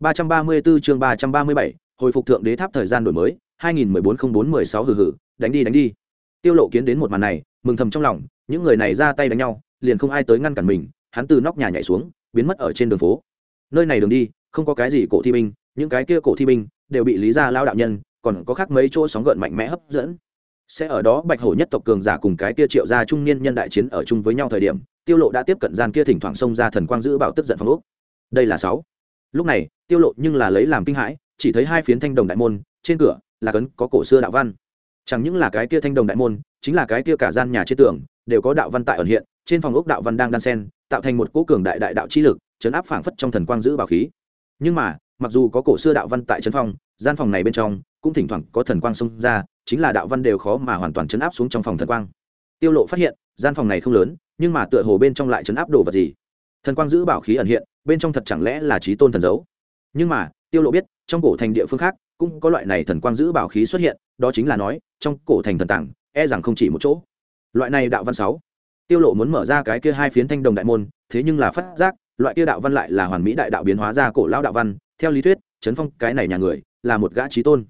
334 chương 337, hồi phục thượng đế tháp thời gian đổi mới 2014-04-16 hừ hừ đánh đi đánh đi. Tiêu lộ kiến đến một màn này mừng thầm trong lòng những người này ra tay đánh nhau liền không ai tới ngăn cản mình hắn từ nóc nhà nhảy xuống biến mất ở trên đường phố. Nơi này đường đi không có cái gì cổ thi binh những cái kia cổ thi binh đều bị lý gia lao đạo nhân còn có khác mấy chỗ sóng gợn mạnh mẽ hấp dẫn. Sẽ ở đó bạch hổ nhất tộc cường giả cùng cái kia triệu gia trung niên nhân đại chiến ở chung với nhau thời điểm tiêu lộ đã tiếp cận gian kia thỉnh thoảng xông ra thần quang giữ bảo tức giận phong ốc. Đây là sáu lúc này, tiêu lộ nhưng là lấy làm kinh hãi, chỉ thấy hai phiến thanh đồng đại môn, trên cửa là cấn có cổ xưa đạo văn. Chẳng những là cái kia thanh đồng đại môn, chính là cái kia cả gian nhà trên tường, đều có đạo văn tại ẩn hiện, trên phòng ốc đạo văn đang đan sen, tạo thành một cỗ cường đại đại đạo chi lực, chấn áp phảng phất trong thần quang giữ bảo khí. Nhưng mà, mặc dù có cổ xưa đạo văn tại chân phòng, gian phòng này bên trong cũng thỉnh thoảng có thần quang xông ra, chính là đạo văn đều khó mà hoàn toàn chấn áp xuống trong phòng thần quang. Tiêu lộ phát hiện, gian phòng này không lớn, nhưng mà tựa hồ bên trong lại chấn áp đồ vật gì thần quang giữ bảo khí ẩn hiện, bên trong thật chẳng lẽ là trí tôn thần giấu? Nhưng mà, tiêu lộ biết, trong cổ thành địa phương khác cũng có loại này thần quang giữ bảo khí xuất hiện, đó chính là nói, trong cổ thành thần tàng e rằng không chỉ một chỗ. Loại này đạo văn sáu. Tiêu lộ muốn mở ra cái kia hai phiến thanh đồng đại môn, thế nhưng là phát giác, loại kia đạo văn lại là hoàn mỹ đại đạo biến hóa ra cổ lão đạo văn, theo lý thuyết chấn phong, cái này nhà người, là một gã trí tôn.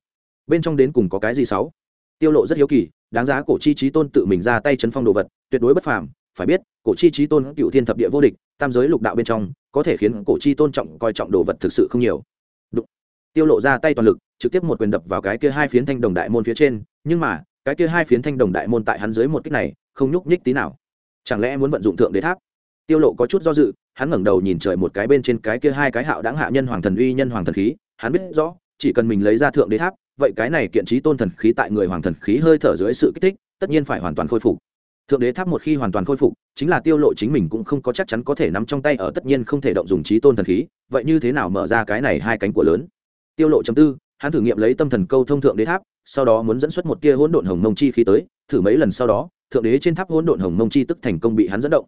Bên trong đến cùng có cái gì sáu? Tiêu lộ rất hiếu kỳ, đáng giá cổ chi trí tôn tự mình ra tay chấn phong đồ vật, tuyệt đối bất phàm phải biết, cổ chi trí tôn cựu thiên thập địa vô địch, tam giới lục đạo bên trong, có thể khiến cổ chi tôn trọng, coi trọng đồ vật thực sự không nhiều. Đụng. tiêu lộ ra tay toàn lực, trực tiếp một quyền đập vào cái kia hai phiến thanh đồng đại môn phía trên, nhưng mà, cái kia hai phiến thanh đồng đại môn tại hắn dưới một kích này, không nhúc nhích tí nào. Chẳng lẽ muốn vận dụng thượng đế tháp? Tiêu lộ có chút do dự, hắn ngẩng đầu nhìn trời một cái bên trên cái kia hai cái hạo đáng hạ nhân hoàng thần uy nhân hoàng thần khí, hắn biết rõ, chỉ cần mình lấy ra thượng đế tháp, vậy cái này kiện trí tôn thần khí tại người hoàng thần khí hơi thở dưới sự kích thích, tất nhiên phải hoàn toàn khôi phục thượng đế tháp một khi hoàn toàn khôi phục, chính là tiêu lộ chính mình cũng không có chắc chắn có thể nắm trong tay ở tất nhiên không thể động dùng trí tôn thần khí, vậy như thế nào mở ra cái này hai cánh của lớn? Tiêu lộ chấm tư, hắn thử nghiệm lấy tâm thần câu thông thượng đế tháp, sau đó muốn dẫn xuất một tia hỗn độn hồng mông chi khí tới, thử mấy lần sau đó, thượng đế trên tháp hỗn độn hồng mông chi tức thành công bị hắn dẫn động.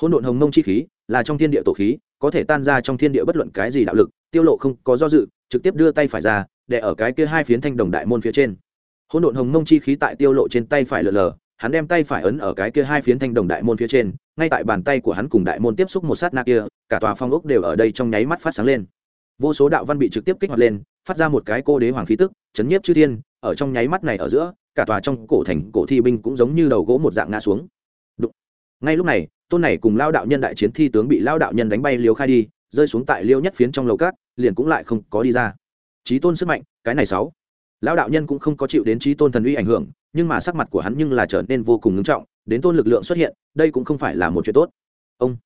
Hỗn độn hồng mông chi khí là trong thiên địa tổ khí, có thể tan ra trong thiên địa bất luận cái gì đạo lực, tiêu lộ không có do dự, trực tiếp đưa tay phải ra, để ở cái kia hai phiến thanh đồng đại môn phía trên. Hỗn độn hồng mông chi khí tại tiêu lộ trên tay phải lờ lờ hắn đem tay phải ấn ở cái kia hai phiến thanh đồng đại môn phía trên, ngay tại bàn tay của hắn cùng đại môn tiếp xúc một sát na kia, cả tòa phong ốc đều ở đây trong nháy mắt phát sáng lên. Vô số đạo văn bị trực tiếp kích hoạt lên, phát ra một cái cô đế hoàng khí tức, chấn nhiếp chư thiên, ở trong nháy mắt này ở giữa, cả tòa trong cổ thành cổ thi binh cũng giống như đầu gỗ một dạng ngã xuống. Đụng. ngay lúc này, tôn này cùng lao đạo nhân đại chiến thi tướng bị lao đạo nhân đánh bay liều khai đi, rơi xuống tại liêu nhất phiến trong lầu cát, liền cũng lại không có đi ra. Trí tôn sức mạnh, cái này sáu. Lao đạo nhân cũng không có chịu đến trí tôn thần uy ảnh hưởng nhưng mà sắc mặt của hắn nhưng là trở nên vô cùng ngưng trọng, đến tôn lực lượng xuất hiện, đây cũng không phải là một chuyện tốt. Ông,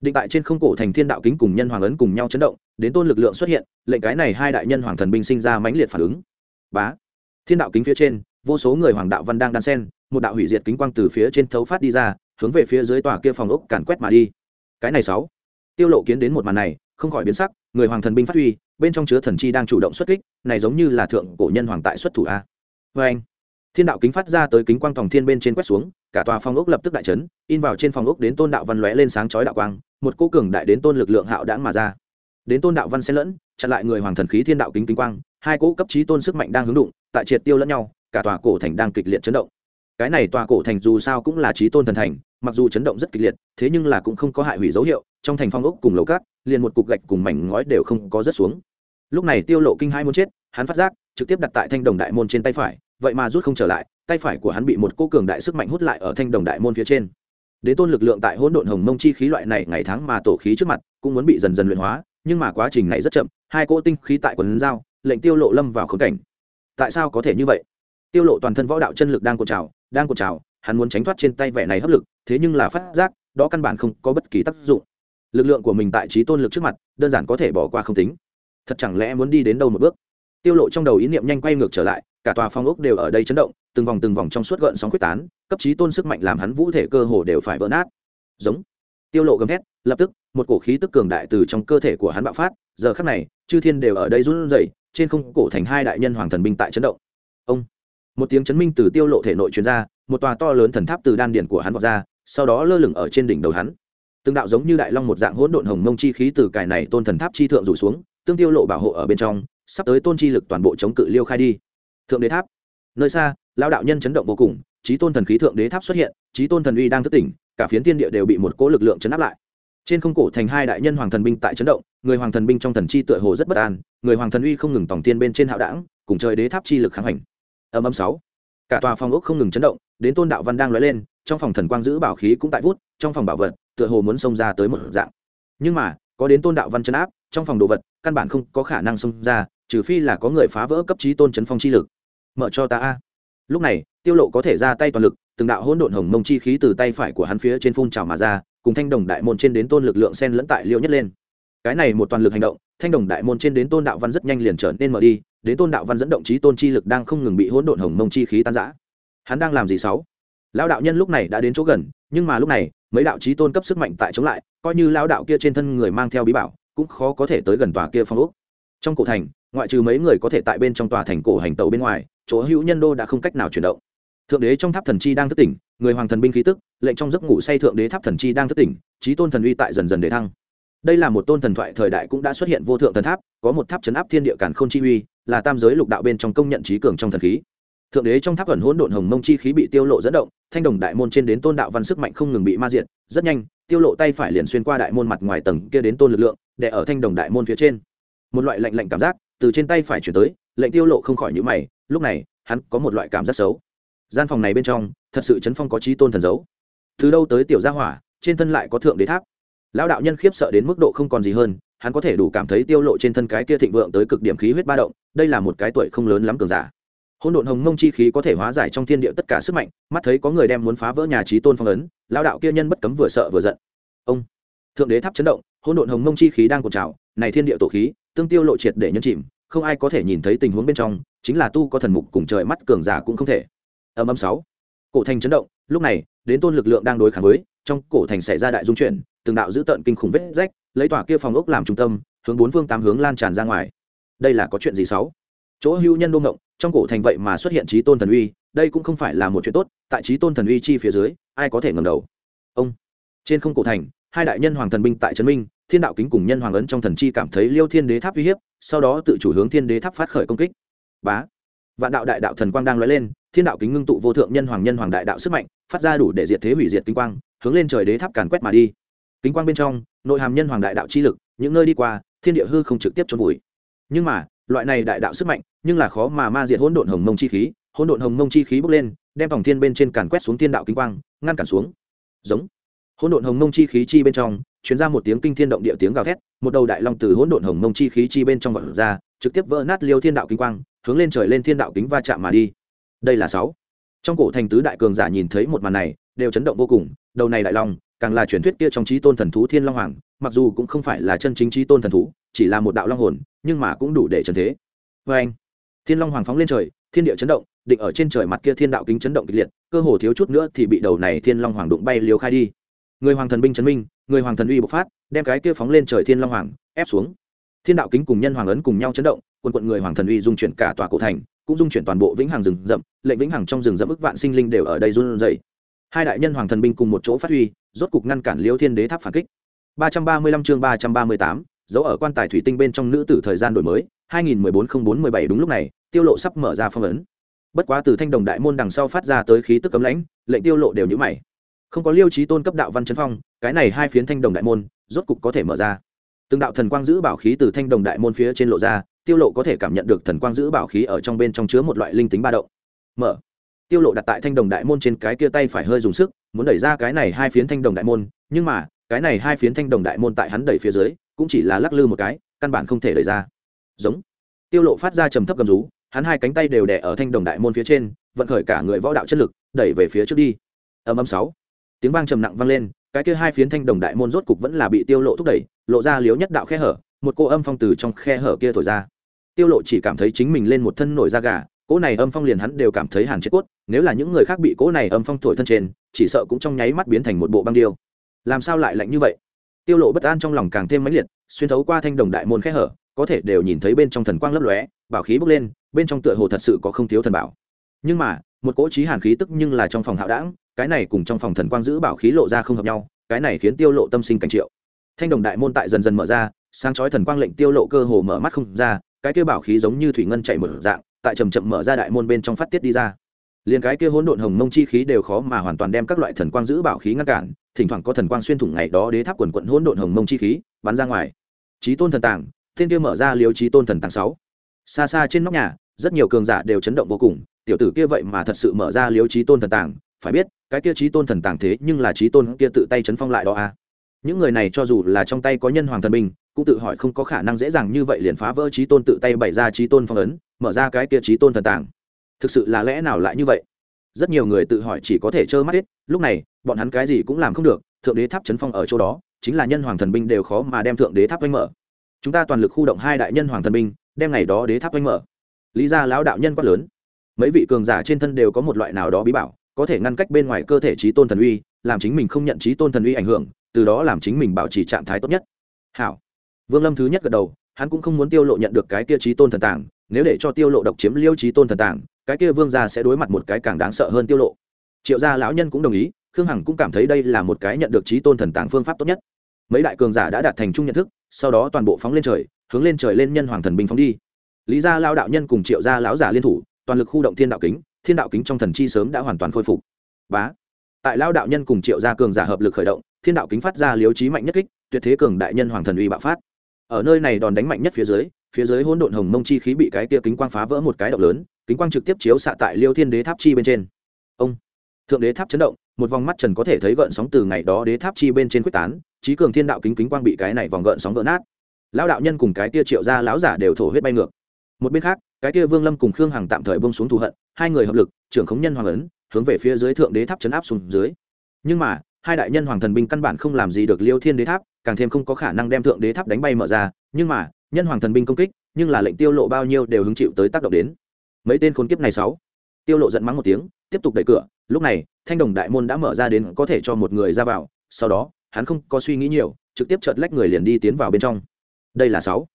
định tại trên không cổ thành thiên đạo kính cùng nhân hoàng ấn cùng nhau chấn động, đến tôn lực lượng xuất hiện, lệnh cái này hai đại nhân hoàng thần binh sinh ra mãnh liệt phản ứng. Bá, thiên đạo kính phía trên, vô số người hoàng đạo văn đang đan sen, một đạo hủy diệt kính quang từ phía trên thấu phát đi ra, hướng về phía dưới tòa kia phòng ốc càn quét mà đi. Cái này sáu, tiêu lộ kiến đến một màn này, không khỏi biến sắc, người hoàng thần binh phát huy, bên trong chứa thần chi đang chủ động xuất kích, này giống như là thượng cổ nhân hoàng tại xuất thủ a. Với anh thiên đạo kính phát ra tới kính quang thòng thiên bên trên quét xuống, cả tòa phòng ốc lập tức đại chấn, in vào trên phòng ốc đến tôn đạo văn lóe lên sáng chói đạo quang, một cô cường đại đến tôn lực lượng hạo đãng mà ra. Đến tôn đạo văn xen lẫn, chặn lại người hoàng thần khí thiên đạo kính kính quang, hai cỗ cấp trí tôn sức mạnh đang hướng đụng, tại triệt tiêu lẫn nhau, cả tòa cổ thành đang kịch liệt chấn động. Cái này tòa cổ thành dù sao cũng là trí tôn thần thành, mặc dù chấn động rất kịch liệt, thế nhưng là cũng không có hại hủy dấu hiệu, trong thành phong ốc cùng lầu cát, liền một cục gạch cùng mảnh ngói đều không có rớt xuống. Lúc này tiêu lộ kinh hai muốn chết, hắn phát giác, trực tiếp đặt tại thanh đồng đại môn trên tay phải vậy mà rút không trở lại, tay phải của hắn bị một cô cường đại sức mạnh hút lại ở thanh đồng đại môn phía trên. Đế tôn lực lượng tại hỗn độn hồng mông chi khí loại này ngày tháng mà tổ khí trước mặt, cũng muốn bị dần dần luyện hóa, nhưng mà quá trình này rất chậm, hai cỗ tinh khí tại quần dao lệnh tiêu lộ lâm vào khống cảnh. Tại sao có thể như vậy? Tiêu lộ toàn thân võ đạo chân lực đang cột trào, đang cột trào, hắn muốn tránh thoát trên tay vẻ này hấp lực, thế nhưng là phát giác, đó căn bản không có bất kỳ tác dụng. Lực lượng của mình tại trí tôn lực trước mặt, đơn giản có thể bỏ qua không tính. Thật chẳng lẽ muốn đi đến đâu một bước? Tiêu lộ trong đầu ý niệm nhanh quay ngược trở lại cả tòa phong ốc đều ở đây chấn động, từng vòng từng vòng trong suốt gợn sóng quyết tán, cấp trí tôn sức mạnh làm hắn vũ thể cơ hồ đều phải vỡ nát. Giống. Tiêu lộ gầm thét, lập tức, một cổ khí tức cường đại từ trong cơ thể của hắn bạo phát, giờ khắc này, chư thiên đều ở đây run rẩy, trên không cổ thành hai đại nhân hoàng thần binh tại chấn động. Ông. Một tiếng chấn minh từ tiêu lộ thể nội truyền ra, một tòa to lớn thần tháp từ đan điển của hắn vọt ra, sau đó lơ lửng ở trên đỉnh đầu hắn. Từng đạo giống như đại long một dạng hỗn độn hồng mông chi khí từ cài này tôn thần tháp chi thượng rủ xuống, tương tiêu lộ bảo hộ ở bên trong, sắp tới tôn chi lực toàn bộ chống cự liêu khai đi thượng đế tháp. Nơi xa lao đạo nhân chấn động vô cùng trí tôn thần khí thượng đế tháp xuất hiện trí tôn thần uy đang thức tỉnh, cả phiến thiên địa đều bị một cỗ lực lượng chấn áp lại. Trên không cổ thành hai đại nhân hoàng thần binh tại chấn động, người hoàng thần binh trong thần chi tựa hồ rất bất an, người hoàng thần uy không ngừng tòng tiên bên trên hạo đảng, cùng trời đế tháp chi lực kháng hành âm âm sáu. Cả tòa phòng ốc không ngừng chấn động, đến tôn đạo văn đang nói lên, trong phòng thần quang giữ bảo khí cũng tại vút, trong phòng bảo vật, tựa hồ muốn xông ra tới một dạng. Nhưng mà, có đến tôn đạo văn chấn áp, trong phòng đồ vật, căn bản không có khả năng xông ra, trừ phi là có người phá vỡ cấp trí tôn chấn phong chi lực mở cho ta a. Lúc này, tiêu lộ có thể ra tay toàn lực, từng đạo hỗn độn hồng mông chi khí từ tay phải của hắn phía trên phun trào mà ra, cùng thanh đồng đại môn trên đến tôn lực lượng sen lẫn tại liêu nhất lên. Cái này một toàn lực hành động, thanh đồng đại môn trên đến tôn đạo văn rất nhanh liền trở nên mở đi, đến tôn đạo văn dẫn động trí tôn chi lực đang không ngừng bị hỗn độn hồng mông chi khí tan rã. Hắn đang làm gì sáu? Lão đạo nhân lúc này đã đến chỗ gần, nhưng mà lúc này, mấy đạo trí tôn cấp sức mạnh tại chống lại, coi như lão đạo kia trên thân người mang theo bí bảo, cũng khó có thể tới gần tòa kia phong ốc. Trong cổ thành, ngoại trừ mấy người có thể tại bên trong tòa thành cổ hành tàu bên ngoài chỗ hữu nhân đô đã không cách nào chuyển động. Thượng đế trong tháp thần chi đang thức tỉnh, người hoàng thần binh khí tức, lệnh trong giấc ngủ say thượng đế tháp thần chi đang thức tỉnh, trí tôn thần uy tại dần dần để thăng. Đây là một tôn thần thoại thời đại cũng đã xuất hiện vô thượng thần tháp, có một tháp chấn áp thiên địa cản k h ô n chi uy, là tam giới lục đạo bên trong công nhận trí cường trong thần khí. Thượng đế trong tháp ẩn hỗn độn hồng mông chi khí bị tiêu lộ dẫn động, thanh đồng đại môn trên đến tôn đạo văn sức mạnh không ngừng bị ma diệt, rất nhanh, tiêu lộ tay phải liền xuyên qua đại môn mặt ngoài tầng kia đến tôn lực lượng để ở thanh đồng đại môn phía trên. Một loại lạnh lạnh cảm giác từ trên tay phải chuyển tới lệnh tiêu lộ không khỏi nhíu mày, lúc này, hắn có một loại cảm giác xấu. Gian phòng này bên trong, thật sự chấn phong có trí tôn thần dấu từ đâu tới tiểu gia hỏa, trên thân lại có thượng đế tháp. Lão đạo nhân khiếp sợ đến mức độ không còn gì hơn, hắn có thể đủ cảm thấy tiêu lộ trên thân cái kia thịnh vượng tới cực điểm khí huyết ba động, đây là một cái tuổi không lớn lắm cường giả. Hỗn độn hồng mông chi khí có thể hóa giải trong thiên địa tất cả sức mạnh, mắt thấy có người đem muốn phá vỡ nhà trí tôn phong ấn, lão đạo kia nhân bất cấm vừa sợ vừa giận. Ông, thượng đế tháp chấn động, hỗn độn hồng mông chi khí đang cuộn trào, này thiên địa tổ khí, tương tiêu lộ triệt để nhân chìm không ai có thể nhìn thấy tình huống bên trong, chính là tu có thần mục cùng trời mắt cường giả cũng không thể. Âm âm sáu. Cổ thành chấn động, lúc này, đến tôn lực lượng đang đối kháng với, trong cổ thành xảy ra đại dung chuyển, từng đạo giữ tận kinh khủng vết rách, lấy tỏa kia phòng ốc làm trung tâm, hướng bốn phương tám hướng lan tràn ra ngoài. Đây là có chuyện gì sáu? chỗ hưu nhân đô ngộng, trong cổ thành vậy mà xuất hiện trí tôn thần uy, đây cũng không phải là một chuyện tốt, tại trí tôn thần uy chi phía dưới, ai có thể ngầm đầu? Ông. Trên không cổ thành, hai đại nhân hoàng thần binh tại trấn minh thiên đạo kính cùng nhân hoàng ấn trong thần chi cảm thấy liêu thiên đế tháp uy hiếp, sau đó tự chủ hướng thiên đế tháp phát khởi công kích. Bá! Vạn đạo đại đạo thần quang đang lóe lên, thiên đạo kính ngưng tụ vô thượng nhân hoàng nhân hoàng đại đạo sức mạnh, phát ra đủ để diệt thế hủy diệt kinh quang, hướng lên trời đế tháp càn quét mà đi. Kính quang bên trong, nội hàm nhân hoàng đại đạo chi lực, những nơi đi qua, thiên địa hư không trực tiếp trôn vùi. Nhưng mà, loại này đại đạo sức mạnh, nhưng là khó mà ma diệt hỗn độn hồng mông chi khí. Hỗn độn hồng mông chi khí bốc lên, đem vòng thiên bên trên càn quét xuống thiên đạo kính quang, ngăn cản xuống. Giống hỗn độn hồng mông chi khí chi bên trong chuyển ra một tiếng kinh thiên động địa tiếng gào thét, một đầu đại long từ hỗn độn hồng mông chi khí chi bên trong vật ra, trực tiếp vỡ nát liêu thiên đạo kính quang, hướng lên trời lên thiên đạo kính va chạm mà đi. Đây là sáu. Trong cổ thành tứ đại cường giả nhìn thấy một màn này, đều chấn động vô cùng, đầu này đại long, càng là truyền thuyết kia trong trí tôn thần thú thiên long hoàng, mặc dù cũng không phải là chân chính trí tôn thần thú, chỉ là một đạo long hồn, nhưng mà cũng đủ để trần thế. Vê anh, thiên long hoàng phóng lên trời, thiên địa chấn động, định ở trên trời mặt kia thiên đạo kính chấn động kịch liệt, cơ hồ thiếu chút nữa thì bị đầu này thiên long hoàng đụng bay liều khai đi người hoàng thần binh chấn minh, người hoàng thần uy bộc phát, đem cái kia phóng lên trời thiên long hoàng, ép xuống. Thiên đạo kính cùng nhân hoàng ấn cùng nhau chấn động quân quận người hoàng thần uy dung chuyển cả tòa cổ thành, cũng dung chuyển toàn bộ vĩnh hằng rừng rậm, lệnh vĩnh hằng trong rừng rậm ức vạn sinh linh đều ở đây run rẩy. Hai đại nhân hoàng thần binh cùng một chỗ phát huy, rốt cục ngăn cản liêu thiên đế tháp phản kích. ba trăm ba mươi lăm chương ba trăm ba mươi tám, dấu ở quan tài thủy tinh bên trong nữ tử thời gian đổi mới, hai nghìn mười bốn không bốn mười bảy đúng lúc này, tiêu lộ sắp mở ra phong ấn. Bất quá từ thanh đồng đại môn đằng sau phát ra tới khí tức cấm lãnh, lệnh tiêu lộ đều nhíu mày không có liêu trí tôn cấp đạo văn chấn phong, cái này hai phiến thanh đồng đại môn, rốt cục có thể mở ra. Từng đạo thần quang giữ bảo khí từ thanh đồng đại môn phía trên lộ ra, tiêu lộ có thể cảm nhận được thần quang giữ bảo khí ở trong bên trong chứa một loại linh tính ba động. Mở. Tiêu lộ đặt tại thanh đồng đại môn trên cái kia tay phải hơi dùng sức, muốn đẩy ra cái này hai phiến thanh đồng đại môn, nhưng mà, cái này hai phiến thanh đồng đại môn tại hắn đẩy phía dưới, cũng chỉ là lắc lư một cái, căn bản không thể đẩy ra. Giống. Tiêu lộ phát ra trầm thấp gầm rú, hắn hai cánh tay đều đè ở thanh đồng đại môn phía trên, vận khởi cả người võ đạo chất lực, đẩy về phía trước đi. Âm âm sáu tiếng vang trầm nặng vang lên, cái kia hai phiến thanh đồng đại môn rốt cục vẫn là bị tiêu lộ thúc đẩy, lộ ra liếu nhất đạo khe hở, một cô âm phong từ trong khe hở kia thổi ra. Tiêu lộ chỉ cảm thấy chính mình lên một thân nổi da gà, cỗ này âm phong liền hắn đều cảm thấy hàn chết cốt, nếu là những người khác bị cỗ này âm phong thổi thân trên, chỉ sợ cũng trong nháy mắt biến thành một bộ băng điêu. Làm sao lại lạnh như vậy? Tiêu lộ bất an trong lòng càng thêm mãnh liệt, xuyên thấu qua thanh đồng đại môn khe hở, có thể đều nhìn thấy bên trong thần quang lấp lóe, bảo khí bốc lên, bên trong tựa hồ thật sự có không thiếu thần bảo. Nhưng mà, một cỗ trí hàn khí tức nhưng là trong phòng hạo đảng cái này cùng trong phòng thần quang giữ bảo khí lộ ra không hợp nhau, cái này khiến tiêu lộ tâm sinh cảnh triệu. Thanh đồng đại môn tại dần dần mở ra, sáng chói thần quang lệnh tiêu lộ cơ hồ mở mắt không ra, cái kia bảo khí giống như thủy ngân chạy mở dạng, tại chậm chậm mở ra đại môn bên trong phát tiết đi ra. Liền cái kia hỗn độn hồng mông chi khí đều khó mà hoàn toàn đem các loại thần quang giữ bảo khí ngăn cản, thỉnh thoảng có thần quang xuyên thủng ngày đó đế tháp quần quận hỗn độn hồng mông chi khí, bắn ra ngoài. Trí tôn thần tàng, thiên kia mở ra liếu trí tôn thần tàng sáu. Xa xa trên nóc nhà, rất nhiều cường giả đều chấn động vô cùng, tiểu tử kia vậy mà thật sự mở ra liếu trí tôn thần tàng phải biết, cái kia trí tôn thần tàng thế nhưng là trí tôn kia tự tay chấn phong lại đó à. Những người này cho dù là trong tay có nhân hoàng thần binh, cũng tự hỏi không có khả năng dễ dàng như vậy liền phá vỡ trí tôn tự tay bày ra trí tôn phong ấn, mở ra cái kia trí tôn thần tàng. Thực sự là lẽ nào lại như vậy? Rất nhiều người tự hỏi chỉ có thể trơ mắt hết, lúc này, bọn hắn cái gì cũng làm không được, thượng đế tháp chấn phong ở chỗ đó, chính là nhân hoàng thần binh đều khó mà đem thượng đế tháp oanh mở. Chúng ta toàn lực khu động hai đại nhân hoàng thần binh, đem ngày đó đế tháp oanh mở. Lý ra lão đạo nhân quát lớn. Mấy vị cường giả trên thân đều có một loại nào đó bí bảo có thể ngăn cách bên ngoài cơ thể trí tôn thần uy, làm chính mình không nhận trí tôn thần uy ảnh hưởng, từ đó làm chính mình bảo trì trạng thái tốt nhất. Hảo. Vương lâm thứ nhất gật đầu, hắn cũng không muốn tiêu lộ nhận được cái kia trí tôn thần tàng nếu để cho tiêu lộ độc chiếm liêu trí tôn thần tàng cái kia vương gia sẽ đối mặt một cái càng đáng sợ hơn tiêu lộ. Triệu gia lão nhân cũng đồng ý, khương hằng cũng cảm thấy đây là một cái nhận được trí tôn thần tàng phương pháp tốt nhất. Mấy đại cường giả đã đạt thành chung nhận thức, sau đó toàn bộ phóng lên trời, hướng lên trời lên nhân hoàng thần binh phóng đi. Lý gia lao đạo nhân cùng triệu gia lão giả liên thủ, toàn lực khu động thiên đạo kính thiên đạo kính trong thần chi sớm đã hoàn toàn khôi phục. Bá. Tại lao đạo nhân cùng triệu gia cường giả hợp lực khởi động, thiên đạo kính phát ra liếu trí mạnh nhất kích, tuyệt thế cường đại nhân hoàng thần uy bạo phát. Ở nơi này đòn đánh mạnh nhất phía dưới phía dưới hỗn độn hồng mông chi khí bị cái kia kính quang phá vỡ một cái động lớn, kính quang trực tiếp chiếu xạ tại liêu thiên đế tháp chi bên trên. Ông. Thượng đế tháp chấn động, một vòng mắt trần có thể thấy gợn sóng từ ngày đó đế tháp chi bên trên quyết tán trí cường thiên đạo kính kính quang bị cái này vòng gợn sóng vỡ nát. Lão đạo nhân cùng cái kia triệu gia lão giả đều thổ huyết bay ngược. Một bên khác, cái kia vương lâm cùng khương hằng tạm thời bông xuống thù hận hai người hợp lực, trưởng khống nhân hoàng ấn, hướng về phía dưới thượng đế tháp chấn áp xuống dưới. Nhưng mà, hai đại nhân hoàng thần binh căn bản không làm gì được liêu thiên đế tháp, càng thêm không có khả năng đem thượng đế tháp đánh bay mở ra. Nhưng mà, nhân hoàng thần binh công kích, nhưng là lệnh tiêu lộ bao nhiêu đều hứng chịu tới tác động đến. Mấy tên khốn kiếp này sáu. Tiêu lộ giận mắng một tiếng, tiếp tục đẩy cửa. Lúc này, thanh đồng đại môn đã mở ra đến có thể cho một người ra vào. Sau đó, hắn không có suy nghĩ nhiều, trực tiếp chợt lách người liền đi tiến vào bên trong. Đây là sáu.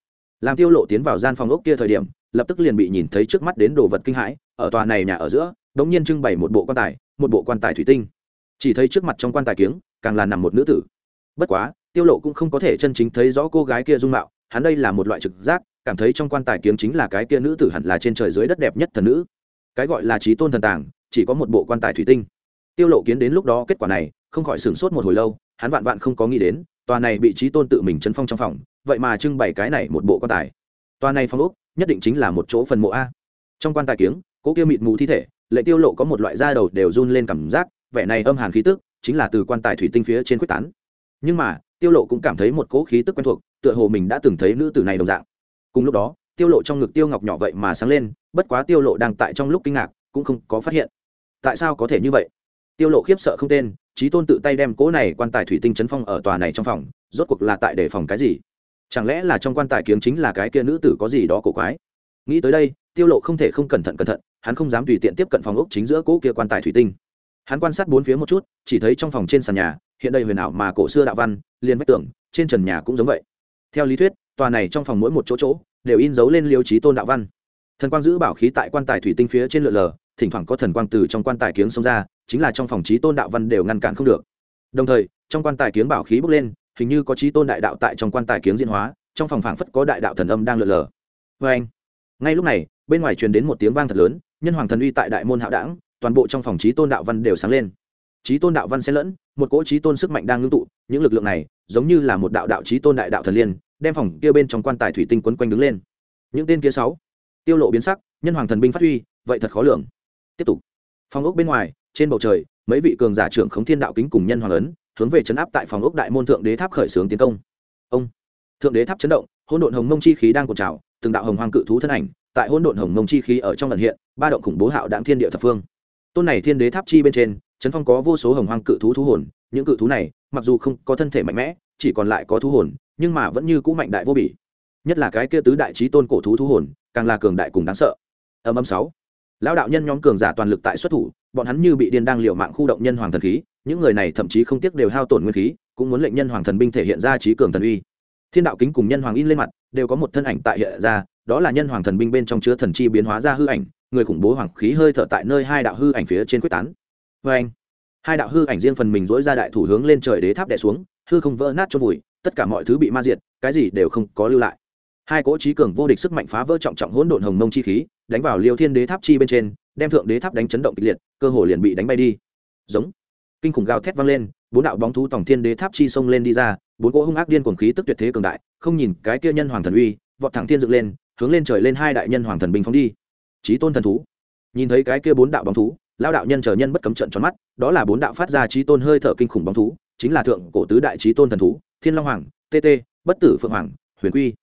Làm tiêu lộ tiến vào gian phòng ốc kia thời điểm, lập tức liền bị nhìn thấy trước mắt đến đồ vật kinh hãi ở tòa này nhà ở giữa, đống nhiên trưng bày một bộ quan tài, một bộ quan tài thủy tinh. Chỉ thấy trước mặt trong quan tài kiếng, càng là nằm một nữ tử. Bất quá, tiêu lộ cũng không có thể chân chính thấy rõ cô gái kia dung mạo, hắn đây là một loại trực giác, cảm thấy trong quan tài kiếng chính là cái kia nữ tử hẳn là trên trời dưới đất đẹp nhất thần nữ. Cái gọi là trí tôn thần tàng, chỉ có một bộ quan tài thủy tinh. Tiêu lộ kiến đến lúc đó kết quả này, không khỏi sửng sốt một hồi lâu, hắn vạn vạn không có nghĩ đến, tòa này bị trí tôn tự mình chấn phong trong phòng, vậy mà trưng bày cái này một bộ quan tài. Tòa này phong ốc, nhất định chính là một chỗ phần mộ a. Trong quan tài kiếng Cỗ kia mịt mù thi thể, lệ tiêu lộ có một loại da đầu đều run lên cảm giác, vẻ này âm hàn khí tức chính là từ quan tài thủy tinh phía trên quyết tán. Nhưng mà, tiêu lộ cũng cảm thấy một cỗ khí tức quen thuộc, tựa hồ mình đã từng thấy nữ tử này đồng dạng. Cùng lúc đó, tiêu lộ trong ngực tiêu ngọc nhỏ vậy mà sáng lên, bất quá tiêu lộ đang tại trong lúc kinh ngạc, cũng không có phát hiện. Tại sao có thể như vậy? Tiêu lộ khiếp sợ không tên trí tôn tự tay đem cỗ này quan tài thủy tinh chấn phong ở tòa này trong phòng, rốt cuộc là tại để phòng cái gì? Chẳng lẽ là trong quan tài kiếng chính là cái kia nữ tử có gì đó cổ quái? Nghĩ tới đây, tiêu lộ không thể không cẩn thận cẩn thận hắn không dám tùy tiện tiếp cận phòng ốc chính giữa cỗ kia quan tài thủy tinh. Hắn quan sát bốn phía một chút, chỉ thấy trong phòng trên sàn nhà, hiện đây huyền ảo mà cổ xưa đạo văn, liền vách tường, trên trần nhà cũng giống vậy. Theo lý thuyết, tòa này trong phòng mỗi một chỗ chỗ, đều in dấu lên liêu trí tôn đạo văn. Thần quang giữ bảo khí tại quan tài thủy tinh phía trên lượn lờ, thỉnh thoảng có thần quang từ trong quan tài kiếng xông ra, chính là trong phòng trí tôn đạo văn đều ngăn cản không được. Đồng thời, trong quan tài kiếng bảo khí bốc lên, hình như có trí tôn đại đạo tại trong quan tài kiếng diễn hóa, trong phòng phảng phất có đại đạo thần âm đang lượn lờ. Vê anh, ngay lúc này, bên ngoài truyền đến một tiếng vang thật lớn nhân hoàng thần uy tại đại môn hạo đảng, toàn bộ trong phòng trí tôn đạo văn đều sáng lên. Trí tôn đạo văn xen lẫn, một cỗ trí tôn sức mạnh đang ngưng tụ, những lực lượng này giống như là một đạo đạo trí tôn đại đạo thần liên, đem phòng kia bên trong quan tài thủy tinh quấn quanh đứng lên. Những tên kia sáu, tiêu lộ biến sắc, nhân hoàng thần binh phát huy, vậy thật khó lường. Tiếp tục. Phòng ốc bên ngoài, trên bầu trời, mấy vị cường giả trưởng khống thiên đạo kính cùng nhân hoàng ấn, hướng về chấn áp tại phòng ốc đại môn thượng đế tháp khởi xướng tiến công. Ông. Thượng đế tháp chấn động, hỗn độn hồng mông chi khí đang cuộn trào, từng đạo hồng hoàng cự thú thân ảnh tại hỗn độn hồng mông chi khí ở trong lần hiện, ba động khủng bố hạo đạm thiên địa thập phương. Tôn này thiên đế tháp chi bên trên trấn phong có vô số hồng hoang cự thú thú hồn, những cự thú này, mặc dù không có thân thể mạnh mẽ, chỉ còn lại có thú hồn, nhưng mà vẫn như cũ mạnh đại vô bỉ. Nhất là cái kia tứ đại trí tôn cổ thú thú hồn, càng là cường đại cùng đáng sợ. Âm âm sáu. Lão đạo nhân nhóm cường giả toàn lực tại xuất thủ, bọn hắn như bị điên đang liều mạng khu động nhân hoàng thần khí, những người này thậm chí không tiếc đều hao tổn nguyên khí, cũng muốn lệnh nhân hoàng thần binh thể hiện ra trí cường thần uy. Thiên đạo kính cùng nhân hoàng in lên mặt, đều có một thân ảnh tại hiện ra đó là nhân hoàng thần binh bên trong chứa thần chi biến hóa ra hư ảnh, người khủng bố hoàng khí hơi thở tại nơi hai đạo hư ảnh phía trên quyết tán. Vê anh, hai đạo hư ảnh riêng phần mình dỗi ra đại thủ hướng lên trời đế tháp đè xuống, hư không vỡ nát cho vùi, tất cả mọi thứ bị ma diệt, cái gì đều không có lưu lại. Hai cỗ trí cường vô địch sức mạnh phá vỡ trọng trọng hỗn độn hồng mông chi khí, đánh vào liêu thiên đế tháp chi bên trên, đem thượng đế tháp đánh chấn động kịch liệt, cơ hồ liền bị đánh bay đi. Giống. Kinh khủng gào thét vang lên, bốn đạo bóng thú tổng thiên đế tháp chi xông lên đi ra, bốn cỗ hung ác điên cuồng khí tức tuyệt thế cường đại, không nhìn cái kia nhân hoàng thần uy, vọt thẳng thiên dựng lên hướng lên trời lên hai đại nhân hoàng thần binh phóng đi. Trí tôn thần thú. Nhìn thấy cái kia bốn đạo bóng thú lao đạo nhân chờ nhân bất cấm trận tròn mắt, đó là bốn đạo phát ra trí tôn hơi thở kinh khủng bóng thú, chính là thượng cổ tứ đại trí tôn thần thú, thiên long hoàng tt bất tử phượng hoàng, huyền quy.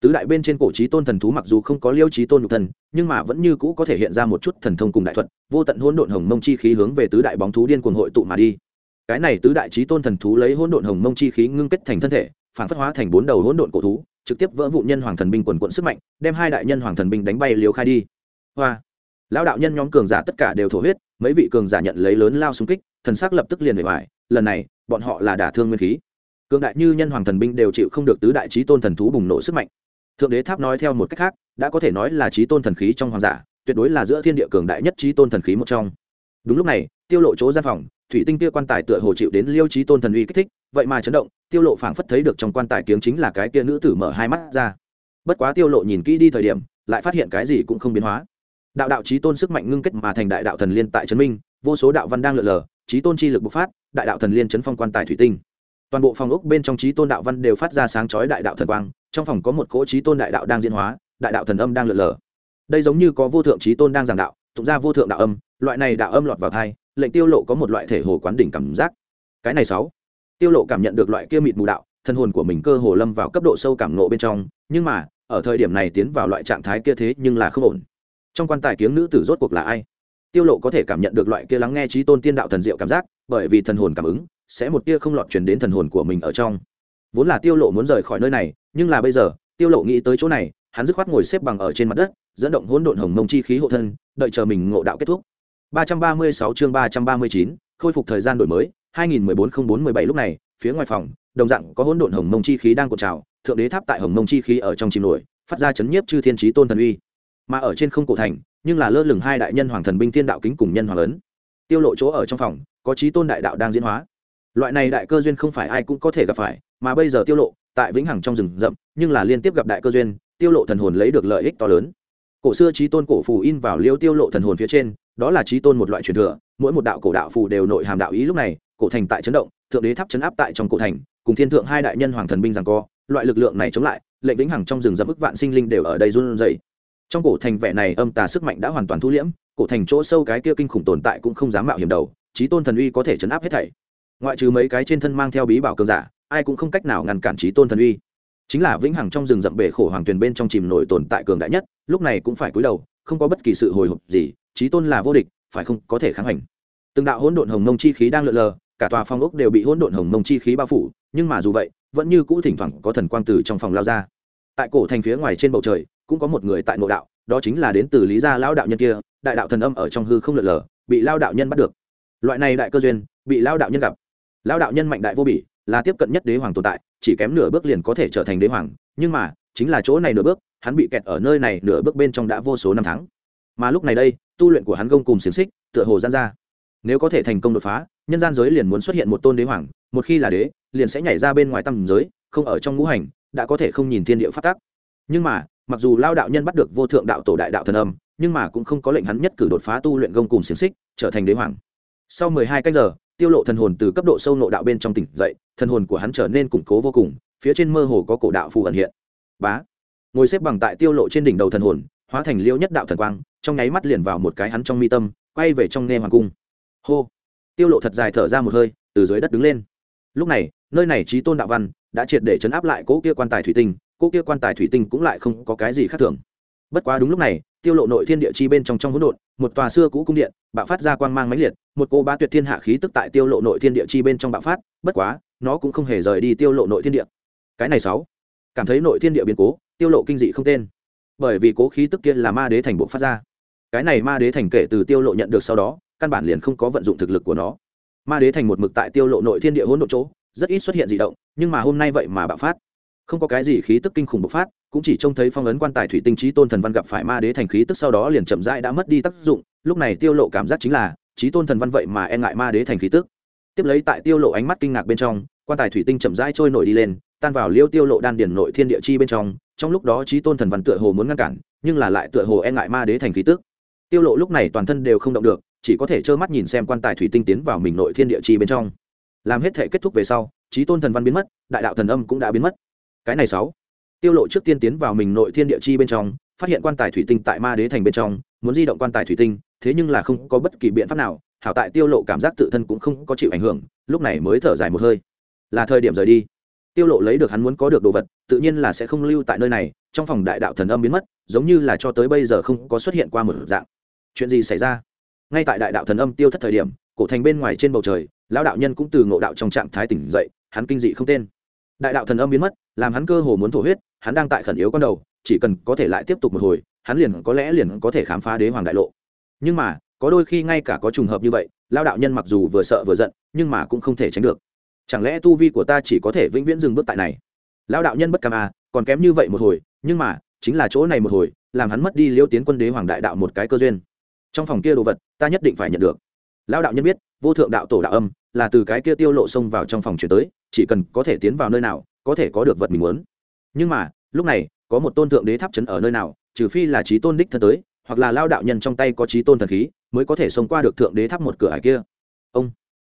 Tứ đại bên trên cổ trí tôn thần thú mặc dù không có liêu trí tôn nhục thần, nhưng mà vẫn như cũ có thể hiện ra một chút thần thông cùng đại thuật, vô tận hỗn độn hồng mông chi khí hướng về tứ đại bóng thú điên cuồng hội tụ mà đi. Cái này tứ đại trí tôn thần thú lấy hỗn độn hồng mông chi khí ngưng kết thành thân thể, phản phất hóa thành bốn đầu hỗn độn cổ thú trực tiếp vỡ vụ nhân hoàng thần binh quần quận sức mạnh, đem hai đại nhân hoàng thần binh đánh bay liều khai đi. Hoa. Lão đạo nhân nhóm cường giả tất cả đều thổ huyết, mấy vị cường giả nhận lấy lớn lao xung kích, thần sắc lập tức liền bề ngoài lần này, bọn họ là đả thương nguyên khí. Cường đại như nhân hoàng thần binh đều chịu không được tứ đại trí tôn thần thú bùng nổ sức mạnh. Thượng đế tháp nói theo một cách khác, đã có thể nói là trí tôn thần khí trong hoàng giả, tuyệt đối là giữa thiên địa cường đại nhất trí tôn thần khí một trong. Đúng lúc này, tiêu lộ chỗ gian phòng, thủy tinh kia quan tài tựa hồ chịu đến liêu trí tôn thần uy kích thích vậy mà chấn động, tiêu lộ phảng phất thấy được trong quan tài kiếng chính là cái kia nữ tử mở hai mắt ra. Bất quá tiêu lộ nhìn kỹ đi thời điểm, lại phát hiện cái gì cũng không biến hóa. Đạo đạo trí tôn sức mạnh ngưng kết mà thành đại đạo thần liên tại chấn minh, vô số đạo văn đang lượn lờ trí tôn chi lực bộc phát, đại đạo thần liên chấn phong quan tài thủy tinh. Toàn bộ phòng ốc bên trong trí tôn đạo văn đều phát ra sáng chói đại đạo thần quang, trong phòng có một cỗ trí tôn đại đạo đang diễn hóa, đại đạo thần âm đang lượn lờ. Đây giống như có vô thượng trí tôn đang giảng đạo, tụng ra vô thượng đạo âm, loại này đạo âm lọt vào thai lệnh tiêu lộ có một loại thể hồ quán đỉnh cảm giác. Cái này sáu tiêu lộ cảm nhận được loại kia mịt mù đạo thân hồn của mình cơ hồ lâm vào cấp độ sâu cảm ngộ bên trong nhưng mà ở thời điểm này tiến vào loại trạng thái kia thế nhưng là không ổn. Trong quan tài kiếng nữ tử rốt cuộc là ai? Tiêu lộ có thể cảm nhận được loại kia lắng nghe trí tôn tiên đạo thần diệu cảm giác bởi vì thần hồn cảm ứng sẽ một tia không lọt truyền đến thần hồn của mình ở trong. Vốn là tiêu lộ muốn rời khỏi nơi này nhưng là bây giờ tiêu lộ nghĩ tới chỗ này hắn dứt khoát ngồi xếp bằng ở trên mặt đất dẫn động hỗn độn hồng mông chi khí hộ thân đợi chờ mình ngộ đạo kết thúc. 336 chương 339, khôi phục thời gian đổi mới 2014-04-17 lúc này, phía ngoài phòng, đồng dạng có hỗn độn hồng mông chi khí đang cuộn trào, thượng đế tháp tại hồng mông chi khí ở trong chìm nổi, phát ra chấn nhiếp chư thiên chí tôn thần uy. Mà ở trên không cổ thành, nhưng là lơ lửng hai đại nhân hoàng thần binh thiên đạo kính cùng nhân hoàng ấn. Tiêu lộ chỗ ở trong phòng, có chí tôn đại đạo đang diễn hóa. Loại này đại cơ duyên không phải ai cũng có thể gặp phải, mà bây giờ tiêu lộ, tại vĩnh hằng trong rừng rậm, nhưng là liên tiếp gặp đại cơ duyên, tiêu lộ thần hồn lấy được lợi ích to lớn. Cổ xưa chí tôn cổ phù in vào liêu tiêu lộ thần hồn phía trên, đó là chí tôn một loại truyền thừa, mỗi một đạo cổ đạo phù đều nội hàm đạo ý lúc này cổ thành tại chấn động, thượng đế tháp chấn áp tại trong cổ thành, cùng thiên thượng hai đại nhân hoàng thần binh rằng co, loại lực lượng này chống lại, lệnh vĩnh hằng trong rừng dẫm ức vạn sinh linh đều ở đây run rẩy. Trong cổ thành vẻ này âm tà sức mạnh đã hoàn toàn thu liễm, cổ thành chỗ sâu cái kia kinh khủng tồn tại cũng không dám mạo hiểm đầu trí tôn thần uy có thể chấn áp hết thảy. Ngoại trừ mấy cái trên thân mang theo bí bảo cường giả, ai cũng không cách nào ngăn cản trí tôn thần uy. Chính là vĩnh hằng trong rừng rậm bể khổ hoàng tuyền bên trong chìm nổi tồn tại cường đại nhất, lúc này cũng phải cúi đầu, không có bất kỳ sự hồi hộp gì trí tôn là vô địch, phải không có thể kháng hành từng đạo hỗn độn hồng nông chi khí đang lượn lờ cả tòa phong ốc đều bị hỗn độn hồng mông chi khí bao phủ, nhưng mà dù vậy, vẫn như cũ thỉnh thoảng có thần quang từ trong phòng lao ra. Tại cổ thành phía ngoài trên bầu trời, cũng có một người tại nội đạo, đó chính là đến từ lý gia lão đạo nhân kia, đại đạo thần âm ở trong hư không lượn lờ, bị lao đạo nhân bắt được. Loại này đại cơ duyên, bị lao đạo nhân gặp. Lao đạo nhân mạnh đại vô bỉ, là tiếp cận nhất đế hoàng tồn tại, chỉ kém nửa bước liền có thể trở thành đế hoàng, nhưng mà, chính là chỗ này nửa bước, hắn bị kẹt ở nơi này nửa bước bên trong đã vô số năm tháng. Mà lúc này đây, tu luyện của hắn gông cùng xiềng xích, tựa hồ gian ra nếu có thể thành công đột phá, nhân gian giới liền muốn xuất hiện một tôn đế hoàng, một khi là đế, liền sẽ nhảy ra bên ngoài tầm giới, không ở trong ngũ hành, đã có thể không nhìn thiên địa phát tác. Nhưng mà, mặc dù lao đạo nhân bắt được vô thượng đạo tổ đại đạo thần âm, nhưng mà cũng không có lệnh hắn nhất cử đột phá tu luyện gông cùng xiềng xích, trở thành đế hoàng. Sau mười hai canh giờ, tiêu lộ thần hồn từ cấp độ sâu nộ đạo bên trong tỉnh dậy, thần hồn của hắn trở nên củng cố vô cùng, phía trên mơ hồ có cổ đạo phù ẩn hiện. Bá! Ngồi xếp bằng tại tiêu lộ trên đỉnh đầu thần hồn, hóa thành liêu nhất đạo thần quang, trong nháy mắt liền vào một cái hắn trong mi tâm, quay về trong nghe hoàng cung hô. Tiêu lộ thật dài thở ra một hơi, từ dưới đất đứng lên. Lúc này, nơi này trí tôn đạo văn đã triệt để chấn áp lại cỗ kia quan tài thủy tinh cỗ kia quan tài thủy tinh cũng lại không có cái gì khác thường. Bất quá đúng lúc này, tiêu lộ nội thiên địa chi bên trong trong hỗn độn, một tòa xưa cũ cung điện bạo phát ra quang mang mãnh liệt, một cô bá tuyệt thiên hạ khí tức tại tiêu lộ nội thiên địa chi bên trong bạo phát, bất quá, nó cũng không hề rời đi tiêu lộ nội thiên địa. Cái này sáu, cảm thấy nội thiên địa biến cố, tiêu lộ kinh dị không tên. Bởi vì cố khí tức kia là ma đế thành bộ phát ra. Cái này ma đế thành kể từ tiêu lộ nhận được sau đó căn bản liền không có vận dụng thực lực của nó. Ma đế thành một mực tại tiêu lộ nội thiên địa hỗn độn chỗ, rất ít xuất hiện dị động, nhưng mà hôm nay vậy mà bạo phát. Không có cái gì khí tức kinh khủng bộc phát, cũng chỉ trông thấy phong ấn quan tài thủy tinh trí tôn thần văn gặp phải ma đế thành khí tức sau đó liền chậm rãi đã mất đi tác dụng, lúc này tiêu lộ cảm giác chính là, trí tôn thần văn vậy mà e ngại ma đế thành khí tức. Tiếp lấy tại tiêu lộ ánh mắt kinh ngạc bên trong, quan tài thủy tinh chậm rãi trôi nổi đi lên, tan vào liêu tiêu lộ đan điển nội thiên địa chi bên trong trong lúc đó trí tôn thần văn tựa hồ muốn ngăn cản, nhưng là lại tựa hồ e ngại ma đế thành khí tức. Tiêu lộ lúc này toàn thân đều không động được chỉ có thể trơ mắt nhìn xem quan tài thủy tinh tiến vào mình nội thiên địa chi bên trong. Làm hết thể kết thúc về sau, trí tôn thần văn biến mất, đại đạo thần âm cũng đã biến mất. Cái này sáu. Tiêu lộ trước tiên tiến vào mình nội thiên địa chi bên trong, phát hiện quan tài thủy tinh tại ma đế thành bên trong, muốn di động quan tài thủy tinh, thế nhưng là không có bất kỳ biện pháp nào, hảo tại tiêu lộ cảm giác tự thân cũng không có chịu ảnh hưởng, lúc này mới thở dài một hơi. Là thời điểm rời đi. Tiêu lộ lấy được hắn muốn có được đồ vật, tự nhiên là sẽ không lưu tại nơi này, trong phòng đại đạo thần âm biến mất, giống như là cho tới bây giờ không có xuất hiện qua một dạng. Chuyện gì xảy ra? Ngay tại đại đạo thần âm tiêu thất thời điểm, cổ thành bên ngoài trên bầu trời, lão đạo nhân cũng từ ngộ đạo trong trạng thái tỉnh dậy, hắn kinh dị không tên. Đại đạo thần âm biến mất, làm hắn cơ hồ muốn thổ huyết, hắn đang tại khẩn yếu con đầu, chỉ cần có thể lại tiếp tục một hồi, hắn liền có lẽ liền có thể khám phá đế hoàng đại lộ. Nhưng mà, có đôi khi ngay cả có trùng hợp như vậy lao đạo nhân mặc dù vừa sợ vừa giận, nhưng mà cũng không thể tránh được. Chẳng lẽ tu vi của ta chỉ có thể vĩnh viễn dừng bước tại này? Lao đạo nhân bất cam à còn kém như vậy một hồi, nhưng mà, chính là chỗ này một hồi, làm hắn mất đi liêu tiến quân đế hoàng đại đạo một cái cơ duyên. Trong phòng kia đồ vật ta nhất định phải nhận được. Lão đạo nhân biết, vô thượng đạo tổ đạo âm là từ cái kia tiêu lộ xông vào trong phòng chuyển tới, chỉ cần có thể tiến vào nơi nào, có thể có được vật mình muốn. Nhưng mà, lúc này, có một tôn thượng đế tháp chấn ở nơi nào, trừ phi là trí tôn đích thân tới, hoặc là lao đạo nhân trong tay có trí tôn thần khí, mới có thể xông qua được thượng đế tháp một cửa hải kia. Ông.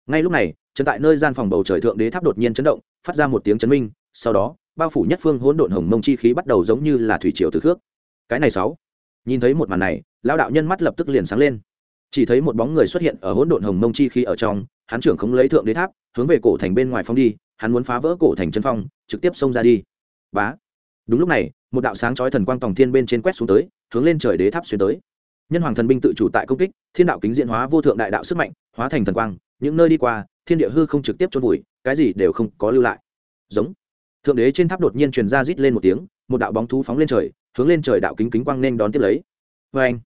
Ngay lúc này chân tại nơi gian phòng bầu trời thượng đế tháp đột nhiên chấn động, phát ra một tiếng chấn minh, sau đó, bao phủ nhất phương hỗn độn hồng mông chi khí bắt đầu giống như là thủy triều từ khước. Cái này sáu. Nhìn thấy một màn này lao đạo nhân mắt lập tức liền sáng lên chỉ thấy một bóng người xuất hiện ở hỗn độn hồng mông chi khí ở trong, hắn trưởng không lấy thượng đế tháp, hướng về cổ thành bên ngoài phong đi, hắn muốn phá vỡ cổ thành chân phong, trực tiếp xông ra đi. Bá! Đúng lúc này, một đạo sáng chói thần quang tòng thiên bên trên quét xuống tới, hướng lên trời đế tháp xuyên tới. Nhân hoàng thần binh tự chủ tại công kích, thiên đạo kính diện hóa vô thượng đại đạo sức mạnh, hóa thành thần quang, những nơi đi qua, thiên địa hư không trực tiếp trôn vùi, cái gì đều không có lưu lại. Giống! Thượng đế trên tháp đột nhiên truyền ra rít lên một tiếng, một đạo bóng thú phóng lên trời, hướng lên trời đạo kính kính quang nên đón tiếp lấy. Vê anh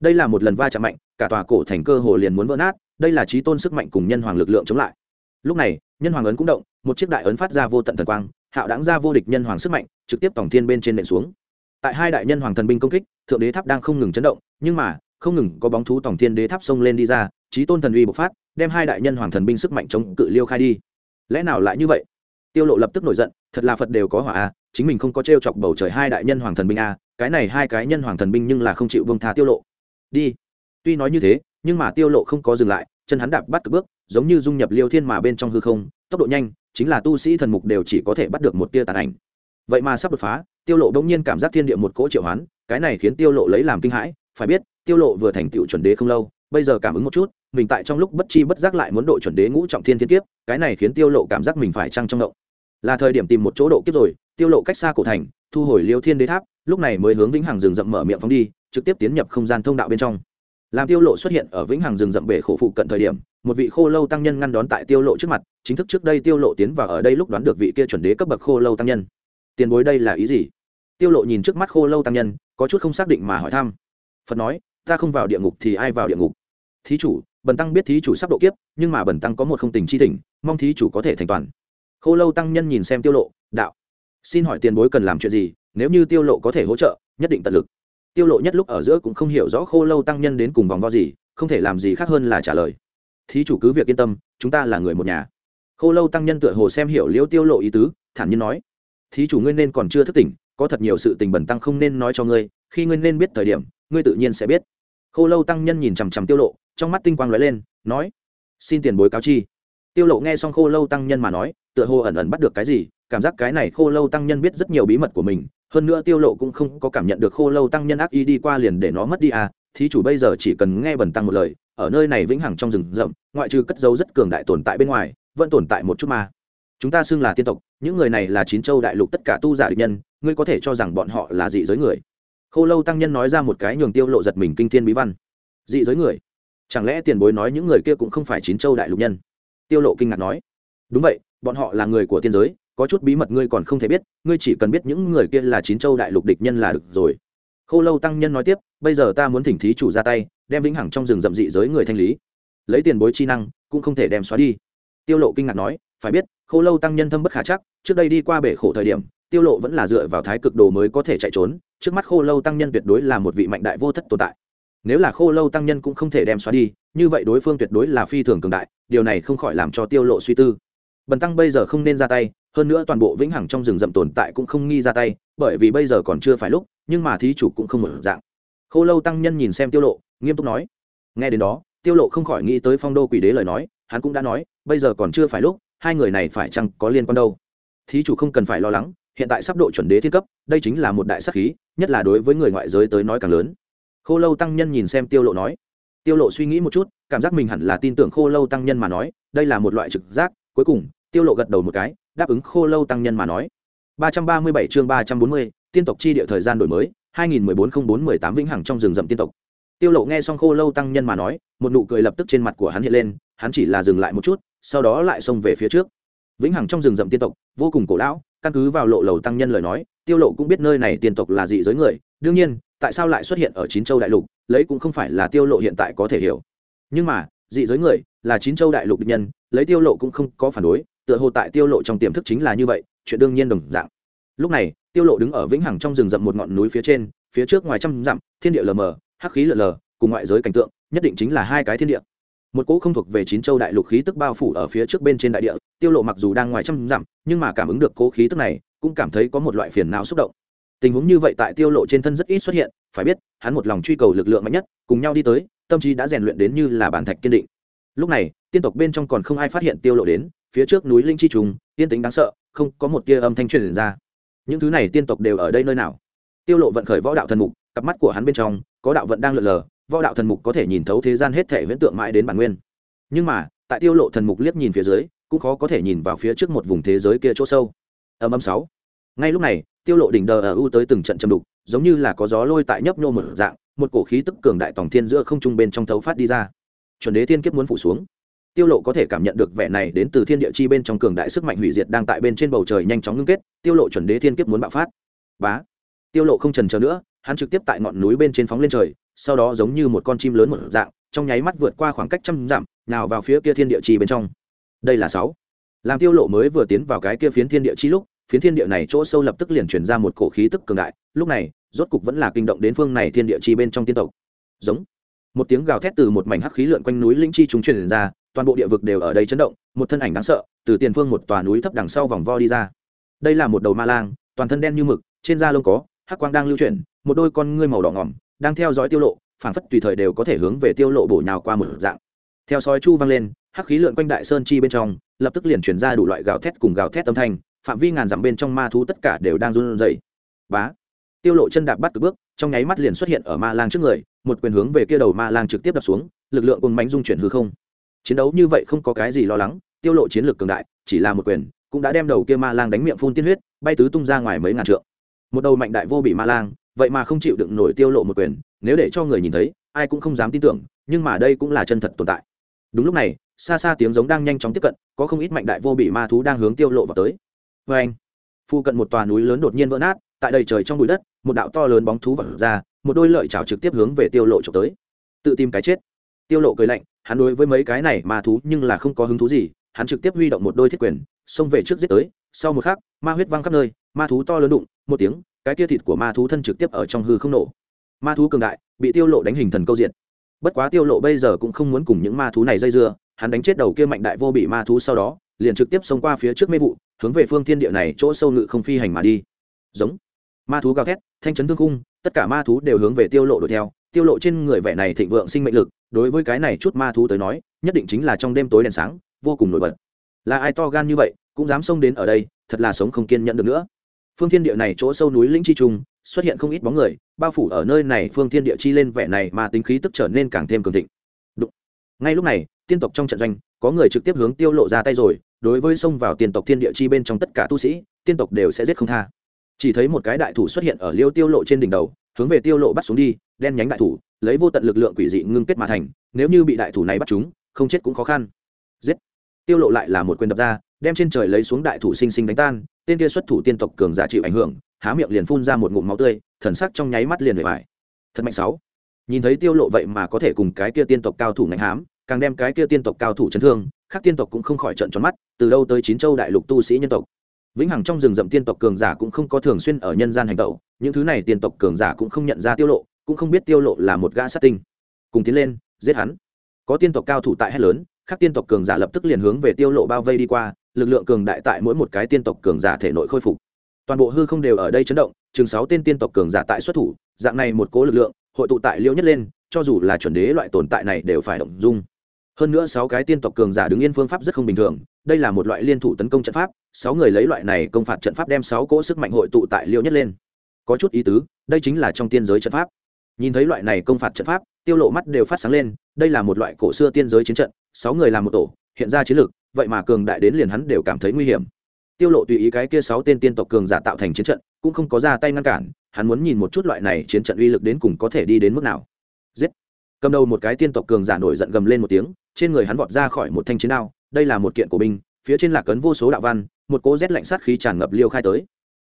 đây là một lần va chạm mạnh, cả tòa cổ thành cơ hồ liền muốn vỡ nát, đây là trí tôn sức mạnh cùng nhân hoàng lực lượng chống lại. Lúc này, nhân hoàng ấn cũng động, một chiếc đại ấn phát ra vô tận thần quang, hạo đáng ra vô địch nhân hoàng sức mạnh, trực tiếp tổng thiên bên trên nện xuống. Tại hai đại nhân hoàng thần binh công kích, thượng đế tháp đang không ngừng chấn động, nhưng mà, không ngừng có bóng thú tổng thiên đế tháp xông lên đi ra trí tôn thần uy bộc phát, đem hai đại nhân hoàng thần binh sức mạnh chống cự liêu khai đi. Lẽ nào lại như vậy? Tiêu lộ lập tức nổi giận, thật là phật đều có hỏa a à, chính mình không có trêu chọc bầu trời hai đại nhân hoàng thần binh a cái này hai cái nhân hoàng thần binh nhưng là không chịu vương tha tiêu lộ đi. Tuy nói như thế, nhưng mà tiêu lộ không có dừng lại, chân hắn đạp bắt cực bước, giống như dung nhập liêu thiên mà bên trong hư không, tốc độ nhanh, chính là tu sĩ thần mục đều chỉ có thể bắt được một tia tàn ảnh. Vậy mà sắp đột phá, tiêu lộ bỗng nhiên cảm giác thiên địa một cỗ triệu hoán, cái này khiến tiêu lộ lấy làm kinh hãi, phải biết, tiêu lộ vừa thành tựu chuẩn đế không lâu, bây giờ cảm ứng một chút, mình tại trong lúc bất chi bất giác lại muốn độ chuẩn đế ngũ trọng thiên thiên kiếp, cái này khiến tiêu lộ cảm giác mình phải trăng trong động. Là thời điểm tìm một chỗ độ kiếp rồi, tiêu lộ cách xa cổ thành, thu hồi liêu thiên đế tháp, lúc này mới hướng vĩnh hằng rừng rậm mở miệng phóng đi trực tiếp tiến nhập không gian thông đạo bên trong. Làm tiêu lộ xuất hiện ở vĩnh hằng rừng rậm bể khổ phụ cận thời điểm, một vị khô lâu tăng nhân ngăn đón tại tiêu lộ trước mặt, chính thức trước đây tiêu lộ tiến vào ở đây lúc đoán được vị kia chuẩn đế cấp bậc khô lâu tăng nhân. Tiền bối đây là ý gì? Tiêu lộ nhìn trước mắt khô lâu tăng nhân, có chút không xác định mà hỏi thăm. Phật nói, ta không vào địa ngục thì ai vào địa ngục? Thí chủ, bần tăng biết thí chủ sắp độ kiếp, nhưng mà bần tăng có một không tình chi thỉnh, mong thí chủ có thể thành toàn. Khô lâu tăng nhân nhìn xem tiêu lộ, đạo, xin hỏi tiền bối cần làm chuyện gì? Nếu như tiêu lộ có thể hỗ trợ, nhất định tận lực tiêu lộ nhất lúc ở giữa cũng không hiểu rõ khô lâu tăng nhân đến cùng vòng vo gì, không thể làm gì khác hơn là trả lời. Thí chủ cứ việc yên tâm, chúng ta là người một nhà. Khô lâu tăng nhân tựa hồ xem hiểu liễu tiêu lộ ý tứ, thản nhiên nói, thí chủ ngươi nên còn chưa thức tỉnh, có thật nhiều sự tình bẩn tăng không nên nói cho ngươi, khi ngươi nên biết thời điểm, ngươi tự nhiên sẽ biết. Khô lâu tăng nhân nhìn chằm chằm tiêu lộ, trong mắt tinh quang lóe lên, nói, xin tiền bối cáo chi. Tiêu lộ nghe xong khô lâu tăng nhân mà nói, tựa hồ ẩn ẩn bắt được cái gì cảm giác cái này khô lâu tăng nhân biết rất nhiều bí mật của mình, hơn nữa tiêu lộ cũng không có cảm nhận được khô lâu tăng nhân ác ý đi qua liền để nó mất đi à thí chủ bây giờ chỉ cần nghe bẩn tăng một lời, ở nơi này vĩnh hằng trong rừng rậm, ngoại trừ cất dấu rất cường đại tồn tại bên ngoài, vẫn tồn tại một chút mà. Chúng ta xưng là tiên tộc, những người này là chín châu đại lục tất cả tu giả địch nhân, ngươi có thể cho rằng bọn họ là dị giới người. Khô lâu tăng nhân nói ra một cái nhường tiêu lộ giật mình kinh thiên bí văn. Dị giới người? Chẳng lẽ tiền bối nói những người kia cũng không phải chín châu đại lục nhân? Tiêu lộ kinh ngạc nói. Đúng vậy, bọn họ là người của tiên giới có chút bí mật ngươi còn không thể biết, ngươi chỉ cần biết những người kia là chín châu đại lục địch nhân là được rồi. Khô lâu tăng nhân nói tiếp, bây giờ ta muốn thỉnh thí chủ ra tay, đem vĩnh hằng trong rừng rậm dị giới người thanh lý. Lấy tiền bối chi năng, cũng không thể đem xóa đi. Tiêu lộ kinh ngạc nói, phải biết, khô lâu tăng nhân thâm bất khả chắc, trước đây đi qua bể khổ thời điểm, tiêu lộ vẫn là dựa vào thái cực đồ mới có thể chạy trốn, trước mắt khô lâu tăng nhân tuyệt đối là một vị mạnh đại vô thất tồn tại. Nếu là khô lâu tăng nhân cũng không thể đem xóa đi, như vậy đối phương tuyệt đối là phi thường cường đại, điều này không khỏi làm cho tiêu lộ suy tư bần tăng bây giờ không nên ra tay, hơn nữa toàn bộ vĩnh hằng trong rừng rậm tồn tại cũng không nghi ra tay, bởi vì bây giờ còn chưa phải lúc, nhưng mà thí chủ cũng không mở dạng. Khô lâu tăng nhân nhìn xem tiêu lộ, nghiêm túc nói, nghe đến đó, tiêu lộ không khỏi nghĩ tới phong đô quỷ đế lời nói, hắn cũng đã nói, bây giờ còn chưa phải lúc, hai người này phải chăng có liên quan đâu? Thí chủ không cần phải lo lắng, hiện tại sắp độ chuẩn đế thiên cấp, đây chính là một đại sắc khí, nhất là đối với người ngoại giới tới nói càng lớn. Khô lâu tăng nhân nhìn xem tiêu lộ nói, tiêu lộ suy nghĩ một chút, cảm giác mình hẳn là tin tưởng khô lâu tăng nhân mà nói, đây là một loại trực giác, cuối cùng tiêu lộ gật đầu một cái đáp ứng khô lâu tăng nhân mà nói. 337 chương 340, tiên tộc chi địa thời gian đổi mới 2014-04-18 vĩnh hằng trong rừng rậm tiên tộc. Tiêu lộ nghe xong khô lâu tăng nhân mà nói một nụ cười lập tức trên mặt của hắn hiện lên hắn chỉ là dừng lại một chút sau đó lại xông về phía trước. Vĩnh hằng trong rừng rậm tiên tộc vô cùng cổ lão căn cứ vào lộ lầu tăng nhân lời nói tiêu lộ cũng biết nơi này tiên tộc là dị giới người đương nhiên tại sao lại xuất hiện ở chín châu đại lục lấy cũng không phải là tiêu lộ hiện tại có thể hiểu. Nhưng mà dị giới người là chín châu đại lục địch nhân lấy tiêu lộ cũng không có phản đối tựa hồ tại tiêu lộ trong tiềm thức chính là như vậy, chuyện đương nhiên đồng dạng. Lúc này, tiêu lộ đứng ở vĩnh hằng trong rừng rậm một ngọn núi phía trên, phía trước ngoài trăm dặm, thiên địa lờ mờ, hắc khí lờ lờ, cùng ngoại giới cảnh tượng, nhất định chính là hai cái thiên địa. Một cỗ không thuộc về chín châu đại lục khí tức bao phủ ở phía trước bên trên đại địa, tiêu lộ mặc dù đang ngoài trăm dặm, nhưng mà cảm ứng được cỗ khí tức này, cũng cảm thấy có một loại phiền não xúc động. Tình huống như vậy tại tiêu lộ trên thân rất ít xuất hiện, phải biết, hắn một lòng truy cầu lực lượng mạnh nhất, cùng nhau đi tới, tâm trí đã rèn luyện đến như là bản thạch kiên định. Lúc này, tiên tộc bên trong còn không ai phát hiện tiêu lộ đến phía trước núi linh chi trùng yên tĩnh đáng sợ, không có một tia âm thanh truyền ra. Những thứ này tiên tộc đều ở đây nơi nào? Tiêu lộ vận khởi võ đạo thần mục, cặp mắt của hắn bên trong có đạo vận đang lượn lờ, võ đạo thần mục có thể nhìn thấu thế gian hết thể huyễn tượng mãi đến bản nguyên. Nhưng mà, tại tiêu lộ thần mục liếc nhìn phía dưới, cũng khó có thể nhìn vào phía trước một vùng thế giới kia chỗ sâu. Âm âm sáu. Ngay lúc này, tiêu lộ đỉnh đờ ở u tới từng trận châm đục, giống như là có gió lôi tại nhấp nhô một dạng, một cổ khí tức cường đại tổng thiên giữa không trung bên trong thấu phát đi ra. Chuẩn đế thiên kiếp muốn phủ xuống tiêu lộ có thể cảm nhận được vẻ này đến từ thiên địa chi bên trong cường đại sức mạnh hủy diệt đang tại bên trên bầu trời nhanh chóng ngưng kết, tiêu lộ chuẩn đế thiên kiếp muốn bạo phát. Bá! Tiêu lộ không trần chờ nữa, hắn trực tiếp tại ngọn núi bên trên phóng lên trời, sau đó giống như một con chim lớn một dạng, trong nháy mắt vượt qua khoảng cách trăm dặm, nào vào phía kia thiên địa chi bên trong. Đây là sáu. Làm tiêu lộ mới vừa tiến vào cái kia phiến thiên địa chi lúc, phiến thiên địa này chỗ sâu lập tức liền truyền ra một cổ khí tức cường đại, lúc này, rốt cục vẫn là kinh động đến phương này thiên địa chi bên trong tiên tộc. Giống. Một tiếng gào thét từ một mảnh hắc khí lượn quanh núi linh chi chúng truyền ra toàn bộ địa vực đều ở đây chấn động, một thân ảnh đáng sợ, từ tiền phương một tòa núi thấp đằng sau vòng vo đi ra. Đây là một đầu ma lang, toàn thân đen như mực, trên da lông có hắc quang đang lưu chuyển, một đôi con ngươi màu đỏ ngỏm, đang theo dõi tiêu lộ, phảng phất tùy thời đều có thể hướng về tiêu lộ bổ nhào qua một dạng. Theo sói chu vang lên, hắc khí lượn quanh đại sơn chi bên trong, lập tức liền chuyển ra đủ loại gào thét cùng gào thét âm thanh, phạm vi ngàn dặm bên trong ma thú tất cả đều đang run rẩy. Bá! Tiêu lộ chân đạp bắt từ bước, trong nháy mắt liền xuất hiện ở ma lang trước người, một quyền hướng về kia đầu ma lang trực tiếp đập xuống, lực lượng cùng mánh dung chuyển hư không chiến đấu như vậy không có cái gì lo lắng, tiêu lộ chiến lược cường đại, chỉ là một quyền, cũng đã đem đầu kia ma lang đánh miệng phun tiên huyết, bay tứ tung ra ngoài mấy ngàn trượng. Một đầu mạnh đại vô bị ma lang, vậy mà không chịu đựng nổi tiêu lộ một quyền, nếu để cho người nhìn thấy, ai cũng không dám tin tưởng, nhưng mà đây cũng là chân thật tồn tại. Đúng lúc này, xa xa tiếng giống đang nhanh chóng tiếp cận, có không ít mạnh đại vô bị ma thú đang hướng tiêu lộ vào tới. Vê anh phu cận một tòa núi lớn đột nhiên vỡ nát, tại đầy trời trong bụi đất, một đạo to lớn bóng thú vỡ ra, một đôi lợi chảo trực tiếp hướng về tiêu lộ trộm tới. Tự tìm cái chết tiêu lộ cười lạnh, hắn đối với mấy cái này ma thú nhưng là không có hứng thú gì, hắn trực tiếp huy động một đôi thiết quyền, xông về trước giết tới, sau một khắc, ma huyết văng khắp nơi, ma thú to lớn đụng, một tiếng, cái kia thịt của ma thú thân trực tiếp ở trong hư không nổ. Ma thú cường đại, bị tiêu lộ đánh hình thần câu diện. Bất quá tiêu lộ bây giờ cũng không muốn cùng những ma thú này dây dưa, hắn đánh chết đầu kia mạnh đại vô bị ma thú sau đó, liền trực tiếp xông qua phía trước mê vụ, hướng về phương thiên địa này chỗ sâu ngự không phi hành mà đi. Giống. Ma thú gào thét, thanh chấn thương cung tất cả ma thú đều hướng về tiêu lộ đuổi theo. Tiêu lộ trên người vẻ này thịnh vượng sinh mệnh lực đối với cái này chút ma thú tới nói, nhất định chính là trong đêm tối đèn sáng, vô cùng nổi bật. Là ai to gan như vậy, cũng dám xông đến ở đây, thật là sống không kiên nhẫn được nữa. Phương thiên địa này chỗ sâu núi lĩnh chi trung, xuất hiện không ít bóng người, bao phủ ở nơi này phương thiên địa chi lên vẻ này mà tính khí tức trở nên càng thêm cường thịnh. Đúng. ngay lúc này, tiên tộc trong trận doanh, có người trực tiếp hướng tiêu lộ ra tay rồi, đối với xông vào tiên tộc thiên địa chi bên trong tất cả tu sĩ, tiên tộc đều sẽ giết không tha. Chỉ thấy một cái đại thủ xuất hiện ở liêu tiêu lộ trên đỉnh đầu, hướng về tiêu lộ bắt xuống đi đen nhánh đại thủ, lấy vô tận lực lượng quỷ dị ngưng kết mà thành, nếu như bị đại thủ này bắt chúng, không chết cũng khó khăn. Giết. Tiêu lộ lại là một quyền đập ra, đem trên trời lấy xuống đại thủ sinh sinh đánh tan, tên kia xuất thủ tiên tộc cường giả chịu ảnh hưởng, há miệng liền phun ra một ngụm máu tươi, thần sắc trong nháy mắt liền nổi bại thật mạnh sáu. Nhìn thấy tiêu lộ vậy mà có thể cùng cái kia tiên tộc cao thủ ngạnh hám càng đem cái kia tiên tộc cao thủ chấn thương, khác tiên tộc cũng không khỏi trận tròn mắt, từ đâu tới chín châu đại lục tu sĩ nhân tộc. Vĩnh hằng trong rừng rậm tiên tộc cường giả cũng không có thường xuyên ở nhân gian hành động, những thứ này tiên tộc cường giả cũng không nhận ra tiêu lộ cũng không biết tiêu lộ là một gã sát tinh. Cùng tiến lên, giết hắn. Có tiên tộc cao thủ tại hết lớn các tiên tộc cường giả lập tức liền hướng về tiêu lộ bao vây đi qua, lực lượng cường đại tại mỗi một cái tiên tộc cường giả thể nội khôi phục. Toàn bộ hư không đều ở đây chấn động, chừng sáu tên tiên tộc cường giả tại xuất thủ, dạng này một cố lực lượng, hội tụ tại liêu nhất lên, cho dù là chuẩn đế loại tồn tại này đều phải động dung. Hơn nữa sáu cái tiên tộc cường giả đứng yên phương pháp rất không bình thường, đây là một loại liên thủ tấn công trận pháp, sáu người lấy loại này công phạt trận pháp đem sáu cỗ sức mạnh hội tụ tại liêu nhất lên. Có chút ý tứ, đây chính là trong tiên giới trận pháp nhìn thấy loại này công phạt trận pháp, tiêu lộ mắt đều phát sáng lên, đây là một loại cổ xưa tiên giới chiến trận, sáu người làm một tổ, hiện ra chiến lược vậy mà cường đại đến liền hắn đều cảm thấy nguy hiểm. Tiêu lộ tùy ý cái kia sáu tên tiên tộc cường giả tạo thành chiến trận, cũng không có ra tay ngăn cản, hắn muốn nhìn một chút loại này chiến trận uy lực đến cùng có thể đi đến mức nào. Giết! Cầm đầu một cái tiên tộc cường giả nổi giận gầm lên một tiếng, trên người hắn vọt ra khỏi một thanh chiến đao, đây là một kiện cổ binh, phía trên là cấn vô số đạo văn, một cỗ rét lạnh sát khí tràn ngập liêu khai tới.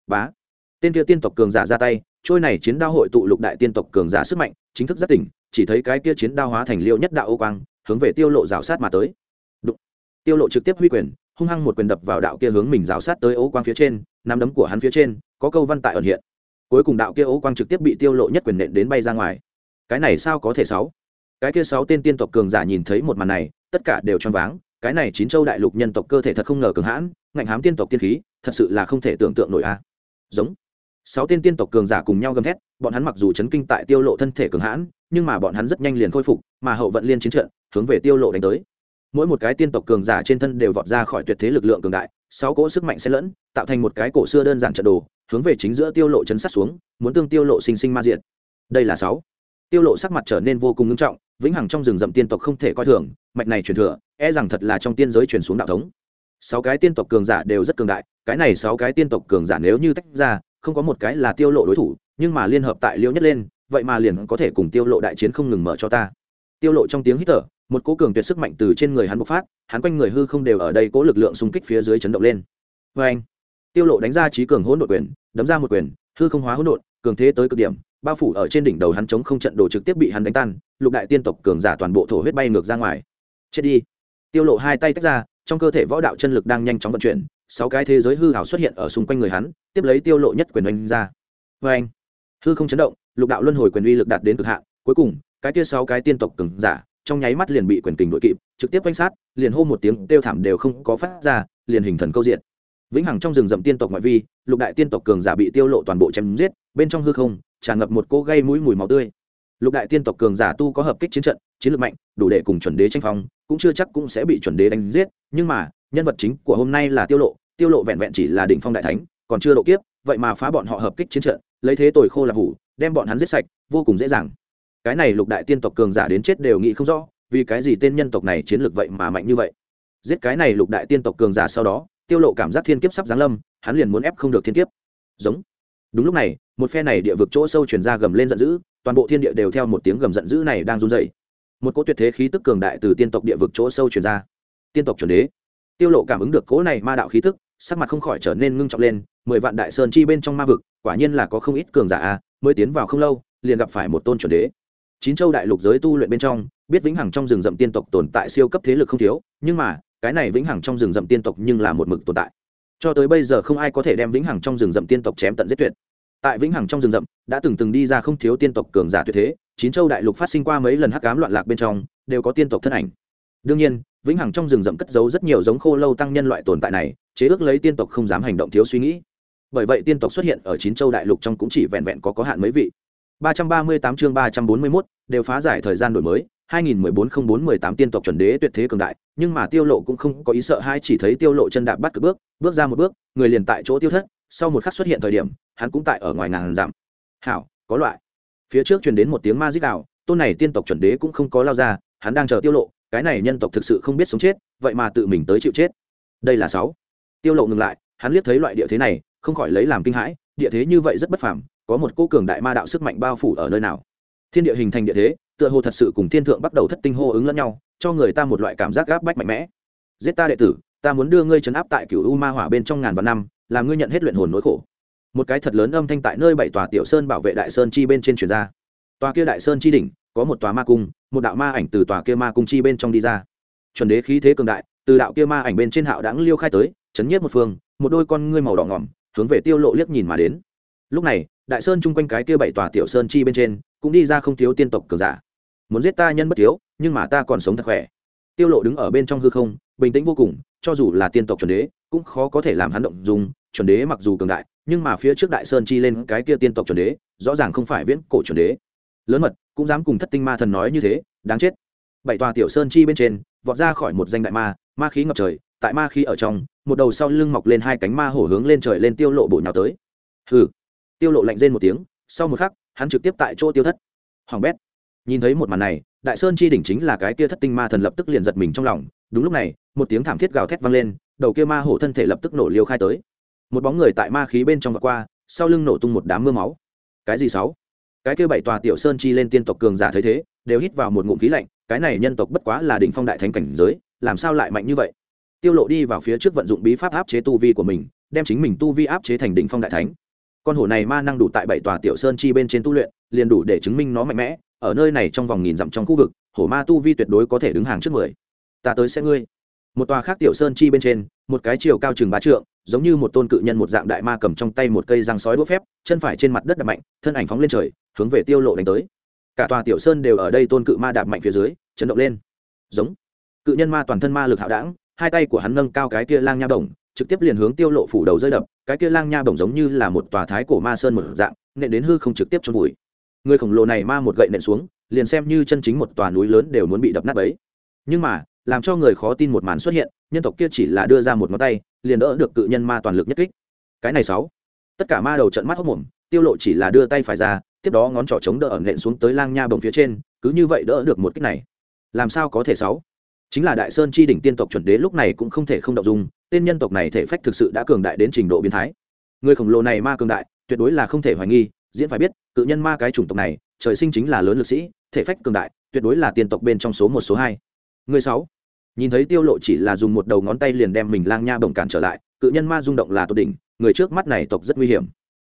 Bá! Tên kia tiên tộc cường giả ra tay trôi này chiến đao hội tụ lục đại tiên tộc cường giả sức mạnh, chính thức rất tỉnh, chỉ thấy cái kia chiến đao hóa thành liêu nhất đạo ô quang, hướng về tiêu lộ rào sát mà tới. Đụng. tiêu lộ trực tiếp huy quyền, hung hăng một quyền đập vào đạo kia hướng mình rào sát tới ô quang phía trên, nắm đấm của hắn phía trên, có câu văn tại ẩn hiện. Cuối cùng đạo kia ô quang trực tiếp bị tiêu lộ nhất quyền nện đến bay ra ngoài. Cái này sao có thể sáu? Cái kia sáu tên tiên tộc cường giả nhìn thấy một màn này, tất cả đều choáng váng, cái này chín châu đại lục nhân tộc cơ thể thật không ngờ cường hãn, ngạnh hám tiên tộc tiên khí, thật sự là không thể tưởng tượng nổi a. Giống sáu tên tiên tộc cường giả cùng nhau gầm thét, bọn hắn mặc dù chấn kinh tại tiêu lộ thân thể cường hãn, nhưng mà bọn hắn rất nhanh liền khôi phục, mà hậu vận liên chiến trận, hướng về tiêu lộ đánh tới. Mỗi một cái tiên tộc cường giả trên thân đều vọt ra khỏi tuyệt thế lực lượng cường đại, sáu cỗ sức mạnh xen lẫn, tạo thành một cái cổ xưa đơn giản trận đồ, hướng về chính giữa tiêu lộ chấn sát xuống, muốn tương tiêu lộ sinh sinh ma diện đây là sáu. Tiêu lộ sắc mặt trở nên vô cùng nghiêm trọng, vĩnh hằng trong rừng rậm tiên tộc không thể coi thường, mạch này truyền thừa e rằng thật là trong tiên giới truyền xuống đạo thống. Sáu cái tiên tộc cường giả đều rất cường đại, cái này sáu cái tiên tộc cường giả nếu như tách ra không có một cái là tiêu lộ đối thủ, nhưng mà liên hợp tại liêu nhất lên, vậy mà liền có thể cùng tiêu lộ đại chiến không ngừng mở cho ta. Tiêu lộ trong tiếng hít thở, một cỗ cường tuyệt sức mạnh từ trên người hắn bộc phát, hắn quanh người hư không đều ở đây cố lực lượng xung kích phía dưới chấn động lên. Với anh, tiêu lộ đánh ra trí cường hỗn độn quyền, đấm ra một quyền, hư không hóa hỗn độn, cường thế tới cực điểm, bao phủ ở trên đỉnh đầu hắn chống không trận đồ trực tiếp bị hắn đánh tan, lục đại tiên tộc cường giả toàn bộ thổ huyết bay ngược ra ngoài. Chết đi. Tiêu lộ hai tay tách ra, trong cơ thể võ đạo chân lực đang nhanh chóng vận chuyển sáu cái thế giới hư hảo xuất hiện ở xung quanh người hắn, tiếp lấy tiêu lộ nhất quyền oanh ra. Với anh, hư không chấn động, lục đạo luân hồi quyền uy lực đạt đến cực hạn, cuối cùng, cái kia sáu cái tiên tộc cường giả, trong nháy mắt liền bị quyền tình đội kịp, trực tiếp quanh sát, liền hô một tiếng kêu thảm đều không có phát ra, liền hình thần câu diện. Vĩnh hằng trong rừng rậm tiên tộc ngoại vi, lục đại tiên tộc cường giả bị tiêu lộ toàn bộ chém giết, bên trong hư không, tràn ngập một cô gây mũi mùi máu tươi. Lục đại tiên tộc cường giả tu có hợp kích chiến trận, chiến lược mạnh, đủ để cùng chuẩn đế tranh phong, cũng chưa chắc cũng sẽ bị chuẩn đế đánh giết, nhưng mà, nhân vật chính của hôm nay là tiêu lộ tiêu lộ vẹn vẹn chỉ là đỉnh phong đại thánh, còn chưa độ kiếp, vậy mà phá bọn họ hợp kích chiến trận, lấy thế tồi khô là hủ, đem bọn hắn giết sạch, vô cùng dễ dàng. Cái này lục đại tiên tộc cường giả đến chết đều nghĩ không rõ, vì cái gì tên nhân tộc này chiến lược vậy mà mạnh như vậy. Giết cái này lục đại tiên tộc cường giả sau đó, tiêu lộ cảm giác thiên kiếp sắp giáng lâm, hắn liền muốn ép không được thiên kiếp. Giống. Đúng lúc này, một phe này địa vực chỗ sâu truyền ra gầm lên giận dữ, toàn bộ thiên địa đều theo một tiếng gầm giận dữ này đang run rẩy. Một cỗ tuyệt thế khí tức cường đại từ tiên tộc địa vực chỗ sâu truyền ra. Tiên tộc chuẩn đế. Tiêu lộ cảm ứng được cỗ này ma đạo khí tức sắc mặt không khỏi trở nên ngưng trọng lên, mười vạn đại sơn chi bên trong ma vực, quả nhiên là có không ít cường giả a, mới tiến vào không lâu, liền gặp phải một tôn chuẩn đế. Chín châu đại lục giới tu luyện bên trong, biết vĩnh hằng trong rừng rậm tiên tộc tồn tại siêu cấp thế lực không thiếu, nhưng mà, cái này vĩnh hằng trong rừng rậm tiên tộc nhưng là một mực tồn tại. Cho tới bây giờ không ai có thể đem vĩnh hằng trong rừng rậm tiên tộc chém tận giết tuyệt. Tại vĩnh hằng trong rừng rậm, đã từng từng đi ra không thiếu tiên tộc cường giả tuyệt thế, chín châu đại lục phát sinh qua mấy lần hắc cám loạn lạc bên trong, đều có tiên tộc thân ảnh. Đương nhiên vĩnh hằng trong rừng rậm cất giấu rất nhiều giống khô lâu tăng nhân loại tồn tại này chế ước lấy tiên tộc không dám hành động thiếu suy nghĩ. Bởi vậy tiên tộc xuất hiện ở chín châu đại lục trong cũng chỉ vẹn vẹn có có hạn mấy vị. 338 chương 341, đều phá giải thời gian đổi mới 2014-04-18 tiên tộc chuẩn đế tuyệt thế cường đại nhưng mà tiêu lộ cũng không có ý sợ hai chỉ thấy tiêu lộ chân đạp bắt cực bước bước ra một bước người liền tại chỗ tiêu thất sau một khắc xuất hiện thời điểm hắn cũng tại ở ngoài ngàn dặm. Hảo có loại. Phía trước truyền đến một tiếng ma dích đạo tôn này tiên tộc chuẩn đế cũng không có lao ra hắn đang chờ tiêu lộ cái này nhân tộc thực sự không biết sống chết, vậy mà tự mình tới chịu chết. Đây là sáu. Tiêu lộ ngừng lại, hắn liếc thấy loại địa thế này, không khỏi lấy làm kinh hãi, địa thế như vậy rất bất phàm, có một cô cường đại ma đạo sức mạnh bao phủ ở nơi nào. Thiên địa hình thành địa thế, tựa hồ thật sự cùng thiên thượng bắt đầu thất tinh hô ứng lẫn nhau, cho người ta một loại cảm giác gáp bách mạnh mẽ. Giết ta đệ tử, ta muốn đưa ngươi trấn áp tại cửu u ma hỏa bên trong ngàn vạn năm, làm ngươi nhận hết luyện hồn nỗi khổ. Một cái thật lớn âm thanh tại nơi bảy tòa tiểu sơn bảo vệ đại sơn chi bên trên truyền ra. Tòa kia đại sơn chi đỉnh có một tòa ma cung, một đạo ma ảnh từ tòa kia ma cung chi bên trong đi ra. Chuẩn đế khí thế cường đại, từ đạo kia ma ảnh bên trên hạo đãng liêu khai tới, chấn nhiếp một phương, một đôi con ngươi màu đỏ ngỏm, hướng về tiêu lộ liếc nhìn mà đến. Lúc này, đại sơn chung quanh cái kia bảy tòa tiểu sơn chi bên trên, cũng đi ra không thiếu tiên tộc cường giả. Muốn giết ta nhân bất thiếu, nhưng mà ta còn sống thật khỏe. Tiêu lộ đứng ở bên trong hư không, bình tĩnh vô cùng, cho dù là tiên tộc chuẩn đế, cũng khó có thể làm hắn động dùng chuẩn đế mặc dù cường đại, nhưng mà phía trước đại sơn chi lên cái kia tiên tộc chuẩn đế, rõ ràng không phải viễn cổ chuẩn đế lớn mật, cũng dám cùng thất tinh ma thần nói như thế, đáng chết. Bảy tòa tiểu sơn chi bên trên, vọt ra khỏi một danh đại ma ma khí ngập trời, tại ma khí ở trong, một đầu sau lưng mọc lên hai cánh ma hổ hướng lên trời lên tiêu lộ bổ nhào tới. Hừ. Tiêu lộ lạnh rên một tiếng, sau một khắc, hắn trực tiếp tại chỗ tiêu thất. Hoàng bét. Nhìn thấy một màn này, đại sơn chi đỉnh chính là cái kia thất tinh ma thần lập tức liền giật mình trong lòng. Đúng lúc này, một tiếng thảm thiết gào thét vang lên, đầu kia ma hổ thân thể lập tức nổ liêu khai tới. Một bóng người tại ma khí bên trong vượt qua, sau lưng nổ tung một đám mưa máu. Cái gì sáu? Cái kia bảy tòa tiểu sơn chi lên tiên tộc cường giả thấy thế, đều hít vào một ngụm khí lạnh, cái này nhân tộc bất quá là đỉnh phong đại thánh cảnh giới, làm sao lại mạnh như vậy? Tiêu lộ đi vào phía trước vận dụng bí pháp áp chế tu vi của mình, đem chính mình tu vi áp chế thành đỉnh phong đại thánh. Con hổ này ma năng đủ tại bảy tòa tiểu sơn chi bên trên tu luyện, liền đủ để chứng minh nó mạnh mẽ, ở nơi này trong vòng nghìn dặm trong khu vực, hổ ma tu vi tuyệt đối có thể đứng hàng trước mười. Ta tới sẽ ngươi một tòa khác tiểu sơn chi bên trên một cái chiều cao chừng bá trượng giống như một tôn cự nhân một dạng đại ma cầm trong tay một cây răng sói đũa phép chân phải trên mặt đất đập mạnh thân ảnh phóng lên trời hướng về tiêu lộ đánh tới. Cả tòa tiểu sơn đều ở đây tôn cự ma đạp mạnh phía dưới chấn động lên. Giống. Cự nhân ma toàn thân ma lực hạo đảng hai tay của hắn nâng cao cái kia lang nha đồng, trực tiếp liền hướng tiêu lộ phủ đầu rơi đập cái kia lang nha bổng giống như là một tòa thái cổ ma sơn một dạng nện đến hư không trực tiếp cho vùi. Người khổng lồ này ma một gậy nện xuống liền xem như chân chính một tòa núi lớn đều muốn bị đập nát ấy nhưng mà làm cho người khó tin một màn xuất hiện, nhân tộc kia chỉ là đưa ra một ngón tay, liền đỡ được cự nhân ma toàn lực nhất kích. Cái này sáu. Tất cả ma đầu trận mắt hốc mồm, tiêu lộ chỉ là đưa tay phải ra, tiếp đó ngón trỏ chống đỡ ẩn nện xuống tới lang nha bồng phía trên, cứ như vậy đỡ được một kích này. Làm sao có thể sáu? Chính là đại sơn chi đỉnh tiên tộc chuẩn đế lúc này cũng không thể không động dung, tên nhân tộc này thể phách thực sự đã cường đại đến trình độ biến thái. Người khổng lồ này ma cường đại, tuyệt đối là không thể hoài nghi, diễn phải biết, cự nhân ma cái chủng tộc này, trời sinh chính là lớn lực sĩ, thể phách cường đại, tuyệt đối là tiên tộc bên trong số một, số hai người sáu. Nhìn thấy tiêu lộ chỉ là dùng một đầu ngón tay liền đem mình lang nha bổng cản trở lại, cự nhân ma rung động là tột đỉnh, người trước mắt này tộc rất nguy hiểm.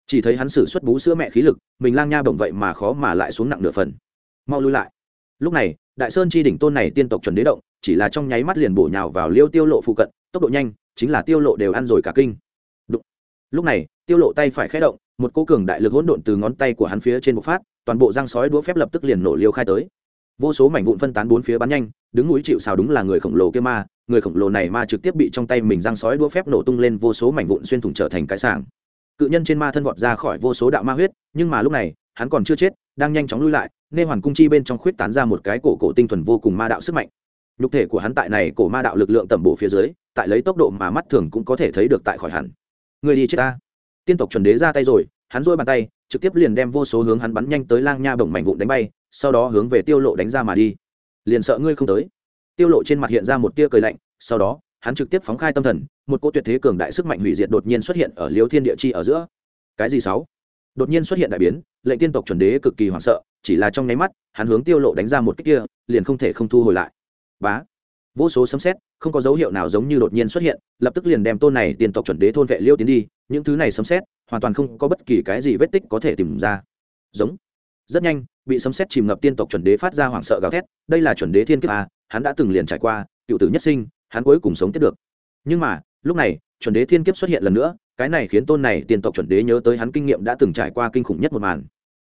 Chỉ thấy hắn sử xuất bú sữa mẹ khí lực, mình lang nha bổng vậy mà khó mà lại xuống nặng nửa phần. Mau lui lại. Lúc này, đại sơn chi đỉnh tôn này tiên tộc chuẩn đế động, chỉ là trong nháy mắt liền bổ nhào vào liêu tiêu lộ phụ cận, tốc độ nhanh, chính là tiêu lộ đều ăn rồi cả kinh. Đụng. lúc này, tiêu lộ tay phải khẽ động, một cỗ cường đại lực hỗn độn từ ngón tay của hắn phía trên bộc phát, toàn bộ răng sói đũa phép lập tức liền nổ liêu khai tới. Vô số mảnh vụn phân tán bốn phía bắn nhanh đứng núi chịu sào đúng là người khổng lồ kia ma, người khổng lồ này ma trực tiếp bị trong tay mình răng sói đũa phép nổ tung lên vô số mảnh vụn xuyên thủng trở thành cái sàng cự nhân trên ma thân vọt ra khỏi vô số đạo ma huyết, nhưng mà lúc này, hắn còn chưa chết, đang nhanh chóng lui lại nên hoàn cung chi bên trong khuyết tán ra một cái cổ cổ tinh thuần vô cùng ma đạo sức mạnh. Nhục thể của hắn tại này cổ ma đạo lực lượng tẩm bổ phía dưới, tại lấy tốc độ mà mắt thường cũng có thể thấy được tại khỏi hẳn. Người đi chết ta. Tiên tộc chuẩn đế ra tay rồi, hắn dôi bàn tay, trực tiếp liền đem vô số hướng hắn bắn nhanh tới lang nha bổng mảnh vụn đánh bay, sau đó hướng về tiêu lộ đánh ra mà đi liền sợ ngươi không tới. Tiêu lộ trên mặt hiện ra một tia cười lạnh, sau đó, hắn trực tiếp phóng khai tâm thần, một cỗ tuyệt thế cường đại sức mạnh hủy diệt đột nhiên xuất hiện ở liêu thiên địa chi ở giữa. Cái gì sáu? Đột nhiên xuất hiện đại biến, lệnh tiên tộc chuẩn đế cực kỳ hoảng sợ, chỉ là trong nháy mắt, hắn hướng tiêu lộ đánh ra một kích kia, liền không thể không thu hồi lại. Bá. Vô số sấm sét, không có dấu hiệu nào giống như đột nhiên xuất hiện, lập tức liền đem tôn này tiên tộc chuẩn đế thôn vệ liêu tiến đi, những thứ này sấm sét, hoàn toàn không có bất kỳ cái gì vết tích có thể tìm ra. Giống rất nhanh, bị sấm sét chìm ngập tiên tộc chuẩn đế phát ra hoảng sợ gào thét, đây là chuẩn đế thiên kiếp à hắn đã từng liền trải qua, cựu tử nhất sinh, hắn cuối cùng sống tiếp được. Nhưng mà, lúc này, chuẩn đế thiên kiếp xuất hiện lần nữa, cái này khiến tôn này tiên tộc chuẩn đế nhớ tới hắn kinh nghiệm đã từng trải qua kinh khủng nhất một màn.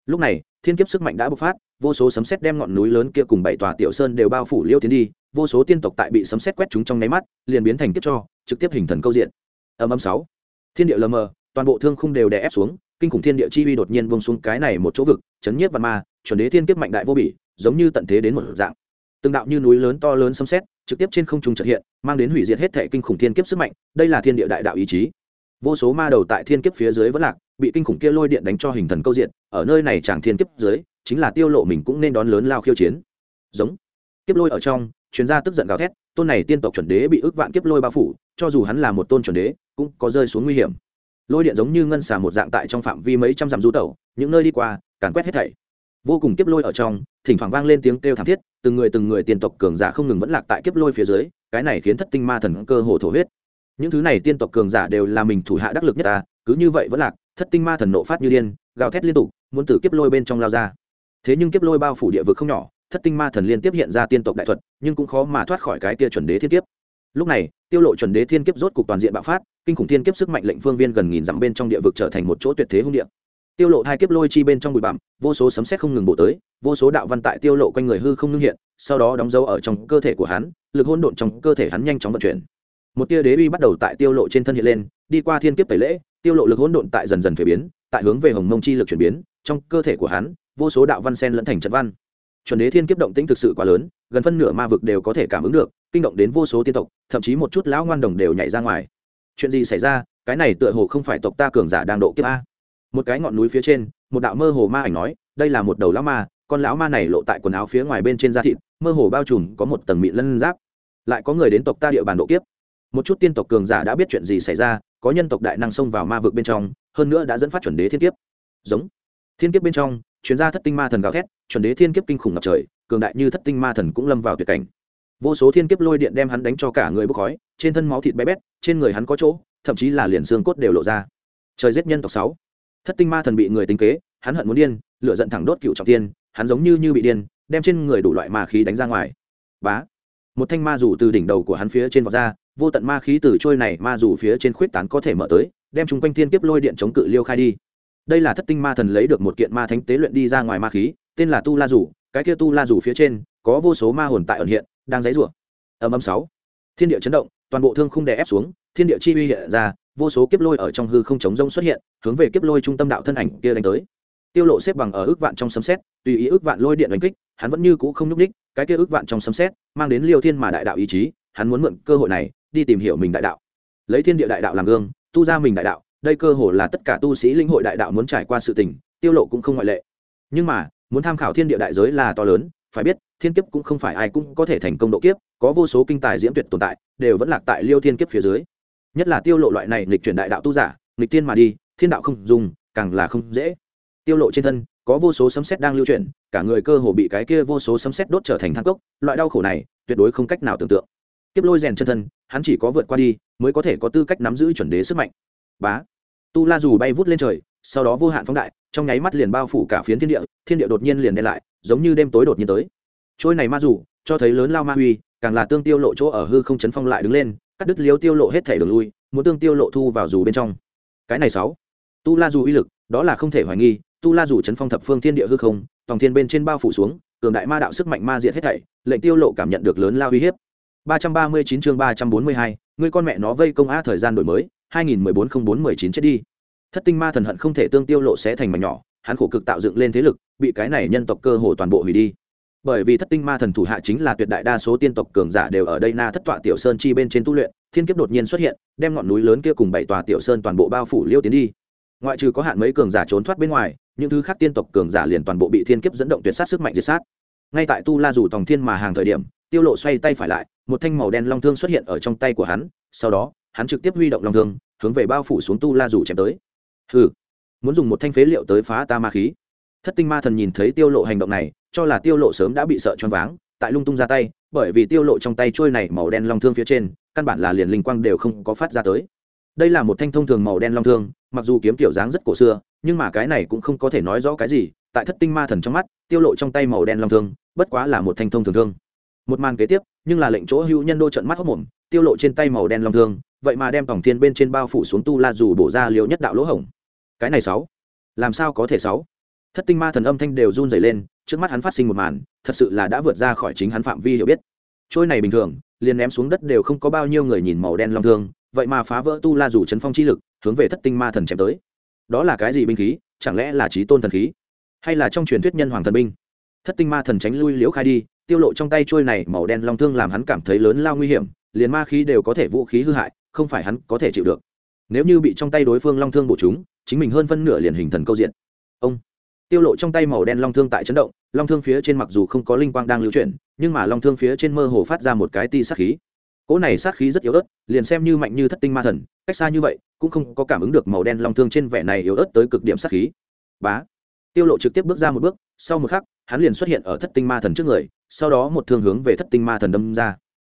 Lúc này, thiên kiếp sức mạnh đã bộc phát, vô số sấm sét đem ngọn núi lớn kia cùng bảy tòa tiểu sơn đều bao phủ liêu tiến đi, vô số tiên tộc tại bị sấm sét quét chúng trong nháy mắt, liền biến thành kiếp cho, trực tiếp hình thần câu diện. Âm âm sáu, thiên địa lờ mờ, toàn bộ thương khung đều đè ép xuống kinh khủng thiên địa chi uy đột nhiên buông xuống cái này một chỗ vực, chấn nhiếp văn ma, chuẩn đế thiên kiếp mạnh đại vô bỉ, giống như tận thế đến một dạng. Từng đạo như núi lớn to lớn sấm sét, trực tiếp trên không trung chợt hiện, mang đến hủy diệt hết thể kinh khủng thiên kiếp sức mạnh, đây là thiên địa đại đạo ý chí. Vô số ma đầu tại thiên kiếp phía dưới vẫn lạc, bị kinh khủng kia lôi điện đánh cho hình thần câu diện, ở nơi này chẳng thiên kiếp dưới, chính là tiêu lộ mình cũng nên đón lớn lao khiêu chiến. Giống. Kiếp lôi ở trong, chuyên gia tức giận gào thét, tôn này tiên tộc chuẩn đế bị ức vạn kiếp lôi bao phủ, cho dù hắn là một tôn chuẩn đế, cũng có rơi xuống nguy hiểm lôi điện giống như ngân xà một dạng tại trong phạm vi mấy trăm dặm du tẩu, những nơi đi qua, càn quét hết thảy. Vô cùng kiếp lôi ở trong, thỉnh thoảng vang lên tiếng kêu thảm thiết, từng người từng người tiên tộc cường giả không ngừng vẫn lạc tại kiếp lôi phía dưới, cái này khiến thất tinh ma thần cơ hồ thổ huyết. Những thứ này tiên tộc cường giả đều là mình thủ hạ đắc lực nhất ta, cứ như vậy vẫn lạc, thất tinh ma thần nộ phát như điên, gào thét liên tục, muốn từ kiếp lôi bên trong lao ra. Thế nhưng kiếp lôi bao phủ địa vực không nhỏ, thất tinh ma thần liên tiếp hiện ra tiên tộc đại thuật, nhưng cũng khó mà thoát khỏi cái kia chuẩn đế thiên kiếp. Lúc này, tiêu lộ chuẩn đế thiên kiếp rốt cục toàn diện bạo phát kinh khủng thiên kiếp sức mạnh lệnh phương viên gần nghìn dặm bên trong địa vực trở thành một chỗ tuyệt thế hung địa. Tiêu lộ hai kiếp lôi chi bên trong bụi bặm, vô số sấm sét không ngừng bổ tới, vô số đạo văn tại tiêu lộ quanh người hư không ngưng hiện, sau đó đóng dấu ở trong cơ thể của hắn, lực hỗn độn trong cơ thể hắn nhanh chóng vận chuyển. Một tia đế uy bắt đầu tại tiêu lộ trên thân hiện lên, đi qua thiên kiếp tẩy lễ, tiêu lộ lực hỗn độn tại dần dần thay biến, tại hướng về hồng mông chi lực chuyển biến, trong cơ thể của hắn, vô số đạo văn sen lẫn thành trận văn. Chuẩn đế thiên kiếp động tĩnh thực sự quá lớn, gần phân nửa ma vực đều có thể cảm ứng được, kinh động đến vô số tiên tộc, thậm chí một chút lão ngoan đồng đều nhảy ra ngoài chuyện gì xảy ra, cái này tựa hồ không phải tộc ta cường giả đang độ kiếp a. Một cái ngọn núi phía trên, một đạo mơ hồ ma ảnh nói, đây là một đầu lão ma, con lão ma này lộ tại quần áo phía ngoài bên trên da thịt, mơ hồ bao trùm có một tầng mịn lân giáp. Lại có người đến tộc ta địa bàn độ kiếp. Một chút tiên tộc cường giả đã biết chuyện gì xảy ra, có nhân tộc đại năng xông vào ma vực bên trong, hơn nữa đã dẫn phát chuẩn đế thiên kiếp. Giống. Thiên kiếp bên trong, chuyên gia thất tinh ma thần gào thét, chuẩn đế thiên kiếp kinh khủng ngập trời, cường đại như thất tinh ma thần cũng lâm vào tuyệt cảnh vô số thiên kiếp lôi điện đem hắn đánh cho cả người bốc khói, trên thân máu thịt bé bét, trên người hắn có chỗ, thậm chí là liền xương cốt đều lộ ra. Trời giết nhân tộc sáu. Thất tinh ma thần bị người tính kế, hắn hận muốn điên, lửa giận thẳng đốt cựu trọng tiên hắn giống như như bị điên, đem trên người đủ loại ma khí đánh ra ngoài. Bá. Một thanh ma rủ từ đỉnh đầu của hắn phía trên vọt ra, vô tận ma khí từ trôi này ma rủ phía trên khuyết tán có thể mở tới, đem chung quanh thiên kiếp lôi điện chống cự liêu khai đi. Đây là thất tinh ma thần lấy được một kiện ma thánh tế luyện đi ra ngoài ma khí, tên là tu la rủ cái kia tu la rủ phía trên, có vô số ma hồn tại ẩn hiện đang dãy rủa. Âm âm sáu. Thiên địa chấn động toàn bộ thương không đè ép xuống thiên địa chi uy hiện ra vô số kiếp lôi ở trong hư không chống rông xuất hiện hướng về kiếp lôi trung tâm đạo thân ảnh kia đánh tới. Tiêu lộ xếp bằng ở ước vạn trong sấm sét tùy ý ước vạn lôi điện đánh kích hắn vẫn như cũ không nhúc nhích, cái kia ước vạn trong sấm sét mang đến liêu thiên mà đại đạo ý chí hắn muốn mượn cơ hội này đi tìm hiểu mình đại đạo. Lấy thiên địa đại đạo làm gương tu ra mình đại đạo đây cơ hội là tất cả tu sĩ linh hội đại đạo muốn trải qua sự tình tiêu lộ cũng không ngoại lệ. Nhưng mà muốn tham khảo thiên địa đại giới là to lớn phải biết thiên kiếp cũng không phải ai cũng có thể thành công độ kiếp, có vô số kinh tài diễm tuyệt tồn tại, đều vẫn lạc tại liêu thiên kiếp phía dưới. Nhất là tiêu lộ loại này lịch chuyển đại đạo tu giả lịch tiên mà đi, thiên đạo không dùng, càng là không dễ. Tiêu lộ trên thân, có vô số sấm sét đang lưu chuyển, cả người cơ hồ bị cái kia vô số sấm sét đốt trở thành than cốc, loại đau khổ này, tuyệt đối không cách nào tưởng tượng. Kiếp lôi rèn chân thân, hắn chỉ có vượt qua đi, mới có thể có tư cách nắm giữ chuẩn đế sức mạnh. Bá. Tu la dù bay vút lên trời, sau đó vô hạn phóng đại, trong nháy mắt liền bao phủ cả phiến thiên địa thiên địa đột nhiên liền đen lại, giống như đêm tối đột nhiên tới trôi này ma dù cho thấy lớn lao ma huy càng là tương tiêu lộ chỗ ở hư không chấn phong lại đứng lên cắt đứt liếu tiêu lộ hết thể đường lui muốn tương tiêu lộ thu vào dù bên trong. Cái này sáu. Tu la dù uy lực đó là không thể hoài nghi tu la dù chấn phong thập phương thiên địa hư không tòng thiên bên trên bao phủ xuống cường đại ma đạo sức mạnh ma diệt hết thảy lệnh tiêu lộ cảm nhận được lớn lao uy hiếp. 339 chương 342, người con mẹ nó vây công a thời gian đổi mới 2014-04-19 chết đi. Thất tinh ma thần hận không thể tương tiêu lộ sẽ thành mảnh nhỏ hắn khổ cực tạo dựng lên thế lực bị cái này nhân tộc cơ hồ toàn bộ hủy đi bởi vì thất tinh ma thần thủ hạ chính là tuyệt đại đa số tiên tộc cường giả đều ở đây na thất tọa tiểu sơn chi bên trên tu luyện, thiên kiếp đột nhiên xuất hiện, đem ngọn núi lớn kia cùng bảy tòa tiểu sơn toàn bộ bao phủ liêu tiến đi. Ngoại trừ có hạn mấy cường giả trốn thoát bên ngoài, những thứ khác tiên tộc cường giả liền toàn bộ bị thiên kiếp dẫn động tuyệt sát sức mạnh diệt sát. Ngay tại tu la rủ tòng thiên mà hàng thời điểm, tiêu lộ xoay tay phải lại, một thanh màu đen long thương xuất hiện ở trong tay của hắn, sau đó, hắn trực tiếp huy động long thương, hướng về bao phủ xuống tu la rủ chém tới. Hừ, muốn dùng một thanh phế liệu tới phá ta ma khí thất tinh ma thần nhìn thấy tiêu lộ hành động này, cho là tiêu lộ sớm đã bị sợ choáng váng, tại lung tung ra tay, bởi vì tiêu lộ trong tay trôi này màu đen long thương phía trên, căn bản là liền linh quang đều không có phát ra tới. Đây là một thanh thông thường màu đen long thương, mặc dù kiếm kiểu dáng rất cổ xưa, nhưng mà cái này cũng không có thể nói rõ cái gì, tại thất tinh ma thần trong mắt, tiêu lộ trong tay màu đen long thương, bất quá là một thanh thông thường thương. Một màn kế tiếp, nhưng là lệnh chỗ hữu nhân đô trận mắt hốc mồm, tiêu lộ trên tay màu đen long thương, vậy mà đem tổng thiên bên trên bao phủ xuống tu la dù bổ ra liều nhất đạo lỗ hổng. Cái này sáu, làm sao có thể sáu? Thất tinh ma thần âm thanh đều run rẩy lên, trước mắt hắn phát sinh một màn, thật sự là đã vượt ra khỏi chính hắn phạm vi hiểu biết. Trôi này bình thường, liền ném xuống đất đều không có bao nhiêu người nhìn màu đen long thương, vậy mà phá vỡ tu la dù chấn phong chi lực, hướng về thất tinh ma thần chém tới. Đó là cái gì binh khí? Chẳng lẽ là trí tôn thần khí? Hay là trong truyền thuyết nhân hoàng thần binh? Thất tinh ma thần tránh lui liễu khai đi, tiêu lộ trong tay trôi này màu đen long thương làm hắn cảm thấy lớn lao nguy hiểm, liền ma khí đều có thể vũ khí hư hại, không phải hắn có thể chịu được. Nếu như bị trong tay đối phương long thương bổ chúng, chính mình hơn phân nửa liền hình thần câu diện. Ông! Tiêu lộ trong tay màu đen long thương tại chấn động, long thương phía trên mặc dù không có linh quang đang lưu chuyển, nhưng mà long thương phía trên mơ hồ phát ra một cái ti sát khí. Cỗ này sát khí rất yếu ớt, liền xem như mạnh như thất tinh ma thần, cách xa như vậy, cũng không có cảm ứng được màu đen long thương trên vẻ này yếu ớt tới cực điểm sát khí. Bá. Tiêu lộ trực tiếp bước ra một bước, sau một khắc, hắn liền xuất hiện ở thất tinh ma thần trước người, sau đó một thương hướng về thất tinh ma thần đâm ra.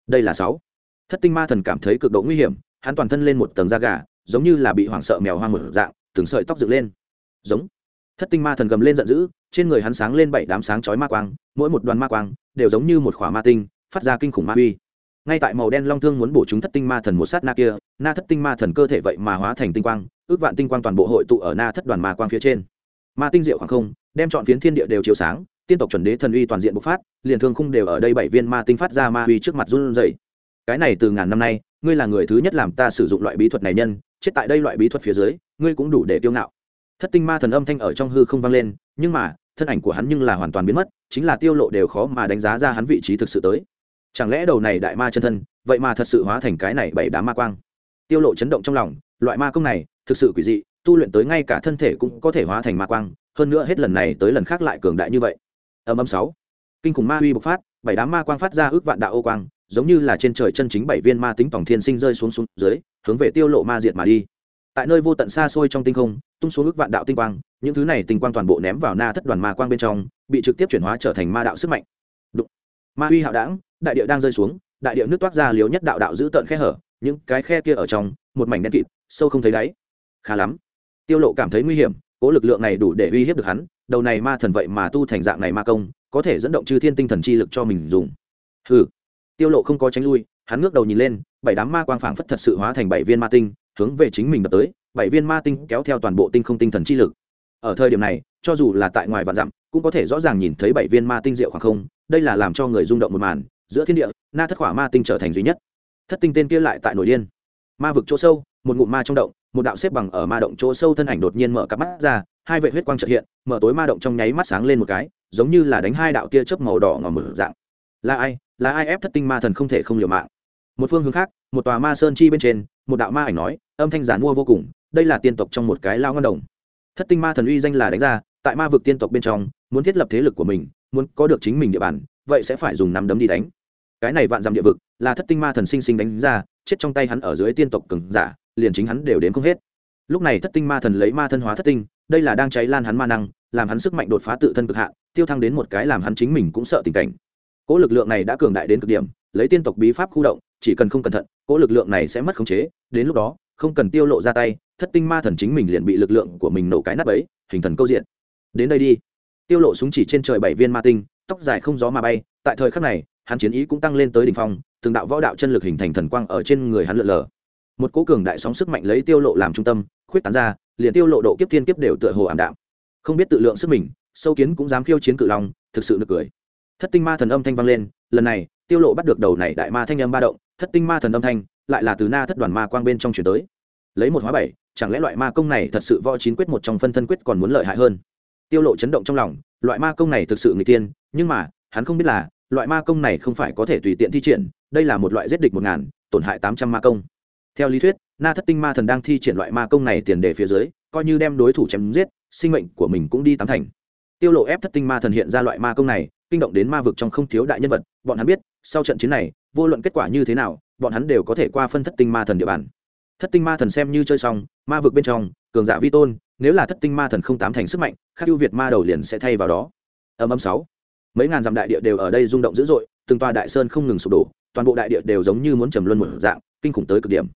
Đây là sáu. Thất tinh ma thần cảm thấy cực độ nguy hiểm, hắn toàn thân lên một tầng da gà, giống như là bị hoảng sợ mèo hoang một dạng, từng sợi tóc dựng lên. Giống thất tinh ma thần gầm lên giận dữ, trên người hắn sáng lên bảy đám sáng chói ma quang, mỗi một đoàn ma quang đều giống như một khỏa ma tinh, phát ra kinh khủng ma uy. Ngay tại màu đen long thương muốn bổ chúng thất tinh ma thần một sát na kia, na thất tinh ma thần cơ thể vậy mà hóa thành tinh quang, ước vạn tinh quang toàn bộ hội tụ ở na thất đoàn ma quang phía trên. Ma tinh diệu khoảng không, đem chọn phiến thiên địa đều chiếu sáng, tiên tộc chuẩn đế thần uy toàn diện bộc phát, liền thương khung đều ở đây bảy viên ma tinh phát ra ma uy trước mặt run rẩy. Cái này từ ngàn năm nay, ngươi là người thứ nhất làm ta sử dụng loại bí thuật này nhân, chết tại đây loại bí thuật phía dưới, ngươi cũng đủ để tiêu ngạo thất tinh ma thần âm thanh ở trong hư không vang lên, nhưng mà, thân ảnh của hắn nhưng là hoàn toàn biến mất, chính là tiêu lộ đều khó mà đánh giá ra hắn vị trí thực sự tới. Chẳng lẽ đầu này đại ma chân thân, vậy mà thật sự hóa thành cái này bảy đám ma quang? Tiêu lộ chấn động trong lòng, loại ma công này, thực sự quỷ dị, tu luyện tới ngay cả thân thể cũng có thể hóa thành ma quang, hơn nữa hết lần này tới lần khác lại cường đại như vậy. Âm âm sáu. Kinh khủng ma uy bộc phát, bảy đám ma quang phát ra ước vạn đạo ô quang, giống như là trên trời chân chính bảy viên ma tính tổng thiên sinh rơi xuống xuống dưới, hướng về tiêu lộ ma diệt mà đi tại nơi vô tận xa xôi trong tinh không, tung xuống ước vạn đạo tinh quang, những thứ này tinh quang toàn bộ ném vào na thất đoàn ma quang bên trong, bị trực tiếp chuyển hóa trở thành ma đạo sức mạnh. Ma uy hạo đảng đại địa đang rơi xuống, đại địa nước toát ra liếu nhất đạo đạo giữ tận khe hở, những cái khe kia ở trong, một mảnh đen kịt, sâu không thấy đáy. Khá lắm. Tiêu lộ cảm thấy nguy hiểm, cố lực lượng này đủ để uy hiếp được hắn, đầu này ma thần vậy mà tu thành dạng này ma công, có thể dẫn động chư thiên tinh thần chi lực cho mình dùng. Hừ. Tiêu lộ không có tránh lui, hắn ngước đầu nhìn lên, bảy đám ma quang phảng phất thật sự hóa thành bảy viên ma tinh hướng về chính mình đập tới, bảy viên ma tinh kéo theo toàn bộ tinh không tinh thần chi lực. Ở thời điểm này, cho dù là tại ngoài vạn dặm, cũng có thể rõ ràng nhìn thấy bảy viên ma tinh diệu khoảng không, đây là làm cho người rung động một màn, giữa thiên địa, na thất khỏa ma tinh trở thành duy nhất. Thất tinh tên kia lại tại nội điên. Ma vực chỗ sâu, một ngụm ma trong động, một đạo xếp bằng ở ma động chỗ sâu thân ảnh đột nhiên mở cặp mắt ra, hai vệ huyết quang trợ hiện, mở tối ma động trong nháy mắt sáng lên một cái, giống như là đánh hai đạo tia chớp màu đỏ ngòm mở dạng. Là ai? Là ai ép thất tinh ma thần không thể không liều mạng? Một phương hướng khác, một tòa ma sơn chi bên trên một đạo ma ảnh nói, âm thanh giản mua vô cùng, đây là tiên tộc trong một cái lao ngân đồng. Thất tinh ma thần uy danh là đánh ra, tại ma vực tiên tộc bên trong, muốn thiết lập thế lực của mình, muốn có được chính mình địa bàn, vậy sẽ phải dùng nắm đấm đi đánh. Cái này vạn dặm địa vực, là thất tinh ma thần sinh sinh đánh ra, chết trong tay hắn ở dưới tiên tộc cường giả, liền chính hắn đều đến không hết. Lúc này thất tinh ma thần lấy ma thân hóa thất tinh, đây là đang cháy lan hắn ma năng, làm hắn sức mạnh đột phá tự thân cực hạn, tiêu thăng đến một cái làm hắn chính mình cũng sợ tình cảnh. Cỗ lực lượng này đã cường đại đến cực điểm, lấy tiên tộc bí pháp khu động chỉ cần không cẩn thận, cỗ lực lượng này sẽ mất khống chế, đến lúc đó, không cần tiêu lộ ra tay, thất tinh ma thần chính mình liền bị lực lượng của mình nổ cái nắp ấy, hình thần câu diện. Đến đây đi. Tiêu lộ súng chỉ trên trời bảy viên ma tinh, tóc dài không gió mà bay, tại thời khắc này, hắn chiến ý cũng tăng lên tới đỉnh phong, từng đạo võ đạo chân lực hình thành thần quang ở trên người hắn lượn lờ. Một cố cường đại sóng sức mạnh lấy tiêu lộ làm trung tâm, khuyết tán ra, liền tiêu lộ độ kiếp thiên kiếp đều tựa hồ ảm đạm. Không biết tự lượng sức mình, sâu kiến cũng dám khiêu chiến cự long, thực sự nực cười. Thất tinh ma thần âm thanh vang lên, lần này tiêu lộ bắt được đầu này đại ma thanh âm ba động, thất tinh ma thần âm thanh, lại là từ na thất đoàn ma quang bên trong chuyển tới. Lấy một hóa bảy, chẳng lẽ loại ma công này thật sự võ chín quyết một trong phân thân quyết còn muốn lợi hại hơn? Tiêu lộ chấn động trong lòng, loại ma công này thực sự người tiên, nhưng mà, hắn không biết là, loại ma công này không phải có thể tùy tiện thi triển, đây là một loại giết địch một ngàn, tổn hại tám trăm ma công. Theo lý thuyết, na thất tinh ma thần đang thi triển loại ma công này tiền đề phía dưới, coi như đem đối thủ chém giết, sinh mệnh của mình cũng đi tám thành. Tiêu lộ ép thất tinh ma thần hiện ra loại ma công này kinh động đến ma vực trong không thiếu đại nhân vật, bọn hắn biết, sau trận chiến này, vô luận kết quả như thế nào, bọn hắn đều có thể qua phân thất tinh ma thần địa bàn. Thất tinh ma thần xem như chơi xong, ma vực bên trong, cường giả vi tôn, nếu là thất tinh ma thần không tám thành sức mạnh khác ưu việt ma đầu liền sẽ thay vào đó. Âm âm sáu. Mấy ngàn dặm đại địa đều ở đây rung động dữ dội, từng tòa đại sơn không ngừng sụp đổ, toàn bộ đại địa đều giống như muốn trầm luân một dạng, kinh khủng tới cực điểm.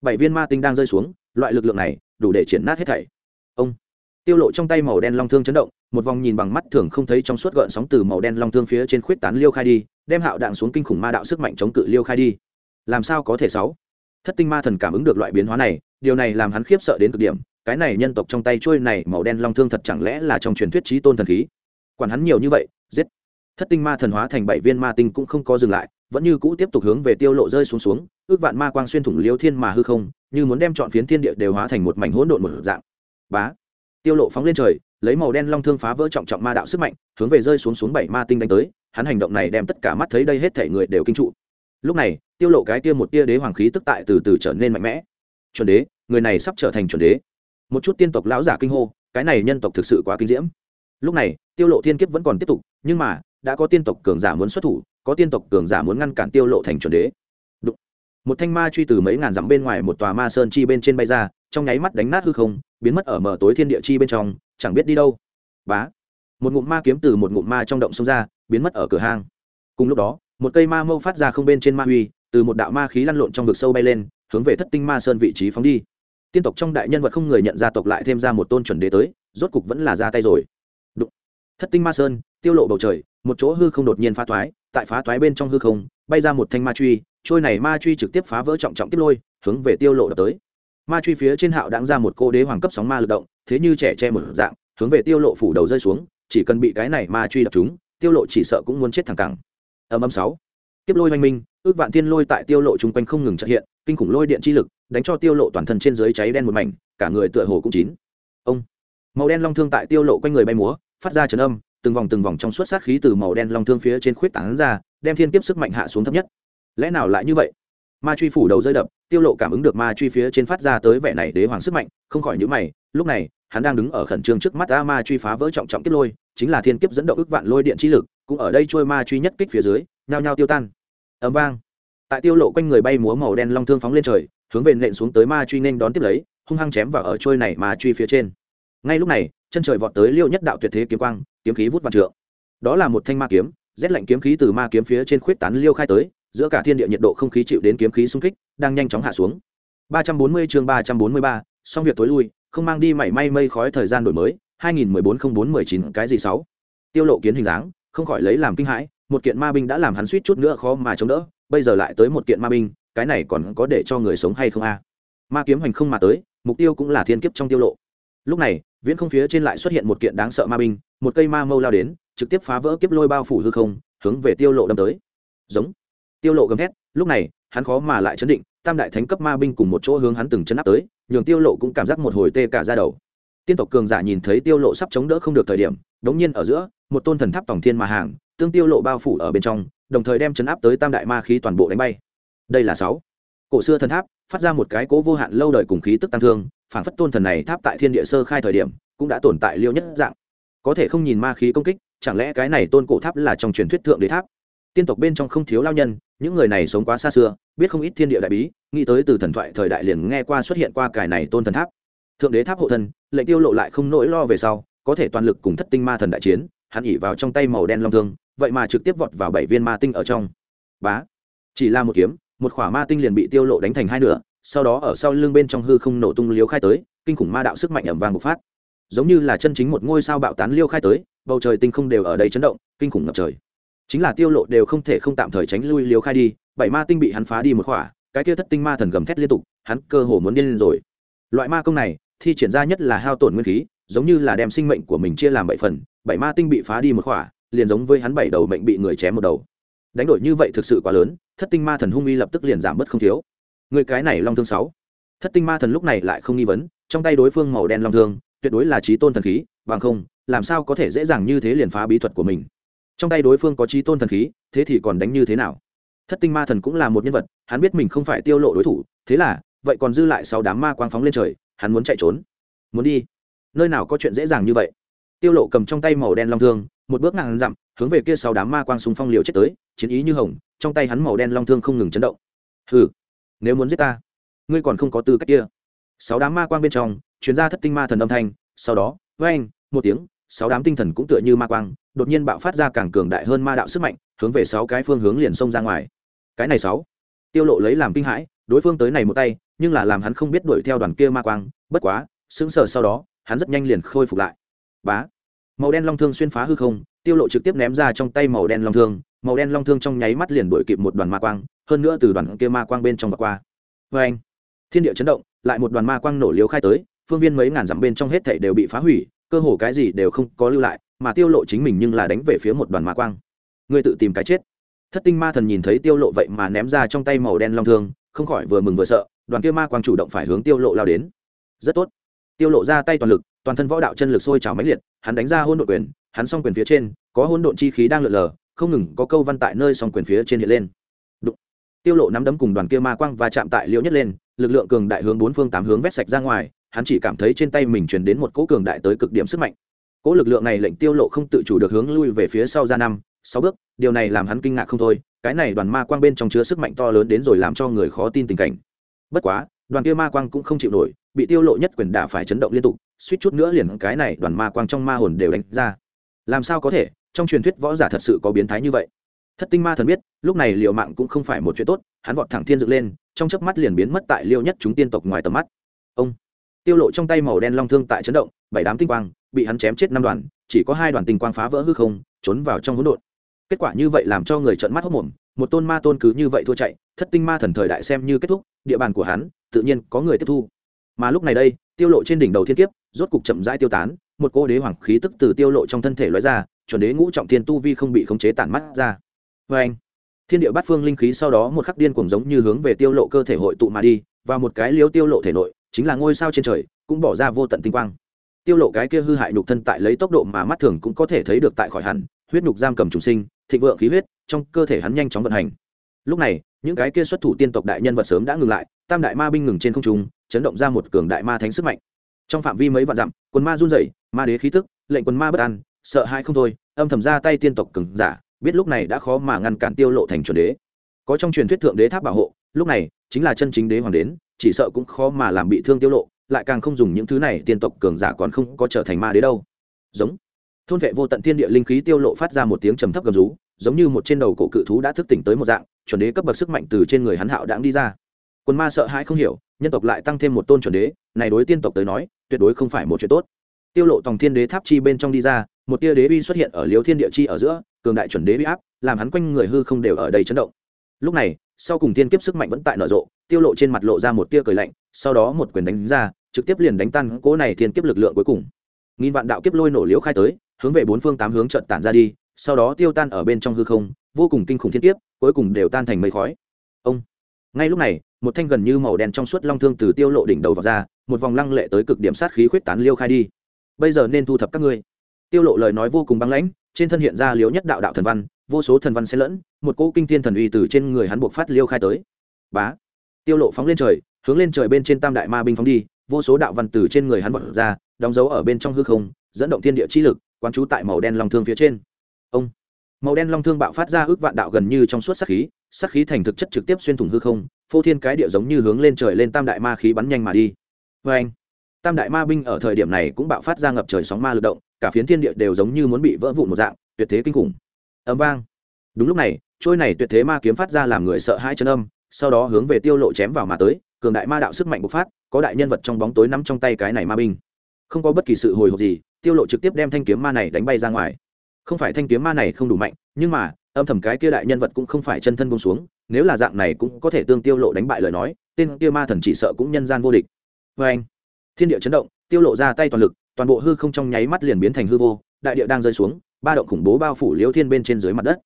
Bảy viên ma tinh đang rơi xuống, loại lực lượng này đủ để triển nát hết thảy. Ông. Tiêu lộ trong tay màu đen long thương chấn động một vòng nhìn bằng mắt thường không thấy trong suốt gợn sóng từ màu đen long thương phía trên khuyết tán liêu khai đi, đem hạo đạn xuống kinh khủng ma đạo sức mạnh chống cự liêu khai đi. Làm sao có thể sáu? Thất tinh ma thần cảm ứng được loại biến hóa này, điều này làm hắn khiếp sợ đến cực điểm, cái này nhân tộc trong tay trôi này màu đen long thương thật chẳng lẽ là trong truyền thuyết trí tôn thần khí? Quản hắn nhiều như vậy, giết. Thất tinh ma thần hóa thành bảy viên ma tinh cũng không có dừng lại, vẫn như cũ tiếp tục hướng về tiêu lộ rơi xuống xuống, ước vạn ma quang xuyên thủng liêu thiên mà hư không, như muốn đem chọn phiến thiên địa đều hóa thành một mảnh hỗn độn một dạng. Bá. Tiêu lộ phóng lên trời lấy màu đen long thương phá vỡ trọng trọng ma đạo sức mạnh, hướng về rơi xuống xuống bảy ma tinh đánh tới, hắn hành động này đem tất cả mắt thấy đây hết thể người đều kinh trụ. Lúc này, tiêu lộ cái tia một tia đế hoàng khí tức tại từ từ trở nên mạnh mẽ. Chuẩn đế, người này sắp trở thành chuẩn đế. Một chút tiên tộc lão giả kinh hô, cái này nhân tộc thực sự quá kinh diễm. Lúc này, tiêu lộ thiên kiếp vẫn còn tiếp tục, nhưng mà, đã có tiên tộc cường giả muốn xuất thủ, có tiên tộc cường giả muốn ngăn cản tiêu lộ thành chuẩn đế. Đụng. một thanh ma truy từ mấy ngàn dặm bên ngoài một tòa ma sơn chi bên trên bay ra, trong nháy mắt đánh nát hư không biến mất ở mờ tối thiên địa chi bên trong, chẳng biết đi đâu. Bá. Một ngụm ma kiếm từ một ngụm ma trong động xông ra, biến mất ở cửa hang. Cùng lúc đó, một cây ma mâu phát ra không bên trên ma huy, từ một đạo ma khí lăn lộn trong vực sâu bay lên, hướng về thất tinh ma sơn vị trí phóng đi. Tiên tộc trong đại nhân vật không người nhận ra tộc lại thêm ra một tôn chuẩn đế tới, rốt cục vẫn là ra tay rồi. Đụng. thất tinh ma sơn, tiêu lộ bầu trời, một chỗ hư không đột nhiên phá thoái, tại phá thoái bên trong hư không, bay ra một thanh ma truy, trôi này ma truy trực tiếp phá vỡ trọng trọng tiếp lôi, hướng về tiêu lộ đập tới ma truy phía trên hạo đáng ra một cô đế hoàng cấp sóng ma lực động, thế như trẻ che một dạng, hướng về tiêu lộ phủ đầu rơi xuống, chỉ cần bị cái này ma truy đập chúng tiêu lộ chỉ sợ cũng muốn chết thẳng cẳng. Âm âm sáu. Tiếp lôi oanh minh, ước vạn thiên lôi tại tiêu lộ chung quanh không ngừng trợ hiện, kinh khủng lôi điện chi lực, đánh cho tiêu lộ toàn thân trên dưới cháy đen một mảnh, cả người tựa hồ cũng chín. Ông. Màu đen long thương tại tiêu lộ quanh người bay múa, phát ra chấn âm, từng vòng từng vòng trong suốt sát khí từ màu đen long thương phía trên khuyết tán ra, đem thiên kiếp sức mạnh hạ xuống thấp nhất. Lẽ nào lại như vậy? Ma truy phủ đầu rơi đập, tiêu lộ cảm ứng được ma truy phía trên phát ra tới vẻ này đế hoàng sức mạnh, không khỏi nhíu mày, lúc này, hắn đang đứng ở khẩn trương trước mắt a ma truy phá vỡ trọng trọng kiếp lôi, chính là thiên kiếp dẫn động ức vạn lôi điện chi lực, cũng ở đây trôi ma truy nhất kích phía dưới, nhao nhao tiêu tan. Ầm vang. Tại tiêu lộ quanh người bay múa màu đen long thương phóng lên trời, hướng về nện xuống tới ma truy nên đón tiếp lấy, hung hăng chém vào ở trôi này ma truy phía trên. Ngay lúc này, chân trời vọt tới liêu nhất đạo tuyệt thế kiếm quang, kiếm khí vút vạn trượng. Đó là một thanh ma kiếm, rét lạnh kiếm khí từ ma kiếm phía trên khuyết tán liêu khai tới giữa cả thiên địa nhiệt độ không khí chịu đến kiếm khí xung kích đang nhanh chóng hạ xuống. 340 chương 343, xong việc tối lui không mang đi mảy may mây khói thời gian đổi mới 2014-04-19 cái gì sáu? Tiêu lộ kiến hình dáng không khỏi lấy làm kinh hãi một kiện ma binh đã làm hắn suýt chút nữa khó mà chống đỡ bây giờ lại tới một kiện ma binh cái này còn có để cho người sống hay không a? Ma kiếm hành không mà tới mục tiêu cũng là thiên kiếp trong tiêu lộ. Lúc này viễn không phía trên lại xuất hiện một kiện đáng sợ ma binh một cây ma mâu lao đến trực tiếp phá vỡ kiếp lôi bao phủ hư không hướng về tiêu lộ đâm tới. Giống tiêu lộ gầm thét, lúc này, hắn khó mà lại chấn định, tam đại thánh cấp ma binh cùng một chỗ hướng hắn từng chấn áp tới, nhường tiêu lộ cũng cảm giác một hồi tê cả da đầu. Tiên tộc cường giả nhìn thấy tiêu lộ sắp chống đỡ không được thời điểm, đống nhiên ở giữa, một tôn thần tháp tổng thiên mà hàng, tương tiêu lộ bao phủ ở bên trong, đồng thời đem chấn áp tới tam đại ma khí toàn bộ đánh bay. Đây là sáu. Cổ xưa thần tháp, phát ra một cái cố vô hạn lâu đời cùng khí tức tăng thương phản phất tôn thần này tháp tại thiên địa sơ khai thời điểm, cũng đã tồn tại liêu nhất dạng. Có thể không nhìn ma khí công kích, chẳng lẽ cái này tôn cổ tháp là trong truyền thuyết thượng đế tháp? Tiên tộc bên trong không thiếu lao nhân, những người này sống quá xa xưa, biết không ít thiên địa đại bí, nghĩ tới từ thần thoại thời đại liền nghe qua xuất hiện qua cài này tôn thần tháp. Thượng đế tháp hộ thân, lệnh tiêu lộ lại không nỗi lo về sau, có thể toàn lực cùng thất tinh ma thần đại chiến, hắn ỉ vào trong tay màu đen long thương, vậy mà trực tiếp vọt vào bảy viên ma tinh ở trong. Bá! Chỉ là một kiếm, một khỏa ma tinh liền bị tiêu lộ đánh thành hai nửa, sau đó ở sau lưng bên trong hư không nổ tung liếu khai tới, kinh khủng ma đạo sức mạnh ẩm vàng bộc phát. Giống như là chân chính một ngôi sao bạo tán liêu khai tới, bầu trời tinh không đều ở đây chấn động, kinh khủng ngập trời chính là tiêu lộ đều không thể không tạm thời tránh lui liều khai đi, bảy ma tinh bị hắn phá đi một khỏa, cái kia thất tinh ma thần gầm thét liên tục, hắn cơ hồ muốn điên lên rồi. Loại ma công này, thi triển ra nhất là hao tổn nguyên khí, giống như là đem sinh mệnh của mình chia làm bảy phần, bảy ma tinh bị phá đi một khỏa, liền giống với hắn bảy đầu mệnh bị người chém một đầu. Đánh đổi như vậy thực sự quá lớn, thất tinh ma thần hung uy lập tức liền giảm bớt không thiếu. Người cái này long thương sáu. Thất tinh ma thần lúc này lại không nghi vấn, trong tay đối phương màu đen long thương, tuyệt đối là trí tôn thần khí, bằng không, làm sao có thể dễ dàng như thế liền phá bí thuật của mình? Trong tay đối phương có trí tôn thần khí, thế thì còn đánh như thế nào? Thất tinh ma thần cũng là một nhân vật, hắn biết mình không phải tiêu lộ đối thủ, thế là, vậy còn dư lại sáu đám ma quang phóng lên trời, hắn muốn chạy trốn. Muốn đi? Nơi nào có chuyện dễ dàng như vậy? Tiêu lộ cầm trong tay màu đen long thương, một bước ngàn dặm, hướng về kia sáu đám ma quang súng phong liều chết tới, chiến ý như hồng, trong tay hắn màu đen long thương không ngừng chấn động. Hừ, nếu muốn giết ta, ngươi còn không có tư cách kia. Sáu đám ma quang bên trong chuyến ra thất tinh ma thần âm thanh, sau đó với anh một tiếng sáu đám tinh thần cũng tựa như ma quang, đột nhiên bạo phát ra càng cường đại hơn ma đạo sức mạnh, hướng về sáu cái phương hướng liền xông ra ngoài. Cái này sáu. Tiêu lộ lấy làm kinh hãi, đối phương tới này một tay, nhưng là làm hắn không biết đuổi theo đoàn kia ma quang, bất quá, sững sờ sau đó, hắn rất nhanh liền khôi phục lại. Bá. Màu đen long thương xuyên phá hư không, tiêu lộ trực tiếp ném ra trong tay màu đen long thương, màu đen long thương trong nháy mắt liền đuổi kịp một đoàn ma quang, hơn nữa từ đoàn kia ma quang bên trong vọt qua. Với anh thiên địa chấn động, lại một đoàn ma quang nổ liếu khai tới, phương viên mấy ngàn dặm bên trong hết thảy đều bị phá hủy cơ hồ cái gì đều không có lưu lại, mà tiêu lộ chính mình nhưng là đánh về phía một đoàn ma quang. Ngươi tự tìm cái chết. Thất tinh ma thần nhìn thấy tiêu lộ vậy mà ném ra trong tay màu đen long thương, không khỏi vừa mừng vừa sợ, đoàn kia ma quang chủ động phải hướng tiêu lộ lao đến. Rất tốt. Tiêu lộ ra tay toàn lực, toàn thân võ đạo chân lực sôi trào mãnh liệt, hắn đánh ra hôn độn quyền, hắn song quyền phía trên, có hôn độn chi khí đang lượn lờ, không ngừng có câu văn tại nơi song quyền phía trên hiện lên. Đụng. tiêu lộ nắm đấm cùng đoàn kia ma quang và chạm tại liễu nhất lên, lực lượng cường đại hướng bốn phương tám hướng vét sạch ra ngoài hắn chỉ cảm thấy trên tay mình truyền đến một cỗ cường đại tới cực điểm sức mạnh. Cỗ lực lượng này lệnh tiêu lộ không tự chủ được hướng lui về phía sau ra năm, sáu bước. Điều này làm hắn kinh ngạc không thôi, cái này đoàn ma quang bên trong chứa sức mạnh to lớn đến rồi làm cho người khó tin tình cảnh. Bất quá, đoàn kia ma quang cũng không chịu nổi, bị tiêu lộ nhất quyền đả phải chấn động liên tục, suýt chút nữa liền cái này đoàn ma quang trong ma hồn đều đánh ra. Làm sao có thể? Trong truyền thuyết võ giả thật sự có biến thái như vậy. Thất tinh ma thần biết, lúc này liệu mạng cũng không phải một chuyện tốt, hắn vọt thẳng thiên dựng lên, trong chớp mắt liền biến mất tại liêu nhất chúng tiên tộc ngoài tầm mắt. Ông! Tiêu lộ trong tay màu đen long thương tại chấn động, bảy đám tinh quang bị hắn chém chết năm đoàn, chỉ có hai đoàn tinh quang phá vỡ hư không, trốn vào trong hỗn độn. Kết quả như vậy làm cho người trợn mắt hốt mồm, một tôn ma tôn cứ như vậy thua chạy, thất tinh ma thần thời đại xem như kết thúc, địa bàn của hắn, tự nhiên có người tiếp thu. Mà lúc này đây, tiêu lộ trên đỉnh đầu thiên kiếp, rốt cục chậm rãi tiêu tán, một cô đế hoàng khí tức từ tiêu lộ trong thân thể lóe ra, chuẩn đế ngũ trọng thiên tu vi không bị khống chế tản mắt ra. Với anh thiên địa bát phương linh khí sau đó một khắc điên cuồng giống như hướng về tiêu lộ cơ thể hội tụ mà đi và một cái liếu tiêu lộ thể nội chính là ngôi sao trên trời, cũng bỏ ra vô tận tinh quang. Tiêu lộ cái kia hư hại nhục thân tại lấy tốc độ mà mắt thường cũng có thể thấy được tại khỏi hẳn, huyết nhục giam cầm trùng sinh, thịnh vượng khí huyết, trong cơ thể hắn nhanh chóng vận hành. Lúc này, những cái kia xuất thủ tiên tộc đại nhân vật sớm đã ngừng lại, tam đại ma binh ngừng trên không trung, chấn động ra một cường đại ma thánh sức mạnh. Trong phạm vi mấy vạn dặm, quần ma run rẩy, ma đế khí tức, lệnh quần ma bất an, sợ hãi không thôi, âm thầm ra tay tiên tộc cường giả, biết lúc này đã khó mà ngăn cản tiêu lộ thành chuẩn đế. Có trong truyền thuyết thượng đế tháp bảo hộ, lúc này chính là chân chính đế hoàng đến chỉ sợ cũng khó mà làm bị thương tiêu lộ, lại càng không dùng những thứ này, tiên tộc cường giả còn không có trở thành ma đế đâu. Giống. Thôn vệ vô tận thiên địa linh khí tiêu lộ phát ra một tiếng trầm thấp gầm rú, giống như một trên đầu cổ cự thú đã thức tỉnh tới một dạng, chuẩn đế cấp bậc sức mạnh từ trên người hắn hạo đãng đi ra. Quân ma sợ hãi không hiểu, nhân tộc lại tăng thêm một tôn chuẩn đế, này đối tiên tộc tới nói, tuyệt đối không phải một chuyện tốt. Tiêu lộ tòng thiên đế tháp chi bên trong đi ra, một tia đế uy xuất hiện ở liêu thiên địa chi ở giữa, cường đại chuẩn đế uy áp, làm hắn quanh người hư không đều ở đây chấn động lúc này, sau cùng thiên kiếp sức mạnh vẫn tại nở rộ, tiêu lộ trên mặt lộ ra một tia cười lạnh, sau đó một quyền đánh ra, trực tiếp liền đánh tan cỗ này thiên kiếp lực lượng cuối cùng. Nghìn vạn đạo kiếp lôi nổ liễu khai tới, hướng về bốn phương tám hướng trận tản ra đi, sau đó tiêu tan ở bên trong hư không, vô cùng kinh khủng thiên kiếp, cuối cùng đều tan thành mây khói. Ông! Ngay lúc này, một thanh gần như màu đen trong suốt long thương từ tiêu lộ đỉnh đầu vào ra, một vòng lăng lệ tới cực điểm sát khí khuyết tán liêu khai đi. Bây giờ nên thu thập các ngươi. Tiêu lộ lời nói vô cùng băng lãnh, trên thân hiện ra liếu nhất đạo đạo thần văn vô số thần văn xen lẫn, một cỗ kinh thiên thần uy từ trên người hắn buộc phát liêu khai tới. Bá! Tiêu lộ phóng lên trời, hướng lên trời bên trên tam đại ma binh phóng đi, vô số đạo văn từ trên người hắn vọt ra, đóng dấu ở bên trong hư không, dẫn động thiên địa chi lực, quán trú tại màu đen long thương phía trên. Ông! Màu đen long thương bạo phát ra ước vạn đạo gần như trong suốt sắc khí sắc khí thành thực chất trực tiếp xuyên thủng hư không, phô thiên cái địa giống như hướng lên trời lên tam đại ma khí bắn nhanh mà đi. Vê anh tam đại ma binh ở thời điểm này cũng bạo phát ra ngập trời sóng ma lực động, cả phiến thiên địa đều giống như muốn bị vỡ vụn một dạng, tuyệt thế kinh khủng ấm vang. Đúng lúc này, trôi này tuyệt thế ma kiếm phát ra làm người sợ hãi chân âm, sau đó hướng về tiêu lộ chém vào mà tới, cường đại ma đạo sức mạnh bộc phát, có đại nhân vật trong bóng tối nắm trong tay cái này ma binh. Không có bất kỳ sự hồi hộp gì, tiêu lộ trực tiếp đem thanh kiếm ma này đánh bay ra ngoài. Không phải thanh kiếm ma này không đủ mạnh, nhưng mà, âm thầm cái kia đại nhân vật cũng không phải chân thân buông xuống, nếu là dạng này cũng có thể tương tiêu lộ đánh bại lời nói, tên kia ma thần chỉ sợ cũng nhân gian vô địch. Với anh, thiên địa chấn động, tiêu lộ ra tay toàn lực, toàn bộ hư không trong nháy mắt liền biến thành hư vô, đại địa đang rơi xuống ba động khủng bố bao phủ liễu thiên bên trên dưới mặt đất.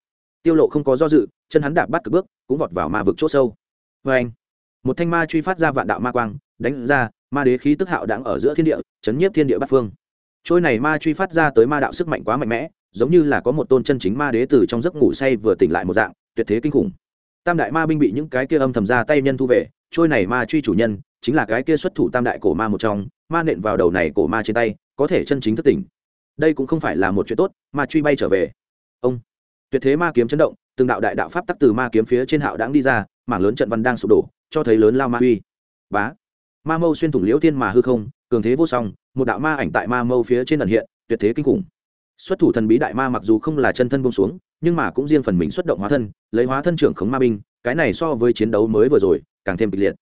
Tiêu lộ không có do dự, chân hắn đạp bắt cực bước, cũng vọt vào ma vực chỗ sâu. Vê anh, một thanh ma truy phát ra vạn đạo ma quang, đánh ra, ma đế khí tức hạo đang ở giữa thiên địa, chấn nhiếp thiên địa bát phương. Trôi này ma truy phát ra tới ma đạo sức mạnh quá mạnh mẽ, giống như là có một tôn chân chính ma đế từ trong giấc ngủ say vừa tỉnh lại một dạng, tuyệt thế kinh khủng. Tam đại ma binh bị những cái kia âm thầm ra tay nhân thu về, trôi này ma truy chủ nhân, chính là cái kia xuất thủ tam đại cổ ma một trong, ma nện vào đầu này cổ ma trên tay, có thể chân chính thức tỉnh đây cũng không phải là một chuyện tốt mà truy bay trở về. Ông, tuyệt thế ma kiếm chấn động, từng đạo đại đạo pháp tắc từ ma kiếm phía trên hạo đáng đi ra, mảng lớn trận văn đang sụp đổ, cho thấy lớn lao ma uy. Bá, ma mâu xuyên thủng liễu thiên mà hư không, cường thế vô song, một đạo ma ảnh tại ma mâu phía trên ẩn hiện, tuyệt thế kinh khủng. Xuất thủ thần bí đại ma mặc dù không là chân thân bông xuống, nhưng mà cũng riêng phần mình xuất động hóa thân, lấy hóa thân trưởng khống ma binh, cái này so với chiến đấu mới vừa rồi, càng thêm kịch liệt.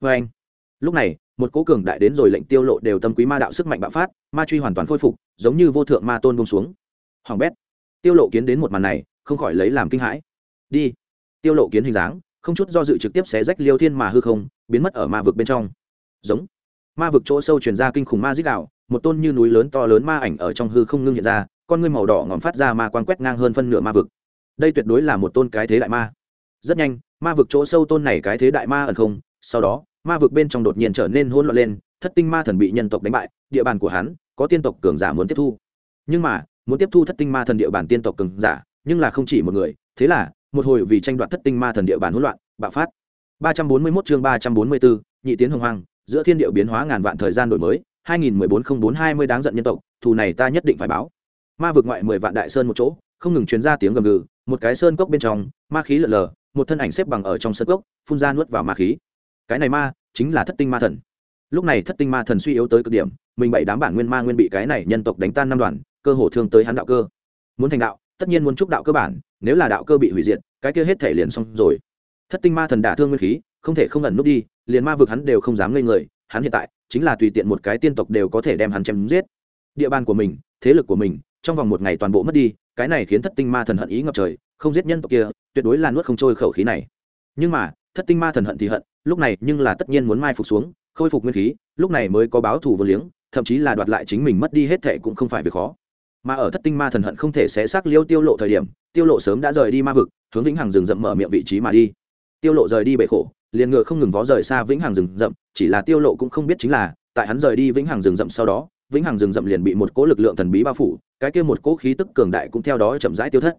Vê anh. Lúc này một cố cường đại đến rồi lệnh tiêu lộ đều tâm quý ma đạo sức mạnh bạo phát, ma truy hoàn toàn khôi phục, giống như vô thượng ma tôn buông xuống. Hoàng bét, tiêu lộ kiến đến một màn này, không khỏi lấy làm kinh hãi. Đi. Tiêu lộ kiến hình dáng, không chút do dự trực tiếp xé rách liêu thiên mà hư không, biến mất ở ma vực bên trong. Giống. Ma vực chỗ sâu truyền ra kinh khủng ma dích đạo, một tôn như núi lớn to lớn ma ảnh ở trong hư không ngưng hiện ra, con ngươi màu đỏ ngòm phát ra ma quang quét ngang hơn phân nửa ma vực. Đây tuyệt đối là một tôn cái thế đại ma. Rất nhanh, ma vực chỗ sâu tôn này cái thế đại ma ẩn không sau đó ma vực bên trong đột nhiên trở nên hỗn loạn lên thất tinh ma thần bị nhân tộc đánh bại địa bàn của hắn có tiên tộc cường giả muốn tiếp thu. Nhưng mà muốn tiếp thu thất tinh ma thần địa bàn tiên tộc cường giả nhưng là không chỉ một người thế là một hồi vì tranh đoạt thất tinh ma thần địa bàn hỗn loạn bạo phát. 341 chương 344, nhị tiến hồng hoàng giữa thiên địa biến hóa ngàn vạn thời gian đổi mới 2014-04-20 đáng giận nhân tộc thù này ta nhất định phải báo. Ma vực ngoại mười vạn đại sơn một chỗ không ngừng truyền ra tiếng gầm gừ một cái sơn cốc bên trong ma khí lợn lờ một thân ảnh xếp bằng ở trong sơn cốc phun ra nuốt vào ma khí cái này ma chính là thất tinh ma thần. Lúc này thất tinh ma thần suy yếu tới cực điểm, mình bảy đám bản nguyên ma nguyên bị cái này nhân tộc đánh tan năm đoàn, cơ hồ thương tới hắn đạo cơ. Muốn thành đạo, tất nhiên muốn chúc đạo cơ bản, nếu là đạo cơ bị hủy diệt, cái kia hết thể liền xong rồi. Thất tinh ma thần đả thương nguyên khí, không thể không ẩn nút đi, liền ma vực hắn đều không dám ngây người, hắn hiện tại chính là tùy tiện một cái tiên tộc đều có thể đem hắn chém giết. Địa bàn của mình, thế lực của mình, trong vòng một ngày toàn bộ mất đi, cái này khiến thất tinh ma thần hận ý ngập trời, không giết nhân tộc kia, tuyệt đối là nuốt không trôi khẩu khí này. Nhưng mà thất tinh ma thần hận thì hận, lúc này nhưng là tất nhiên muốn mai phục xuống, khôi phục nguyên khí, lúc này mới có báo thù vô liếng, thậm chí là đoạt lại chính mình mất đi hết thệ cũng không phải việc khó. Mà ở thất tinh ma thần hận không thể xé xác liêu tiêu lộ thời điểm, tiêu lộ sớm đã rời đi ma vực, hướng vĩnh hằng rừng rậm mở miệng vị trí mà đi. Tiêu lộ rời đi bể khổ, liền ngựa không ngừng vó rời xa vĩnh hằng rừng rậm, chỉ là tiêu lộ cũng không biết chính là, tại hắn rời đi vĩnh hằng rừng rậm sau đó, vĩnh hằng rừng rậm liền bị một cỗ lực lượng thần bí bao phủ, cái kia một cỗ khí tức cường đại cũng theo đó chậm rãi tiêu thất.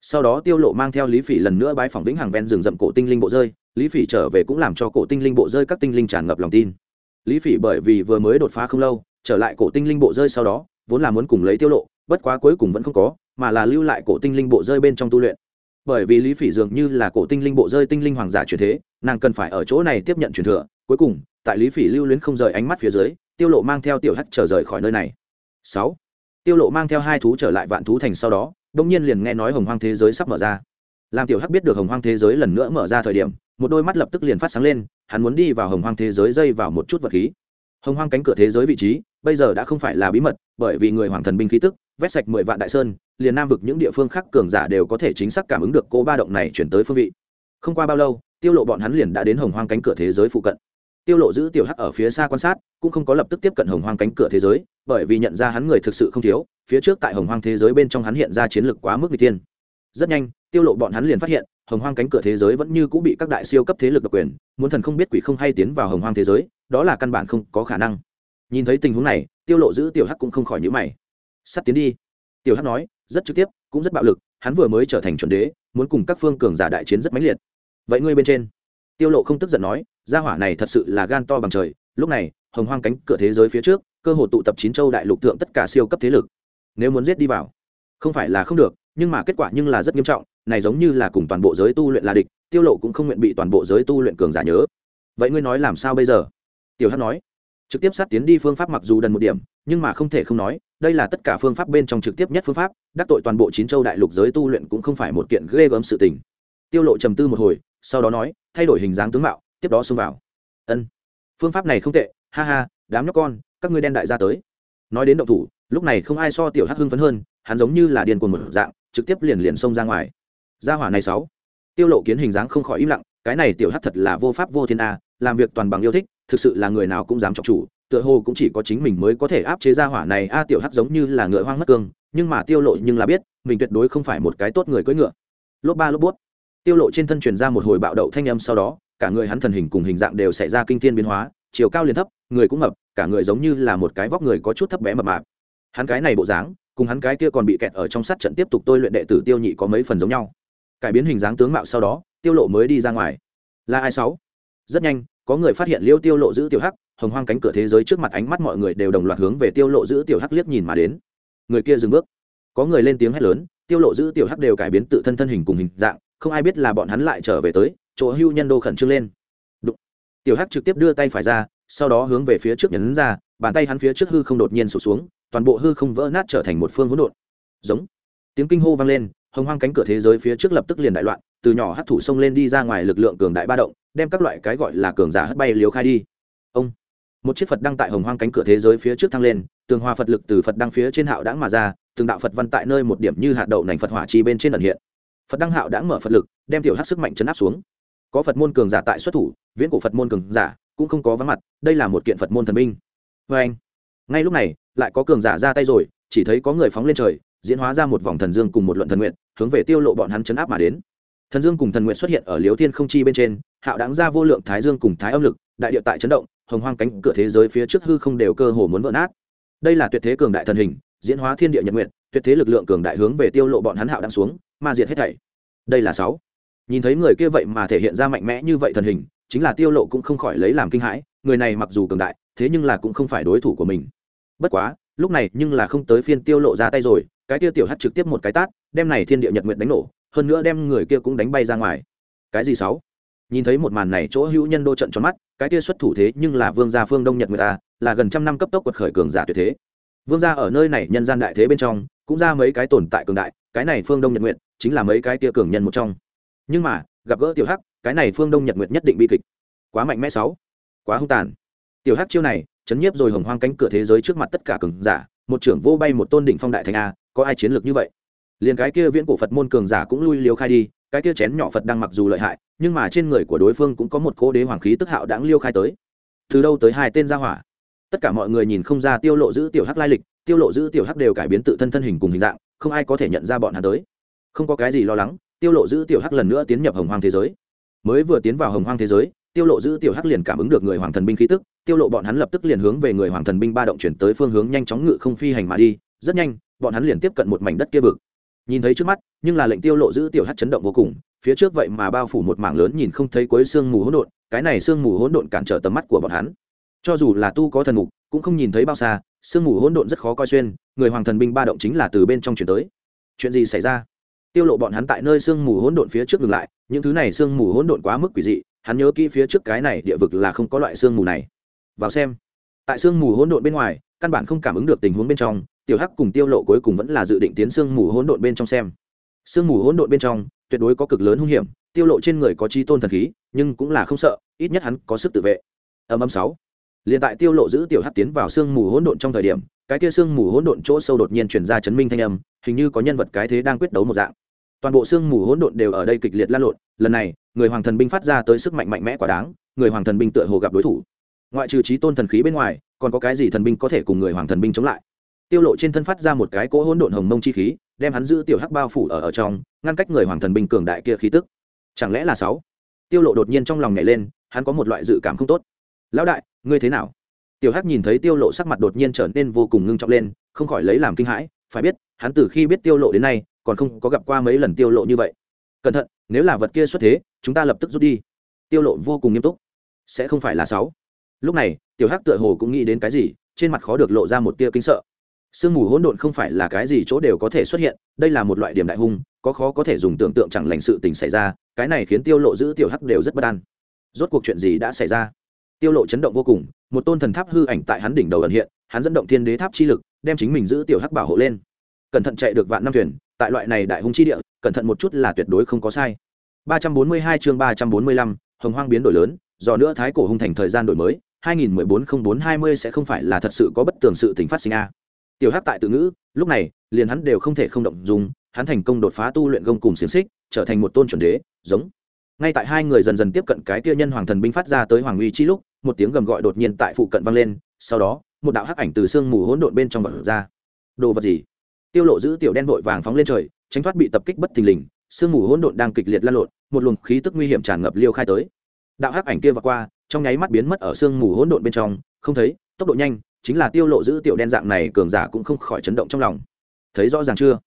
Sau đó tiêu lộ mang theo lý phỉ lần nữa bái phỏng vĩnh hằng ven rừng rậm cổ tinh linh bộ rơi lý phỉ trở về cũng làm cho cổ tinh linh bộ rơi các tinh linh tràn ngập lòng tin. Lý phỉ bởi vì vừa mới đột phá không lâu, trở lại cổ tinh linh bộ rơi sau đó, vốn là muốn cùng lấy tiêu lộ, bất quá cuối cùng vẫn không có, mà là lưu lại cổ tinh linh bộ rơi bên trong tu luyện. Bởi vì lý phỉ dường như là cổ tinh linh bộ rơi tinh linh hoàng giả truyền thế, nàng cần phải ở chỗ này tiếp nhận truyền thừa. Cuối cùng, tại lý phỉ lưu luyến không rời ánh mắt phía dưới, tiêu lộ mang theo tiểu hắc trở rời khỏi nơi này. 6. tiêu lộ mang theo hai thú trở lại vạn thú thành sau đó đông nhiên liền nghe nói hồng hoang thế giới sắp mở ra làm tiểu hắc biết được hồng hoang thế giới lần nữa mở ra thời điểm, một đôi mắt lập tức liền phát sáng lên, hắn muốn đi vào hồng hoang thế giới dây vào một chút vật khí. Hồng hoang cánh cửa thế giới vị trí, bây giờ đã không phải là bí mật, bởi vì người hoàng thần binh khí tức, vét sạch mười vạn đại sơn, liền nam vực những địa phương khác cường giả đều có thể chính xác cảm ứng được cô ba động này chuyển tới phương vị. Không qua bao lâu, tiêu lộ bọn hắn liền đã đến hồng hoang cánh cửa thế giới phụ cận. Tiêu lộ giữ tiểu hắc ở phía xa quan sát, cũng không có lập tức tiếp cận hồng hoang cánh cửa thế giới, bởi vì nhận ra hắn người thực sự không thiếu, phía trước tại hồng hoang thế giới bên trong hắn hiện ra chiến lược quá mức vi tiên rất nhanh, tiêu lộ bọn hắn liền phát hiện, hồng hoang cánh cửa thế giới vẫn như cũ bị các đại siêu cấp thế lực độc quyền, muốn thần không biết quỷ không hay tiến vào hồng hoang thế giới, đó là căn bản không có khả năng. Nhìn thấy tình huống này, tiêu lộ giữ tiểu hắc cũng không khỏi nhíu mày. Sắp tiến đi. Tiểu hắc nói, rất trực tiếp, cũng rất bạo lực, hắn vừa mới trở thành chuẩn đế, muốn cùng các phương cường giả đại chiến rất mãnh liệt. Vậy ngươi bên trên? Tiêu lộ không tức giận nói, gia hỏa này thật sự là gan to bằng trời. Lúc này, hồng hoang cánh cửa thế giới phía trước, cơ hội tụ tập chín châu đại lục tượng tất cả siêu cấp thế lực. Nếu muốn giết đi vào, không phải là không được nhưng mà kết quả nhưng là rất nghiêm trọng, này giống như là cùng toàn bộ giới tu luyện là địch, tiêu lộ cũng không nguyện bị toàn bộ giới tu luyện cường giả nhớ. Vậy ngươi nói làm sao bây giờ? Tiểu hắc nói. Trực tiếp sát tiến đi phương pháp mặc dù đần một điểm, nhưng mà không thể không nói, đây là tất cả phương pháp bên trong trực tiếp nhất phương pháp, đắc tội toàn bộ chín châu đại lục giới tu luyện cũng không phải một kiện ghê gớm sự tình. Tiêu lộ trầm tư một hồi, sau đó nói, thay đổi hình dáng tướng mạo, tiếp đó xông vào. Ân, phương pháp này không tệ, ha ha, đám nhóc con, các ngươi đen đại gia tới. Nói đến động thủ, lúc này không ai so tiểu hắc hưng phấn hơn, hắn giống như là điên cuồng một dạng trực tiếp liền liền xông ra ngoài. Gia hỏa này sáu. Tiêu lộ kiến hình dáng không khỏi im lặng, cái này tiểu hắc thật là vô pháp vô thiên a, làm việc toàn bằng yêu thích, thực sự là người nào cũng dám trọng chủ, tựa hồ cũng chỉ có chính mình mới có thể áp chế gia hỏa này. A tiểu hắc giống như là ngựa hoang mất cương, nhưng mà tiêu lộ nhưng là biết, mình tuyệt đối không phải một cái tốt người cưỡi ngựa. Lốp ba lốp bút. Tiêu lộ trên thân truyền ra một hồi bạo đậu thanh âm sau đó, cả người hắn thần hình cùng hình dạng đều xảy ra kinh thiên biến hóa, chiều cao liền thấp, người cũng mập, cả người giống như là một cái vóc người có chút thấp bé mập mạp. Hắn cái này bộ dáng cùng hắn cái kia còn bị kẹt ở trong sát trận tiếp tục tôi luyện đệ tử tiêu nhị có mấy phần giống nhau. Cải biến hình dáng tướng mạo sau đó, tiêu lộ mới đi ra ngoài. Là ai sáu? Rất nhanh, có người phát hiện liêu tiêu lộ giữ tiểu hắc, hồng hoang cánh cửa thế giới trước mặt ánh mắt mọi người đều đồng loạt hướng về tiêu lộ giữ tiểu hắc liếc nhìn mà đến. Người kia dừng bước. Có người lên tiếng hét lớn, tiêu lộ giữ tiểu hắc đều cải biến tự thân thân hình cùng hình dạng, không ai biết là bọn hắn lại trở về tới, chỗ hưu nhân đô khẩn trương lên. Đụng. tiểu hắc trực tiếp đưa tay phải ra, sau đó hướng về phía trước nhấn ra, bàn tay hắn phía trước hư không đột nhiên sụt xuống toàn bộ hư không vỡ nát trở thành một phương hỗn độn. Giống. Tiếng kinh hô vang lên, hồng hoang cánh cửa thế giới phía trước lập tức liền đại loạn, từ nhỏ hắc thủ xông lên đi ra ngoài lực lượng cường đại ba động, đem các loại cái gọi là cường giả hất bay liều khai đi. Ông. Một chiếc phật đăng tại hồng hoang cánh cửa thế giới phía trước thăng lên, tường hoa phật lực từ phật đăng phía trên hạo đãng mà ra, từng đạo phật văn tại nơi một điểm như hạt đậu nành phật hỏa chi bên trên ẩn hiện. Phật đăng hạo đã mở phật lực, đem tiểu hắc sức mạnh chấn áp xuống. Có phật môn cường giả tại xuất thủ, viễn cổ phật môn cường giả cũng không có vắng mặt, đây là một kiện phật môn thần minh vê vâng. anh ngay lúc này, lại có cường giả ra tay rồi, chỉ thấy có người phóng lên trời, diễn hóa ra một vòng thần dương cùng một luận thần nguyện, hướng về tiêu lộ bọn hắn chấn áp mà đến. Thần dương cùng thần nguyện xuất hiện ở liếu thiên không chi bên trên, hạo đáng ra vô lượng thái dương cùng thái âm lực, đại địa tại chấn động, hồng hoang cánh cửa thế giới phía trước hư không đều cơ hồ muốn vỡ nát. Đây là tuyệt thế cường đại thần hình, diễn hóa thiên địa nhật nguyện, tuyệt thế lực lượng cường đại hướng về tiêu lộ bọn hắn hạo đang xuống, ma diệt hết thảy. Đây là sáu. Nhìn thấy người kia vậy mà thể hiện ra mạnh mẽ như vậy thần hình, chính là tiêu lộ cũng không khỏi lấy làm kinh hãi, người này mặc dù cường đại, thế nhưng là cũng không phải đối thủ của mình bất quá, lúc này nhưng là không tới phiên tiêu lộ ra tay rồi, cái kia tiểu hắt trực tiếp một cái tát, đem này thiên địa nhật nguyện đánh nổ, hơn nữa đem người kia cũng đánh bay ra ngoài. Cái gì sáu? Nhìn thấy một màn này chỗ hữu nhân đô trận tròn mắt, cái kia xuất thủ thế nhưng là vương gia phương đông nhật người ta là gần trăm năm cấp tốc quật khởi cường giả tuyệt thế. Vương gia ở nơi này nhân gian đại thế bên trong, cũng ra mấy cái tồn tại cường đại, cái này phương đông nhật nguyện chính là mấy cái kia cường nhân một trong. Nhưng mà, gặp gỡ tiểu hắc, cái này phương đông nhật nguyện nhất định bi kịch. Quá mạnh mẽ sáu. Quá hung tàn. Tiểu hắc chiêu này chấn nhiếp rồi hồng hoang cánh cửa thế giới trước mặt tất cả cường giả, một trưởng vô bay một tôn đỉnh phong đại thành a, có ai chiến lược như vậy? Liền cái kia viễn cổ phật môn cường giả cũng lui liều khai đi, cái kia chén nhỏ phật đang mặc dù lợi hại, nhưng mà trên người của đối phương cũng có một cố đế hoàng khí tức hạo đáng liêu khai tới. Từ đâu tới hai tên gia hỏa? Tất cả mọi người nhìn không ra tiêu lộ giữ tiểu hắc lai lịch, tiêu lộ giữ tiểu hắc đều cải biến tự thân thân hình cùng hình dạng, không ai có thể nhận ra bọn hắn tới. Không có cái gì lo lắng, tiêu lộ giữ tiểu hắc lần nữa tiến nhập hồng hoang thế giới. Mới vừa tiến vào hồng hoang thế giới tiêu lộ giữ tiểu hắc liền cảm ứng được người hoàng thần binh khí tức, tiêu lộ bọn hắn lập tức liền hướng về người hoàng thần binh ba động chuyển tới phương hướng nhanh chóng ngự không phi hành mà đi, rất nhanh, bọn hắn liền tiếp cận một mảnh đất kia vực. Nhìn thấy trước mắt, nhưng là lệnh tiêu lộ giữ tiểu hắc chấn động vô cùng, phía trước vậy mà bao phủ một mảng lớn nhìn không thấy cuối xương mù hỗn độn, cái này xương mù hỗn độn cản trở tầm mắt của bọn hắn. Cho dù là tu có thần mục, cũng không nhìn thấy bao xa, sương mù hỗn độn rất khó coi xuyên, người hoàng thần binh ba động chính là từ bên trong chuyển tới. Chuyện gì xảy ra? Tiêu lộ bọn hắn tại nơi sương mù hỗn độn phía trước ngừng lại, những thứ này sương mù hỗn độn quá mức quỷ dị hắn nhớ kỹ phía trước cái này địa vực là không có loại sương mù này. Vào xem. Tại sương mù hỗn độn bên ngoài, căn bản không cảm ứng được tình huống bên trong, tiểu hắc cùng tiêu lộ cuối cùng vẫn là dự định tiến sương mù hỗn độn bên trong xem. Sương mù hỗn độn bên trong, tuyệt đối có cực lớn hung hiểm, tiêu lộ trên người có chi tôn thần khí, nhưng cũng là không sợ, ít nhất hắn có sức tự vệ. Âm âm sáu. Liền tại tiêu lộ giữ tiểu hắc tiến vào sương mù hỗn độn trong thời điểm, cái kia sương mù hỗn độn chỗ sâu đột nhiên truyền ra chấn minh thanh âm, hình như có nhân vật cái thế đang quyết đấu một dạng toàn bộ xương mù hỗn độn đều ở đây kịch liệt lan lộn. Lần này, người hoàng thần binh phát ra tới sức mạnh mạnh mẽ quá đáng, người hoàng thần binh tựa hồ gặp đối thủ. Ngoại trừ trí tôn thần khí bên ngoài, còn có cái gì thần binh có thể cùng người hoàng thần binh chống lại? Tiêu lộ trên thân phát ra một cái cỗ hỗn độn hồng mông chi khí, đem hắn giữ tiểu hắc bao phủ ở ở trong, ngăn cách người hoàng thần binh cường đại kia khí tức. Chẳng lẽ là sáu? Tiêu lộ đột nhiên trong lòng nhảy lên, hắn có một loại dự cảm không tốt. Lão đại, ngươi thế nào? Tiểu hắc nhìn thấy tiêu lộ sắc mặt đột nhiên trở nên vô cùng ngưng trọng lên, không khỏi lấy làm kinh hãi. Phải biết, hắn từ khi biết tiêu lộ đến nay còn không có gặp qua mấy lần tiêu lộ như vậy. Cẩn thận, nếu là vật kia xuất thế, chúng ta lập tức rút đi. Tiêu lộ vô cùng nghiêm túc. Sẽ không phải là sáu. Lúc này, tiểu hắc tựa hồ cũng nghĩ đến cái gì, trên mặt khó được lộ ra một tia kinh sợ. Sương mù hỗn độn không phải là cái gì chỗ đều có thể xuất hiện, đây là một loại điểm đại hung, có khó có thể dùng tưởng tượng chẳng lành sự tình xảy ra, cái này khiến tiêu lộ giữ tiểu hắc đều rất bất an. Rốt cuộc chuyện gì đã xảy ra? Tiêu lộ chấn động vô cùng, một tôn thần tháp hư ảnh tại hắn đỉnh đầu ẩn hiện, hắn dẫn động thiên đế tháp chi lực, đem chính mình giữ tiểu hắc bảo hộ lên. Cẩn thận chạy được vạn năm thuyền tại loại này đại hung chi địa cẩn thận một chút là tuyệt đối không có sai. 342 chương 345, hồng hoang biến đổi lớn do nữa thái cổ hung thành thời gian đổi mới 2014-04-20 sẽ không phải là thật sự có bất tường sự tình phát sinh a. Tiểu hắc tại tự ngữ lúc này liền hắn đều không thể không động dùng hắn thành công đột phá tu luyện gông cùng xiềng xích trở thành một tôn chuẩn đế giống. Ngay tại hai người dần dần tiếp cận cái kia nhân hoàng thần binh phát ra tới hoàng uy chi lúc một tiếng gầm gọi đột nhiên tại phụ cận vang lên sau đó một đạo hắc ảnh từ sương mù hỗn độn bên trong vật ra. Đồ vật gì? Tiêu lộ giữ tiểu đen vội vàng phóng lên trời, tránh thoát bị tập kích bất thình lình, sương mù hỗn độn đang kịch liệt lan lộn, một luồng khí tức nguy hiểm tràn ngập liêu khai tới. Đạo hắc ảnh kia vượt qua, trong nháy mắt biến mất ở sương mù hỗn độn bên trong, không thấy, tốc độ nhanh, chính là tiêu lộ giữ tiểu đen dạng này cường giả cũng không khỏi chấn động trong lòng. Thấy rõ ràng chưa?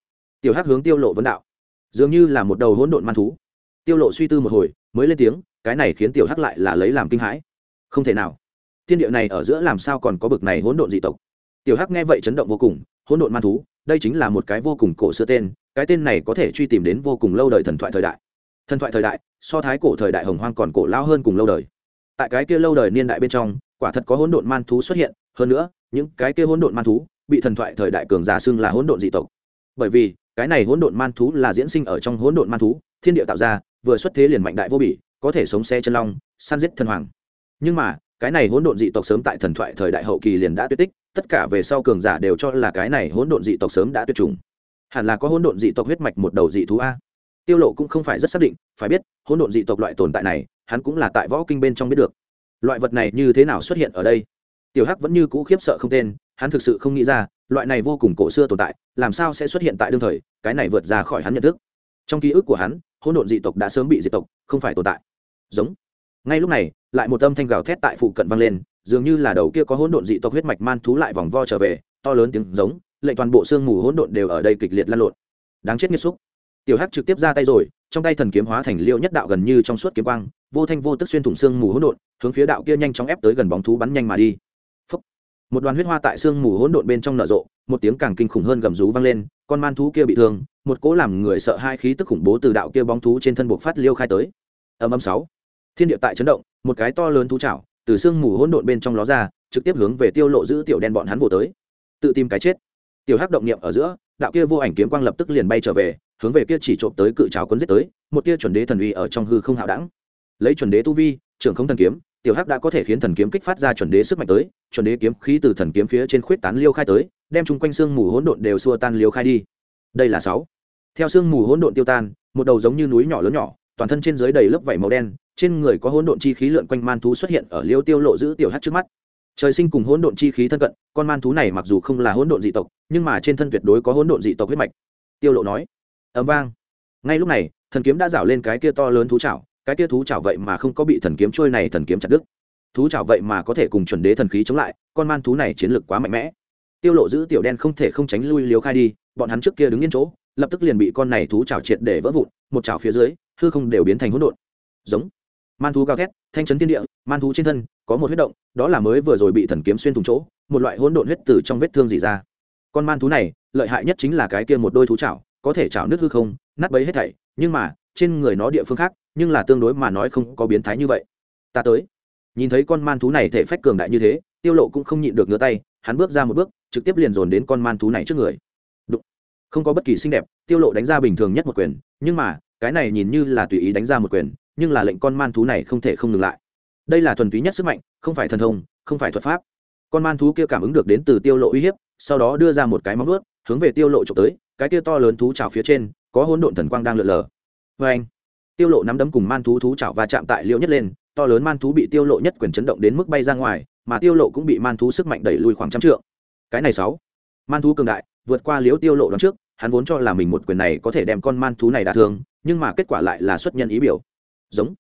Tiểu hắc hướng tiêu lộ vấn đạo. Dường như là một đầu hỗn độn man thú. Tiêu lộ suy tư một hồi, mới lên tiếng, cái này khiến tiểu hắc lại là lấy làm kinh hãi. Không thể nào. Thiên địa này ở giữa làm sao còn có bực này hỗn độn dị tộc? Tiểu hắc nghe vậy chấn động vô cùng hỗn độn man thú, đây chính là một cái vô cùng cổ xưa tên, cái tên này có thể truy tìm đến vô cùng lâu đời thần thoại thời đại. Thần thoại thời đại, so thái cổ thời đại hồng hoang còn cổ lao hơn cùng lâu đời. Tại cái kia lâu đời niên đại bên trong, quả thật có hỗn độn man thú xuất hiện, hơn nữa, những cái kia hỗn độn man thú bị thần thoại thời đại cường giả xưng là hỗn độn dị tộc. Bởi vì, cái này hỗn độn man thú là diễn sinh ở trong hỗn độn man thú, thiên địa tạo ra, vừa xuất thế liền mạnh đại vô bỉ, có thể sống xe chân long, săn giết thần hoàng. Nhưng mà, cái này hỗn độn dị tộc sớm tại thần thoại thời đại hậu kỳ liền đã tuyệt tích tất cả về sau cường giả đều cho là cái này hỗn độn dị tộc sớm đã tuyệt chủng. Hẳn là có hỗn độn dị tộc huyết mạch một đầu dị thú a. Tiêu lộ cũng không phải rất xác định, phải biết, hỗn độn dị tộc loại tồn tại này, hắn cũng là tại võ kinh bên trong biết được. Loại vật này như thế nào xuất hiện ở đây? Tiểu hắc vẫn như cũ khiếp sợ không tên, hắn thực sự không nghĩ ra, loại này vô cùng cổ xưa tồn tại, làm sao sẽ xuất hiện tại đương thời, cái này vượt ra khỏi hắn nhận thức. Trong ký ức của hắn, hỗn độn dị tộc đã sớm bị diệt tộc, không phải tồn tại. Giống. Ngay lúc này, lại một âm thanh gào thét tại phụ cận vang lên dường như là đầu kia có hỗn độn dị tộc huyết mạch man thú lại vòng vo trở về, to lớn tiếng giống, lệnh toàn bộ xương mù hỗn độn đều ở đây kịch liệt lan lộn. Đáng chết nghiệt xúc. Tiểu hắc trực tiếp ra tay rồi, trong tay thần kiếm hóa thành liêu nhất đạo gần như trong suốt kiếm quang, vô thanh vô tức xuyên thủng xương mù hỗn độn, hướng phía đạo kia nhanh chóng ép tới gần bóng thú bắn nhanh mà đi. Phúc. một đoàn huyết hoa tại xương mù hỗn độn bên trong nở rộ, một tiếng càng kinh khủng hơn gầm rú vang lên, con man thú kia bị thương, một cỗ làm người sợ hai khí tức khủng bố từ đạo kia bóng thú trên thân buộc phát liêu khai tới. Âm âm sáu. Thiên địa tại chấn động, một cái to lớn thú chảo từ xương mù hỗn độn bên trong ló ra, trực tiếp hướng về tiêu lộ giữ tiểu đen bọn hắn vồ tới. Tự tìm cái chết. Tiểu hắc động niệm ở giữa, đạo kia vô ảnh kiếm quang lập tức liền bay trở về, hướng về kia chỉ trộm tới cự trào cuốn giết tới, một tia chuẩn đế thần uy ở trong hư không hạo đẳng. Lấy chuẩn đế tu vi, trưởng không thần kiếm, tiểu hắc đã có thể khiến thần kiếm kích phát ra chuẩn đế sức mạnh tới, chuẩn đế kiếm khí từ thần kiếm phía trên khuyết tán liêu khai tới, đem chung quanh xương mù hỗn độn đều xua tan liêu khai đi. Đây là sáu. Theo xương mù hỗn độn tiêu tan, một đầu giống như núi nhỏ lớn nhỏ, toàn thân trên dưới đầy lớp vảy màu đen trên người có hỗn độn chi khí lượn quanh man thú xuất hiện ở liêu tiêu lộ giữ tiểu hát trước mắt. Trời sinh cùng hỗn độn chi khí thân cận, con man thú này mặc dù không là hỗn độn dị tộc, nhưng mà trên thân tuyệt đối có hỗn độn dị tộc huyết mạch. Tiêu lộ nói. Ấm vang. Ngay lúc này, thần kiếm đã rảo lên cái kia to lớn thú chảo, cái kia thú chảo vậy mà không có bị thần kiếm trôi này thần kiếm chặt đứt. Thú chảo vậy mà có thể cùng chuẩn đế thần khí chống lại, con man thú này chiến lược quá mạnh mẽ. Tiêu lộ giữ tiểu đen không thể không tránh lui liếu khai đi, bọn hắn trước kia đứng yên chỗ, lập tức liền bị con này thú chảo triệt để vỡ vụn, một chảo phía dưới, hư không đều biến thành hỗn độn. Giống man thú cao thét, thanh chấn thiên địa, man thú trên thân, có một huyết động, đó là mới vừa rồi bị thần kiếm xuyên thủng chỗ, một loại hỗn độn huyết tử trong vết thương dỉ ra. Con man thú này, lợi hại nhất chính là cái kia một đôi thú chảo, có thể chảo nước hư không, nát bấy hết thảy, nhưng mà, trên người nó địa phương khác, nhưng là tương đối mà nói không có biến thái như vậy. Ta tới. Nhìn thấy con man thú này thể phách cường đại như thế, tiêu lộ cũng không nhịn được ngửa tay, hắn bước ra một bước, trực tiếp liền dồn đến con man thú này trước người. Đụng. không có bất kỳ xinh đẹp, tiêu lộ đánh ra bình thường nhất một quyền, nhưng mà, cái này nhìn như là tùy ý đánh ra một quyền nhưng là lệnh con man thú này không thể không ngừng lại. Đây là thuần túy nhất sức mạnh, không phải thần thông, không phải thuật pháp. Con man thú kia cảm ứng được đến từ tiêu lộ uy hiếp, sau đó đưa ra một cái móng vuốt, hướng về tiêu lộ trộm tới, cái kia to lớn thú trào phía trên, có hỗn độn thần quang đang lượn lờ. Với anh, tiêu lộ nắm đấm cùng man thú thú chảo và chạm tại liễu nhất lên, to lớn man thú bị tiêu lộ nhất quyền chấn động đến mức bay ra ngoài, mà tiêu lộ cũng bị man thú sức mạnh đẩy lùi khoảng trăm trượng. Cái này sáu, man thú cường đại, vượt qua liễu tiêu lộ đón trước, hắn vốn cho là mình một quyền này có thể đem con man thú này đả thương, nhưng mà kết quả lại là xuất nhân ý biểu giống.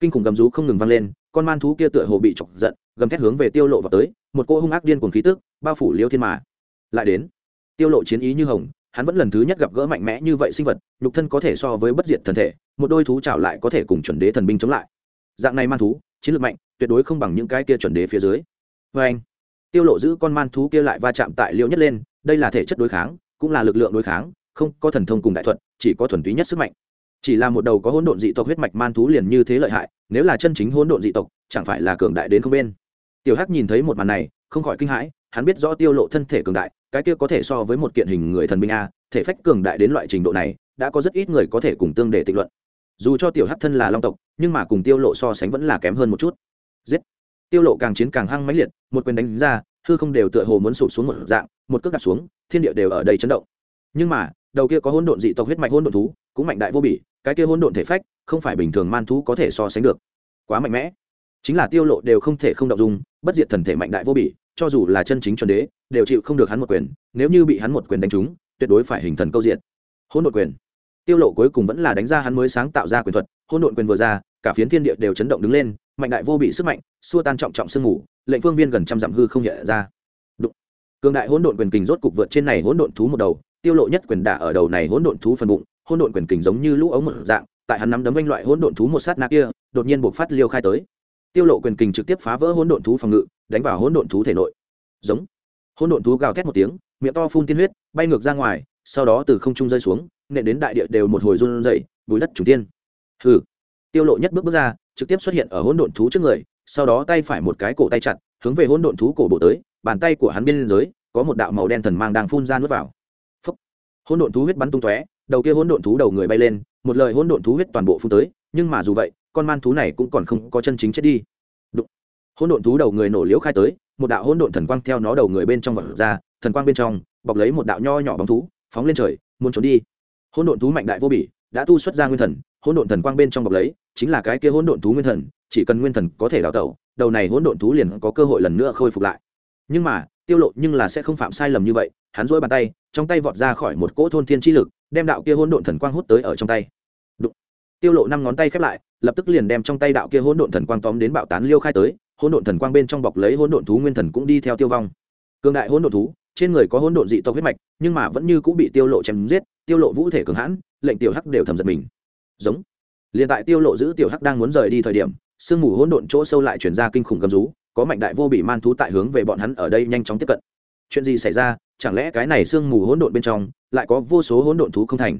Kinh khủng gầm rú không ngừng vang lên, con man thú kia tựa hồ bị chọc giận, gầm thét hướng về tiêu lộ vào tới, một cô hung ác điên cuồng khí tức bao phủ liễu thiên mà. Lại đến, tiêu lộ chiến ý như hồng, hắn vẫn lần thứ nhất gặp gỡ mạnh mẽ như vậy sinh vật, nhục thân có thể so với bất diệt thần thể, một đôi thú chảo lại có thể cùng chuẩn đế thần binh chống lại. Dạng này man thú, chiến lược mạnh, tuyệt đối không bằng những cái kia chuẩn đế phía dưới. Với anh, tiêu lộ giữ con man thú kia lại va chạm tại liễu nhất lên, đây là thể chất đối kháng, cũng là lực lượng đối kháng, không có thần thông cùng đại thuật, chỉ có thuần túy nhất sức mạnh chỉ là một đầu có hỗn độn dị tộc huyết mạch man thú liền như thế lợi hại, nếu là chân chính hỗn độn dị tộc, chẳng phải là cường đại đến không bên. Tiểu hắc nhìn thấy một màn này, không khỏi kinh hãi, hắn biết rõ tiêu lộ thân thể cường đại, cái kia có thể so với một kiện hình người thần binh a, thể phách cường đại đến loại trình độ này, đã có rất ít người có thể cùng tương để tịnh luận. Dù cho tiểu hắc thân là long tộc, nhưng mà cùng tiêu lộ so sánh vẫn là kém hơn một chút. Giết! Tiêu lộ càng chiến càng hăng mãnh liệt, một quyền đánh ra, hư không đều tựa hồ muốn sụp xuống một dạng, một cước đặt xuống, thiên địa đều ở đây chấn động. Nhưng mà, đầu kia có hỗn độn dị tộc huyết mạch hỗn độn thú cũng mạnh đại vô bỉ, cái kia hỗn độn thể phách, không phải bình thường man thú có thể so sánh được. Quá mạnh mẽ. Chính là tiêu lộ đều không thể không động dung, bất diệt thần thể mạnh đại vô bỉ, cho dù là chân chính chuẩn đế, đều chịu không được hắn một quyền, nếu như bị hắn một quyền đánh trúng, tuyệt đối phải hình thần câu diện hỗn độn quyền. Tiêu lộ cuối cùng vẫn là đánh ra hắn mới sáng tạo ra quyền thuật, hỗn độn quyền vừa ra, cả phiến thiên địa đều chấn động đứng lên, mạnh đại vô bị sức mạnh, xua tan trọng trọng sương ngủ lệnh phương viên gần trăm dặm hư không nhẹ ra. Đụng. cường đại hỗn độn quyền kình rốt cục vượt trên này hỗn độn thú một đầu, tiêu lộ nhất quyền đả ở đầu này hỗn độn thú phần bụng hỗn độn quyền kình giống như lũ ống một dạng, tại hắn nắm đấm vanh loại hỗn độn thú một sát na kia, đột nhiên buộc phát liêu khai tới. Tiêu lộ quyền kình trực tiếp phá vỡ hỗn độn thú phòng ngự, đánh vào hỗn độn thú thể nội. Giống. Hỗn độn thú gào thét một tiếng, miệng to phun tiên huyết, bay ngược ra ngoài, sau đó từ không trung rơi xuống, nện đến đại địa đều một hồi run rẩy, bùi đất chủ tiên. Hừ. Tiêu lộ nhất bước bước ra, trực tiếp xuất hiện ở hỗn độn thú trước người, sau đó tay phải một cái cổ tay chặt, hướng về hỗn độn thú cổ bộ tới, bàn tay của hắn bên dưới, có một đạo màu đen thần mang đang phun ra nuốt vào. Hỗn độn thú huyết bắn tung tóe đầu kia hỗn độn thú đầu người bay lên, một lời hỗn độn thú huyết toàn bộ phun tới, nhưng mà dù vậy, con man thú này cũng còn không có chân chính chết đi. Đụng. hỗn độn thú đầu người nổ liễu khai tới, một đạo hỗn độn thần quang theo nó đầu người bên trong vật ra, thần quang bên trong, bọc lấy một đạo nho nhỏ bóng thú, phóng lên trời, muốn trốn đi. Hỗn độn thú mạnh đại vô bỉ, đã tu xuất ra nguyên thần, hỗn độn thần quang bên trong bọc lấy, chính là cái kia hỗn độn thú nguyên thần, chỉ cần nguyên thần có thể đào tẩu, đầu này hỗn độn thú liền có cơ hội lần nữa khôi phục lại. Nhưng mà tiêu lộ nhưng là sẽ không phạm sai lầm như vậy, hắn duỗi bàn tay, trong tay vọt ra khỏi một cỗ thôn thiên chi lực, đem đạo kia hỗn độn thần quang hút tới ở trong tay. Đụng. tiêu lộ năm ngón tay khép lại, lập tức liền đem trong tay đạo kia hỗn độn thần quang tóm đến bạo tán liêu khai tới, hỗn độn thần quang bên trong bọc lấy hỗn độn thú nguyên thần cũng đi theo tiêu vong. Cường đại hỗn độn thú, trên người có hỗn độn dị tộc huyết mạch, nhưng mà vẫn như cũng bị tiêu lộ chém giết, tiêu lộ vũ thể cường hãn, lệnh tiểu hắc đều thầm giật mình. Giống. Liền tại tiêu lộ giữ tiểu hắc đang muốn rời đi thời điểm, sương mù hỗn độn chỗ sâu lại chuyển ra kinh khủng gầm rú có mạnh đại vô bị man thú tại hướng về bọn hắn ở đây nhanh chóng tiếp cận. Chuyện gì xảy ra? Chẳng lẽ cái này sương mù hỗn độn bên trong lại có vô số hỗn độn thú không thành?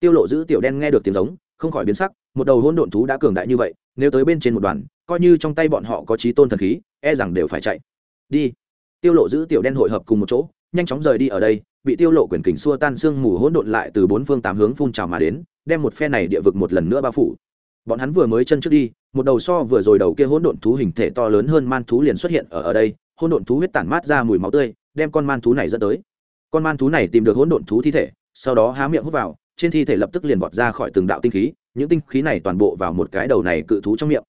Tiêu lộ giữ tiểu đen nghe được tiếng giống, không khỏi biến sắc, một đầu hỗn độn thú đã cường đại như vậy, nếu tới bên trên một đoàn, coi như trong tay bọn họ có trí tôn thần khí e rằng đều phải chạy. Đi. Tiêu lộ giữ tiểu đen hội hợp cùng một chỗ, nhanh chóng rời đi ở đây, bị tiêu lộ quyền kình xua tan sương mù hỗn độn lại từ bốn phương tám hướng phun trào mà đến, đem một phe này địa vực một lần nữa bao phủ bọn hắn vừa mới chân trước đi, một đầu so vừa rồi đầu kia hỗn độn thú hình thể to lớn hơn man thú liền xuất hiện ở ở đây, hỗn độn thú huyết tản mát ra mùi máu tươi, đem con man thú này dẫn tới. Con man thú này tìm được hỗn độn thú thi thể, sau đó há miệng hút vào, trên thi thể lập tức liền vọt ra khỏi từng đạo tinh khí, những tinh khí này toàn bộ vào một cái đầu này cự thú trong miệng.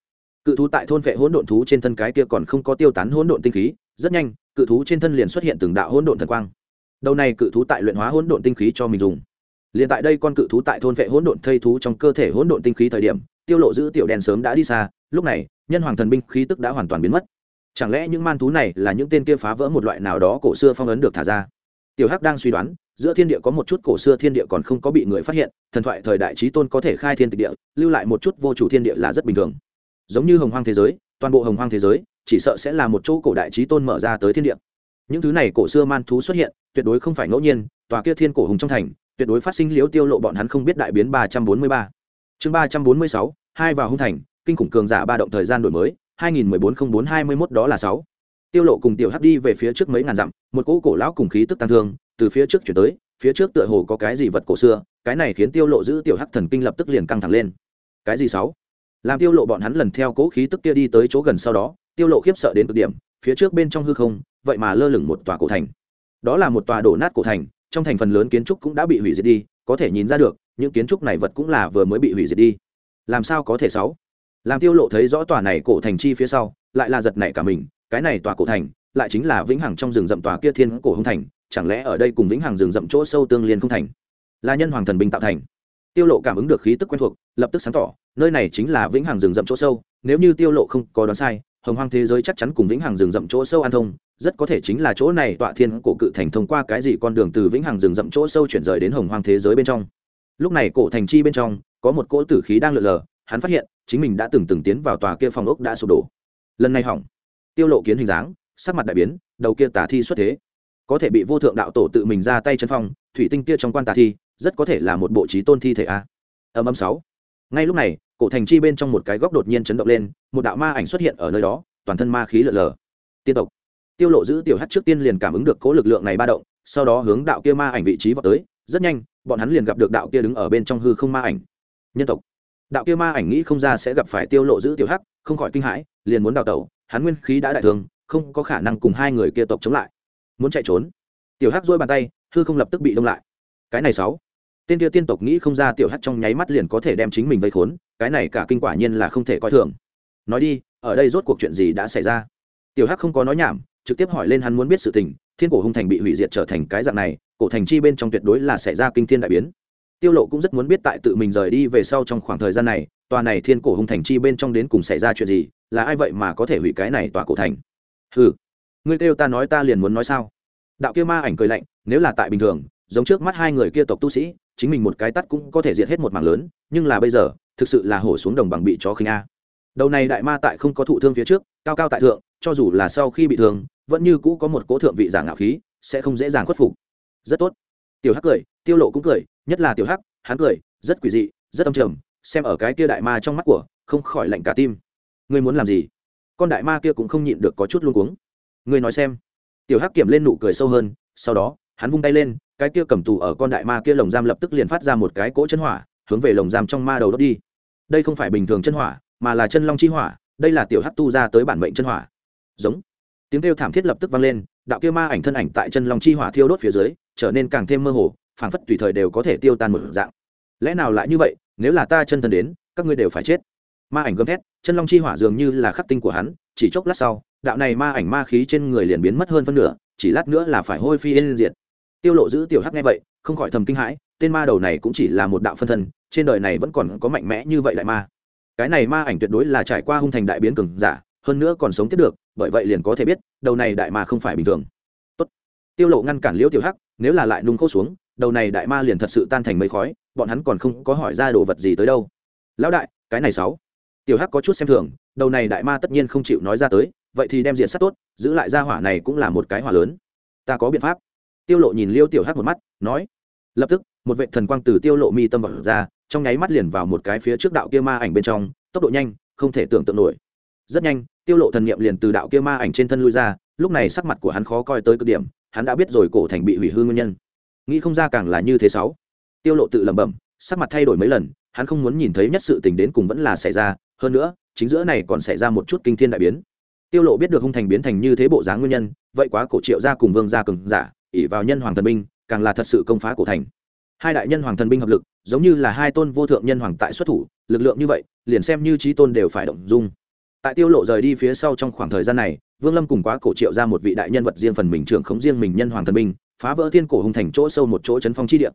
Cự thú tại thôn vệ hỗn độn thú trên thân cái kia còn không có tiêu tán hỗn độn tinh khí, rất nhanh, cự thú trên thân liền xuất hiện từng đạo hỗn độn thần quang. Đầu này cự thú tại luyện hóa hỗn độn tinh khí cho mình dùng. Liền tại đây con cự thú tại thôn vệ hỗn độn thây thú trong cơ thể hỗn độn tinh khí thời điểm tiêu lộ giữ tiểu đen sớm đã đi xa, lúc này, nhân hoàng thần binh khí tức đã hoàn toàn biến mất. Chẳng lẽ những man thú này là những tên kia phá vỡ một loại nào đó cổ xưa phong ấn được thả ra? Tiểu hắc đang suy đoán, giữa thiên địa có một chút cổ xưa thiên địa còn không có bị người phát hiện, thần thoại thời đại trí tôn có thể khai thiên tịch địa, lưu lại một chút vô chủ thiên địa là rất bình thường. Giống như hồng hoang thế giới, toàn bộ hồng hoang thế giới, chỉ sợ sẽ là một chỗ cổ đại trí tôn mở ra tới thiên địa. Những thứ này cổ xưa man thú xuất hiện, tuyệt đối không phải ngẫu nhiên, tòa kia thiên cổ hùng trong thành, tuyệt đối phát sinh liếu tiêu lộ bọn hắn không biết đại biến ba trăm bốn mươi ba chương ba trăm bốn mươi sáu, hai vào hung thành, kinh khủng cường giả ba động thời gian đổi mới, hai nghìn mười bốn không bốn hai mươi mốt đó là sáu. Tiêu lộ cùng tiểu hắc đi về phía trước mấy ngàn dặm, một cỗ cổ lão cùng khí tức tăng thương, từ phía trước chuyển tới, phía trước tựa hồ có cái gì vật cổ xưa, cái này khiến tiêu lộ giữ tiểu hắc thần kinh lập tức liền căng thẳng lên. Cái gì sáu? Làm tiêu lộ bọn hắn lần theo cỗ khí tức kia đi tới chỗ gần sau đó, tiêu lộ khiếp sợ đến cực điểm, phía trước bên trong hư không, vậy mà lơ lửng một tòa cổ thành. Đó là một tòa đổ nát cổ thành, trong thành phần lớn kiến trúc cũng đã bị hủy diệt đi, có thể nhìn ra được những kiến trúc này vật cũng là vừa mới bị hủy diệt đi. Làm sao có thể sáu? Làm tiêu lộ thấy rõ tòa này cổ thành chi phía sau, lại là giật nảy cả mình, cái này tòa cổ thành lại chính là vĩnh hằng trong rừng rậm tòa kia thiên cổ hung thành, chẳng lẽ ở đây cùng vĩnh hằng rừng rậm chỗ sâu tương liên không thành? Là nhân hoàng thần binh tạo thành. Tiêu lộ cảm ứng được khí tức quen thuộc, lập tức sáng tỏ, nơi này chính là vĩnh hằng rừng rậm chỗ sâu, nếu như tiêu lộ không có đoán sai, hồng hoang thế giới chắc chắn cùng vĩnh hằng rừng rậm chỗ sâu an thông, rất có thể chính là chỗ này tọa thiên cổ cự thành thông qua cái gì con đường từ vĩnh hằng rừng rậm chỗ sâu chuyển rời đến hồng hoang thế giới bên trong lúc này cổ thành chi bên trong, có một cỗ tử khí đang lượn lờ, hắn phát hiện, chính mình đã từng từng tiến vào tòa kia phòng ốc đã sụp đổ. Lần này hỏng. Tiêu lộ kiến hình dáng, sắc mặt đại biến, đầu kia tà thi xuất thế. Có thể bị vô thượng đạo tổ tự mình ra tay chân phong, thủy tinh kia trong quan tà thi, rất có thể là một bộ trí tôn thi thể a. Âm âm sáu. Ngay lúc này, cổ thành chi bên trong một cái góc đột nhiên chấn động lên, một đạo ma ảnh xuất hiện ở nơi đó, toàn thân ma khí lở lờ. Tiên tộc. Tiêu lộ giữ tiểu hắt trước tiên liền cảm ứng được cố lực lượng này ba động, sau đó hướng đạo kia ma ảnh vị trí vào tới, rất nhanh bọn hắn liền gặp được đạo kia đứng ở bên trong hư không ma ảnh. Nhân tộc. Đạo kia ma ảnh nghĩ không ra sẽ gặp phải tiêu lộ giữ tiểu hắc, không khỏi kinh hãi, liền muốn đào tẩu, hắn nguyên khí đã đại thương, không có khả năng cùng hai người kia tộc chống lại. Muốn chạy trốn. Tiểu hắc dôi bàn tay, hư không lập tức bị đông lại. Cái này sáu. Tên kia tiên tộc nghĩ không ra tiểu hắc trong nháy mắt liền có thể đem chính mình vây khốn, cái này cả kinh quả nhiên là không thể coi thường. Nói đi, ở đây rốt cuộc chuyện gì đã xảy ra? Tiểu hắc không có nói nhảm trực tiếp hỏi lên hắn muốn biết sự tình, thiên cổ hung thành bị hủy diệt trở thành cái dạng này, cổ thành chi bên trong tuyệt đối là xảy ra kinh thiên đại biến. Tiêu lộ cũng rất muốn biết tại tự mình rời đi về sau trong khoảng thời gian này, tòa này thiên cổ hung thành chi bên trong đến cùng xảy ra chuyện gì, là ai vậy mà có thể hủy cái này tòa cổ thành? Hừ, ngươi kêu ta nói ta liền muốn nói sao? Đạo kia ma ảnh cười lạnh, nếu là tại bình thường, giống trước mắt hai người kia tộc tu sĩ, chính mình một cái tắt cũng có thể diệt hết một mảng lớn, nhưng là bây giờ, thực sự là hổ xuống đồng bằng bị chó khinh a. Đầu này đại ma tại không có thụ thương phía trước, cao cao tại thượng, cho dù là sau khi bị thương vẫn như cũ có một cỗ thượng vị giả ngạo khí, sẽ không dễ dàng khuất phục. Rất tốt. Tiểu hắc cười, tiêu lộ cũng cười, nhất là tiểu hắc, hắn cười, rất quỷ dị, rất âm trầm, xem ở cái kia đại ma trong mắt của, không khỏi lạnh cả tim. Ngươi muốn làm gì? Con đại ma kia cũng không nhịn được có chút luống cuống. Ngươi nói xem. Tiểu hắc kiểm lên nụ cười sâu hơn, sau đó, hắn vung tay lên, cái kia cầm tù ở con đại ma kia lồng giam lập tức liền phát ra một cái cỗ chân hỏa, hướng về lồng giam trong ma đầu đốt đi. Đây không phải bình thường chân hỏa, mà là chân long chi hỏa, đây là tiểu hắc tu ra tới bản mệnh chân hỏa. Giống tiếng kêu thảm thiết lập tức vang lên, đạo kia ma ảnh thân ảnh tại chân long chi hỏa thiêu đốt phía dưới, trở nên càng thêm mơ hồ, phảng phất tùy thời đều có thể tiêu tan một dạng. Lẽ nào lại như vậy, nếu là ta chân thần đến, các ngươi đều phải chết. Ma ảnh gầm thét, chân long chi hỏa dường như là khắc tinh của hắn, chỉ chốc lát sau, đạo này ma ảnh ma khí trên người liền biến mất hơn phân nửa, chỉ lát nữa là phải hôi phi yên diệt. Tiêu lộ giữ tiểu hắc nghe vậy, không khỏi thầm kinh hãi, tên ma đầu này cũng chỉ là một đạo phân thân, trên đời này vẫn còn có mạnh mẽ như vậy đại ma. Cái này ma ảnh tuyệt đối là trải qua hung thành đại biến cường giả hơn nữa còn sống tiếp được, bởi vậy liền có thể biết, đầu này đại ma không phải bình thường. Tốt. tiêu lộ ngăn cản liễu tiểu hắc, nếu là lại nung khô xuống, đầu này đại ma liền thật sự tan thành mây khói, bọn hắn còn không có hỏi ra đồ vật gì tới đâu. Lão đại, cái này sáu. Tiểu hắc có chút xem thường, đầu này đại ma tất nhiên không chịu nói ra tới, vậy thì đem diện sát tốt, giữ lại ra hỏa này cũng là một cái hỏa lớn. Ta có biện pháp. Tiêu lộ nhìn liêu tiểu hắc một mắt, nói. Lập tức, một vệ thần quang từ tiêu lộ mi tâm vọt ra, trong nháy mắt liền vào một cái phía trước đạo kia ma ảnh bên trong, tốc độ nhanh, không thể tưởng tượng nổi. Rất nhanh tiêu lộ thần niệm liền từ đạo kia ma ảnh trên thân lui ra, lúc này sắc mặt của hắn khó coi tới cực điểm, hắn đã biết rồi cổ thành bị hủy hư nguyên nhân. Nghĩ không ra càng là như thế sáu. Tiêu lộ tự lẩm bẩm, sắc mặt thay đổi mấy lần, hắn không muốn nhìn thấy nhất sự tình đến cùng vẫn là xảy ra, hơn nữa, chính giữa này còn xảy ra một chút kinh thiên đại biến. Tiêu lộ biết được hung thành biến thành như thế bộ dáng nguyên nhân, vậy quá cổ triệu gia cùng vương gia cường giả, ỷ vào nhân hoàng thần binh, càng là thật sự công phá cổ thành. Hai đại nhân hoàng thần binh hợp lực, giống như là hai tôn vô thượng nhân hoàng tại xuất thủ, lực lượng như vậy, liền xem như trí tôn đều phải động dung tại tiêu lộ rời đi phía sau trong khoảng thời gian này, vương lâm cùng quá cổ triệu ra một vị đại nhân vật riêng phần mình trưởng khống riêng mình nhân hoàng thần binh, phá vỡ thiên cổ hùng thành chỗ sâu một chỗ chấn phong chi địa.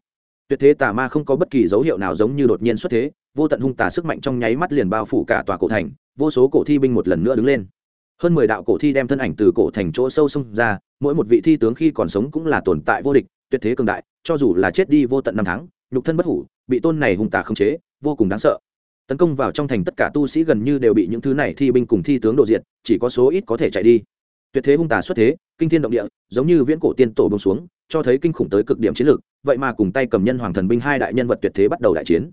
Tuyệt thế tà ma không có bất kỳ dấu hiệu nào giống như đột nhiên xuất thế, vô tận hung tà sức mạnh trong nháy mắt liền bao phủ cả tòa cổ thành, vô số cổ thi binh một lần nữa đứng lên. Hơn mười đạo cổ thi đem thân ảnh từ cổ thành chỗ sâu xông ra, mỗi một vị thi tướng khi còn sống cũng là tồn tại vô địch, tuyệt thế cường đại, cho dù là chết đi vô tận năm tháng, nhục thân bất hủ, bị tôn này hung tà khống chế, vô cùng đáng sợ tấn công vào trong thành tất cả tu sĩ gần như đều bị những thứ này thi binh cùng thi tướng đổ diện chỉ có số ít có thể chạy đi. Tuyệt thế hung tà xuất thế, kinh thiên động địa, giống như viễn cổ tiên tổ bông xuống, cho thấy kinh khủng tới cực điểm chiến lược vậy mà cùng tay cầm nhân hoàng thần binh hai đại nhân vật tuyệt thế bắt đầu đại chiến.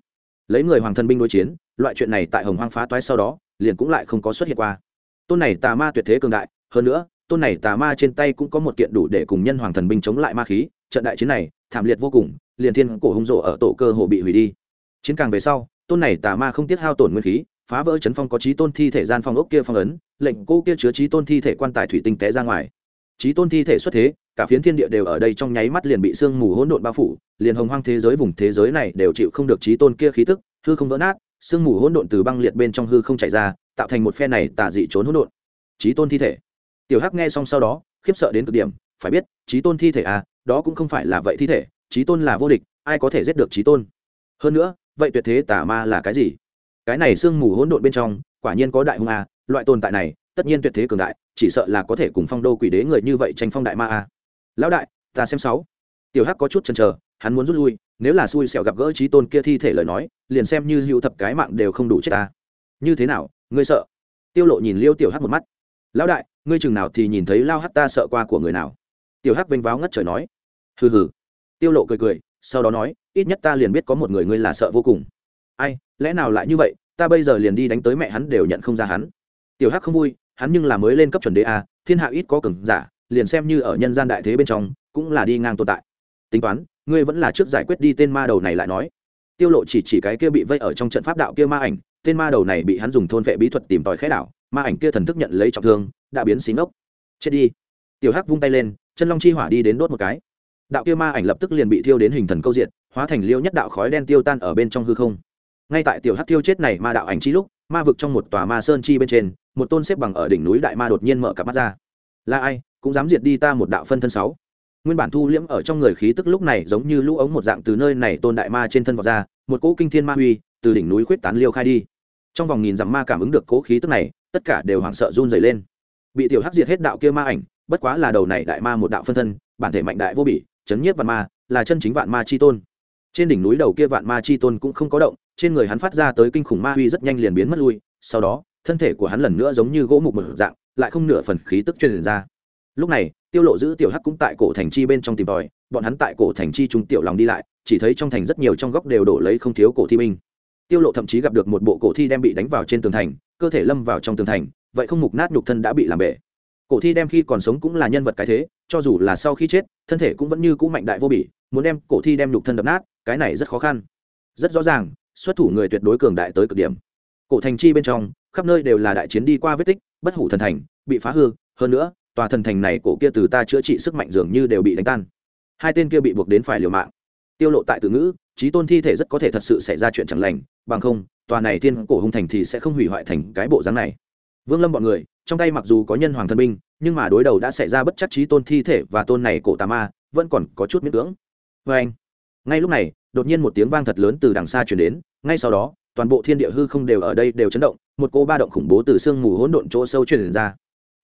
Lấy người hoàng thần binh đối chiến, loại chuyện này tại hồng hoang phá toái sau đó, liền cũng lại không có xuất hiện qua. Tôn này tà ma tuyệt thế cường đại, hơn nữa, tôn này tà ma trên tay cũng có một kiện đủ để cùng nhân hoàng thần binh chống lại ma khí, trận đại chiến này, thảm liệt vô cùng, liền thiên cổ hung rộ ở tổ cơ hồ bị hủy đi. Chiến càng về sau tôn này tà ma không tiết hao tổn nguyên khí, phá vỡ chấn phong có trí tôn thi thể gian phong ốc kia phong ấn, lệnh cô kia chứa trí tôn thi thể quan tài thủy tinh té ra ngoài. Trí tôn thi thể xuất thế, cả phiến thiên địa đều ở đây trong nháy mắt liền bị sương mù hỗn độn bao phủ, liền hồng hoang thế giới vùng thế giới này đều chịu không được trí tôn kia khí tức, hư không vỡ nát, sương mù hỗn độn từ băng liệt bên trong hư không chảy ra, tạo thành một phe này tà dị trốn hỗn độn. Trí tôn thi thể. Tiểu hắc nghe xong sau đó, khiếp sợ đến cực điểm, phải biết trí tôn thi thể à đó cũng không phải là vậy thi thể trí tôn là vô địch, ai có thể giết được trí tôn? Hơn nữa vậy tuyệt thế tà ma là cái gì? Cái này sương mù hỗn độn bên trong, quả nhiên có đại hung a, loại tồn tại này, tất nhiên tuyệt thế cường đại, chỉ sợ là có thể cùng phong đô quỷ đế người như vậy tranh phong đại ma a. Lão đại, ta xem sáu. Tiểu hắc có chút chần chờ, hắn muốn rút lui, nếu là xui xẻo gặp gỡ trí tôn kia thi thể lời nói, liền xem như hữu thập cái mạng đều không đủ chết ta. Như thế nào, ngươi sợ? Tiêu lộ nhìn liêu tiểu hắc một mắt. Lão đại, ngươi chừng nào thì nhìn thấy lao hắc ta sợ qua của người nào? Tiểu hắc vênh váo ngất trời nói. Hừ hừ. Tiêu lộ cười cười sau đó nói, ít nhất ta liền biết có một người ngươi là sợ vô cùng. Ai, lẽ nào lại như vậy? Ta bây giờ liền đi đánh tới mẹ hắn đều nhận không ra hắn. Tiểu hắc không vui, hắn nhưng là mới lên cấp chuẩn đế a, thiên hạ ít có cường giả, liền xem như ở nhân gian đại thế bên trong, cũng là đi ngang tồn tại. Tính toán, ngươi vẫn là trước giải quyết đi tên ma đầu này lại nói. Tiêu lộ chỉ chỉ cái kia bị vây ở trong trận pháp đạo kia ma ảnh, tên ma đầu này bị hắn dùng thôn vệ bí thuật tìm tòi khẽ đảo, ma ảnh kia thần thức nhận lấy trọng thương, đã biến xí ngốc. Chết đi. Tiểu hắc vung tay lên, chân long chi hỏa đi đến đốt một cái đạo kia ma ảnh lập tức liền bị thiêu đến hình thần câu diện hóa thành liêu nhất đạo khói đen tiêu tan ở bên trong hư không. Ngay tại tiểu hắc thiêu chết này ma đạo ảnh chi lúc, ma vực trong một tòa ma sơn chi bên trên, một tôn xếp bằng ở đỉnh núi đại ma đột nhiên mở cặp mắt ra. Là ai? Cũng dám diệt đi ta một đạo phân thân sáu. Nguyên bản thu liễm ở trong người khí tức lúc này giống như lũ ống một dạng từ nơi này tôn đại ma trên thân vọt ra, một cỗ kinh thiên ma huy từ đỉnh núi khuyết tán liêu khai đi. Trong vòng nghìn dặm ma cảm ứng được cỗ khí tức này, tất cả đều hoảng sợ run dày lên. Bị tiểu hắc diệt hết đạo kia ma ảnh, bất quá là đầu này đại ma một đạo phân thân, bản thể mạnh đại vô bỉ chấn nhiếp vạn ma, là chân chính vạn ma chi tôn. Trên đỉnh núi đầu kia vạn ma chi tôn cũng không có động, trên người hắn phát ra tới kinh khủng ma huy rất nhanh liền biến mất lui, sau đó, thân thể của hắn lần nữa giống như gỗ mục một dạng, lại không nửa phần khí tức truyền ra. Lúc này, tiêu lộ giữ tiểu hắc cũng tại cổ thành chi bên trong tìm tòi, bọn hắn tại cổ thành chi trung tiểu lòng đi lại, chỉ thấy trong thành rất nhiều trong góc đều đổ lấy không thiếu cổ thi binh. Tiêu lộ thậm chí gặp được một bộ cổ thi đem bị đánh vào trên tường thành, cơ thể lâm vào trong tường thành, vậy không mục nát nhục thân đã bị làm bể cổ thi đem khi còn sống cũng là nhân vật cái thế, cho dù là sau khi chết, thân thể cũng vẫn như cũ mạnh đại vô bỉ, muốn đem cổ thi đem nhục thân đập nát, cái này rất khó khăn. Rất rõ ràng, xuất thủ người tuyệt đối cường đại tới cực điểm. Cổ thành chi bên trong, khắp nơi đều là đại chiến đi qua vết tích, bất hủ thần thành, bị phá hư, hơn nữa, tòa thần thành này cổ kia từ ta chữa trị sức mạnh dường như đều bị đánh tan. Hai tên kia bị buộc đến phải liều mạng. Tiêu lộ tại từ ngữ trí tôn thi thể rất có thể thật sự xảy ra chuyện chẳng lành, bằng không, tòa này tiên cổ hung thành thì sẽ không hủy hoại thành cái bộ dáng này. Vương lâm bọn người trong tay mặc dù có nhân hoàng thần binh nhưng mà đối đầu đã xảy ra bất chắc trí tôn thi thể và tôn này cổ tà ma vẫn còn có chút miễn cưỡng. Vê anh ngay lúc này đột nhiên một tiếng vang thật lớn từ đằng xa chuyển đến ngay sau đó toàn bộ thiên địa hư không đều ở đây đều chấn động một cô ba động khủng bố từ sương mù hỗn độn chỗ sâu truyền ra.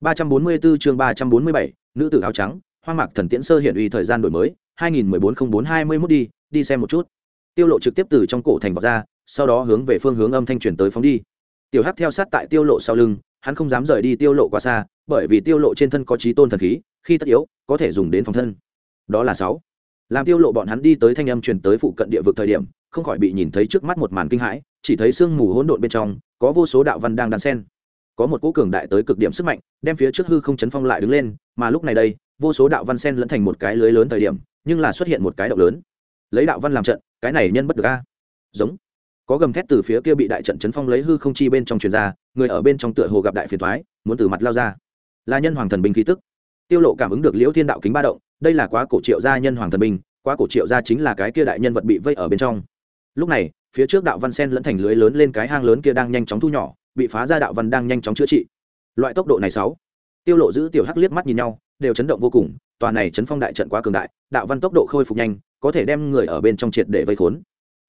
344 chương 347, nữ tử áo trắng hoang mạc thần tiễn sơ hiện uy thời gian đổi mới 2014-04-21 đi đi xem một chút. Tiêu lộ trực tiếp từ trong cổ thành vọt ra sau đó hướng về phương hướng âm thanh truyền tới phóng đi. Tiểu hắc theo sát tại tiêu lộ sau lưng hắn không dám rời đi tiêu lộ quá xa, bởi vì tiêu lộ trên thân có trí tôn thần khí, khi tất yếu, có thể dùng đến phòng thân. Đó là sáu. Làm tiêu lộ bọn hắn đi tới thanh âm truyền tới phụ cận địa vực thời điểm, không khỏi bị nhìn thấy trước mắt một màn kinh hãi, chỉ thấy sương mù hỗn độn bên trong, có vô số đạo văn đang đan sen. Có một cỗ cường đại tới cực điểm sức mạnh, đem phía trước hư không chấn phong lại đứng lên, mà lúc này đây, vô số đạo văn sen lẫn thành một cái lưới lớn thời điểm, nhưng là xuất hiện một cái động lớn. Lấy đạo văn làm trận, cái này nhân bất được a. Giống có gầm thét từ phía kia bị đại trận chấn phong lấy hư không chi bên trong truyền ra, người ở bên trong tựa hồ gặp đại phiền thoái muốn từ mặt lao ra. Là nhân hoàng thần binh khí tức. Tiêu lộ cảm ứng được liễu thiên đạo kính ba động, đây là quá cổ triệu gia nhân hoàng thần binh, quá cổ triệu gia chính là cái kia đại nhân vật bị vây ở bên trong. Lúc này, phía trước đạo văn sen lẫn thành lưới lớn lên cái hang lớn kia đang nhanh chóng thu nhỏ, bị phá ra đạo văn đang nhanh chóng chữa trị. Loại tốc độ này sáu. Tiêu lộ giữ tiểu hắc liếc mắt nhìn nhau, đều chấn động vô cùng, tòa này chấn phong đại trận quá cường đại, đạo văn tốc độ khôi phục nhanh, có thể đem người ở bên trong triệt để vây khốn.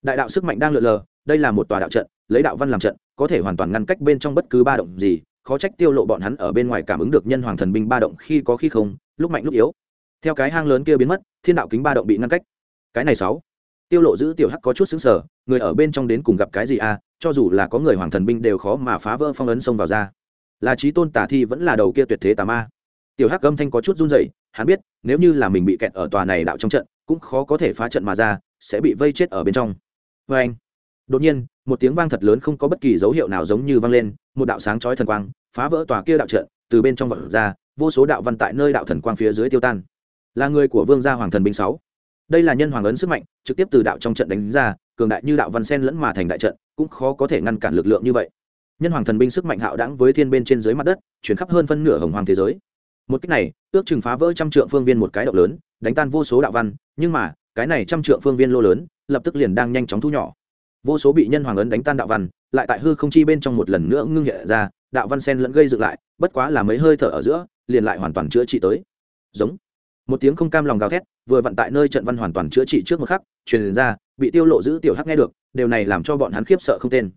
Đại đạo sức mạnh đang lượn lờ đây là một tòa đạo trận, lấy đạo văn làm trận, có thể hoàn toàn ngăn cách bên trong bất cứ ba động gì, khó trách tiêu lộ bọn hắn ở bên ngoài cảm ứng được nhân hoàng thần binh ba động khi có khi không, lúc mạnh lúc yếu. Theo cái hang lớn kia biến mất, thiên đạo kính ba động bị ngăn cách. Cái này sáu. Tiêu lộ giữ tiểu hắc có chút sững sờ, người ở bên trong đến cùng gặp cái gì à cho dù là có người hoàng thần binh đều khó mà phá vỡ phong ấn xông vào ra. Là trí tôn tả thi vẫn là đầu kia tuyệt thế tà ma. Tiểu hắc âm thanh có chút run rẩy, hắn biết, nếu như là mình bị kẹt ở tòa này đạo trong trận, cũng khó có thể phá trận mà ra, sẽ bị vây chết ở bên trong. Với anh đột nhiên, một tiếng vang thật lớn không có bất kỳ dấu hiệu nào giống như vang lên, một đạo sáng chói thần quang phá vỡ tòa kia đạo trận, từ bên trong vật ra, vô số đạo văn tại nơi đạo thần quang phía dưới tiêu tan. Là người của vương gia hoàng thần binh sáu. Đây là nhân hoàng ấn sức mạnh, trực tiếp từ đạo trong trận đánh ra, cường đại như đạo văn sen lẫn mà thành đại trận, cũng khó có thể ngăn cản lực lượng như vậy. Nhân hoàng thần binh sức mạnh hạo đẳng với thiên bên trên dưới mặt đất, chuyển khắp hơn phân nửa hồng hoàng thế giới. Một cách này, ước chừng phá vỡ trăm trượng phương viên một cái động lớn, đánh tan vô số đạo văn, nhưng mà, cái này trăm trượng phương viên lô lớn, lập tức liền đang nhanh chóng thu nhỏ vô số bị nhân hoàng ấn đánh tan đạo văn, lại tại hư không chi bên trong một lần nữa ngưng nhẹ ra, đạo văn sen lẫn gây dựng lại, bất quá là mấy hơi thở ở giữa, liền lại hoàn toàn chữa trị tới. Giống. Một tiếng không cam lòng gào thét, vừa vặn tại nơi trận văn hoàn toàn chữa trị trước một khắc, truyền ra, bị tiêu lộ giữ tiểu hắc nghe được, điều này làm cho bọn hắn khiếp sợ không tên.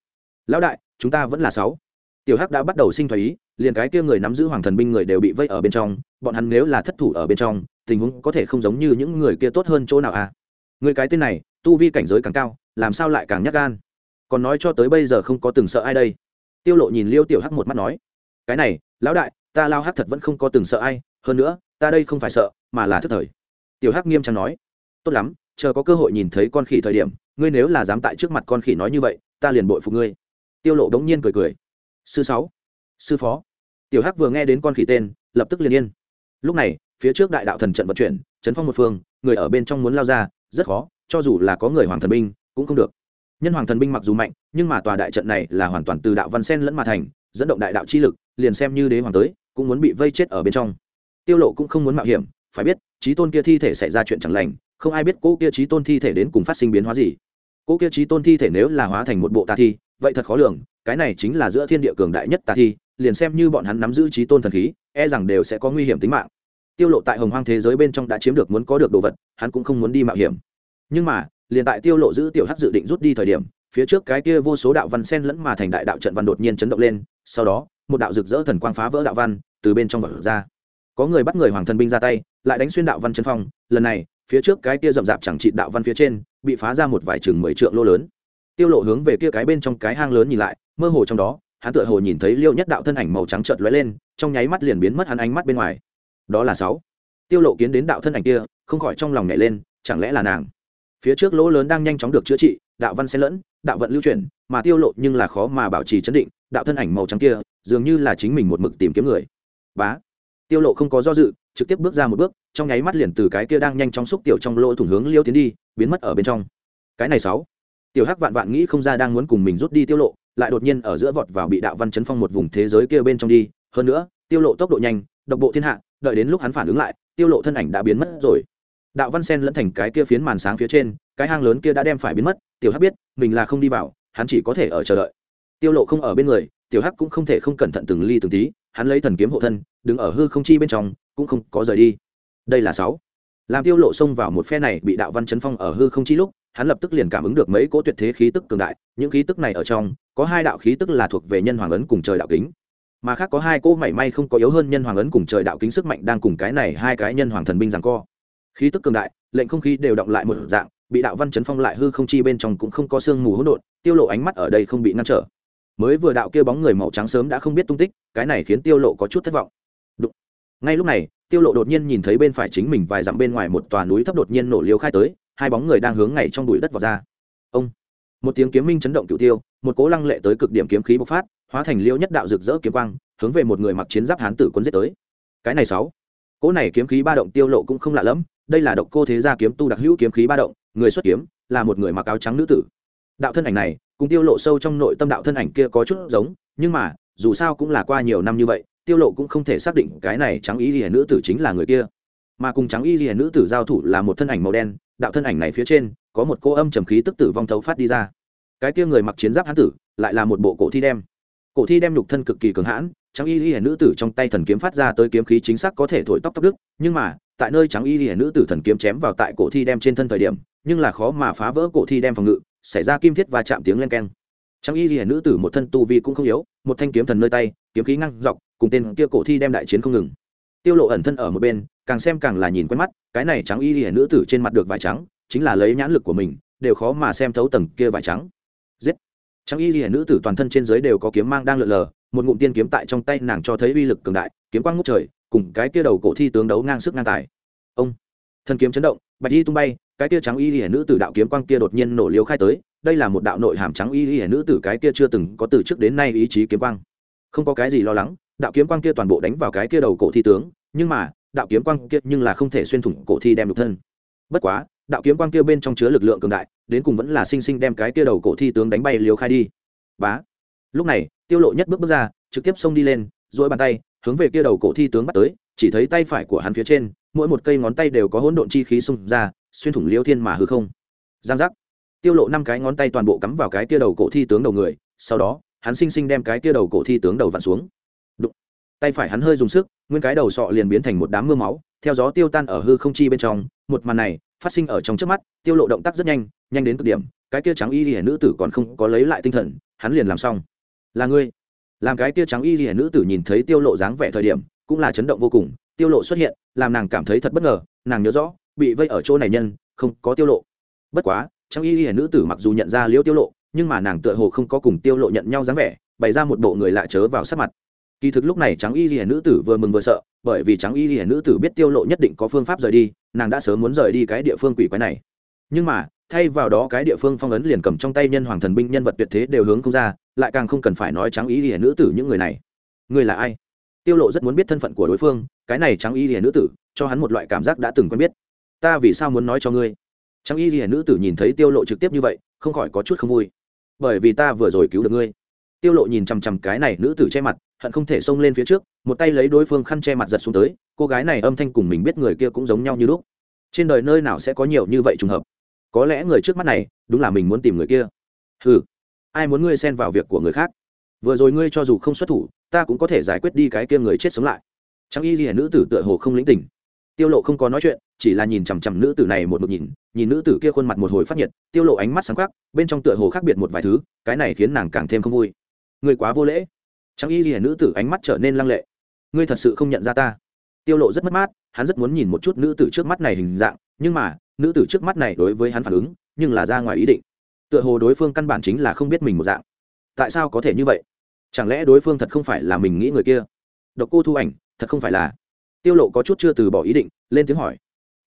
Lão đại, chúng ta vẫn là sáu. Tiểu hắc đã bắt đầu sinh thái ý, liền cái kia người nắm giữ hoàng thần binh người đều bị vây ở bên trong, bọn hắn nếu là thất thủ ở bên trong, tình huống có thể không giống như những người kia tốt hơn chỗ nào à? Người cái tên này, tu vi cảnh giới càng cao, làm sao lại càng nhát gan? Còn nói cho tới bây giờ không có từng sợ ai đây. Tiêu lộ nhìn liêu tiểu hắc một mắt nói, cái này, lão đại, ta lao hắc thật vẫn không có từng sợ ai, hơn nữa, ta đây không phải sợ, mà là thức thời. Tiểu hắc nghiêm trang nói, tốt lắm, chờ có cơ hội nhìn thấy con khỉ thời điểm, ngươi nếu là dám tại trước mặt con khỉ nói như vậy, ta liền bội phục ngươi. Tiêu lộ đống nhiên cười cười, sư sáu, sư phó. Tiểu hắc vừa nghe đến con khỉ tên, lập tức liền yên. Lúc này, phía trước đại đạo thần trận vận chuyển, chấn phong một phương, người ở bên trong muốn lao ra rất khó, cho dù là có người hoàng thần binh, cũng không được. Nhân hoàng thần binh mặc dù mạnh, nhưng mà tòa đại trận này là hoàn toàn từ đạo văn sen lẫn mà thành, dẫn động đại đạo chi lực, liền xem như đế hoàng tới, cũng muốn bị vây chết ở bên trong. Tiêu lộ cũng không muốn mạo hiểm, phải biết trí tôn kia thi thể xảy ra chuyện chẳng lành, không ai biết cô kia trí tôn thi thể đến cùng phát sinh biến hóa gì. Cô kia trí tôn thi thể nếu là hóa thành một bộ tà thi, vậy thật khó lường, cái này chính là giữa thiên địa cường đại nhất tà thi, liền xem như bọn hắn nắm giữ trí tôn thần khí e rằng đều sẽ có nguy hiểm tính mạng tiêu lộ tại hồng hoang thế giới bên trong đã chiếm được muốn có được đồ vật, hắn cũng không muốn đi mạo hiểm. Nhưng mà, liền tại tiêu lộ giữ tiểu hắc dự định rút đi thời điểm, phía trước cái kia vô số đạo văn sen lẫn mà thành đại đạo trận văn đột nhiên chấn động lên, sau đó, một đạo rực rỡ thần quang phá vỡ đạo văn, từ bên trong vật ra. Có người bắt người hoàng thần binh ra tay, lại đánh xuyên đạo văn chân phong, lần này, phía trước cái kia rậm rạp chẳng trị đạo văn phía trên, bị phá ra một vài chừng mười trượng lô lớn. Tiêu lộ hướng về kia cái bên trong cái hang lớn nhìn lại, mơ hồ trong đó, hắn tựa hồ nhìn thấy liêu nhất đạo thân ảnh màu trắng chợt lóe lên, trong nháy mắt liền biến mất hắn ánh mắt bên ngoài đó là sáu. Tiêu lộ kiến đến đạo thân ảnh kia, không khỏi trong lòng nhảy lên, chẳng lẽ là nàng? Phía trước lỗ lớn đang nhanh chóng được chữa trị, đạo văn xen lẫn, đạo vận lưu chuyển, mà tiêu lộ nhưng là khó mà bảo trì chấn định, đạo thân ảnh màu trắng kia, dường như là chính mình một mực tìm kiếm người. Bá! Tiêu lộ không có do dự, trực tiếp bước ra một bước, trong nháy mắt liền từ cái kia đang nhanh chóng xúc tiểu trong lỗ thủng hướng liêu tiến đi, biến mất ở bên trong. Cái này sáu. Tiểu hắc vạn vạn nghĩ không ra đang muốn cùng mình rút đi tiêu lộ, lại đột nhiên ở giữa vọt vào bị đạo văn chấn phong một vùng thế giới kia bên trong đi. Hơn nữa, tiêu lộ tốc độ nhanh, độc bộ thiên hạ đợi đến lúc hắn phản ứng lại, tiêu lộ thân ảnh đã biến mất rồi. Đạo văn sen lẫn thành cái kia phiến màn sáng phía trên, cái hang lớn kia đã đem phải biến mất, tiểu hắc biết, mình là không đi vào, hắn chỉ có thể ở chờ đợi. Tiêu lộ không ở bên người, tiểu hắc cũng không thể không cẩn thận từng ly từng tí, hắn lấy thần kiếm hộ thân, đứng ở hư không chi bên trong, cũng không có rời đi. Đây là sáu. Làm tiêu lộ xông vào một phe này bị đạo văn chấn phong ở hư không chi lúc, hắn lập tức liền cảm ứng được mấy cỗ tuyệt thế khí tức cường đại, những khí tức này ở trong, có hai đạo khí tức là thuộc về nhân hoàng ấn cùng trời đạo kính mà khác có hai cỗ mảy may không có yếu hơn nhân hoàng ấn cùng trời đạo kính sức mạnh đang cùng cái này hai cái nhân hoàng thần binh giằng co. Khí tức cường đại, lệnh không khí đều động lại một dạng, bị đạo văn chấn phong lại hư không chi bên trong cũng không có sương mù hỗn độn, tiêu lộ ánh mắt ở đây không bị ngăn trở. Mới vừa đạo kia bóng người màu trắng sớm đã không biết tung tích, cái này khiến tiêu lộ có chút thất vọng. Đụng. ngay lúc này, tiêu lộ đột nhiên nhìn thấy bên phải chính mình vài dặm bên ngoài một tòa núi thấp đột nhiên nổ liều khai tới, hai bóng người đang hướng ngay trong bụi đất vào ra. Ông. Một tiếng kiếm minh chấn động cựu tiêu, một cố lăng lệ tới cực điểm kiếm khí bộc phát hóa thành liễu nhất đạo rực rỡ kiếm quang, hướng về một người mặc chiến giáp hán tử quân giết tới. Cái này sáu. Cỗ này kiếm khí ba động tiêu lộ cũng không lạ lẫm, đây là độc cô thế gia kiếm tu đặc hữu kiếm khí ba động, người xuất kiếm là một người mặc áo trắng nữ tử. Đạo thân ảnh này, cùng tiêu lộ sâu trong nội tâm đạo thân ảnh kia có chút giống, nhưng mà, dù sao cũng là qua nhiều năm như vậy, tiêu lộ cũng không thể xác định cái này trắng y lìa nữ tử chính là người kia. Mà cùng trắng y lìa nữ tử giao thủ là một thân ảnh màu đen, đạo thân ảnh này phía trên, có một cô âm trầm khí tức tử vong thấu phát đi ra. Cái kia người mặc chiến giáp hán tử, lại là một bộ cổ thi đem cổ thi đem nhục thân cực kỳ cường hãn, trắng y lìa nữ tử trong tay thần kiếm phát ra tới kiếm khí chính xác có thể thổi tóc tóc đức nhưng mà, tại nơi trắng y hiển nữ tử thần kiếm chém vào tại cổ thi đem trên thân thời điểm, nhưng là khó mà phá vỡ cổ thi đem phòng ngự, xảy ra kim thiết và chạm tiếng len keng. Trắng y hiển nữ tử một thân tu vi cũng không yếu, một thanh kiếm thần nơi tay, kiếm khí ngăn dọc, cùng tên kia cổ thi đem đại chiến không ngừng. Tiêu lộ ẩn thân ở một bên, càng xem càng là nhìn quen mắt, cái này trắng y hiển nữ tử trên mặt được vải trắng, chính là lấy nhãn lực của mình, đều khó mà xem thấu tầng kia vải trắng. Giết! Trắng y hiển nữ tử toàn thân trên dưới đều có kiếm mang đang lượn lờ, một ngụm tiên kiếm tại trong tay nàng cho thấy uy lực cường đại, kiếm quang ngút trời, cùng cái kia đầu cổ thi tướng đấu ngang sức ngang tài. Ông, thân kiếm chấn động, bạch y tung bay, cái kia trắng y hiển nữ tử đạo kiếm quang kia đột nhiên nổ liếu khai tới, đây là một đạo nội hàm trắng y hiển nữ tử cái kia chưa từng có từ trước đến nay ý chí kiếm quang. Không có cái gì lo lắng, đạo kiếm quang kia toàn bộ đánh vào cái kia đầu cổ thi tướng, nhưng mà, đạo kiếm quang kia nhưng là không thể xuyên thủng cổ thi đem được thân. Bất quá đạo kiếm quang kia bên trong chứa lực lượng cường đại, đến cùng vẫn là sinh sinh đem cái kia đầu cổ thi tướng đánh bay liều khai đi. Bá. Lúc này, tiêu lộ nhất bước bước ra, trực tiếp xông đi lên, duỗi bàn tay, hướng về kia đầu cổ thi tướng bắt tới, chỉ thấy tay phải của hắn phía trên, mỗi một cây ngón tay đều có hỗn độn chi khí xung ra, xuyên thủng liêu thiên mà hư không. Giang giác. Tiêu lộ năm cái ngón tay toàn bộ cắm vào cái kia đầu cổ thi tướng đầu người, sau đó, hắn sinh sinh đem cái kia đầu cổ thi tướng đầu vặn xuống. Đụng. tay phải hắn hơi dùng sức, nguyên cái đầu sọ liền biến thành một đám mưa máu, theo gió tiêu tan ở hư không chi bên trong, một màn này phát sinh ở trong trước mắt, tiêu lộ động tác rất nhanh nhanh đến cực điểm, cái kia trắng y lìa nữ tử còn không có lấy lại tinh thần, hắn liền làm xong. Là ngươi. Làm cái kia trắng y lìa nữ tử nhìn thấy tiêu lộ dáng vẻ thời điểm, cũng là chấn động vô cùng, tiêu lộ xuất hiện, làm nàng cảm thấy thật bất ngờ, nàng nhớ rõ, bị vây ở chỗ này nhân, không có tiêu lộ. Bất quá, trắng y lìa nữ tử mặc dù nhận ra liễu tiêu lộ, nhưng mà nàng tựa hồ không có cùng tiêu lộ nhận nhau dáng vẻ, bày ra một bộ người lạ chớ vào sát mặt. Kỳ thực lúc này trắng y lìa nữ tử vừa mừng vừa sợ, bởi vì trắng y lìa nữ tử biết tiêu lộ nhất định có phương pháp rời đi nàng đã sớm muốn rời đi cái địa phương quỷ quái này. Nhưng mà, thay vào đó cái địa phương phong ấn liền cầm trong tay nhân hoàng thần binh nhân vật tuyệt thế đều hướng không ra, lại càng không cần phải nói trắng y lìa nữ tử những người này. Người là ai? Tiêu lộ rất muốn biết thân phận của đối phương, cái này trắng y lìa nữ tử, cho hắn một loại cảm giác đã từng quen biết. Ta vì sao muốn nói cho ngươi? Trắng y lìa nữ tử nhìn thấy tiêu lộ trực tiếp như vậy, không khỏi có chút không vui. Bởi vì ta vừa rồi cứu được ngươi. Tiêu lộ nhìn chằm chằm cái này nữ tử che mặt hận không thể xông lên phía trước, một tay lấy đối phương khăn che mặt giật xuống tới, cô gái này âm thanh cùng mình biết người kia cũng giống nhau như lúc. Trên đời nơi nào sẽ có nhiều như vậy trùng hợp? Có lẽ người trước mắt này, đúng là mình muốn tìm người kia. Ừ ai muốn ngươi xen vào việc của người khác? Vừa rồi ngươi cho dù không xuất thủ, ta cũng có thể giải quyết đi cái kia người chết sống lại. Trang y ghi nữ tử tựa hồ không lĩnh tình. Tiêu lộ không có nói chuyện, chỉ là nhìn chằm chằm nữ tử này một mực nhìn nhìn nữ tử kia khuôn mặt một hồi phát nhiệt, tiêu lộ ánh mắt sáng quắc, bên trong tựa hồ khác biệt một vài thứ, cái này khiến nàng càng thêm không vui. Người quá vô lễ trang y ghi nữ tử ánh mắt trở nên lăng lệ. Ngươi thật sự không nhận ra ta. Tiêu lộ rất mất mát hắn rất muốn nhìn một chút nữ tử trước mắt này hình dạng nhưng mà nữ tử trước mắt này đối với hắn phản ứng nhưng là ra ngoài ý định. Tựa hồ đối phương căn bản chính là không biết mình một dạng. Tại sao có thể như vậy? Chẳng lẽ đối phương thật không phải là mình nghĩ người kia? Độc cô thu ảnh thật không phải là. Tiêu lộ có chút chưa từ bỏ ý định lên tiếng hỏi.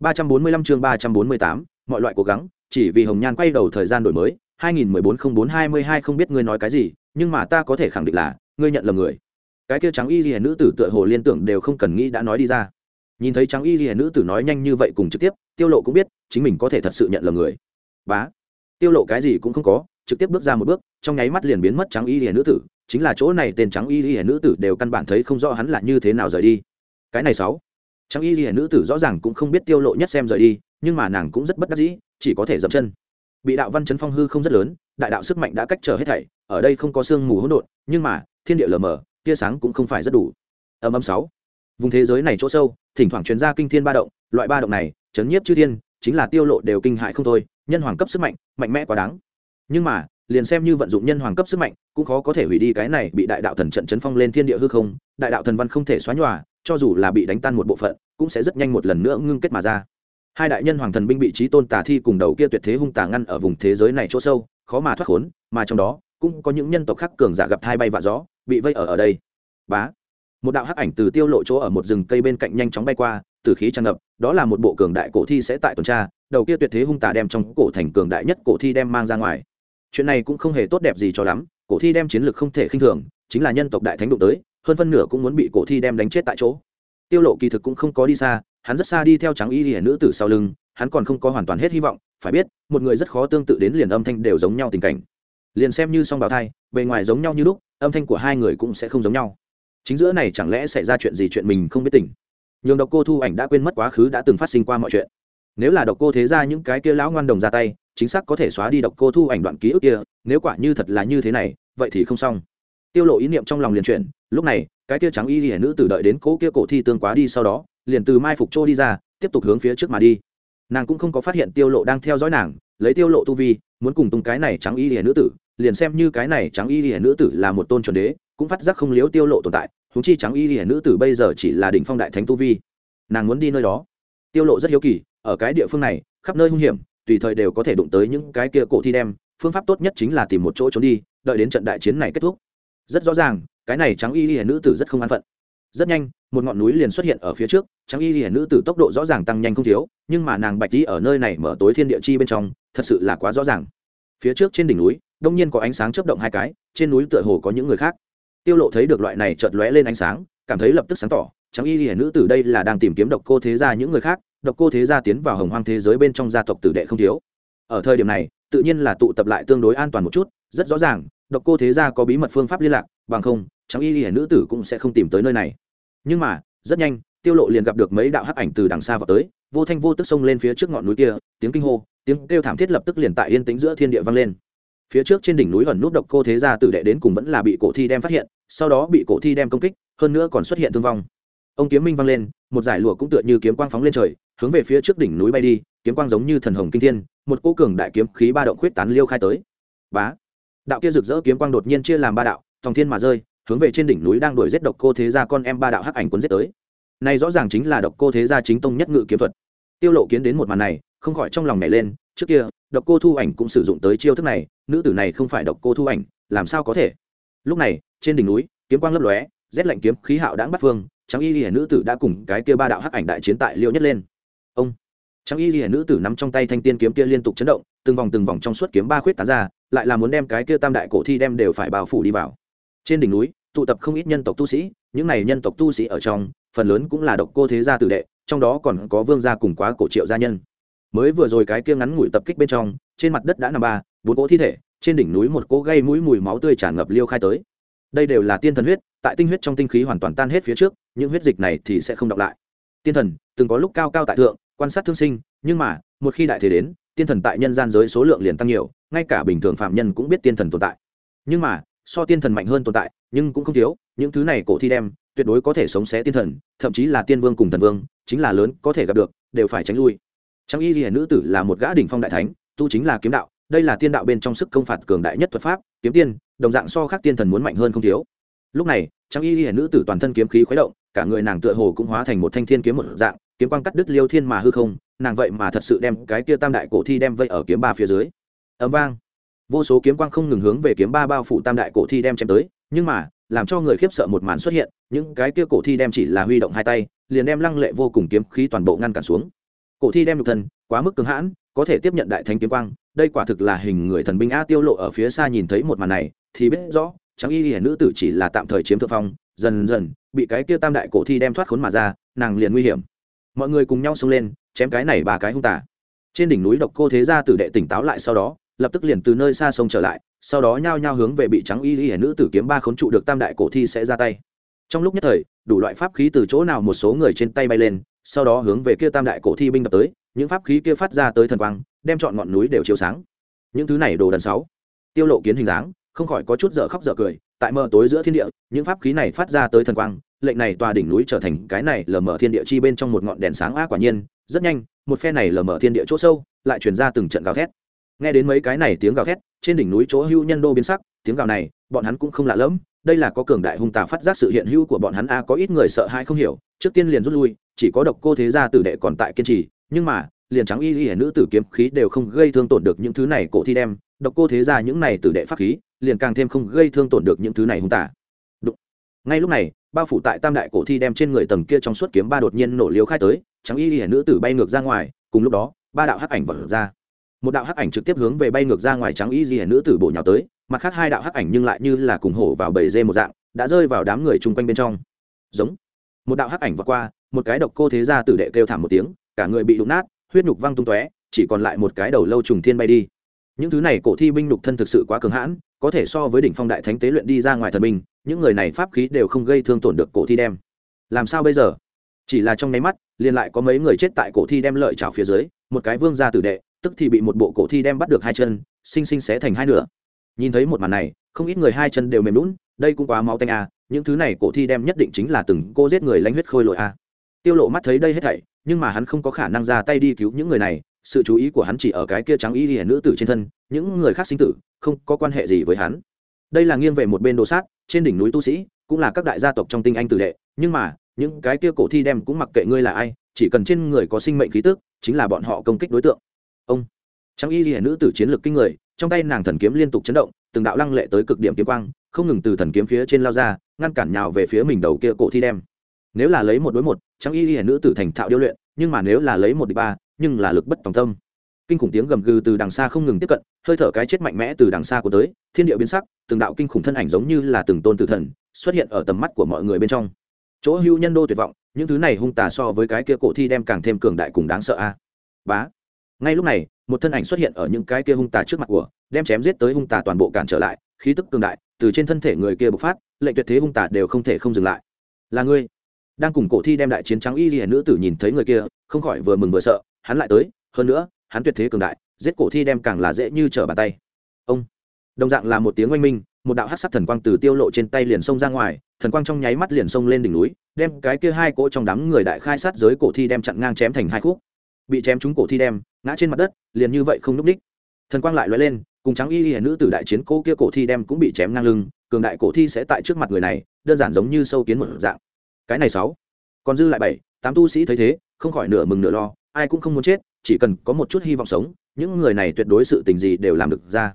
345 chương 348, mọi loại cố gắng chỉ vì hồng nhan quay đầu thời gian đổi mới 2014-04-22 không biết ngươi nói cái gì nhưng mà ta có thể khẳng định là ngươi nhận lầm người. Cái kia trắng y ghi nữ tử tựa hồ liên tưởng đều không cần nghĩ đã nói đi ra. Nhìn thấy trắng y ghi nữ tử nói nhanh như vậy cùng trực tiếp, tiêu lộ cũng biết, chính mình có thể thật sự nhận lầm người. Bá. Tiêu lộ cái gì cũng không có, trực tiếp bước ra một bước, trong nháy mắt liền biến mất trắng y ghi nữ tử. Chính là chỗ này tên trắng y ghi nữ tử đều căn bản thấy không rõ hắn là như thế nào rời đi. Cái này sáu. Trắng y ghi nữ tử rõ ràng cũng không biết tiêu lộ nhất xem rời đi, nhưng mà nàng cũng rất bất đắc dĩ, chỉ có thể dậm chân. Bị đạo văn chấn phong hư không rất lớn, đại đạo sức mạnh đã cách trở hết thảy, ở đây không có sương mù hỗn độn, nhưng mà thiên địa lờ mờ, tia sáng cũng không phải rất đủ. Âm âm sáu. Vùng thế giới này chỗ sâu, thỉnh thoảng truyền ra kinh thiên ba động, loại ba động này, chấn nhiếp chư thiên, chính là tiêu lộ đều kinh hại không thôi, nhân hoàng cấp sức mạnh mạnh mẽ quá đáng. Nhưng mà, liền xem như vận dụng nhân hoàng cấp sức mạnh, cũng khó có thể hủy đi cái này bị đại đạo thần trận chấn phong lên thiên địa hư không, đại đạo thần văn không thể xóa nhòa, cho dù là bị đánh tan một bộ phận, cũng sẽ rất nhanh một lần nữa ngưng kết mà ra. Hai đại nhân hoàng thần binh bị trí tôn tà thi cùng đầu kia tuyệt thế hung tà ngăn ở vùng thế giới này chỗ sâu, khó mà thoát khốn, mà trong đó, cũng có những nhân tộc khác cường giả gặp hai bay vạ gió bị vây ở ở đây. Bá. Một đạo hắc ảnh từ tiêu lộ chỗ ở một rừng cây bên cạnh nhanh chóng bay qua, từ khí tràn ngập, đó là một bộ cường đại cổ thi sẽ tại tuần tra, đầu kia tuyệt thế hung tà đem trong cổ thành cường đại nhất cổ thi đem mang ra ngoài. Chuyện này cũng không hề tốt đẹp gì cho lắm, cổ thi đem chiến lược không thể khinh thường, chính là nhân tộc đại thánh đụng tới, hơn phân nửa cũng muốn bị cổ thi đem đánh chết tại chỗ. Tiêu lộ kỳ thực cũng không có đi xa, hắn rất xa đi theo trắng y hiển nữ tử sau lưng, hắn còn không có hoàn toàn hết hy vọng, phải biết, một người rất khó tương tự đến liền âm thanh đều giống nhau tình cảnh. Liền xem như song bào thai, bề ngoài giống nhau như lúc âm thanh của hai người cũng sẽ không giống nhau. Chính giữa này chẳng lẽ xảy ra chuyện gì chuyện mình không biết tỉnh nhường độc cô thu ảnh đã quên mất quá khứ đã từng phát sinh qua mọi chuyện. Nếu là độc cô thế ra những cái kia lão ngoan đồng ra tay, chính xác có thể xóa đi độc cô thu ảnh đoạn ký ức kia, nếu quả như thật là như thế này, vậy thì không xong. Tiêu lộ ý niệm trong lòng liền chuyển, lúc này, cái kia trắng y hiển nữ tử đợi đến cố kia cổ thi tương quá đi sau đó, liền từ mai phục trô đi ra, tiếp tục hướng phía trước mà đi. Nàng cũng không có phát hiện tiêu lộ đang theo dõi nàng, lấy tiêu lộ tu vi, muốn cùng tung cái này trắng y hiển nữ tử liền xem như cái này trắng y lìa nữ tử là một tôn chuẩn đế, cũng phát giác không liếu tiêu lộ tồn tại húng chi trắng y lìa nữ tử bây giờ chỉ là đỉnh phong đại thánh tu vi. Nàng muốn đi nơi đó. Tiêu lộ rất hiếu kỳ, ở cái địa phương này, khắp nơi hung hiểm, tùy thời đều có thể đụng tới những cái kia cổ thi đem, phương pháp tốt nhất chính là tìm một chỗ trốn đi, đợi đến trận đại chiến này kết thúc. Rất rõ ràng, cái này trắng y lìa nữ tử rất không an phận. Rất nhanh, một ngọn núi liền xuất hiện ở phía trước, trắng y lìa nữ tử tốc độ rõ ràng tăng nhanh không thiếu, nhưng mà nàng bạch đi ở nơi này mở tối thiên địa chi bên trong, thật sự là quá rõ ràng. Phía trước trên đỉnh núi đông nhiên có ánh sáng chớp động hai cái, trên núi tựa hồ có những người khác. Tiêu lộ thấy được loại này chợt lóe lên ánh sáng, cảm thấy lập tức sáng tỏ, trắng y hiển nữ tử đây là đang tìm kiếm độc cô thế gia những người khác, độc cô thế gia tiến vào hồng hoang thế giới bên trong gia tộc tử đệ không thiếu. Ở thời điểm này, tự nhiên là tụ tập lại tương đối an toàn một chút, rất rõ ràng, độc cô thế gia có bí mật phương pháp liên lạc, bằng không, trắng y hiển nữ tử cũng sẽ không tìm tới nơi này. Nhưng mà, rất nhanh, tiêu lộ liền gặp được mấy đạo hắc ảnh từ đằng xa vào tới, vô thanh vô tức xông lên phía trước ngọn núi kia, tiếng kinh hô, tiếng kêu thảm thiết lập tức liền tại yên tĩnh giữa thiên địa vang lên phía trước trên đỉnh núi ẩn nút độc cô thế gia tử đệ đến cùng vẫn là bị cổ thi đem phát hiện, sau đó bị cổ thi đem công kích, hơn nữa còn xuất hiện thương vong. Ông kiếm minh vang lên, một giải lụa cũng tựa như kiếm quang phóng lên trời, hướng về phía trước đỉnh núi bay đi, kiếm quang giống như thần hồng kinh thiên, một cỗ cường đại kiếm khí ba động khuyết tán liêu khai tới. Bá! Đạo kia rực rỡ kiếm quang đột nhiên chia làm ba đạo, thòng thiên mà rơi, hướng về trên đỉnh núi đang đuổi giết độc cô thế gia con em ba đạo hắc ảnh cuốn giết tới. Này rõ ràng chính là độc cô thế gia chính tông nhất ngự kiếm thuật. Tiêu lộ kiến đến một màn này, không khỏi trong lòng nhảy lên trước kia, độc cô thu ảnh cũng sử dụng tới chiêu thức này, nữ tử này không phải độc cô thu ảnh, làm sao có thể? Lúc này, trên đỉnh núi, kiếm quang lấp lóe, rét lạnh kiếm khí hạo đãng bắt phương, trắng y lìa nữ tử đã cùng cái kia ba đạo hắc ảnh đại chiến tại liêu nhất lên. Ông! Trắng y lìa nữ tử nắm trong tay thanh tiên kiếm kia liên tục chấn động, từng vòng từng vòng trong suốt kiếm ba khuyết tán ra, lại là muốn đem cái kia tam đại cổ thi đem đều phải bao phủ đi vào. Trên đỉnh núi, tụ tập không ít nhân tộc tu sĩ, những này nhân tộc tu sĩ ở trong, phần lớn cũng là độc cô thế gia tử đệ, trong đó còn có vương gia cùng quá cổ triệu gia nhân mới vừa rồi cái kia ngắn ngủi tập kích bên trong, trên mặt đất đã nằm ba, bốn cỗ thi thể, trên đỉnh núi một cỗ gây mũi mùi máu tươi tràn ngập liêu khai tới. Đây đều là tiên thần huyết, tại tinh huyết trong tinh khí hoàn toàn tan hết phía trước, những huyết dịch này thì sẽ không đọc lại. Tiên thần, từng có lúc cao cao tại thượng, quan sát thương sinh, nhưng mà, một khi đại thế đến, tiên thần tại nhân gian giới số lượng liền tăng nhiều, ngay cả bình thường phạm nhân cũng biết tiên thần tồn tại. Nhưng mà, so tiên thần mạnh hơn tồn tại, nhưng cũng không thiếu, những thứ này cổ thi đem, tuyệt đối có thể sống xé tiên thần, thậm chí là tiên vương cùng thần vương, chính là lớn có thể gặp được, đều phải tránh lui trang y ghi nữ tử là một gã đỉnh phong đại thánh, tu chính là kiếm đạo, đây là tiên đạo bên trong sức công phạt cường đại nhất thuật pháp, kiếm tiên, đồng dạng so khác tiên thần muốn mạnh hơn không thiếu. Lúc này trang y ghi nữ tử toàn thân kiếm khí khuấy động, cả người nàng tựa hồ cũng hóa thành một thanh thiên kiếm một dạng, kiếm quang cắt đứt liêu thiên mà hư không, nàng vậy mà thật sự đem cái kia tam đại cổ thi đem vây ở kiếm ba phía dưới. Ấm vang. Vô số kiếm quang không ngừng hướng về kiếm ba bao phủ tam đại cổ thi đem chém tới, nhưng mà, làm cho người khiếp sợ một màn xuất hiện, những cái kia cổ thi đem chỉ là huy động hai tay, liền đem lăng lệ vô cùng kiếm khí toàn bộ ngăn cản xuống cổ thi đem nhục thần quá mức cường hãn, có thể tiếp nhận đại thánh kiếm quang, đây quả thực là hình người thần binh a tiêu lộ ở phía xa nhìn thấy một màn này, thì biết rõ, trắng y hiển nữ tử chỉ là tạm thời chiếm thượng phong, dần dần, bị cái kia tam đại cổ thi đem thoát khốn mà ra, nàng liền nguy hiểm. Mọi người cùng nhau xông lên, chém cái này ba cái hung tả trên đỉnh núi độc cô thế gia tử đệ tỉnh táo lại sau đó, lập tức liền từ nơi xa sông trở lại, sau đó nhao nhao hướng về bị trắng y hiển nữ tử kiếm ba khốn trụ được tam đại cổ thi sẽ ra tay. Trong lúc nhất thời, đủ loại pháp khí từ chỗ nào một số người trên tay bay lên sau đó hướng về kia tam đại cổ thi binh đập tới, những pháp khí kia phát ra tới thần quang, đem chọn ngọn núi đều chiếu sáng. Những thứ này đồ đần sáu. Tiêu lộ kiến hình dáng, không khỏi có chút dở khóc dở cười, tại mờ tối giữa thiên địa, những pháp khí này phát ra tới thần quang, lệnh này tòa đỉnh núi trở thành cái này lờ mờ thiên địa chi bên trong một ngọn đèn sáng a quả nhiên, rất nhanh, một phe này lờ mờ thiên địa chỗ sâu, lại truyền ra từng trận gào thét. Nghe đến mấy cái này tiếng gào thét, trên đỉnh núi chỗ hưu nhân đô biến sắc, tiếng gào này, bọn hắn cũng không lạ lẫm đây là có cường đại hung tà phát giác sự hiện hữu của bọn hắn a, có ít người sợ hãi không hiểu, trước tiên liền rút lui, chỉ có độc cô thế gia tử đệ còn tại kiên trì, nhưng mà, liền trắng y y nữ tử kiếm khí đều không gây thương tổn được những thứ này cổ thi đem, độc cô thế gia những này tử đệ pháp khí, liền càng thêm không gây thương tổn được những thứ này hung tà Đúng. ngay lúc này, bao phủ tại tam đại cổ thi đem trên người tầng kia trong suốt kiếm ba đột nhiên nổ liều khai tới, trắng y y nữ tử bay ngược ra ngoài, cùng lúc đó, ba đạo hắc ảnh vỡ ra một đạo hắc ảnh trực tiếp hướng về bay ngược ra ngoài trắng y di nữ tử bộ nhào tới mặt khác hai đạo hắc ảnh nhưng lại như là cùng hổ vào bầy dê một dạng, đã rơi vào đám người chung quanh bên trong. Giống. Một đạo hắc ảnh vượt qua, một cái độc cô thế ra tử đệ kêu thảm một tiếng, cả người bị đụng nát, huyết nhục văng tung tóe, chỉ còn lại một cái đầu lâu trùng thiên bay đi. Những thứ này cổ thi binh nhục thân thực sự quá cường hãn, có thể so với đỉnh phong đại thánh tế luyện đi ra ngoài thần binh, những người này pháp khí đều không gây thương tổn được cổ thi đem. Làm sao bây giờ? Chỉ là trong nháy mắt, liền lại có mấy người chết tại cổ thi đem lợi trào phía dưới, một cái vương gia tử đệ, tức thì bị một bộ cổ thi đem bắt được hai chân xinh xinh xé thành hai nửa nhìn thấy một màn này, không ít người hai chân đều mềm lún đây cũng quá máu tanh à. những thứ này cổ thi đem nhất định chính là từng cô giết người lanh huyết khôi lội à. tiêu lộ mắt thấy đây hết thảy, nhưng mà hắn không có khả năng ra tay đi cứu những người này, sự chú ý của hắn chỉ ở cái kia trắng y hiển nữ tử trên thân, những người khác sinh tử, không có quan hệ gì với hắn đây là nghiêng về một bên đồ sát, trên đỉnh núi tu sĩ, cũng là các đại gia tộc trong tinh anh tử đệ, nhưng mà, những cái kia cổ thi đem cũng mặc kệ ngươi là ai, chỉ cần trên người có sinh mệnh khí tức, chính là bọn họ công kích đối tượng ông Trang y ghi nữ tử chiến lược kinh người, trong tay nàng thần kiếm liên tục chấn động, từng đạo lăng lệ tới cực điểm kiếm quang, không ngừng từ thần kiếm phía trên lao ra, ngăn cản nhào về phía mình đầu kia cổ thi đem. Nếu là lấy một đối một Trang y ghi nữ tử thành thạo điêu luyện, nhưng mà nếu là lấy một đi ba, nhưng là lực bất tòng tâm. Kinh khủng tiếng gầm gừ từ đằng xa không ngừng tiếp cận, hơi thở cái chết mạnh mẽ từ đằng xa của tới, thiên địa biến sắc, từng đạo kinh khủng thân ảnh giống như là từng tôn tử thần, xuất hiện ở tầm mắt của mọi người bên trong. Chỗ hưu nhân đô tuyệt vọng, những thứ này hung tà so với cái kia cổ thi đem càng thêm cường đại cùng đáng sợ a. Bá ngay lúc này, một thân ảnh xuất hiện ở những cái kia hung tà trước mặt của, đem chém giết tới hung tà toàn bộ cản trở lại, khí tức cường đại, từ trên thân thể người kia bộc phát, lệnh tuyệt thế hung tà đều không thể không dừng lại. Là ngươi? Đang cùng cổ thi đem đại chiến trắng y hiển nữ tử nhìn thấy người kia, không khỏi vừa mừng vừa sợ, hắn lại tới, hơn nữa, hắn tuyệt thế cường đại, giết cổ thi đem càng là dễ như trở bàn tay. Ông! Đồng dạng là một tiếng oanh minh, một đạo hát sắc thần quang từ tiêu lộ trên tay liền xông ra ngoài, thần quang trong nháy mắt liền xông lên đỉnh núi, đem cái kia hai cỗ trong đám người đại khai sát giới cổ thi đem chặn ngang chém thành hai khúc bị chém trúng cổ thi đem, ngã trên mặt đất, liền như vậy không núp đích. Thần quang lại lóe lên, cùng trắng y y nữ tử đại chiến cô kia cổ thi đem cũng bị chém ngang lưng, cường đại cổ thi sẽ tại trước mặt người này, đơn giản giống như sâu kiến một dạng. Cái này sáu, còn dư lại bảy, tám tu sĩ thấy thế, không khỏi nửa mừng nửa lo, ai cũng không muốn chết, chỉ cần có một chút hy vọng sống, những người này tuyệt đối sự tình gì đều làm được ra.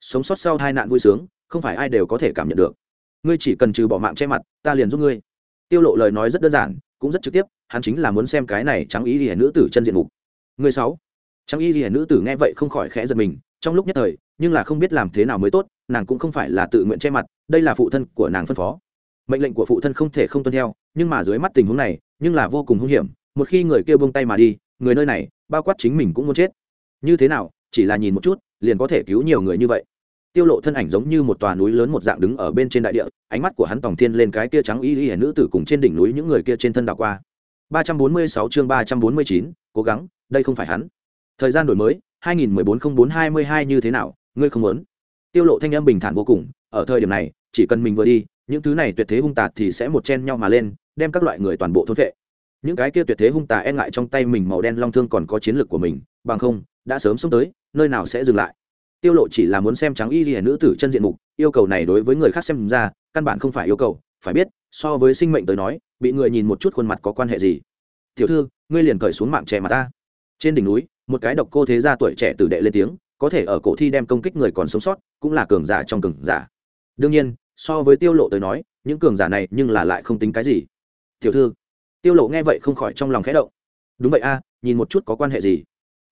Sống sót sau hai nạn vui sướng, không phải ai đều có thể cảm nhận được. Ngươi chỉ cần trừ bỏ mạng che mặt, ta liền giúp ngươi. Tiêu lộ lời nói rất đơn giản cũng rất trực tiếp, hắn chính là muốn xem cái này trắng ý hiển nữ tử chân diện mục. Người sáu. Trắng ý hiển nữ tử nghe vậy không khỏi khẽ giật mình, trong lúc nhất thời, nhưng là không biết làm thế nào mới tốt, nàng cũng không phải là tự nguyện che mặt, đây là phụ thân của nàng phân phó. Mệnh lệnh của phụ thân không thể không tuân theo, nhưng mà dưới mắt tình huống này, nhưng là vô cùng hung hiểm, một khi người kia buông tay mà đi, người nơi này, bao quát chính mình cũng muốn chết. Như thế nào, chỉ là nhìn một chút, liền có thể cứu nhiều người như vậy tiêu lộ thân ảnh giống như một tòa núi lớn một dạng đứng ở bên trên đại địa ánh mắt của hắn tòng thiên lên cái kia trắng y y nữ tử cùng trên đỉnh núi những người kia trên thân đảo qua. 346 chương 349, cố gắng đây không phải hắn. Thời gian đổi mới 2014-04-22 như thế nào ngươi không muốn. Tiêu lộ thanh âm bình thản vô cùng ở thời điểm này chỉ cần mình vừa đi những thứ này tuyệt thế hung tà thì sẽ một chen nhau mà lên đem các loại người toàn bộ thôn vệ. Những cái kia tuyệt thế hung tà e ngại trong tay mình màu đen long thương còn có chiến lược của mình bằng không đã sớm xông tới nơi nào sẽ dừng lại? Tiêu lộ chỉ là muốn xem trắng y ghi nữ tử chân diện mục, yêu cầu này đối với người khác xem ra, căn bản không phải yêu cầu. Phải biết, so với sinh mệnh tới nói, bị người nhìn một chút khuôn mặt có quan hệ gì? Tiểu thư, ngươi liền cởi xuống mạng trẻ mà ta. Trên đỉnh núi, một cái độc cô thế gia tuổi trẻ tử đệ lên tiếng, có thể ở cổ thi đem công kích người còn sống sót, cũng là cường giả trong cường giả. Đương nhiên, so với tiêu lộ tới nói, những cường giả này nhưng là lại không tính cái gì. Tiểu thư. Tiêu lộ nghe vậy không khỏi trong lòng khẽ động. Đúng vậy a, nhìn một chút có quan hệ gì?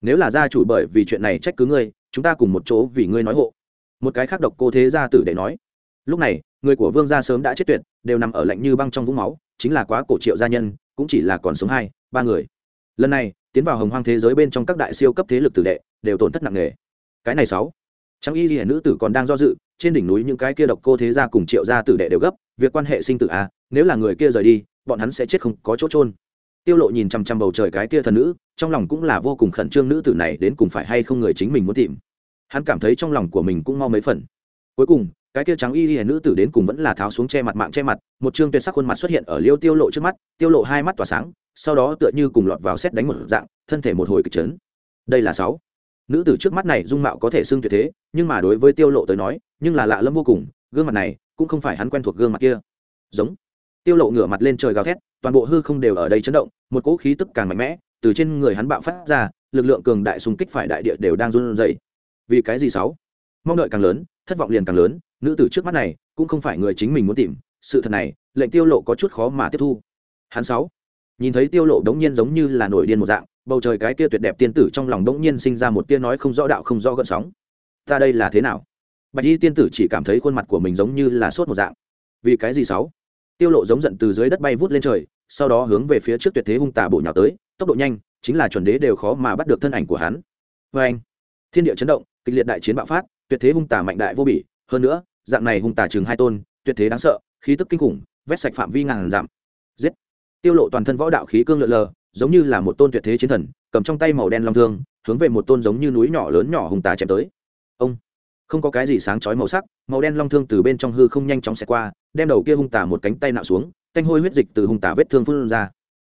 Nếu là gia chủ bởi vì chuyện này trách cứ ngươi, chúng ta cùng một chỗ vì ngươi nói hộ. Một cái khác độc cô thế gia tử để nói, lúc này, người của vương gia sớm đã chết tuyệt, đều nằm ở lạnh như băng trong vũng máu, chính là quá cổ triệu gia nhân, cũng chỉ là còn sống hai, ba người. Lần này, tiến vào hồng hoang thế giới bên trong các đại siêu cấp thế lực tử đệ, đều tổn thất nặng nề. Cái này sáu trang y ghi nữ tử còn đang do dự, trên đỉnh núi những cái kia độc cô thế gia cùng triệu gia tử đệ đều gấp, việc quan hệ sinh tử à nếu là người kia rời đi, bọn hắn sẽ chết không có chỗ trôn tiêu lộ nhìn chăm chăm bầu trời cái kia thần nữ, trong lòng cũng là vô cùng khẩn trương nữ tử này đến cùng phải hay không người chính mình muốn tìm. Hắn cảm thấy trong lòng của mình cũng mau mấy phần. Cuối cùng, cái kia trắng y y nữ tử đến cùng vẫn là tháo xuống che mặt mạng che mặt, một chương tuyệt sắc khuôn mặt xuất hiện ở liêu tiêu lộ trước mắt, tiêu lộ hai mắt tỏa sáng, sau đó tựa như cùng lọt vào xét đánh một dạng, thân thể một hồi kịch chấn. Đây là sáu. Nữ tử trước mắt này dung mạo có thể xưng tuyệt thế, nhưng mà đối với tiêu lộ tới nói, nhưng là lạ lẫm vô cùng, gương mặt này cũng không phải hắn quen thuộc gương mặt kia. Giống. Tiêu lộ ngửa mặt lên trời gào thét toàn bộ hư không đều ở đây chấn động, một cỗ khí tức càng mạnh mẽ, từ trên người hắn bạo phát ra, lực lượng cường đại xung kích phải đại địa đều đang run rẩy. Vì cái gì sáu? Mong đợi càng lớn, thất vọng liền càng lớn, nữ tử trước mắt này cũng không phải người chính mình muốn tìm, sự thật này, lệnh tiêu lộ có chút khó mà tiếp thu. Hắn sáu, nhìn thấy tiêu lộ đống nhiên giống như là nổi điên một dạng, bầu trời cái kia tuyệt đẹp tiên tử trong lòng đống nhiên sinh ra một tia nói không rõ đạo không rõ gợn sóng. Ta đây là thế nào? Bạch y tiên tử chỉ cảm thấy khuôn mặt của mình giống như là sốt một dạng. Vì cái gì sáu? Tiêu lộ giống giận từ dưới đất bay vút lên trời sau đó hướng về phía trước tuyệt thế hung tà bổ nhào tới, tốc độ nhanh, chính là chuẩn đế đều khó mà bắt được thân ảnh của hắn. Với anh, thiên địa chấn động, kịch liệt đại chiến bạo phát, tuyệt thế hung tà mạnh đại vô bỉ. Hơn nữa, dạng này hung tà chừng hai tôn, tuyệt thế đáng sợ, khí tức kinh khủng, vét sạch phạm vi ngàn giảm giết! Tiêu lộ toàn thân võ đạo khí cương lượn lờ, giống như là một tôn tuyệt thế chiến thần, cầm trong tay màu đen long thương, hướng về một tôn giống như núi nhỏ lớn nhỏ hung tà chém tới. Ông! Không có cái gì sáng chói màu sắc, màu đen long thương từ bên trong hư không nhanh chóng xẹt qua, đem đầu kia hung tà một cánh tay nạo xuống tanh hôi huyết dịch từ hung tà vết thương phun ra.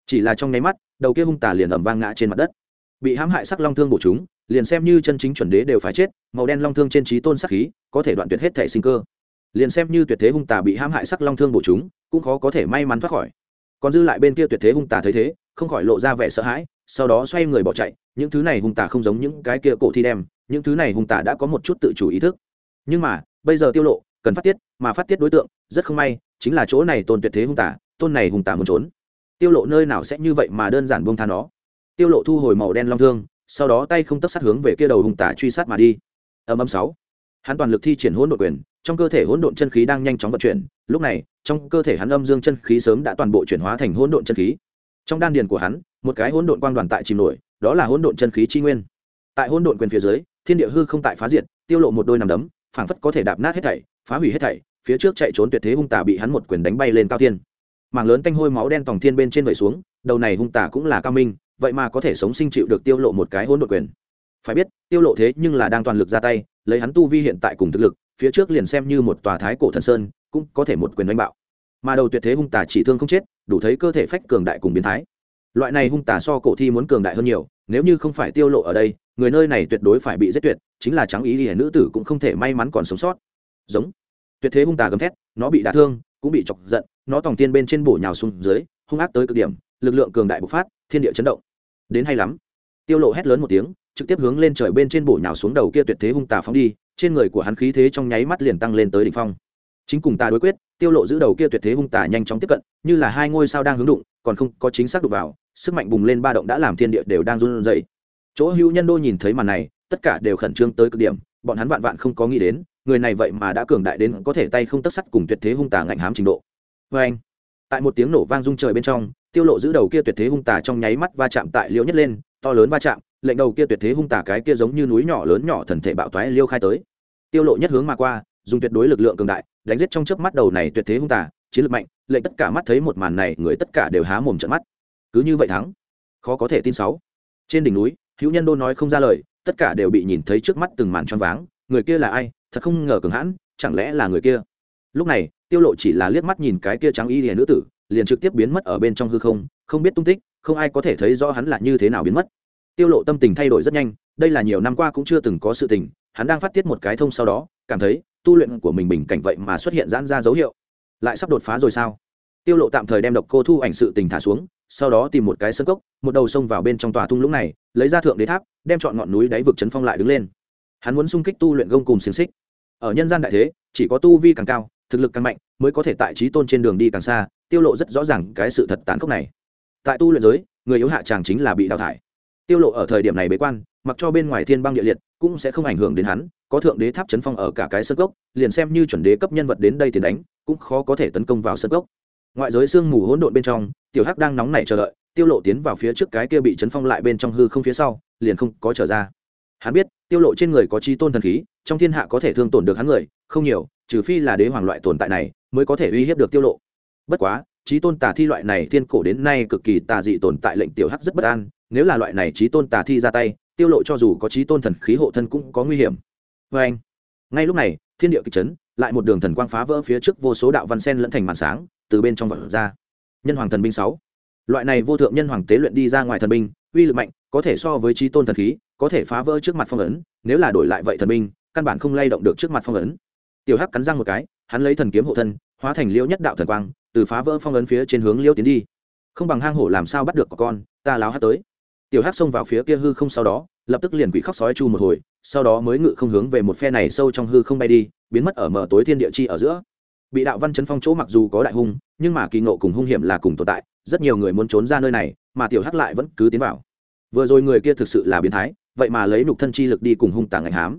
Chỉ là trong nháy mắt, đầu kia hung tà liền ẩm vang ngã trên mặt đất. Bị hãm hại sắc long thương bổ chúng, liền xem như chân chính chuẩn đế đều phải chết, màu đen long thương trên trí tôn sắc khí, có thể đoạn tuyệt hết thể sinh cơ. Liền xem như tuyệt thế hung tà bị hãm hại sắc long thương bổ chúng, cũng khó có thể may mắn thoát khỏi. Còn dư lại bên kia tuyệt thế hung tà thấy thế, không khỏi lộ ra vẻ sợ hãi, sau đó xoay người bỏ chạy, những thứ này hung tà không giống những cái kia cổ thi đem, những thứ này hung tà đã có một chút tự chủ ý thức. Nhưng mà, bây giờ tiêu lộ, cần phát tiết, mà phát tiết đối tượng, rất không may chính là chỗ này tôn tuyệt thế hung tả tôn này hung tả muốn trốn. Tiêu lộ nơi nào sẽ như vậy mà đơn giản buông tha nó? Tiêu lộ thu hồi màu đen long thương, sau đó tay không tấp sát hướng về kia đầu hung tả truy sát mà đi. Âm âm sáu. Hắn toàn lực thi triển hỗn độn quyền, trong cơ thể hỗn độn chân khí đang nhanh chóng vận chuyển. Lúc này, trong cơ thể hắn âm dương chân khí sớm đã toàn bộ chuyển hóa thành hỗn độn chân khí. Trong đan điền của hắn, một cái hỗn độn quang đoàn tại chìm nổi, đó là hỗn độn chân khí chi nguyên. Tại hỗn độn quyền phía dưới, thiên địa hư không tại phá diệt, tiêu lộ một đôi nằm đấm, phảng phất có thể đạp nát hết thảy, phá hủy hết thảy phía trước chạy trốn tuyệt thế hung tà bị hắn một quyền đánh bay lên cao thiên. Mảng lớn tanh hôi máu đen tòng thiên bên trên vẩy xuống, đầu này hung tà cũng là cao minh, vậy mà có thể sống sinh chịu được tiêu lộ một cái hỗn độn quyền. Phải biết, tiêu lộ thế nhưng là đang toàn lực ra tay, lấy hắn tu vi hiện tại cùng thực lực, phía trước liền xem như một tòa thái cổ thần sơn, cũng có thể một quyền đánh bạo. Mà đầu tuyệt thế hung tà chỉ thương không chết, đủ thấy cơ thể phách cường đại cùng biến thái. Loại này hung tà so cổ thi muốn cường đại hơn nhiều, nếu như không phải tiêu lộ ở đây, người nơi này tuyệt đối phải bị giết tuyệt, chính là trắng ý hiển nữ tử cũng không thể may mắn còn sống sót. Giống tuyệt thế hung tà gầm thét, nó bị đả thương, cũng bị chọc giận, nó tòng tiên bên trên bổ nhào xuống dưới, hung ác tới cực điểm, lực lượng cường đại bộc phát, thiên địa chấn động. Đến hay lắm. Tiêu lộ hét lớn một tiếng, trực tiếp hướng lên trời bên trên bổ nhào xuống đầu kia tuyệt thế hung tà phóng đi, trên người của hắn khí thế trong nháy mắt liền tăng lên tới đỉnh phong. Chính cùng ta đối quyết, tiêu lộ giữ đầu kia tuyệt thế hung tà nhanh chóng tiếp cận, như là hai ngôi sao đang hướng đụng, còn không có chính xác đụng vào, sức mạnh bùng lên ba động đã làm thiên địa đều đang run rẩy. Chỗ hữu nhân đô nhìn thấy màn này, tất cả đều khẩn trương tới cực điểm, bọn hắn vạn vạn không có nghĩ đến người này vậy mà đã cường đại đến có thể tay không tất sắt cùng tuyệt thế hung tà ngạnh hám trình độ. Vê anh, tại một tiếng nổ vang rung trời bên trong, tiêu lộ giữ đầu kia tuyệt thế hung tà trong nháy mắt va chạm tại liễu nhất lên, to lớn va chạm, lệnh đầu kia tuyệt thế hung tà cái kia giống như núi nhỏ lớn nhỏ thần thể bạo toái liêu khai tới. Tiêu lộ nhất hướng mà qua, dùng tuyệt đối lực lượng cường đại, đánh giết trong chớp mắt đầu này tuyệt thế hung tà, chiến lược mạnh, lệnh tất cả mắt thấy một màn này, người tất cả đều há mồm trợn mắt. Cứ như vậy thắng, khó có thể tin sáu. Trên đỉnh núi, hữu nhân đô nói không ra lời, tất cả đều bị nhìn thấy trước mắt từng màn choáng váng, người kia là ai thật không ngờ cường hãn, chẳng lẽ là người kia? Lúc này, tiêu lộ chỉ là liếc mắt nhìn cái kia trắng y lìa nữ tử, liền trực tiếp biến mất ở bên trong hư không không biết tung tích, không ai có thể thấy rõ hắn là như thế nào biến mất. Tiêu lộ tâm tình thay đổi rất nhanh, đây là nhiều năm qua cũng chưa từng có sự tình, hắn đang phát tiết một cái thông sau đó, cảm thấy, tu luyện của mình bình cảnh vậy mà xuất hiện giãn ra dấu hiệu. Lại sắp đột phá rồi sao? Tiêu lộ tạm thời đem độc cô thu ảnh sự tình thả xuống, sau đó tìm một cái sân cốc, một đầu sông vào bên trong tòa thung lũng này, lấy ra thượng đế tháp, đem chọn ngọn núi đáy vực chấn phong lại đứng lên. Hắn muốn xung kích tu luyện gông cùng xiềng xích ở nhân gian đại thế, chỉ có tu vi càng cao, thực lực càng mạnh, mới có thể tại trí tôn trên đường đi càng xa, tiêu lộ rất rõ ràng cái sự thật tán khốc này. Tại tu luyện giới, người yếu hạ chàng chính là bị đào thải. Tiêu lộ ở thời điểm này bế quan, mặc cho bên ngoài thiên băng địa liệt, cũng sẽ không ảnh hưởng đến hắn, có thượng đế tháp chấn phong ở cả cái sân cốc, liền xem như chuẩn đế cấp nhân vật đến đây tiền đánh, cũng khó có thể tấn công vào sân cốc. Ngoại giới sương mù hỗn độn bên trong, tiểu hắc đang nóng nảy chờ đợi, tiêu lộ tiến vào phía trước cái kia bị chấn phong lại bên trong hư không phía sau, liền không có trở ra hắn biết, tiêu lộ trên người có chi tôn thần khí, trong thiên hạ có thể thương tổn được hắn người, không nhiều, trừ phi là đế hoàng loại tồn tại này mới có thể uy hiếp được tiêu lộ. Bất quá, trí tôn tà thi loại này thiên cổ đến nay cực kỳ tà dị tồn tại lệnh tiểu hắc rất bất an, nếu là loại này trí tôn tà thi ra tay, tiêu lộ cho dù có trí tôn thần khí hộ thân cũng có nguy hiểm. Với anh, ngay lúc này, thiên địa kịch chấn, lại một đường thần quang phá vỡ phía trước vô số đạo văn sen lẫn thành màn sáng, từ bên trong vật ra. Nhân hoàng thần binh sáu. Loại này vô thượng nhân hoàng tế luyện đi ra ngoài thần binh uy lực mạnh có thể so với trí tôn thần khí có thể phá vỡ trước mặt phong ấn nếu là đổi lại vậy thần minh, căn bản không lay động được trước mặt phong ấn. Tiểu hắc cắn răng một cái hắn lấy thần kiếm hộ thân hóa thành liễu nhất đạo thần quang từ phá vỡ phong ấn phía trên hướng liễu tiến đi. Không bằng hang hổ làm sao bắt được có con ta láo hát tới. Tiểu hắc xông vào phía kia hư không sau đó lập tức liền quỷ khóc sói chu một hồi sau đó mới ngự không hướng về một phe này sâu trong hư không bay đi biến mất ở mở tối thiên địa chi ở giữa. Bị đạo văn chấn phong chỗ mặc dù có đại hung nhưng mà kỳ ngộ cùng hung hiểm là cùng tồn tại rất nhiều người muốn trốn ra nơi này mà tiểu hắc lại vẫn cứ tiến vào. Vừa rồi người kia thực sự là biến thái, vậy mà lấy nục thân chi lực đi cùng hung tàng ngành hám.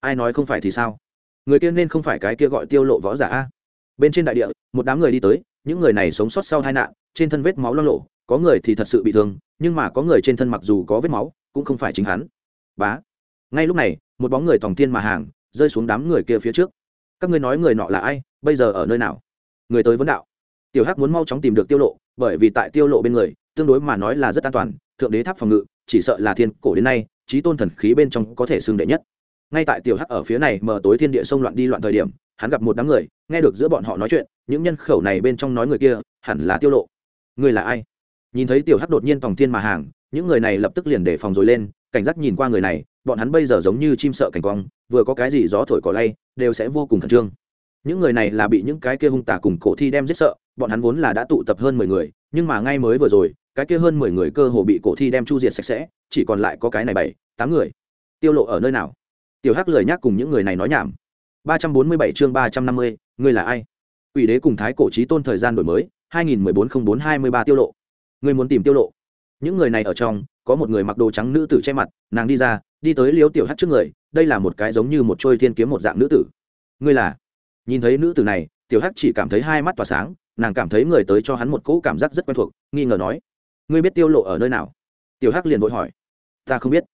Ai nói không phải thì sao? Người kia nên không phải cái kia gọi tiêu lộ võ giả a. Bên trên đại địa, một đám người đi tới, những người này sống sót sau tai nạn, trên thân vết máu lo lộ, có người thì thật sự bị thương, nhưng mà có người trên thân mặc dù có vết máu, cũng không phải chính hắn. Bá. Ngay lúc này, một bóng người tòng tiên mà hàng, rơi xuống đám người kia phía trước. Các ngươi nói người nọ là ai, bây giờ ở nơi nào? Người tới vấn đạo. Tiểu hắc muốn mau chóng tìm được tiêu lộ, bởi vì tại tiêu lộ bên người tương đối mà nói là rất an toàn, thượng đế tháp phòng ngự, chỉ sợ là thiên cổ đến nay trí tôn thần khí bên trong có thể xưng đệ nhất. Ngay tại tiểu hắc ở phía này mở tối thiên địa sông loạn đi loạn thời điểm, hắn gặp một đám người, nghe được giữa bọn họ nói chuyện, những nhân khẩu này bên trong nói người kia, hẳn là tiêu lộ. Người là ai? Nhìn thấy tiểu hắc đột nhiên tòng thiên mà hàng, những người này lập tức liền để phòng rồi lên, cảnh giác nhìn qua người này, bọn hắn bây giờ giống như chim sợ cảnh quang, vừa có cái gì gió thổi cỏ lay, đều sẽ vô cùng khẩn trương. Những người này là bị những cái kia hung tả cùng cổ thi đem giết sợ, bọn hắn vốn là đã tụ tập hơn mười người, nhưng mà ngay mới vừa rồi cái kia hơn mười người cơ hồ bị cổ thi đem chu diệt sạch sẽ, chỉ còn lại có cái này bảy, tám người. Tiêu lộ ở nơi nào? Tiểu hắc lười nhắc cùng những người này nói nhảm. Ba trăm bốn mươi bảy chương ba trăm năm mươi, ngươi là ai? Ủy đế cùng thái cổ trí tôn thời gian đổi mới, hai nghìn mười bốn không bốn hai mươi ba tiêu lộ. Ngươi muốn tìm tiêu lộ? Những người này ở trong, có một người mặc đồ trắng nữ tử che mặt, nàng đi ra, đi tới liếu tiểu hắc trước người, đây là một cái giống như một trôi thiên kiếm một dạng nữ tử. Ngươi là? Nhìn thấy nữ tử này, tiểu hắc chỉ cảm thấy hai mắt tỏa sáng, nàng cảm thấy người tới cho hắn một cỗ cảm giác rất quen thuộc, nghi ngờ nói ngươi biết tiêu lộ ở nơi nào? Tiểu hắc liền vội hỏi. Ta không biết.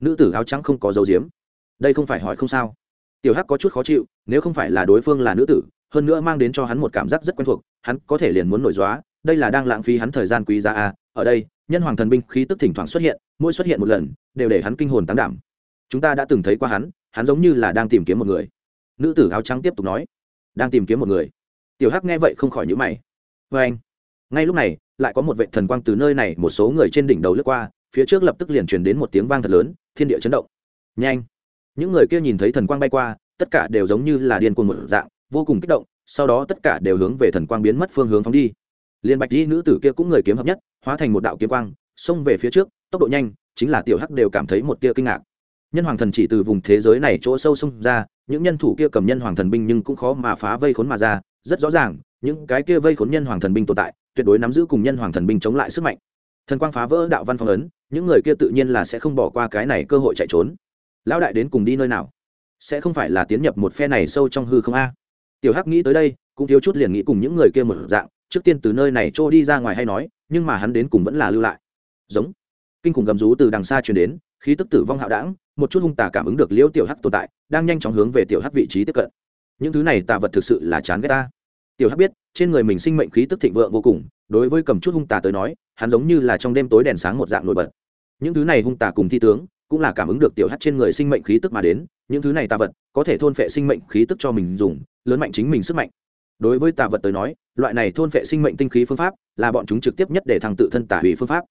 Nữ tử áo trắng không có dấu diếm đây không phải hỏi không sao. Tiểu hắc có chút khó chịu, nếu không phải là đối phương là nữ tử, hơn nữa mang đến cho hắn một cảm giác rất quen thuộc, hắn có thể liền muốn nổi dóa đây là đang lãng phí hắn thời gian quý giá a ở đây, nhân hoàng thần binh khí tức thỉnh thoảng xuất hiện, mỗi xuất hiện một lần, đều để hắn kinh hồn tán đảm. Chúng ta đã từng thấy qua hắn hắn giống như là đang tìm kiếm một người. Nữ tử áo trắng tiếp tục nói. Đang tìm kiếm một người. Tiểu hắc nghe vậy không khỏi nhữ mày. Vê anh ngay lúc này, lại có một vệ thần quang từ nơi này một số người trên đỉnh đầu lướt qua, phía trước lập tức liền truyền đến một tiếng vang thật lớn, thiên địa chấn động. Nhanh! Những người kia nhìn thấy thần quang bay qua, tất cả đều giống như là điên cuồng một dạng, vô cùng kích động, sau đó tất cả đều hướng về thần quang biến mất phương hướng phóng đi. Liên bạch di nữ tử kia cũng người kiếm hợp nhất, hóa thành một đạo kiếm quang, xông về phía trước, tốc độ nhanh, chính là tiểu hắc đều cảm thấy một tia kinh ngạc. Nhân hoàng thần chỉ từ vùng thế giới này chỗ sâu xông ra, những nhân thủ kia cầm nhân hoàng thần binh nhưng cũng khó mà phá vây khốn mà ra, rất rõ ràng, những cái kia vây khốn nhân hoàng thần binh tồn tại tuyệt đối nắm giữ cùng nhân hoàng thần binh chống lại sức mạnh. Thần quang phá vỡ đạo văn phong ấn, những người kia tự nhiên là sẽ không bỏ qua cái này cơ hội chạy trốn. Lão đại đến cùng đi nơi nào? Sẽ không phải là tiến nhập một phe này sâu trong hư không a? Tiểu hắc nghĩ tới đây, cũng thiếu chút liền nghĩ cùng những người kia một dạng, trước tiên từ nơi này trôi đi ra ngoài hay nói, nhưng mà hắn đến cùng vẫn là lưu lại. Giống. Kinh khủng gầm rú từ đằng xa truyền đến, khí tức tử vong hạo đảng một chút hung tà cảm ứng được liễu tiểu hắc tồn tại, đang nhanh chóng hướng về tiểu hắc vị trí tiếp cận. Những thứ này tà vật thực sự là chán ghét ta tiểu hắc biết, trên người mình sinh mệnh khí tức thịnh vượng vô cùng, đối với cầm chút hung tà tới nói, hắn giống như là trong đêm tối đèn sáng một dạng nổi bật. Những thứ này hung tà cùng thi tướng, cũng là cảm ứng được tiểu hắc trên người sinh mệnh khí tức mà đến, những thứ này tà vật, có thể thôn phệ sinh mệnh khí tức cho mình dùng, lớn mạnh chính mình sức mạnh. Đối với tà vật tới nói, loại này thôn phệ sinh mệnh tinh khí phương pháp, là bọn chúng trực tiếp nhất để thằng tự thân tả hủy phương pháp.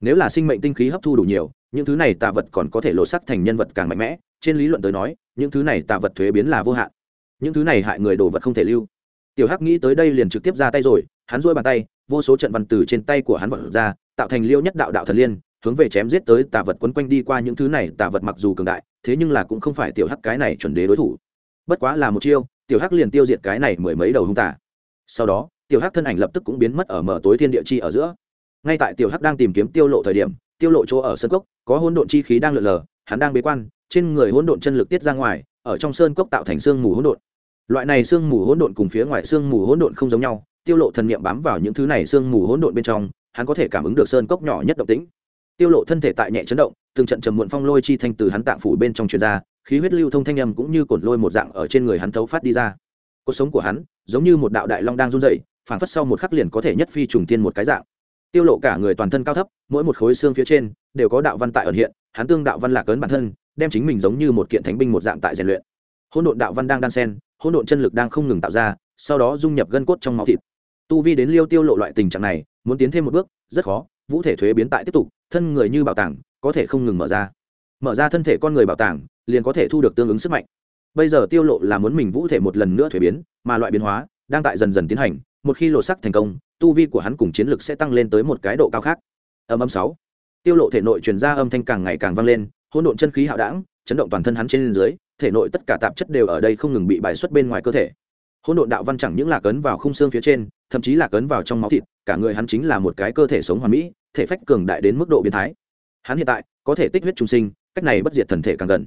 Nếu là sinh mệnh tinh khí hấp thu đủ nhiều, những thứ này tà vật còn có thể lộ sắc thành nhân vật càng mạnh mẽ, trên lý luận tới nói, những thứ này tà vật thuế biến là vô hạn. Những thứ này hại người đồ vật không thể lưu tiểu hắc nghĩ tới đây liền trực tiếp ra tay rồi, hắn dôi bàn tay, vô số trận văn từ trên tay của hắn vật ra, tạo thành liêu nhất đạo đạo thần liên, hướng về chém giết tới tà vật quấn quanh đi qua những thứ này, tà vật mặc dù cường đại, thế nhưng là cũng không phải tiểu hắc cái này chuẩn đế đối thủ. Bất quá là một chiêu, tiểu hắc liền tiêu diệt cái này mười mấy đầu hung tà. Sau đó, tiểu hắc thân ảnh lập tức cũng biến mất ở mở tối thiên địa chi ở giữa. Ngay tại tiểu hắc đang tìm kiếm tiêu lộ thời điểm, tiêu lộ chỗ ở sân cốc, có hỗn độn chi khí đang lượn lờ, hắn đang bế quan, trên người hỗn độn chân lực tiết ra ngoài, ở trong sơn cốc tạo thành xương mù hỗn độn loại này xương mù hỗn độn cùng phía ngoài xương mù hỗn độn không giống nhau, tiêu lộ thần niệm bám vào những thứ này xương mù hỗn độn bên trong, hắn có thể cảm ứng được sơn cốc nhỏ nhất động tĩnh. Tiêu lộ thân thể tại nhẹ chấn động, từng trận trầm muộn phong lôi chi thanh từ hắn tạng phủ bên trong truyền ra, khí huyết lưu thông thanh âm cũng như cồn lôi một dạng ở trên người hắn thấu phát đi ra. Cuộc sống của hắn, giống như một đạo đại long đang run rẩy, phảng phất sau một khắc liền có thể nhất phi trùng tiên một cái dạng. Tiêu lộ cả người toàn thân cao thấp, mỗi một khối xương phía trên đều có đạo văn tại ẩn hiện, hắn tương đạo văn lạc ấn bản thân, đem chính mình giống như một kiện thánh binh một dạng tại rèn luyện. Hỗn độn đạo văn đang đan sen hỗn độn chân lực đang không ngừng tạo ra, sau đó dung nhập gân cốt trong máu thịt. Tu vi đến liêu tiêu lộ loại tình trạng này, muốn tiến thêm một bước, rất khó, vũ thể thuế biến tại tiếp tục, thân người như bảo tàng, có thể không ngừng mở ra. Mở ra thân thể con người bảo tàng, liền có thể thu được tương ứng sức mạnh. Bây giờ tiêu lộ là muốn mình vũ thể một lần nữa thuế biến, mà loại biến hóa đang tại dần dần tiến hành, một khi lộ sắc thành công, tu vi của hắn cùng chiến lực sẽ tăng lên tới một cái độ cao khác. Âm âm sáu. Tiêu lộ thể nội truyền ra âm thanh càng ngày càng vang lên, hỗn độn chân khí hạo đảng chấn động toàn thân hắn trên dưới thể nội tất cả tạp chất đều ở đây không ngừng bị bài xuất bên ngoài cơ thể. Hỗn độn đạo văn chẳng những là cấn vào khung xương phía trên, thậm chí là cấn vào trong máu thịt, cả người hắn chính là một cái cơ thể sống hoàn mỹ, thể phách cường đại đến mức độ biến thái. Hắn hiện tại có thể tích huyết trung sinh, cách này bất diệt thần thể càng gần.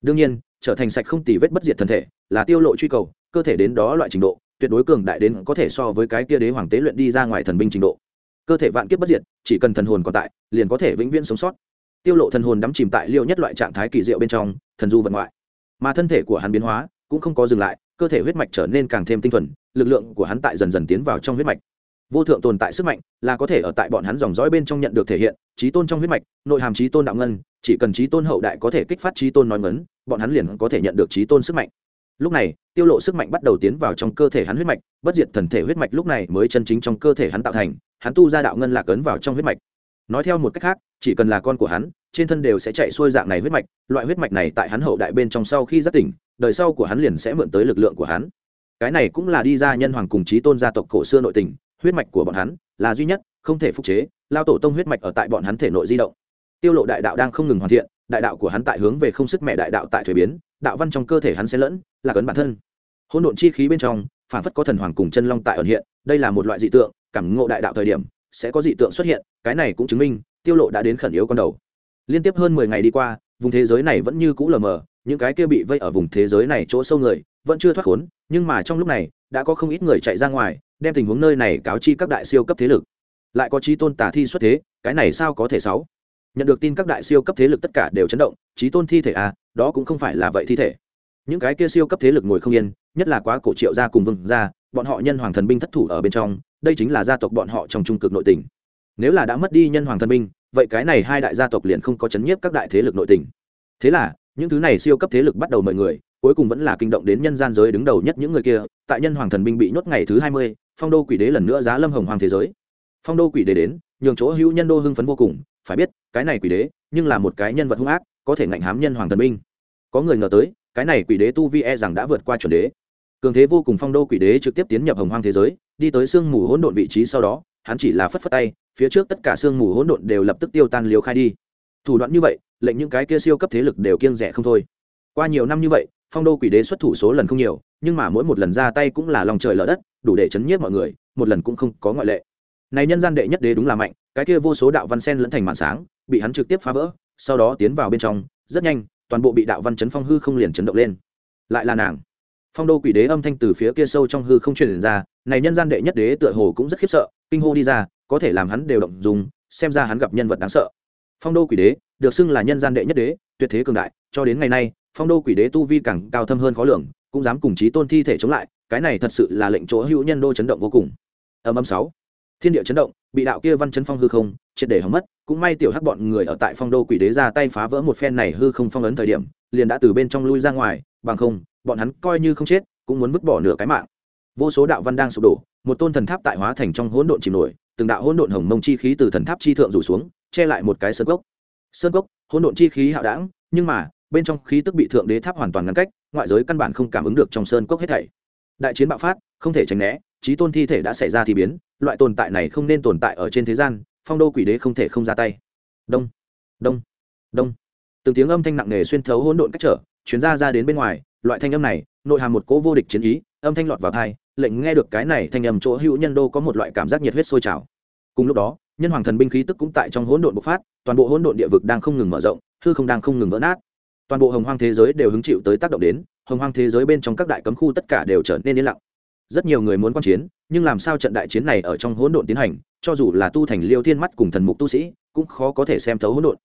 Đương nhiên, trở thành sạch không tì vết bất diệt thần thể là tiêu lộ truy cầu, cơ thể đến đó loại trình độ, tuyệt đối cường đại đến có thể so với cái kia đế hoàng tế luyện đi ra ngoài thần binh trình độ. Cơ thể vạn kiếp bất diệt, chỉ cần thần hồn còn tại, liền có thể vĩnh viễn sống sót. Tiêu lộ thần hồn đắm chìm tại liêu nhất loại trạng thái kỳ diệu bên trong, thần du vận ngoại mà thân thể của hắn biến hóa cũng không có dừng lại, cơ thể huyết mạch trở nên càng thêm tinh thuần, lực lượng của hắn tại dần dần tiến vào trong huyết mạch. Vô thượng tồn tại sức mạnh là có thể ở tại bọn hắn dòng dõi bên trong nhận được thể hiện, trí tôn trong huyết mạch, nội hàm trí tôn đạo ngân, chỉ cần trí tôn hậu đại có thể kích phát trí tôn nói ngấn, bọn hắn liền có thể nhận được trí tôn sức mạnh. Lúc này, tiêu lộ sức mạnh bắt đầu tiến vào trong cơ thể hắn huyết mạch, bất diệt thần thể huyết mạch lúc này mới chân chính trong cơ thể hắn tạo thành, hắn tu ra đạo ngân lạc ấn vào trong huyết mạch. Nói theo một cách khác, chỉ cần là con của hắn trên thân đều sẽ chạy xuôi dạng này huyết mạch, loại huyết mạch này tại hắn hậu đại bên trong sau khi giác tỉnh, đời sau của hắn liền sẽ mượn tới lực lượng của hắn. Cái này cũng là đi ra nhân hoàng cùng chí tôn gia tộc cổ xưa nội tình, huyết mạch của bọn hắn là duy nhất, không thể phục chế, lao tổ tông huyết mạch ở tại bọn hắn thể nội di động. Tiêu lộ đại đạo đang không ngừng hoàn thiện, đại đạo của hắn tại hướng về không sức mẹ đại đạo tại thuế biến, đạo văn trong cơ thể hắn sẽ lẫn, là cấn bản thân. Hỗn độn chi khí bên trong, phản phất có thần hoàng cùng chân long tại ẩn hiện, đây là một loại dị tượng, cảm ngộ đại đạo thời điểm, sẽ có dị tượng xuất hiện, cái này cũng chứng minh, tiêu lộ đã đến khẩn yếu con đầu liên tiếp hơn 10 ngày đi qua, vùng thế giới này vẫn như cũ lờ mờ, những cái kia bị vây ở vùng thế giới này chỗ sâu người vẫn chưa thoát khốn, nhưng mà trong lúc này, đã có không ít người chạy ra ngoài, đem tình huống nơi này cáo chi các đại siêu cấp thế lực. Lại có trí tôn tả thi xuất thế, cái này sao có thể sáu? Nhận được tin các đại siêu cấp thế lực tất cả đều chấn động, trí tôn thi thể à đó cũng không phải là vậy thi thể. Những cái kia siêu cấp thế lực ngồi không yên, nhất là quá cổ triệu gia cùng vương gia, bọn họ nhân hoàng thần binh thất thủ ở bên trong, đây chính là gia tộc bọn họ trong trung cực nội tình. Nếu là đã mất đi nhân hoàng thần binh vậy cái này hai đại gia tộc liền không có chấn nhiếp các đại thế lực nội tình. Thế là, những thứ này siêu cấp thế lực bắt đầu mời người, cuối cùng vẫn là kinh động đến nhân gian giới đứng đầu nhất những người kia, tại nhân hoàng thần binh bị nhốt ngày thứ hai mươi, phong đô quỷ đế lần nữa giá lâm hồng hoàng thế giới. Phong đô quỷ đế đến, nhường chỗ hữu nhân đô hưng phấn vô cùng, phải biết, cái này quỷ đế, nhưng là một cái nhân vật hung ác, có thể ngạnh hám nhân hoàng thần binh. Có người ngờ tới, cái này quỷ đế tu vi e rằng đã vượt qua chuẩn đế. Cường thế vô cùng phong đô quỷ đế trực tiếp tiến nhập hồng hoang thế giới, đi tới sương mù hỗn độn vị trí sau đó, hắn chỉ là phất phất tay phía trước tất cả sương mù hỗn độn đều lập tức tiêu tan liều khai đi. Thủ đoạn như vậy, lệnh những cái kia siêu cấp thế lực đều kiêng rẻ không thôi. Qua nhiều năm như vậy, phong đô quỷ đế xuất thủ số lần không nhiều, nhưng mà mỗi một lần ra tay cũng là lòng trời lở đất, đủ để chấn nhiếp mọi người, một lần cũng không có ngoại lệ. Này nhân gian đệ nhất đế đúng là mạnh, cái kia vô số đạo văn sen lẫn thành màn sáng, bị hắn trực tiếp phá vỡ, sau đó tiến vào bên trong, rất nhanh, toàn bộ bị đạo văn chấn phong hư không liền chấn động lên. Lại là nàng. Phong đô quỷ đế âm thanh từ phía kia sâu trong hư không truyền ra, này nhân gian đệ nhất đế tựa hồ cũng rất khiếp sợ, kinh hô đi ra có thể làm hắn đều động dùng, xem ra hắn gặp nhân vật đáng sợ. Phong đô quỷ đế, được xưng là nhân gian đệ nhất đế, tuyệt thế cường đại, cho đến ngày nay, phong đô quỷ đế tu vi càng cao thâm hơn khó lường, cũng dám cùng chí tôn thi thể chống lại, cái này thật sự là lệnh chỗ hữu nhân đô chấn động vô cùng. Âm âm sáu. Thiên địa chấn động, bị đạo kia văn chấn phong hư không, triệt để hỏng mất, cũng may tiểu hắc bọn người ở tại phong đô quỷ đế ra tay phá vỡ một phen này hư không phong ấn thời điểm, liền đã từ bên trong lui ra ngoài, bằng không, bọn hắn coi như không chết, cũng muốn vứt bỏ nửa cái mạng. Vô số đạo văn đang sụp đổ, một tôn thần tháp tại hóa thành trong hỗn độn chìm nổi từng đạo hỗn độn hồng mông chi khí từ thần tháp chi thượng rủ xuống, che lại một cái sơn cốc. Sơn cốc, hỗn độn chi khí hạo đảng nhưng mà, bên trong khí tức bị thượng đế tháp hoàn toàn ngăn cách, ngoại giới căn bản không cảm ứng được trong sơn cốc hết thảy. Đại chiến bạo phát, không thể tránh né trí tôn thi thể đã xảy ra thì biến, loại tồn tại này không nên tồn tại ở trên thế gian, phong đô quỷ đế không thể không ra tay. Đông đông đông. Từng tiếng âm thanh nặng nề xuyên thấu hỗn độn cách trở, chuyến ra ra đến bên ngoài, loại thanh âm này, nội hàm một cố vô địch chiến ý âm thanh lọt vào thai, lệnh nghe được cái này thanh âm chỗ hữu nhân đô có một loại cảm giác nhiệt huyết sôi trào. Cùng lúc đó, nhân hoàng thần binh khí tức cũng tại trong hỗn độn bộc phát, toàn bộ hỗn độn địa vực đang không ngừng mở rộng, hư không đang không ngừng vỡ nát. Toàn bộ hồng hoang thế giới đều hứng chịu tới tác động đến, hồng hoang thế giới bên trong các đại cấm khu tất cả đều trở nên yên lặng. Rất nhiều người muốn quan chiến, nhưng làm sao trận đại chiến này ở trong hỗn độn tiến hành, cho dù là tu thành liêu thiên mắt cùng thần mục tu sĩ, cũng khó có thể xem thấu hỗn độn.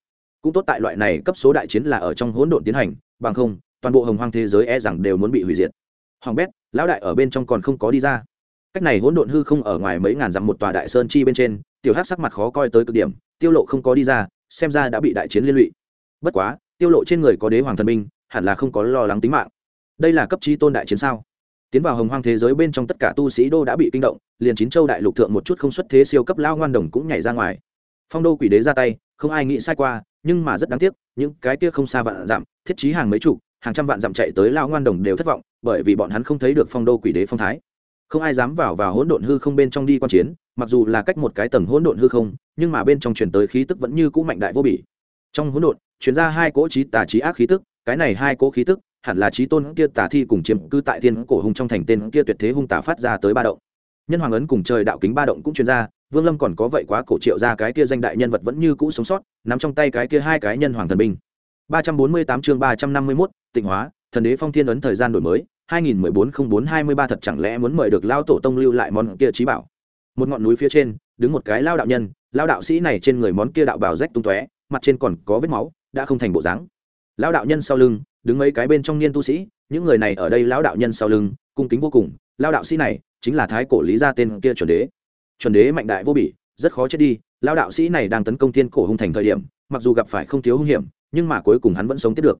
Cũng tốt tại loại này cấp số đại chiến là ở trong hỗn độn tiến hành, bằng không, toàn bộ hồng hoang thế giới e rằng đều muốn bị hủy diệt. Hoàng bét lão đại ở bên trong còn không có đi ra. Cách này hỗn độn hư không ở ngoài mấy ngàn dặm một tòa đại sơn chi bên trên, tiểu hát sắc mặt khó coi tới cực điểm, tiêu lộ không có đi ra, xem ra đã bị đại chiến liên lụy. Bất quá, tiêu lộ trên người có đế hoàng thần minh hẳn là không có lo lắng tính mạng. Đây là cấp chi tôn đại chiến sao? Tiến vào hồng hoang thế giới bên trong tất cả tu sĩ đô đã bị kinh động, liền chín châu đại lục thượng một chút không xuất thế siêu cấp lao ngoan đồng cũng nhảy ra ngoài. Phong đô quỷ đế ra tay, không ai nghĩ sai qua, nhưng mà rất đáng tiếc, những cái kia không xa vạn dặm, thiết trí hàng mấy chục, hàng trăm vạn dặm chạy tới lao ngoan đồng đều thất vọng bởi vì bọn hắn không thấy được phong đô quỷ đế phong thái. Không ai dám vào và hỗn độn hư không bên trong đi quan chiến, mặc dù là cách một cái tầng hỗn độn hư không, nhưng mà bên trong truyền tới khí tức vẫn như cũ mạnh đại vô bỉ. Trong hỗn độn, truyền ra hai cỗ trí tà trí ác khí tức, cái này hai cỗ khí tức, hẳn là trí tôn kia tà thi cùng chiếm cư tại thiên cổ hung trong thành tên kia tuyệt thế hung tà phát ra tới ba động. Nhân hoàng ấn cùng trời đạo kính ba động cũng truyền ra, vương lâm còn có vậy quá cổ triệu ra cái kia danh đại nhân vật vẫn như cũ sống sót, nắm trong tay cái kia hai cái nhân hoàng thần binh. Ba trăm bốn mươi tám chương ba trăm năm mươi mốt, tịnh hóa, thần đế phong thiên ấn thời gian đổi mới. 2014-04-23 thật chẳng lẽ muốn mời được lao tổ tông lưu lại món kia trí bảo? Một ngọn núi phía trên, đứng một cái lao đạo nhân, lao đạo sĩ này trên người món kia đạo bảo rách tung tóe, mặt trên còn có vết máu, đã không thành bộ dáng. Lao đạo nhân sau lưng, đứng mấy cái bên trong niên tu sĩ, những người này ở đây lao đạo nhân sau lưng, cung kính vô cùng, lao đạo sĩ này chính là thái cổ lý gia tên kia chuẩn đế. Chuẩn đế mạnh đại vô bỉ, rất khó chết đi, lao đạo sĩ này đang tấn công thiên cổ hung thành thời điểm, mặc dù gặp phải không thiếu hung hiểm, nhưng mà cuối cùng hắn vẫn sống tiếp được.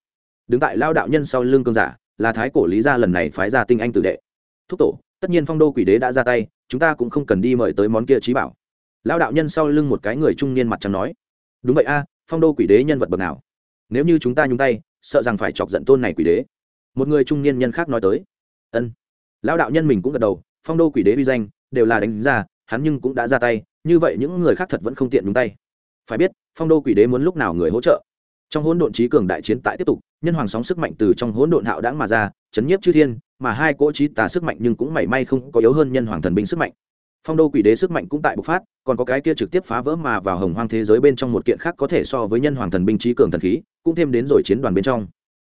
Đứng tại lao đạo nhân sau lưng cơn giả là thái cổ lý gia lần này phái ra tinh anh tử đệ. Thúc tổ, tất nhiên phong đô quỷ đế đã ra tay, chúng ta cũng không cần đi mời tới món kia trí bảo. Lão đạo nhân sau lưng một cái người trung niên mặt trắng nói. Đúng vậy a, phong đô quỷ đế nhân vật bậc nào? Nếu như chúng ta nhúng tay, sợ rằng phải chọc giận tôn này quỷ đế. Một người trung niên nhân khác nói tới. Ân. Lão đạo nhân mình cũng gật đầu, phong đô quỷ đế uy danh, đều là đánh ra, hắn nhưng cũng đã ra tay, như vậy những người khác thật vẫn không tiện nhúng tay. Phải biết, phong đô quỷ đế muốn lúc nào người hỗ trợ? Trong hỗn độn trí cường đại chiến tại tiếp tục, nhân hoàng sóng sức mạnh từ trong hỗn độn hạo đãng mà ra, chấn nhiếp chư thiên, mà hai cỗ trí tà sức mạnh nhưng cũng mảy may không có yếu hơn nhân hoàng thần binh sức mạnh. Phong đô quỷ đế sức mạnh cũng tại bộc phát, còn có cái kia trực tiếp phá vỡ mà vào hồng hoang thế giới bên trong một kiện khác có thể so với nhân hoàng thần binh trí cường thần khí, cũng thêm đến rồi chiến đoàn bên trong.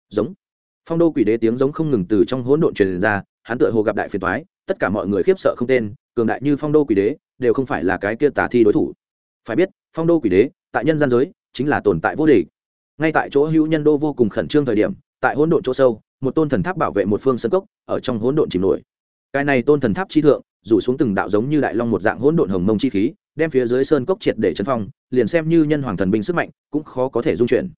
Giống. Phong đô quỷ đế tiếng giống không ngừng từ trong hỗn độn truyền ra, hắn tựa hồ gặp đại phiền toái, tất cả mọi người khiếp sợ không tên, cường đại như phong đô quỷ đế, đều không phải là cái kia tả thi đối thủ. Phải biết, phong đô quỷ đế, tại nhân gian giới, chính là tồn tại vô địch ngay tại chỗ hữu nhân đô vô cùng khẩn trương thời điểm, tại hỗn độn chỗ sâu, một tôn thần tháp bảo vệ một phương sân cốc, ở trong hỗn độn chìm nổi. Cái này tôn thần tháp chi thượng, rủ xuống từng đạo giống như đại long một dạng hỗn độn hồng mông chi khí, đem phía dưới sơn cốc triệt để chấn phong, liền xem như nhân hoàng thần binh sức mạnh, cũng khó có thể dung chuyển.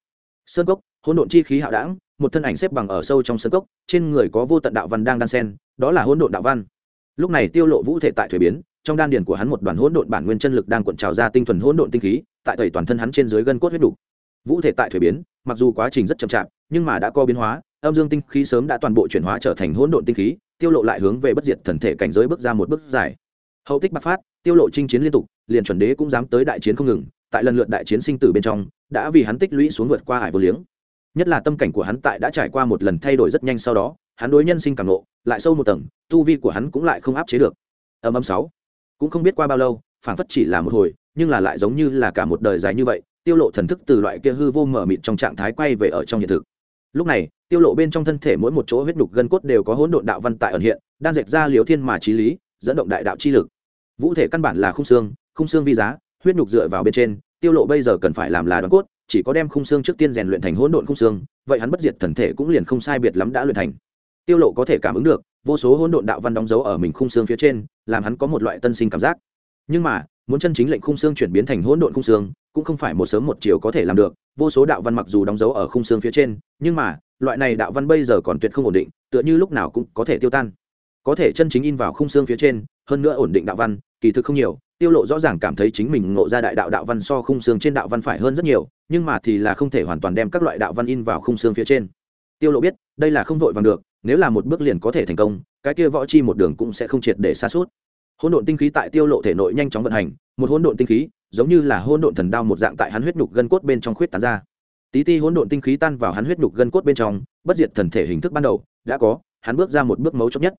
Sơn cốc, hỗn độn chi khí hạo đảng một thân ảnh xếp bằng ở sâu trong sơn cốc, trên người có vô tận đạo văn đang đan sen, đó là hỗn độn đạo văn. Lúc này tiêu lộ vũ thể tại thuế biến, trong đan điền của hắn một đoàn hỗn độn bản nguyên chân lực đang cuộn trào ra tinh thuần hỗn độn tinh khí, tại tẩy toàn thân hắn trên dưới gân cốt huyết đủ vũ thể tại thuế biến, mặc dù quá trình rất chậm chạp, nhưng mà đã có biến hóa, âm dương tinh khí sớm đã toàn bộ chuyển hóa trở thành hỗn độn tinh khí, tiêu lộ lại hướng về bất diệt thần thể cảnh giới bước ra một bước dài. Hậu tích bạc phát, tiêu lộ chinh chiến liên tục, liền chuẩn đế cũng dám tới đại chiến không ngừng, tại lần lượt đại chiến sinh tử bên trong, đã vì hắn tích lũy xuống vượt qua hải vô liếng. Nhất là tâm cảnh của hắn tại đã trải qua một lần thay đổi rất nhanh sau đó, hắn đối nhân sinh càng lộ lại sâu một tầng, tu vi của hắn cũng lại không áp chế được. Âm âm sáu, cũng không biết qua bao lâu phản phất chỉ là một hồi, nhưng là lại giống như là cả một đời dài như vậy tiêu lộ thần thức từ loại kia hư vô mở mịt trong trạng thái quay về ở trong hiện thực. Lúc này, tiêu lộ bên trong thân thể mỗi một chỗ huyết đục gân cốt đều có hỗn độn đạo văn tại ẩn hiện đang dệt ra liếu thiên mà trí lý, dẫn động đại đạo chi lực. Vũ thể căn bản là khung xương khung xương vi giá, huyết đục dựa vào bên trên, tiêu lộ bây giờ cần phải làm là đoàn cốt, chỉ có đem khung xương trước tiên rèn luyện thành hỗn độn khung xương, vậy hắn bất diệt thần thể cũng liền không sai biệt lắm đã luyện thành. Tiêu lộ có thể cảm ứng được, vô số hỗn độn đạo văn đóng dấu ở mình khung xương phía trên, làm hắn có một loại tân sinh cảm giác. Nhưng mà, muốn chân chính lệnh khung xương chuyển biến thành hỗn độn khung xương cũng không phải một sớm một chiều có thể làm được, vô số đạo văn mặc dù đóng dấu ở khung xương phía trên, nhưng mà, loại này đạo văn bây giờ còn tuyệt không ổn định, tựa như lúc nào cũng có thể tiêu tan. Có thể chân chính in vào khung xương phía trên, hơn nữa ổn định đạo văn, kỳ thực không nhiều, tiêu lộ rõ ràng cảm thấy chính mình ngộ ra đại đạo đạo văn so khung xương trên đạo văn phải hơn rất nhiều, nhưng mà thì là không thể hoàn toàn đem các loại đạo văn in vào khung xương phía trên. Tiêu lộ biết, đây là không vội vàng được, nếu là một bước liền có thể thành công, cái kia võ chi một đường cũng sẽ không triệt để xa suốt hỗn độn tinh khí tại tiêu lộ thể nội nhanh chóng vận hành, một hỗn độn tinh khí giống như là hỗn độn thần đao một dạng tại hắn huyết nhục gân cốt bên trong khuyết tán ra. Tí ti hỗn độn tinh khí tan vào hắn huyết nhục gân cốt bên trong, bất diệt thần thể hình thức ban đầu, đã có, hắn bước ra một bước mấu chốt nhất.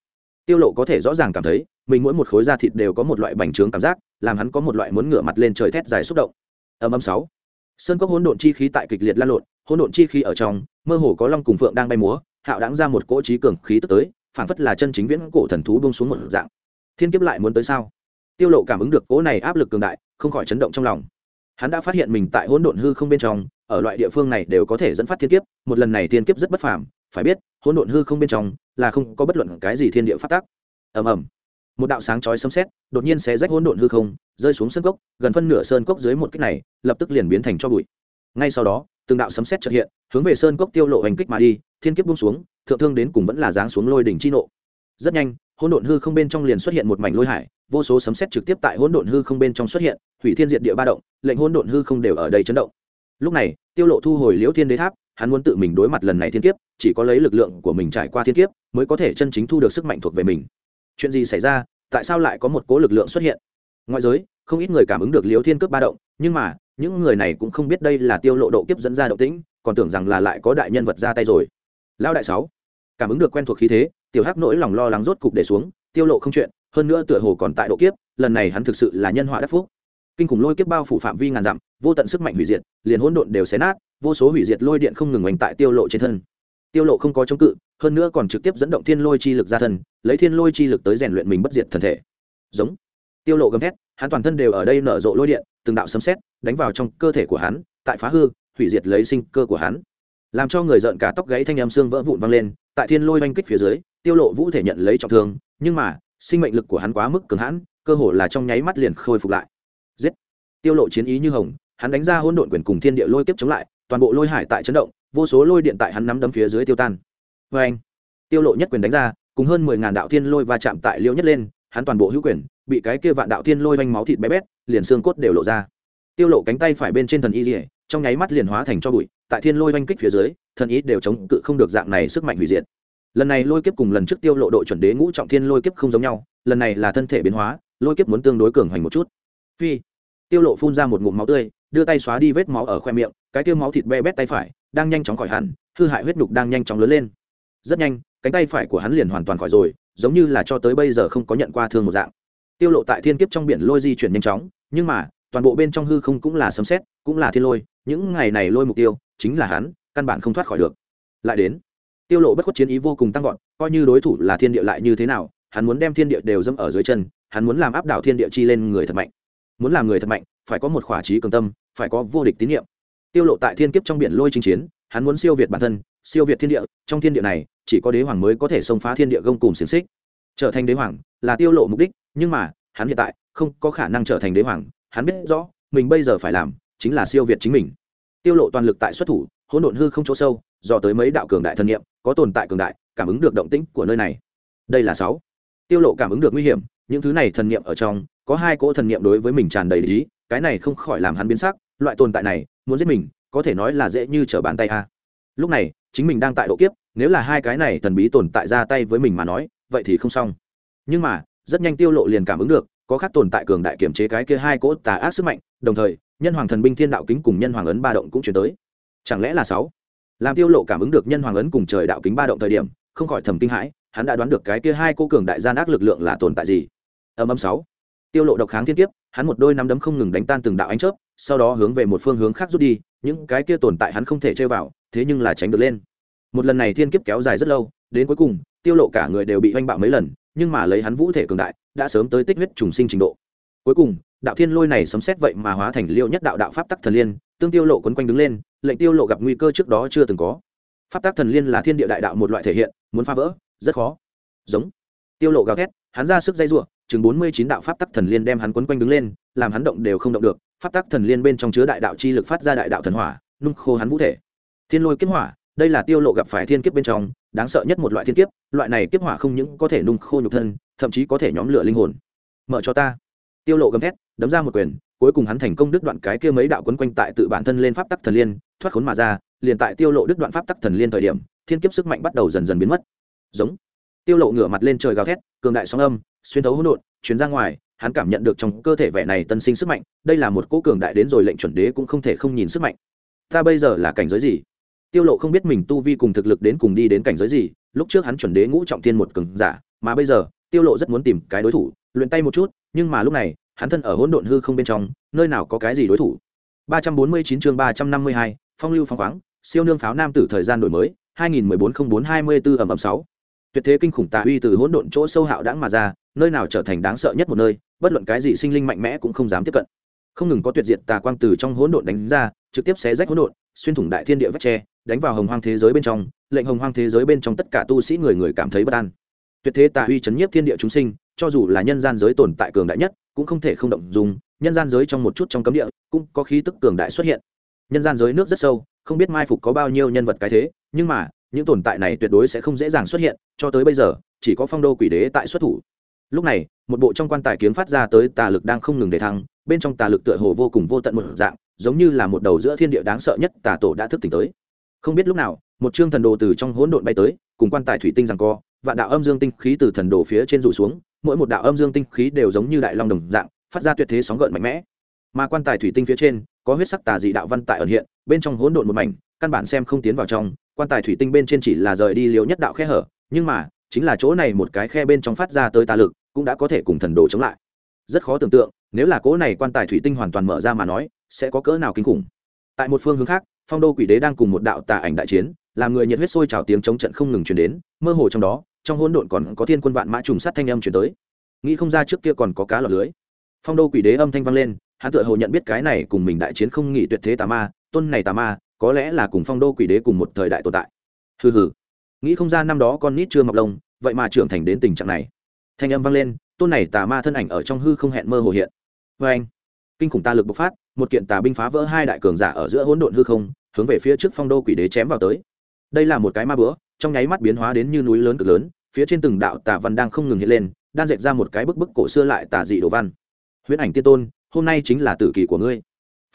Tiêu lộ có thể rõ ràng cảm thấy, mình mỗi một khối da thịt đều có một loại bành trướng cảm giác, làm hắn có một loại muốn ngửa mặt lên trời thét dài xúc động. Âm âm sáu. Sơn cốc hỗn độn chi khí tại kịch liệt lan lộn, hỗn độn chi khí ở trong, mơ hồ có long cùng phượng đang bay múa, hạo đáng ra một cỗ trí cường khí tức tới phản phất là chân chính viễn cổ thần thú buông xuống một dạng. Thiên kiếp lại muốn tới sao? Tiêu lộ cảm ứng được cỗ này áp lực cường đại không khỏi chấn động trong lòng. Hắn đã phát hiện mình tại hỗn độn hư không bên trong, ở loại địa phương này đều có thể dẫn phát thiên kiếp, một lần này thiên kiếp rất bất phàm, phải biết, hỗn độn hư không bên trong là không có bất luận cái gì thiên địa phát tác. Ầm ầm. Một đạo sáng chói sấm sét đột nhiên xé rách hỗn độn hư không, rơi xuống sơn cốc, gần phân nửa sơn cốc dưới một kích này, lập tức liền biến thành cho bụi. Ngay sau đó, từng đạo sấm sét chợt hiện, hướng về sơn cốc tiêu lộ hành kích mà đi, thiên kiếp buông xuống, thượng thương đến cùng vẫn là giáng xuống lôi đỉnh chi nộ. Rất nhanh hỗn độn hư không bên trong liền xuất hiện một mảnh lôi hải, vô số sấm sét trực tiếp tại hỗn độn hư không bên trong xuất hiện, hủy thiên diệt địa ba động, lệnh hỗn độn hư không đều ở đây chấn động. Lúc này, tiêu lộ thu hồi liễu thiên đế tháp, hắn muốn tự mình đối mặt lần này thiên kiếp, chỉ có lấy lực lượng của mình trải qua thiên kiếp mới có thể chân chính thu được sức mạnh thuộc về mình. Chuyện gì xảy ra? Tại sao lại có một cố lực lượng xuất hiện? Ngoại giới, không ít người cảm ứng được liễu thiên cướp ba động, nhưng mà, những người này cũng không biết đây là tiêu lộ độ kiếp dẫn ra động tĩnh, còn tưởng rằng là lại có đại nhân vật ra tay rồi. Lão đại sáu, cảm ứng được quen thuộc khí thế tiểu hắc nỗi lòng lo lắng rốt cục để xuống, tiêu lộ không chuyện, hơn nữa tựa hồ còn tại độ kiếp, lần này hắn thực sự là nhân họa đắc phúc. Kinh khủng lôi kiếp bao phủ phạm vi ngàn dặm, vô tận sức mạnh hủy diệt, liền hỗn độn đều xé nát, vô số hủy diệt lôi điện không ngừng oanh tại tiêu lộ trên thân. Tiêu lộ không có chống cự, hơn nữa còn trực tiếp dẫn động thiên lôi chi lực ra thân, lấy thiên lôi chi lực tới rèn luyện mình bất diệt thần thể. Giống. Tiêu lộ gầm thét, hắn toàn thân đều ở đây nở rộ lôi điện, từng đạo sấm sét đánh vào trong cơ thể của hắn, tại phá hư, hủy diệt lấy sinh cơ của hắn. Làm cho người giận cả tóc gãy thanh âm xương vỡ vụn vang lên, tại thiên lôi oanh kích phía dưới tiêu lộ vũ thể nhận lấy trọng thương nhưng mà sinh mệnh lực của hắn quá mức cường hãn cơ hồ là trong nháy mắt liền khôi phục lại. Giết! Tiêu lộ chiến ý như hồng hắn đánh ra hỗn độn quyền cùng thiên địa lôi kiếp chống lại toàn bộ lôi hải tại chấn động vô số lôi điện tại hắn nắm đấm phía dưới tiêu tan. Với anh tiêu lộ nhất quyền đánh ra cùng hơn mười ngàn đạo thiên lôi va chạm tại liêu nhất lên hắn toàn bộ hữu quyền bị cái kia vạn đạo thiên lôi vanh máu thịt bé bét liền xương cốt đều lộ ra. Tiêu lộ cánh tay phải bên trên thần y lìa, trong nháy mắt liền hóa thành cho bụi tại thiên lôi vanh kích phía dưới thần ý đều chống cự không được dạng này sức mạnh hủy diệt lần này lôi kiếp cùng lần trước tiêu lộ đội chuẩn đế ngũ trọng thiên lôi kiếp không giống nhau, lần này là thân thể biến hóa, lôi kiếp muốn tương đối cường hoành một chút. Phi, tiêu lộ phun ra một ngụm máu tươi, đưa tay xóa đi vết máu ở khoe miệng, cái tiêu máu thịt be bét tay phải, đang nhanh chóng khỏi hẳn, hư hại huyết nhục đang nhanh chóng lớn lên. Rất nhanh, cánh tay phải của hắn liền hoàn toàn khỏi rồi, giống như là cho tới bây giờ không có nhận qua thương một dạng. Tiêu lộ tại thiên kiếp trong biển lôi di chuyển nhanh chóng, nhưng mà, toàn bộ bên trong hư không cũng là sấm sét, cũng là thiên lôi, những ngày này lôi mục tiêu, chính là hắn, căn bản không thoát khỏi được. Lại đến tiêu lộ bất khuất chiến ý vô cùng tăng vọt, coi như đối thủ là thiên địa lại như thế nào, hắn muốn đem thiên địa đều dẫm ở dưới chân, hắn muốn làm áp đảo thiên địa chi lên người thật mạnh. Muốn làm người thật mạnh, phải có một khỏa trí cường tâm, phải có vô địch tín nhiệm. Tiêu lộ tại thiên kiếp trong biển lôi chinh chiến, hắn muốn siêu việt bản thân, siêu việt thiên địa, trong thiên địa này, chỉ có đế hoàng mới có thể xông phá thiên địa gông cùng xiềng xích. Trở thành đế hoàng là tiêu lộ mục đích, nhưng mà, hắn hiện tại không có khả năng trở thành đế hoàng, hắn biết rõ, mình bây giờ phải làm chính là siêu việt chính mình. Tiêu lộ toàn lực tại xuất thủ, hỗn độn hư không chỗ sâu dò tới mấy đạo cường đại thần niệm có tồn tại cường đại, cảm ứng được động tĩnh của nơi này. Đây là sáu. Tiêu lộ cảm ứng được nguy hiểm, những thứ này thần niệm ở trong, có hai cỗ thần niệm đối với mình tràn đầy lý cái này không khỏi làm hắn biến sắc, loại tồn tại này, muốn giết mình, có thể nói là dễ như trở bàn tay a. Lúc này, chính mình đang tại độ kiếp, nếu là hai cái này thần bí tồn tại ra tay với mình mà nói, vậy thì không xong. Nhưng mà, rất nhanh tiêu lộ liền cảm ứng được, có khác tồn tại cường đại kiểm chế cái kia hai cỗ tà ác sức mạnh, đồng thời, nhân hoàng thần binh thiên đạo kính cùng nhân hoàng ấn ba động cũng chuyển tới. Chẳng lẽ là sáu? Làm tiêu lộ cảm ứng được nhân hoàng ấn cùng trời đạo kính ba động thời điểm, không khỏi thầm kinh hãi, hắn đã đoán được cái kia hai cô cường đại gian ác lực lượng là tồn tại gì. Âm âm sáu. Tiêu lộ độc kháng thiên kiếp, hắn một đôi nắm đấm không ngừng đánh tan từng đạo ánh chớp, sau đó hướng về một phương hướng khác rút đi, những cái kia tồn tại hắn không thể chơi vào, thế nhưng là tránh được lên. Một lần này thiên kiếp kéo dài rất lâu, đến cuối cùng, tiêu lộ cả người đều bị oanh bạo mấy lần, nhưng mà lấy hắn vũ thể cường đại, đã sớm tới tích huyết trùng sinh trình độ. Cuối cùng, đạo thiên lôi này sấm xét vậy mà hóa thành liêu nhất đạo đạo pháp tắc thần liên tương tiêu lộ quấn quanh đứng lên, lệnh tiêu lộ gặp nguy cơ trước đó chưa từng có. Pháp tắc thần liên là thiên địa đại đạo một loại thể hiện, muốn phá vỡ, rất khó. Giống. Tiêu lộ gào thét, hắn ra sức dây rủa, chừng 49 đạo pháp tắc thần liên đem hắn quấn quanh đứng lên, làm hắn động đều không động được. Pháp tắc thần liên bên trong chứa đại đạo chi lực phát ra đại đạo thần hỏa, nung khô hắn vũ thể. Thiên lôi kiếp hỏa, đây là tiêu lộ gặp phải thiên kiếp bên trong, đáng sợ nhất một loại thiên kiếp, loại này kiếp hỏa không những có thể nung khô nhục thân, thậm chí có thể nhóm lửa linh hồn. Mở cho ta. Tiêu lộ gầm thét, đấm ra một quyền cuối cùng hắn thành công đứt đoạn cái kia mấy đạo quấn quanh tại tự bản thân lên pháp tắc thần liên, thoát khốn mà ra, liền tại tiêu lộ đứt đoạn pháp tắc thần liên thời điểm, thiên kiếp sức mạnh bắt đầu dần dần biến mất. Giống. Tiêu lộ ngửa mặt lên trời gào thét, cường đại sóng âm, xuyên thấu hỗn độn, truyền ra ngoài, hắn cảm nhận được trong cơ thể vẻ này tân sinh sức mạnh, đây là một cỗ cường đại đến rồi lệnh chuẩn đế cũng không thể không nhìn sức mạnh. Ta bây giờ là cảnh giới gì? Tiêu lộ không biết mình tu vi cùng thực lực đến cùng đi đến cảnh giới gì, lúc trước hắn chuẩn đế ngũ trọng thiên một cường giả, mà bây giờ, tiêu lộ rất muốn tìm cái đối thủ, luyện tay một chút, nhưng mà lúc này hắn thân ở hỗn độn hư không bên trong nơi nào có cái gì đối thủ. 349 chương 352, phong lưu phong khoáng siêu nương pháo nam tử thời gian đổi mới 2014-04-24 ẩm ẩm 6. tuyệt thế kinh khủng tà uy từ hỗn độn chỗ sâu hạo đãng mà ra nơi nào trở thành đáng sợ nhất một nơi bất luận cái gì sinh linh mạnh mẽ cũng không dám tiếp cận. Không ngừng có tuyệt diệt tà quang từ trong hỗn độn đánh ra trực tiếp xé rách hỗn độn xuyên thủng đại thiên địa vách tre đánh vào hồng hoang thế giới bên trong lệnh hồng hoang thế giới bên trong tất cả tu sĩ người người cảm thấy bất an. Tuyệt thế tà uy chấn nhiếp thiên địa chúng sinh cho dù là nhân gian giới tồn tại cường đại nhất cũng không thể không động dùng, nhân gian giới trong một chút trong cấm địa, cũng có khí tức cường đại xuất hiện. Nhân gian giới nước rất sâu, không biết mai phục có bao nhiêu nhân vật cái thế, nhưng mà, những tồn tại này tuyệt đối sẽ không dễ dàng xuất hiện, cho tới bây giờ, chỉ có phong đô quỷ đế tại xuất thủ. Lúc này, một bộ trong quan tài kiếm phát ra tới, tà lực đang không ngừng để thăng, bên trong tà lực tựa hồ vô cùng vô tận một dạng, giống như là một đầu giữa thiên địa đáng sợ nhất tà tổ đã thức tỉnh tới. Không biết lúc nào, một chương thần đồ từ trong hỗn độn bay tới, cùng quan tài thủy tinh rằng co và đạo âm dương tinh khí từ thần đồ phía trên rụ xuống mỗi một đạo âm dương tinh khí đều giống như đại long đồng dạng, phát ra tuyệt thế sóng gợn mạnh mẽ. Mà quan tài thủy tinh phía trên, có huyết sắc tà dị đạo văn tại ẩn hiện, bên trong hỗn độn một mảnh, căn bản xem không tiến vào trong, quan tài thủy tinh bên trên chỉ là rời đi liều nhất đạo khe hở, nhưng mà, chính là chỗ này một cái khe bên trong phát ra tới tà lực, cũng đã có thể cùng thần đồ chống lại. Rất khó tưởng tượng, nếu là cỗ này quan tài thủy tinh hoàn toàn mở ra mà nói, sẽ có cỡ nào kinh khủng. Tại một phương hướng khác, phong đô quỷ đế đang cùng một đạo tà ảnh đại chiến, làm người nhiệt huyết sôi trào tiếng chống trận không ngừng chuyển đến, mơ hồ trong đó trong hỗn độn còn có thiên quân vạn mã trùng sát thanh âm chuyển tới. Nghĩ không ra trước kia còn có cá lọt lưới. Phong đô quỷ đế âm thanh vang lên, hắn tự hồ nhận biết cái này cùng mình đại chiến không nghỉ tuyệt thế tà ma, tôn này tà ma, có lẽ là cùng phong đô quỷ đế cùng một thời đại tồn tại. Hừ hừ. Nghĩ không ra năm đó con nít chưa mọc lông, vậy mà trưởng thành đến tình trạng này. Thanh âm vang lên, tôn này tà ma thân ảnh ở trong hư không hẹn mơ hồ hiện. Vê anh. Kinh khủng ta lực bộc phát, một kiện tà binh phá vỡ hai đại cường giả ở giữa hỗn độn hư không, hướng về phía trước phong đô quỷ đế chém vào tới. Đây là một cái ma bữa trong nháy mắt biến hóa đến như núi lớn cực lớn phía trên từng đạo tà văn đang không ngừng hiện lên, đan dệt ra một cái bức bức cổ xưa lại tả dị đồ văn. Huyễn ảnh tiên tôn, hôm nay chính là tử kỳ của ngươi.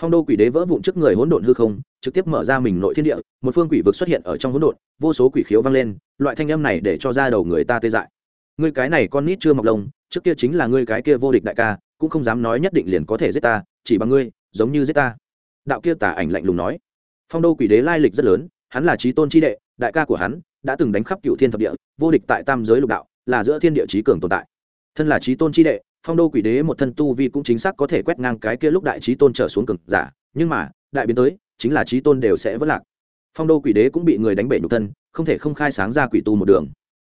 Phong đô quỷ đế vỡ vụn trước người hỗn độn hư không, trực tiếp mở ra mình nội thiên địa, một phương quỷ vực xuất hiện ở trong hỗn độn, vô số quỷ khiếu vang lên, loại thanh âm này để cho ra đầu người ta tê dại. Ngươi cái này con nít chưa mọc lông, trước kia chính là ngươi cái kia vô địch đại ca, cũng không dám nói nhất định liền có thể giết ta, chỉ bằng ngươi, giống như giết ta. Đạo kia tả ảnh lạnh lùng nói. Phong đô quỷ đế lai lịch rất lớn, hắn là trí tôn chi đệ, đại ca của hắn đã từng đánh khắp cựu thiên thập địa, vô địch tại tam giới lục đạo, là giữa thiên địa trí cường tồn tại. Thân là trí tôn chi đệ, phong đô quỷ đế một thân tu vi cũng chính xác có thể quét ngang cái kia lúc đại trí tôn trở xuống cực giả, nhưng mà, đại biến tới, chính là trí tôn đều sẽ vất lạc. Phong đô quỷ đế cũng bị người đánh bể nhục thân, không thể không khai sáng ra quỷ tu một đường.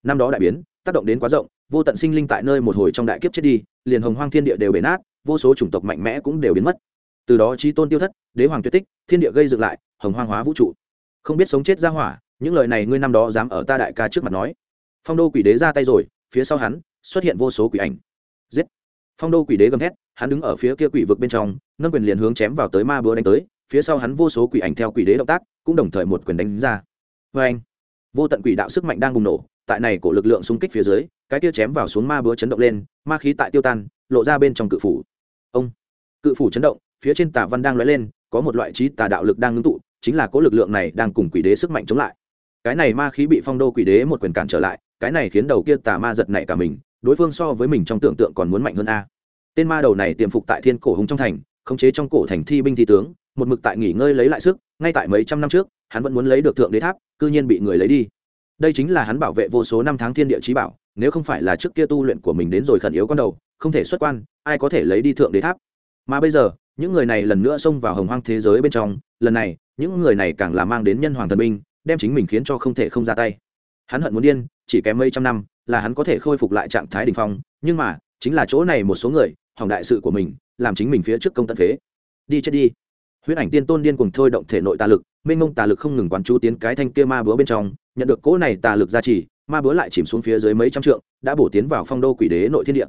Năm đó đại biến, tác động đến quá rộng, vô tận sinh linh tại nơi một hồi trong đại kiếp chết đi, liền hồng hoang thiên địa đều bể nát, vô số chủng tộc mạnh mẽ cũng đều biến mất. Từ đó trí tôn tiêu thất, đế hoàng tuyệt tích, thiên địa gây dựng lại, hồng hoang hóa vũ trụ. Không biết sống chết ra hỏa những lời này ngươi năm đó dám ở ta đại ca trước mặt nói. Phong đô quỷ đế ra tay rồi, phía sau hắn xuất hiện vô số quỷ ảnh. Giết! Phong đô quỷ đế gầm thét, hắn đứng ở phía kia quỷ vực bên trong, nâng quyền liền hướng chém vào tới ma búa đánh tới, phía sau hắn vô số quỷ ảnh theo quỷ đế động tác, cũng đồng thời một quyền đánh ra. Vê anh, vô tận quỷ đạo sức mạnh đang bùng nổ, tại này cổ lực lượng xung kích phía dưới, cái kia chém vào xuống ma búa chấn động lên, ma khí tại tiêu tan, lộ ra bên trong cự phủ. Ông! Cự phủ chấn động, phía trên tà văn đang lóe lên, có một loại trí tà đạo lực đang ngưng tụ, chính là cố lực lượng này đang cùng quỷ đế sức mạnh chống lại cái này ma khí bị phong đô quỷ đế một quyền cản trở lại, cái này khiến đầu kia tà ma giật nảy cả mình, đối phương so với mình trong tưởng tượng còn muốn mạnh hơn a. Tên ma đầu này tiềm phục tại thiên cổ hùng trong thành, khống chế trong cổ thành thi binh thi tướng, một mực tại nghỉ ngơi lấy lại sức, ngay tại mấy trăm năm trước, hắn vẫn muốn lấy được thượng đế tháp, cư nhiên bị người lấy đi. Đây chính là hắn bảo vệ vô số năm tháng thiên địa trí bảo, nếu không phải là trước kia tu luyện của mình đến rồi khẩn yếu con đầu, không thể xuất quan, ai có thể lấy đi thượng đế tháp? Mà bây giờ, những người này lần nữa xông vào hồng hoang thế giới bên trong, lần này, những người này càng là mang đến nhân hoàng thần binh đem chính mình khiến cho không thể không ra tay. Hắn hận muốn điên, chỉ kém mấy trăm năm, là hắn có thể khôi phục lại trạng thái đ ỉ n h phong, nhưng mà, chính là chỗ này một số người, hỏng đại sự của mình, làm chính mình phía trước công tận phế. Đi chết đi. Huyết ảnh tiên tôn điên cùng thôi động thể nội tà lực, mênh mông tà lực không ngừng quán chú tiến cái thanh kia ma búa bên trong, nhận được cỗ này tà lực ra trì ma búa lại chìm xuống phía dưới mấy trăm trượng, đã bổ tiến vào phong đô quỷ đế nội thiên địa.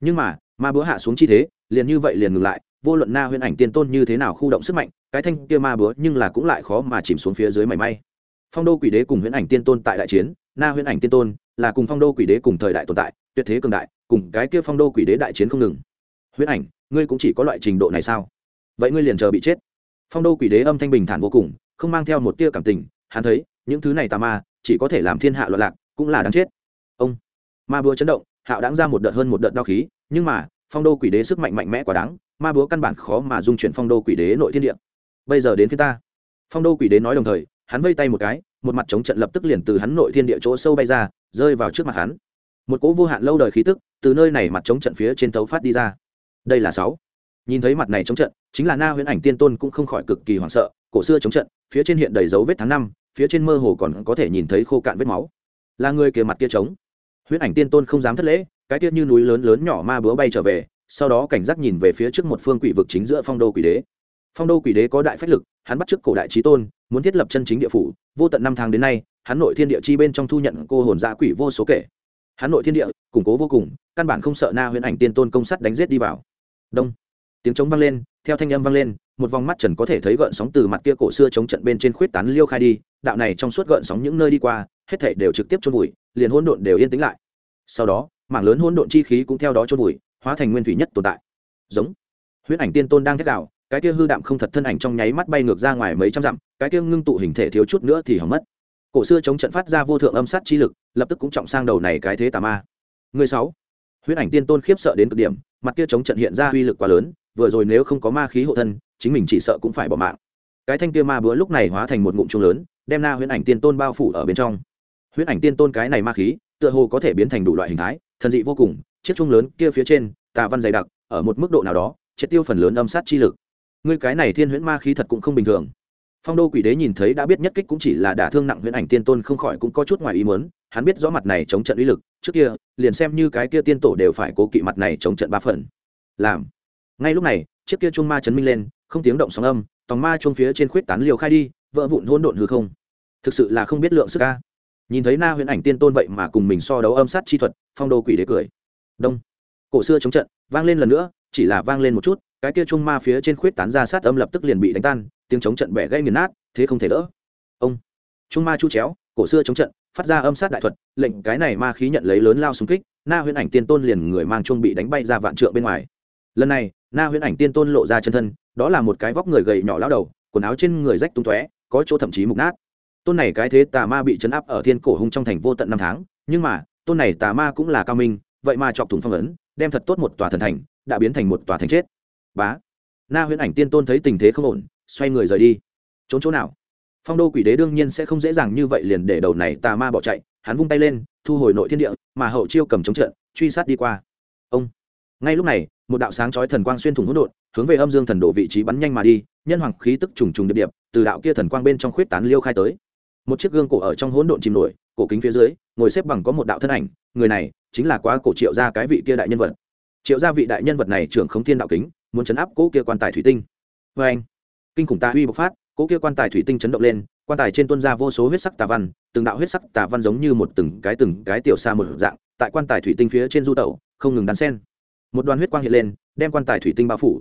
Nhưng mà, ma búa hạ xuống chi thế, liền như vậy liền ngừng lại, vô luận na huyễn ảnh tiên tôn như thế nào khu động sức mạnh, cái thanh kia ma búa nhưng là cũng lại khó mà chìm xuống phía dưới mảy may phong đô quỷ đế cùng huyễn ảnh tiên tôn tại đại chiến, na huyễn ảnh tiên tôn là cùng phong đô quỷ đế cùng thời đại tồn tại, tuyệt thế cường đại, cùng cái kia phong đô quỷ đế đại chiến không ngừng. Huyễn ảnh, ngươi cũng chỉ có loại trình độ này sao? Vậy ngươi liền chờ bị chết. Phong đô quỷ đế âm thanh bình thản vô cùng, không mang theo một tia cảm tình, hắn thấy, những thứ này tà ma, chỉ có thể làm thiên hạ loạn lạc, cũng là đáng chết. Ông, ma búa chấn động, hạo đáng ra một đợt hơn một đợt đao khí, nhưng mà, phong đô quỷ đế sức mạnh mạnh mẽ quá đáng, ma búa căn bản khó mà dung chuyển phong đô quỷ đế nội thiên địa. Bây giờ đến phía ta. Phong đô quỷ đế nói đồng thời hắn vây tay một cái, một mặt chống trận lập tức liền từ hắn nội thiên địa chỗ sâu bay ra, rơi vào trước mặt hắn. Một cỗ vô hạn lâu đời khí tức từ nơi này mặt chống trận phía trên tấu phát đi ra. Đây là sáu. Nhìn thấy mặt này chống trận, chính là na huyễn ảnh tiên tôn cũng không khỏi cực kỳ hoảng sợ, cổ xưa chống trận, phía trên hiện đầy dấu vết tháng năm, phía trên mơ hồ còn có thể nhìn thấy khô cạn vết máu. Là người kia mặt kia trống. Huyễn ảnh tiên tôn không dám thất lễ, cái tiết như núi lớn lớn nhỏ ma búa bay trở về, sau đó cảnh giác nhìn về phía trước một phương quỷ vực chính giữa phong đô quỷ đế phong đô quỷ đế có đại phách lực, hắn bắt t r ư ớ c cổ đại trí tôn, muốn thiết lập chân chính địa phủ. Vô tận năm tháng đến nay, hắn nội thiên địa chi bên trong thu nhận cô hồn dạ quỷ vô số kể. Hắn nội thiên địa, củng cố vô cùng, căn bản không sợ na huyễn ảnh tiên tôn công sắt đánh g i ế t đi vào. Đông. Tiếng trống vang lên, theo thanh âm vang lên, một vòng mắt trần có thể thấy gợn sóng từ mặt kia cổ xưa chống trận bên trên khuyết tán liêu khai đi. Đạo này trong suốt gợn sóng những nơi đi qua, hết thể đều trực tiếp trôn vùi, liền hỗn độn đều yên tĩnh lại. Sau đó, mảng lớn hỗn độn chi khí cũng theo đó trôn vùi, hóa thành nguyên thủy nhất tồn tại. Giống. Huyễn ảnh tiên tôn đang thét đạo cái kia hư đạm không thật thân ảnh trong nháy mắt bay ngược ra ngoài mấy trăm dặm, cái kia ngưng tụ hình thể thiếu chút nữa thì hỏng mất. Cổ xưa chống trận phát ra vô thượng âm sát chi lực, lập tức cũng trọng sang đầu này cái thế tà ma. Người sáu. Huyết ảnh tiên tôn khiếp sợ đến cực điểm, mặt kia chống trận hiện ra uy lực quá lớn, vừa rồi nếu không có ma khí hộ thân, chính mình chỉ sợ cũng phải bỏ mạng. Cái thanh kia ma búa lúc này hóa thành một ngụm trung lớn, đem na huyễn ảnh tiên tôn bao phủ ở bên trong. Huyễn ảnh tiên tôn cái này ma khí, tựa hồ có thể biến thành đủ loại hình thái, thần dị vô cùng, chiếc trung lớn kia phía trên, tà văn dày đặc, ở một mức độ nào đó, triệt tiêu phần lớn âm sát chi lực ngươi cái này thiên huyễn ma khí thật cũng không bình thường. Phong đô quỷ đế nhìn thấy đã biết nhất kích cũng chỉ là đả thương nặng huyễn ảnh tiên tôn không khỏi cũng có chút ngoài ý muốn, hắn biết rõ mặt này chống trận uy lực, trước kia, liền xem như cái kia tiên tổ đều phải cố kỵ mặt này chống trận ba phần. Làm. Ngay lúc này, chiếc kia chuông ma chấn minh lên, không tiếng động sóng âm, tòng ma chuông phía trên khuyết tán liều khai đi, vỡ vụn hỗn độn hư không. Thực sự là không biết lượng sức ca nhìn thấy na huyễn ảnh tiên tôn vậy mà cùng mình so đấu âm sát chi thuật, phong đô quỷ đế cười. Đông. Cổ xưa chống trận, vang lên lần nữa chỉ là vang lên một chút, cái kia chung ma phía trên khuyết tán ra sát âm lập tức liền bị đánh tan, tiếng chống trận bẻ gây nghiền nát, thế không thể đỡ. Ông chung ma chu chéo, cổ xưa chống trận, phát ra âm sát đại thuật, lệnh cái này ma khí nhận lấy lớn lao xung kích, na huyễn ảnh tiên tôn liền người mang chuông bị đánh bay ra vạn trượng bên ngoài. Lần này, na huyễn ảnh tiên tôn lộ ra chân thân, đó là một cái vóc người gầy nhỏ lao đầu, quần áo trên người rách tung tóe, có chỗ thậm chí mục nát. Tôn này cái thế tà ma bị chấn áp ở thiên cổ hung trong thành vô tận năm tháng, nhưng mà, tôn này tà ma cũng là cao minh, vậy mà chọc thủng phong ấn, đem thật tốt một tòa thần thành đã biến thành một tòa thành chết. Bá. Na huyễn ảnh tiên tôn thấy tình thế không ổn, xoay người rời đi. Trốn chỗ nào? Phong đô quỷ đế đương nhiên sẽ không dễ dàng như vậy liền để đầu này tà ma bỏ chạy. Hắn vung tay lên, thu hồi nội thiên địa, mà hậu chiêu cầm chống trận, truy sát đi qua. Ông. Ngay lúc này, một đạo sáng chói thần quang xuyên thủng hỗn độn, hướng về âm dương thần độ vị trí bắn nhanh mà đi, nhân hoàng khí tức trùng trùng điệp điệp, từ đạo kia thần quang bên trong khuyết tán liêu khai tới. Một chiếc gương cổ ở trong hỗn độn chìm nổi, cổ kính phía dưới, ngồi xếp bằng có một đạo thân ảnh, người này chính là quá cổ triệu gia cái vị kia đại nhân vật triệu gia vị đại nhân vật này trưởng không thiên đạo kính, muốn chấn áp cỗ kia quan tài thủy tinh. Vê anh, kinh khủng ta uy bộc phát cỗ kia quan tài thủy tinh chấn động lên, quan tài trên tuân ra vô số huyết sắc tà văn, từng đạo huyết sắc tà văn giống như một từng cái từng cái tiểu xa một dạng, tại quan tài thủy tinh phía trên du tẩu, không ngừng đắn sen một đoàn huyết quang hiện lên, đem quan tài thủy tinh bao phủ.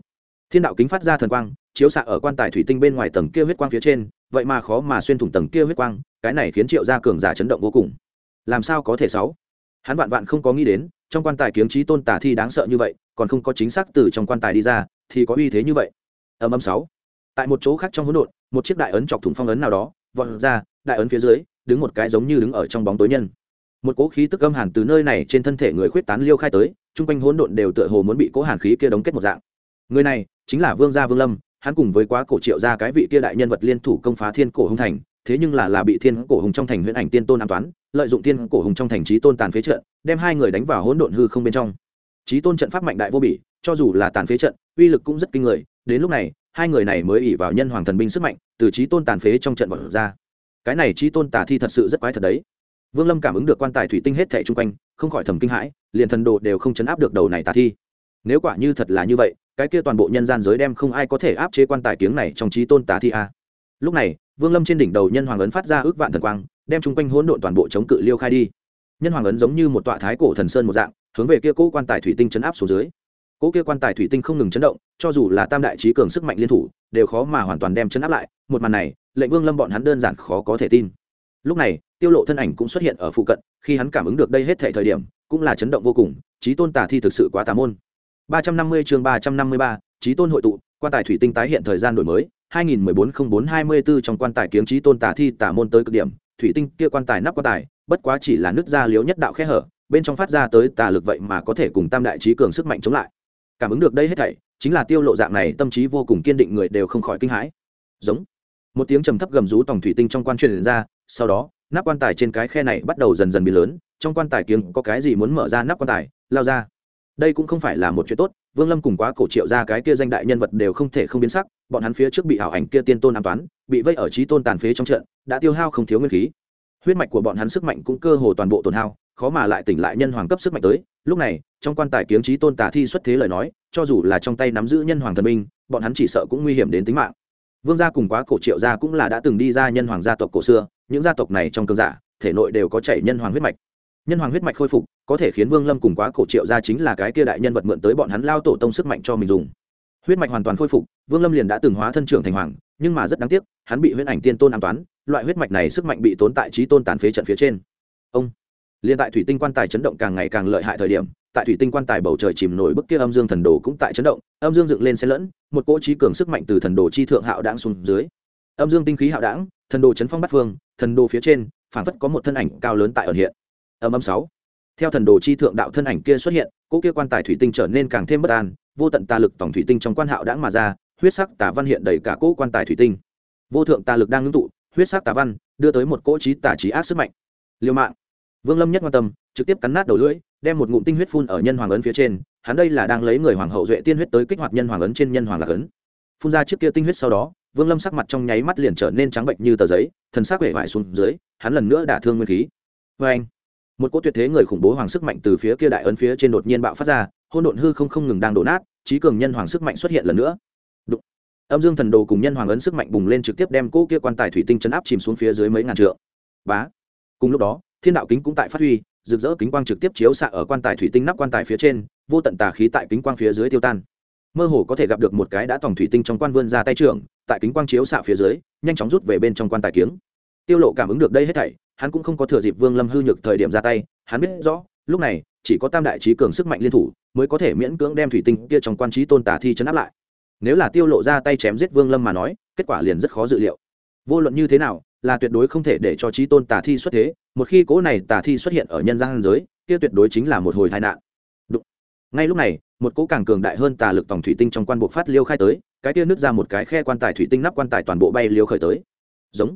Thiên đạo kính phát ra thần quang, chiếu xạ ở quan tài thủy tinh bên ngoài tầng kia huyết quang phía trên, vậy mà khó mà xuyên thủng tầng kia huyết quang, cái này khiến triệu gia cường giả chấn động vô cùng. Làm sao có thể sáu? Hắn vạn vạn không có nghĩ đến trong quan tài kiếm trí tôn tả thi đáng sợ như vậy, còn không có chính xác từ trong quan tài đi ra, thì có uy thế như vậy. Âm âm sáu. Tại một chỗ khác trong hỗn độn, một chiếc đại ấn chọc thủng phong ấn nào đó, vọt ra, đại ấn phía dưới, đứng một cái giống như đứng ở trong bóng tối nhân. Một cỗ khí tức âm hàn từ nơi này trên thân thể người khuyết tán liêu khai tới, chung quanh hỗn độn đều tựa hồ muốn bị cỗ hàn khí kia đóng kết một dạng. Người này chính là vương gia vương lâm, hắn cùng với quá cổ triệu gia cái vị kia đại nhân vật liên thủ công phá thiên cổ hùng thành, thế nhưng là là bị thiên cổ hùng trong thành huyễn ảnh tiên tôn an toán, lợi dụng thiên cổ hùng trong thành trí tôn tàn phế trận đem hai người đánh vào hỗn độn hư không bên trong. Trí tôn trận pháp mạnh đại vô bỉ, cho dù là tàn phế trận, uy lực cũng rất kinh người, đến lúc này, hai người này mới ỉ vào nhân hoàng thần binh sức mạnh, từ trí tôn tàn phế trong trận vật ra. Cái này trí tôn tà thi thật sự rất quái thật đấy. Vương lâm cảm ứng được quan tài thủy tinh hết thẻ chung quanh, không khỏi thầm kinh hãi, liền thần đồ đều không chấn áp được đầu này tà thi. Nếu quả như thật là như vậy, cái kia toàn bộ nhân gian giới đem không ai có thể áp chế quan tài kiếng này trong trí tôn tà thi a lúc này, vương lâm trên đỉnh đầu nhân hoàng ấn phát ra ước vạn thần quang, đem chung quanh hỗn độn toàn bộ chống cự liêu khai đi nhân hoàng ấn giống như một tọa thái cổ thần sơn một dạng hướng về kia cỗ quan tài thủy tinh chấn áp xuống dưới. Cỗ kia quan tài thủy tinh không ngừng chấn động cho dù là tam đại trí cường sức mạnh liên thủ đều khó mà hoàn toàn đem chấn áp lại một màn này lệnh vương lâm bọn hắn đơn giản khó có thể tin. Lúc này tiêu lộ thân ảnh cũng xuất hiện ở phụ cận khi hắn cảm ứng được đây hết thể thời điểm cũng là chấn động vô cùng trí tôn tà thi thực sự quá tà môn. 350 chương 353, trí tôn hội tụ quan tài thủy tinh tái hiện thời gian đổi mới 2014-04-24 trong quan tài kiếng trí tôn tà thi tà môn tới cực điểm thủy tinh kia quan tài nắp quan tài bất quá chỉ là nứt ra liếu nhất đạo khe hở, bên trong phát ra tới tà lực vậy mà có thể cùng tam đại trí cường sức mạnh chống lại. Cảm ứng được đây hết thảy, chính là tiêu lộ dạng này tâm trí vô cùng kiên định người đều không khỏi kinh hãi. Giống. Một tiếng trầm thấp gầm rú tòng thủy tinh trong quan truyền ra, sau đó, nắp quan tài trên cái khe này bắt đầu dần dần biến lớn, trong quan tài kiếng có cái gì muốn mở ra nắp quan tài, lao ra. Đây cũng không phải là một chuyện tốt, vương lâm cùng quá cổ triệu ra cái kia danh đại nhân vật đều không thể không biến sắc, bọn hắn phía trước bị ảo ảnh kia tiên tôn an toán, bị vây ở trí tôn tàn phế trong trận, đã tiêu hao không thiếu nguyên khí huyết mạch của bọn hắn sức mạnh cũng cơ hồ toàn bộ tổn hao, khó mà lại tỉnh lại nhân hoàng cấp sức mạnh tới. Lúc này, trong quan tài kiếng trí tôn tả thi xuất thế lời nói, cho dù là trong tay nắm giữ nhân hoàng thần minh bọn hắn chỉ sợ cũng nguy hiểm đến tính mạng. Vương gia cùng quá cổ triệu gia cũng là đã từng đi ra nhân hoàng gia tộc cổ xưa, những gia tộc này trong cơn giả, thể nội đều có chảy nhân hoàng huyết mạch. Nhân hoàng huyết mạch khôi phục, có thể khiến vương lâm cùng quá cổ triệu gia chính là cái kia đại nhân vật mượn tới bọn hắn lao tổ tông sức mạnh cho mình dùng. Huyết mạch hoàn toàn khôi phục, vương lâm liền đã từng hóa thân trưởng thành hoàng, nhưng mà rất đáng tiếc, hắn bị huyết ảnh tiên tôn an toán loại huyết mạch này sức mạnh bị tốn tại trí tôn tàn phế trận phía trên. Ông liền tại thủy tinh quan tài chấn động càng ngày càng lợi hại thời điểm, tại thủy tinh quan tài bầu trời chìm nổi bức kia âm dương thần đồ cũng tại chấn động, âm dương dựng lên xe lẫn, một cỗ trí cường sức mạnh từ thần đồ chi thượng hạo đáng xuống dưới. Âm dương tinh khí hạo đáng thần đồ chấn phong bắt phương, thần đồ phía trên phản phất có một thân ảnh cao lớn tại ẩn hiện. Âm âm sáu. Theo thần đồ chi thượng đạo thân ảnh kia xuất hiện, cỗ kia quan tài thủy tinh trở nên càng thêm bất an, vô tận tà lực tổng thủy tinh trong quan hạo đáng mà ra, huyết sắc tà văn hiện đầy cả cỗ quan tài thủy tinh. Vô thượng tà lực đang ngưng tụ huyết sắc tà văn, đưa tới một cỗ trí tà trí ác sức mạnh. Liều mạng. Vương lâm nhất quan tâm, trực tiếp cắn nát đầu lưỡi, đem một ngụm tinh huyết phun ở nhân hoàng ấn phía trên, hắn đây là đang lấy người hoàng hậu duệ tiên huyết tới kích hoạt nhân hoàng ấn trên nhân hoàng lạc ấn. Phun ra trước kia tinh huyết sau đó, vương lâm sắc mặt trong nháy mắt liền trở nên trắng bệnh như tờ giấy, thần sắc vẻ vải xuống dưới, hắn lần nữa đả thương nguyên khí. Vê anh, một cỗ tuyệt thế người khủng bố hoàng sức mạnh từ phía kia đại ấn phía trên đột nhiên bạo phát ra hôn độn hư không không ngừng đang đổ nát trí cường nhân hoàng sức mạnh xuất hiện lần nữa. Đụng âm dương thần đồ cùng nhân hoàng ấn sức mạnh bùng lên trực tiếp đem cỗ kia quan tài thủy tinh chấn áp chìm xuống phía dưới mấy ngàn trượng. Bá. Cùng lúc đó, thiên đạo kính cũng tại phát huy, rực rỡ kính quang trực tiếp chiếu xạ ở quan tài thủy tinh nắp quan tài phía trên, vô tận tà khí tại kính quang phía dưới tiêu tan. Mơ hồ có thể gặp được một cái đã tòng thủy tinh trong quan vươn ra tay trưởng, tại kính quang chiếu xạ phía dưới, nhanh chóng rút về bên trong quan tài kiếng. Tiêu lộ cảm ứng được đây hết thảy, hắn cũng không có thừa dịp vương lâm hư nhược thời điểm ra tay, hắn biết rõ, lúc này, chỉ có tam đại trí cường sức mạnh liên thủ, mới có thể miễn cưỡng đem thủy tinh kia trong quan trí tôn tả thi chấn áp lại nếu là tiêu lộ ra tay chém giết vương lâm mà nói, kết quả liền rất khó dự liệu. Vô luận như thế nào, là tuyệt đối không thể để cho trí tôn tà thi xuất thế, một khi cố này tà thi xuất hiện ở nhân gian giới, kia tuyệt đối chính là một hồi tai nạn. Đúng. ngay lúc này, một cỗ càng cường đại hơn tà lực tổng thủy tinh trong quan bộ phát liêu khai tới, cái kia nứt ra một cái khe quan tài thủy tinh nắp quan tài toàn bộ bay liêu khởi tới. Giống.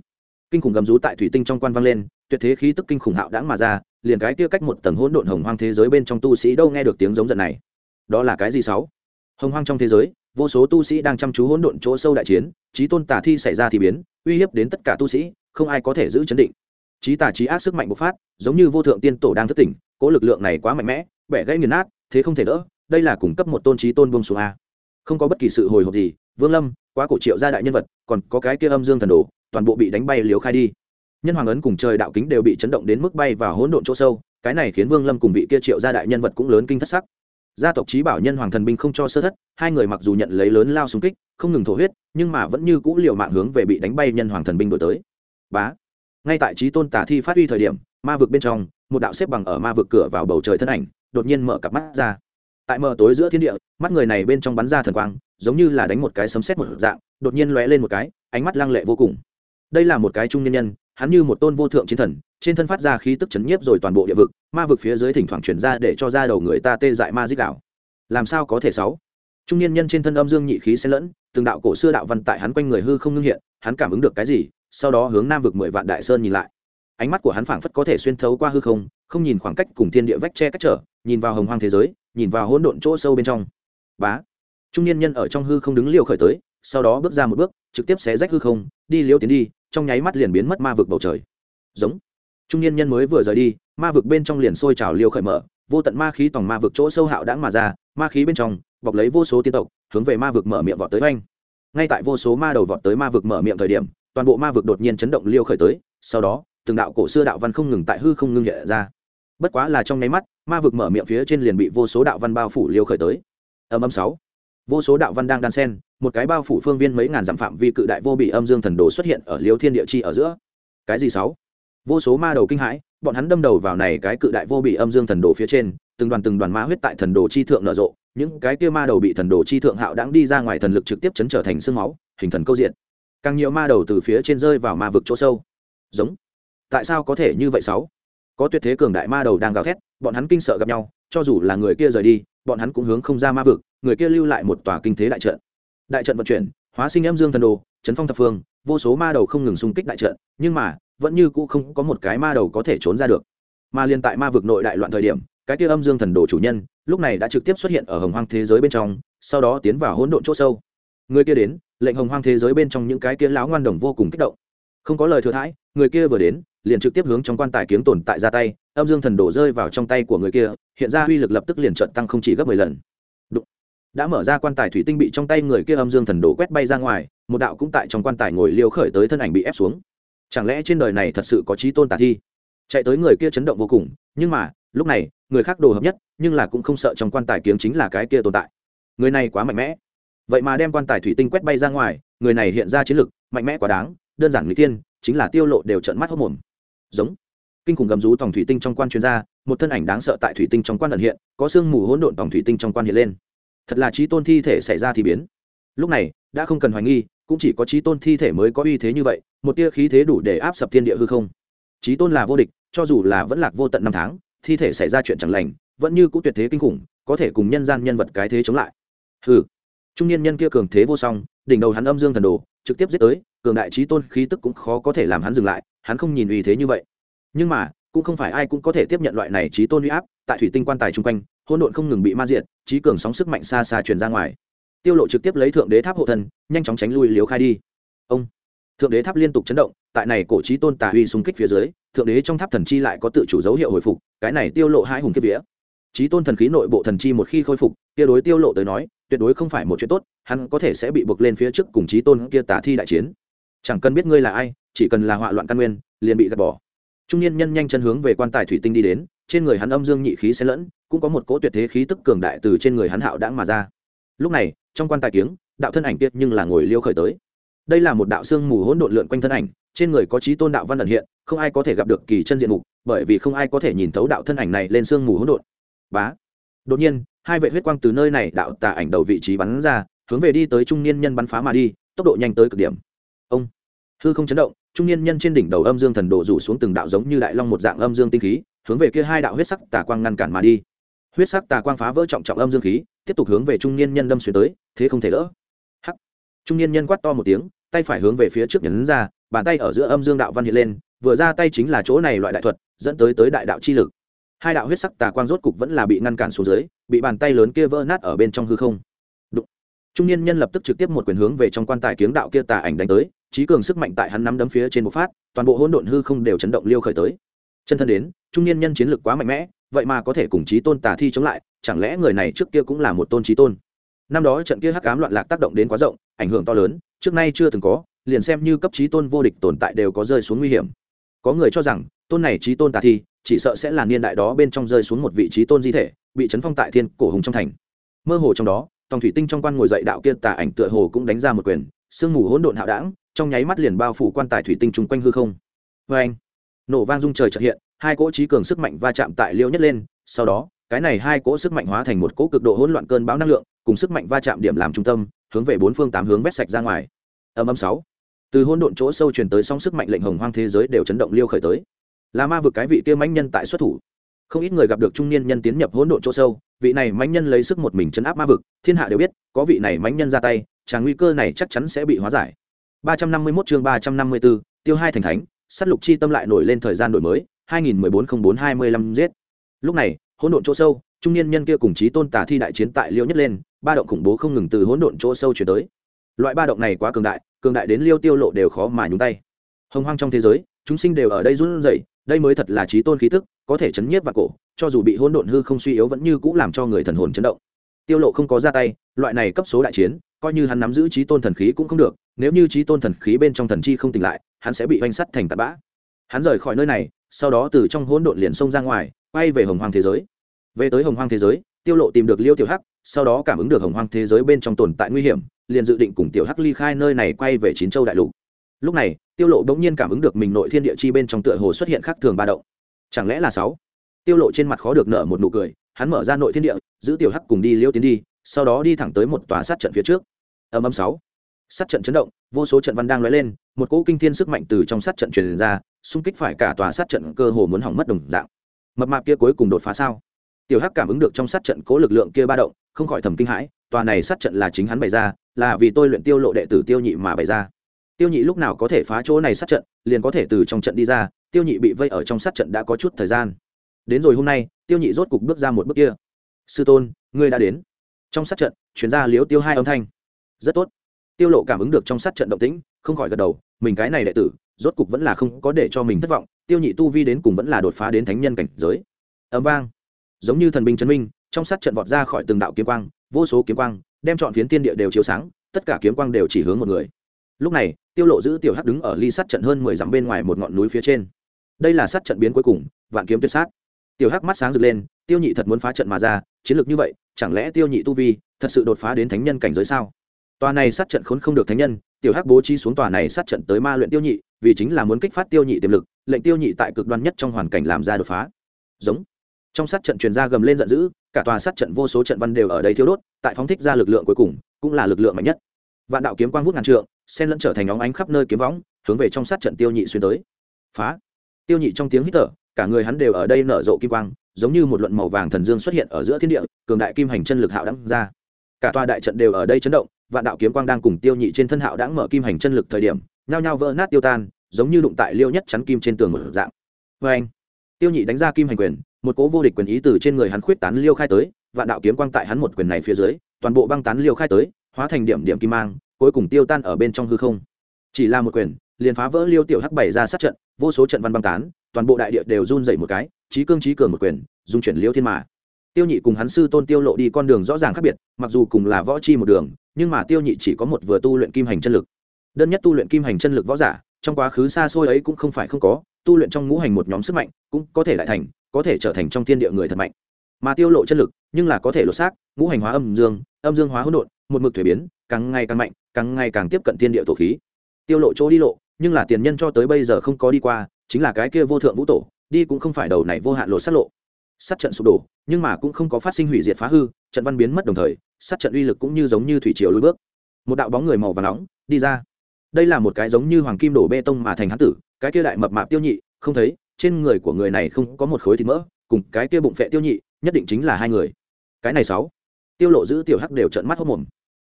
Kinh khủng gầm rú tại thủy tinh trong quan vang lên, tuyệt thế khí tức kinh khủng hạo đãng mà ra, liền cái kia cách một tầng hỗn độn hồng hoang thế giới bên trong tu sĩ đâu nghe được tiếng giống giận này. Đó là cái gì sáu? Hồng hoang trong thế giới vô số tu sĩ đang chăm chú hỗn độn chỗ sâu đại chiến, trí tôn tả thi xảy ra thì biến, uy hiếp đến tất cả tu sĩ, không ai có thể giữ chấn định. Trí tà trí ác sức mạnh bộc phát, giống như vô thượng tiên tổ đang thất tỉnh cỗ lực lượng này quá mạnh mẽ, bẻ gãy nghiền nát, thế không thể đỡ, đây là cung cấp một tôn trí tôn buông xuống a. Không có bất kỳ sự hồi hộp gì, vương lâm, quá cổ triệu gia đại nhân vật, còn có cái kia âm dương thần đồ, toàn bộ bị đánh bay liều khai đi. Nhân hoàng ấn cùng trời đạo kính đều bị chấn động đến mức bay và hỗn độn chỗ sâu, cái này khiến vương lâm cùng vị kia triệu gia đại nhân vật cũng lớn kinh thất sắc gia tộc trí bảo nhân hoàng thần binh không cho sơ thất, hai người mặc dù nhận lấy lớn lao xung kích, không ngừng thổ huyết, nhưng mà vẫn như cũ liều mạng hướng về bị đánh bay nhân hoàng thần binh đổi tới. Bá. Ngay tại trí tôn tả thi phát huy thời điểm, ma vực bên trong, một đạo xếp bằng ở ma vực cửa vào bầu trời thân ảnh, đột nhiên mở cặp mắt ra. Tại mờ tối giữa thiên địa, mắt người này bên trong bắn ra thần quang, giống như là đánh một cái sấm sét một dạng, đột nhiên lóe lên một cái, ánh mắt lăng lệ vô cùng. Đây là một cái trung nhân nhân hắn như một tôn vô thượng chiến thần, trên thân phát ra khí tức chấn nhiếp rồi toàn bộ địa vực, ma vực phía dưới thỉnh thoảng chuyển ra để cho ra đầu người ta tê dại ma dích đạo làm sao có thể sáu? Trung niên nhân trên thân âm dương nhị khí xen lẫn, từng đạo cổ xưa đạo văn tại hắn quanh người hư không ngưng hiện, hắn cảm ứng được cái gì, sau đó hướng nam vực mười vạn đại sơn nhìn lại. Ánh mắt của hắn phảng phất có thể xuyên thấu qua hư không không nhìn khoảng cách cùng thiên địa vách che cách trở, nhìn vào hồng hoang thế giới, nhìn vào hỗn độn chỗ sâu bên trong. Bá! Trung niên nhân ở trong hư không đứng liều khởi tới, sau đó bước ra một bước, trực tiếp xé rách hư không, đi liều tiến đi trong nháy mắt liền biến mất ma vực bầu trời. Giống. Trung niên nhân mới vừa rời đi, ma vực bên trong liền sôi trào liêu khởi mở, vô tận ma khí tòng ma vực chỗ sâu hạo đãng mà ra, ma khí bên trong, bọc lấy vô số tiên tộc, hướng về ma vực mở miệng vọt tới oanh. Ngay tại vô số ma đầu vọt tới ma vực mở miệng thời điểm, toàn bộ ma vực đột nhiên chấn động liêu khởi tới, sau đó, từng đạo cổ xưa đạo văn không ngừng tại hư không ngưng nhẹ ra. Bất quá là trong nháy mắt, ma vực mở miệng phía trên liền bị vô số đạo văn bao phủ liêu khởi tới. Âm âm sáu vô số đạo văn đang đan sen, một cái bao phủ phương viên mấy ngàn dặm phạm vi cự đại vô bị âm dương thần đồ xuất hiện ở liêu thiên địa chi ở giữa. Cái gì sáu? Vô số ma đầu kinh hãi, bọn hắn đâm đầu vào này cái cự đại vô bị âm dương thần đồ phía trên, từng đoàn từng đoàn ma huyết tại thần đồ chi thượng nở rộ, những cái kia ma đầu bị thần đồ chi thượng hạo đáng đi ra ngoài thần lực trực tiếp chấn trở thành xương máu, hình thần câu diện. Càng nhiều ma đầu từ phía trên rơi vào ma vực chỗ sâu. Giống. Tại sao có thể như vậy sáu? Có tuyệt thế cường đại ma đầu đang gào thét, bọn hắn kinh sợ gặp nhau, cho dù là người kia rời đi bọn hắn cũng hướng không ra ma vực, người kia lưu lại một tòa kinh thế đại trận. Đại trận vận chuyển, hóa sinh âm dương thần đồ, chấn phong thập phương, vô số ma đầu không ngừng xung kích đại trận, nhưng mà, vẫn như cũ không có một cái ma đầu có thể trốn ra được. Mà liên tại ma vực nội đại loạn thời điểm, cái kia âm dương thần đồ chủ nhân, lúc này đã trực tiếp xuất hiện ở hồng hoang thế giới bên trong, sau đó tiến vào hỗn độn chỗ sâu. Người kia đến, lệnh hồng hoang thế giới bên trong những cái kia láo ngoan đồng vô cùng kích động. Không có lời thừa thãi, người kia vừa đến, liền trực tiếp hướng trong quan tài kiếng tồn tại ra tay âm dương thần đổ rơi vào trong tay của người kia, hiện ra uy lực lập tức liền trận tăng không chỉ gấp mười lần. Đụng. đã mở ra quan tài thủy tinh bị trong tay người kia âm dương thần đổ quét bay ra ngoài, một đạo cũng tại trong quan tài ngồi liều khởi tới thân ảnh bị ép xuống. Chẳng lẽ trên đời này thật sự có trí tôn tả thi? Chạy tới người kia chấn động vô cùng, nhưng mà, lúc này, người khác đồ hợp nhất, nhưng là cũng không sợ trong quan tài kiếng chính là cái kia tồn tại. Người này quá mạnh mẽ. Vậy mà đem quan tài thủy tinh quét bay ra ngoài, người này hiện ra chiến lực, mạnh mẽ quá đáng, đơn giản người tiên chính là tiêu lộ đều trận mắt hốc mồm. Giống kinh khủng gầm rú tòng thủy tinh trong quan chuyên gia, một thân ảnh đáng sợ tại thủy tinh trong quan ẩn hiện, có sương mù hỗn độn tòng thủy tinh trong quan hiện lên. Thật là trí tôn thi thể xảy ra thì biến. Lúc này, đã không cần hoài nghi, cũng chỉ có trí tôn thi thể mới có uy thế như vậy, một tia khí thế đủ để áp sập thiên địa hư không. Trí tôn là vô địch, cho dù là vẫn lạc vô tận năm tháng, thi thể xảy ra chuyện chẳng lành, vẫn như cũng tuyệt thế kinh khủng, có thể cùng nhân gian nhân vật cái thế chống lại. Hừ. Trung niên nhân kia cường thế vô song, đỉnh đầu hắn âm dương thần đồ, trực tiếp giết tới, cường đại trí tôn khí tức cũng khó có thể làm hắn dừng lại, hắn không nhìn uy thế như vậy nhưng mà, cũng không phải ai cũng có thể tiếp nhận loại này trí tôn uy áp, tại thủy tinh quan tài chung quanh, hỗn độn không ngừng bị ma diện trí cường sóng sức mạnh xa xa truyền ra ngoài. Tiêu lộ trực tiếp lấy thượng đế tháp hộ thân, nhanh chóng tránh lui liếu khai đi. Ông, thượng đế tháp liên tục chấn động, tại này cổ trí tôn tà uy xung kích phía dưới, thượng đế trong tháp thần chi lại có tự chủ dấu hiệu hồi phục, cái này tiêu lộ hai hùng kiếp vía. Trí tôn thần khí nội bộ thần chi một khi khôi phục, kia đối tiêu lộ tới nói, tuyệt đối không phải một chuyện tốt, hắn có thể sẽ bị buộc lên phía trước cùng trí tôn kia tà thi đại chiến. Chẳng cần biết ngươi là ai, chỉ cần là họa loạn căn nguyên, liền bị gạt bỏ trung niên nhân nhanh chân hướng về quan tài thủy tinh đi đến, trên người hắn âm dương nhị khí xen lẫn, cũng có một cỗ tuyệt thế khí tức cường đại từ trên người hắn hạo đãng mà ra. Lúc này, trong quan tài kiếng, đạo thân ảnh tiết nhưng là ngồi liêu khởi tới. Đây là một đạo xương mù hỗn độn lượn quanh thân ảnh, trên người có trí tôn đạo văn ẩn hiện, không ai có thể gặp được kỳ chân diện mục, bởi vì không ai có thể nhìn thấu đạo thân ảnh này lên xương mù hỗn độn. Bá! Đột nhiên, hai vệ huyết quang từ nơi này đạo tà ảnh đầu vị trí bắn ra, hướng về đi tới trung niên nhân bắn phá mà đi, tốc độ nhanh tới cực điểm. Ông! Hư không chấn động, trung niên nhân trên đỉnh đầu âm dương thần độ rủ xuống từng đạo giống như đại long một dạng âm dương tinh khí, hướng về kia hai đạo huyết sắc tà quang ngăn cản mà đi. Huyết sắc tà quang phá vỡ trọng trọng âm dương khí, tiếp tục hướng về trung niên nhân đâm xuyên tới, thế không thể đỡ hắc. Trung niên nhân quát to một tiếng, tay phải hướng về phía trước nhấn ra, bàn tay ở giữa âm dương đạo văn hiện lên, vừa ra tay chính là chỗ này loại đại thuật, dẫn tới tới đại đạo chi lực. Hai đạo huyết sắc tà quang rốt cục vẫn là bị ngăn cản xuống dưới, bị bàn tay lớn kia vỡ nát ở bên trong hư không. Đụng. trung niên nhân lập tức trực tiếp một quyền hướng về trong quan tài kiếng đạo kia tà ảnh đánh tới trí cường sức mạnh tại hắn nắm đấm phía trên bộ phát, toàn bộ hỗn độn hư không đều chấn động liêu khởi tới. Chân thân đến, trung niên nhân chiến lực quá mạnh mẽ, vậy mà có thể cùng trí tôn tà thi chống lại, chẳng lẽ người này trước kia cũng là một tôn trí tôn? Năm đó trận kia hắc ám loạn lạc tác động đến quá rộng, ảnh hưởng to lớn, trước nay chưa từng có, liền xem như cấp trí tôn vô địch tồn tại đều có rơi xuống nguy hiểm. Có người cho rằng, tôn này trí tôn tà thi, chỉ sợ sẽ là niên đại đó bên trong rơi xuống một vị trí tôn di thể, bị chấn phong tại thiên cổ hùng trong thành. Mơ hồ trong đó, tòng thủy tinh trong quan ngồi dậy đạo kia tà ảnh tựa hồ cũng đánh ra một quyền, sương mù hỗn độn hạo đảng trong nháy mắt liền bao phủ quan tài thủy tinh chung quanh hư không. Vê anh, nổ vang rung trời chợt hiện, hai cỗ trí cường sức mạnh va chạm tại liêu nhất lên, sau đó, cái này hai cỗ sức mạnh hóa thành một cỗ cực độ hỗn loạn cơn bão năng lượng, cùng sức mạnh va chạm điểm làm trung tâm, hướng về bốn phương tám hướng vét sạch ra ngoài. Âm âm sáu, từ hỗn độn chỗ sâu truyền tới song sức mạnh lệnh hồng hoang thế giới đều chấn động liêu khởi tới. Là ma vực cái vị kia mãnh nhân tại xuất thủ. Không ít người gặp được trung niên nhân tiến nhập hỗn độn chỗ sâu, vị này mãnh nhân lấy sức một mình chấn áp ma vực, thiên hạ đều biết, có vị này mãnh nhân ra tay, chàng nguy cơ này chắc chắn sẽ bị hóa giải. 351 chương 354, tiêu hai thành thánh sát lục chi tâm lại nổi lên thời gian đổi mới 2014-04-25 giết. Lúc này hỗn độn chỗ sâu trung niên nhân kia cùng chí tôn tà thi đại chiến tại liêu nhất lên ba động khủng bố không ngừng từ hỗn độn chỗ sâu truyền tới. Loại ba động này quá cường đại cường đại đến liêu tiêu lộ đều khó mà nhúng tay. Hồng hoang trong thế giới chúng sinh đều ở đây run rẩy đây mới thật là chí tôn khí tức có thể chấn nhiếp và cổ cho dù bị hỗn độn hư không suy yếu vẫn như cũ làm cho người thần hồn chấn động. Tiêu lộ không có ra tay loại này cấp số đại chiến coi như hắn nắm giữ trí tôn thần khí cũng không được, nếu như trí tôn thần khí bên trong thần chi không tỉnh lại, hắn sẽ bị oanh sắt thành tạt bã. Hắn rời khỏi nơi này, sau đó từ trong hỗn độn liền xông ra ngoài, quay về hồng hoang thế giới. Về tới hồng hoang thế giới, tiêu lộ tìm được liêu tiểu hắc, sau đó cảm ứng được hồng hoang thế giới bên trong tồn tại nguy hiểm, liền dự định cùng tiểu hắc ly khai nơi này quay về chín châu đại lục. Lúc này, tiêu lộ bỗng nhiên cảm ứng được mình nội thiên địa chi bên trong tựa hồ xuất hiện khác thường ba động. Chẳng lẽ là sáu? Tiêu lộ trên mặt khó được nở một nụ cười, hắn mở ra nội thiên địa, giữ tiểu hắc cùng đi, liêu tiến đi sau đó đi thẳng tới một tòa sát trận phía trước. Âm âm sáu. Sát trận chấn động, vô số trận văn đang lóe lên, một cỗ kinh thiên sức mạnh từ trong sát trận truyền ra, xung kích phải cả tòa sát trận cơ hồ muốn hỏng mất đồng dạng. Mập mạp kia cuối cùng đột phá sao? Tiểu hắc cảm ứng được trong sát trận cố lực lượng kia ba động, không khỏi thầm kinh hãi, tòa này sát trận là chính hắn bày ra, là vì tôi luyện tiêu lộ đệ tử tiêu nhị mà bày ra. Tiêu nhị lúc nào có thể phá chỗ này sát trận, liền có thể từ trong trận đi ra, tiêu nhị bị vây ở trong sát trận đã có chút thời gian. Đến rồi hôm nay, tiêu nhị rốt cục bước ra một bước kia. Sư tôn, ngươi đã đến trong sát trận chuyển ra liếu tiêu hai âm thanh. Rất tốt. Tiêu lộ cảm ứng được trong sát trận động tĩnh, không khỏi gật đầu, mình cái này đệ tử, rốt cục vẫn là không có để cho mình thất vọng, tiêu nhị tu vi đến cùng vẫn là đột phá đến thánh nhân cảnh giới. Ấm vang. Giống như thần binh chân minh, trong sát trận vọt ra khỏi từng đạo kiếm quang, vô số kiếm quang, đem chọn phiến tiên địa đều chiếu sáng, tất cả kiếm quang đều chỉ hướng một người. Lúc này, tiêu lộ giữ tiểu hắc đứng ở ly sát trận hơn mười dặm bên ngoài một ngọn núi phía trên. Đây là sát trận biến cuối cùng, vạn kiếm tuyệt sát. Tiểu hắc mắt sáng rực lên tiêu nhị thật muốn phá trận mà ra, chiến lược như vậy, chẳng lẽ tiêu nhị tu vi thật sự đột phá đến thánh nhân cảnh giới sao? Tòa này sát trận khốn không được thánh nhân, tiểu hắc bố trí xuống tòa này sát trận tới ma luyện tiêu nhị, vì chính là muốn kích phát tiêu nhị tiềm lực, lệnh tiêu nhị tại cực đoan nhất trong hoàn cảnh làm ra đột phá. Giống. Trong sát trận truyền ra gầm lên giận dữ, cả tòa sát trận vô số trận văn đều ở đây thiêu đốt, tại phóng thích ra lực lượng cuối cùng, cũng là lực lượng mạnh nhất. Vạn đạo kiếm quang vút ngàn trượng sen lẫn trở thành óng ánh khắp nơi kiếm võng, hướng về trong sát trận tiêu nhị xuyên tới. Phá. Tiêu nhị trong tiếng hít thở, cả người hắn đều ở đây nở rộ kim quang giống như một luận màu vàng thần dương xuất hiện ở giữa thiên địa, cường đại kim hành chân lực hạo đẳng ra. Cả tòa đại trận đều ở đây chấn động, vạn đạo kiếm quang đang cùng tiêu nhị trên thân hạo đẳng mở kim hành chân lực thời điểm, nhao nhao vỡ nát tiêu tan, giống như đụng tại liêu nhất chắn kim trên tường một dạng. Vê anh, tiêu nhị đánh ra kim hành quyền, một cố vô địch quyền ý từ trên người hắn khuyết tán liêu khai tới, vạn đạo kiếm quang tại hắn một quyền này phía dưới, toàn bộ băng tán liêu khai tới, hóa thành điểm điểm kim mang, cuối cùng tiêu tan ở bên trong hư không. Chỉ là một quyền, liền phá vỡ liêu tiểu hắc bảy ra sát trận, vô số trận văn băng tán toàn bộ đại địa đều run dậy một cái trí cương trí cường một quyền, dung chuyển liêu thiên mà. Tiêu nhị cùng hắn sư tôn tiêu lộ đi con đường rõ ràng khác biệt, mặc dù cùng là võ chi một đường, nhưng mà tiêu nhị chỉ có một vừa tu luyện kim hành chân lực. Đơn nhất tu luyện kim hành chân lực võ giả, trong quá khứ xa xôi ấy cũng không phải không có, tu luyện trong ngũ hành một nhóm sức mạnh, cũng có thể lại thành, có thể trở thành trong thiên địa người thật mạnh. Mà tiêu lộ chân lực, nhưng là có thể lột xác, ngũ hành hóa âm dương âm dương hóa hỗn độn, một mực thuế biến, càng ngày càng mạnh, càng ngày càng tiếp cận thiên địa tổ khí. Tiêu lộ chỗ đi lộ, nhưng là tiền nhân cho tới bây giờ không có đi qua chính là cái kia vô thượng vũ tổ, đi cũng không phải đầu này vô hạn lộ sát lộ. Sát trận sụp đổ, nhưng mà cũng không có phát sinh hủy diệt phá hư, trận văn biến mất đồng thời, sát trận uy lực cũng như giống như thủy triều lùi bước. Một đạo bóng người màu và nóng, đi ra. Đây là một cái giống như hoàng kim đổ bê tông mà thành hán tử, cái kia đại mập mạp tiêu nhị, không thấy, trên người của người này không có một khối thịt mỡ, cùng cái kia bụng phệ tiêu nhị, nhất định chính là hai người. Cái này sáu, tiêu lộ giữ tiểu hắc đều trợn mắt hốt mồm.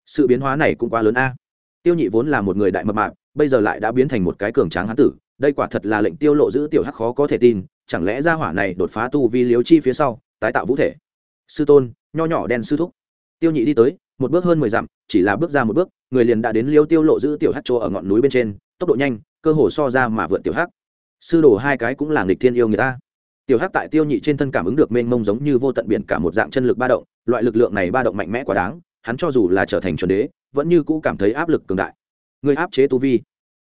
Sự biến hóa này cũng quá lớn a. Tiêu nhị vốn là một người đại mập mạp, bây giờ lại đã biến thành một cái cường tráng hán tử đây quả thật là lệnh tiêu lộ giữ tiểu hắc khó có thể tin, chẳng lẽ gia hỏa này đột phá tu vi liếu chi phía sau, tái tạo vũ thể? Sư tôn, nho nhỏ đen sư thúc. Tiêu nhị đi tới, một bước hơn mười dặm, chỉ là bước ra một bước, người liền đã đến liêu tiêu lộ giữ tiểu hắc chỗ ở ngọn núi bên trên, tốc độ nhanh, cơ hồ so ra mà vượt tiểu hắc. Sư đồ hai cái cũng là nghịch thiên yêu người ta. Tiểu hắc tại tiêu nhị trên thân cảm ứng được mênh mông giống như vô tận biển cả một dạng chân lực ba động, loại lực lượng này ba động mạnh mẽ quá đáng, hắn cho dù là trở thành chuẩn đế, vẫn như cũ cảm thấy áp lực cường đại. Người áp chế tu vi.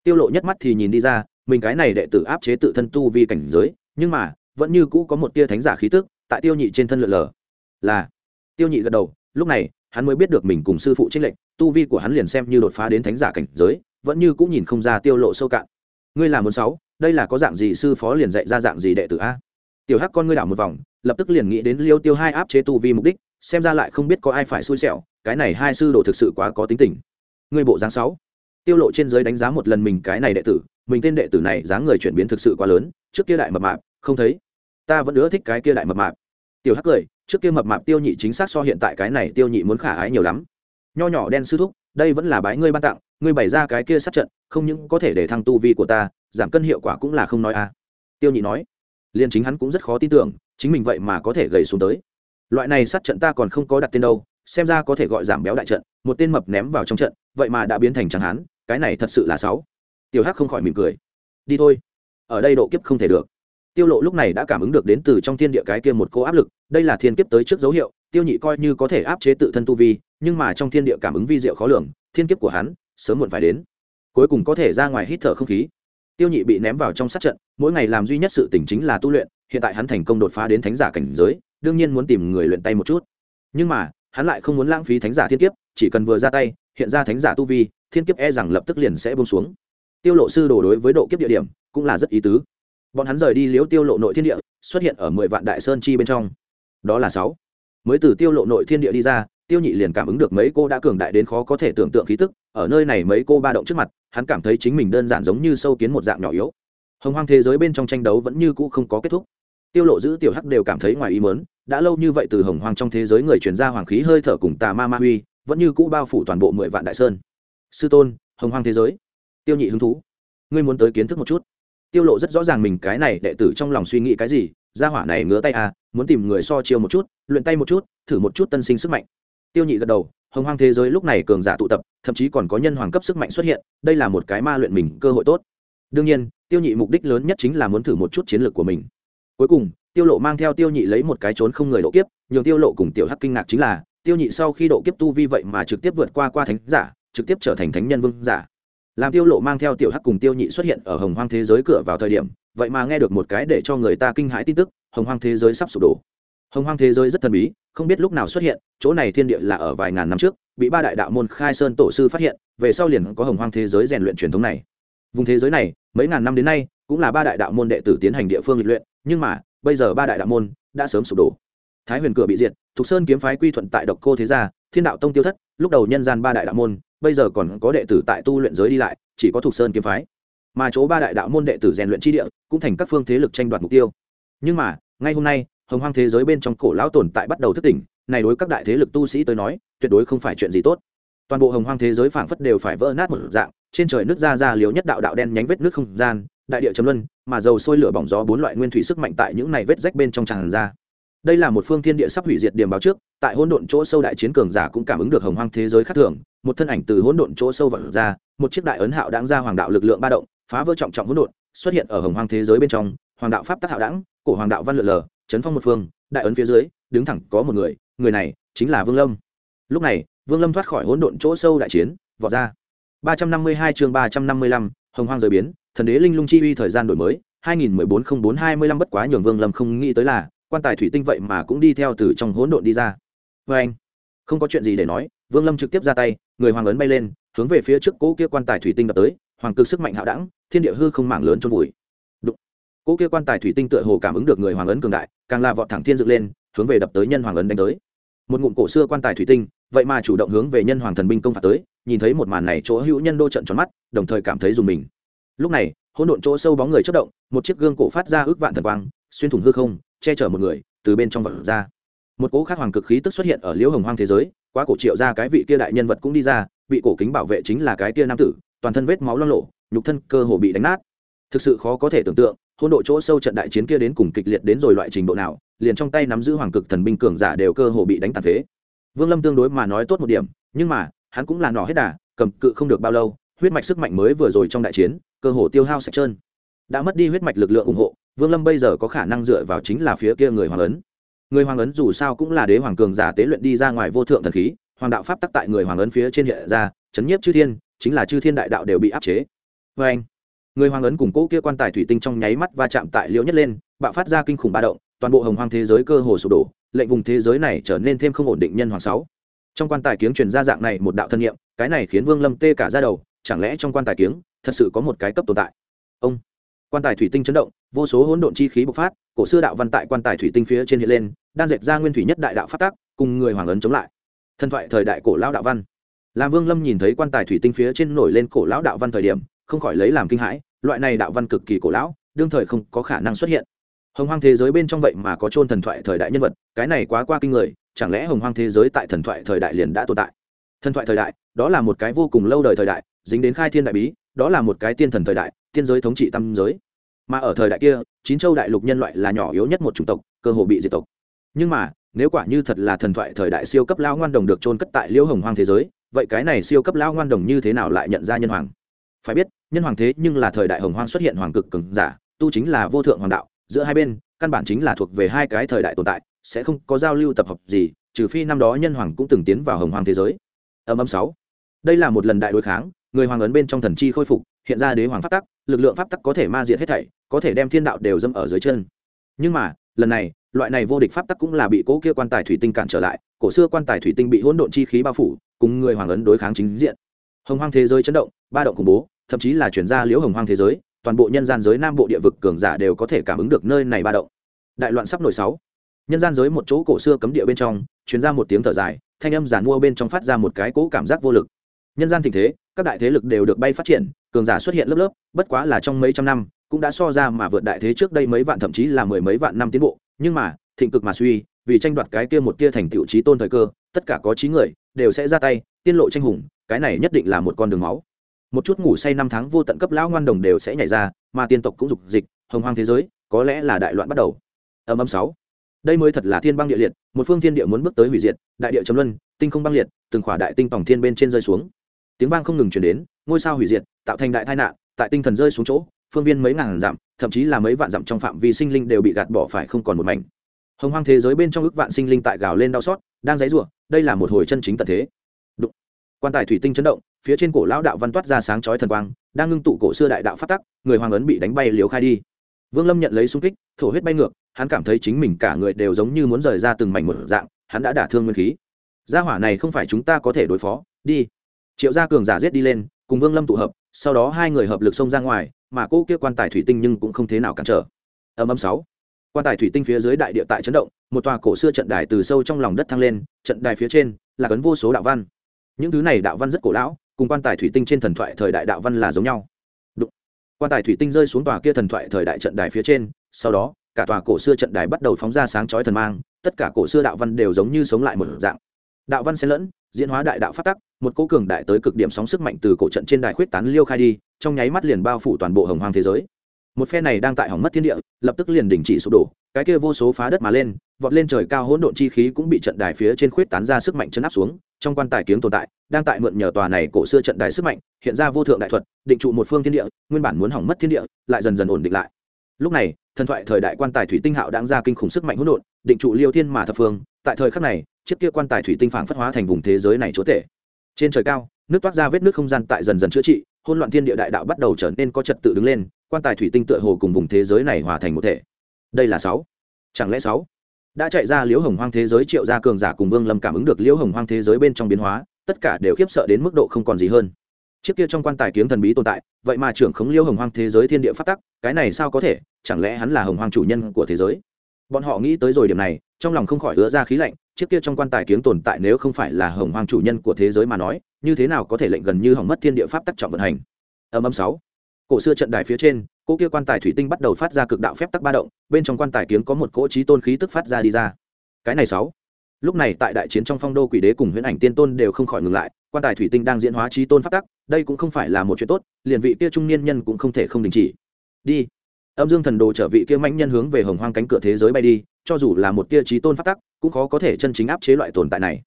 Tiêu lộ nhất mắt thì nhìn đi ra mình cái này đệ tử áp chế tự thân tu vi cảnh giới, nhưng mà, vẫn như cũ có một tia thánh giả khí tức, tại tiêu nhị trên thân lượn lờ. Là, tiêu nhị gật đầu, lúc này, hắn mới biết được mình cùng sư phụ trinh lệnh tu vi của hắn liền xem như đột phá đến thánh giả cảnh giới, vẫn như cũng nhìn không ra tiêu lộ sâu cạn. Ngươi là muốn sáu, đây là có dạng gì sư phó liền dạy ra dạng gì đệ tử a? Tiểu hắc con ngươi đảo một vòng, lập tức liền nghĩ đến liêu tiêu hai áp chế tu vi mục đích, xem ra lại không biết có ai phải xui xẻo, cái này hai sư đồ thực sự quá có tính tình. Ngươi bộ dáng sáu. Tiêu lộ trên giới đánh giá một lần mình cái này đệ tử mình tên đệ tử này dáng người chuyển biến thực sự quá lớn, trước kia đại mập mạp, không thấy. Ta vẫn ưa thích cái kia đại mập mạp. Tiểu hắc cười, trước kia mập mạp tiêu nhị chính xác so hiện tại cái này tiêu nhị muốn khả ái nhiều lắm. Nho nhỏ đen sư thúc, đây vẫn là bái ngươi ban tặng, ngươi bày ra cái kia sát trận, không những có thể để thăng tu vi của ta, giảm cân hiệu quả cũng là không nói a. Tiêu nhị nói, liền chính hắn cũng rất khó tin tưởng, chính mình vậy mà có thể gầy xuống tới. Loại này sát trận ta còn không có đặt tên đâu, xem ra có thể gọi giảm béo đại trận, một tên mập ném vào trong trận, vậy mà đã biến thành trắng hán, cái này thật sự là sáu tiểu hắc không khỏi mỉm cười. Đi thôi. Ở đây độ kiếp không thể được. Tiêu lộ lúc này đã cảm ứng được đến từ trong thiên địa cái kia một cô áp lực, đây là thiên kiếp tới trước dấu hiệu, tiêu nhị coi như có thể áp chế tự thân tu vi, nhưng mà trong thiên địa cảm ứng vi diệu khó lường, thiên kiếp của hắn sớm muộn phải đến. Cuối cùng có thể ra ngoài hít thở không khí. Tiêu nhị bị ném vào trong sát trận, mỗi ngày làm duy nhất sự tỉnh chính là tu luyện, hiện tại hắn thành công đột phá đến thánh giả cảnh giới, đương nhiên muốn tìm người luyện tay một chút. Nhưng mà, hắn lại không muốn lãng phí thánh giả thiên kiếp, chỉ cần vừa ra tay, hiện ra thánh giả tu vi, thiên kiếp e rằng lập tức liền sẽ buông xuống tiêu lộ sư đồ đối với độ kiếp địa điểm cũng là rất ý tứ. Bọn hắn rời đi liếu tiêu lộ nội thiên địa, xuất hiện ở mười vạn đại sơn chi bên trong. Đó là sáu. Mới từ tiêu lộ nội thiên địa đi ra, tiêu nhị liền cảm ứng được mấy cô đã cường đại đến khó có thể tưởng tượng khí tức, ở nơi này mấy cô ba động trước mặt, hắn cảm thấy chính mình đơn giản giống như sâu kiến một dạng nhỏ yếu. Hồng hoang thế giới bên trong tranh đấu vẫn như cũ không có kết thúc. Tiêu lộ giữ tiểu hắc đều cảm thấy ngoài ý mớn đã lâu như vậy từ hồng hoang trong thế giới người truyền ra hoàng khí hơi thở cùng tà ma ma huy, vẫn như cũ bao phủ toàn bộ mười vạn đại sơn. Sư tôn, hồng hoang thế giới tiêu nhị hứng thú. Ngươi muốn tới kiến thức một chút. Tiêu lộ rất rõ ràng mình cái này đệ tử trong lòng suy nghĩ cái gì, gia hỏa này ngứa tay à muốn tìm người so chiêu một chút, luyện tay một chút, thử một chút tân sinh sức mạnh. Tiêu nhị gật đầu, hồng hoang thế giới lúc này cường giả tụ tập, thậm chí còn có nhân hoàng cấp sức mạnh xuất hiện, đây là một cái ma luyện mình cơ hội tốt. Đương nhiên, tiêu nhị mục đích lớn nhất chính là muốn thử một chút chiến lược của mình. Cuối cùng, tiêu lộ mang theo tiêu nhị lấy một cái trốn không người độ kiếp, nhường tiêu lộ cùng tiểu hắc kinh ngạc chính là, tiêu nhị sau khi độ kiếp tu vi vậy mà trực tiếp vượt qua qua thánh giả, trực tiếp trở thành thánh nhân vương giả làm tiêu lộ mang theo tiểu hắc cùng tiêu nhị xuất hiện ở hồng hoang thế giới cửa vào thời điểm, vậy mà nghe được một cái để cho người ta kinh hãi tin tức, hồng hoang thế giới sắp sụp đổ. Hồng hoang thế giới rất thần bí, không biết lúc nào xuất hiện, chỗ này thiên địa là ở vài ngàn năm trước, bị ba đại đạo môn khai sơn tổ sư phát hiện, về sau liền có hồng hoang thế giới rèn luyện truyền thống này. Vùng thế giới này, mấy ngàn năm đến nay, cũng là ba đại đạo môn đệ tử tiến hành địa phương luyện, nhưng mà, bây giờ ba đại đạo môn đã sớm sụp đổ. Thái huyền cửa bị diệt, thục sơn kiếm phái quy thuận tại độc cô thế gia, thiên đạo tông tiêu thất, lúc đầu nhân gian ba đại đạo môn bây giờ còn có đệ tử tại tu luyện giới đi lại, chỉ có thuộc sơn kiếm phái. Mà chỗ ba đại đạo môn đệ tử rèn luyện tri địa, cũng thành các phương thế lực tranh đoạt mục tiêu. Nhưng mà, ngay hôm nay, hồng hoang thế giới bên trong cổ lão tồn tại bắt đầu thức tỉnh, này đối các đại thế lực tu sĩ tới nói, tuyệt đối không phải chuyện gì tốt. Toàn bộ hồng hoang thế giới phảng phất đều phải vỡ nát một dạng, trên trời nước ra ra liếu nhất đạo đạo đen nhánh vết nước không gian, đại địa chấm luân, mà dầu sôi lửa bỏng gió bốn loại nguyên thủy sức mạnh tại những này vết rách bên trong tràn ra đây là một phương thiên địa sắp hủy diệt điểm báo trước, tại hỗn độn chỗ sâu đại chiến cường giả cũng cảm ứng được hồng hoang thế giới khác thường, một thân ảnh từ hỗn độn chỗ sâu vận ra, một chiếc đại ấn hạo đáng ra hoàng đạo lực lượng ba động, phá vỡ trọng trọng hỗn độn, xuất hiện ở hồng hoang thế giới bên trong, hoàng đạo pháp tắc hạo đẳng cổ hoàng đạo văn lượn lờ, chấn phong một phương, đại ấn phía dưới, đứng thẳng có một người người này chính là vương lâm. Lúc này, vương lâm thoát khỏi hỗn độn chỗ sâu đại chiến, vọt ra. ba trăm năm mươi hai chương ba trăm năm mươi lăm, hồng hoang rời biến, thần đế linh lung chi uy thời gian đổi mới, hai nghìn mười bốn không bốn hai mươi lăm bất quá nhường vương lâm không nghĩ tới là quan tài thủy tinh vậy mà cũng đi theo từ trong hỗn độn đi ra. Vê anh, không có chuyện gì để nói, vương lâm trực tiếp ra tay, người hoàng ấn bay lên, hướng về phía trước cỗ kia quan tài thủy tinh đập tới, hoàng cực sức mạnh hạo đẳng, thiên địa hư không mảng lớn trôn vùi. Đụng. Cỗ kia quan tài thủy tinh tựa hồ cảm ứng được người hoàng ấn cường đại, càng là vọt thẳng thiên dựng lên, hướng về đập tới nhân hoàng ấn đánh tới. Một ngụm cổ xưa quan tài thủy tinh, vậy mà chủ động hướng về nhân hoàng thần binh công phạt tới, nhìn thấy một màn này chỗ hữu nhân đô trận tròn mắt, đồng thời cảm thấy dùng mình. Lúc này, hỗn độn chỗ sâu bóng người chất động, một chiếc gương cổ phát ra ước vạn thần quang, xuyên thủng hư không che chở một người, từ bên trong vật ra. Một cỗ khác hoàng cực khí tức xuất hiện ở liễu hồng hoang thế giới, quá cổ triệu ra cái vị kia đại nhân vật cũng đi ra, bị cổ kính bảo vệ chính là cái kia nam tử, toàn thân vết máu lo lộ nhục thân cơ hồ bị đánh nát. Thực sự khó có thể tưởng tượng hôn độ chỗ sâu trận đại chiến kia đến cùng kịch liệt đến rồi loại trình độ nào, liền trong tay nắm giữ hoàng cực thần binh cường giả đều cơ hồ bị đánh tàn phế. Vương lâm tương đối mà nói tốt một điểm, nhưng mà, hắn cũng là nỏ hết đà, cầm cự không được bao lâu, huyết mạch sức mạnh mới vừa rồi trong đại chiến, cơ hồ tiêu hao sạch trơn. Đã mất đi huyết mạch lực lượng ủng hộ vương lâm bây giờ có khả năng dựa vào chính là phía kia người hoàng ấn. Người hoàng ấn dù sao cũng là đế hoàng cường giả tế luyện đi ra ngoài vô thượng thần khí, hoàng đạo pháp tắc tại người hoàng ấn phía trên hiện ra, chấn nhiếp chư thiên, chính là chư thiên đại đạo đều bị áp chế. Vê anh, người hoàng ấn cùng cỗ kia quan tài thủy tinh trong nháy mắt va chạm tại liễu nhất lên, bạo phát ra kinh khủng ba động, toàn bộ hồng hoang thế giới cơ hồ sụp đổ, lệnh vùng thế giới này trở nên thêm không ổn định nhân hoàng sáu. Trong quan tài kiếng truyền ra dạng này một đạo thân nhiệm, cái này khiến vương lâm tê cả ra đầu, chẳng lẽ trong quan tài kiếng thật sự có một cái cấp tồn tại? Ông quan tài thủy tinh chấn động, vô số hỗn độn chi khí bộc phát, cổ xưa đạo văn tại quan tài thủy tinh phía trên hiện lên, đang dệt ra nguyên thủy nhất đại đạo phát tác cùng người hoàng ấn chống lại. Thần thoại thời đại cổ lão đạo văn. Làm vương lâm nhìn thấy quan tài thủy tinh phía trên nổi lên cổ lão đạo văn thời điểm, không khỏi lấy làm kinh hãi, loại này đạo văn cực kỳ cổ lão, đương thời không có khả năng xuất hiện. Hồng hoang thế giới bên trong vậy mà có chôn thần thoại thời đại nhân vật, cái này quá qua kinh người, chẳng lẽ hồng hoang thế giới tại thần thoại thời đại liền đã tồn tại? Thần thoại thời đại, đó là một cái vô cùng lâu đời thời đại, dính đến khai thiên đại bí đó là một cái tiên thần thời đại, tiên giới thống trị tam giới. Mà ở thời đại kia, chín châu đại lục nhân loại là nhỏ yếu nhất một chủng tộc, cơ hồ bị diệt tộc. Nhưng mà, nếu quả như thật là thần thoại thời đại siêu cấp lao ngoan đồng được trôn cất tại liễu hồng hoang thế giới, vậy cái này siêu cấp lao ngoan đồng như thế nào lại nhận ra nhân hoàng? Phải biết, nhân hoàng thế nhưng là thời đại hồng hoang xuất hiện hoàng cực cường giả, tu chính là vô thượng hoàng đạo, giữa hai bên, căn bản chính là thuộc về hai cái thời đại tồn tại, sẽ không có giao lưu tập hợp gì, trừ phi năm đó nhân hoàng cũng từng tiến vào hồng hoang thế giới. Âm âm sáu. Đây là một lần đại đối kháng người hoàng ấn bên trong thần chi khôi phục, hiện ra đế hoàng pháp tắc, lực lượng pháp tắc có thể ma diệt hết thảy, có thể đem thiên đạo đều dâm ở dưới chân. Nhưng mà, lần này, loại này vô địch pháp tắc cũng là bị cố kia quan tài thủy tinh cản trở lại, cổ xưa quan tài thủy tinh bị hỗn độn chi khí bao phủ, cùng người hoàng ấn đối kháng chính diện. Hồng hoang thế giới chấn động, ba động khủng bố, thậm chí là chuyển ra liễu hồng hoang thế giới, toàn bộ nhân gian giới nam bộ địa vực cường giả đều có thể cảm ứng được nơi này ba động. Đại loạn sắp nổi sáu. Nhân gian giới một chỗ cổ xưa cấm địa bên trong chuyển ra một tiếng thở dài, thanh âm giản mua bên trong phát ra một cái cỗ cảm giác vô lực nhân gian tình thế, các đại thế lực đều được bay phát triển, cường giả xuất hiện lớp lớp, bất quá là trong mấy trăm năm, cũng đã so ra mà vượt đại thế trước đây mấy vạn thậm chí là mười mấy vạn năm tiến bộ. Nhưng mà, thịnh cực mà suy, vì tranh đoạt cái kia một tia thành tựu trí tôn thời cơ, tất cả có trí người đều sẽ ra tay, tiên lộ tranh hùng, cái này nhất định là một con đường máu. Một chút ngủ say năm tháng vô tận cấp lão ngoan đồng đều sẽ nhảy ra, mà tiên tộc cũng dục dịch, hồng hoang thế giới, có lẽ là đại loạn bắt đầu. Âm âm sáu. Đây mới thật là thiên băng địa liệt, một phương thiên địa muốn bước tới hủy diệt, đại địa chấm luân, tinh không băng liệt, từng khỏa đại tinh tổng thiên bên trên rơi xuống tiếng vang không ngừng chuyển đến, ngôi sao hủy diệt, tạo thành đại tai nạn, tại tinh thần rơi xuống chỗ, phương viên mấy ngàn dặm, thậm chí là mấy vạn dặm trong phạm vi sinh linh đều bị gạt bỏ phải không còn một mảnh. Hồng hoang thế giới bên trong ước vạn sinh linh tại gào lên đau xót, đang dãy rủa đây là một hồi chân chính tận thế. Quan tài thủy tinh chấn động, phía trên cổ lão đạo văn toát ra sáng chói thần quang, đang ngưng tụ cổ xưa đại đạo phát tắc, người hoàng ấn bị đánh bay liều khai đi. Vương lâm nhận lấy xung kích, thổ huyết bay ngược, hắn cảm thấy chính mình cả người đều giống như muốn rời ra từng mảnh một dạng, hắn đã đả thương nguyên khí. Gia hỏa này không phải chúng ta có thể đối phó, đi triệu gia cường giả giết đi lên, cùng vương lâm tụ hợp, sau đó hai người hợp lực xông ra ngoài, mà cô kia quan tài thủy tinh nhưng cũng không thế nào cản trở. Âm âm sáu. Quan tài thủy tinh phía dưới đại địa tại chấn động, một tòa cổ xưa trận đài từ sâu trong lòng đất thăng lên, trận đài phía trên là cấn vô số đạo văn. Những thứ này đạo văn rất cổ lão, cùng quan tài thủy tinh trên thần thoại thời đại đạo văn là giống nhau. Đụng. quan tài thủy tinh rơi xuống tòa kia thần thoại thời đại trận đài phía trên, sau đó, cả tòa cổ xưa trận đài bắt đầu phóng ra sáng chói thần mang, tất cả cổ xưa đạo văn đều giống như sống lại một dạng. Đạo văn xen lẫn diễn hóa đại đạo phát tắc, một cố cường đại tới cực điểm sóng sức mạnh từ cổ trận trên đài khuyết tán liêu khai đi, trong nháy mắt liền bao phủ toàn bộ hồng hoàng thế giới. Một phe này đang tại hỏng mất thiên địa, lập tức liền đình chỉ sụp đổ, cái kia vô số phá đất mà lên, vọt lên trời cao hỗn độn chi khí cũng bị trận đài phía trên khuyết tán ra sức mạnh chấn áp xuống, trong quan tài kiếng tồn tại, đang tại mượn nhờ tòa này cổ xưa trận đài sức mạnh, hiện ra vô thượng đại thuật, định trụ một phương thiên địa, nguyên bản muốn hỏng mất thiên địa, lại dần dần ổn định lại lúc này, thần thoại thời đại quan tài thủy tinh hạo đang ra kinh khủng sức mạnh hỗn độn, định trụ liêu thiên mà thập phương, tại thời khắc này, chiếc kia quan tài thủy tinh phảng phất hóa thành vùng thế giới này chúa tể. Trên trời cao, nước toát ra vết nước không gian tại dần dần chữa trị hôn loạn thiên địa đại đạo bắt đầu trở nên có trật tự đứng lên, quan tài thủy tinh tựa hồ cùng vùng thế giới này hòa thành một thể. Đây là sáu. Chẳng lẽ sáu? Đã chạy ra liễu hồng hoang thế giới triệu gia cường giả cùng vương lâm cảm ứng được liễu hồng hoang thế giới bên trong biến hóa, tất cả đều khiếp sợ đến mức độ không còn gì hơn chiếc kia trong quan tài kiếng thần bí tồn tại, vậy mà trưởng khống liêu hồng hoang thế giới thiên địa phát tắc, cái này sao có thể, chẳng lẽ hắn là hồng hoang chủ nhân của thế giới? Bọn họ nghĩ tới rồi điểm này, trong lòng không khỏi ứa ra khí lạnh, chiếc kia trong quan tài kiếng tồn tại nếu không phải là hồng hoang chủ nhân của thế giới mà nói, như thế nào có thể lệnh gần như hỏng mất thiên địa pháp tắc trọng vận hành? Âm âm sáu. Cổ xưa trận đài phía trên cỗ kia quan tài thủy tinh bắt đầu phát ra cực đạo phép tắc ba động, bên trong quan tài kiếng có một cỗ trí tôn khí tức phát ra đi ra. Cái này sáu lúc này tại đại chiến trong phong đô quỷ đế cùng huyễn ảnh tiên tôn đều không khỏi ngừng lại, quan tài thủy tinh đang diễn hóa trí tôn phát tắc, đây cũng không phải là một chuyện tốt, liền vị kia trung niên nhân cũng không thể không đình chỉ. Đi. Âm dương thần đồ trở vị kia mạnh nhân hướng về hồng hoang cánh cửa thế giới bay đi, cho dù là một tia trí tôn phát tắc, cũng khó có thể chân chính áp chế loại tồn tại này.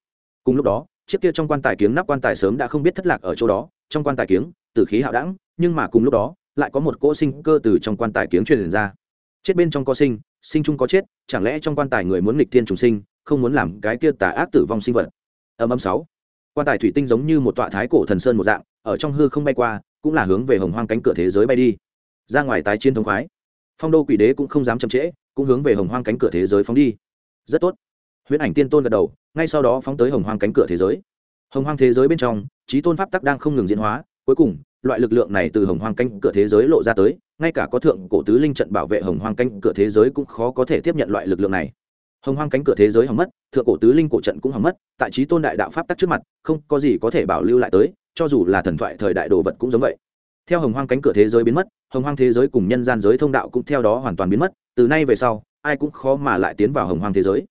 Cùng lúc đó, chiếc kia trong quan tài kiếng nắp quan tài sớm đã không biết thất lạc ở chỗ đó, trong quan tài kiếng, tử khí hạo đẳng, nhưng mà cùng lúc đó, lại có một cỗ sinh cơ từ trong quan tài kiếng truyền ra. Chết bên trong có sinh sinh chung có chết, chẳng lẽ trong quan tài người muốn nghịch thiên trùng sinh không muốn làm cái kia tà ác tử vong sinh vật. Âm âm sáu. Quan tài thủy tinh giống như một tọa thái cổ thần sơn một dạng, ở trong hư không bay qua, cũng là hướng về hồng hoang cánh cửa thế giới bay đi. Ra ngoài tái chiến thống khoái. Phong đô quỷ đế cũng không dám chậm trễ, cũng hướng về hồng hoang cánh cửa thế giới phóng đi. Rất tốt. Huyễn ảnh tiên tôn gật đầu, ngay sau đó phóng tới hồng hoang cánh cửa thế giới. Hồng hoang thế giới bên trong, trí tôn pháp tắc đang không ngừng diễn hóa, cuối cùng, loại lực lượng này từ hồng hoang cánh cửa thế giới lộ ra tới, ngay cả có thượng cổ tứ linh trận bảo vệ hồng hoang cánh cửa thế giới cũng khó có thể tiếp nhận loại lực lượng này hồng hoang cánh cửa thế giới hỏng mất, thượng cổ tứ linh cổ trận cũng hỏng mất, tại trí tôn đại đạo pháp tắc trước mặt, không có gì có thể bảo lưu lại tới, cho dù là thần thoại thời đại đồ vật cũng giống vậy. Theo hồng hoang cánh cửa thế giới biến mất, hồng hoang thế giới cùng nhân gian giới thông đạo cũng theo đó hoàn toàn biến mất, từ nay về sau, ai cũng khó mà lại tiến vào hồng hoang thế giới.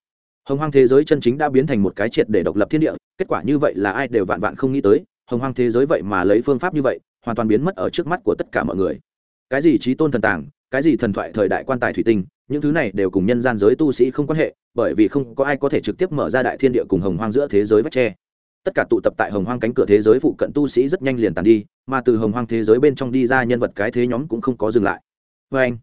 Hồng hoang thế giới chân chính đã biến thành một cái triệt để độc lập thiên địa, kết quả như vậy là ai đều vạn vạn không nghĩ tới, hồng hoang thế giới vậy mà lấy phương pháp như vậy, hoàn toàn biến mất ở trước mắt của tất cả mọi người. Cái gì trí tôn thần tàng, cái gì thần thoại thời đại quan tài thủy tinh những thứ này đều cùng nhân gian giới tu sĩ không quan hệ, bởi vì không có ai có thể trực tiếp mở ra đại thiên địa cùng hồng hoang giữa thế giới vách tre. Tất cả tụ tập tại hồng hoang cánh cửa thế giới phụ cận tu sĩ rất nhanh liền tàn đi, mà từ hồng hoang thế giới bên trong đi ra nhân vật cái thế nhóm cũng không có dừng lại. Vê anh,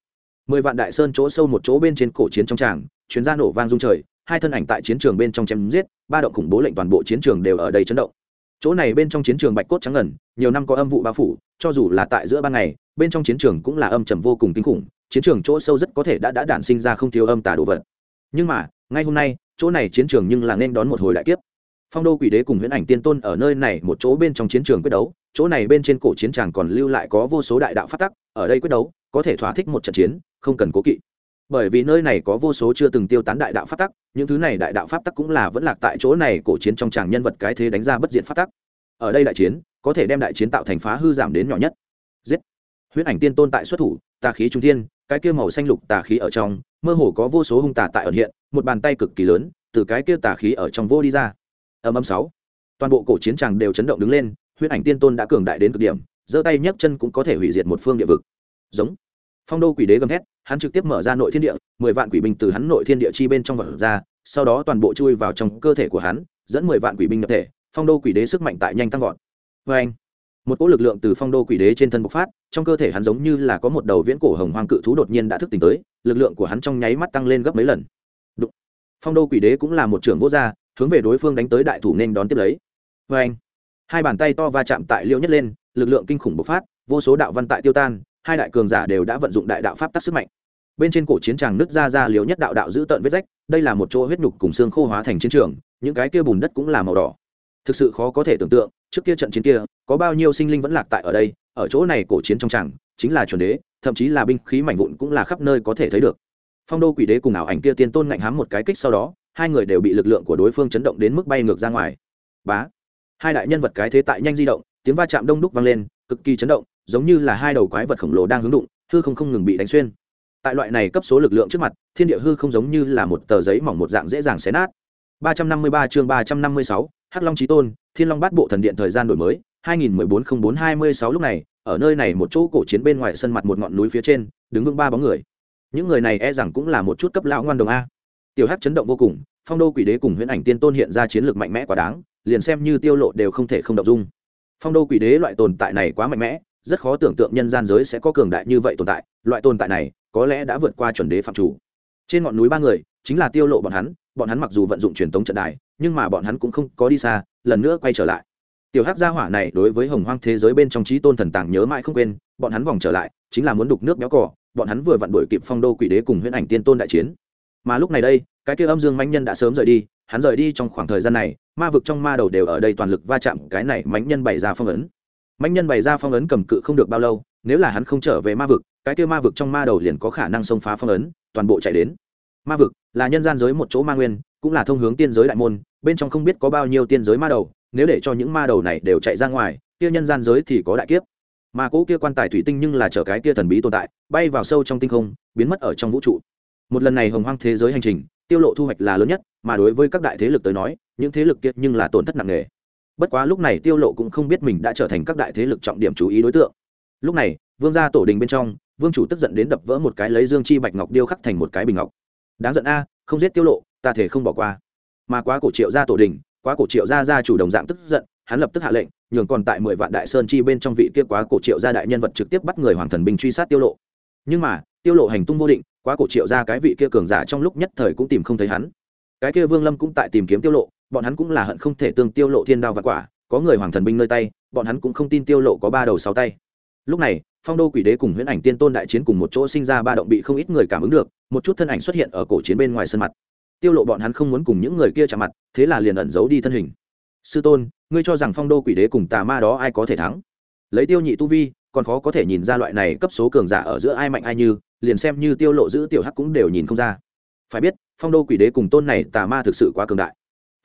mười vạn đại sơn chỗ sâu một chỗ bên trên cổ chiến trong tràng, chuyến ra nổ vang dung trời, hai thân ảnh tại chiến trường bên trong chém giết, ba động khủng bố lệnh toàn bộ chiến trường đều ở đây chấn động. Chỗ này bên trong chiến trường bạch cốt trắng ngần, nhiều năm có âm vụ bao phủ, cho dù là tại giữa ban ngày, bên trong chiến trường cũng là âm trầm vô cùng kinh khủng chiến trường chỗ sâu rất có thể đã đã đản sinh ra không thiếu âm tà đồ vật. Nhưng mà, ngay hôm nay, chỗ này chiến trường nhưng là nên đón một hồi đại kiếp. Phong đô quỷ đế cùng huyễn ảnh tiên tôn ở nơi này một chỗ bên trong chiến trường quyết đấu, chỗ này bên trên cổ chiến tràng còn lưu lại có vô số đại đạo phát tắc, ở đây quyết đấu, có thể thỏa thích một trận chiến, không cần cố kỵ. Bởi vì nơi này có vô số chưa từng tiêu tán đại đạo pháp tắc, những thứ này đại đạo pháp tắc cũng là vẫn lạc tại chỗ này cổ chiến trong tràng nhân vật cái thế đánh ra bất diện pháp tắc. Ở đây đại chiến, có thể đem đại chiến tạo thành phá hư giảm đến nhỏ nhất. Giết. Huyễn ảnh tiên tôn tại xuất thủ tà khí trung thiên cái kia màu xanh lục tà khí ở trong, mơ hồ có vô số hung tà tại ẩn hiện, một bàn tay cực kỳ lớn, từ cái kia tà khí ở trong vô đi ra. Âm âm sáu. Toàn bộ cổ chiến tràng đều chấn động đứng lên huyễn ảnh tiên tôn đã cường đại đến cực điểm, giơ tay nhấc chân cũng có thể hủy diệt một phương địa vực. Giống. Phong đô quỷ đế gầm thét, hắn trực tiếp mở ra nội thiên địa, mười vạn quỷ binh từ hắn nội thiên địa chi bên trong vật ra, sau đó toàn bộ chui vào trong cơ thể của hắn, dẫn mười vạn quỷ binh nhập thể, phong đô quỷ đế sức mạnh tại nhanh tăng vọt. Vê anh một cỗ lực lượng từ phong đô quỷ đế trên thân bộc phát, trong cơ thể hắn giống như là có một đầu viễn cổ hồng hoang cự thú đột nhiên đã thức tỉnh tới, lực lượng của hắn trong nháy mắt tăng lên gấp mấy lần. Phong đô quỷ đế cũng là một trưởng vô gia, hướng về đối phương đánh tới đại thủ nên đón tiếp lấy. Vê anh, hai bàn tay to va chạm tại liêu nhất lên, lực lượng kinh khủng bộc phát, vô số đạo văn tại tiêu tan, hai đại cường giả đều đã vận dụng đại đạo pháp tắc sức mạnh. Bên trên cổ chiến tràng nứt ra ra liều nhất đạo đạo giữ tận vết rách, đây là một chỗ huyết nhục cùng xương khô hóa thành chiến trường, những cái kia bùn đất cũng là màu đỏ. Thực sự khó có thể tưởng tượng trước kia trận chiến kia có bao nhiêu sinh linh vẫn lạc tại ở đây ở chỗ này cổ chiến trong tràng chính là chuẩn đế thậm chí là binh khí mảnh vụn cũng là khắp nơi có thể thấy được. Phong đô quỷ đế cùng ảo ảnh kia tiên tôn ngạnh hám một cái kích sau đó hai người đều bị lực lượng của đối phương chấn động đến mức bay ngược ra ngoài. Bá! Hai đại nhân vật cái thế tại nhanh di động tiếng va chạm đông đúc vang lên cực kỳ chấn động giống như là hai đầu quái vật khổng lồ đang hướng đụng hư không không ngừng bị đánh xuyên. Tại loại này cấp số lực lượng trước mặt thiên địa hư không giống như là một tờ giấy mỏng một dạng dễ dàng xé nát. 353 chương 356, Hắc Long Chí Tôn, Thiên Long Bát Bộ Thần Điện thời gian đổi mới, 2014-04-26 lúc này, ở nơi này một chỗ cổ chiến bên ngoài sân mặt một ngọn núi phía trên, đứng vững ba bóng người. Những người này e rằng cũng là một chút cấp lão ngoan đồng a. Tiểu Hắc chấn động vô cùng, Phong Đô Quỷ Đế cùng Huyễn Ảnh Tiên Tôn hiện ra chiến lược mạnh mẽ quá đáng, liền xem như tiêu lộ đều không thể không động dung. Phong Đô Quỷ Đế loại tồn tại này quá mạnh mẽ, rất khó tưởng tượng nhân gian giới sẽ có cường đại như vậy tồn tại loại tồn tại này có lẽ đã vượt qua chuẩn đế phạm chủ trên ngọn núi ba người chính là tiêu lộ bọn hắn bọn hắn mặc dù vận dụng truyền tống trận đài nhưng mà bọn hắn cũng không có đi xa, lần nữa quay trở lại. Tiểu hắc gia hỏa này đối với hồng hoang thế giới bên trong trí tôn thần tàng nhớ mãi không quên, bọn hắn vòng trở lại, chính là muốn đục nước béo cỏ bọn hắn vừa vặn đuổi kịp phong đô quỷ đế cùng huyễn ảnh tiên tôn đại chiến. Mà lúc này đây, cái kia âm dương mãnh nhân đã sớm rời đi, hắn rời đi trong khoảng thời gian này, ma vực trong ma đầu đều ở đây toàn lực va chạm, cái này mãnh nhân bày ra phong ấn. Mạnh nhân bày ra phong ấn cầm cự không được bao lâu, nếu là hắn không trở về ma vực, cái kia ma vực trong ma đầu liền có khả năng xông phá phong ấn, toàn bộ chạy đến. Ma vực là nhân gian giới một chỗ ma nguyên cũng là thông hướng tiên giới đại môn, bên trong không biết có bao nhiêu tiên giới ma đầu, nếu để cho những ma đầu này đều chạy ra ngoài, kia nhân gian giới thì có đại kiếp. Mà cỗ kia quan tài thủy tinh nhưng là chở cái kia thần bí tồn tại, bay vào sâu trong tinh không, biến mất ở trong vũ trụ. Một lần này hồng hoang thế giới hành trình, tiêu lộ thu hoạch là lớn nhất, mà đối với các đại thế lực tới nói, những thế lực kia nhưng là tổn thất nặng nề. Bất quá lúc này tiêu lộ cũng không biết mình đã trở thành các đại thế lực trọng điểm chú ý đối tượng. Lúc này, vương gia tổ đình bên trong, vương chủ tức giận đến đập vỡ một cái lấy dương chi bạch ngọc điêu khắc thành một cái bình ngọc. Đáng giận a, không giết tiêu lộ ta thể không bỏ qua. Mà quá cổ triệu gia tổ đình, quá cổ triệu gia gia chủ đồng dạng tức giận, hắn lập tức hạ lệnh, nhường còn tại mười vạn đại sơn chi bên trong vị kia quá cổ triệu gia đại nhân vật trực tiếp bắt người hoàng thần binh truy sát tiêu lộ. Nhưng mà, tiêu lộ hành tung vô định, quá cổ triệu gia cái vị kia cường giả trong lúc nhất thời cũng tìm không thấy hắn. Cái kia vương lâm cũng tại tìm kiếm tiêu lộ, bọn hắn cũng là hận không thể tương tiêu lộ thiên đao và quả, có người hoàng thần binh nơi tay, bọn hắn cũng không tin tiêu lộ có ba đầu sáu tay. Lúc này, phong đô quỷ đế cùng huyễn ảnh tiên tôn đại chiến cùng một chỗ sinh ra ba động bị không ít người cảm ứng được, một chút thân ảnh xuất hiện ở cổ chiến bên ngoài sân mặt tiêu lộ bọn hắn không muốn cùng những người kia chạm mặt, thế là liền ẩn giấu đi thân hình. Sư tôn, ngươi cho rằng phong đô quỷ đế cùng tà ma đó ai có thể thắng? Lấy tiêu nhị tu vi, còn khó có thể nhìn ra loại này cấp số cường giả ở giữa ai mạnh ai như, liền xem như tiêu lộ giữ tiểu hắc cũng đều nhìn không ra. Phải biết, phong đô quỷ đế cùng tôn này tà ma thực sự quá cường đại.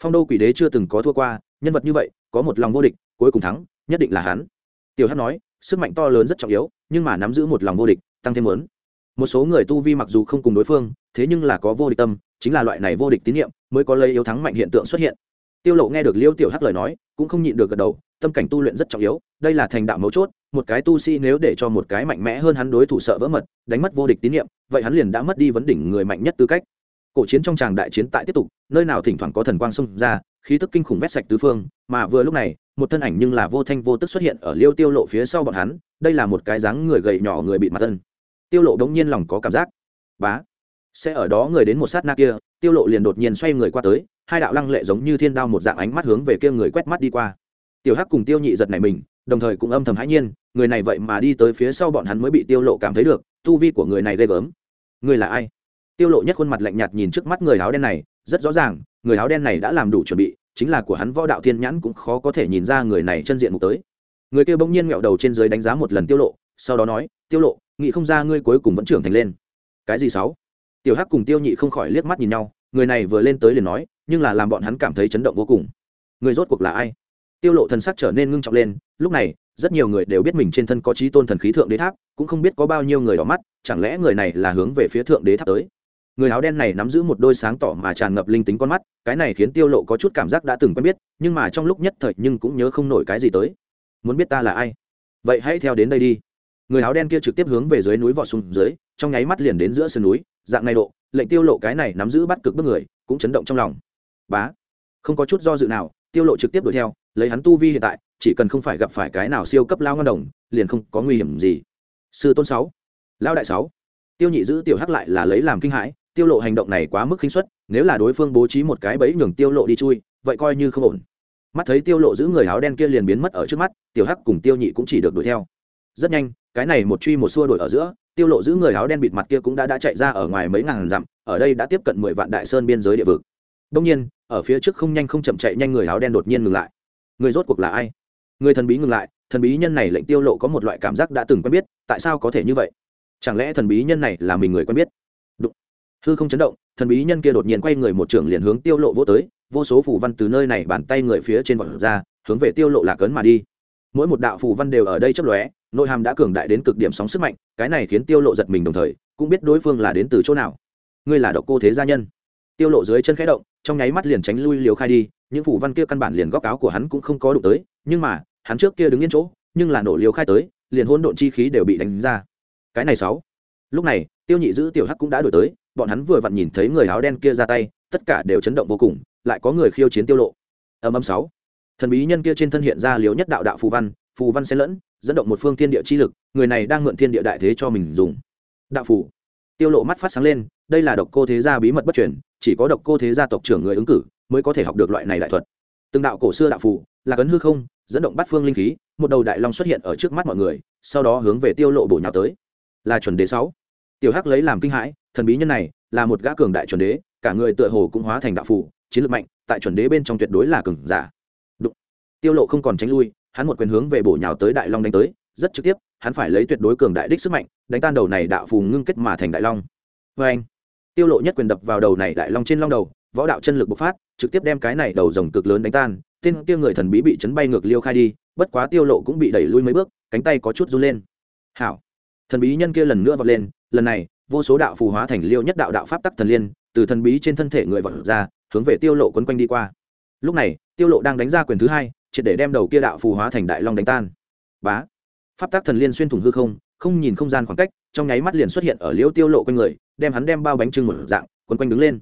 Phong đô quỷ đế chưa từng có thua qua, nhân vật như vậy, có một lòng vô địch, cuối cùng thắng, nhất định là hắn. Tiểu hắc nói, sức mạnh to lớn rất trọng yếu, nhưng mà nắm giữ một lòng vô địch, tăng thêm muốn. Một số người tu vi mặc dù không cùng đối phương, thế nhưng là có vô địch tâm chính là loại này vô địch tín nhiệm, mới có lấy yếu thắng mạnh hiện tượng xuất hiện. Tiêu lộ nghe được liêu tiểu hắc lời nói, cũng không nhịn được gật đầu, tâm cảnh tu luyện rất trọng yếu, đây là thành đạo mấu chốt, một cái tu sĩ nếu để cho một cái mạnh mẽ hơn hắn đối thủ sợ vỡ mật, đánh mất vô địch tín nhiệm, vậy hắn liền đã mất đi vấn đỉnh người mạnh nhất tư cách. Cổ chiến trong tràng đại chiến tại tiếp tục, nơi nào thỉnh thoảng có thần quang xông ra, khí tức kinh khủng vét sạch tứ phương, mà vừa lúc này, một thân ảnh nhưng là vô thanh vô tức xuất hiện ở liêu tiêu lộ phía sau bọn hắn, đây là một cái dáng người gầy nhỏ người bị mặt thân. Tiêu lộ đống nhiên lòng có cảm giác. Bá! Sẽ ở đó người đến một sát na kia, tiêu lộ liền đột nhiên xoay người qua tới, hai đạo lăng lệ giống như thiên đao một dạng ánh mắt hướng về kia người quét mắt đi qua. Tiểu hắc cùng tiêu nhị giật này mình, đồng thời cũng âm thầm hãi nhiên, người này vậy mà đi tới phía sau bọn hắn mới bị tiêu lộ cảm thấy được, tu vi của người này ghê gớm. Người là ai? Tiêu lộ nhất khuôn mặt lạnh nhạt nhìn trước mắt người áo đen này, rất rõ ràng, người áo đen này đã làm đủ chuẩn bị, chính là của hắn võ đạo thiên nhãn cũng khó có thể nhìn ra người này chân diện mục tới. Người kia bỗng nhiên ngẹo đầu trên dưới đánh giá một lần tiêu lộ, sau đó nói, tiêu lộ, nghĩ không ra ngươi cuối cùng vẫn trưởng thành lên. Cái gì sáu? Tiểu hắc cùng tiêu nhị không khỏi liếc mắt nhìn nhau, người này vừa lên tới liền nói, nhưng là làm bọn hắn cảm thấy chấn động vô cùng. Người rốt cuộc là ai? Tiêu lộ thần sắc trở nên ngưng trọng lên, lúc này, rất nhiều người đều biết mình trên thân có trí tôn thần khí thượng đế tháp, cũng không biết có bao nhiêu người đỏ mắt, chẳng lẽ người này là hướng về phía thượng đế tháp tới? Người áo đen này nắm giữ một đôi sáng tỏ mà tràn ngập linh tính con mắt, cái này khiến tiêu lộ có chút cảm giác đã từng quen biết, nhưng mà trong lúc nhất thời nhưng cũng nhớ không nổi cái gì tới. Muốn biết ta là ai? Vậy hãy theo đến đây đi. Người áo đen kia trực tiếp hướng về dưới núi vọt xuống dưới, trong nháy mắt liền đến giữa sườn núi dạng này độ, lệnh tiêu lộ cái này nắm giữ bắt cực bước người, cũng chấn động trong lòng. Bá, không có chút do dự nào, tiêu lộ trực tiếp đuổi theo, lấy hắn tu vi hiện tại, chỉ cần không phải gặp phải cái nào siêu cấp lao ngân đồng, liền không có nguy hiểm gì. Sư tôn sáu lao đại sáu. Tiêu nhị giữ tiểu hắc lại là lấy làm kinh hãi, tiêu lộ hành động này quá mức khinh suất, nếu là đối phương bố trí một cái bẫy nhường tiêu lộ đi chui, vậy coi như không ổn. Mắt thấy tiêu lộ giữ người áo đen kia liền biến mất ở trước mắt, tiểu hắc cùng tiêu nhị cũng chỉ được đuổi theo. Rất nhanh cái này một truy một xua đuổi ở giữa, tiêu lộ giữ người áo đen bịt mặt kia cũng đã đã chạy ra ở ngoài mấy ngàn dặm, ở đây đã tiếp cận mười vạn đại sơn biên giới địa vực. Đông nhiên, ở phía trước không nhanh không chậm chạy nhanh người áo đen đột nhiên ngừng lại. Người rốt cuộc là ai? Người thần bí ngừng lại, thần bí nhân này lệnh tiêu lộ có một loại cảm giác đã từng quen biết, tại sao có thể như vậy? Chẳng lẽ thần bí nhân này là mình người quen biết? Đụng. hư không chấn động, thần bí nhân kia đột nhiên quay người một trưởng liền hướng tiêu lộ vô tới, vô số phù văn từ nơi này bàn tay người phía trên vọt ra, hướng về tiêu lộ là cấn mà đi mỗi một đạo phù văn đều ở đây chấp lóe, nội hàm đã cường đại đến cực điểm sóng sức mạnh, cái này khiến tiêu lộ giật mình đồng thời, cũng biết đối phương là đến từ chỗ nào. Ngươi là độc cô thế gia nhân. Tiêu lộ dưới chân khẽ động, trong nháy mắt liền tránh lui liều khai đi, những phù văn kia căn bản liền góc áo của hắn cũng không có đụng tới, nhưng mà, hắn trước kia đứng yên chỗ, nhưng là nổ liều khai tới, liền hỗn độn chi khí đều bị đánh ra. Cái này sáu. Lúc này, tiêu nhị giữ tiểu hắc cũng đã đổi tới, bọn hắn vừa vặn nhìn thấy người áo đen kia ra tay, tất cả đều chấn động vô cùng, lại có người khiêu chiến tiêu lộ. Âm âm sáu thần bí nhân kia trên thân hiện ra liếu nhất đạo đạo phù văn phù văn xen lẫn, dẫn động một phương thiên địa chi lực, người này đang mượn thiên địa đại thế cho mình dùng. Đạo phù. Tiêu lộ mắt phát sáng lên, đây là độc cô thế gia bí mật bất truyền, chỉ có độc cô thế gia tộc trưởng người ứng cử mới có thể học được loại này đại thuật. Từng đạo cổ xưa đạo phù, là cấn hư không, dẫn động bát phương linh khí, một đầu đại long xuất hiện ở trước mắt mọi người, sau đó hướng về tiêu lộ bổ nhào tới. Là chuẩn đế sáu. Tiểu hắc lấy làm kinh hãi, thần bí nhân này là một gã cường đại chuẩn đế, cả người tựa hồ cũng hóa thành đạo phù, chiến lược mạnh, tại chuẩn đế bên trong tuyệt đối là cường giả tiêu lộ không còn tránh lui, hắn một quyền hướng về bổ nhào tới đại long đánh tới, rất trực tiếp, hắn phải lấy tuyệt đối cường đại đích sức mạnh, đánh tan đầu này đạo phù ngưng kết mà thành đại long. Vê anh, tiêu lộ nhất quyền đập vào đầu này đại long trên long đầu, võ đạo chân lực bộc phát, trực tiếp đem cái này đầu rồng cực lớn đánh tan, tên kia người thần bí bị chấn bay ngược liêu khai đi, bất quá tiêu lộ cũng bị đẩy lui mấy bước, cánh tay có chút run lên. Hảo, thần bí nhân kia lần nữa vọt lên, lần này, vô số đạo phù hóa thành liêu nhất đạo đạo pháp tắc thần liên, từ thần bí trên thân thể người vọt ra, hướng về tiêu lộ quấn quanh đi qua. Lúc này, tiêu lộ đang đánh ra quyền thứ hai triệt để đem đầu kia đạo phù hóa thành đại long đánh tan. Bá. Pháp tắc thần liên xuyên thủng hư không không nhìn không gian khoảng cách, trong nháy mắt liền xuất hiện ở liễu tiêu lộ quanh người, đem hắn đem bao bánh trưng một dạng, quấn quanh đứng lên.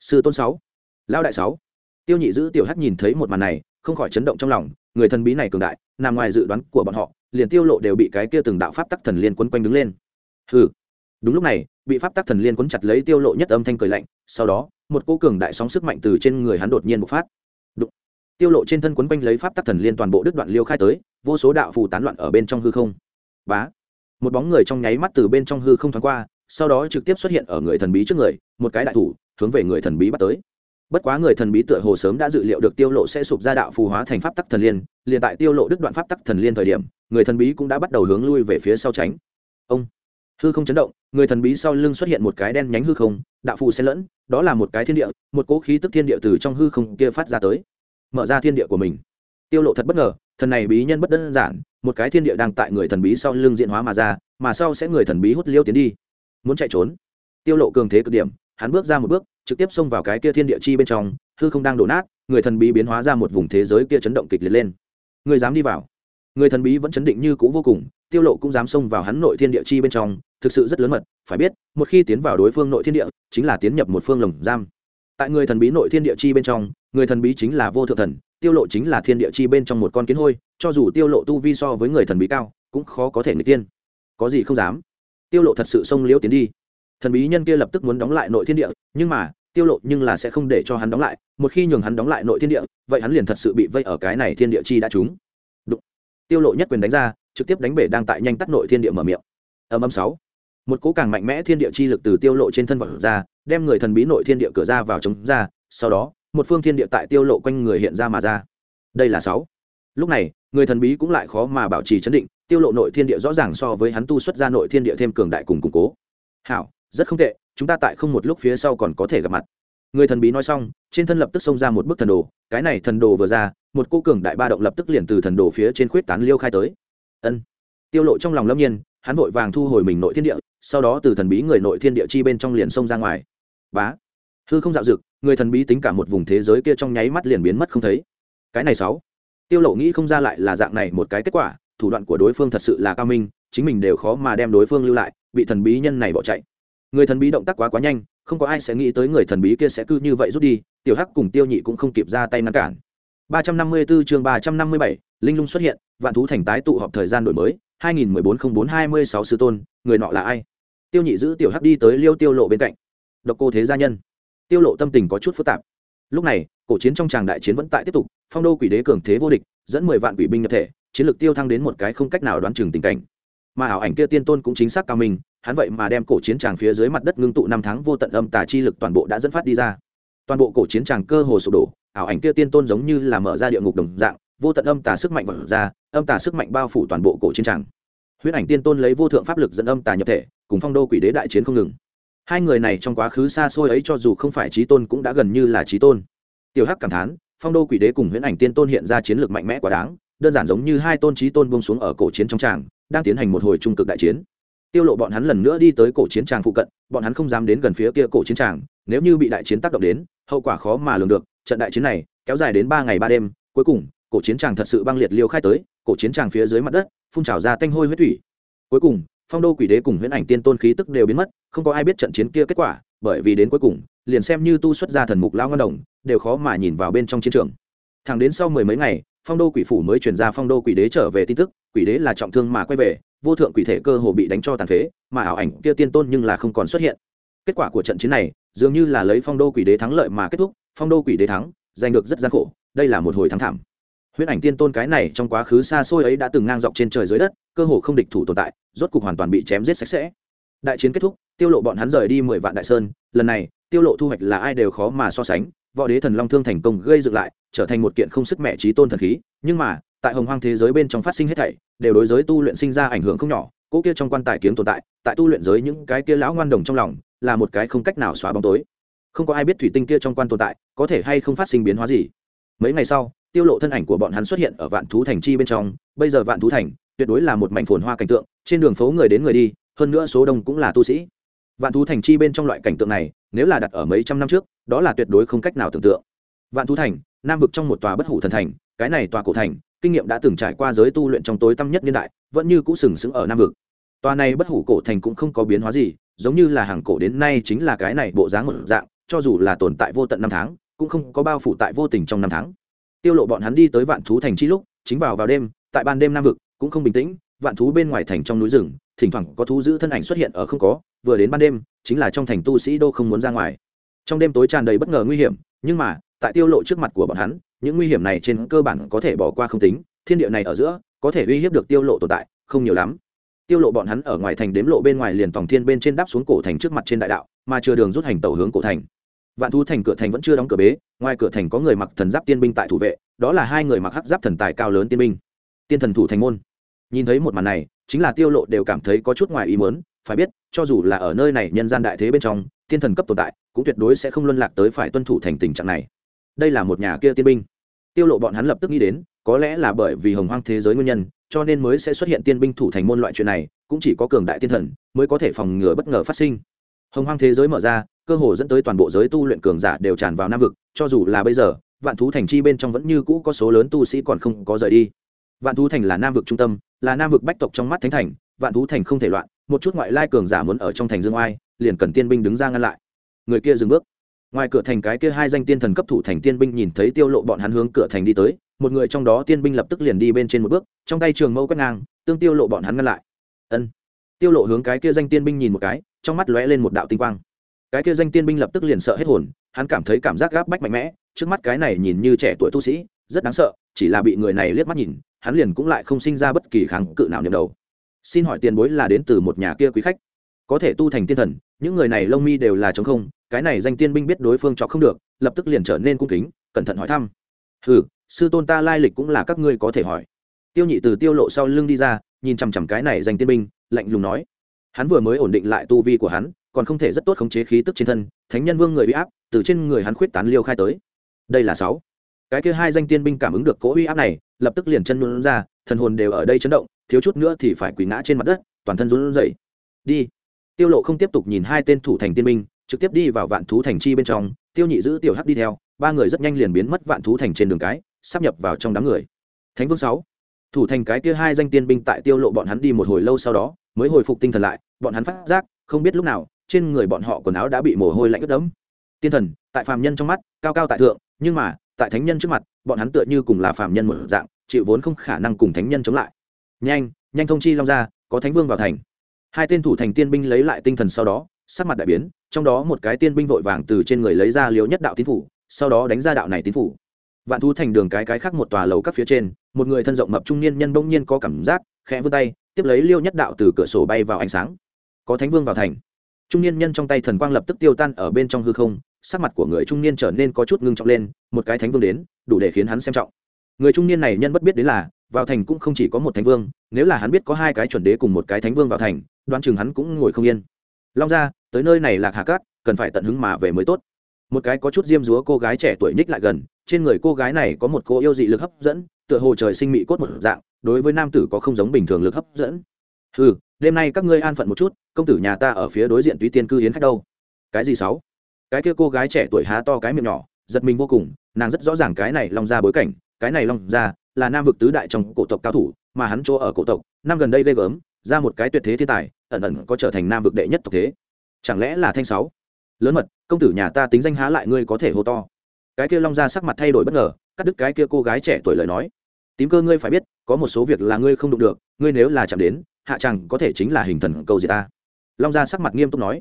Sư tôn sáu. Lão đại sáu. Tiêu nhị giữ tiểu hắc nhìn thấy một màn này, không khỏi chấn động trong lòng, người thần bí này cường đại, nằm ngoài dự đoán của bọn họ, liền tiêu lộ đều bị cái kia từng đạo pháp tắc thần liên quấn quanh đứng lên. Hừ. Đúng lúc này, bị pháp tắc thần liên quấn chặt lấy tiêu lộ nhất âm thanh cười lạnh, sau đó, một cô cường đại sóng sức mạnh từ trên người hắn đột nhiên bộc phát tiêu lộ trên thân quấn quanh lấy pháp tắc thần liên toàn bộ đứt đoạn liêu khai tới, vô số đạo phù tán loạn ở bên trong hư không. Bá! Một bóng người trong nháy mắt từ bên trong hư không thoáng qua, sau đó trực tiếp xuất hiện ở người thần bí trước người, một cái đại thủ, hướng về người thần bí bắt tới. Bất quá người thần bí tựa hồ sớm đã dự liệu được tiêu lộ sẽ sụp ra đạo phù hóa thành pháp tắc thần liên, liền tại tiêu lộ đứt đoạn pháp tắc thần liên thời điểm, người thần bí cũng đã bắt đầu hướng lui về phía sau tránh. Ông! Hư không chấn động, người thần bí sau lưng xuất hiện một cái đen nhánh hư không, đạo phù xen lẫn, đó là một cái thiên địa, một cỗ khí tức thiên địa từ trong hư không kia phát ra tới mở ra thiên địa của mình. Tiêu lộ thật bất ngờ, thần này bí nhân bất đơn giản, một cái thiên địa đang tại người thần bí sau lưng diễn hóa mà ra, mà sau sẽ người thần bí hút liêu tiến đi. Muốn chạy trốn? Tiêu lộ cường thế cực điểm, hắn bước ra một bước, trực tiếp xông vào cái kia thiên địa chi bên trong, hư không đang đổ nát, người thần bí biến hóa ra một vùng thế giới kia chấn động kịch liệt lên. Người dám đi vào. Người thần bí vẫn chấn định như cũ vô cùng, tiêu lộ cũng dám xông vào hắn nội thiên địa chi bên trong, thực sự rất lớn mật, phải biết, một khi tiến vào đối phương nội thiên địa, chính là tiến nhập một phương lồng giam. Tại người thần bí nội thiên địa chi bên trong người thần bí chính là vô thượng thần, tiêu lộ chính là thiên địa chi bên trong một con kiến hôi, cho dù tiêu lộ tu vi so với người thần bí cao, cũng khó có thể người tiên. Có gì không dám? Tiêu lộ thật sự xông liễu tiến đi. Thần bí nhân kia lập tức muốn đóng lại nội thiên địa, nhưng mà, tiêu lộ nhưng là sẽ không để cho hắn đóng lại. Một khi nhường hắn đóng lại nội thiên địa, vậy hắn liền thật sự bị vây ở cái này thiên địa chi đã trúng. Đụng. tiêu lộ nhất quyền đánh ra, trực tiếp đánh bể đang tại nhanh tắt nội thiên địa mở miệng. Âm âm sáu. Một cỗ càng mạnh mẽ thiên địa chi lực từ tiêu lộ trên thân vật ra, đem người thần bí nội thiên địa cửa ra vào chống ra, sau đó một phương thiên địa tại tiêu lộ quanh người hiện ra mà ra. Đây là sáu. Lúc này, người thần bí cũng lại khó mà bảo trì chấn định, tiêu lộ nội thiên địa rõ ràng so với hắn tu xuất ra nội thiên địa thêm cường đại cùng củng cố. Hảo, rất không tệ, chúng ta tại không một lúc phía sau còn có thể gặp mặt. Người thần bí nói xong, trên thân lập tức xông ra một bức thần đồ, cái này thần đồ vừa ra, một cô cường đại ba động lập tức liền từ thần đồ phía trên khuyết tán liêu khai tới. Ân. Tiêu lộ trong lòng lâm nhiên, hắn vội vàng thu hồi mình nội thiên địa, sau đó từ thần bí người nội thiên địa chi bên trong liền xông ra ngoài. Bá hư không dạo dực người thần bí tính cả một vùng thế giới kia trong nháy mắt liền biến mất không thấy. Cái này sáu. Tiêu lộ nghĩ không ra lại là dạng này một cái kết quả thủ đoạn của đối phương thật sự là cao minh chính mình đều khó mà đem đối phương lưu lại bị thần bí nhân này bỏ chạy. Người thần bí động tác quá quá nhanh không có ai sẽ nghĩ tới người thần bí kia sẽ cứ như vậy rút đi tiểu hắc cùng tiêu nhị cũng không kịp ra tay ngăn cản. 354 chương 357, linh lung xuất hiện vạn thú thành tái tụ họp thời gian đổi mới 2014-04-26 sư tôn người nọ là ai? Tiêu nhị giữ tiểu hắc đi tới liêu tiêu lộ bên cạnh. Độc cô thế gia nhân tiêu lộ tâm tình có chút phức tạp. Lúc này, cổ chiến trong tràng đại chiến vẫn tại tiếp tục, phong đô quỷ đế cường thế vô địch, dẫn 10 vạn quỷ binh nhập thể, chiến lược tiêu thăng đến một cái không cách nào đoán chừng tình cảnh. Mà ảo ảnh kia tiên tôn cũng chính xác cao minh, hắn vậy mà đem cổ chiến tràng phía dưới mặt đất ngưng tụ năm tháng vô tận âm tà chi lực toàn bộ đã dẫn phát đi ra. Toàn bộ cổ chiến tràng cơ hồ sụp đổ, ảo ảnh kia tiên tôn giống như là mở ra địa ngục đồng dạng, vô tận âm tà sức mạnh vận ra, âm tà sức mạnh bao phủ toàn bộ cổ chiến tràng. Huyết ảnh tiên tôn lấy vô thượng pháp lực dẫn âm tà nhập thể, cùng phong đô quỷ đế đại chiến không ngừng hai người này trong quá khứ xa xôi ấy cho dù không phải trí tôn cũng đã gần như là trí tôn. Tiểu hắc cảm thán, phong đô quỷ đế cùng huyễn ảnh tiên tôn hiện ra chiến lược mạnh mẽ quá đáng, đơn giản giống như hai tôn trí tôn buông xuống ở cổ chiến trong tràng, đang tiến hành một hồi trung cực đại chiến. Tiêu lộ bọn hắn lần nữa đi tới cổ chiến tràng phụ cận, bọn hắn không dám đến gần phía kia cổ chiến tràng, nếu như bị đại chiến tác động đến, hậu quả khó mà lường được. Trận đại chiến này kéo dài đến ba ngày ba đêm, cuối cùng, cổ chiến tràng thật sự băng liệt liêu khai tới, cổ chiến tràng phía dưới mặt đất, phun trào ra tanh hôi huyết thủy. Cuối cùng phong đô quỷ đế cùng huyễn ảnh tiên tôn khí tức đều biến mất, không có ai biết trận chiến kia kết quả, bởi vì đến cuối cùng, liền xem như tu xuất ra thần mục lao ngân đồng, đều khó mà nhìn vào bên trong chiến trường. Thẳng đến sau mười mấy ngày, phong đô quỷ phủ mới chuyển ra phong đô quỷ đế trở về tin tức, quỷ đế là trọng thương mà quay về, vô thượng quỷ thể cơ hồ bị đánh cho tàn phế, mà ảo ảnh kia tiên tôn nhưng là không còn xuất hiện. Kết quả của trận chiến này, dường như là lấy phong đô quỷ đế thắng lợi mà kết thúc, phong đô quỷ đế thắng, giành được rất gian khổ, đây là một hồi thắng thảm huyết ảnh tiên tôn cái này trong quá khứ xa xôi ấy đã từng ngang dọc trên trời dưới đất, cơ hồ không địch thủ tồn tại, rốt cục hoàn toàn bị chém giết sạch sẽ. Đại chiến kết thúc, tiêu lộ bọn hắn rời đi mười vạn đại sơn, lần này, tiêu lộ thu hoạch là ai đều khó mà so sánh, võ đế thần long thương thành công gây dựng lại, trở thành một kiện không sức mẹ trí tôn thần khí, nhưng mà, tại hồng hoang thế giới bên trong phát sinh hết thảy, đều đối giới tu luyện sinh ra ảnh hưởng không nhỏ cỗ kia trong quan tài kiếm tồn tại tại tu luyện giới những cái kia lão ngoan đồng trong lòng, là một cái không cách nào xóa bóng tối. Không có ai biết thủy tinh kia trong quan tồn tại, có thể hay không phát sinh biến hóa gì. Mấy ngày sau tiêu lộ thân ảnh của bọn hắn xuất hiện ở vạn thú thành chi bên trong, bây giờ vạn thú thành tuyệt đối là một mảnh phồn hoa cảnh tượng, trên đường phố người đến người đi, hơn nữa số đông cũng là tu sĩ. Vạn thú thành chi bên trong loại cảnh tượng này, nếu là đặt ở mấy trăm năm trước, đó là tuyệt đối không cách nào tưởng tượng. Vạn thú thành, nam vực trong một tòa bất hủ thần thành, cái này tòa cổ thành, kinh nghiệm đã từng trải qua giới tu luyện trong tối tăm nhất niên đại, vẫn như cũ sừng sững ở nam vực. Tòa này bất hủ cổ thành cũng không có biến hóa gì, giống như là hàng cổ đến nay chính là cái này bộ dáng một dạng, cho dù là tồn tại vô tận năm tháng, cũng không có bao phủ tại vô tình trong năm tháng tiêu lộ bọn hắn đi tới vạn thú thành chi lúc, chính vào vào đêm, tại ban đêm nam vực, cũng không bình tĩnh, vạn thú bên ngoài thành trong núi rừng, thỉnh thoảng có thú giữ thân ảnh xuất hiện ở không có, vừa đến ban đêm, chính là trong thành tu sĩ đô không muốn ra ngoài. Trong đêm tối tràn đầy bất ngờ nguy hiểm, nhưng mà, tại tiêu lộ trước mặt của bọn hắn, những nguy hiểm này trên cơ bản có thể bỏ qua không tính, thiên địa này ở giữa, có thể uy hiếp được tiêu lộ tồn tại, không nhiều lắm. Tiêu lộ bọn hắn ở ngoài thành đếm lộ bên ngoài liền tòng thiên bên trên đáp xuống cổ thành trước mặt trên đại đạo, mà chưa đường rút hành tàu hướng cổ thành vạn thu thành cửa thành vẫn chưa đóng cửa bế, ngoài cửa thành có người mặc thần giáp tiên binh tại thủ vệ, đó là hai người mặc hắc giáp thần tài cao lớn tiên binh. Tiên thần thủ thành môn. Nhìn thấy một màn này, chính là tiêu lộ đều cảm thấy có chút ngoài ý muốn, phải biết, cho dù là ở nơi này nhân gian đại thế bên trong, tiên thần cấp tồn tại, cũng tuyệt đối sẽ không luân lạc tới phải tuân thủ thành tình trạng này. Đây là một nhà kia tiên binh. Tiêu lộ bọn hắn lập tức nghĩ đến, có lẽ là bởi vì hồng hoang thế giới nguyên nhân, cho nên mới sẽ xuất hiện tiên binh thủ thành môn loại chuyện này, cũng chỉ có cường đại tiên thần mới có thể phòng ngừa bất ngờ phát sinh hồng hoang thế giới mở ra, cơ hồ dẫn tới toàn bộ giới tu luyện cường giả đều tràn vào nam vực, cho dù là bây giờ, vạn thú thành chi bên trong vẫn như cũ có số lớn tu sĩ còn không có rời đi. Vạn thú thành là nam vực trung tâm, là nam vực bách tộc trong mắt thánh thành, vạn thú thành không thể loạn, một chút ngoại lai cường giả muốn ở trong thành dương oai, liền cần tiên binh đứng ra ngăn lại. Người kia dừng bước. Ngoài cửa thành cái kia hai danh tiên thần cấp thủ thành tiên binh nhìn thấy tiêu lộ bọn hắn hướng cửa thành đi tới, một người trong đó tiên binh lập tức liền đi bên trên một bước, trong tay trường mâu quét ngang, tương tiêu lộ bọn hắn ngăn lại. Ân tiêu lộ hướng cái kia danh tiên binh nhìn một cái, trong mắt lóe lên một đạo tinh quang. Cái kia danh tiên binh lập tức liền sợ hết hồn, hắn cảm thấy cảm giác gáp bách mạnh mẽ, trước mắt cái này nhìn như trẻ tuổi tu sĩ, rất đáng sợ, chỉ là bị người này liếc mắt nhìn, hắn liền cũng lại không sinh ra bất kỳ kháng cự nào nhầm đầu. Xin hỏi tiền bối là đến từ một nhà kia quý khách? Có thể tu thành tiên thần, những người này lông mi đều là trống không, cái này danh tiên binh biết đối phương chọc không được, lập tức liền trở nên cung kính, cẩn thận hỏi thăm. Ừ sư tôn ta lai lịch cũng là các ngươi có thể hỏi. Tiêu nhị từ tiêu lộ sau lưng đi ra, nhìn chằm chằm cái này danh tiên binh lạnh lùng nói. Hắn vừa mới ổn định lại tu vi của hắn, còn không thể rất tốt khống chế khí tức trên thân, thánh nhân vương người uy áp, từ trên người hắn khuyết tán liêu khai tới. Đây là sáu. Cái kia hai danh tiên binh cảm ứng được cỗ uy áp này, lập tức liền chân luôn ra, thần hồn đều ở đây chấn động, thiếu chút nữa thì phải quỳ ngã trên mặt đất, toàn thân run rẩy. Đi. Tiêu lộ không tiếp tục nhìn hai tên thủ thành tiên binh, trực tiếp đi vào vạn thú thành chi bên trong, tiêu nhị giữ tiểu hắc đi theo, ba người rất nhanh liền biến mất vạn thú thành trên đường cái, sắp nhập vào trong đám người. Thánh vương sáu thủ thành cái kia hai danh tiên binh tại tiêu lộ bọn hắn đi một hồi lâu sau đó, mới hồi phục tinh thần lại, bọn hắn phát giác, không biết lúc nào, trên người bọn họ quần áo đã bị mồ hôi lạnh ướt đẫm. Tiên thần, tại phàm nhân trong mắt, cao cao tại thượng, nhưng mà, tại thánh nhân trước mặt, bọn hắn tựa như cùng là phàm nhân một dạng, chịu vốn không khả năng cùng thánh nhân chống lại. Nhanh nhanh thông chi long ra có thánh vương vào thành. Hai tên thủ thành tiên binh lấy lại tinh thần sau đó, sắc mặt đại biến, trong đó một cái tiên binh vội vàng từ trên người lấy ra liếu nhất đạo tín phủ, sau đó đánh ra đạo này tín phủ vạn thu thành đường cái cái khác một tòa lầu các phía trên, một người thân rộng mập trung niên nhân bỗng nhiên có cảm giác, khẽ vươn tay, tiếp lấy liêu nhất đạo từ cửa sổ bay vào ánh sáng. Có thánh vương vào thành. Trung niên nhân trong tay thần quang lập tức tiêu tan ở bên trong hư không, sắc mặt của người trung niên trở nên có chút ngưng trọng lên, một cái thánh vương đến, đủ để khiến hắn xem trọng. Người trung niên này nhân bất biết đến là, vào thành cũng không chỉ có một thánh vương, nếu là hắn biết có hai cái chuẩn đế cùng một cái thánh vương vào thành, đoán chừng hắn cũng ngồi không yên. Long ra tới nơi này lạc hà cát, cần phải tận hứng mà về mới tốt. Một cái có chút diêm dúa cô gái trẻ tuổi ních lại gần trên người cô gái này có một cô yêu dị lực hấp dẫn, tựa hồ trời sinh mị cốt một dạng, đối với nam tử có không giống bình thường lực hấp dẫn. Ừ đêm nay các ngươi an phận một chút, công tử nhà ta ở phía đối diện túy tiên cư hiến khách đâu? Cái gì sáu? Cái kia cô gái trẻ tuổi há to cái miệng nhỏ, giật mình vô cùng, nàng rất rõ ràng cái này long ra bối cảnh, cái này long ra là nam vực tứ đại trong cổ tộc cao thủ, mà hắn chỗ ở cổ tộc, năm gần đây ghê gớm, ra một cái tuyệt thế thiên tài, ẩn ẩn có trở thành nam vực đệ nhất tộc thế. Chẳng lẽ là thanh sáu? Lớn mật, công tử nhà ta tính danh há lại ngươi có thể hô to cái kia long ra sắc mặt thay đổi bất ngờ, cắt đứt cái kia cô gái trẻ tuổi lời nói. Tím cơ ngươi phải biết, có một số việc là ngươi không đụng được, ngươi nếu là chạm đến, hạ chẳng có thể chính là hình thần cầu gì ta. Long gia sắc mặt nghiêm túc nói.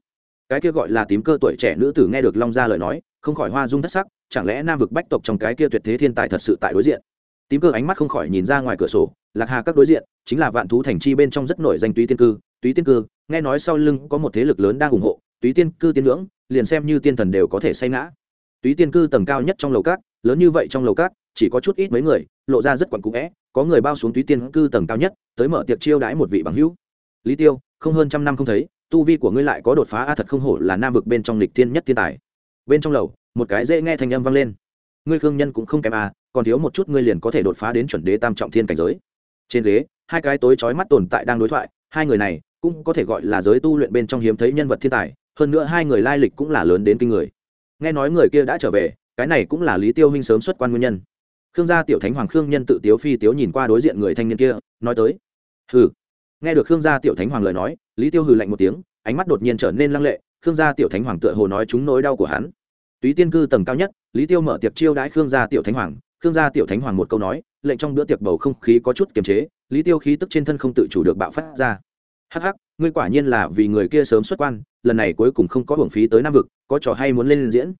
Cái kia gọi là tím cơ tuổi trẻ nữ tử nghe được long gia lời nói, không khỏi hoa dung thất sắc, chẳng lẽ nam vực bách tộc trong cái kia tuyệt thế thiên tài thật sự tại đối diện? Tím cơ ánh mắt không khỏi nhìn ra ngoài cửa sổ, lạc hà các đối diện, chính là vạn thú thành chi bên trong rất nổi danh túy tiên cư. Túy tiên cư, nghe nói sau lưng có một thế lực lớn đang ủng hộ, túy tiên cư tiên ngưỡng, liền xem như tiên thần đều có thể say ngã túy tiên cư tầng cao nhất trong lầu cát lớn như vậy trong lầu cát chỉ có chút ít mấy người, lộ ra rất quặn cũ vẽ có người bao xuống túy tiên cư tầng cao nhất, tới mở tiệc chiêu đãi một vị bằng hữu. Lý tiêu, không hơn trăm năm không thấy, tu vi của ngươi lại có đột phá a, thật không hổ là nam vực bên trong lịch tiên nhất thiên tài. Bên trong lầu, một cái dễ nghe thanh âm vang lên. Ngươi khương nhân cũng không kém a, còn thiếu một chút ngươi liền có thể đột phá đến chuẩn đế tam trọng thiên cảnh giới. Trên ghế, hai cái tối chói mắt tồn tại đang đối thoại, hai người này cũng có thể gọi là giới tu luyện bên trong hiếm thấy nhân vật thiên tài, hơn nữa hai người lai lịch cũng là lớn đến kinh người nghe nói người kia đã trở về, cái này cũng là lý tiêu huynh sớm xuất quan nguyên nhân. Khương gia tiểu thánh hoàng khương nhân tự tiếu phi tiếu nhìn qua đối diện người thanh niên kia, nói tới. Hừ. Nghe được khương gia tiểu thánh hoàng lời nói, lý tiêu hừ lạnh một tiếng, ánh mắt đột nhiên trở nên lăng lệ, khương gia tiểu thánh hoàng tựa hồ nói chúng nỗi đau của hắn. Túy tiên cư tầng cao nhất, lý tiêu mở tiệc chiêu đãi khương gia tiểu thánh hoàng, khương gia tiểu thánh hoàng một câu nói, lệnh trong bữa tiệc bầu không khí có chút kiềm chế, lý tiêu khí tức trên thân không tự chủ được bạo phát ra. Hắc hắc ngươi quả nhiên là vì người kia sớm xuất quan, lần này cuối cùng không có hưởng phí tới nam vực, có trò hay muốn lên diễn.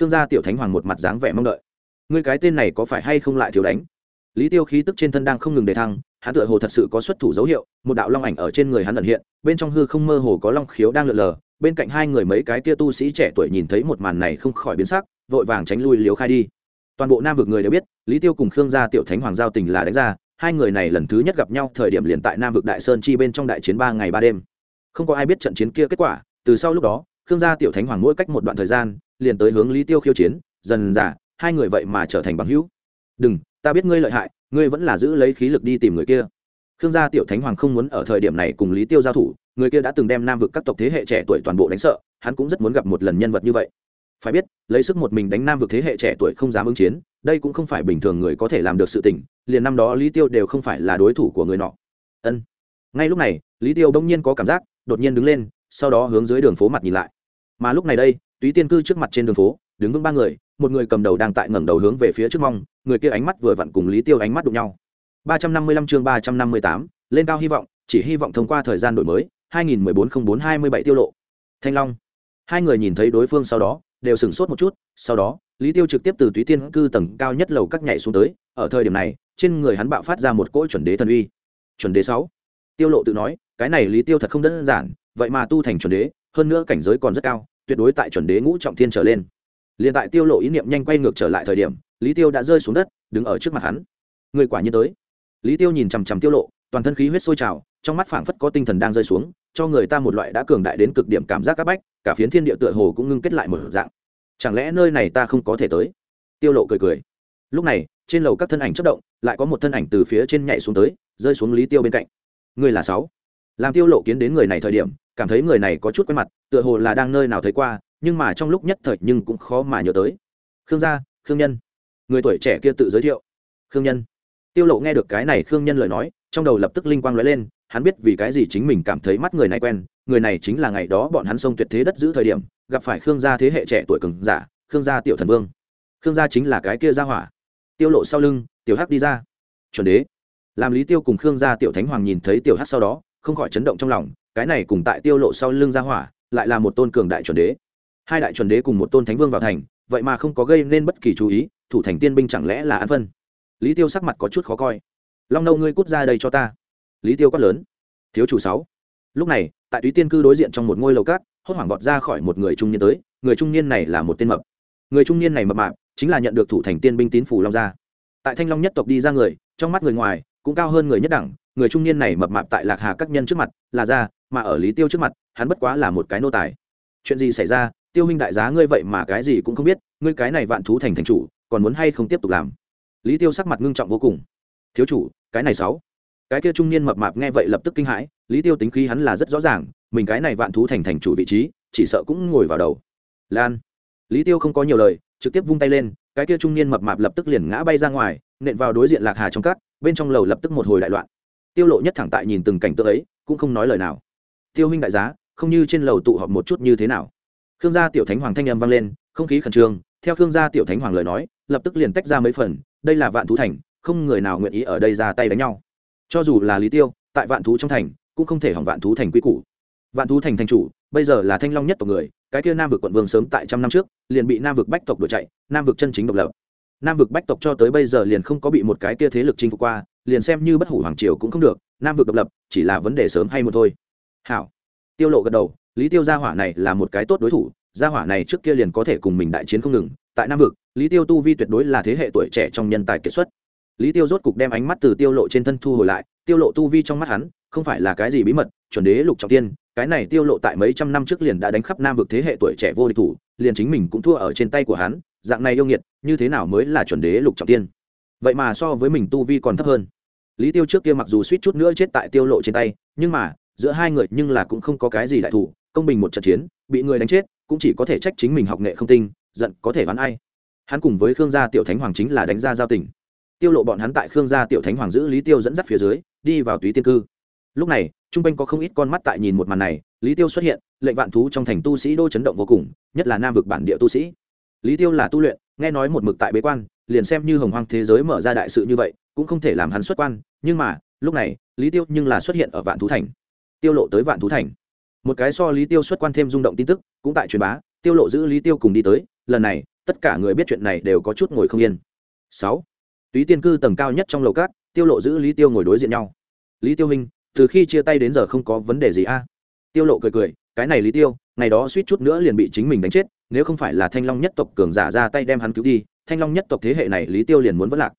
Khương gia tiểu thánh hoàng một mặt dáng vẻ mong đợi. Ngươi cái tên này có phải hay không lại thiếu đánh? Lý tiêu khí tức trên thân đang không ngừng đề thăng, hắn tựa hồ thật sự có xuất thủ dấu hiệu, một đạo long ảnh ở trên người hắn ẩn hiện, bên trong hư không mơ hồ có long khiếu đang lượn lờ, bên cạnh hai người mấy cái tia tu sĩ trẻ tuổi nhìn thấy một màn này không khỏi biến sắc, vội vàng tránh lui liếu khai đi. Toàn bộ nam vực người đều biết, lý tiêu cùng khương gia tiểu thánh hoàng giao tình là đánh ra hai người này lần thứ nhất gặp nhau thời điểm liền tại nam vực đại sơn chi bên trong đại chiến ba ngày ba đêm. Không có ai biết trận chiến kia kết quả, từ sau lúc đó, khương gia tiểu thánh hoàng mỗi cách một đoạn thời gian, liền tới hướng lý tiêu khiêu chiến, dần dà, hai người vậy mà trở thành bằng hữu. Đừng, ta biết ngươi lợi hại, ngươi vẫn là giữ lấy khí lực đi tìm người kia. Khương gia tiểu thánh hoàng không muốn ở thời điểm này cùng lý tiêu giao thủ, người kia đã từng đem nam vực các tộc thế hệ trẻ tuổi toàn bộ đánh sợ, hắn cũng rất muốn gặp một lần nhân vật như vậy. Phải biết, lấy sức một mình đánh nam vực thế hệ trẻ tuổi không dám ứng chiến, đây cũng không phải bình thường người có thể làm được sự tình liền năm đó lý tiêu đều không phải là đối thủ của người nọ. Ân. Ngay lúc này, lý tiêu bỗng nhiên có cảm giác, đột nhiên đứng lên, sau đó hướng dưới đường phố mặt nhìn lại. Mà lúc này đây, túy tiên cư trước mặt trên đường phố, đứng vững ba người, một người cầm đầu đang tại ngẩng đầu hướng về phía trước mong, người kia ánh mắt vừa vặn cùng lý tiêu ánh mắt đụng nhau. ba trăm năm mươi lăm chương ba trăm năm mươi tám, lên cao hy vọng, chỉ hy vọng thông qua thời gian đổi mới, hai nghìn mười bốn không bốn hai mươi bảy tiêu lộ. Thanh long. Hai người nhìn thấy đối phương sau đó, đều sửng sốt một chút, sau đó, lý tiêu trực tiếp từ túy tiên cư tầng cao nhất lầu các nhảy xuống tới ở thời điểm này, trên người hắn bạo phát ra một cỗ chuẩn đế thần uy. Chuẩn đế sáu. Tiêu lộ tự nói, cái này lý tiêu thật không đơn giản, vậy mà tu thành chuẩn đế, hơn nữa cảnh giới còn rất cao, tuyệt đối tại chuẩn đế ngũ trọng thiên trở lên. Liền tại tiêu lộ ý niệm nhanh quay ngược trở lại thời điểm, lý tiêu đã rơi xuống đất, đứng ở trước mặt hắn. Người quả nhiên tới. Lý tiêu nhìn chằm chằm tiêu lộ, toàn thân khí huyết sôi trào, trong mắt phảng phất có tinh thần đang rơi xuống, cho người ta một loại đã cường đại đến cực điểm cảm giác các bách, cả phiến thiên địa tựa hồ cũng ngưng kết lại một dạng. Chẳng lẽ nơi này ta không có thể tới? Tiêu lộ cười cười lúc này, trên lầu các thân ảnh chất động, lại có một thân ảnh từ phía trên nhảy xuống tới, rơi xuống lý tiêu bên cạnh. Người là sáu. Làm tiêu lộ kiến đến người này thời điểm, cảm thấy người này có chút quen mặt, tựa hồ là đang nơi nào thấy qua, nhưng mà trong lúc nhất thời nhưng cũng khó mà nhớ tới. Khương gia, khương nhân. Người tuổi trẻ kia tự giới thiệu. Khương nhân. Tiêu lộ nghe được cái này khương nhân lời nói, trong đầu lập tức linh quang lóe lên, hắn biết vì cái gì chính mình cảm thấy mắt người này quen, người này chính là ngày đó bọn hắn sông tuyệt thế đất giữ thời điểm, gặp phải khương gia thế hệ trẻ tuổi cường giả, khương gia tiểu thần vương. Khương gia chính là cái kia gia hỏa tiêu lộ sau lưng, tiểu hắc đi ra. Chuẩn đế. Làm lý tiêu cùng khương gia tiểu thánh hoàng nhìn thấy tiểu hắc sau đó, không khỏi chấn động trong lòng, cái này cùng tại tiêu lộ sau lưng gia hỏa, lại là một tôn cường đại chuẩn đế. Hai đại chuẩn đế cùng một tôn thánh vương vào thành, vậy mà không có gây nên bất kỳ chú ý, thủ thành tiên binh chẳng lẽ là an phân? Lý tiêu sắc mặt có chút khó coi. Long nâu ngươi cút ra đây cho ta. Lý tiêu quát lớn. Thiếu chủ sáu. Lúc này, tại túy tiên cư đối diện trong một ngôi lầu cát, hốt hoảng vọt ra khỏi một người trung niên tới, người trung niên này là một tên mập. Người trung niên này mập mạp chính là nhận được thủ thành tiên binh tín phủ long gia. Tại thanh long nhất tộc đi ra người, trong mắt người ngoài, cũng cao hơn người nhất đẳng, người trung niên này mập mạp tại lạc hà các nhân trước mặt, là ra mà ở lý tiêu trước mặt, hắn bất quá là một cái nô tài. Chuyện gì xảy ra, tiêu huynh đại giá ngươi vậy mà cái gì cũng không biết, ngươi cái này vạn thú thành thành chủ, còn muốn hay không tiếp tục làm? Lý tiêu sắc mặt ngưng trọng vô cùng. Thiếu chủ, cái này sáu. Cái kia trung niên mập mạp nghe vậy lập tức kinh hãi, lý tiêu tính khí hắn là rất rõ ràng, mình cái này vạn thú thành thành chủ vị trí, chỉ sợ cũng ngồi vào đầu. Lan. Lý tiêu không có nhiều lời trực tiếp vung tay lên, cái kia trung niên mập mạp lập tức liền ngã bay ra ngoài, nện vào đối diện lạc hà trong cát, bên trong lầu lập tức một hồi đại loạn. Tiêu lộ nhất thẳng tại nhìn từng cảnh tượng ấy, cũng không nói lời nào. Tiêu huynh đại giá, không như trên lầu tụ họp một chút như thế nào? Khương gia tiểu thánh hoàng thanh âm vang lên, không khí khẩn trương, theo khương gia tiểu thánh hoàng lời nói, lập tức liền tách ra mấy phần, đây là vạn thú thành, không người nào nguyện ý ở đây ra tay đánh nhau. Cho dù là lý tiêu, tại vạn thú trong thành, cũng không thể hỏng vạn thú thành quy củ. Vạn thú thành thành chủ bây giờ là thanh long nhất tộc người, cái kia nam vực quận vương sớm tại trăm năm trước, liền bị nam vực bách tộc đuổi chạy, nam vực chân chính độc lập. Nam vực bách tộc cho tới bây giờ liền không có bị một cái kia thế lực chinh phục qua, liền xem như bất hủ hoàng triều cũng không được, nam vực độc lập, chỉ là vấn đề sớm hay một thôi. Hảo. Tiêu lộ gật đầu, lý tiêu gia hỏa này là một cái tốt đối thủ, gia hỏa này trước kia liền có thể cùng mình đại chiến không ngừng, tại nam vực, lý tiêu tu vi tuyệt đối là thế hệ tuổi trẻ trong nhân tài kiệt xuất. Lý tiêu rốt cục đem ánh mắt từ tiêu lộ trên thân thu hồi lại, tiêu lộ tu vi trong mắt hắn, không phải là cái gì bí mật, chuẩn đế lục trọng tiên cái này tiêu lộ tại mấy trăm năm trước liền đã đánh khắp nam vực thế hệ tuổi trẻ vô địch thủ, liền chính mình cũng thua ở trên tay của hắn, dạng này yêu nghiệt, như thế nào mới là chuẩn đế lục trọng tiên? Vậy mà so với mình tu vi còn thấp hơn. Lý tiêu trước kia mặc dù suýt chút nữa chết tại tiêu lộ trên tay, nhưng mà, giữa hai người nhưng là cũng không có cái gì đại thủ, công bình một trận chiến, bị người đánh chết, cũng chỉ có thể trách chính mình học nghệ không tinh, giận có thể oán ai. Hắn cùng với khương gia tiểu thánh hoàng chính là đánh ra giao tình. Tiêu lộ bọn hắn tại khương gia tiểu thánh hoàng giữ lý tiêu dẫn dắt phía dưới, đi vào túy tiên cư lúc này, trung quanh có không ít con mắt tại nhìn một màn này, lý tiêu xuất hiện, lệnh vạn thú trong thành tu sĩ đô chấn động vô cùng, nhất là nam vực bản địa tu sĩ. Lý tiêu là tu luyện, nghe nói một mực tại bế quan, liền xem như hồng hoang thế giới mở ra đại sự như vậy, cũng không thể làm hắn xuất quan, nhưng mà, lúc này, lý tiêu nhưng là xuất hiện ở vạn thú thành. Tiêu lộ tới vạn thú thành. Một cái so lý tiêu xuất quan thêm rung động tin tức, cũng tại truyền bá, tiêu lộ giữ lý tiêu cùng đi tới, lần này, tất cả người biết chuyện này đều có chút ngồi không yên. Sáu. Túy tiên cư tầng cao nhất trong lầu cát, tiêu lộ giữ lý tiêu ngồi đối diện nhau. Lý tiêu hình từ khi chia tay đến giờ không có vấn đề gì a. Tiêu lộ cười cười, cái này lý tiêu, ngày đó suýt chút nữa liền bị chính mình đánh chết, nếu không phải là thanh long nhất tộc cường giả ra tay đem hắn cứu đi, thanh long nhất tộc thế hệ này lý tiêu liền muốn vất lạc.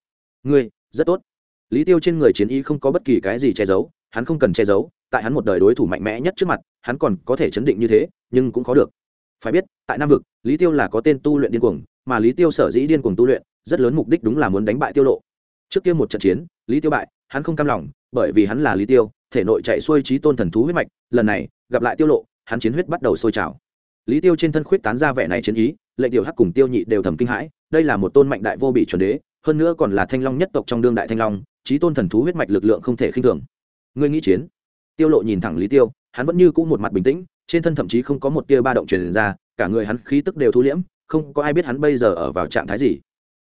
Ngươi, rất tốt. Lý tiêu trên người chiến ý không có bất kỳ cái gì che giấu, hắn không cần che giấu, tại hắn một đời đối thủ mạnh mẽ nhất trước mặt, hắn còn có thể chấn định như thế, nhưng cũng khó được. Phải biết, tại nam vực, lý tiêu là có tên tu luyện điên cuồng, mà lý tiêu sở dĩ điên cuồng tu luyện, rất lớn mục đích đúng là muốn đánh bại tiêu lộ. Trước kia một trận chiến, lý tiêu bại, hắn không cam lòng, bởi vì hắn là lý tiêu thể nội chạy xuôi trí tôn thần thú huyết mạch, lần này, gặp lại tiêu lộ, hắn chiến huyết bắt đầu sôi trào. Lý tiêu trên thân khuyết tán ra vẻ này chiến ý lệnh tiểu hắc cùng tiêu nhị đều thầm kinh hãi, đây là một tôn mạnh đại vô bị chuẩn đế, hơn nữa còn là thanh long nhất tộc trong đương đại thanh long, trí tôn thần thú huyết mạch lực lượng không thể khinh thường. Ngươi nghĩ chiến? Tiêu lộ nhìn thẳng lý tiêu, hắn vẫn như cũ một mặt bình tĩnh, trên thân thậm chí không có một tia ba động truyền ra, cả người hắn khí tức đều thu liễm, không có ai biết hắn bây giờ ở vào trạng thái gì.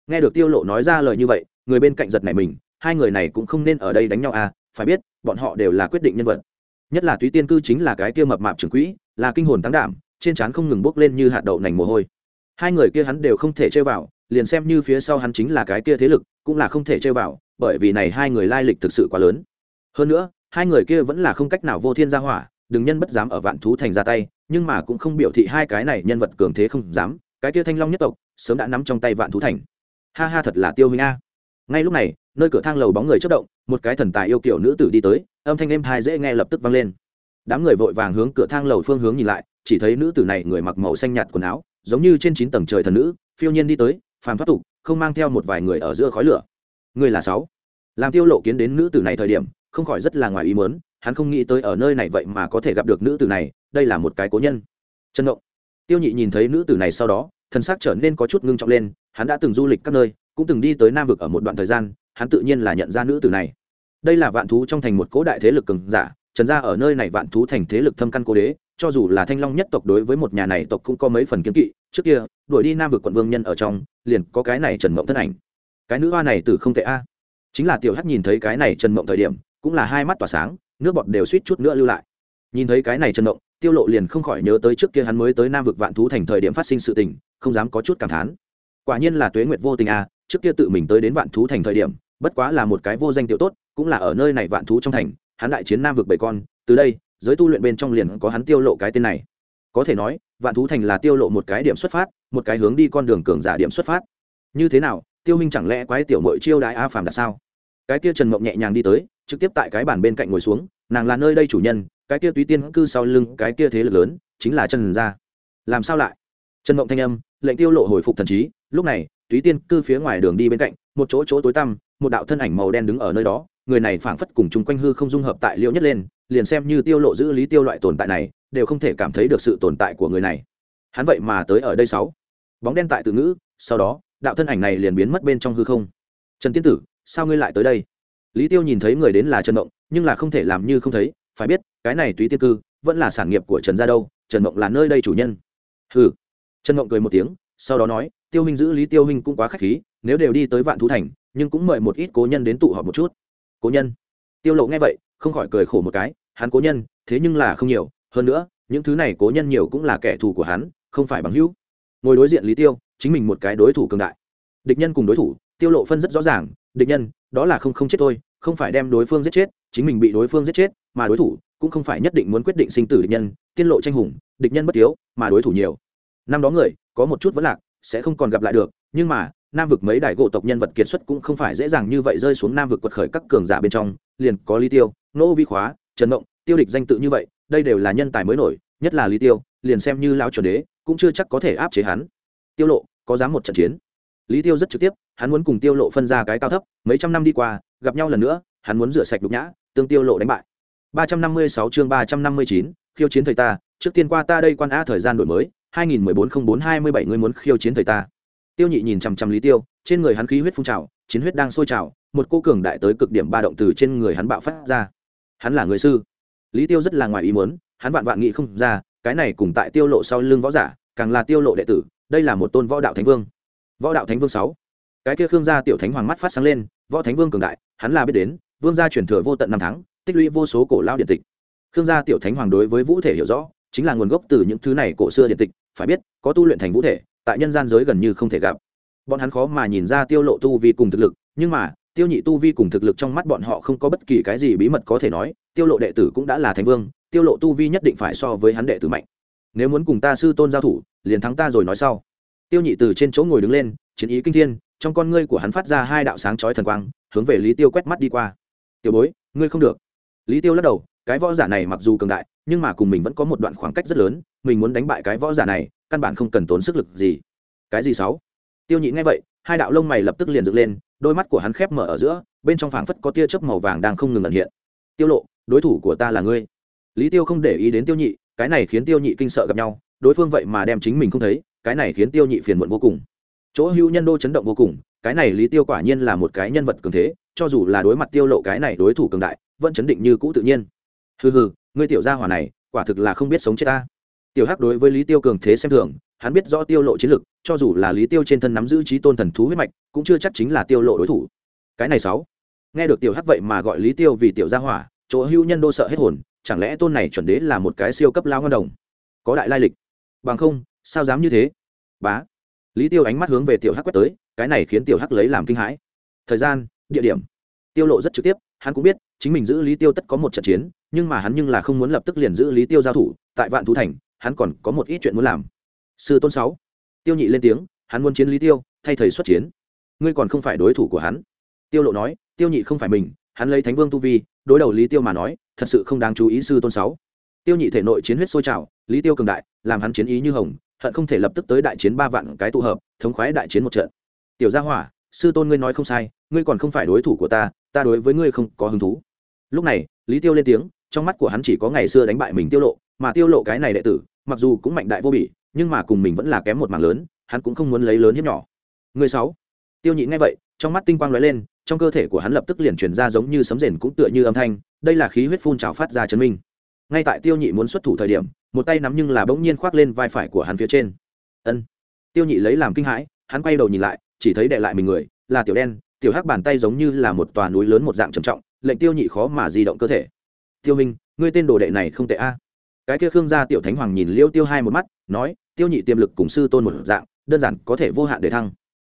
Nghe được tiêu lộ nói ra lời như vậy, người bên cạnh giật này mình, hai người này cũng không nên ở đây đánh nhau à phải biết, bọn họ đều là quyết định nhân vật. Nhất là túy tiên cư chính là cái kia mập mạp trưởng quỹ, là kinh hồn tăng đảm, trên trán không ngừng bốc lên như hạt đậu nành mồ hôi. Hai người kia hắn đều không thể chơi vào, liền xem như phía sau hắn chính là cái kia thế lực, cũng là không thể chơi vào, bởi vì này hai người lai lịch thực sự quá lớn. Hơn nữa, hai người kia vẫn là không cách nào vô thiên gia hỏa, đừng nhân bất dám ở vạn thú thành ra tay, nhưng mà cũng không biểu thị hai cái này nhân vật cường thế không dám, cái kia thanh long nhất tộc, sớm đã nắm trong tay vạn thú thành. Ha ha thật là tiêu minh a ngay lúc này, nơi cửa thang lầu bóng người chất động, một cái thần tài yêu kiểu nữ tử đi tới, âm thanh êm hai dễ nghe lập tức vang lên. Đám người vội vàng hướng cửa thang lầu phương hướng nhìn lại, chỉ thấy nữ tử này người mặc màu xanh nhạt quần áo, giống như trên chín tầng trời thần nữ, phiêu nhiên đi tới, phàm thoát tục, không mang theo một vài người ở giữa khói lửa. Người là sáu. Làm tiêu lộ kiến đến nữ tử này thời điểm, không khỏi rất là ngoài ý muốn, hắn không nghĩ tới ở nơi này vậy mà có thể gặp được nữ tử này, đây là một cái cố nhân. Chân động. Tiêu nhị nhìn thấy nữ tử này sau đó thân sắc trở nên có chút ngưng trọng lên, hắn đã từng du lịch các nơi cũng từng đi tới nam vực ở một đoạn thời gian, hắn tự nhiên là nhận ra nữ tử này. Đây là vạn thú trong thành một cố đại thế lực cường giả, trần gia ở nơi này vạn thú thành thế lực thâm căn cố đế, cho dù là thanh long nhất tộc đối với một nhà này tộc cũng có mấy phần kiếm kỵ, trước kia, đuổi đi nam vực quận vương nhân ở trong, liền có cái này trần mộng thân ảnh. Cái nữ hoa này từ không tệ a. Chính là tiểu hắc nhìn thấy cái này trần mộng thời điểm, cũng là hai mắt tỏa sáng, nước bọt đều suýt chút nữa lưu lại. Nhìn thấy cái này trần mộng, tiêu lộ liền không khỏi nhớ tới trước kia hắn mới tới nam vực vạn thú thành thời điểm phát sinh sự tình, không dám có chút cảm thán. Quả nhiên là tuế nguyệt vô tình a trước kia tự mình tới đến vạn thú thành thời điểm, bất quá là một cái vô danh tiểu tốt, cũng là ở nơi này vạn thú trong thành, hắn đại chiến nam vực bảy con, từ đây, giới tu luyện bên trong liền có hắn tiêu lộ cái tên này. Có thể nói, vạn thú thành là tiêu lộ một cái điểm xuất phát, một cái hướng đi con đường cường giả điểm xuất phát. Như thế nào, tiêu minh chẳng lẽ quái tiểu mội chiêu đại a phàm là sao? Cái kia trần mộng nhẹ nhàng đi tới, trực tiếp tại cái bàn bên cạnh ngồi xuống, nàng là nơi đây chủ nhân, cái kia túy tiên cư sau lưng cái kia thế lực lớn, chính là trần gia. Làm sao lại? Trần mộng thanh âm, lệnh tiêu lộ hồi phục thần trí, lúc này túy tiên cư phía ngoài đường đi bên cạnh, một chỗ chỗ tối tăm, một đạo thân ảnh màu đen đứng ở nơi đó, người này phảng phất cùng chung quanh hư không dung hợp tại liễu nhất lên, liền xem như tiêu lộ giữ lý tiêu loại tồn tại này, đều không thể cảm thấy được sự tồn tại của người này. Hắn vậy mà tới ở đây sáu. Bóng đen tại từ ngữ, sau đó, đạo thân ảnh này liền biến mất bên trong hư không. Trần tiên tử, sao ngươi lại tới đây? Lý tiêu nhìn thấy người đến là trần động nhưng là không thể làm như không thấy, phải biết, cái này túy tiên cư, vẫn là sản nghiệp của trần gia đâu, trần động là nơi đây chủ nhân. Hừ. Trần động cười một tiếng, sau đó nói tiêu minh giữ lý tiêu minh cũng quá khách khí, nếu đều đi tới vạn thú thành, nhưng cũng mời một ít cố nhân đến tụ họp một chút. Cố nhân? Tiêu lộ nghe vậy, không khỏi cười khổ một cái, hắn cố nhân, thế nhưng là không nhiều, hơn nữa, những thứ này cố nhân nhiều cũng là kẻ thù của hắn, không phải bằng hữu. Ngồi đối diện lý tiêu, chính mình một cái đối thủ cường đại. Địch nhân cùng đối thủ, tiêu lộ phân rất rõ ràng, địch nhân, đó là không không chết thôi, không phải đem đối phương giết chết, chính mình bị đối phương giết chết, mà đối thủ, cũng không phải nhất định muốn quyết định sinh tử địch nhân tiên lộ tranh hùng, địch nhân bất thiếu, mà đối thủ nhiều. Năm đó người, có một chút vẫn lạc sẽ không còn gặp lại được nhưng mà nam vực mấy đại gỗ tộc nhân vật kiệt xuất cũng không phải dễ dàng như vậy rơi xuống nam vực quật khởi các cường giả bên trong liền có lý tiêu Nỗ vi khóa trần mộng tiêu địch danh tự như vậy đây đều là nhân tài mới nổi nhất là lý tiêu liền xem như lão chuẩn đế cũng chưa chắc có thể áp chế hắn. Tiêu lộ có dám một trận chiến? Lý tiêu rất trực tiếp hắn muốn cùng tiêu lộ phân ra cái cao thấp mấy trăm năm đi qua gặp nhau lần nữa hắn muốn rửa sạch đục nhã tương tiêu lộ đánh bại. 356 chương 359, khiêu chiến thời ta trước tiên qua ta đây quan a thời gian đổi mới 2014-04-27 người muốn khiêu chiến thời ta. Tiêu nhị nhìn chằm chằm lý tiêu, trên người hắn khí huyết phun trào, chiến huyết đang sôi trào, một cô cường đại tới cực điểm ba động từ trên người hắn bạo phát ra. Hắn là người sư. Lý tiêu rất là ngoài ý muốn, hắn vạn vạn nghĩ không ra, cái này cùng tại tiêu lộ sau lưng võ giả, càng là tiêu lộ đệ tử, đây là một tôn võ đạo thánh vương. Võ đạo thánh vương sáu. Cái kia khương gia tiểu thánh hoàng mắt phát sáng lên, võ thánh vương cường đại, hắn là biết đến, vương gia truyền thừa vô tận năm tháng, tích lũy vô số cổ lao điện tịch. Khương gia tiểu thánh hoàng đối với vũ thể hiểu rõ chính là nguồn gốc từ những thứ này cổ xưa điện tịch, phải biết, có tu luyện thành vũ thể, tại nhân gian giới gần như không thể gặp. Bọn hắn khó mà nhìn ra tiêu lộ tu vi cùng thực lực, nhưng mà, tiêu nhị tu vi cùng thực lực trong mắt bọn họ không có bất kỳ cái gì bí mật có thể nói, tiêu lộ đệ tử cũng đã là thánh vương, tiêu lộ tu vi nhất định phải so với hắn đệ tử mạnh. Nếu muốn cùng ta sư tôn giao thủ, liền thắng ta rồi nói sau. Tiêu nhị từ trên chỗ ngồi đứng lên, chiến ý kinh thiên, trong con ngươi của hắn phát ra hai đạo sáng chói thần quang, hướng về lý tiêu quét mắt đi qua. Tiểu bối, ngươi không được. Lý tiêu lắc đầu, cái võ giả này mặc dù cường đại nhưng mà cùng mình vẫn có một đoạn khoảng cách rất lớn, mình muốn đánh bại cái võ giả này, căn bản không cần tốn sức lực gì. Cái gì sáu? Tiêu nhị nghe vậy, hai đạo lông mày lập tức liền dựng lên, đôi mắt của hắn khép mở ở giữa, bên trong phảng phất có tia chớp màu vàng đang không ngừng ẩn hiện. Tiêu lộ, đối thủ của ta là ngươi. Lý tiêu không để ý đến tiêu nhị, cái này khiến tiêu nhị kinh sợ gặp nhau, đối phương vậy mà đem chính mình không thấy, cái này khiến tiêu nhị phiền muộn vô cùng. Chỗ hưu nhân đô chấn động vô cùng, cái này lý tiêu quả nhiên là một cái nhân vật cường thế, cho dù là đối mặt tiêu lộ cái này đối thủ cường đại, vẫn chấn định như cũ tự nhiên. Hừ hừ ngươi tiểu gia hỏa này, quả thực là không biết sống chết ta. Tiểu hắc đối với lý tiêu cường thế xem thường, hắn biết rõ tiêu lộ chiến lực, cho dù là lý tiêu trên thân nắm giữ trí tôn thần thú huyết mạch, cũng chưa chắc chính là tiêu lộ đối thủ. Cái này sáu. Nghe được tiểu hắc vậy mà gọi lý tiêu vì tiểu gia hỏa, chỗ hưu nhân đô sợ hết hồn, chẳng lẽ tôn này chuẩn đế là một cái siêu cấp lao ngân đồng? Có đại lai lịch. Bằng không, sao dám như thế? Bá. Lý tiêu ánh mắt hướng về tiểu hắc quét tới, cái này khiến tiểu hắc lấy làm kinh hãi. Thời gian, địa điểm. Tiêu lộ rất trực tiếp, hắn cũng biết, chính mình giữ lý tiêu tất có một trận chiến nhưng mà hắn nhưng là không muốn lập tức liền giữ lý tiêu giao thủ, tại vạn thú thành, hắn còn có một ít chuyện muốn làm. Sư tôn sáu, tiêu nhị lên tiếng, hắn muốn chiến lý tiêu, thay thầy xuất chiến. Ngươi còn không phải đối thủ của hắn. Tiêu lộ nói, tiêu nhị không phải mình, hắn lấy thánh vương tu vi, đối đầu lý tiêu mà nói, thật sự không đáng chú ý sư tôn sáu. Tiêu nhị thể nội chiến huyết sôi trào, lý tiêu cường đại, làm hắn chiến ý như hồng, hận không thể lập tức tới đại chiến ba vạn cái tụ hợp, thống khoái đại chiến một trận. Tiểu gia hỏa, sư tôn ngươi nói không sai, ngươi còn không phải đối thủ của ta ta đối với ngươi không có hứng thú. Lúc này, lý tiêu lên tiếng trong mắt của hắn chỉ có ngày xưa đánh bại mình tiêu lộ, mà tiêu lộ cái này đệ tử, mặc dù cũng mạnh đại vô bỉ, nhưng mà cùng mình vẫn là kém một mảng lớn, hắn cũng không muốn lấy lớn hiếp nhỏ. Người sáu, tiêu nhị nghe vậy, trong mắt tinh quang lóe lên, trong cơ thể của hắn lập tức liền truyền ra giống như sấm rền cũng tựa như âm thanh, đây là khí huyết phun trào phát ra chấn minh. Ngay tại tiêu nhị muốn xuất thủ thời điểm, một tay nắm nhưng là bỗng nhiên khoác lên vai phải của hắn phía trên. Ân. Tiêu nhị lấy làm kinh hãi, hắn quay đầu nhìn lại, chỉ thấy đệ lại mình người, là tiểu đen, tiểu hắc bàn tay giống như là một tòa núi lớn một dạng trầm trọng, lệnh tiêu nhị khó mà di động cơ thể tiêu minh, ngươi tên đồ đệ này không tệ a. Cái kia khương gia tiểu thánh hoàng nhìn liêu tiêu hai một mắt, nói, tiêu nhị tiềm lực cùng sư tôn một dạng, đơn giản có thể vô hạn để thăng.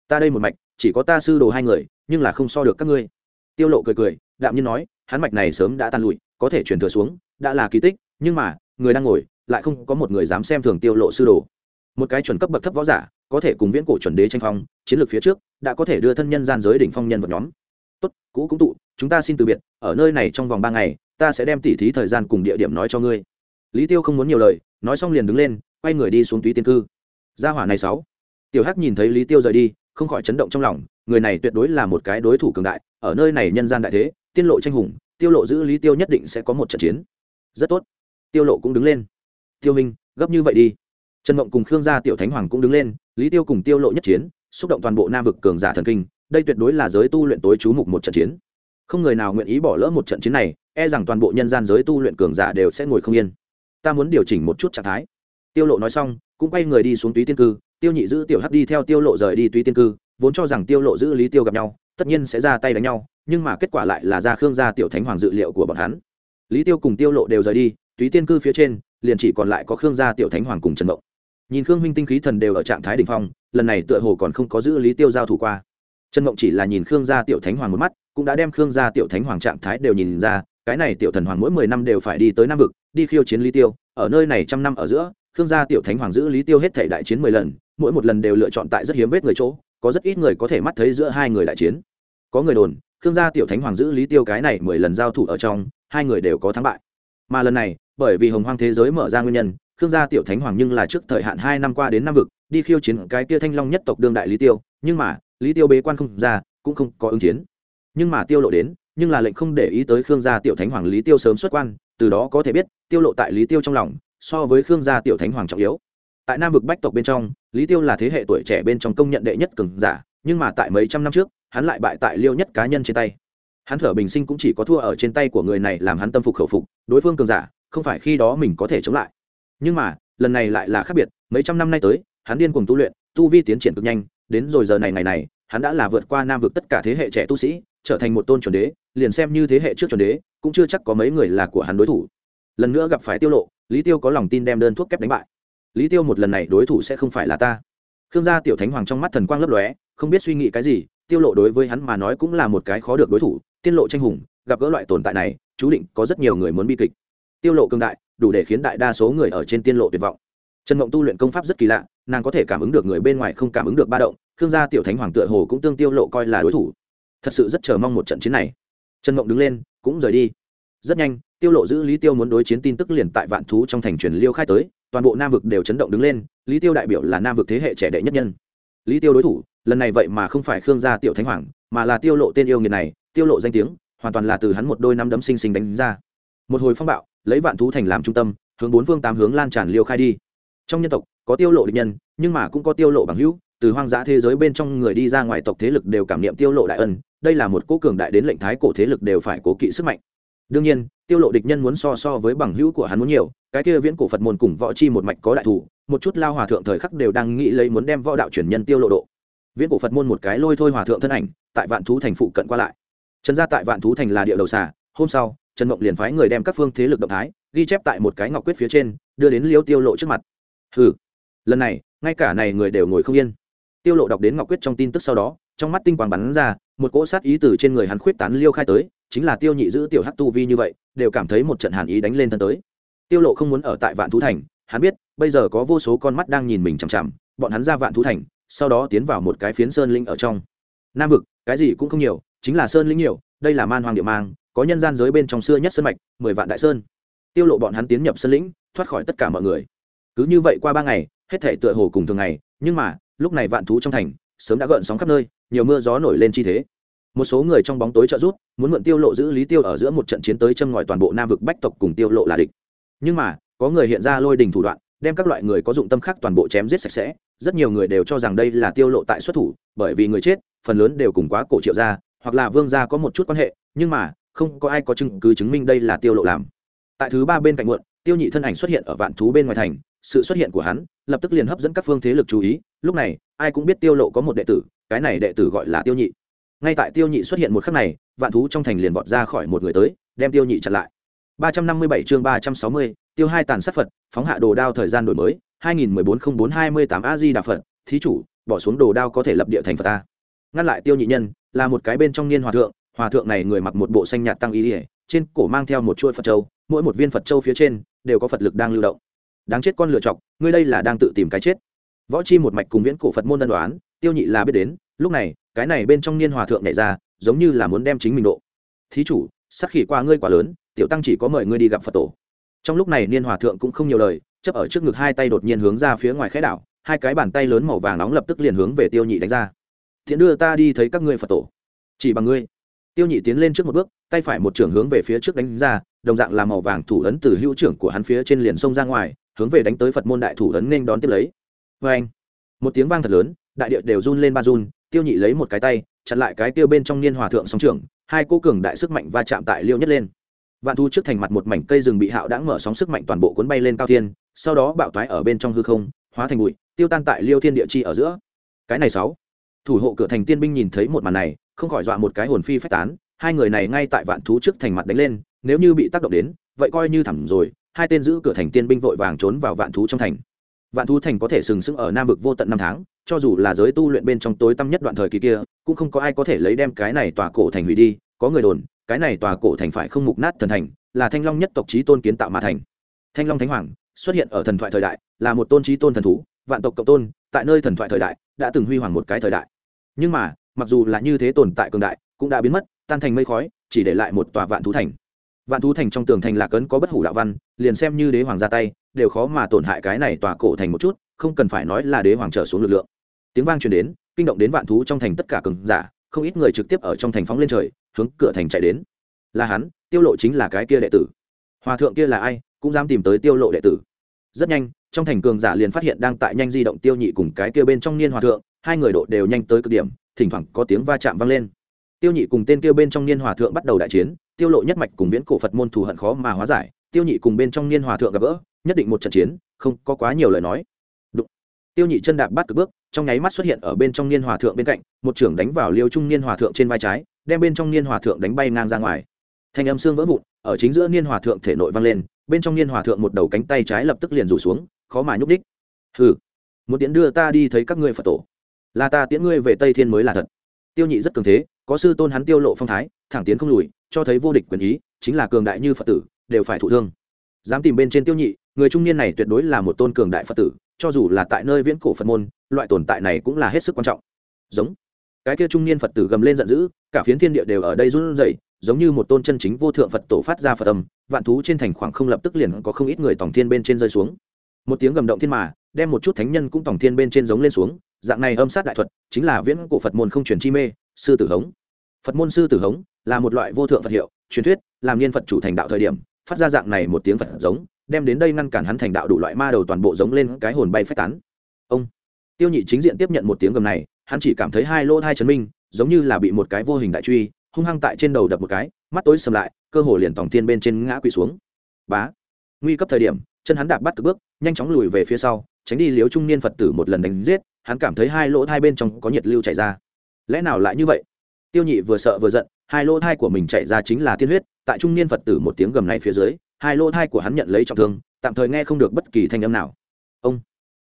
Ta đây một mạch, chỉ có ta sư đồ hai người, nhưng là không so được các ngươi. Tiêu lộ cười cười, đạm nhiên nói, hắn mạch này sớm đã tan lụi, có thể truyền thừa xuống, đã là kỳ tích, nhưng mà, người đang ngồi, lại không có một người dám xem thường tiêu lộ sư đồ. Một cái chuẩn cấp bậc thấp võ giả, có thể cùng viễn cổ chuẩn đế tranh phong, chiến lược phía trước, đã có thể đưa thân nhân gian giới đỉnh phong nhân vật nhóm. Tốt, cũ cũng tụ, chúng ta xin từ biệt, ở nơi này trong vòng ba ngày ta sẽ đem tỉ thí thời gian cùng địa điểm nói cho ngươi. Lý tiêu không muốn nhiều lời, nói xong liền đứng lên, quay người đi xuống túy tiên cư. Gia hỏa này sáu. Tiểu hắc nhìn thấy lý tiêu rời đi, không khỏi chấn động trong lòng, người này tuyệt đối là một cái đối thủ cường đại, ở nơi này nhân gian đại thế, tiên lộ tranh hùng, tiêu lộ giữ lý tiêu nhất định sẽ có một trận chiến. Rất tốt. Tiêu lộ cũng đứng lên. Tiêu minh, gấp như vậy đi. Trần mộng cùng khương gia tiểu thánh hoàng cũng đứng lên, lý tiêu cùng tiêu lộ nhất chiến, xúc động toàn bộ nam vực cường giả thần kinh, đây tuyệt đối là giới tu luyện tối chú mục một trận chiến. Không người nào nguyện ý bỏ lỡ một trận chiến này e rằng toàn bộ nhân gian giới tu luyện cường giả đều sẽ ngồi không yên. Ta muốn điều chỉnh một chút trạng thái. Tiêu lộ nói xong, cũng quay người đi xuống túy tiên cư. Tiêu nhị giữ tiểu hắc đi theo tiêu lộ rời đi túy tiên cư, vốn cho rằng tiêu lộ giữ lý tiêu gặp nhau, tất nhiên sẽ ra tay đánh nhau, nhưng mà kết quả lại là ra khương gia tiểu thánh hoàng dự liệu của bọn hắn. Lý tiêu cùng tiêu lộ đều rời đi, túy tiên cư phía trên, liền chỉ còn lại có khương gia tiểu thánh hoàng cùng trần mộng. Nhìn khương minh tinh khí thần đều ở trạng thái đỉnh phong, lần này tựa hồ còn không có giữ lý tiêu giao thủ qua. Trần mộng chỉ là nhìn khương gia tiểu thánh hoàng một mắt, cũng đã đem khương gia tiểu thánh hoàng trạng thái đều nhìn ra cái này tiểu thần hoàng mỗi mười năm đều phải đi tới nam vực, đi khiêu chiến lý tiêu. Ở nơi này trăm năm ở giữa, khương gia tiểu thánh hoàng giữ lý tiêu hết thể đại chiến mười lần, mỗi một lần đều lựa chọn tại rất hiếm vết người chỗ, có rất ít người có thể mắt thấy giữa hai người đại chiến. Có người đồn, khương gia tiểu thánh hoàng giữ lý tiêu cái này mười lần giao thủ ở trong, hai người đều có thắng bại. Mà lần này, bởi vì hồng hoang thế giới mở ra nguyên nhân, khương gia tiểu thánh hoàng nhưng là trước thời hạn hai năm qua đến nam vực, đi khiêu chiến cái kia thanh long nhất tộc đương đại lý tiêu. Nhưng mà, lý tiêu bế quan không ra, cũng không có ứng chiến. Nhưng mà tiêu lộ đến nhưng là lệnh không để ý tới khương gia tiểu thánh hoàng lý tiêu sớm xuất quan, từ đó có thể biết, tiêu lộ tại lý tiêu trong lòng, so với khương gia tiểu thánh hoàng trọng yếu. Tại nam vực bách tộc bên trong, lý tiêu là thế hệ tuổi trẻ bên trong công nhận đệ nhất cường giả, nhưng mà tại mấy trăm năm trước, hắn lại bại tại liêu nhất cá nhân trên tay. Hắn thở bình sinh cũng chỉ có thua ở trên tay của người này làm hắn tâm phục khẩu phục, đối phương cường giả, không phải khi đó mình có thể chống lại. Nhưng mà, lần này lại là khác biệt, mấy trăm năm nay tới, hắn điên cuồng tu luyện, tu vi tiến triển cực nhanh, đến rồi giờ này ngày này, hắn đã là vượt qua nam vực tất cả thế hệ trẻ tu sĩ, trở thành một tôn chuẩn đế liền xem như thế hệ trước chuẩn đế, cũng chưa chắc có mấy người là của hắn đối thủ. Lần nữa gặp phải tiêu lộ, lý tiêu có lòng tin đem đơn thuốc kép đánh bại. Lý tiêu một lần này đối thủ sẽ không phải là ta. Khương gia tiểu thánh hoàng trong mắt thần quang lấp lóe, không biết suy nghĩ cái gì, tiêu lộ đối với hắn mà nói cũng là một cái khó được đối thủ, tiên lộ tranh hùng, gặp gỡ loại tồn tại này, chú định có rất nhiều người muốn bi kịch. Tiêu lộ cường đại, đủ để khiến đại đa số người ở trên tiên lộ tuyệt vọng. Trần mộng tu luyện công pháp rất kỳ lạ, nàng có thể cảm ứng được người bên ngoài không cảm ứng được ba động, khương gia tiểu thánh hoàng tựa hồ cũng tương tiêu lộ coi là đối thủ. Thật sự rất chờ mong một trận chiến này trần mộng đứng lên, cũng rời đi. Rất nhanh, tiêu lộ giữ lý tiêu muốn đối chiến tin tức liền tại vạn thú trong thành truyền liêu khai tới, toàn bộ nam vực đều chấn động đứng lên, lý tiêu đại biểu là nam vực thế hệ trẻ đệ nhất nhân. Lý tiêu đối thủ, lần này vậy mà không phải khương gia tiểu thánh hoàng, mà là tiêu lộ tên yêu nghiệt này, tiêu lộ danh tiếng, hoàn toàn là từ hắn một đôi năm đấm sinh sinh đánh ra. Một hồi phong bạo, lấy vạn thú thành làm trung tâm, hướng bốn phương tám hướng lan tràn liêu khai đi. Trong nhân tộc, có tiêu lộ địch nhân, nhưng mà cũng có tiêu lộ bằng hữu, từ hoang dã thế giới bên trong người đi ra ngoài tộc thế lực đều cảm niệm tiêu lộ đại ân đây là một cố cường đại đến lệnh thái cổ thế lực đều phải cố kỵ sức mạnh. Đương nhiên, tiêu lộ địch nhân muốn so so với bằng hữu của hắn muốn nhiều, cái kia viễn cổ phật môn cùng võ chi một mạch có đại thủ, một chút lao hòa thượng thời khắc đều đang nghĩ lấy muốn đem võ đạo truyền nhân tiêu lộ độ. Viễn cổ phật môn một cái lôi thôi hòa thượng thân ảnh, tại vạn thú thành phụ cận qua lại. Trần gia tại vạn thú thành là địa đầu xà, hôm sau, trần Mộng liền phái người đem các phương thế lực động thái, ghi chép tại một cái ngọc quyết phía trên, đưa đến liêu tiêu lộ trước mặt. Hừ. Lần này, ngay cả này người đều ngồi không yên. Tiêu lộ đọc đến ngọc quyết trong tin tức sau đó trong mắt tinh quang bắn ra, một cỗ sát ý từ trên người hắn khuyết tán liêu khai tới, chính là tiêu nhị giữ tiểu hắc tu vi như vậy, đều cảm thấy một trận hàn ý đánh lên thân tới. Tiêu lộ không muốn ở tại vạn thú thành, hắn biết, bây giờ có vô số con mắt đang nhìn mình chằm chằm, bọn hắn ra vạn thú thành, sau đó tiến vào một cái phiến sơn linh ở trong. Nam vực, cái gì cũng không nhiều, chính là sơn linh nhiều, đây là man hoàng địa mang, có nhân gian giới bên trong xưa nhất sơn mạch, mười vạn đại sơn. Tiêu lộ bọn hắn tiến nhập sơn lĩnh, thoát khỏi tất cả mọi người. Cứ như vậy qua ba ngày, hết thể tựa hồ cùng thường ngày, nhưng mà, lúc này vạn thú trong thành, sớm đã gợn sóng khắp nơi nhiều mưa gió nổi lên chi thế. Một số người trong bóng tối trợ rút muốn mượn tiêu lộ giữ lý tiêu ở giữa một trận chiến tới châm ngòi toàn bộ nam vực bách tộc cùng tiêu lộ là địch. Nhưng mà, có người hiện ra lôi đình thủ đoạn, đem các loại người có dụng tâm khác toàn bộ chém giết sạch sẽ. Rất nhiều người đều cho rằng đây là tiêu lộ tại xuất thủ, bởi vì người chết, phần lớn đều cùng quá cổ triệu gia, hoặc là vương gia có một chút quan hệ, nhưng mà, không có ai có chứng cứ chứng minh đây là tiêu lộ làm. Tại thứ ba bên cạnh muộn, tiêu nhị thân ảnh xuất hiện ở vạn thú bên ngoài thành, sự xuất hiện của hắn, lập tức liền hấp dẫn các phương thế lực chú ý. Lúc này, ai cũng biết tiêu lộ có một đệ tử cái này đệ tử gọi là tiêu nhị. Ngay tại tiêu nhị xuất hiện một khắc này vạn thú trong thành liền vọt ra khỏi một người tới đem tiêu nhị chặn lại. 357 chương 360, tiêu hai tàn sát phật phóng hạ đồ đao thời gian đổi mới 2014-04-28 a di đà phật thí chủ bỏ xuống đồ đao có thể lập địa thành phật ta. Ngăn lại tiêu nhị nhân là một cái bên trong niên hòa thượng hòa thượng này người mặc một bộ xanh nhạt tăng y ỉa trên cổ mang theo một chuỗi phật châu mỗi một viên phật châu phía trên đều có phật lực đang lưu động. Đáng chết con lựa chọc ngươi đây là đang tự tìm cái chết. Võ chi một mạch cùng viễn cổ phật môn đ đoán tiêu nhị là biết đến, lúc này, cái này bên trong niên hòa thượng nhảy ra, giống như là muốn đem chính mình độ. Thí chủ sắc khỉ qua ngươi quá lớn, tiểu tăng chỉ có mời ngươi đi gặp phật tổ. Trong lúc này niên hòa thượng cũng không nhiều lời, chấp ở trước ngực hai tay đột nhiên hướng ra phía ngoài khẽ đảo, hai cái bàn tay lớn màu vàng nóng lập tức liền hướng về tiêu nhị đánh ra. Thiện đưa ta đi thấy các ngươi phật tổ. Chỉ bằng ngươi. Tiêu nhị tiến lên trước một bước, tay phải một trưởng hướng về phía trước đánh ra, đồng dạng là màu vàng thủ ấn từ hữu trưởng của hắn phía trên liền sông ra ngoài, hướng về đánh tới phật môn đại thủ ấn nên đón tiếp lấy. Vê anh một tiếng vang thật lớn đại địa đều run lên ba run, tiêu nhị lấy một cái tay, chặn lại cái tiêu bên trong niên hòa thượng sóng trưởng, hai cô cường đại sức mạnh va chạm tại liêu nhất lên. Vạn thu trước thành mặt một mảnh cây rừng bị hạo đã mở sóng sức mạnh toàn bộ cuốn bay lên cao thiên, sau đó bạo toái ở bên trong hư không, hóa thành bụi, tiêu tan tại liêu thiên địa chi ở giữa. Cái này sáu, thủ hộ cửa thành tiên binh nhìn thấy một màn này, không khỏi dọa một cái hồn phi phách tán, hai người này ngay tại vạn thú trước thành mặt đánh lên, nếu như bị tác động đến, vậy coi như thẳm rồi, hai tên giữ cửa thành tiên binh vội vàng trốn vào vạn thú trong thành. Vạn thú thành có thể sừng sững ở nam vực vô tận năm tháng cho dù là giới tu luyện bên trong tối tăm nhất đoạn thời kỳ kia, cũng không có ai có thể lấy đem cái này tòa cổ thành hủy đi, có người đồn, cái này tòa cổ thành phải không mục nát thần thành, là thanh long nhất tộc trí tôn kiến tạo mà thành. Thanh long thánh hoàng xuất hiện ở thần thoại thời đại, là một tôn trí tôn thần thú, vạn tộc cộng tôn, tại nơi thần thoại thời đại, đã từng huy hoàng một cái thời đại. Nhưng mà, mặc dù là như thế tồn tại cường đại, cũng đã biến mất, tan thành mây khói, chỉ để lại một tòa vạn thú thành. Vạn thú thành trong tường thành lạc ấn có bất hủ đạo văn, liền xem như đế hoàng ra tay, đều khó mà tổn hại cái này tòa cổ thành một chút, không cần phải nói là đế hoàng trở xuống lực lượng tiếng vang truyền đến, kinh động đến vạn thú trong thành tất cả cường giả, không ít người trực tiếp ở trong thành phóng lên trời, hướng cửa thành chạy đến. Là hắn, tiêu lộ chính là cái kia đệ tử. Hòa thượng kia là ai, cũng dám tìm tới tiêu lộ đệ tử. Rất nhanh, trong thành cường giả liền phát hiện đang tại nhanh di động tiêu nhị cùng cái kia bên trong niên hòa thượng, hai người độ đều nhanh tới cực điểm, thỉnh thoảng có tiếng va chạm vang lên. Tiêu nhị cùng tên kia bên trong niên hòa thượng bắt đầu đại chiến, tiêu lộ nhất mạch cùng viễn cổ phật môn thù hận khó mà hóa giải, tiêu nhị cùng bên trong niên hòa thượng gặp gỡ, nhất định một trận chiến, không có quá nhiều lời nói tiêu nhị chân đạp bắt cực bước, trong nháy mắt xuất hiện ở bên trong niên hòa thượng bên cạnh, một trưởng đánh vào liêu trung niên hòa thượng trên vai trái, đem bên trong niên hòa thượng đánh bay ngang ra ngoài. Thanh âm xương vỡ vụn, ở chính giữa niên hòa thượng thể nội vang lên, bên trong niên hòa thượng một đầu cánh tay trái lập tức liền rủ xuống, khó mà nhúc đích hừ, muốn tiễn đưa ta đi thấy các ngươi phật tổ? Là ta tiễn ngươi về tây thiên mới là thật. Tiêu nhị rất cường thế, có sư tôn hắn tiêu lộ phong thái, thẳng tiến không lùi, cho thấy vô địch quyền ý, chính là cường đại như phật tử, đều phải thụ thương. Dám tìm bên trên tiêu nhị, người trung niên này tuyệt đối là một tôn cường đại phật tử cho dù là tại nơi viễn cổ phật môn, loại tồn tại này cũng là hết sức quan trọng. Giống, cái kia trung niên phật tử gầm lên giận dữ, cả phiến thiên địa đều ở đây run rẩy, giống như một tôn chân chính vô thượng phật tổ phát ra phật âm, vạn thú trên thành khoảng không lập tức liền có không ít người tổng thiên bên trên rơi xuống. Một tiếng gầm động thiên mà, đem một chút thánh nhân cũng tổng thiên bên trên giống lên xuống, dạng này âm sát đại thuật, chính là viễn cổ phật môn không truyền chi mê, sư tử hống. Phật môn sư tử hống là một loại vô thượng phật hiệu, truyền thuyết, làm niên phật chủ thành đạo thời điểm, phát ra dạng này một tiếng phật giống đem đến đây ngăn cản hắn thành đạo đủ loại ma đầu toàn bộ giống lên cái hồn bay phách tán. Ông tiêu nhị chính diện tiếp nhận một tiếng gầm này, hắn chỉ cảm thấy hai lỗ hai chấn minh, giống như là bị một cái vô hình đại truy, hung hăng tại trên đầu đập một cái, mắt tối sầm lại, cơ hồ liền tòng thiên bên trên ngã quỳ xuống. Bá! Nguy cấp thời điểm, chân hắn đạp bắt cực bước, nhanh chóng lùi về phía sau, tránh đi liếu trung niên phật tử một lần đánh giết, hắn cảm thấy hai lỗ hai bên trong có nhiệt lưu chảy ra. Lẽ nào lại như vậy? Tiêu nhị vừa sợ vừa giận, hai lỗ thai của mình chạy ra chính là tiên huyết, tại trung niên phật tử một tiếng gầm này phía dưới hai lỗ thai của hắn nhận lấy trọng thương, tạm thời nghe không được bất kỳ thanh âm nào. Ông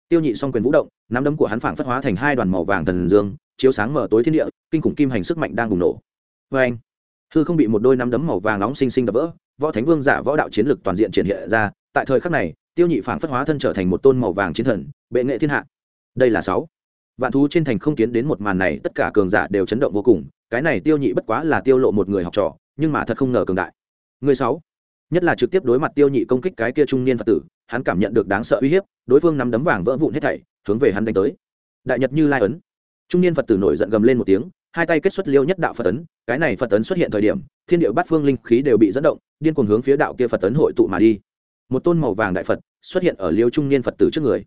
tiêu nhị xong quyền vũ động, nắm đấm của hắn phảng phất hóa thành hai đoàn màu vàng thần dương, chiếu sáng mở tối thiên địa, kinh khủng kim hành sức mạnh đang bùng nổ. Vê anh, hư không bị một đôi nắm đấm màu vàng nóng xinh xinh đập vỡ, võ thánh vương giả võ đạo chiến lực toàn diện triển hiện ra, tại thời khắc này, tiêu nhị phảng phất hóa thân trở thành một tôn màu vàng chiến thần, bệ nghệ thiên hạ. Đây là sáu. Vạn thú trên thành không kiến đến một màn này, tất cả cường giả đều chấn động vô cùng, cái này tiêu nhị bất quá là tiêu lộ một người học trò, nhưng mà thật không ngờ cường đại. Người sáu nhất là trực tiếp đối mặt tiêu nhị công kích cái kia trung niên phật tử, hắn cảm nhận được đáng sợ uy hiếp, đối phương nắm đấm vàng vỡ vụn hết thảy, hướng về hắn đánh tới. Đại nhật như lai ấn. Trung niên phật tử nổi giận gầm lên một tiếng, hai tay kết xuất liêu nhất đạo phật ấn, cái này phật ấn xuất hiện thời điểm, thiên địa bát phương linh khí đều bị dẫn động, điên cuồng hướng phía đạo kia phật ấn hội tụ mà đi. Một tôn màu vàng đại phật xuất hiện ở liêu trung niên phật tử trước người.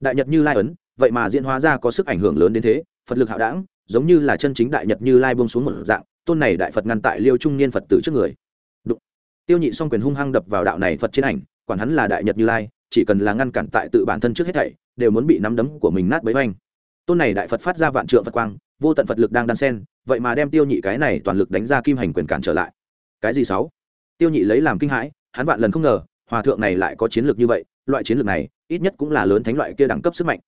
Đại nhật như lai ấn, vậy mà diễn hóa ra có sức ảnh hưởng lớn đến thế, phật lực hạo đảng, giống như là chân chính đại nhật như lai buông xuống một dạng, tôn này đại phật ngăn tại liêu trung niên phật tử trước người tiêu nhị song quyền hung hăng đập vào đạo này phật trên ảnh, quản hắn là đại nhật như lai, chỉ cần là ngăn cản tại tự bản thân trước hết thảy, đều muốn bị nắm đấm của mình nát bấy oanh. Tôn này đại phật phát ra vạn trượng phật quang, vô tận phật lực đang đan sen vậy mà đem tiêu nhị cái này toàn lực đánh ra kim hành quyền cản trở lại. Cái gì sáu? Tiêu nhị lấy làm kinh hãi, hắn vạn lần không ngờ, hòa thượng này lại có chiến lược như vậy, loại chiến lược này, ít nhất cũng là lớn thánh loại kia đẳng cấp sức mạnh.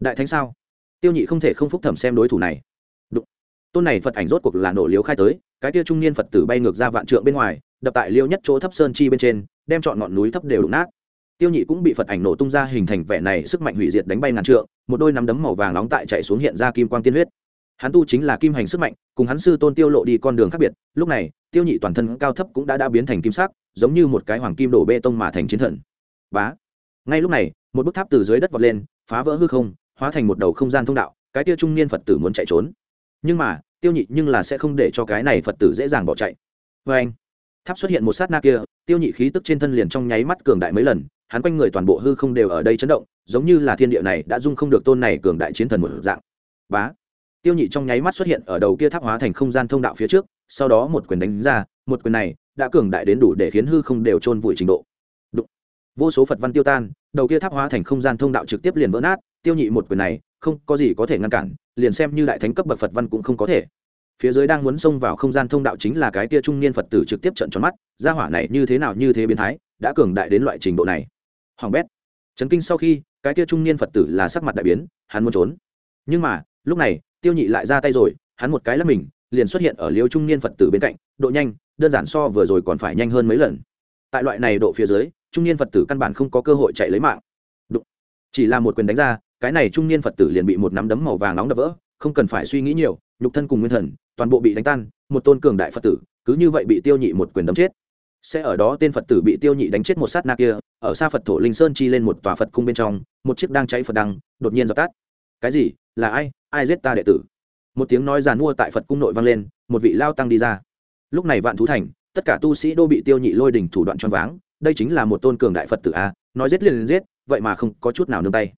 Đại thánh sao? Tiêu nhị không thể không phúc thẩm xem đối thủ này tôn này phật ảnh rốt cuộc là nổ liếu khai tới, cái kia trung niên phật tử bay ngược ra vạn trượng bên ngoài, đập tại liêu nhất chỗ thấp sơn chi bên trên, đem chọn ngọn núi thấp đều đụng nát. Tiêu nhị cũng bị phật ảnh nổ tung ra hình thành vẻ này sức mạnh hủy diệt đánh bay ngàn trượng, một đôi nắm đấm màu vàng nóng tại chạy xuống hiện ra kim quang tiên huyết. Hắn tu chính là kim hành sức mạnh, cùng hắn sư tôn tiêu lộ đi con đường khác biệt, lúc này, tiêu nhị toàn thân cao thấp cũng đã đã biến thành kim sắc, giống như một cái hoàng kim đổ bê tông mà thành chiến thần. Bá! Ngay lúc này, một bức tháp từ dưới đất vọt lên, phá vỡ hư không, hóa thành một đầu không gian thông đạo, cái tia trung niên phật tử muốn chạy trốn. Nhưng mà tiêu nhị nhưng là sẽ không để cho cái này phật tử dễ dàng bỏ chạy vê anh, tháp xuất hiện một sát na kia, tiêu nhị khí tức trên thân liền trong nháy mắt cường đại mấy lần, hắn quanh người toàn bộ hư không đều ở đây chấn động, giống như là thiên địa này đã dung không được tôn này cường đại chiến thần một dạng bá, tiêu nhị trong nháy mắt xuất hiện ở đầu kia tháp hóa thành không gian thông đạo phía trước, sau đó một quyền đánh ra, một quyền này đã cường đại đến đủ để khiến hư không đều trôn vùi trình độ Đụng. vô số phật văn tiêu tan, đầu kia tháp hóa thành không gian thông đạo trực tiếp liền vỡ nát, tiêu nhị một quyền này không có gì có thể ngăn cản, liền xem như đại thánh cấp bậc phật văn cũng không có thể. Phía dưới đang muốn xông vào không gian thông đạo chính là cái tia trung niên phật tử trực tiếp trận tròn mắt, gia hỏa này như thế nào như thế biến thái, đã cường đại đến loại trình độ này. Hoàng bét, chấn kinh sau khi, cái tia trung niên phật tử là sắc mặt đại biến, hắn muốn trốn. Nhưng mà, lúc này, tiêu nhị lại ra tay rồi, hắn một cái là mình, liền xuất hiện ở liêu trung niên phật tử bên cạnh, độ nhanh, đơn giản so vừa rồi còn phải nhanh hơn mấy lần. Tại loại này độ phía dưới, trung niên phật tử căn bản không có cơ hội chạy lấy mạng. Đụng. chỉ là một quyền đánh ra cái này trung niên phật tử liền bị một nắm đấm màu vàng nóng đập vỡ, không cần phải suy nghĩ nhiều, nhục thân cùng nguyên thần, toàn bộ bị đánh tan, một tôn cường đại phật tử, cứ như vậy bị tiêu nhị một quyền đấm chết. Sẽ ở đó tên phật tử bị tiêu nhị đánh chết một sát na kia, ở xa phật thổ linh sơn chi lên một tòa phật cung bên trong, một chiếc đang cháy phật đăng, đột nhiên dập tắt. Cái gì? Là ai? Ai giết ta đệ tử? Một tiếng nói giàn mua tại phật cung nội vang lên, một vị lao tăng đi ra. Lúc này vạn thú thành, tất cả tu sĩ đô bị tiêu nhị lôi đỉnh thủ đoạn choáng váng, đây chính là một tôn cường đại phật tử a, nói giết liền liền giết, vậy mà không có chút nào nương tay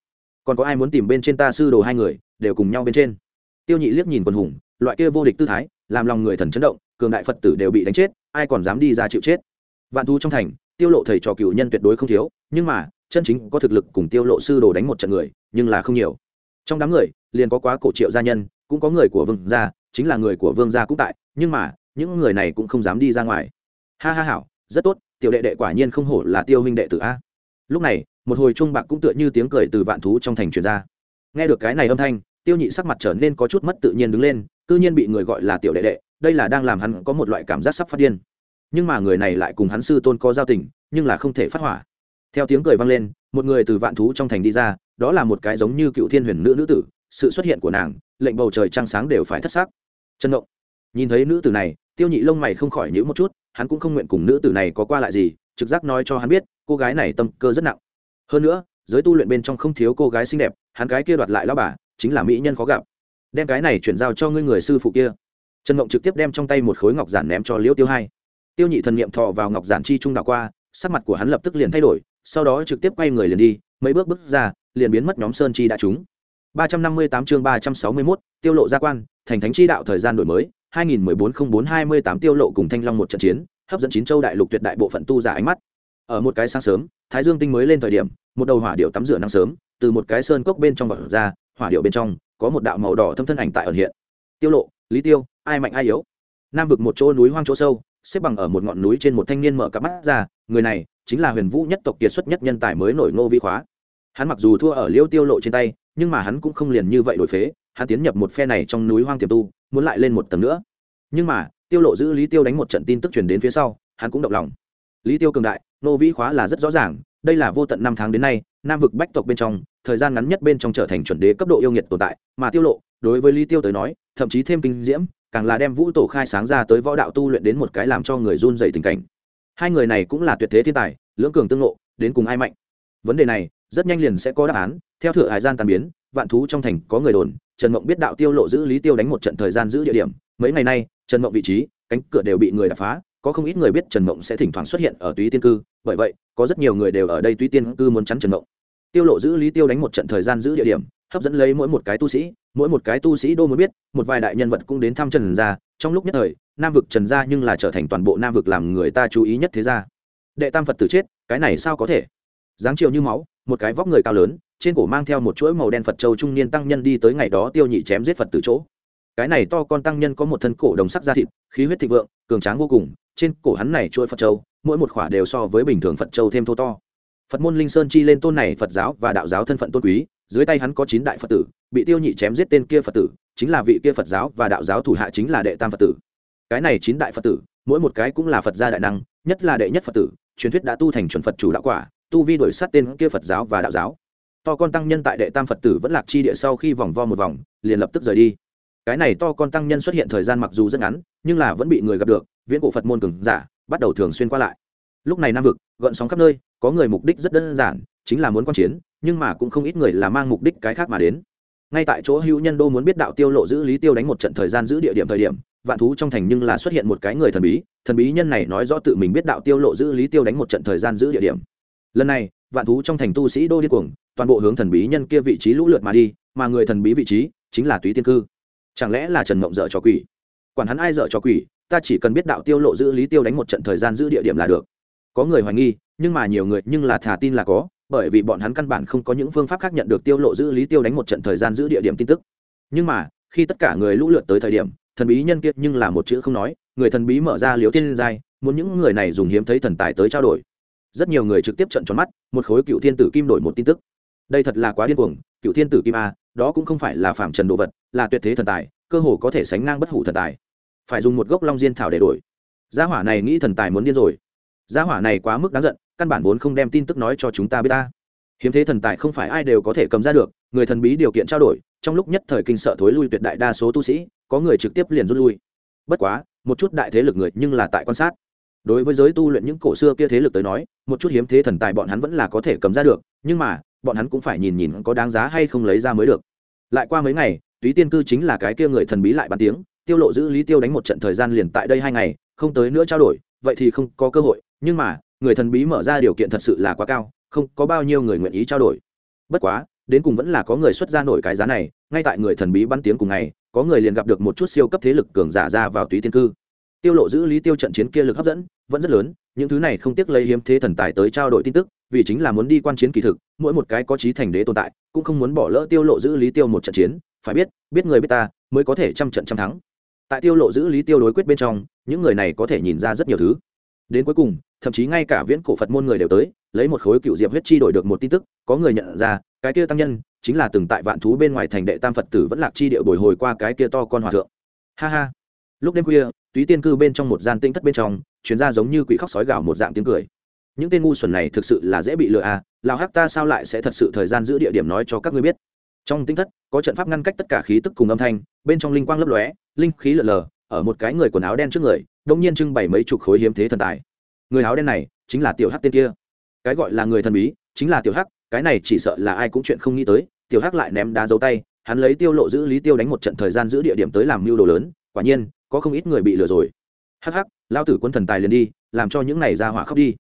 còn có ai muốn tìm bên trên ta sư đồ hai người, đều cùng nhau bên trên. Tiêu nhị liếc nhìn quần hùng, loại kia vô địch tư thái, làm lòng người thần chấn động, cường đại phật tử đều bị đánh chết, ai còn dám đi ra chịu chết. Vạn thu trong thành, tiêu lộ thầy trò cựu nhân tuyệt đối không thiếu, nhưng mà, chân chính có thực lực cùng tiêu lộ sư đồ đánh một trận người, nhưng là không nhiều. Trong đám người, liền có quá cổ triệu gia nhân, cũng có người của vương gia, chính là người của vương gia cũng tại, nhưng mà, những người này cũng không dám đi ra ngoài. Ha ha hảo, rất tốt, tiểu đệ đệ quả nhiên không hổ là tiêu huynh đệ tử a. Lúc này một hồi trung bạc cũng tựa như tiếng cười từ vạn thú trong thành truyền ra. Nghe được cái này âm thanh, tiêu nhị sắc mặt trở nên có chút mất tự nhiên đứng lên, cư nhiên bị người gọi là tiểu đệ đệ, đây là đang làm hắn có một loại cảm giác sắp phát điên. Nhưng mà người này lại cùng hắn sư tôn có giao tình, nhưng là không thể phát hỏa. Theo tiếng cười vang lên, một người từ vạn thú trong thành đi ra, đó là một cái giống như cựu thiên huyền nữ nữ tử, sự xuất hiện của nàng, lệnh bầu trời trăng sáng đều phải thất xác chân động. Nhìn thấy nữ tử này, tiêu nhị lông mày không khỏi nhữ một chút, hắn cũng không nguyện cùng nữ tử này có qua lại gì, trực giác nói cho hắn biết, cô gái này tâm cơ rất nặng hơn nữa giới tu luyện bên trong không thiếu cô gái xinh đẹp hắn cái kia đoạt lại lao bà chính là mỹ nhân khó gặp. Đem cái này chuyển giao cho ngươi người sư phụ kia. Trần ngộng trực tiếp đem trong tay một khối ngọc giản ném cho liễu tiêu hai. Tiêu nhị thần niệm thọ vào ngọc giản chi trung đảo qua sắc mặt của hắn lập tức liền thay đổi sau đó trực tiếp quay người liền đi mấy bước bước ra liền biến mất nhóm sơn chi đã trúng. 358 chương 361, tiêu lộ gia quan thành thánh chi đạo thời gian đổi mới 2014-04-28 tiêu lộ cùng thanh long một trận chiến hấp dẫn chín châu đại lục tuyệt đại bộ phận tu giả ánh mắt. Ở một cái sáng sớm thái dương tinh mới lên thời điểm, một đầu hỏa điệu tắm rửa nắng sớm, từ một cái sơn cốc bên trong vật ra, hỏa điệu bên trong có một đạo màu đỏ thâm thân ảnh tại ẩn hiện. Tiêu lộ, lý tiêu, ai mạnh ai yếu? Nam vực một chỗ núi hoang chỗ sâu, xếp bằng ở một ngọn núi trên một thanh niên mở cặp mắt ra, người này chính là huyền vũ nhất tộc kiệt xuất nhất nhân tài mới nổi ngô vi khóa. Hắn mặc dù thua ở liêu tiêu lộ trên tay, nhưng mà hắn cũng không liền như vậy đổi phế, hắn tiến nhập một phe này trong núi hoang tiềm tu, muốn lại lên một tầng nữa. Nhưng mà, tiêu lộ giữ lý tiêu đánh một trận tin tức truyền đến phía sau, hắn cũng động lòng. Lý tiêu cường đại nô vĩ khóa là rất rõ ràng, đây là vô tận năm tháng đến nay, nam vực bách tộc bên trong, thời gian ngắn nhất bên trong trở thành chuẩn đế cấp độ yêu nghiệt tồn tại, mà tiêu lộ, đối với lý tiêu tới nói, thậm chí thêm kinh diễm, càng là đem vũ tổ khai sáng ra tới võ đạo tu luyện đến một cái làm cho người run dày tình cảnh. Hai người này cũng là tuyệt thế thiên tài, lưỡng cường tương lộ đến cùng ai mạnh? Vấn đề này, rất nhanh liền sẽ có đáp án, theo thửa hải gian tàn biến, vạn thú trong thành có người đồn, trần mộng biết đạo tiêu lộ giữ lý tiêu đánh một trận thời gian giữ địa điểm, mấy ngày nay, trần mộng vị trí, cánh cửa đều bị người đập phá có không ít người biết trần mộng sẽ thỉnh thoảng xuất hiện ở túy tiên cư, bởi vậy, có rất nhiều người đều ở đây túy tiên cư muốn chắn trần mộng. Tiêu lộ giữ lý tiêu đánh một trận thời gian giữ địa điểm, hấp dẫn lấy mỗi một cái tu sĩ, mỗi một cái tu sĩ đô muốn biết, một vài đại nhân vật cũng đến thăm trần gia, trong lúc nhất thời, nam vực trần gia nhưng là trở thành toàn bộ nam vực làm người ta chú ý nhất thế gia. Đệ tam phật tử chết, cái này sao có thể? Dáng chiều như máu, một cái vóc người cao lớn, trên cổ mang theo một chuỗi màu đen phật châu trung niên tăng nhân đi tới ngày đó tiêu nhị chém giết phật tử chỗ. Cái này to con tăng nhân có một thân cổ đồng sắc da thịt, khí huyết thịnh vượng, cường tráng vô cùng trên cổ hắn này chuỗi phật châu, mỗi một khỏa đều so với bình thường phật châu thêm thô to. Phật môn linh sơn chi lên tôn này phật giáo và đạo giáo thân phận tôn quý, dưới tay hắn có chín đại phật tử, bị tiêu nhị chém giết tên kia phật tử, chính là vị kia phật giáo và đạo giáo thủ hạ chính là đệ tam phật tử. Cái này chín đại phật tử, mỗi một cái cũng là phật gia đại năng, nhất là đệ nhất phật tử, truyền thuyết đã tu thành chuẩn phật chủ đạo quả, tu vi đổi sát tên kia phật giáo và đạo giáo. To con tăng nhân tại đệ tam phật tử vẫn lạc chi địa sau khi vòng vo một vòng, liền lập tức rời đi. Cái này to con tăng nhân xuất hiện thời gian mặc dù rất ngắn, nhưng là vẫn bị người gặp được viễn cổ phật môn cường giả, bắt đầu thường xuyên qua lại. Lúc này nam vực, gợn sóng khắp nơi, có người mục đích rất đơn giản, chính là muốn quan chiến, nhưng mà cũng không ít người là mang mục đích cái khác mà đến. Ngay tại chỗ hữu nhân đô muốn biết đạo tiêu lộ giữ lý tiêu đánh một trận thời gian giữ địa điểm thời điểm, vạn thú trong thành nhưng là xuất hiện một cái người thần bí thần bí nhân này nói rõ tự mình biết đạo tiêu lộ giữ lý tiêu đánh một trận thời gian giữ địa điểm. Lần này, vạn thú trong thành tu sĩ đô điên cuồng, toàn bộ hướng thần bí nhân kia vị trí lũ lượt mà đi, mà người thần bí vị trí chính là túy tiên cư. Chẳng lẽ là trần mộng dợ cho quỷ? Quản hắn ai dợ cho quỷ ta chỉ cần biết đạo tiêu lộ giữ lý tiêu đánh một trận thời gian giữ địa điểm là được. Có người hoài nghi, nhưng mà nhiều người, nhưng là thả tin là có, bởi vì bọn hắn căn bản không có những phương pháp khác nhận được tiêu lộ giữ lý tiêu đánh một trận thời gian giữ địa điểm tin tức. Nhưng mà, khi tất cả người lũ lượt tới thời điểm, thần bí nhân kiệt nhưng là một chữ không nói, người thần bí mở ra liếu tiên giai, muốn những người này dùng hiếm thấy thần tài tới trao đổi. Rất nhiều người trực tiếp trận tròn mắt, một khối cựu thiên tử kim đổi một tin tức. Đây thật là quá điên cuồng, cựu thiên tử kim a, đó cũng không phải là phạm trần đồ vật, là tuyệt thế thần tài, cơ hồ có thể sánh ngang bất hủ thần tài phải dùng một gốc long diên thảo để đổi. Gia hỏa này nghĩ thần tài muốn điên rồi. Gia hỏa này quá mức đáng giận, căn bản vốn không đem tin tức nói cho chúng ta biết ta. Hiếm thế thần tài không phải ai đều có thể cầm ra được, người thần bí điều kiện trao đổi, trong lúc nhất thời kinh sợ thối lui tuyệt đại đa số tu sĩ, có người trực tiếp liền rút lui. Bất quá, một chút đại thế lực người nhưng là tại quan sát. Đối với giới tu luyện những cổ xưa kia thế lực tới nói, một chút hiếm thế thần tài bọn hắn vẫn là có thể cầm ra được, nhưng mà, bọn hắn cũng phải nhìn nhìn có đáng giá hay không lấy ra mới được. Lại qua mấy ngày, túy tiên cư chính là cái kia người thần bí lại bàn tiếng tiêu lộ giữ lý tiêu đánh một trận thời gian liền tại đây hai ngày, không tới nữa trao đổi, vậy thì không có cơ hội, nhưng mà, người thần bí mở ra điều kiện thật sự là quá cao, không có bao nhiêu người nguyện ý trao đổi. Bất quá, đến cùng vẫn là có người xuất ra nổi cái giá này, ngay tại người thần bí bắn tiếng cùng ngày, có người liền gặp được một chút siêu cấp thế lực cường giả ra vào túy tiên cư. Tiêu lộ giữ lý tiêu trận chiến kia lực hấp dẫn, vẫn rất lớn, những thứ này không tiếc lấy hiếm thế thần tài tới trao đổi tin tức, vì chính là muốn đi quan chiến kỳ thực, mỗi một cái có trí thành đế tồn tại, cũng không muốn bỏ lỡ tiêu lộ giữ lý tiêu một trận chiến, phải biết biết người biết ta, mới có thể trăm trận trăm thắng tại tiêu lộ giữ lý tiêu đối quyết bên trong, những người này có thể nhìn ra rất nhiều thứ. Đến cuối cùng, thậm chí ngay cả viễn cổ phật môn người đều tới, lấy một khối cựu diệp huyết chi đổi được một tin tức, có người nhận ra, cái kia tăng nhân, chính là từng tại vạn thú bên ngoài thành đệ tam phật tử vẫn lạc chi địa bồi hồi qua cái kia to con hòa thượng. Ha ha. Lúc đêm khuya, túy tiên cư bên trong một gian tinh thất bên trong chuyến ra giống như quỷ khóc sói gào một dạng tiếng cười. Những tên ngu xuẩn này thực sự là dễ bị lừa à lào hắc ta sao lại sẽ thật sự thời gian giữ địa điểm nói cho các ngươi biết? Trong tinh thất, có trận pháp ngăn cách tất cả khí tức cùng âm thanh, bên trong linh quang lấp lóe linh khí lờ lờ, ở một cái người quần áo đen trước người đông nhiên trưng bày mấy chục khối hiếm thế thần tài. Người áo đen này chính là tiểu hắc tên kia. Cái gọi là người thần bí chính là tiểu hắc, cái này chỉ sợ là ai cũng chuyện không nghĩ tới. Tiểu hắc lại ném đá dấu tay, hắn lấy tiêu lộ giữ lý tiêu đánh một trận thời gian giữ địa điểm tới làm mưu đồ lớn, quả nhiên, có không ít người bị lừa rồi. Hắc hắc, lao tử quân thần tài liền đi, làm cho những này ra hỏa khóc đi.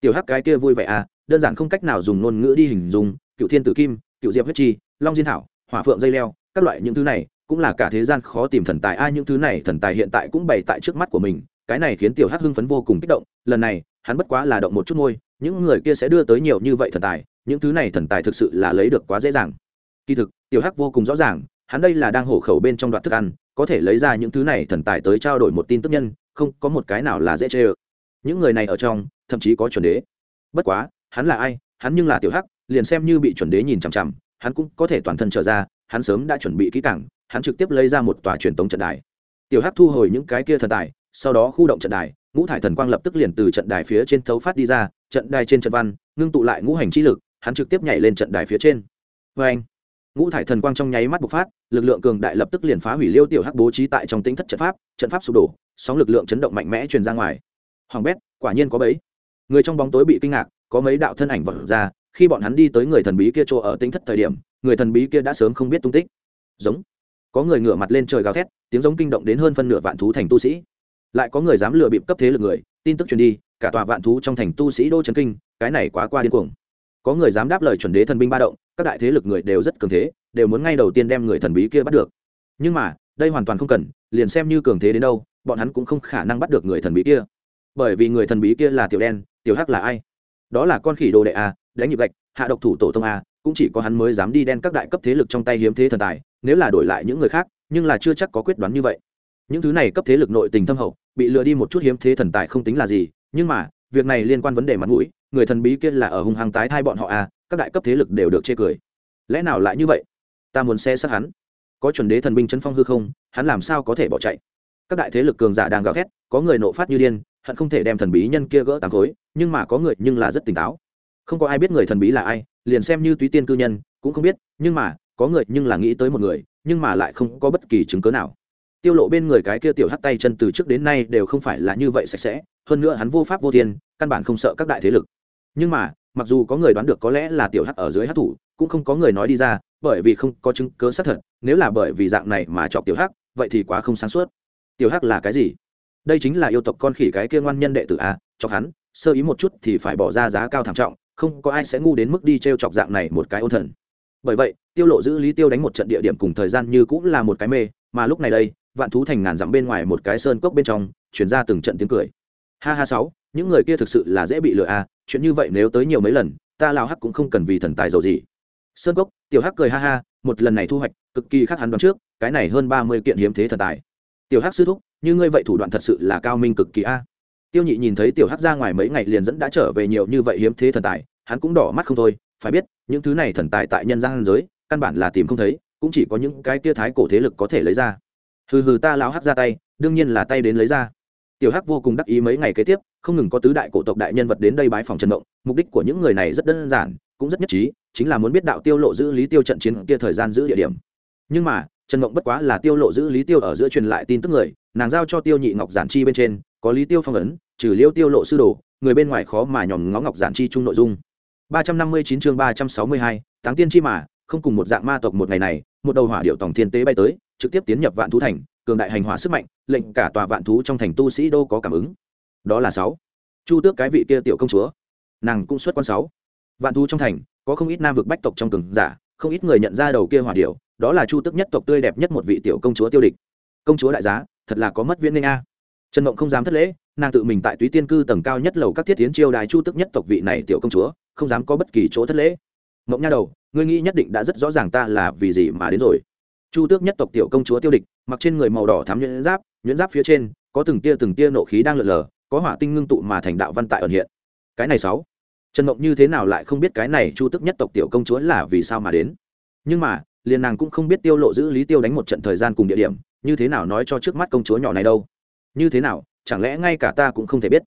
Tiểu hắc cái kia vui vẻ à đơn giản không cách nào dùng ngôn ngữ đi hình dung, cựu thiên tử kim, cựu diệp huyết chi, long diên thảo, hỏa phượng dây leo, các loại những thứ này cũng là cả thế gian khó tìm thần tài. Ai những thứ này thần tài hiện tại cũng bày tại trước mắt của mình. Cái này khiến tiểu hắc hưng phấn vô cùng kích động. Lần này, hắn bất quá là động một chút môi những người kia sẽ đưa tới nhiều như vậy thần tài. Những thứ này thần tài thực sự là lấy được quá dễ dàng. Kỳ thực, tiểu hắc vô cùng rõ ràng, hắn đây là đang hổ khẩu bên trong đoạn thức ăn. Có thể lấy ra những thứ này thần tài tới trao đổi một tin tức nhân, không có một cái nào là dễ chê ơ. Những người này ở trong, thậm chí có chuẩn đế. Bất quá, hắn là ai? Hắn nhưng là tiểu hắc, liền xem như bị chuẩn đế nhìn chằm chằm, hắn cũng có thể toàn thân trở ra, hắn sớm đã chuẩn bị kỹ càng hắn trực tiếp lấy ra một tòa truyền tống trận đài. Tiểu hắc thu hồi những cái kia thần tài sau đó khu động trận đài, ngũ thải thần quang lập tức liền từ trận đài phía trên thấu phát đi ra, trận đài trên trận văn, ngưng tụ lại ngũ hành chi lực, hắn trực tiếp nhảy lên trận đài phía trên. Vê anh ngũ thải thần quang trong nháy mắt bộc phát, lực lượng cường đại lập tức liền phá hủy liêu tiểu hắc bố trí tại trong tính thất trận pháp trận pháp sụp đổ, sóng lực lượng chấn động mạnh mẽ truyền ra ngoài. Hoàng bét, quả nhiên có bấy người trong bóng tối bị kinh ngạc, có mấy đạo thân ảnh vật ra, khi bọn hắn đi tới người thần bí kia chỗ ở tính thất thời điểm, người thần bí kia đã sớm không biết tung tích. Giống có người ngửa mặt lên trời gào thét, tiếng giống kinh động đến hơn phân nửa vạn thú thành tu sĩ. Lại có người dám lừa bịp cấp thế lực người, tin tức truyền đi, cả tòa vạn thú trong thành tu sĩ đô trấn kinh, cái này quá qua điên cuồng. Có người dám đáp lời chuẩn đế thần binh ba động, các đại thế lực người đều rất cường thế, đều muốn ngay đầu tiên đem người thần bí kia bắt được. Nhưng mà, đây hoàn toàn không cần, liền xem như cường thế đến đâu, bọn hắn cũng không khả năng bắt được người thần bí kia. Bởi vì người thần bí kia là tiểu đen, tiểu hắc là ai? Đó là con khỉ đồ đệ a, đánh nhịp gạch, hạ độc thủ tổ tông a cũng chỉ có hắn mới dám đi đen các đại cấp thế lực trong tay hiếm thế thần tài, nếu là đổi lại những người khác, nhưng là chưa chắc có quyết đoán như vậy. Những thứ này cấp thế lực nội tình thâm hậu, bị lừa đi một chút hiếm thế thần tài không tính là gì, nhưng mà, việc này liên quan vấn đề mặt mũi, người thần bí kia là ở hung hăng tái thai bọn họ à các đại cấp thế lực đều được chê cười. Lẽ nào lại như vậy? Ta muốn xe sát hắn. Có chuẩn đế thần binh chấn phong hư không, hắn làm sao có thể bỏ chạy? Các đại thế lực cường giả đang gào thét, có người nộ phát như điên, hận không thể đem thần bí nhân kia gỡ tám khối, nhưng mà có người nhưng là rất tỉnh táo. Không có ai biết người thần bí là ai liền xem như túy tiên cư nhân, cũng không biết, nhưng mà, có người nhưng là nghĩ tới một người, nhưng mà lại không có bất kỳ chứng cớ nào. Tiêu lộ bên người cái kia tiểu hắt tay chân từ trước đến nay đều không phải là như vậy sạch sẽ, hơn nữa hắn vô pháp vô thiên, căn bản không sợ các đại thế lực. Nhưng mà, mặc dù có người đoán được có lẽ là tiểu hắt ở dưới hắc thủ, cũng không có người nói đi ra, bởi vì không có chứng cớ xác thật, nếu là bởi vì dạng này mà chọc tiểu hắc, vậy thì quá không sáng suốt. Tiểu hắc là cái gì? Đây chính là yêu tộc con khỉ cái kia ngoan nhân đệ tử a, chọc hắn, sơ ý một chút thì phải bỏ ra giá cao thảm trọng không có ai sẽ ngu đến mức đi t r e o chọc dạng này một cái ôn thần. Bởi vậy, tiêu lộ giữ lý tiêu đánh một trận địa điểm cùng thời gian như cũng là một cái mê, mà lúc này đây, vạn thú thành ngàn dặm bên ngoài một cái sơn cốc bên trong chuyển ra từng trận tiếng cười. Ha ha sáu, những người kia thực sự là dễ bị lừa à chuyện như vậy nếu tới nhiều mấy lần, ta lao hắc cũng không cần vì thần tài giàu gì. Sơn cốc, tiểu hắc cười ha ha, một lần này thu hoạch, cực kỳ khác hắn đoán trước, cái này hơn ba mươi kiện hiếm thế thần tài. Tiểu hắc sư thúc, như ngươi vậy thủ đoạn thật sự là cao minh cực kỳ a tiêu nhị nhìn thấy tiểu hắc ra ngoài mấy ngày liền dẫn đã trở về nhiều như vậy hiếm thế thần tài, hắn cũng đỏ mắt không thôi, phải biết, những thứ này thần tài tại nhân gian giới, căn bản là tìm không thấy, cũng chỉ có những cái tia thái cổ thế lực có thể lấy ra. Hừ hừ ta lão hắc ra tay, đương nhiên là tay đến lấy ra. Tiểu hắc vô cùng đắc ý mấy ngày kế tiếp, không ngừng có tứ đại cổ tộc đại nhân vật đến đây bái phòng trần động, mục đích của những người này rất đơn giản, cũng rất nhất trí, chính là muốn biết đạo tiêu lộ giữ lý tiêu trận chiến kia thời gian giữ địa điểm. Nhưng mà, trần mộng bất quá là tiêu lộ giữ lý tiêu ở giữa truyền lại tin tức người, nàng giao cho tiêu nhị ngọc giản chi bên trên có lý tiêu phong ấn trừ liêu tiêu lộ sư đồ người bên ngoài khó mà nhòm ngó ngọc giản chi chung nội dung. 359 chương 362, táng tiên chi mà không cùng một dạng ma tộc một ngày này một đầu hỏa điệu tổng thiên tế bay tới trực tiếp tiến nhập vạn thú thành cường đại hành hỏa sức mạnh lệnh cả tòa vạn thú trong thành tu sĩ đô có cảm ứng. Đó là sáu. Chu tước cái vị kia tiểu công chúa nàng cũng xuất quan sáu. Vạn thú trong thành có không ít nam vực bách tộc trong cường giả không ít người nhận ra đầu kia hỏa điệu đó là chu tước nhất tộc tươi đẹp nhất một vị tiểu công chúa tiêu địch. Công chúa đại giá thật là có mất viễn ninh a trần mộng không dám thất lễ, nàng tự mình tại túy tiên cư tầng cao nhất lầu các thiết tiến chiêu đài chu tước nhất tộc vị này tiểu công chúa, không dám có bất kỳ chỗ thất lễ. Mộng nha đầu, ngươi nghĩ nhất định đã rất rõ ràng ta là vì gì mà đến rồi. Chu tước nhất tộc tiểu công chúa tiêu địch, mặc trên người màu đỏ thám nhuyễn giáp nhuyễn giáp phía trên, có từng tia từng tia nộ khí đang lượn lờ, có hỏa tinh ngưng tụ mà thành đạo văn tại ẩn hiện. Cái này sáu. Trần mộng như thế nào lại không biết cái này chu tước nhất tộc tiểu công chúa là vì sao mà đến? Nhưng mà, liền nàng cũng không biết tiêu lộ giữ lý tiêu đánh một trận thời gian cùng địa điểm, như thế nào nói cho trước mắt công chúa nhỏ này đâu? Như thế nào, chẳng lẽ ngay cả ta cũng không thể biết?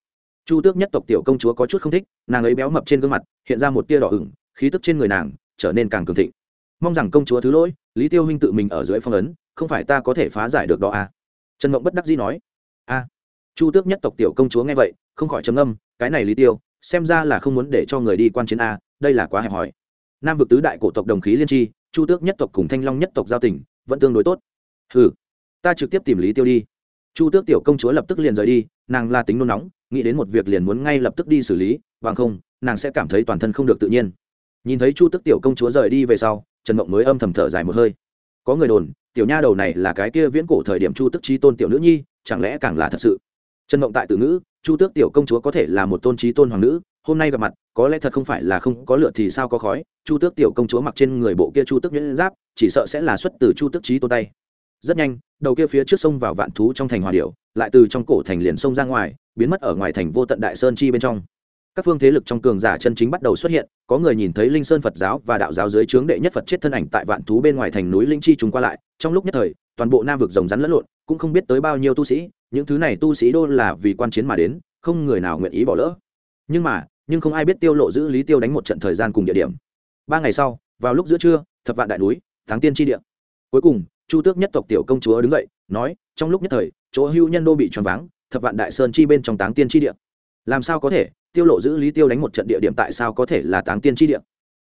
Chu tước nhất tộc tiểu công chúa có chút không thích, nàng ấy béo mập trên gương mặt, hiện ra một tia đỏ ửng, khí tức trên người nàng trở nên càng cường thịnh. Mong rằng công chúa thứ lỗi, lý tiêu huynh tự mình ở dưới phong ấn, không phải ta có thể phá giải được đó à? Trần mộng bất đắc dĩ nói. A chu tước nhất tộc tiểu công chúa nghe vậy, không khỏi trầm âm cái này lý tiêu, xem ra là không muốn để cho người đi quan chiến a đây là quá hẹp hòi. Nam vực tứ đại cổ tộc đồng khí liên tri, chu tước nhất tộc cùng thanh long nhất tộc giao tình, vẫn tương đối tốt. Ừ ta trực tiếp tìm lý tiêu đi chu tước tiểu công chúa lập tức liền rời đi, nàng là tính nôn nóng, nghĩ đến một việc liền muốn ngay lập tức đi xử lý, bằng không, nàng sẽ cảm thấy toàn thân không được tự nhiên. Nhìn thấy chu tước tiểu công chúa rời đi về sau, trần mộng mới âm thầm thở dài một hơi. Có người đồn, tiểu nha đầu này là cái kia viễn cổ thời điểm chu tức trí tôn tiểu nữ nhi, chẳng lẽ càng là thật sự? Trần mộng tại tự ngữ, chu tước tiểu công chúa có thể là một tôn trí tôn hoàng nữ, hôm nay gặp mặt, có lẽ thật không phải là không có lửa thì sao có khói, chu tước tiểu công chúa mặc trên người bộ kia chu tước nhuyễn giáp, chỉ sợ sẽ là xuất từ chu tước trí tôn tay rất nhanh, đầu kia phía trước sông vào vạn thú trong thành hòa điệu lại từ trong cổ thành liền sông ra ngoài, biến mất ở ngoài thành vô tận đại sơn chi bên trong. Các phương thế lực trong cường giả chân chính bắt đầu xuất hiện, có người nhìn thấy linh sơn phật giáo và đạo giáo dưới trướng đệ nhất phật chết thân ảnh tại vạn thú bên ngoài thành núi linh chi trùng qua lại, trong lúc nhất thời, toàn bộ nam vực rồng rắn lẫn lộn, cũng không biết tới bao nhiêu tu sĩ, những thứ này tu sĩ đô là vì quan chiến mà đến, không người nào nguyện ý bỏ lỡ. Nhưng mà, nhưng không ai biết tiêu lộ giữ lý tiêu đánh một trận thời gian cùng địa điểm. Ba ngày sau, vào lúc giữa trưa, thập vạn đại núi, tháng tiên tri địa. Cuối cùng chu tước nhất tộc tiểu công chúa đứng dậy, nói, trong lúc nhất thời, chỗ hưu nhân đô bị choáng váng, thập vạn đại sơn chi bên trong táng tiên tri địa. Làm sao có thể? Tiêu lộ giữ lý tiêu đánh một trận địa điểm tại sao có thể là táng tiên tri địa?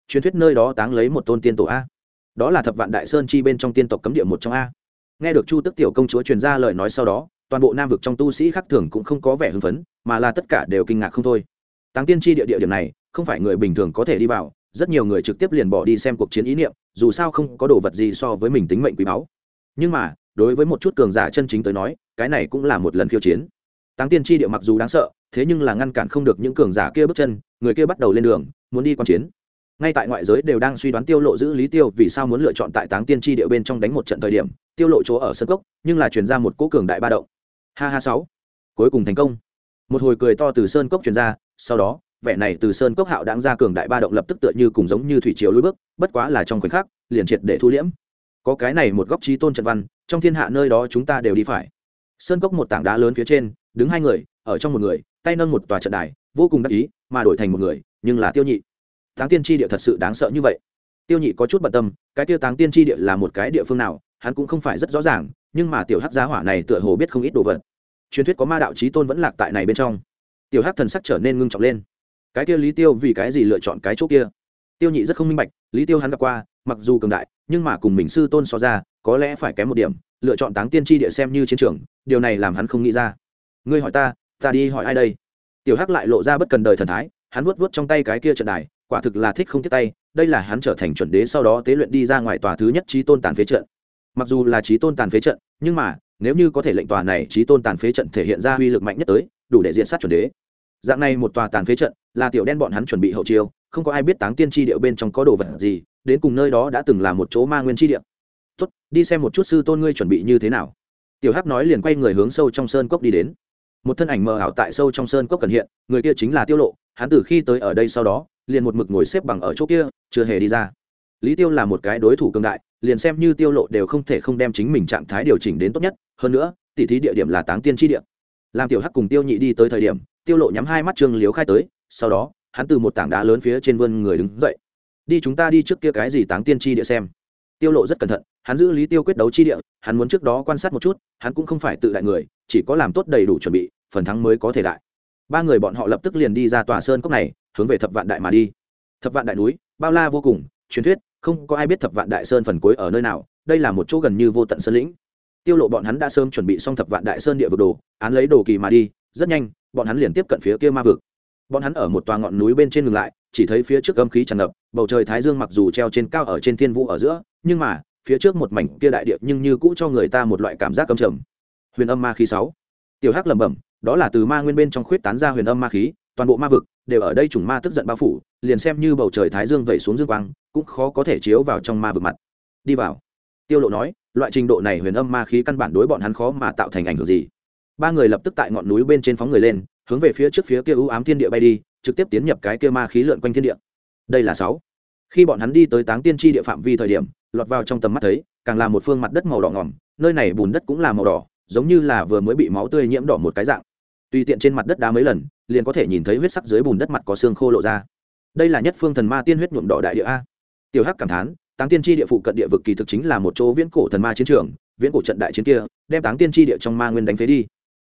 Truyền thuyết nơi đó táng lấy một tôn tiên tổ a. Đó là thập vạn đại sơn chi bên trong tiên tộc cấm địa một trong a. Nghe được chu tức tiểu công chúa truyền ra lời nói sau đó, toàn bộ nam vực trong tu sĩ khác thường cũng không có vẻ hưng phấn, mà là tất cả đều kinh ngạc không thôi. Táng tiên tri địa địa điểm này, không phải người bình thường có thể đi vào rất nhiều người trực tiếp liền bỏ đi xem cuộc chiến ý niệm, dù sao không có đồ vật gì so với mình tính mệnh quý báu. Nhưng mà, đối với một chút cường giả chân chính tới nói, cái này cũng là một lần khiêu chiến. Táng tiên tri địa mặc dù đáng sợ, thế nhưng là ngăn cản không được những cường giả kia bước chân, người kia bắt đầu lên đường, muốn đi quan chiến. Ngay tại ngoại giới đều đang suy đoán tiêu lộ giữ lý tiêu vì sao muốn lựa chọn tại táng tiên tri địa bên trong đánh một trận thời điểm, tiêu lộ chỗ ở sân cốc, nhưng là truyền ra một cỗ cường đại ba động. Ha ha sáu. Cuối cùng thành công. Một hồi cười to từ sơn cốc truyền ra, sau đó vẻ này từ sơn cốc hạo đáng ra cường đại ba động lập tức tựa như cùng giống như thủy triều lối bước, bất quá là trong khoảnh khắc, liền triệt để thu liễm. Có cái này một góc trí tôn trận văn, trong thiên hạ nơi đó chúng ta đều đi phải. Sơn cốc một tảng đá lớn phía trên, đứng hai người, ở trong một người, tay nâng một tòa trận đài, vô cùng đắc ý, mà đổi thành một người, nhưng là tiêu nhị. Táng tiên tri địa thật sự đáng sợ như vậy. Tiêu nhị có chút bận tâm, cái tiêu táng tiên tri địa là một cái địa phương nào, hắn cũng không phải rất rõ ràng, nhưng mà tiểu hắc giá hỏa này tựa hồ biết không ít đồ vật. Truyền thuyết có ma đạo trí tôn vẫn lạc tại này bên trong. Tiểu hắc thần sắc trở nên ngưng trọng lên cái kia lý tiêu vì cái gì lựa chọn cái chỗ kia? Tiêu nhị rất không minh bạch, lý tiêu hắn gặp qua, mặc dù cường đại, nhưng mà cùng mình sư tôn so ra, có lẽ phải kém một điểm, lựa chọn táng tiên tri địa xem như chiến trường, điều này làm hắn không nghĩ ra. Ngươi hỏi ta ta đi hỏi ai đây? Tiểu hắc lại lộ ra bất cần đời thần thái, hắn vuốt vuốt trong tay cái kia trận đài, quả thực là thích không tiếc tay, đây là hắn trở thành chuẩn đế sau đó tế luyện đi ra ngoài tòa thứ nhất trí tôn tàn phế trận. Mặc dù là trí tôn tàn phế trận, nhưng mà, nếu như có thể lệnh tòa này trí tôn tàn phế trận thể hiện ra uy lực mạnh nhất tới, đủ để diện sát chuẩn đế. Dạng này một tòa tàn phế trận là tiểu đen bọn hắn chuẩn bị hậu chiêu, không có ai biết táng tiên tri điệu bên trong có đồ vật gì, đến cùng nơi đó đã từng là một chỗ ma nguyên tri điệu tốt, đi xem một chút sư tôn ngươi chuẩn bị như thế nào. Tiểu hắc nói liền quay người hướng sâu trong sơn cốc đi đến. Một thân ảnh mờ ảo tại sâu trong sơn cốc cần hiện, người kia chính là tiêu lộ, hắn từ khi tới ở đây sau đó, liền một mực ngồi xếp bằng ở chỗ kia, chưa hề đi ra. Lý tiêu là một cái đối thủ cường đại, liền xem như tiêu lộ đều không thể không đem chính mình trạng thái điều chỉnh đến tốt nhất, hơn nữa, tỉ thí địa điểm là táng tiên tri địa làm tiểu hắc cùng tiêu nhị đi tới thời điểm, tiêu lộ nhắm hai mắt trương liếu khai tới sau đó, hắn từ một tảng đá lớn phía trên vươn người đứng dậy. Đi chúng ta đi trước kia cái gì táng tiên tri địa xem. Tiêu lộ rất cẩn thận, hắn giữ lý tiêu quyết đấu chi địa, hắn muốn trước đó quan sát một chút, hắn cũng không phải tự đại người, chỉ có làm tốt đầy đủ chuẩn bị, phần thắng mới có thể đại. Ba người bọn họ lập tức liền đi ra tòa sơn cốc này, hướng về thập vạn đại mà đi. Thập vạn đại núi, bao la vô cùng, truyền thuyết, không có ai biết thập vạn đại sơn phần cuối ở nơi nào, đây là một chỗ gần như vô tận sơn lĩnh. Tiêu lộ bọn hắn đã sớm chuẩn bị xong thập vạn đại sơn địa vực đồ, án lấy đồ kỳ mà đi, rất nhanh, bọn hắn liền tiếp cận phía kia ma vực bọn hắn ở một tòa ngọn núi bên trên ngừng lại, chỉ thấy phía trước âm khí tràn ngập, bầu trời thái dương mặc dù treo trên cao ở trên thiên vũ ở giữa, nhưng mà, phía trước một mảnh kia đại địa nhưng như cũ cho người ta một loại cảm giác căm trầm. Huyền âm ma khí sáu. Tiểu hắc lẩm bẩm, đó là từ ma nguyên bên trong khuyết tán ra huyền âm ma khí, toàn bộ ma vực đều ở đây trùng ma tức giận bao phủ, liền xem như bầu trời thái dương vẩy xuống dương quang, cũng khó có thể chiếu vào trong ma vực mặt. Đi vào. Tiêu lộ nói, loại trình độ này huyền âm ma khí căn bản đối bọn hắn khó mà tạo thành ảnh hưởng gì. Ba người lập tức tại ngọn núi bên trên phóng người lên hướng về phía trước phía kia u ám thiên địa bay đi, trực tiếp tiến nhập cái kia ma khí lượn quanh thiên địa. Đây là sáu. Khi bọn hắn đi tới táng tiên tri địa phạm vi thời điểm, lọt vào trong tầm mắt thấy, càng là một phương mặt đất màu đỏ ngỏm, nơi này bùn đất cũng là màu đỏ, giống như là vừa mới bị máu tươi nhiễm đỏ một cái dạng. Tùy tiện trên mặt đất đá mấy lần, liền có thể nhìn thấy huyết sắc dưới bùn đất mặt có xương khô lộ ra. Đây là nhất phương thần ma tiên huyết nhuộm đỏ đại địa a. Tiểu hắc cảm thán, táng tiên tri địa phụ cận địa vực kỳ thực chính là một chỗ viễn cổ thần ma chiến trường, viễn cổ trận đại chiến kia, đem táng tiên tri địa trong ma nguyên đánh phế đi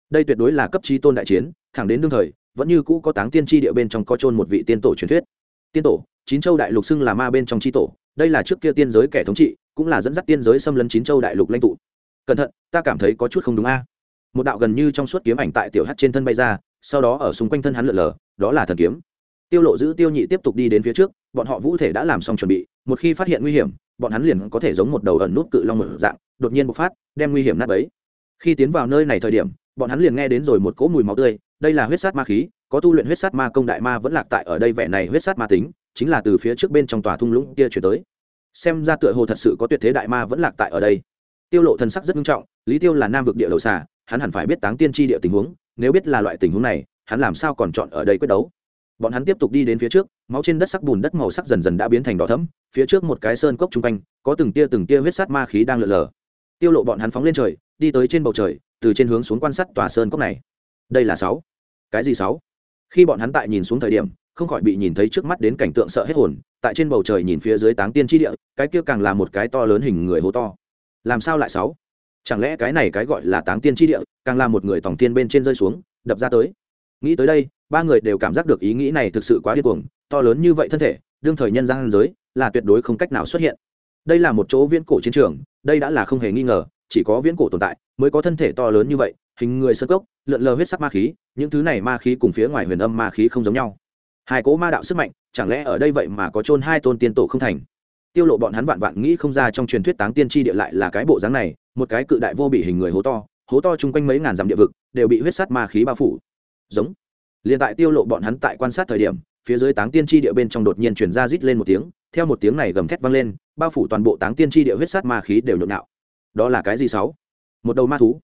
đây tuyệt đối là cấp trí tôn đại chiến, thẳng đến đương thời, vẫn như cũ có táng tiên tri địa bên trong có trôn một vị tiên tổ truyền thuyết. Tiên tổ, chín châu đại lục xưng là ma bên trong tri tổ, đây là trước kia tiên giới kẻ thống trị, cũng là dẫn dắt tiên giới xâm lấn chín châu đại lục lãnh tụ. Cẩn thận, ta cảm thấy có chút không đúng a. Một đạo gần như trong suốt kiếm ảnh tại tiểu hắt trên thân bay ra, sau đó ở xung quanh thân hắn lượn lờ, đó là thần kiếm. Tiêu lộ giữ tiêu nhị tiếp tục đi đến phía trước, bọn họ vũ thể đã làm xong chuẩn bị, một khi phát hiện nguy hiểm, bọn hắn liền có thể giống một đầu ẩn nút cự long mở dạng, đột nhiên bộc phát, đem nguy hiểm nát bấy. Khi tiến vào nơi này thời điểm bọn hắn liền nghe đến rồi một cỗ mùi máu tươi, đây là huyết sát ma khí, có tu luyện huyết sát ma công đại ma vẫn lạc tại ở đây vẻ này huyết sát ma tính, chính là từ phía trước bên trong tòa thung lũng kia chuyển tới. Xem ra tựa hồ thật sự có tuyệt thế đại ma vẫn lạc tại ở đây. Tiêu lộ thần sắc rất nghiêm trọng, lý tiêu là nam vực địa đầu xà, hắn hẳn phải biết táng tiên tri địa tình huống, nếu biết là loại tình huống này, hắn làm sao còn chọn ở đây quyết đấu? Bọn hắn tiếp tục đi đến phía trước, máu trên đất sắc bùn đất màu sắc dần dần đã biến thành đỏ thẫm, phía trước một cái sơn cốc trung quanh, có từng tia từng tia huyết sát ma khí đang lượn lờ. Tiêu lộ bọn hắn phóng lên trời, đi tới trên bầu trời từ trên hướng xuống quan sát tòa sơn cốc này. Đây là sáu. Cái gì sáu? Khi bọn hắn tại nhìn xuống thời điểm, không khỏi bị nhìn thấy trước mắt đến cảnh tượng sợ hết hồn, tại trên bầu trời nhìn phía dưới táng tiên tri địa, cái kia càng là một cái to lớn hình người hố to. Làm sao lại sáu? Chẳng lẽ cái này cái gọi là táng tiên tri địa, càng là một người tòng tiên bên trên rơi xuống, đập ra tới? Nghĩ tới đây, ba người đều cảm giác được ý nghĩ này thực sự quá điên cuồng, to lớn như vậy thân thể, đương thời nhân gian giới, là tuyệt đối không cách nào xuất hiện. Đây là một chỗ viễn cổ chiến trường, đây đã là không hề nghi ngờ chỉ có viễn cổ tồn tại, mới có thân thể to lớn như vậy, hình người sơ cốc, lượn lờ huyết sắc ma khí, những thứ này ma khí cùng phía ngoài huyền âm ma khí không giống nhau. Hai cố ma đạo sức mạnh, chẳng lẽ ở đây vậy mà có chôn hai tôn tiên tổ không thành? Tiêu lộ bọn hắn vạn vạn nghĩ không ra trong truyền thuyết táng tiên tri địa lại là cái bộ dáng này, một cái cự đại vô bị hình người hố to hố to chung quanh mấy ngàn dặm địa vực, đều bị huyết sắt ma khí bao phủ. Giống. Liền tại tiêu lộ bọn hắn tại quan sát thời điểm, phía dưới táng tiên tri địa bên trong đột nhiên truyền ra rít lên một tiếng, theo một tiếng này gầm thét vang lên, bao phủ toàn bộ táng tiên tri địa huyết sắt ma khí đều nhộn nhạo đó là cái gì sáu? Một đầu ma thú,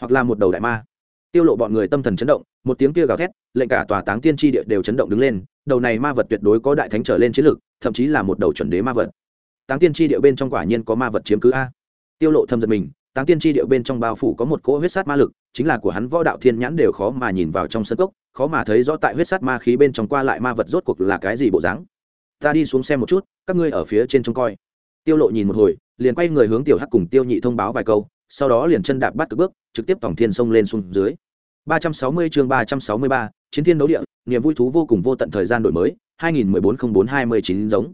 hoặc là một đầu đại ma. Tiêu lộ bọn người tâm thần chấn động, một tiếng kia gào thét, lệnh cả tòa táng tiên tri địa đều chấn động đứng lên, đầu này ma vật tuyệt đối có đại thánh trở lên chiến lực, thậm chí là một đầu chuẩn đế ma vật. Táng tiên tri địa bên trong quả nhiên có ma vật chiếm cứ a. Tiêu lộ thâm giật mình, táng tiên tri địa bên trong bao phủ có một cỗ huyết sát ma lực, chính là của hắn võ đạo thiên nhãn đều khó mà nhìn vào trong sân cốc, khó mà thấy rõ tại huyết sát ma khí bên trong qua lại ma vật rốt cuộc là cái gì bộ dáng. Ta đi xuống xem một chút, các ngươi ở phía trên trông coi tiêu lộ nhìn một hồi liền quay người hướng tiểu hắc cùng tiêu nhị thông báo vài câu sau đó liền chân đạp bắt cực bước trực tiếp tổng thiên sông lên xuống dưới. 360 chương 363, chiến thiên đấu địa niềm vui thú vô cùng vô tận thời gian đổi mới 2014-04-29 giống.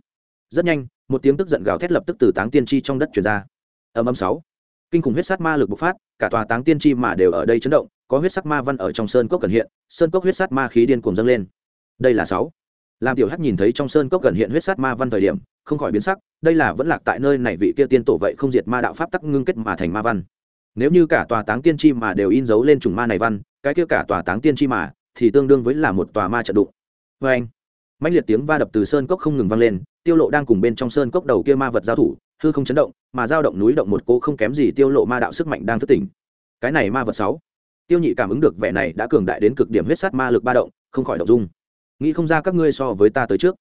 Rất nhanh một tiếng tức giận gào thét lập tức từ táng tiên tri trong đất truyền ra. Âm âm sáu. Kinh khủng huyết sát ma lực bộc phát cả tòa táng tiên tri mà đều ở đây chấn động có huyết sắc ma văn ở trong sơn cốc cần hiện sơn cốc huyết sát ma khí điên cuồng dâng lên. Đây là sáu làm tiểu hắc nhìn thấy trong sơn cốc gần hiện huyết sát ma văn thời điểm, không khỏi biến sắc, đây là vẫn lạc tại nơi này vị kia tiên tổ vậy không diệt ma đạo pháp tắc ngưng kết mà thành ma văn. Nếu như cả tòa táng tiên chi mà đều in dấu lên trùng ma này văn, cái kia cả tòa táng tiên chi mà thì tương đương với là một tòa ma trận đụng. Vê anh mạnh liệt tiếng va đập từ sơn cốc không ngừng vang lên, tiêu lộ đang cùng bên trong sơn cốc đầu kia ma vật giao thủ, hư không chấn động, mà giao động núi động một cô không kém gì tiêu lộ ma đạo sức mạnh đang thức tỉnh. Cái này ma vật sáu. Tiêu nhị cảm ứng được vẻ này đã cường đại đến cực điểm huyết sát ma lực ba động, không khỏi động dung nghĩ không ra các ngươi so với ta tới trước.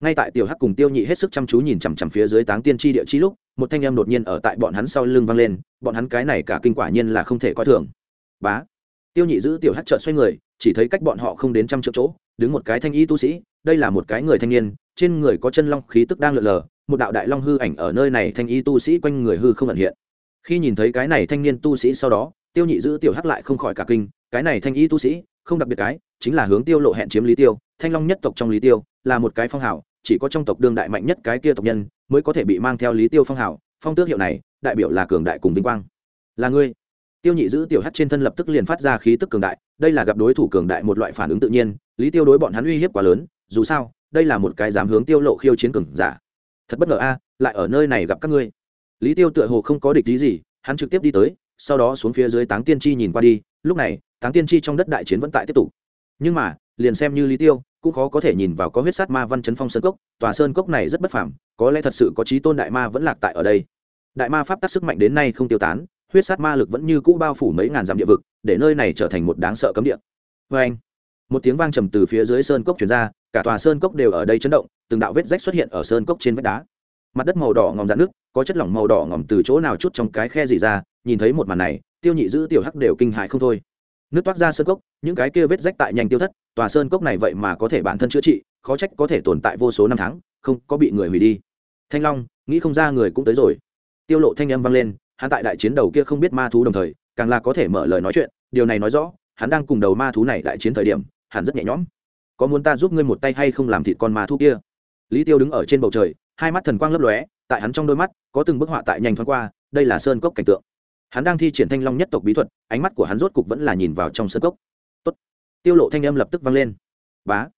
Ngay tại tiểu hắc cùng tiêu nhị hết sức chăm chú nhìn chằm chằm phía dưới táng tiên tri địa chi lúc, một thanh em đột nhiên ở tại bọn hắn sau lưng vang lên, bọn hắn cái này cả kinh quả nhiên là không thể coi thường. Bá. Tiêu nhị giữ tiểu hắc trợn xoay người, chỉ thấy cách bọn họ không đến trăm triệu chỗ, đứng một cái thanh y tu sĩ, đây là một cái người thanh niên, trên người có chân long khí tức đang lượn lờ, một đạo đại long hư ảnh ở nơi này thanh y tu sĩ quanh người hư không ẩn hiện. Khi nhìn thấy cái này thanh niên tu sĩ sau đó, tiêu nhị giữ tiểu hắc lại không khỏi cả kinh, cái này thanh y tu sĩ, không đặc biệt cái, chính là hướng tiêu lộ hẹn chiếm lý tiêu thanh long nhất tộc trong lý tiêu là một cái phong hào, chỉ có trong tộc đương đại mạnh nhất cái kia tộc nhân mới có thể bị mang theo lý tiêu phong hào. Phong tước hiệu này, đại biểu là cường đại cùng vinh quang. Là ngươi. Tiêu nhị giữ tiểu hắt trên thân lập tức liền phát ra khí tức cường đại, đây là gặp đối thủ cường đại một loại phản ứng tự nhiên, lý tiêu đối bọn hắn uy hiếp quá lớn, dù sao, đây là một cái dám hướng tiêu lộ khiêu chiến cường giả. Thật bất ngờ a, lại ở nơi này gặp các ngươi. Lý tiêu tựa hồ không có địch lý gì, hắn trực tiếp đi tới, sau đó xuống phía dưới táng tiên tri nhìn qua đi, lúc này, táng tiên tri trong đất đại chiến vẫn tại tiếp tục. Nhưng mà liền xem như lý tiêu, cũng khó có thể nhìn vào có huyết sát ma văn chấn phong sơn cốc, tòa sơn cốc này rất bất phàm, có lẽ thật sự có trí tôn đại ma vẫn lạc tại ở đây. Đại ma pháp tác sức mạnh đến nay không tiêu tán, huyết sát ma lực vẫn như cũ bao phủ mấy ngàn dặm địa vực, để nơi này trở thành một đáng sợ cấm địa. Vê anh, một tiếng vang trầm từ phía dưới sơn cốc chuyển ra, cả tòa sơn cốc đều ở đây chấn động, từng đạo vết rách xuất hiện ở sơn cốc trên vách đá. Mặt đất màu đỏ ngòm dạn nước có chất lỏng màu đỏ ngòm từ chỗ nào chút trong cái khe gì ra, nhìn thấy một màn này, tiêu nhị giữ tiểu hắc đều kinh hại không thôi nước toát ra sơn cốc, những cái kia vết rách tại nhanh tiêu thất, tòa sơn cốc này vậy mà có thể bản thân chữa trị, khó trách có thể tồn tại vô số năm tháng, không có bị người hủy đi. Thanh long, nghĩ không ra người cũng tới rồi. Tiêu lộ thanh âm vang lên, hắn tại đại chiến đầu kia không biết ma thú đồng thời, càng là có thể mở lời nói chuyện, điều này nói rõ, hắn đang cùng đầu ma thú này đại chiến thời điểm, hắn rất nhẹ nhõm. Có muốn ta giúp ngươi một tay hay không làm thịt con ma thú kia? Lý tiêu đứng ở trên bầu trời, hai mắt thần quang lấp lóe, tại hắn trong đôi mắt, có từng bức họa tại nhanh thoáng qua, đây là sơn cốc cảnh tượng hắn đang thi triển thanh long nhất tộc bí thuật, ánh mắt của hắn rốt cục vẫn là nhìn vào trong sân cốc. Tốt. tiêu lộ thanh âm lập tức vang lên. Bá.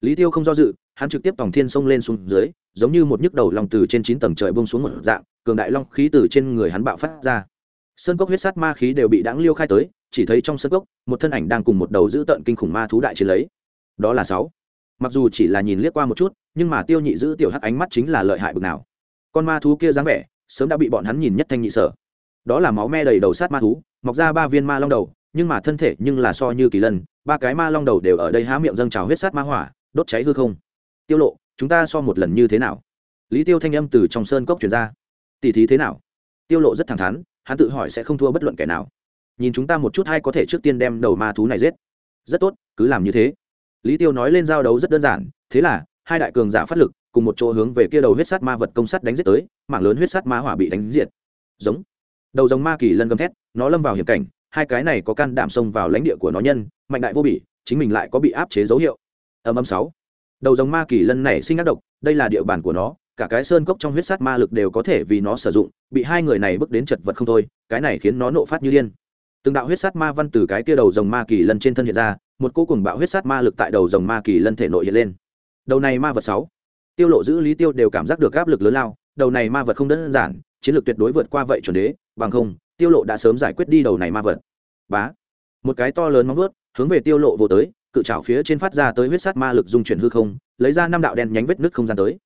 Lý tiêu không do dự, hắn trực tiếp tòng thiên sông lên xuống dưới, giống như một nhức đầu lòng từ trên chín tầng trời bông xuống một dạng, cường đại long khí từ trên người hắn bạo phát ra. Sơn cốc huyết sát ma khí đều bị đáng liêu khai tới, chỉ thấy trong sơn cốc, một thân ảnh đang cùng một đầu giữ tận kinh khủng ma thú đại chiến lấy. Đó là sáu. Mặc dù chỉ là nhìn liếc qua một chút, nhưng mà tiêu nhị giữ tiểu hắc ánh mắt chính là lợi hại bực nào. Con ma thú kia dáng vẻ, sớm đã bị bọn hắn nhìn nhất thanh nhị sở đó là máu me đầy đầu sát ma thú, mọc ra ba viên ma long đầu, nhưng mà thân thể nhưng là so như kỳ lân, ba cái ma long đầu đều ở đây há miệng dâng trào huyết sát ma hỏa, đốt cháy hư không. Tiêu lộ, chúng ta so một lần như thế nào? Lý tiêu thanh âm từ trong sơn cốc truyền ra. Tỷ thí thế nào? Tiêu lộ rất thẳng thắn, hắn tự hỏi sẽ không thua bất luận kẻ nào. Nhìn chúng ta một chút hay có thể trước tiên đem đầu ma thú này giết. Rất tốt, cứ làm như thế. Lý tiêu nói lên giao đấu rất đơn giản, thế là, hai đại cường giả phát lực, cùng một chỗ hướng về kia đầu huyết sát ma vật công sát đánh giết tới, mảng lớn huyết sát ma hỏa bị đánh diệt. Giống đầu dòng ma kỳ lân gầm thét, nó lâm vào hiểm cảnh, hai cái này có can đảm xông vào lãnh địa của nó nhân, mạnh đại vô bỉ, chính mình lại có bị áp chế dấu hiệu. Âm âm sáu. Đầu dòng ma kỳ lân này sinh ác độc, đây là địa bàn của nó, cả cái sơn cốc trong huyết sát ma lực đều có thể vì nó sử dụng, bị hai người này bước đến chật vật không thôi, cái này khiến nó nộ phát như điên. Từng đạo huyết sát ma văn từ cái kia đầu dòng ma kỳ lân trên thân hiện ra, một cô cùng bạo huyết sát ma lực tại đầu dòng ma kỳ lân thể nội hiện lên. Đầu này ma vật sáu. Tiêu lộ giữ lý tiêu đều cảm giác được áp lực lớn lao, đầu này ma vật không đơn giản, chiến lược tuyệt đối vượt qua vậy chuẩn đế bằng không, tiêu lộ đã sớm giải quyết đi đầu này ma vật. Bá. Một cái to lớn móng vuốt, hướng về tiêu lộ vô tới, cự trảo phía trên phát ra tới huyết sát ma lực dung chuyển hư không, lấy ra năm đạo đen nhánh vết nứt không gian tới.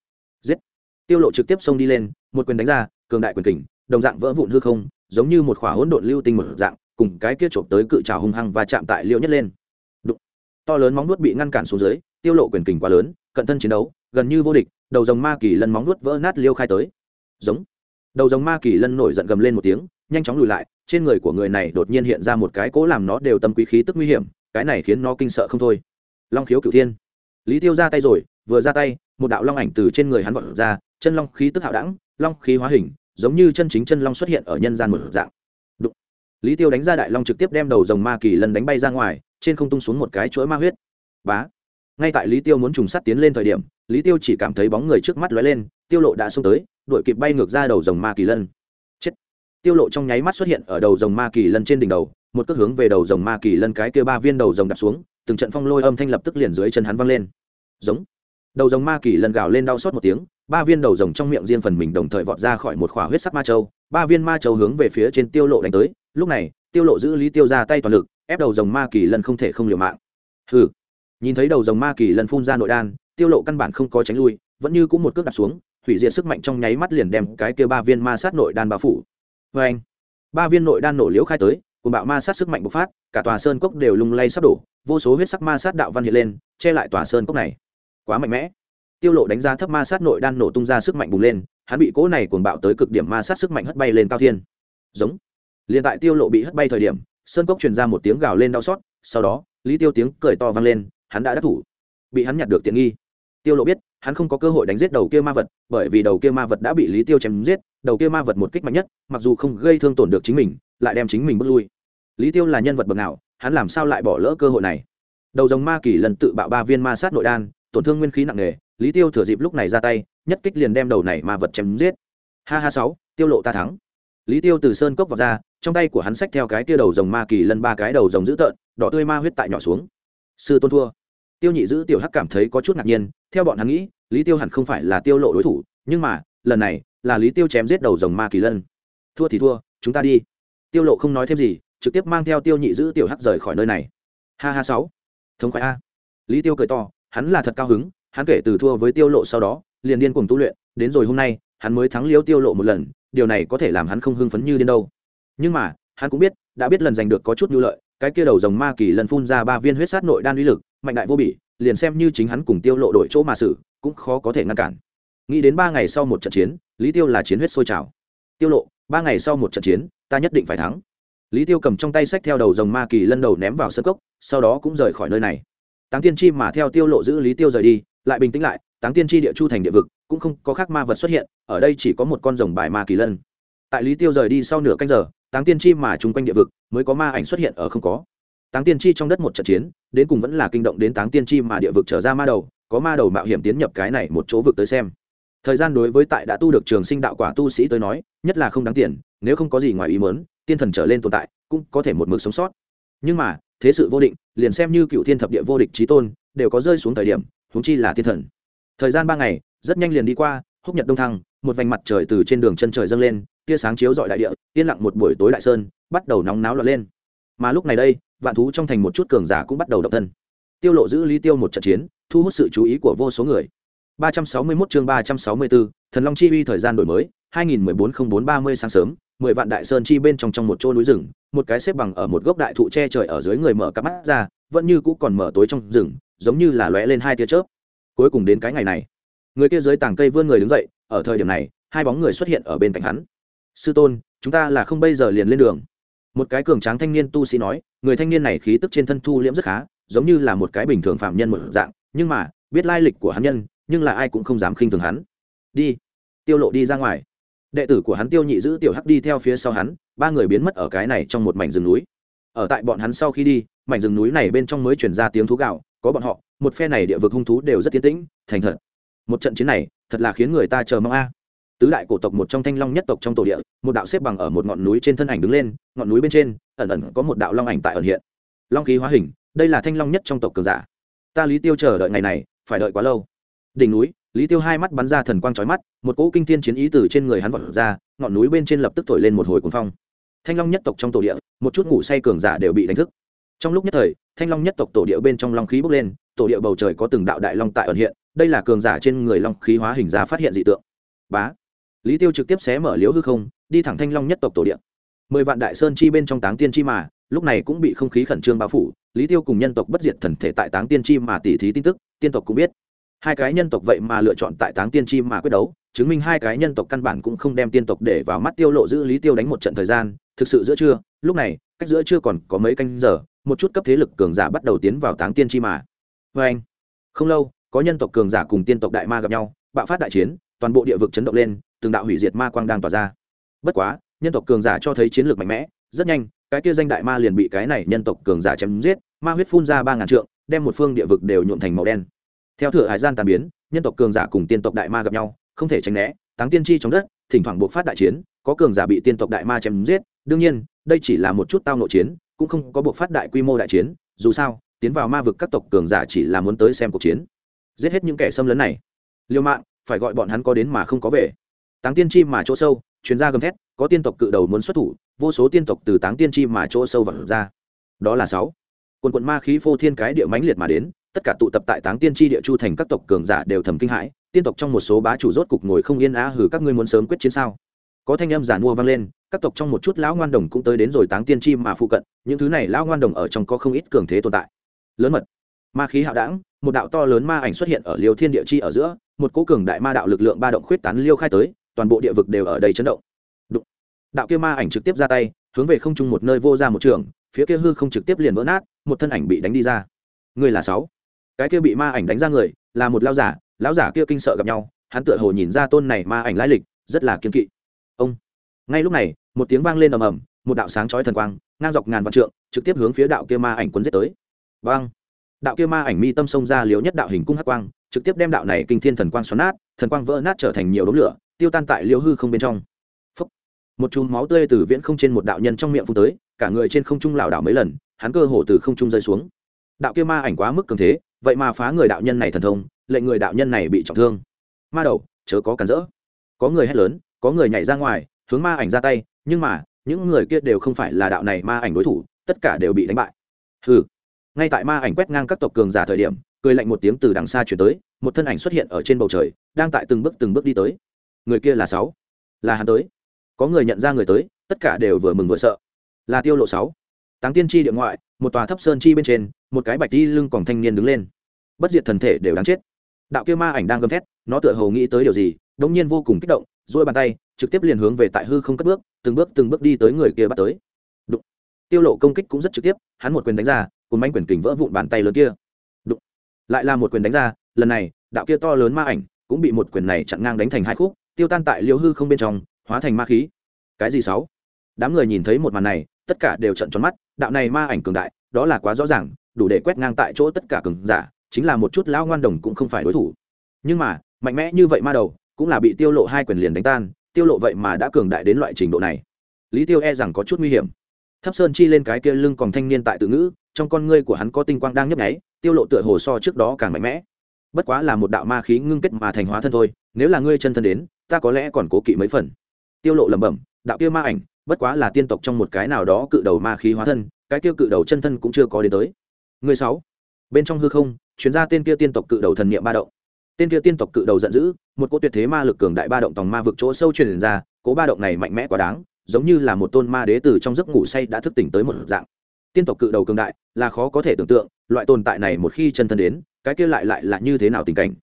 Giết. Tiêu lộ trực tiếp xông đi lên, một quyền đánh ra, cường đại quyền kình, đồng dạng vỡ vụn hư không, giống như một khỏa hỗn độn lưu tinh một dạng, cùng cái kia chộp tới cự trảo hung hăng và chạm tại liễu nhất lên. Đụng. to lớn móng vuốt bị ngăn cản xuống dưới, tiêu lộ quyền kình quá lớn, cận thân chiến đấu, gần như vô địch, đầu rồng ma kỳ lần móng vuốt vỡ nát liêu khai tới. Giống đầu rồng ma kỳ lân nổi giận gầm lên một tiếng, nhanh chóng lùi lại, trên người của người này đột nhiên hiện ra một cái cố làm nó đều tâm quý khí tức nguy hiểm, cái này khiến nó kinh sợ không thôi. Long khiếu cửu thiên. Lý tiêu ra tay rồi, vừa ra tay, một đạo long ảnh từ trên người hắn vọt ra, chân long khí tức hạo đẳng, long khí hóa hình, giống như chân chính chân long xuất hiện ở nhân gian một dạng. Đụng. lý tiêu đánh ra đại long trực tiếp đem đầu rồng ma kỳ lân đánh bay ra ngoài, trên không tung xuống một cái chuỗi ma huyết. Bá. Ngay tại lý tiêu muốn trùng sắt tiến lên thời điểm, lý tiêu chỉ cảm thấy bóng người trước mắt lóe lên, tiêu lộ đã xông tới đuổi kịp bay ngược ra đầu rồng ma kỳ lân. Chết. Tiêu lộ trong nháy mắt xuất hiện ở đầu rồng ma kỳ lân trên đỉnh đầu, một cước hướng về đầu rồng ma kỳ lân cái kia ba viên đầu rồng đặt xuống, từng trận phong lôi âm thanh lập tức liền dưới chân hắn văng lên. Giống. Đầu rồng ma kỳ lân gào lên đau xót một tiếng, ba viên đầu rồng trong miệng riêng phần mình đồng thời vọt ra khỏi một khỏa huyết sắc ma châu, ba viên ma châu hướng về phía trên tiêu lộ đánh tới. Lúc này, tiêu lộ giữ lý tiêu ra tay toàn lực, ép đầu rồng ma kỳ lân không thể không liều mạng. Hừ. Nhìn thấy đầu rồng ma kỳ lân phun ra nội đan, tiêu lộ căn bản không có tránh lui, vẫn như cũng một cước đặt xuống hủy diệt sức mạnh trong nháy mắt liền đem cái kia ba viên ma sát nội đan bao phủ. Với anh, ba viên nội đan nổ liễu khai tới cùng bạo ma sát sức mạnh bộc phát, cả tòa sơn cốc đều lung lay sắp đổ, vô số huyết sắc ma sát đạo văn hiện lên, che lại tòa sơn cốc này. Quá mạnh mẽ. Tiêu lộ đánh giá thấp ma sát nội đan nổ tung ra sức mạnh bùng lên, hắn bị cỗ này cuồng bạo tới cực điểm ma sát sức mạnh hất bay lên cao thiên. Giống. Liền tại tiêu lộ bị hất bay thời điểm, sơn cốc truyền ra một tiếng gào lên đau xót, sau đó, lý tiêu tiếng cười to vang lên, hắn đã đắc thủ. Bị hắn nhặt được tiện nghi tiêu lộ biết, hắn không có cơ hội đánh giết đầu kia ma vật, bởi vì đầu kia ma vật đã bị lý tiêu chém giết, đầu kia ma vật một kích mạnh nhất, mặc dù không gây thương tổn được chính mình, lại đem chính mình bước lui. Lý tiêu là nhân vật bậc nào, hắn làm sao lại bỏ lỡ cơ hội này? Đầu dòng ma kỳ lần tự bạo ba viên ma sát nội đan, tổn thương nguyên khí nặng nề, lý tiêu thừa dịp lúc này ra tay, nhất kích liền đem đầu này ma vật chém giết. Ha ha sáu, tiêu lộ ta thắng. Lý tiêu từ sơn cốc vào ra, trong tay của hắn xách theo cái tia đầu rồng ma kỳ lân ba cái đầu rồng dữ tợn, đỏ tươi ma huyết tại nhỏ xuống. Sư tôn thua tiêu nhị giữ tiểu hắc cảm thấy có chút ngạc nhiên, theo bọn hắn nghĩ, lý tiêu hẳn không phải là tiêu lộ đối thủ, nhưng mà, lần này, là lý tiêu chém giết đầu rồng ma kỳ lân. Thua thì thua, chúng ta đi. Tiêu lộ không nói thêm gì, trực tiếp mang theo tiêu nhị giữ tiểu hắc rời khỏi nơi này. Ha ha sáu. Thống khoái a. Lý tiêu cười to, hắn là thật cao hứng, hắn kể từ thua với tiêu lộ sau đó, liền điên cuồng tu luyện, đến rồi hôm nay, hắn mới thắng liêu tiêu lộ một lần, điều này có thể làm hắn không hưng phấn như đến đâu. Nhưng mà, hắn cũng biết, đã biết lần giành được có chút nhu lợi, cái kia đầu rồng ma kỳ lần phun ra ba viên huyết sát nội đan uy lực mạnh đại vô bỉ, liền xem như chính hắn cùng tiêu lộ đổi chỗ mà xử, cũng khó có thể ngăn cản. Nghĩ đến ba ngày sau một trận chiến, lý tiêu là chiến huyết sôi trào. Tiêu lộ, ba ngày sau một trận chiến, ta nhất định phải thắng. Lý tiêu cầm trong tay sách theo đầu rồng ma kỳ lân đầu ném vào sân cốc, sau đó cũng rời khỏi nơi này. Táng tiên chi mà theo tiêu lộ giữ lý tiêu rời đi, lại bình tĩnh lại, táng tiên chi địa chu thành địa vực, cũng không có khác ma vật xuất hiện, ở đây chỉ có một con rồng bài ma kỳ lân. Tại lý tiêu rời đi sau nửa canh giờ, táng tiên chi mà chung quanh địa vực, mới có ma ảnh xuất hiện ở không có táng tiên chi trong đất một trận chiến, đến cùng vẫn là kinh động đến táng tiên chi mà địa vực trở ra ma đầu, có ma đầu mạo hiểm tiến nhập cái này một chỗ vực tới xem. Thời gian đối với tại đã tu được trường sinh đạo quả tu sĩ tới nói, nhất là không đáng tiền, nếu không có gì ngoài ý mớn tiên thần trở lên tồn tại, cũng có thể một mực sống sót. Nhưng mà, thế sự vô định, liền xem như cựu thiên thập địa vô địch trí tôn, đều có rơi xuống thời điểm húng chi là tiên thần. Thời gian ba ngày, rất nhanh liền đi qua, húc nhật đông thăng, một vành mặt trời từ trên đường chân trời dâng lên, tia sáng chiếu dọi đại địa, yên lặng một buổi tối đại sơn, bắt đầu nóng náo lọt lên. Mà lúc này đây vạn thú trong thành một chút cường giả cũng bắt đầu độc thân. Tiêu lộ giữ lý tiêu một trận chiến thu hút sự chú ý của vô số người. 361 chương 364, thần long chi uy thời gian đổi mới 2014-04-30 sáng sớm 10 vạn đại sơn chi bên trong trong một chỗ núi rừng một cái xếp bằng ở một gốc đại thụ che trời ở dưới người mở cặp mắt ra vẫn như cũ còn mở tối trong rừng giống như là lóe lên hai tia chớp. Cuối cùng đến cái ngày này người kia dưới tảng cây vươn người đứng dậy ở thời điểm này hai bóng người xuất hiện ở bên cạnh hắn. Sư tôn chúng ta là không bây giờ liền lên đường một cái cường tráng thanh niên tu sĩ nói, người thanh niên này khí tức trên thân thu liễm rất khá, giống như là một cái bình thường phạm nhân một dạng, nhưng mà, biết lai lịch của hắn nhân, nhưng là ai cũng không dám khinh thường hắn. Đi, tiêu lộ đi ra ngoài. Đệ tử của hắn tiêu nhị giữ tiểu hắc đi theo phía sau hắn, ba người biến mất ở cái này trong một mảnh rừng núi. Ở tại bọn hắn sau khi đi, mảnh rừng núi này bên trong mới chuyển ra tiếng thú gạo có bọn họ, một phe này địa vực hung thú đều rất tiến tĩnh, thành thật. Một trận chiến này, thật là khiến người ta chờ mong a tứ đại cổ tộc một trong thanh long nhất tộc trong tổ địa, một đạo xếp bằng ở một ngọn núi trên thân ảnh đứng lên, ngọn núi bên trên, ẩn ẩn có một đạo long ảnh tại ẩn hiện. Long khí hóa hình, đây là thanh long nhất trong tộc cường giả. Ta lý tiêu chờ đợi ngày này, phải đợi quá lâu. Đỉnh núi, lý tiêu hai mắt bắn ra thần quang trói mắt, một cỗ kinh thiên chiến ý từ trên người hắn vọt ra, ngọn núi bên trên lập tức thổi lên một hồi cuồng phong. Thanh long nhất tộc trong tổ địa, một chút ngủ say cường giả đều bị đánh thức. Trong lúc nhất thời, thanh long nhất tộc tổ địa bên trong long khí bốc lên, tổ địa bầu trời có từng đạo đại long tại ẩn hiện, đây là cường giả trên người long khí hóa hình ra phát hiện dị tượng. Bá! Lý tiêu trực tiếp xé mở liếu hư không, đi thẳng thanh long nhất tộc tổ địa. Mười vạn đại sơn chi bên trong táng tiên chi mà, lúc này cũng bị không khí khẩn trương bao phủ, lý tiêu cùng nhân tộc bất diệt thần thể tại táng tiên chi mà tỉ thí tin tức, tiên tộc cũng biết. Hai cái nhân tộc vậy mà lựa chọn tại táng tiên chi mà quyết đấu, chứng minh hai cái nhân tộc căn bản cũng không đem tiên tộc để vào mắt tiêu lộ giữ lý tiêu đánh một trận thời gian, thực sự giữa trưa, lúc này, cách giữa trưa còn có mấy canh giờ, một chút cấp thế lực cường giả bắt đầu tiến vào táng tiên chi mà. Vê anh không lâu, có nhân tộc cường giả cùng tiên tộc đại ma gặp nhau, bạo phát đại chiến toàn bộ địa vực chấn động lên, từng đạo hủy diệt ma quang đang tỏa ra. Bất quá, nhân tộc cường giả cho thấy chiến lược mạnh mẽ, rất nhanh, cái kia danh đại ma liền bị cái này nhân tộc cường giả chém giết, ma huyết phun ra ba ngàn trượng, đem một phương địa vực đều nhuộn thành màu đen. Theo thửa hải gian tàn biến, nhân tộc cường giả cùng tiên tộc đại ma gặp nhau, không thể tránh né, táng tiên chi trong đất, thỉnh thoảng buộc phát đại chiến, có cường giả bị tiên tộc đại ma chém giết, đương nhiên, đây chỉ là một chút tao nội chiến, cũng không có buộc phát đại quy mô đại chiến, dù sao, tiến vào ma vực các tộc cường giả chỉ là muốn tới xem cuộc chiến. Giết hết những kẻ xâm lấn này liêu mạng phải gọi bọn hắn có đến mà không có về. Táng tiên chi mà chỗ sâu, chuyên gia gầm thét, có tiên tộc cự đầu muốn xuất thủ, vô số tiên tộc từ táng tiên chi mà chỗ sâu vật ra. Đó là sáu. Quần quận ma khí phô thiên cái địa mãnh liệt mà đến, tất cả tụ tập tại táng tiên chi địa chu thành các tộc cường giả đều thầm kinh hãi, tiên tộc trong một số bá chủ rốt cục ngồi không yên á hử, các ngươi muốn sớm quyết chiến sao? Có thanh âm giản mua vang lên, các tộc trong một chút lão ngoan đồng cũng tới đến rồi táng tiên chi mà phụ cận, những thứ này lão ngoan đồng ở trong có không ít cường thế tồn tại. Lớn mật. Ma khí hạo đảng, một đạo to lớn ma ảnh xuất hiện ở liêu thiên địa chi ở giữa một cố cường đại ma đạo lực lượng ba động khuyết tán liêu khai tới, toàn bộ địa vực đều ở đây chấn động. Đụng. đạo kia ma ảnh trực tiếp ra tay, hướng về không trung một nơi vô ra một trường, phía kia hư không trực tiếp liền vỡ nát, một thân ảnh bị đánh đi ra. Người là sáu. Cái kia bị ma ảnh đánh ra người, là một lao giả, lão giả kia kinh sợ gặp nhau, hắn tựa hồ nhìn ra tôn này ma ảnh lai lịch, rất là kiên kỵ. Ông. Ngay lúc này, một tiếng vang lên ầm ầm, một đạo sáng chói thần quang, ngang dọc ngàn vạn trượng, trực tiếp hướng phía đạo kia ma ảnh quấn giết tới. Vang đạo kia ma ảnh mi tâm sông ra liếu nhất đạo hình cung hắc quang trực tiếp đem đạo này kinh thiên thần quang xoắn nát, thần quang vỡ nát trở thành nhiều đống lửa, tiêu tan tại liêu hư không bên trong. Phúc. một chùm máu tươi từ viễn không trên một đạo nhân trong miệng phun tới, cả người trên không trung lảo đảo mấy lần, hắn cơ hồ từ không trung rơi xuống. Đạo kia ma ảnh quá mức cường thế, vậy mà phá người đạo nhân này thần thông, lệnh người đạo nhân này bị trọng thương. Ma đầu, chớ có cản rỡ. Có người hét lớn, có người nhảy ra ngoài, hướng ma ảnh ra tay, nhưng mà, những người kia đều không phải là đạo này ma ảnh đối thủ, tất cả đều bị đánh bại. Hừ. Ngay tại ma ảnh quét ngang các tộc cường giả thời điểm cười lạnh một tiếng từ đằng xa chuyển tới, một thân ảnh xuất hiện ở trên bầu trời, đang tại từng bước từng bước đi tới. Người kia là sáu. Là hắn tới. Có người nhận ra người tới, tất cả đều vừa mừng vừa sợ. Là tiêu lộ sáu. Táng tiên tri địa ngoại, một tòa thấp sơn chi bên trên, một cái bạch đi lưng còn thanh niên đứng lên. Bất diệt thần thể đều đáng chết. Đạo kia ma ảnh đang gầm thét, nó tựa hồ nghĩ tới điều gì, đống nhiên vô cùng kích động, duỗi bàn tay, trực tiếp liền hướng về tại hư không cất bước, từng bước từng bước đi tới người kia bắt tới. Đụng. tiêu lộ công kích cũng rất trực tiếp, hắn một quyền đánh ra cùng manh quyền kình vỡ vụn bàn tay lớn kia lại là một quyền đánh ra, lần này, đạo kia to lớn ma ảnh cũng bị một quyền này chặn ngang đánh thành hai khúc, tiêu tan tại liêu hư không bên trong, hóa thành ma khí. Cái gì sáu? Đám người nhìn thấy một màn này, tất cả đều trận tròn mắt, đạo này ma ảnh cường đại, đó là quá rõ ràng, đủ để quét ngang tại chỗ tất cả cường giả, chính là một chút lão ngoan đồng cũng không phải đối thủ. Nhưng mà, mạnh mẽ như vậy ma đầu, cũng là bị tiêu lộ hai quyền liền đánh tan, tiêu lộ vậy mà đã cường đại đến loại trình độ này. Lý tiêu e rằng có chút nguy hiểm. Thấp sơn chi lên cái kia lưng còn thanh niên tại tự ngữ trong con ngươi của hắn có tinh quang đang nhấp nháy, tiêu lộ tựa hồ so trước đó càng mạnh mẽ. Bất quá là một đạo ma khí ngưng kết mà thành hóa thân thôi, nếu là ngươi chân thân đến, ta có lẽ còn cố kỵ mấy phần. Tiêu lộ lẩm bẩm, đạo kia ma ảnh, bất quá là tiên tộc trong một cái nào đó cự đầu ma khí hóa thân, cái kia cự đầu chân thân cũng chưa có đến tới. Người sáu, bên trong hư không chuyến ra tên kia tiên tộc cự đầu thần niệm ba động. Tên kia tiên tộc cự đầu giận dữ, một cỗ tuyệt thế ma lực cường đại ba động tòng ma vực chỗ sâu truyền ra, cỗ ba động này mạnh mẽ quá đáng, giống như là một tôn ma đế tử trong giấc ngủ say đã thức tỉnh tới một dạng tiên tộc cự đầu cường đại, là khó có thể tưởng tượng, loại tồn tại này một khi chân thân đến, cái kia lại lại là như thế nào tình cảnh.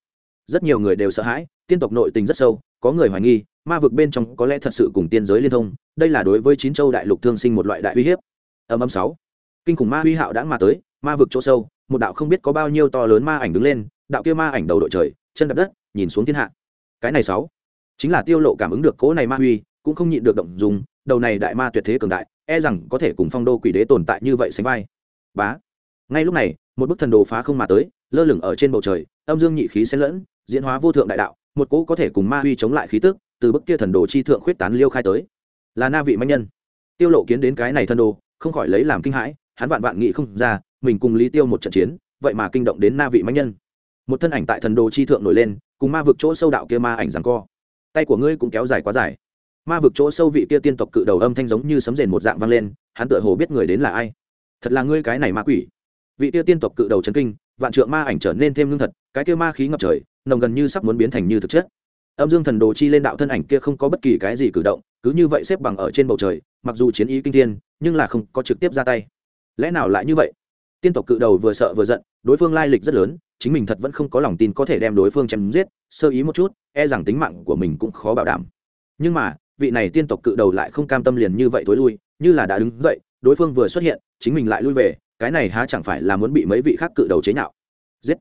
Rất nhiều người đều sợ hãi, tiên tộc nội tình rất sâu, có người hoài nghi, ma vực bên trong có lẽ thật sự cùng tiên giới liên thông, đây là đối với chín châu đại lục thương sinh một loại đại uy hiếp. Âm âm sáu, kinh khủng ma huy hạo đã mà tới, ma vực chỗ sâu, một đạo không biết có bao nhiêu to lớn ma ảnh đứng lên, đạo kia ma ảnh đầu đội trời, chân đập đất, nhìn xuống thiên hạ. Cái này sáu, chính là tiêu lộ cảm ứng được cỗ này ma huy cũng không nhịn được động dùng, đầu này đại ma tuyệt thế cường đại e rằng có thể cùng phong đô quỷ đế tồn tại như vậy sánh vai. Bá. Ngay lúc này, một bức thần đồ phá không mà tới, lơ lửng ở trên bầu trời, âm dương nhị khí xen lẫn, diễn hóa vô thượng đại đạo, một cỗ có thể cùng ma huy chống lại khí tức, từ bức kia thần đồ chi thượng khuyết tán liêu khai tới. Là na vị manh nhân. Tiêu lộ kiến đến cái này thần đồ, không khỏi lấy làm kinh hãi, hắn vạn vạn nghĩ không ra, mình cùng lý tiêu một trận chiến, vậy mà kinh động đến na vị manh nhân. Một thân ảnh tại thần đồ chi thượng nổi lên, cùng ma vực chỗ sâu đạo kia ma ảnh rằng co. Tay của ngươi cũng kéo dài quá dài ma vực chỗ sâu vị kia tiên tộc cự đầu âm thanh giống như sấm rền một dạng vang lên, hắn tựa hồ biết người đến là ai. Thật là ngươi cái này ma quỷ. Vị kia tiên tộc cự đầu chấn kinh, vạn trượng ma ảnh trở nên thêm lương thật, cái kia ma khí ngập trời, nồng gần như sắp muốn biến thành như thực chất. Âm dương thần đồ chi lên đạo thân ảnh kia không có bất kỳ cái gì cử động, cứ như vậy xếp bằng ở trên bầu trời, mặc dù chiến ý kinh thiên, nhưng là không có trực tiếp ra tay. Lẽ nào lại như vậy? Tiên tộc cự đầu vừa sợ vừa giận, đối phương lai lịch rất lớn, chính mình thật vẫn không có lòng tin có thể đem đối phương chém giết, sơ ý một chút e rằng tính mạng của mình cũng khó bảo đảm. Nhưng mà vị này tiên tộc cự đầu lại không cam tâm liền như vậy tối lui, như là đã đứng dậy, đối phương vừa xuất hiện, chính mình lại lui về, cái này há chẳng phải là muốn bị mấy vị khác cự đầu chế nhạo. Giết!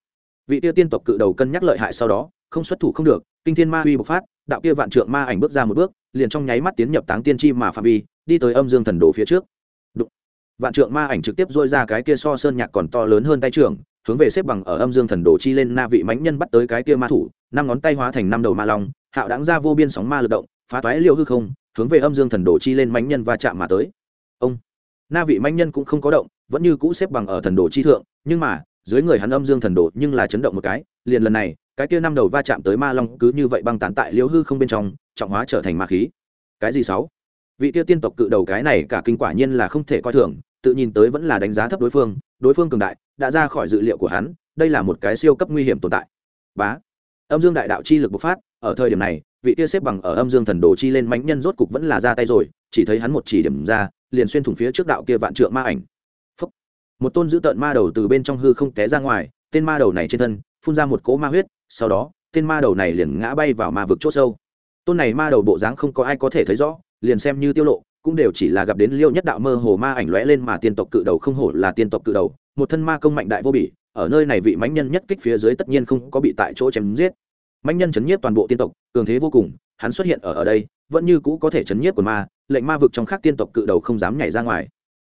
Vị tiêu tiên tộc cự đầu cân nhắc lợi hại sau đó, không xuất thủ không được, kinh thiên ma uy bộc phát, đạo kia vạn trượng ma ảnh bước ra một bước, liền trong nháy mắt tiến nhập táng tiên chi mà phạm vi, đi tới âm dương thần đồ phía trước. Đụng. vạn trượng ma ảnh trực tiếp dôi ra cái kia so sơn nhạc còn to lớn hơn tay trưởng, hướng về xếp bằng ở âm dương thần đồ chi lên na vị mãnh nhân bắt tới cái kia ma thủ, năm ngón tay hóa thành năm đầu ma long, hạo đáng ra vô biên sóng ma lực động phá toái liêu hư không, hướng về âm dương thần đồ chi lên mánh nhân va chạm mà tới. Ông, na vị mánh nhân cũng không có động, vẫn như cũ xếp bằng ở thần đồ chi thượng, nhưng mà, dưới người hắn âm dương thần đồ nhưng là chấn động một cái, liền lần này, cái kia năm đầu va chạm tới ma long cứ như vậy băng tán tại liêu hư không bên trong, trọng hóa trở thành ma khí. Cái gì sáu? Vị kia tiên tộc cự đầu cái này cả kinh quả nhiên là không thể coi thường, tự nhìn tới vẫn là đánh giá thấp đối phương đối phương cường đại, đã ra khỏi dự liệu của hắn, đây là một cái siêu cấp nguy hiểm tồn tại. Bá. Âm dương đại đạo chi lực bộc phát, ở thời điểm này vị kia xếp bằng ở âm dương thần đồ chi lên mãnh nhân rốt cục vẫn là ra tay rồi, chỉ thấy hắn một chỉ điểm ra, liền xuyên thủng phía trước đạo kia vạn trượng ma ảnh. Phúc. một tôn dữ tợn ma đầu từ bên trong hư không té ra ngoài, tên ma đầu này trên thân, phun ra một cỗ ma huyết, sau đó, tên ma đầu này liền ngã bay vào ma vực c h ỗ sâu. Tôn này ma đầu bộ dáng không có ai có thể thấy rõ, liền xem như tiêu lộ, cũng đều chỉ là gặp đến liêu nhất đạo mơ hồ ma ảnh lóe lên mà tiên tộc cự đầu không hổ là tiên tộc cự đầu, một thân ma công mạnh đại vô bỉ, ở nơi này vị mãnh nhân nhất kích phía dưới tất nhiên không có bị tại chỗ chém giết mạnh nhân chấn nhiếp toàn bộ tiên tộc, cường thế vô cùng, hắn xuất hiện ở ở đây, vẫn như cũ có thể chấn nhiếp của ma, lệnh ma vực trong khác tiên tộc cự đầu không dám nhảy ra ngoài.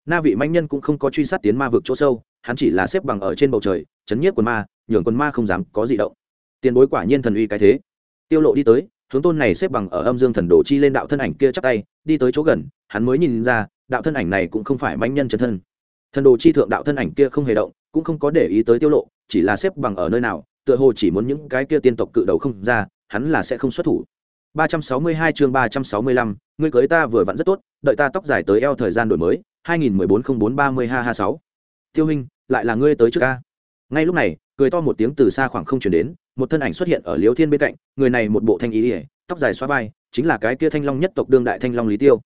Na vị mạnh nhân cũng không có truy sát tiến ma vực chỗ sâu, hắn chỉ là xếp bằng ở trên bầu trời, chấn nhiếp quần ma, nhường quần ma không dám có gì động. Tiền bối quả nhiên thần uy cái thế. Tiêu lộ đi tới, hướng tôn này xếp bằng ở âm dương thần đồ chi lên đạo thân ảnh kia chắp tay, đi tới chỗ gần, hắn mới nhìn ra, đạo thân ảnh này cũng không phải mạnh nhân chân thân. Thần đồ chi thượng đạo thân ảnh kia không hề động, cũng không có để ý tới tiêu lộ, chỉ là xếp bằng ở nơi nào tựa hồ chỉ muốn những cái kia tiên tộc cự đầu không ra hắn là sẽ không xuất thủ 362 chương 365, ngươi cưới ta vừa vặn rất tốt đợi ta tóc dài tới eo thời gian đổi mới 20140430 ha ha 6. tiêu huynh, lại là ngươi tới trước a? ngay lúc này cười to một tiếng từ xa khoảng không truyền đến một thân ảnh xuất hiện ở Liễu thiên bên cạnh người này một bộ thanh ý ỉa tóc dài xóa vai chính là cái kia thanh long nhất tộc đương đại thanh long lý tiêu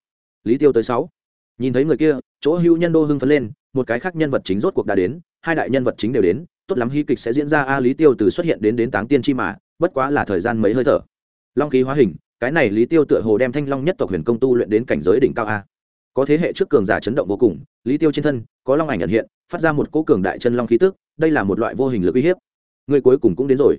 lý tiêu tới sáu nhìn thấy người kia chỗ Hưu nhân đô hưng phấn lên một cái khác nhân vật chính rốt cuộc đã đến hai đại nhân vật chính đều đến tốt lắm hy kịch sẽ diễn ra a lý tiêu từ xuất hiện đến đến táng tiên chi mà, bất quá là thời gian mấy hơi thở. Long khí hóa hình, cái này lý tiêu tựa hồ đem thanh long nhất tộc huyền công tu luyện đến cảnh giới đỉnh cao a. Có thế hệ trước cường giả chấn động vô cùng, lý tiêu trên thân, có long ảnh ẩn hiện, phát ra một cỗ cường đại chân long khí tức, đây là một loại vô hình lực uy hiếp. Người cuối cùng cũng đến rồi.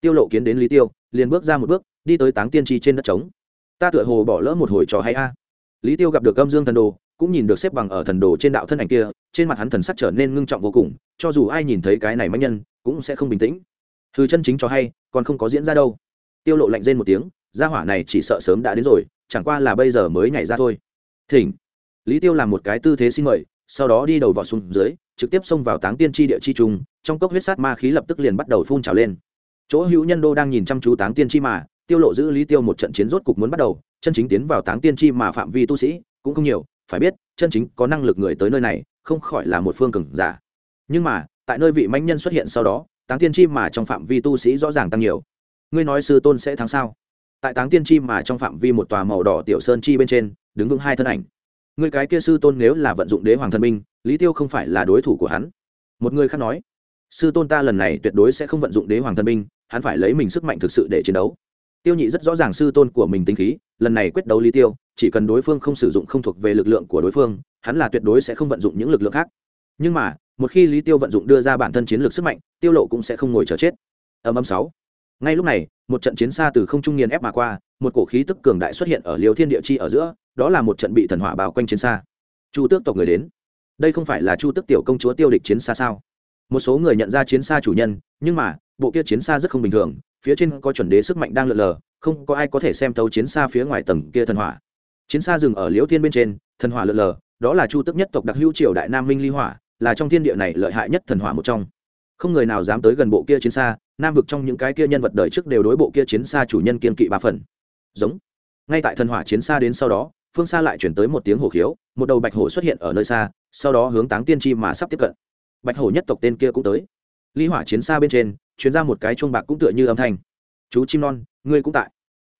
Tiêu lộ kiến đến lý tiêu, liền bước ra một bước, đi tới táng tiên tri trên đất trống. Ta tựa hồ bỏ lỡ một hồi trò hay a. Lý tiêu gặp được âm dương thần đồ cũng nhìn được xếp bằng ở thần đồ trên đạo thân ảnh kia, trên mặt hắn thần sắc trở nên ngưng trọng vô cùng, cho dù ai nhìn thấy cái này manh nhân, cũng sẽ không bình tĩnh. Thư chân chính cho hay, còn không có diễn ra đâu. Tiêu lộ lạnh rên một tiếng, gia hỏa này chỉ sợ sớm đã đến rồi, chẳng qua là bây giờ mới nhảy ra thôi. Thỉnh. Lý tiêu làm một cái tư thế xin mời, sau đó đi đầu vào xuống dưới, trực tiếp xông vào táng tiên tri địa chi trùng trong cốc huyết sát ma khí lập tức liền bắt đầu phun trào lên. Chỗ hữu nhân đô đang nhìn chăm chú táng tiên chi mà, tiêu lộ giữ lý tiêu một trận chiến rốt cục muốn bắt đầu, chân chính tiến vào táng tiên chi mà phạm vi tu sĩ, cũng không nhiều phải biết, chân chính có năng lực người tới nơi này, không khỏi là một phương cường giả. Nhưng mà, tại nơi vị mãnh nhân xuất hiện sau đó, táng tiên chi mà trong phạm vi tu sĩ rõ ràng tăng nhiều. Ngươi nói sư tôn sẽ thắng sao? Tại táng tiên chi mà trong phạm vi một tòa màu đỏ tiểu sơn chi bên trên, đứng vững hai thân ảnh. Người cái kia sư tôn nếu là vận dụng đế hoàng thần minh lý tiêu không phải là đối thủ của hắn. Một người khác nói, sư tôn ta lần này tuyệt đối sẽ không vận dụng đế hoàng thần minh hắn phải lấy mình sức mạnh thực sự để chiến đấu. Tiêu nhị rất rõ ràng sư tôn của mình tính khí, lần này quyết đấu lý tiêu chỉ cần đối phương không sử dụng không thuộc về lực lượng của đối phương, hắn là tuyệt đối sẽ không vận dụng những lực lượng khác. Nhưng mà, một khi lý tiêu vận dụng đưa ra bản thân chiến lược sức mạnh, tiêu lộ cũng sẽ không ngồi chờ chết. Âm âm sáu. Ngay lúc này, một trận chiến xa từ không trung nghiền ép mà qua, một cổ khí tức cường đại xuất hiện ở liêu thiên địa chi ở giữa, đó là một trận bị thần hỏa bao quanh chiến xa. Chu tước tộc người đến. Đây không phải là chu tước tiểu công chúa tiêu địch chiến xa sao? Một số người nhận ra chiến xa chủ nhân, nhưng mà, bộ kia chiến xa rất không bình thường, phía trên có chuẩn đế sức mạnh đang lượn lờ, không có ai có thể xem thấu chiến xa phía ngoài tầng kia thần hỏa chiến xa dừng ở liễu thiên bên trên, thần hỏa lợn lờ, đó là chu tức nhất tộc đặc hữu triều đại nam minh ly hỏa, là trong thiên địa này lợi hại nhất thần hỏa một trong. Không người nào dám tới gần bộ kia chiến xa, nam vực trong những cái kia nhân vật đời trước đều đối bộ kia chiến xa chủ nhân kiên kỵ ba phần. Giống. Ngay tại thần hỏa chiến xa đến sau đó, phương xa lại chuyển tới một tiếng hổ khiếu, một đầu bạch hổ xuất hiện ở nơi xa, sau đó hướng táng tiên chi mà sắp tiếp cận. Bạch hổ nhất tộc tên kia cũng tới. Ly hỏa chiến xa bên trên chuyến ra một cái chuông bạc cũng tựa như âm thanh. Chú chim non, ngươi cũng tại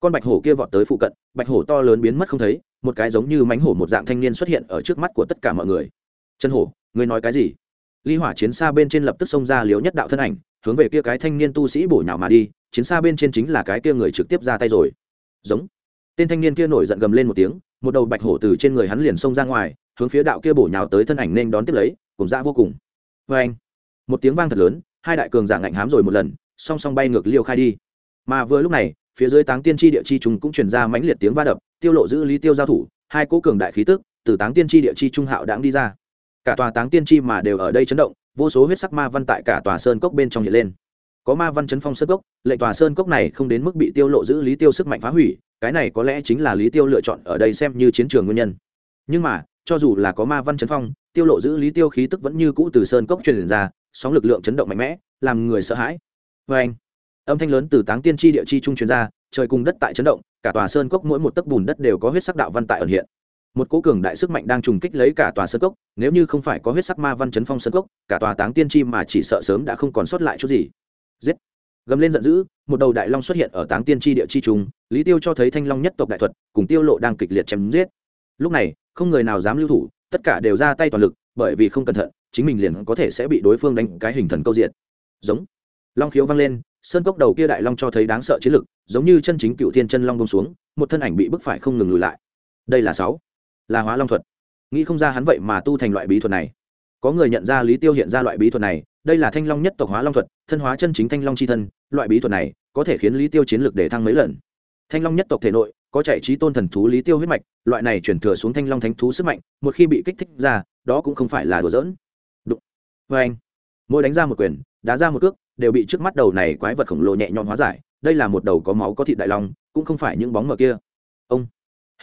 con bạch hổ kia vọt tới phụ cận, bạch hổ to lớn biến mất không thấy, một cái giống như mánh hổ một dạng thanh niên xuất hiện ở trước mắt của tất cả mọi người. Chân hổ, ngươi nói cái gì? Ly hỏa chiến xa bên trên lập tức xông ra liếu nhất đạo thân ảnh, hướng về kia cái thanh niên tu sĩ bổ nhào mà đi, chiến xa bên trên chính là cái kia người trực tiếp ra tay rồi. Giống. Tên thanh niên kia nổi giận gầm lên một tiếng, một đầu bạch hổ từ trên người hắn liền xông ra ngoài, hướng phía đạo kia bổ nhào tới thân ảnh nên đón tiếp lấy, cùng dã vô cùng. Vê anh, một tiếng vang thật lớn, hai đại cường giả ngạnh hám rồi một lần, song song bay ngược liêu khai đi. Mà vừa lúc này phía dưới táng tiên tri địa chi trung cũng truyền ra mãnh liệt tiếng va đập, tiêu lộ giữ lý tiêu giao thủ, hai cố cường đại khí tức từ táng tiên tri địa chi trung hạo đãng đi ra. Cả tòa táng tiên chi mà đều ở đây chấn động, vô số huyết sắc ma văn tại cả tòa sơn cốc bên trong hiện lên. Có ma văn chấn phong sơn cốc lệnh tòa sơn cốc này không đến mức bị tiêu lộ giữ lý tiêu sức mạnh phá hủy, cái này có lẽ chính là lý tiêu lựa chọn ở đây xem như chiến trường nguyên nhân. Nhưng mà, cho dù là có ma văn chấn phong, tiêu lộ giữ lý tiêu khí tức vẫn như cũ từ sơn cốc truyền ra, sóng lực lượng chấn động mạnh mẽ, làm người sợ hãi. Vê anh âm thanh lớn từ táng tiên tri địa chi trung truyền ra, trời cùng đất tại chấn động, cả tòa sơn cốc mỗi một tấc bùn đất đều có huyết sắc đạo văn tại ẩn hiện. Một cố cường đại sức mạnh đang trùng kích lấy cả tòa sơn cốc, nếu như không phải có huyết sắc ma văn chấn phong sơn cốc, cả tòa táng tiên chi mà chỉ sợ sớm đã không còn sót lại chút gì. Giết! Gầm lên giận dữ, một đầu đại long xuất hiện ở táng tiên chi địa chi trung, lý tiêu cho thấy thanh long nhất tộc đại thuật, cùng tiêu lộ đang kịch liệt chém giết. Lúc này, không người nào dám lưu thủ, tất cả đều ra tay toàn lực, bởi vì không cẩn thận, chính mình liền có thể sẽ bị đối phương đánh cái hình thần câu diện giống! Long khiếu vang lên sơn cốc đầu kia đại long cho thấy đáng sợ chiến lực, giống như chân chính cựu thiên chân long bông xuống, một thân ảnh bị bức phải không ngừng lùi lại. Đây là sáu. Là hóa long thuật. Nghĩ không ra hắn vậy mà tu thành loại bí thuật này. Có người nhận ra lý tiêu hiện ra loại bí thuật này, đây là thanh long nhất tộc hóa long thuật, thân hóa chân chính thanh long c h i thân, loại bí thuật này có thể khiến lý tiêu chiến lược để thăng mấy lần. Thanh long nhất tộc thể nội, có chạy trí tôn thần thú lý tiêu huyết mạch, loại này chuyển thừa xuống thanh long thánh thú sức mạnh, một khi bị kích thích ra, đó cũng không phải là đùa giỡn. Đụng. Vê anh mỗi đánh ra một quyền, đá ra một cước đều bị trước mắt đầu này quái vật khổng lồ nhẹ nhõm hóa giải, đây là một đầu có máu có thịt đại long, cũng không phải những bóng mờ kia. Ông,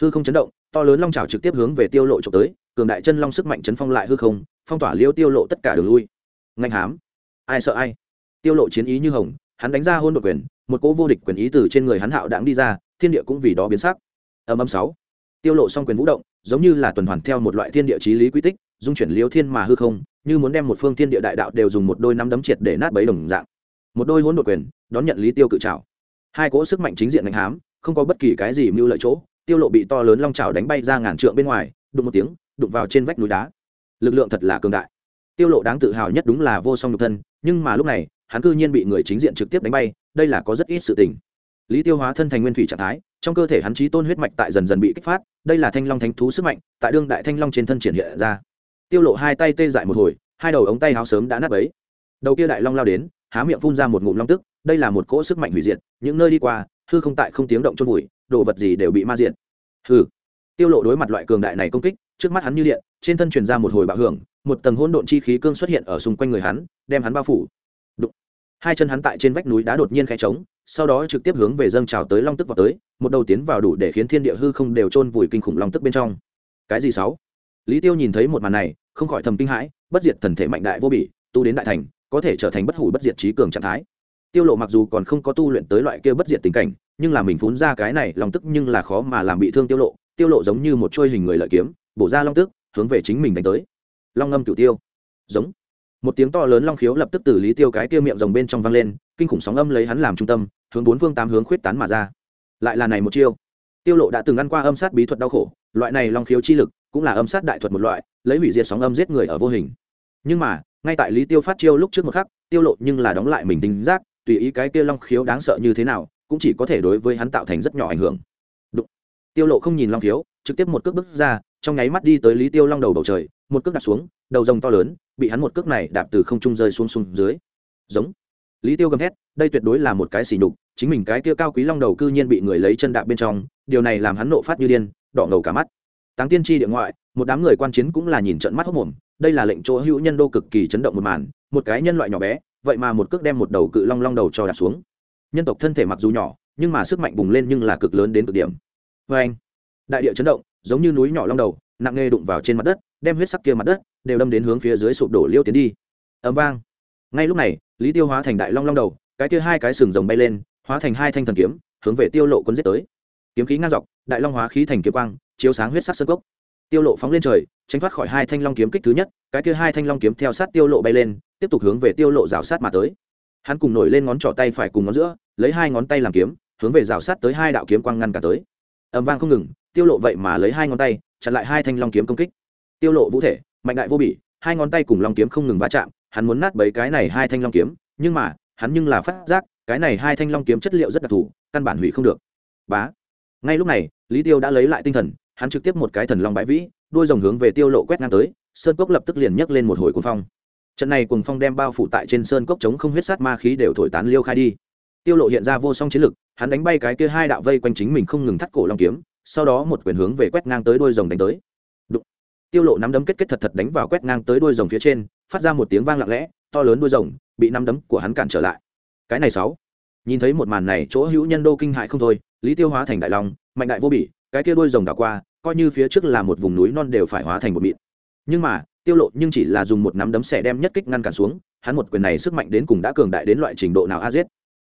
hư không chấn động, to lớn long trào trực tiếp hướng về tiêu lộ trộm tới, cường đại chân long sức mạnh chấn phong lại hư không, phong tỏa liêu tiêu lộ tất cả đường lui. Ngạnh hám. Ai sợ ai? Tiêu lộ chiến ý như hồng, hắn đánh ra hôn đột quyền, một cỗ vô địch quyền ý từ trên người hắn hạo đãng đi ra, thiên địa cũng vì đó biến sắc. Âm âm sáu. Tiêu lộ song quyền vũ động, giống như là tuần hoàn theo một loại thiên địa chí lý quy tích, dung chuyển liêu thiên mà hư không như muốn đem một phương thiên địa đại đạo đều dùng một đôi nắm đấm triệt để nát bấy đồng dạng. Một đôi hỗn độn quyền, đón nhận lý tiêu cự trào hai cỗ sức mạnh chính diện đánh hám, không có bất kỳ cái gì mưu lợi chỗ, tiêu lộ bị to lớn long trào đánh bay ra ngàn trượng bên ngoài, đụng một tiếng, đụng vào trên vách núi đá. Lực lượng thật là cường đại. Tiêu lộ đáng tự hào nhất đúng là vô song nhục thân, nhưng mà lúc này, hắn cư nhiên bị người chính diện trực tiếp đánh bay, đây là có rất ít sự tình. Lý tiêu hóa thân thành nguyên thủy trạng thái, trong cơ thể hắn trí tôn huyết mạch tại dần dần bị kích phát, đây là thanh long thánh thú sức mạnh, tại đương đại thanh long trên thân triển hiện ra tiêu lộ hai tay tê dại một hồi, hai đầu ống tay háo sớm đã nát bấy. Đầu kia đại long lao đến, há miệng phun ra một ngụm long tức, đây là một cỗ sức mạnh hủy diệt, những nơi đi qua, hư không tại không tiếng động chôn vùi, đồ vật gì đều bị ma diệt. Hư tiêu lộ đối mặt loại cường đại này công kích, trước mắt hắn như điện, trên thân truyền ra một hồi bạo hưởng, một tầng hỗn độn chi khí cương xuất hiện ở xung quanh người hắn, đem hắn bao phủ. Đụng. hai chân hắn tại trên vách núi đá đột nhiên khẽ trống, sau đó trực tiếp hướng về dâng trào tới long tức vào tới, một đầu tiến vào đủ để khiến thiên địa hư không đều chôn vùi kinh khủng long tức bên trong. Cái gì sáu? Lý tiêu nhìn thấy một màn này, không khỏi thầm kinh hãi, bất diệt thần thể mạnh đại vô bỉ, tu đến đại thành, có thể trở thành bất hủ bất diệt trí cường trạng thái. Tiêu lộ mặc dù còn không có tu luyện tới loại kia bất diệt tình cảnh, nhưng là mình phún ra cái này long tức nhưng là khó mà làm bị thương tiêu lộ. Tiêu lộ giống như một trôi hình người lợi kiếm, bổ ra long tức, hướng về chính mình đánh tới. Long ngâm cửu tiêu. Giống. Một tiếng to lớn long khiếu lập tức từ lý tiêu cái kia miệng rồng bên trong vang lên, kinh khủng sóng âm lấy hắn làm trung tâm, hướng bốn phương tám hướng khuyết tán mà ra. Lại là này một chiêu. Tiêu lộ đã từng ăn qua âm sát bí thuật đau khổ, loại này long khiếu chi lực cũng là âm sát đại thuật một loại, lấy hủy diệt sóng âm giết người ở vô hình. Nhưng mà, ngay tại lý tiêu phát chiêu lúc trước một khắc, tiêu lộ nhưng là đóng lại mình tính giác, tùy ý cái kia long khiếu đáng sợ như thế nào, cũng chỉ có thể đối với hắn tạo thành rất nhỏ ảnh hưởng. Đụng. tiêu lộ không nhìn long khiếu, trực tiếp một cước bước ra, trong nháy mắt đi tới lý tiêu long đầu bầu trời, một cước đạp xuống, đầu rồng to lớn, bị hắn một cước này đạp từ không trung rơi xuống xuống dưới. Giống. Lý tiêu gầm hét đây tuyệt đối là một cái xỉ nhục, chính mình cái kia cao quý long đầu cư nhiên bị người lấy chân đạp bên trong, điều này làm hắn nộ phát như điên, đỏ ngầu cả mắt táng tiên tri địa ngoại, một đám người quan chiến cũng là nhìn trận mắt hốc mồm, đây là lệnh chỗ hữu nhân đô cực kỳ chấn động một màn, một cái nhân loại nhỏ bé, vậy mà một cước đem một đầu cự long long đầu cho đạp xuống. Nhân tộc thân thể mặc dù nhỏ, nhưng mà sức mạnh bùng lên nhưng là cực lớn đến cực điểm. Vê anh. Đại địa chấn động, giống như núi nhỏ long đầu, nặng nề đụng vào trên mặt đất, đem huyết sắc kia mặt đất đều đâm đến hướng phía dưới sụp đổ liêu tiến đi. Ấm vang. Ngay lúc này, lý tiêu hóa thành đại long long đầu, cái kia hai cái sừng rồng bay lên, hóa thành hai thanh thần kiếm, hướng về tiêu lộ quân giết tới. Kiếm khí ngang dọc, đại long hóa khí thành kiếm quang chiếu sáng huyết sắc sơn cốc. Tiêu lộ phóng lên trời, tránh thoát khỏi hai thanh long kiếm kích thứ nhất, cái kia hai thanh long kiếm theo sát tiêu lộ bay lên, tiếp tục hướng về tiêu lộ rào sát mà tới. Hắn cùng nổi lên ngón trỏ tay phải cùng ngón giữa, lấy hai ngón tay làm kiếm, hướng về rào sát tới hai đạo kiếm quang ngăn cả tới. Âm vang không ngừng, tiêu lộ vậy mà lấy hai ngón tay, chặn lại hai thanh long kiếm công kích. Tiêu lộ vũ thể, mạnh đại vô bỉ, hai ngón tay cùng long kiếm không ngừng va chạm, hắn muốn nát bấy cái này hai thanh long kiếm, nhưng mà, hắn nhưng là phát giác, cái này hai thanh long kiếm chất liệu rất đặc thù, căn bản hủy không được. Bá! Ngay lúc này, lý tiêu đã lấy lại tinh thần hắn trực tiếp một cái thần long bãi vĩ đôi rồng hướng về tiêu lộ quét ngang tới, sơn cốc lập tức liền nhấc lên một hồi cuồng phong. Trận này cuồng phong đem bao phủ tại trên sơn cốc chống không huyết sát ma khí đều thổi tán liêu khai đi. Tiêu lộ hiện ra vô song chiến lực, hắn đánh bay cái kia hai đạo vây quanh chính mình không ngừng thắt cổ long kiếm, sau đó một quyền hướng về quét ngang tới đôi rồng đánh tới. Đụng. tiêu lộ nắm đấm kết kết thật thật đánh vào quét ngang tới đôi rồng phía trên, phát ra một tiếng vang lặng lẽ, to lớn đôi rồng bị nắm đấm của hắn cản trở lại. Cái này sáu. Nhìn thấy một màn này, chỗ hữu nhân đô kinh hại không thôi, lý tiêu hóa thành đại long, mạnh đại vô bỉ, cái kia đôi rồng đảo qua coi như phía trước là một vùng núi non đều phải hóa thành một mịn. Nhưng mà, tiêu lộ nhưng chỉ là dùng một nắm đấm xẻ đem nhất kích ngăn cản xuống, hắn một quyền này sức mạnh đến cùng đã cường đại đến loại trình độ nào a giết.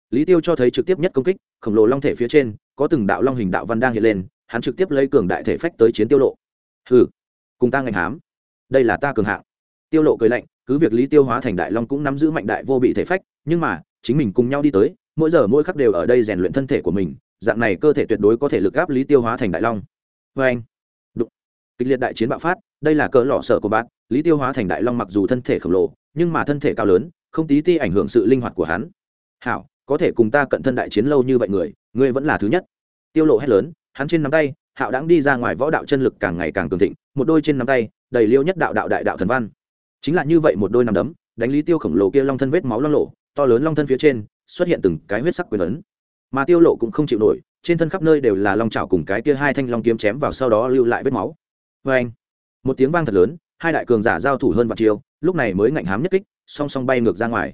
Lý tiêu cho thấy trực tiếp nhất công kích, khổng lồ long thể phía trên, có từng đạo long hình đạo văn đang hiện lên, hắn trực tiếp lấy cường đại thể phách tới chiến tiêu lộ. Hừ, cùng ta ngành hám. Đây là ta cường hạng. Tiêu lộ cười lạnh, cứ việc lý tiêu hóa thành đại long cũng nắm giữ mạnh đại vô bị thể phách, nhưng mà, chính mình cùng nhau đi tới, mỗi giờ mỗi khắc đều ở đây rèn luyện thân thể của mình, dạng này cơ thể tuyệt đối có thể lực gáp lý tiêu hóa thành đại long vê anh. Đụng. Kịch liệt đại chiến bạo phát, đây là cỡ lọ sợ của bạn. Lý tiêu hóa thành đại long mặc dù thân thể khổng lồ, nhưng mà thân thể cao lớn, không tí ti ảnh hưởng sự linh hoạt của hắn. Hảo, có thể cùng ta cận thân đại chiến lâu như vậy người, ngươi vẫn là thứ nhất. Tiêu lộ hét lớn, hắn trên nắm tay, hạo đáng đi ra ngoài võ đạo chân lực càng ngày càng cường thịnh, một đôi trên nắm tay, đầy liêu nhất đạo đạo đại đạo thần văn. Chính là như vậy một đôi nắm đấm, đánh lý tiêu khổng lồ kia long thân vết máu loang lộ to lớn long thân phía trên, xuất hiện từng cái huyết sắc quyền ấn. Mà tiêu lộ cũng không chịu nổi trên thân khắp nơi đều là long chảo cùng cái kia hai thanh long kiếm chém vào sau đó lưu lại vết máu. Với anh một tiếng vang thật lớn hai đại cường giả giao thủ hơn vạn chiêu lúc này mới ngạnh hám nhất kích song song bay ngược ra ngoài.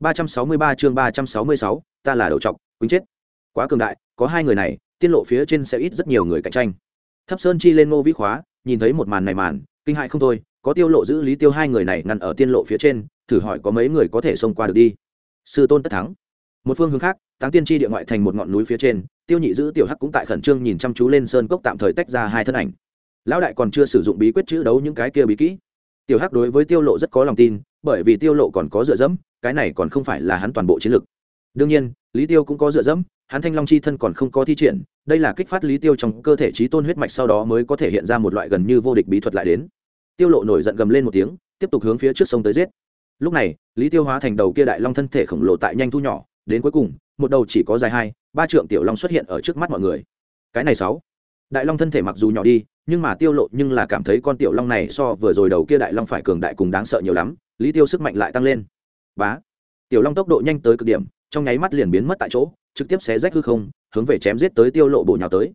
363 chương 366, ta là đầu trọc quýnh chết. Quá cường đại có hai người này tiên lộ phía trên sẽ ít rất nhiều người cạnh tranh. Thấp sơn chi lên ngô vĩ khóa nhìn thấy một màn này màn kinh hại không thôi có tiêu lộ giữ lý tiêu hai người này ngăn ở tiên lộ phía trên thử hỏi có mấy người có thể xông qua được đi. Sư tôn tất thắng một phương hướng khác, táng tiên tri địa ngoại thành một ngọn núi phía trên, tiêu nhị giữ tiểu hắc cũng tại khẩn trương nhìn chăm chú lên sơn cốc tạm thời tách ra hai thân ảnh. Lão đại còn chưa sử dụng bí quyết chữ đấu những cái kia bí kỹ. Tiểu hắc đối với tiêu lộ rất có lòng tin, bởi vì tiêu lộ còn có dựa dẫm, cái này còn không phải là hắn toàn bộ chiến lược đương nhiên, lý tiêu cũng có dựa dẫm, hắn thanh long chi thân còn không có thi triển, đây là kích phát lý tiêu trong cơ thể trí tôn huyết mạch sau đó mới có thể hiện ra một loại gần như vô địch bí thuật lại đến. Tiêu lộ nổi giận gầm lên một tiếng, tiếp tục hướng phía trước sông tới giết. Lúc này, lý tiêu hóa thành đầu kia đại long thân thể khổng lồ tại nhanh thu nhỏ đến cuối cùng, một đầu chỉ có dài hai, ba trượng tiểu long xuất hiện ở trước mắt mọi người. Cái này sáu. Đại long thân thể mặc dù nhỏ đi, nhưng mà tiêu lộ nhưng là cảm thấy con tiểu long này so vừa rồi đầu kia đại long phải cường đại cùng đáng sợ nhiều lắm, lý tiêu sức mạnh lại tăng lên. Bá. Tiểu long tốc độ nhanh tới cực điểm, trong nháy mắt liền biến mất tại chỗ, trực tiếp xé rách hư không, hướng về chém giết tới tiêu lộ bổ nhào tới.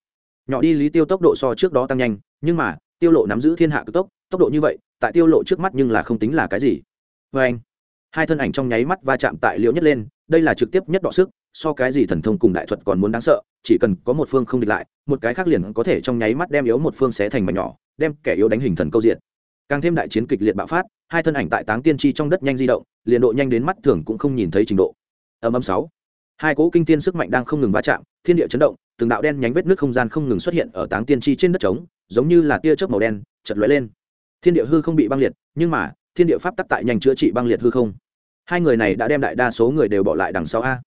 Nhỏ đi lý tiêu tốc độ so trước đó tăng nhanh, nhưng mà, tiêu lộ nắm giữ thiên hạ cực tốc tốc độ như vậy, tại tiêu lộ trước mắt nhưng là không tính là cái gì. Với anh hai thân ảnh trong nháy mắt va chạm tại liễu nhất lên đây là trực tiếp nhất đọ sức, so cái gì thần thông cùng đại thuật còn muốn đáng sợ, chỉ cần có một phương không địch lại, một cái khác liền có thể trong nháy mắt đem yếu một phương xé thành mảnh nhỏ, đem kẻ yếu đánh hình thần câu diện. Càng thêm đại chiến kịch liệt bạo phát, hai thân ảnh tại táng tiên tri trong đất nhanh di động, liền độ nhanh đến mắt thường cũng không nhìn thấy trình độ. Âm âm sáu. Hai cỗ kinh tiên sức mạnh đang không ngừng va chạm, thiên địa chấn động, từng đạo đen nhánh vết nước không gian không ngừng xuất hiện ở táng tiên tri trên đất trống, giống như là tia chớp màu đen chật lóe lên. Thiên địa hư không bị băng liệt, nhưng mà, thiên địa pháp tắc tại nhanh chữa trị băng liệt hư không hai người này đã đem đại đa số người đều bỏ lại đằng sau a.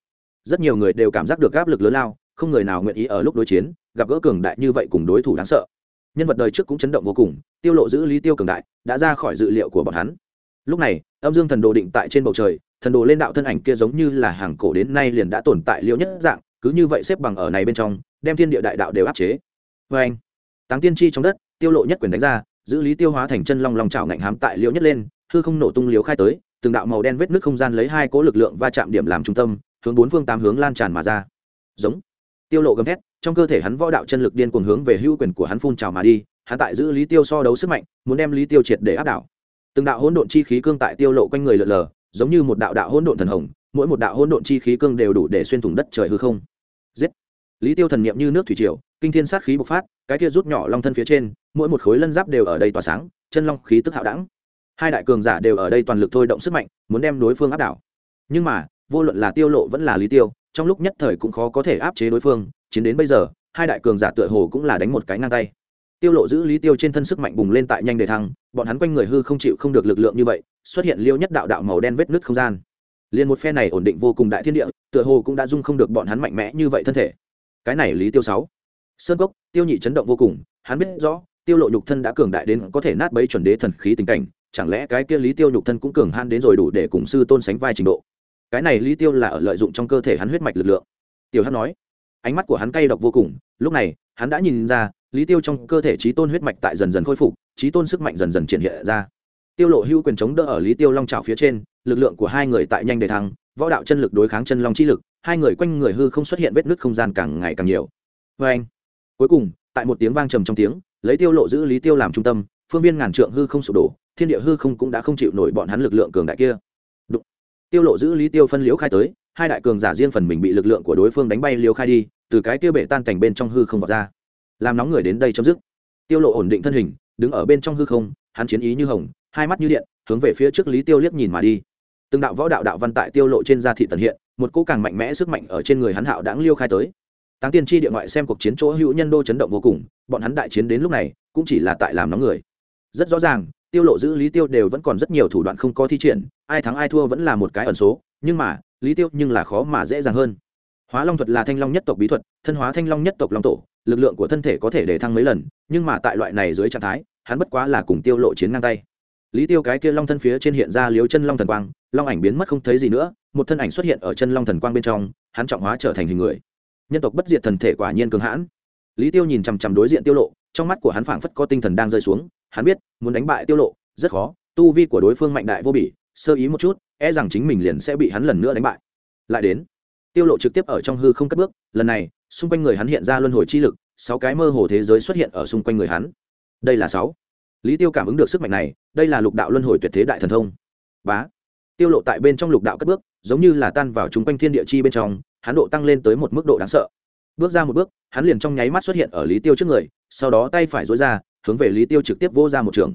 Rất nhiều người đều cảm giác được áp lực lớn lao, không người nào nguyện ý ở lúc đối chiến, gặp gỡ cường đại như vậy cùng đối thủ đáng sợ. Nhân vật đời trước cũng chấn động vô cùng, tiêu lộ giữ lý tiêu cường đại, đã ra khỏi dự liệu của bọn hắn. Lúc này, âm dương thần đồ định tại trên bầu trời, thần đồ lên đạo thân ảnh kia giống như là hàng cổ đến nay liền đã tồn tại liệu nhất dạng, cứ như vậy xếp bằng ở này bên trong, đem thiên địa đại đạo đều áp chế. Vê anh, táng tiên chi trong đất, tiêu lộ nhất quyền đánh ra, giữ lý tiêu hóa thành chân long long trào ngạnh hám tại liễu nhất lên, hư không nổ tung liếu khai tới từng đạo màu đen vết nước không gian lấy hai cỗ lực lượng va chạm điểm làm trung tâm, hướng bốn phương tám hướng lan tràn mà ra. Giống. Tiêu lộ gầm thét, trong cơ thể hắn võ đạo chân lực điên cuồng hướng về hữu quyền của hắn phun trào mà đi, hắn tại giữ lý tiêu so đấu sức mạnh, muốn đem lý tiêu triệt để áp đảo. Từng đạo hỗn độn chi khí cương tại tiêu lộ quanh người lượn lờ, giống như một đạo đạo hỗn độn thần hồng, mỗi một đạo hỗn độn chi khí cương đều đủ để xuyên thủng đất trời hư không. Giết. Lý tiêu thần niệm như nước thủy triều, kinh thiên sát khí bộc phát, cái kia rút nhỏ long thân phía trên, mỗi một khối lân giáp đều ở đây tỏa sáng, chân long khí tức hạo đẳng hai đại cường giả đều ở đây toàn lực thôi động sức mạnh, muốn đem đối phương áp đảo. Nhưng mà, vô luận là tiêu lộ vẫn là lý tiêu, trong lúc nhất thời cũng khó có thể áp chế đối phương, chiến đến bây giờ, hai đại cường giả tựa hồ cũng là đánh một cái ngang tay. Tiêu lộ giữ lý tiêu trên thân sức mạnh bùng lên tại nhanh đề thăng, bọn hắn quanh người hư không chịu không được lực lượng như vậy, xuất hiện liêu nhất đạo đạo màu đen vết nứt không gian. Liền một phe này ổn định vô cùng đại thiên địa, tựa hồ cũng đã dung không được bọn hắn mạnh mẽ như vậy thân thể. Cái này lý tiêu sáu. Sơn cốc, tiêu nhị chấn động vô cùng, hắn biết rõ, tiêu lộ nhục thân đã cường đại đến có thể nát bấy chuẩn đế thần khí tình cảnh chẳng lẽ cái kia lý tiêu nhục thân cũng cường han đến rồi đủ để cùng sư tôn sánh vai trình độ? Cái này lý tiêu là ở lợi dụng trong cơ thể hắn huyết mạch lực lượng. Tiểu hắn nói. Ánh mắt của hắn cay độc vô cùng, lúc này, hắn đã nhìn ra, lý tiêu trong cơ thể trí tôn huyết mạch tại dần dần khôi phục, trí tôn sức mạnh dần dần triển hiện ra. Tiêu lộ hưu quyền chống đỡ ở lý tiêu long trào phía trên, lực lượng của hai người tại nhanh đề thăng, võ đạo chân lực đối kháng chân long chi lực, hai người quanh người hư không xuất hiện vết nứt không gian càng ngày càng nhiều. Vê anh, cuối cùng, tại một tiếng vang trầm trong tiếng, lấy tiêu lộ giữ lý tiêu làm trung tâm, phương viên ngàn trượng hư không sụp đổ thiên địa hư không cũng đã không chịu nổi bọn hắn lực lượng cường đại kia. Đụng. tiêu lộ giữ lý tiêu phân liễu khai tới, hai đại cường giả riêng phần mình bị lực lượng của đối phương đánh bay liêu khai đi, từ cái tiêu bể tan cảnh bên trong hư không vọt ra. Làm nóng người đến đây chấm dứt. Tiêu lộ ổn định thân hình, đứng ở bên trong hư không, hắn chiến ý như hồng, hai mắt như điện, hướng về phía trước lý tiêu liếc nhìn mà đi. Từng đạo võ đạo đạo văn tại tiêu lộ trên da thị tần hiện, một cỗ càng mạnh mẽ sức mạnh ở trên người hắn hạo đãng liêu khai tới. Táng tiên tri địa ngoại xem cuộc chiến chỗ hữu nhân đô chấn động vô cùng, bọn hắn đại chiến đến lúc này, cũng chỉ là tại làm nóng người. Rất rõ ràng tiêu lộ giữ lý tiêu đều vẫn còn rất nhiều thủ đoạn không có thi triển, ai thắng ai thua vẫn là một cái ẩn số, nhưng mà, lý tiêu nhưng là khó mà dễ dàng hơn. Hóa long thuật là thanh long nhất tộc bí thuật, thân hóa thanh long nhất tộc long tổ, lực lượng của thân thể có thể để thăng mấy lần, nhưng mà tại loại này dưới trạng thái, hắn bất quá là cùng tiêu lộ chiến ngang tay. Lý tiêu cái kia long thân phía trên hiện ra liếu chân long thần quang, long ảnh biến mất không thấy gì nữa, một thân ảnh xuất hiện ở chân long thần quang bên trong, hắn trọng hóa trở thành hình người. Nhân tộc bất diệt thần thể quả nhiên cường hãn. Lý tiêu nhìn chằm chằm đối diện tiêu lộ, trong mắt của hắn phảng phất có tinh thần đang rơi xuống hắn biết, muốn đánh bại tiêu lộ, rất khó, tu vi của đối phương mạnh đại vô bỉ, sơ ý một chút e rằng chính mình liền sẽ bị hắn lần nữa đánh bại. Lại đến, tiêu lộ trực tiếp ở trong hư không cất bước, lần này, xung quanh người hắn hiện ra luân hồi chi lực, sáu cái mơ hồ thế giới xuất hiện ở xung quanh người hắn. Đây là sáu. Lý tiêu cảm ứng được sức mạnh này, đây là lục đạo luân hồi tuyệt thế đại thần thông. Bá. Tiêu lộ tại bên trong lục đạo cất bước, giống như là tan vào chúng quanh thiên địa chi bên trong, hắn độ tăng lên tới một mức độ đáng sợ. Bước ra một bước, hắn liền trong nháy mắt xuất hiện ở lý tiêu trước người, sau đó tay phải dối ra hướng về lý tiêu trực tiếp vô ra một trường.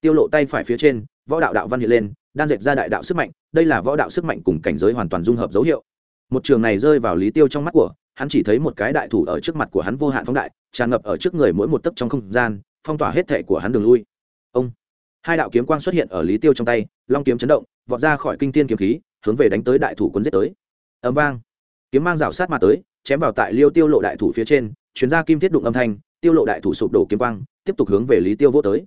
Tiêu lộ tay phải phía trên, võ đạo đạo văn hiện lên, đan dệt ra đại đạo sức mạnh, đây là võ đạo sức mạnh cùng cảnh giới hoàn toàn dung hợp dấu hiệu. Một trường này rơi vào lý tiêu trong mắt của, hắn chỉ thấy một cái đại thủ ở trước mặt của hắn vô hạn phóng đại, tràn ngập ở trước người mỗi một tấc trong không gian, phong tỏa hết thể của hắn đường lui. Ông! Hai đạo kiếm quang xuất hiện ở lý tiêu trong tay, long kiếm chấn động, vọt ra khỏi kinh thiên kiếm khí, hướng về đánh tới đại thủ quân giết tới. Ấm vang! Kiếm mang rào sát mà tới, chém vào tại liêu tiêu lộ đại thủ phía trên chuyến ra kim thiết đụng âm thanh, tiêu lộ đại thủ sụp đổ kiếm quang tiếp tục hướng về lý tiêu vô tới.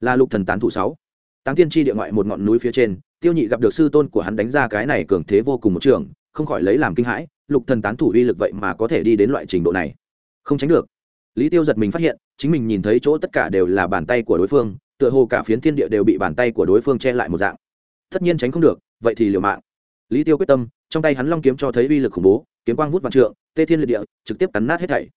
Là lục thần tán thủ sáu. Táng tiên tri địa ngoại một ngọn núi phía trên, tiêu nhị gặp được sư tôn của hắn đánh ra cái này cường thế vô cùng một trường, không khỏi lấy làm kinh hãi, lục thần tán thủ uy lực vậy mà có thể đi đến loại trình độ này. Không tránh được. Lý tiêu giật mình phát hiện, chính mình nhìn thấy chỗ tất cả đều là bàn tay của đối phương, tựa hồ cả phiến thiên địa đều bị bàn tay của đối phương che lại một dạng. Tất nhiên tránh không được, vậy thì liều mạng. Lý tiêu quyết tâm, trong tay hắn long kiếm cho thấy uy lực khủng bố, kiếm quang vút vạn trượng, tê thiên liệt địa, trực tiếp cắn nát hết thảy.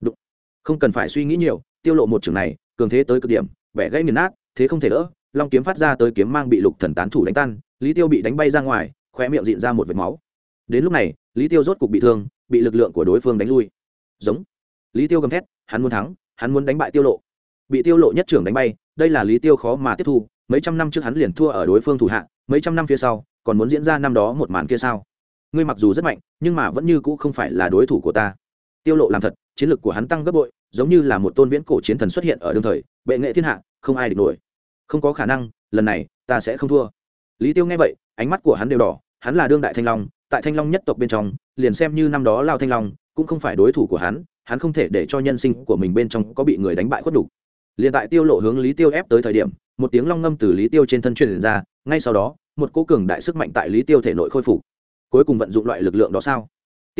Đụng. không cần phải suy nghĩ nhiều tiêu lộ một trường này, cường thế tới cực điểm, bẻ gãy nghiền nát, thế không thể đỡ, long kiếm phát ra tới kiếm mang bị lục thần tán thủ đánh tan, lý tiêu bị đánh bay ra ngoài, khóe miệng dịn ra một vệt máu. Đến lúc này, lý tiêu rốt cục bị thương, bị lực lượng của đối phương đánh lui. Giống. Lý tiêu gầm thét, hắn muốn thắng, hắn muốn đánh bại tiêu lộ. Bị tiêu lộ nhất trưởng đánh bay, đây là lý tiêu khó mà tiếp thu, mấy trăm năm trước hắn liền thua ở đối phương thủ hạ, mấy trăm năm phía sau, còn muốn diễn ra năm đó một màn kia sao? Ngươi mặc dù rất mạnh, nhưng mà vẫn như cũ không phải là đối thủ của ta. Tiêu lộ làm thật, chiến lược của hắn tăng gấp bội giống như là một tôn viễn cổ chiến thần xuất hiện ở đương thời, bệ nghệ thiên hạ, không ai địch nổi. Không có khả năng, lần này, ta sẽ không thua. Lý tiêu nghe vậy, ánh mắt của hắn đều đỏ, hắn là đương đại thanh long, tại thanh long nhất tộc bên trong, liền xem như năm đó lao thanh long, cũng không phải đối thủ của hắn hắn không thể để cho nhân sinh của mình bên trong có bị người đánh bại khuất đủ. Liền tại tiêu lộ hướng lý tiêu ép tới thời điểm, một tiếng long ngâm từ lý tiêu trên thân truyền ra, ngay sau đó, một cố cường đại sức mạnh tại lý tiêu thể nội khôi phục. Cuối cùng vận dụng loại lực lượng đó sao?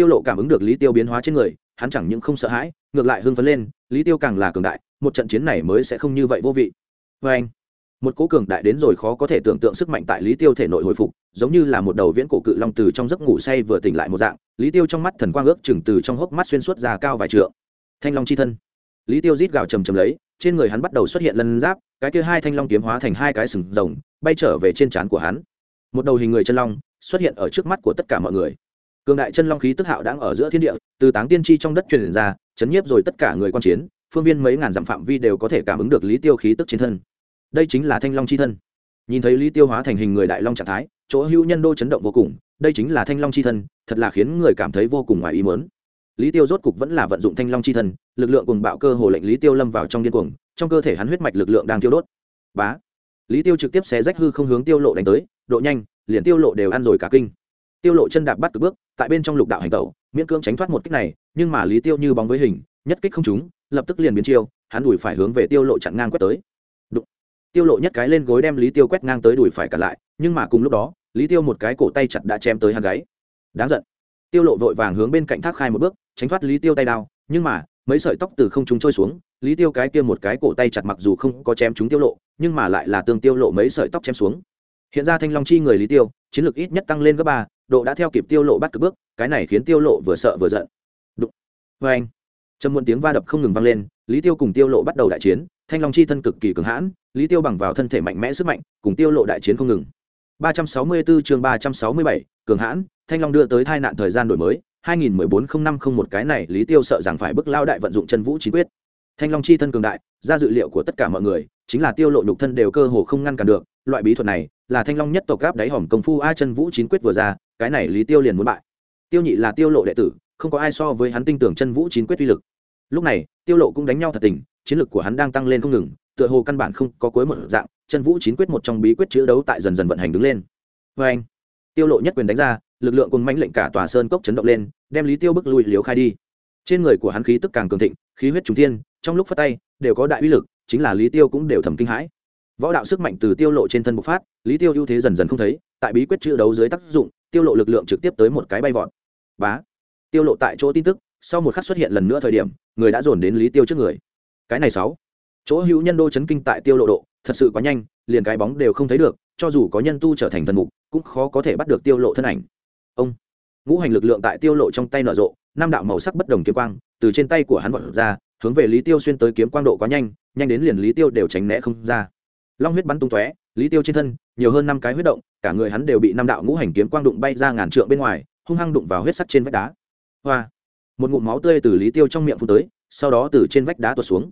Tiêu lộ cảm ứng được lý tiêu biến hóa trên người, hắn chẳng những không sợ hãi, ngược lại hưng phấn lên, lý tiêu càng là cường đại, một trận chiến này mới sẽ không như vậy vô vị. Với anh, một cố cường đại đến rồi khó có thể tưởng tượng sức mạnh tại lý tiêu thể nội hồi phục, giống như là một đầu viễn cổ cự long từ trong giấc ngủ say vừa tỉnh lại một dạng, lý tiêu trong mắt thần quang ước chừng từ trong hốc mắt xuyên suốt ra cao vài trượng. Thanh long chi thân. Lý tiêu rít gào trầm trầm lấy, trên người hắn bắt đầu xuất hiện lân giáp, cái kia hai thanh long kiếm hóa thành hai cái sừng rồng, bay trở về trên trán của hắn. Một đầu hình người chân long xuất hiện ở trước mắt của tất cả mọi người cường đại chân long khí tức hạo đang ở giữa thiên địa, từ táng tiên tri trong đất truyền ra, chấn nhiếp rồi tất cả người quan chiến, phương viên mấy ngàn dặm phạm vi đều có thể cảm ứng được lý tiêu khí tức trên thân. Đây chính là thanh long chi thân. Nhìn thấy lý tiêu hóa thành hình người đại long trạng thái, chỗ hữu nhân đô chấn động vô cùng, đây chính là thanh long chi thân, thật là khiến người cảm thấy vô cùng ngoài ý mớn lý tiêu rốt cục vẫn là vận dụng thanh long chi thân, lực lượng cùng bạo cơ hồ lệnh lý tiêu lâm vào trong điên cuồng, trong cơ thể hắn huyết mạch lực lượng đang tiêu đốt. Bá! Lý tiêu trực tiếp xé rách hư không hướng tiêu lộ đánh tới, độ nhanh, liền tiêu lộ đều ăn rồi cả kinh tiêu lộ chân đạp bắt cực bước, tại bên trong lục đạo hành tẩu, miễn cưỡng tránh thoát một kích này, nhưng mà lý tiêu như bóng với hình, nhất kích không trúng, lập tức liền biến chiêu, hắn đuổi phải hướng về tiêu lộ chặn ngang quét tới. Đụng. tiêu lộ nhất cái lên gối đem lý tiêu quét ngang tới đuổi phải cả lại, nhưng mà cùng lúc đó, lý tiêu một cái cổ tay chặt đã chém tới hàng gáy. Đáng giận. Tiêu lộ vội vàng hướng bên cạnh thác khai một bước, tránh thoát lý tiêu tay đao, nhưng mà, mấy sợi tóc từ không trung trôi xuống, lý tiêu cái kia một cái cổ tay chặt mặc dù không có chém chúng tiêu lộ, nhưng mà lại là tương tiêu lộ mấy sợi tóc chém xuống. Hiện ra thanh long chi người lý tiêu, chiến lược ít nhất tăng lên gấp ba độ đã theo kịp tiêu lộ bắt cực bước cái này khiến tiêu lộ vừa sợ vừa giận. Đụng. Vê anh trầm muộn tiếng va đập không ngừng vang lên lý tiêu cùng tiêu lộ bắt đầu đại chiến thanh long chi thân cực kỳ cường hãn lý tiêu bằng vào thân thể mạnh mẽ sức mạnh cùng tiêu lộ đại chiến không ngừng. 364 chương 367, cường hãn thanh long đưa tới tai nạn thời gian đổi mới 2014 một cái này lý tiêu sợ rằng phải bức lao đại vận dụng chân vũ chính quyết. Thanh long chi thân cường đại ra dự liệu của tất cả mọi người chính là tiêu lộ nhục thân đều cơ hồ không ngăn cản được loại bí thuật này là thanh long nhất tộc gáp đáy hòm công phu a chân vũ chín quyết vừa ra cái này lý tiêu liền muốn bại. Tiêu nhị là tiêu lộ đệ tử, không có ai so với hắn tin tưởng chân vũ chín quyết uy lực. Lúc này, tiêu lộ cũng đánh nhau thật tình, chiến lực của hắn đang tăng lên không ngừng, tựa hồ căn bản không có cuối một dạng, chân vũ chín quyết một trong bí quyết chữ đấu tại dần dần vận hành đứng lên. Với anh, tiêu lộ nhất quyền đánh ra, lực lượng cùng mãnh lệnh cả tòa sơn cốc chấn động lên, đem lý tiêu bức lui liếu khai đi. Trên người của hắn khí tức càng cường thịnh, khí huyết trùng thiên, trong lúc phát tay, đều có đại uy lực, chính là lý tiêu cũng đều thầm kinh hãi. Võ đạo sức mạnh từ tiêu lộ trên thân bộc phát, lý tiêu ưu thế dần dần không thấy, tại bí quyết chữ đấu dưới tác dụng tiêu lộ lực lượng trực tiếp tới một cái bay vọt. Bá. Tiêu lộ tại chỗ tin tức, sau một khắc xuất hiện lần nữa thời điểm, người đã dồn đến lý tiêu trước người. Cái này sáu. Chỗ hữu nhân đô chấn kinh tại tiêu lộ độ, thật sự quá nhanh, liền cái bóng đều không thấy được, cho dù có nhân tu trở thành thần mục, cũng khó có thể bắt được tiêu lộ thân ảnh. Ông. Ngũ hành lực lượng tại tiêu lộ trong tay nở rộ, năm đạo màu sắc bất đồng kiếm quang, từ trên tay của hắn vọt ra, hướng về lý tiêu xuyên tới kiếm quang độ quá nhanh nhanh đến liền lý tiêu đều tránh né không ra. Long huyết bắn tung tóe lý tiêu trên thân, nhiều hơn năm cái huyết động, cả người hắn đều bị năm đạo ngũ hành kiếm quang đụng bay ra ngàn trượng bên ngoài, hung hăng đụng vào huyết sắc trên vách đá. Hoa! Một ngụm máu tươi từ lý tiêu trong miệng phun tới, sau đó từ trên vách đá tuột xuống.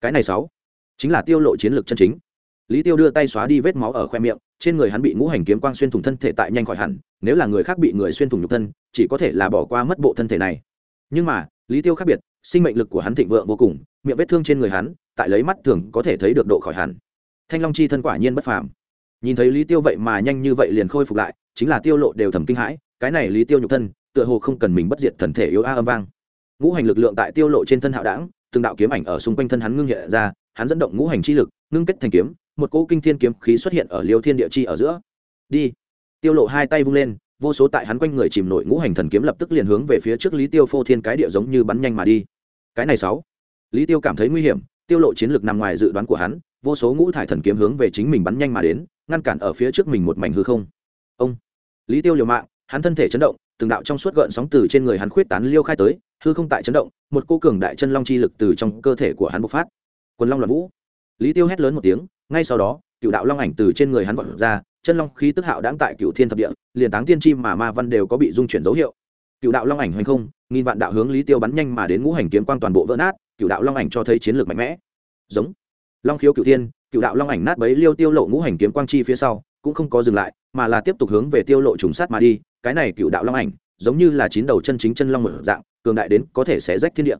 Cái này sáu, chính là tiêu lộ chiến lược chân chính. Lý tiêu đưa tay xóa đi vết máu ở khoe miệng, trên người hắn bị ngũ hành kiếm quang xuyên thủng thân thể tại nhanh khỏi hẳn, nếu là người khác bị người xuyên thủng nhục thân, chỉ có thể là bỏ qua mất bộ thân thể này. Nhưng mà, lý tiêu khác biệt, sinh mệnh lực của hắn thịnh vượng vô cùng, miệng vết thương trên người hắn, tại lấy mắt thường có thể thấy được độ khỏi hẳn thanh long chi thân quả nhiên bất phàm. Nhìn thấy lý tiêu vậy mà nhanh như vậy liền khôi phục lại, chính là tiêu lộ đều thầm kinh hãi, cái này lý tiêu nhục thân, tựa hồ không cần mình bất diệt thần thể yếu a âm vang. Ngũ hành lực lượng tại tiêu lộ trên thân hạo đảng, từng đạo kiếm ảnh ở xung quanh thân hắn ngưng hiện ra, hắn dẫn động ngũ hành chi lực, ngưng kết thành kiếm, một cỗ kinh thiên kiếm khí xuất hiện ở liêu thiên địa chi ở giữa. Đi. Tiêu lộ hai tay vung lên, vô số tại hắn quanh người chìm nổi ngũ hành thần kiếm lập tức liền hướng về phía trước lý tiêu phô thiên cái địa giống như bắn nhanh mà đi. Cái này sáu. Lý tiêu cảm thấy nguy hiểm, tiêu lộ chiến lược nằm ngoài dự đoán của hắn vô số ngũ thải thần kiếm hướng về chính mình bắn nhanh mà đến, ngăn cản ở phía trước mình một mảnh hư không. Ông lý tiêu liều mạng, hắn thân thể chấn động, từng đạo trong suốt gợn sóng từ trên người hắn khuyết tán liêu khai tới, hư không tại chấn động, một cô cường đại chân long chi lực từ trong cơ thể của hắn bộc phát. Quần long loạn vũ. Lý tiêu hét lớn một tiếng, ngay sau đó, cựu đạo long ảnh từ trên người hắn vọt ra, chân long khí tức hạo đáng tại cựu thiên thập địa, liền táng tiên chim mà ma văn đều có bị dung chuyển dấu hiệu. Cựu đạo long ảnh hoành không, nghìn vạn đạo hướng lý tiêu bắn nhanh mà đến ngũ hành kiếm quang toàn bộ vỡ nát, cựu đạo long ảnh cho thấy chiến lược mạnh mẽ. Giống long khiếu cựu thiên cựu đạo long ảnh nát bấy liêu tiêu lộ ngũ hành kiếm quang chi phía sau, cũng không có dừng lại, mà là tiếp tục hướng về tiêu lộ trùng sát mà đi. Cái này cựu đạo long ảnh, giống như là chín đầu chân chính chân long một dạng, cường đại đến có thể sẽ rách thiên địa.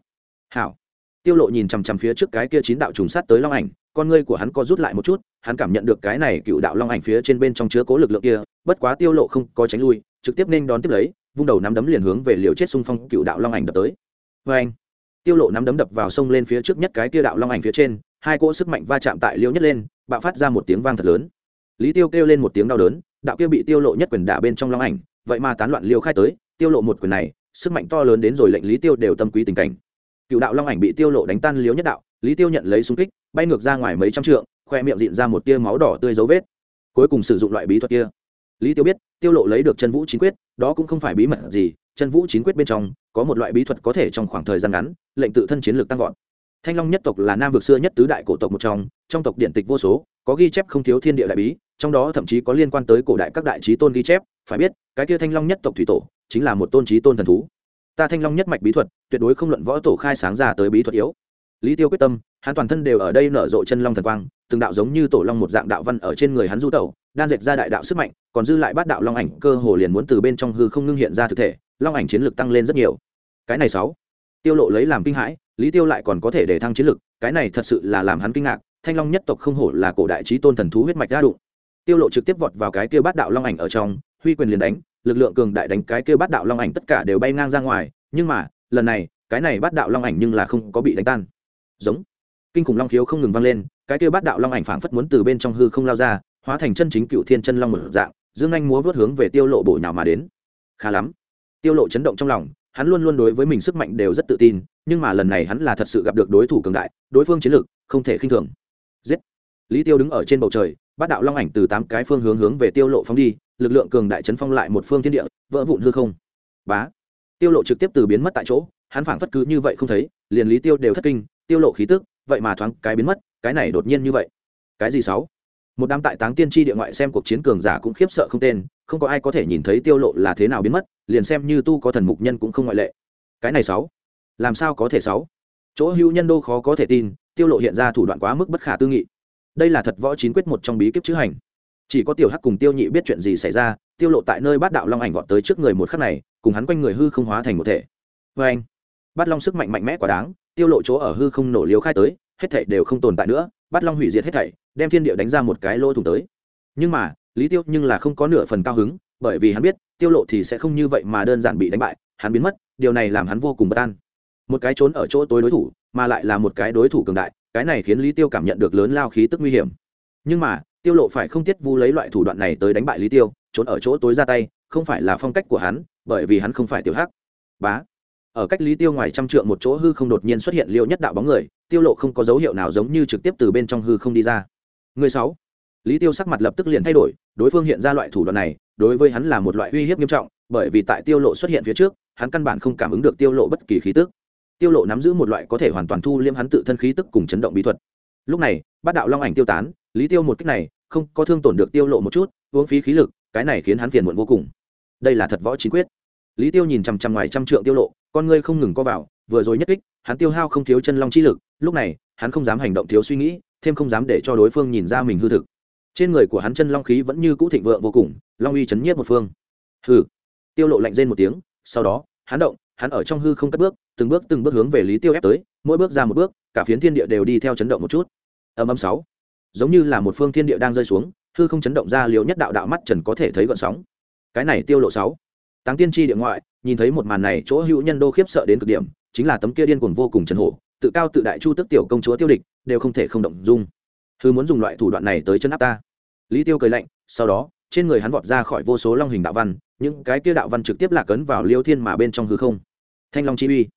Hảo. Tiêu lộ nhìn chằm chằm phía trước cái kia chín đạo trùng sát tới long ảnh, con ngươi của hắn co rút lại một chút, hắn cảm nhận được cái này cựu đạo long ảnh phía trên bên trong chứa cố lực lượng kia, bất quá tiêu lộ không có tránh lui, trực tiếp nên đón tiếp lấy, vung đầu nắm đấm liền hướng về liều chết xung phong cựu đạo long ảnh đập tới. Với anh tiêu lộ nắm đấm đập vào sông lên phía trước nhất cái kia đạo long ảnh phía trên hai cỗ sức mạnh va chạm tại liêu nhất lên, bạo phát ra một tiếng vang thật lớn. Lý tiêu kêu lên một tiếng đau đớn, đạo kia bị tiêu lộ nhất quyền đả bên trong long ảnh, vậy mà tán loạn liêu khai tới, tiêu lộ một quyền này, sức mạnh to lớn đến rồi lệnh lý tiêu đều tâm quý tình cảnh. Cựu đạo long ảnh bị tiêu lộ đánh tan liếu nhất đạo, lý tiêu nhận lấy súng kích, bay ngược ra ngoài mấy trăm trượng, khoe miệng dịn ra một tia máu đỏ tươi dấu vết. Cuối cùng sử dụng loại bí thuật kia. Lý tiêu biết, tiêu lộ lấy được chân vũ chín quyết, đó cũng không phải bí mật gì, chân vũ chín quyết bên trong, có một loại bí thuật có thể trong khoảng thời gian ngắn, lệnh tự thân chiến lược tăng vọt thanh long nhất tộc là nam vực xưa nhất tứ đại cổ tộc một trong trong tộc điện tịch vô số, có ghi chép không thiếu thiên địa đại bí, trong đó thậm chí có liên quan tới cổ đại các đại trí tôn ghi chép, phải biết, cái kia thanh long nhất tộc thủy tổ, chính là một tôn trí tôn thần thú. Ta thanh long nhất mạch bí thuật, tuyệt đối không luận võ tổ khai sáng ra tới bí thuật yếu. Lý tiêu quyết tâm, hắn toàn thân đều ở đây nở rộ chân long thần quang, từng đạo giống như tổ long một dạng đạo văn ở trên người hắn du tẩu, đan dệt ra đại đạo sức mạnh, còn dư lại bát đạo long ảnh, cơ hồ liền muốn từ bên trong hư không ngưng hiện ra thực thể, long ảnh chiến lược tăng lên rất nhiều. Cái này sáu, tiêu lộ lấy làm kinh hãi lý tiêu lại còn có thể để thăng chiến lực, cái này thật sự là làm hắn kinh ngạc thanh long nhất tộc không hổ là cổ đại trí tôn thần thú huyết mạch đa đụng. Tiêu lộ trực tiếp vọt vào cái kia bát đạo long ảnh ở trong huy quyền liền đánh lực lượng cường đại đánh cái kia bát đạo long ảnh tất cả đều bay ngang ra ngoài nhưng mà lần này cái này bát đạo long ảnh nhưng là không có bị đánh tan. Giống. Kinh khủng long khiếu không ngừng vang lên cái kia bát đạo long ảnh phảng phất muốn từ bên trong hư không lao ra hóa thành chân chính cựu thiên chân long một dạng dương anh múa vớt hướng về tiêu lộ bổ nhào mà đến. Khá lắm. Tiêu lộ chấn động trong lòng hắn luôn luôn đối với mình sức mạnh đều rất tự tin nhưng mà lần này hắn là thật sự gặp được đối thủ cường đại, đối phương chiến lược không thể khinh thường. Giết! Lý tiêu đứng ở trên bầu trời bát đạo long ảnh từ tám cái phương hướng hướng về tiêu lộ phóng đi, lực lượng cường đại chấn phong lại một phương thiên địa, vỡ vụn hư không. Bá! Tiêu lộ trực tiếp từ biến mất tại chỗ, hắn phảng phất cứ như vậy không thấy, liền lý tiêu đều thất kinh, tiêu lộ khí tức, vậy mà thoáng cái biến mất, cái này đột nhiên như vậy. Cái gì sáu? Một đám tại táng tiên tri địa ngoại xem cuộc chiến cường giả cũng khiếp sợ không tên, không có ai có thể nhìn thấy tiêu lộ là thế nào biến mất, liền xem như tu có thần mục nhân cũng không ngoại lệ. Cái này sáu? Làm sao có thể sáu? Chỗ hữu nhân đô khó có thể tin, tiêu lộ hiện ra thủ đoạn quá mức bất khả tư nghị. Đây là thật võ chín quyết một trong bí kíp chữ hành. Chỉ có tiểu hắc cùng tiêu nhị biết chuyện gì xảy ra, tiêu lộ tại nơi bát đạo long ảnh vọt tới trước người một khắc này, cùng hắn quanh người hư không hóa thành một thể. Với anh, bát long sức mạnh mạnh mẽ quá đáng, tiêu lộ chỗ ở hư không nổ liếu khai tới, hết thảy đều không tồn tại nữa, bát long hủy diệt hết thảy, đem thiên địa đánh ra một cái lỗ thủng tới. Nhưng mà, lý tiêu nhưng là không có nửa phần cao hứng, bởi vì hắn biết, tiêu lộ thì sẽ không như vậy mà đơn giản bị đánh bại, hắn biến mất, điều này làm hắn vô cùng bất an một cái trốn ở chỗ tối đối thủ, mà lại là một cái đối thủ cường đại, cái này khiến lý tiêu cảm nhận được lớn lao khí tức nguy hiểm. Nhưng mà, tiêu lộ phải không tiết vu lấy loại thủ đoạn này tới đánh bại lý tiêu, trốn ở chỗ tối ra tay, không phải là phong cách của hắn, bởi vì hắn không phải tiểu hắc. Bá. Ở cách lý tiêu ngoài trăm trượng một chỗ hư không đột nhiên xuất hiện liêu nhất đạo bóng người, tiêu lộ không có dấu hiệu nào giống như trực tiếp từ bên trong hư không đi ra. Người sáu. Lý tiêu sắc mặt lập tức liền thay đổi, đối phương hiện ra loại thủ đoạn này, đối với hắn là một loại uy hiếp nghiêm trọng, bởi vì tại tiêu lộ xuất hiện phía trước, hắn căn bản không cảm ứng được tiêu lộ bất kỳ khí tức tiêu lộ nắm giữ một loại có thể hoàn toàn thu liêm hắn tự thân khí tức cùng chấn động bí thuật. Lúc này bát đạo long ảnh tiêu tán lý tiêu một cách này không có thương tổn được tiêu lộ một chút uống phí khí lực cái này khiến hắn phiền muộn vô cùng. Đây là thật võ chính quyết. Lý tiêu nhìn chằm chằm ngoài trăm trượng tiêu lộ con ngươi không ngừng co vào vừa rồi nhất kích hắn tiêu hao không thiếu chân long chi lực lúc này hắn không dám hành động thiếu suy nghĩ thêm không dám để cho đối phương nhìn ra mình hư thực. Trên người của hắn chân long khí vẫn như cũ thịnh vượng vô cùng long uy chấn nhiếp một phương. Hừ, tiêu lộ lạnh rên một tiếng sau đó hắn động hắn ở trong hư không cất bước, từng bước từng bước hướng về lý tiêu ép tới, mỗi bước ra một bước, cả phiến thiên địa đều đi theo chấn động một chút. Âm âm sáu, giống như là một phương thiên địa đang rơi xuống, hư không chấn động ra liều nhất đạo đạo mắt trần có thể thấy gợn sóng. Cái này tiêu lộ sáu, táng tiên tri địa ngoại, nhìn thấy một màn này, chỗ hữu nhân đô khiếp sợ đến cực điểm, chính là tấm kia điên cuồng vô cùng trần hổ, tự cao tự đại chu tức tiểu công chúa tiêu địch, đều không thể không động dung. Hư muốn dùng loại thủ đoạn này tới chân áp ta. Lý tiêu cười lạnh, sau đó, trên người hắn vọt ra khỏi vô số long hình đạo văn, những cái kia đạo văn trực tiếp lạc ấn vào liêu thiên mà bên trong hư không thanh long chi uy.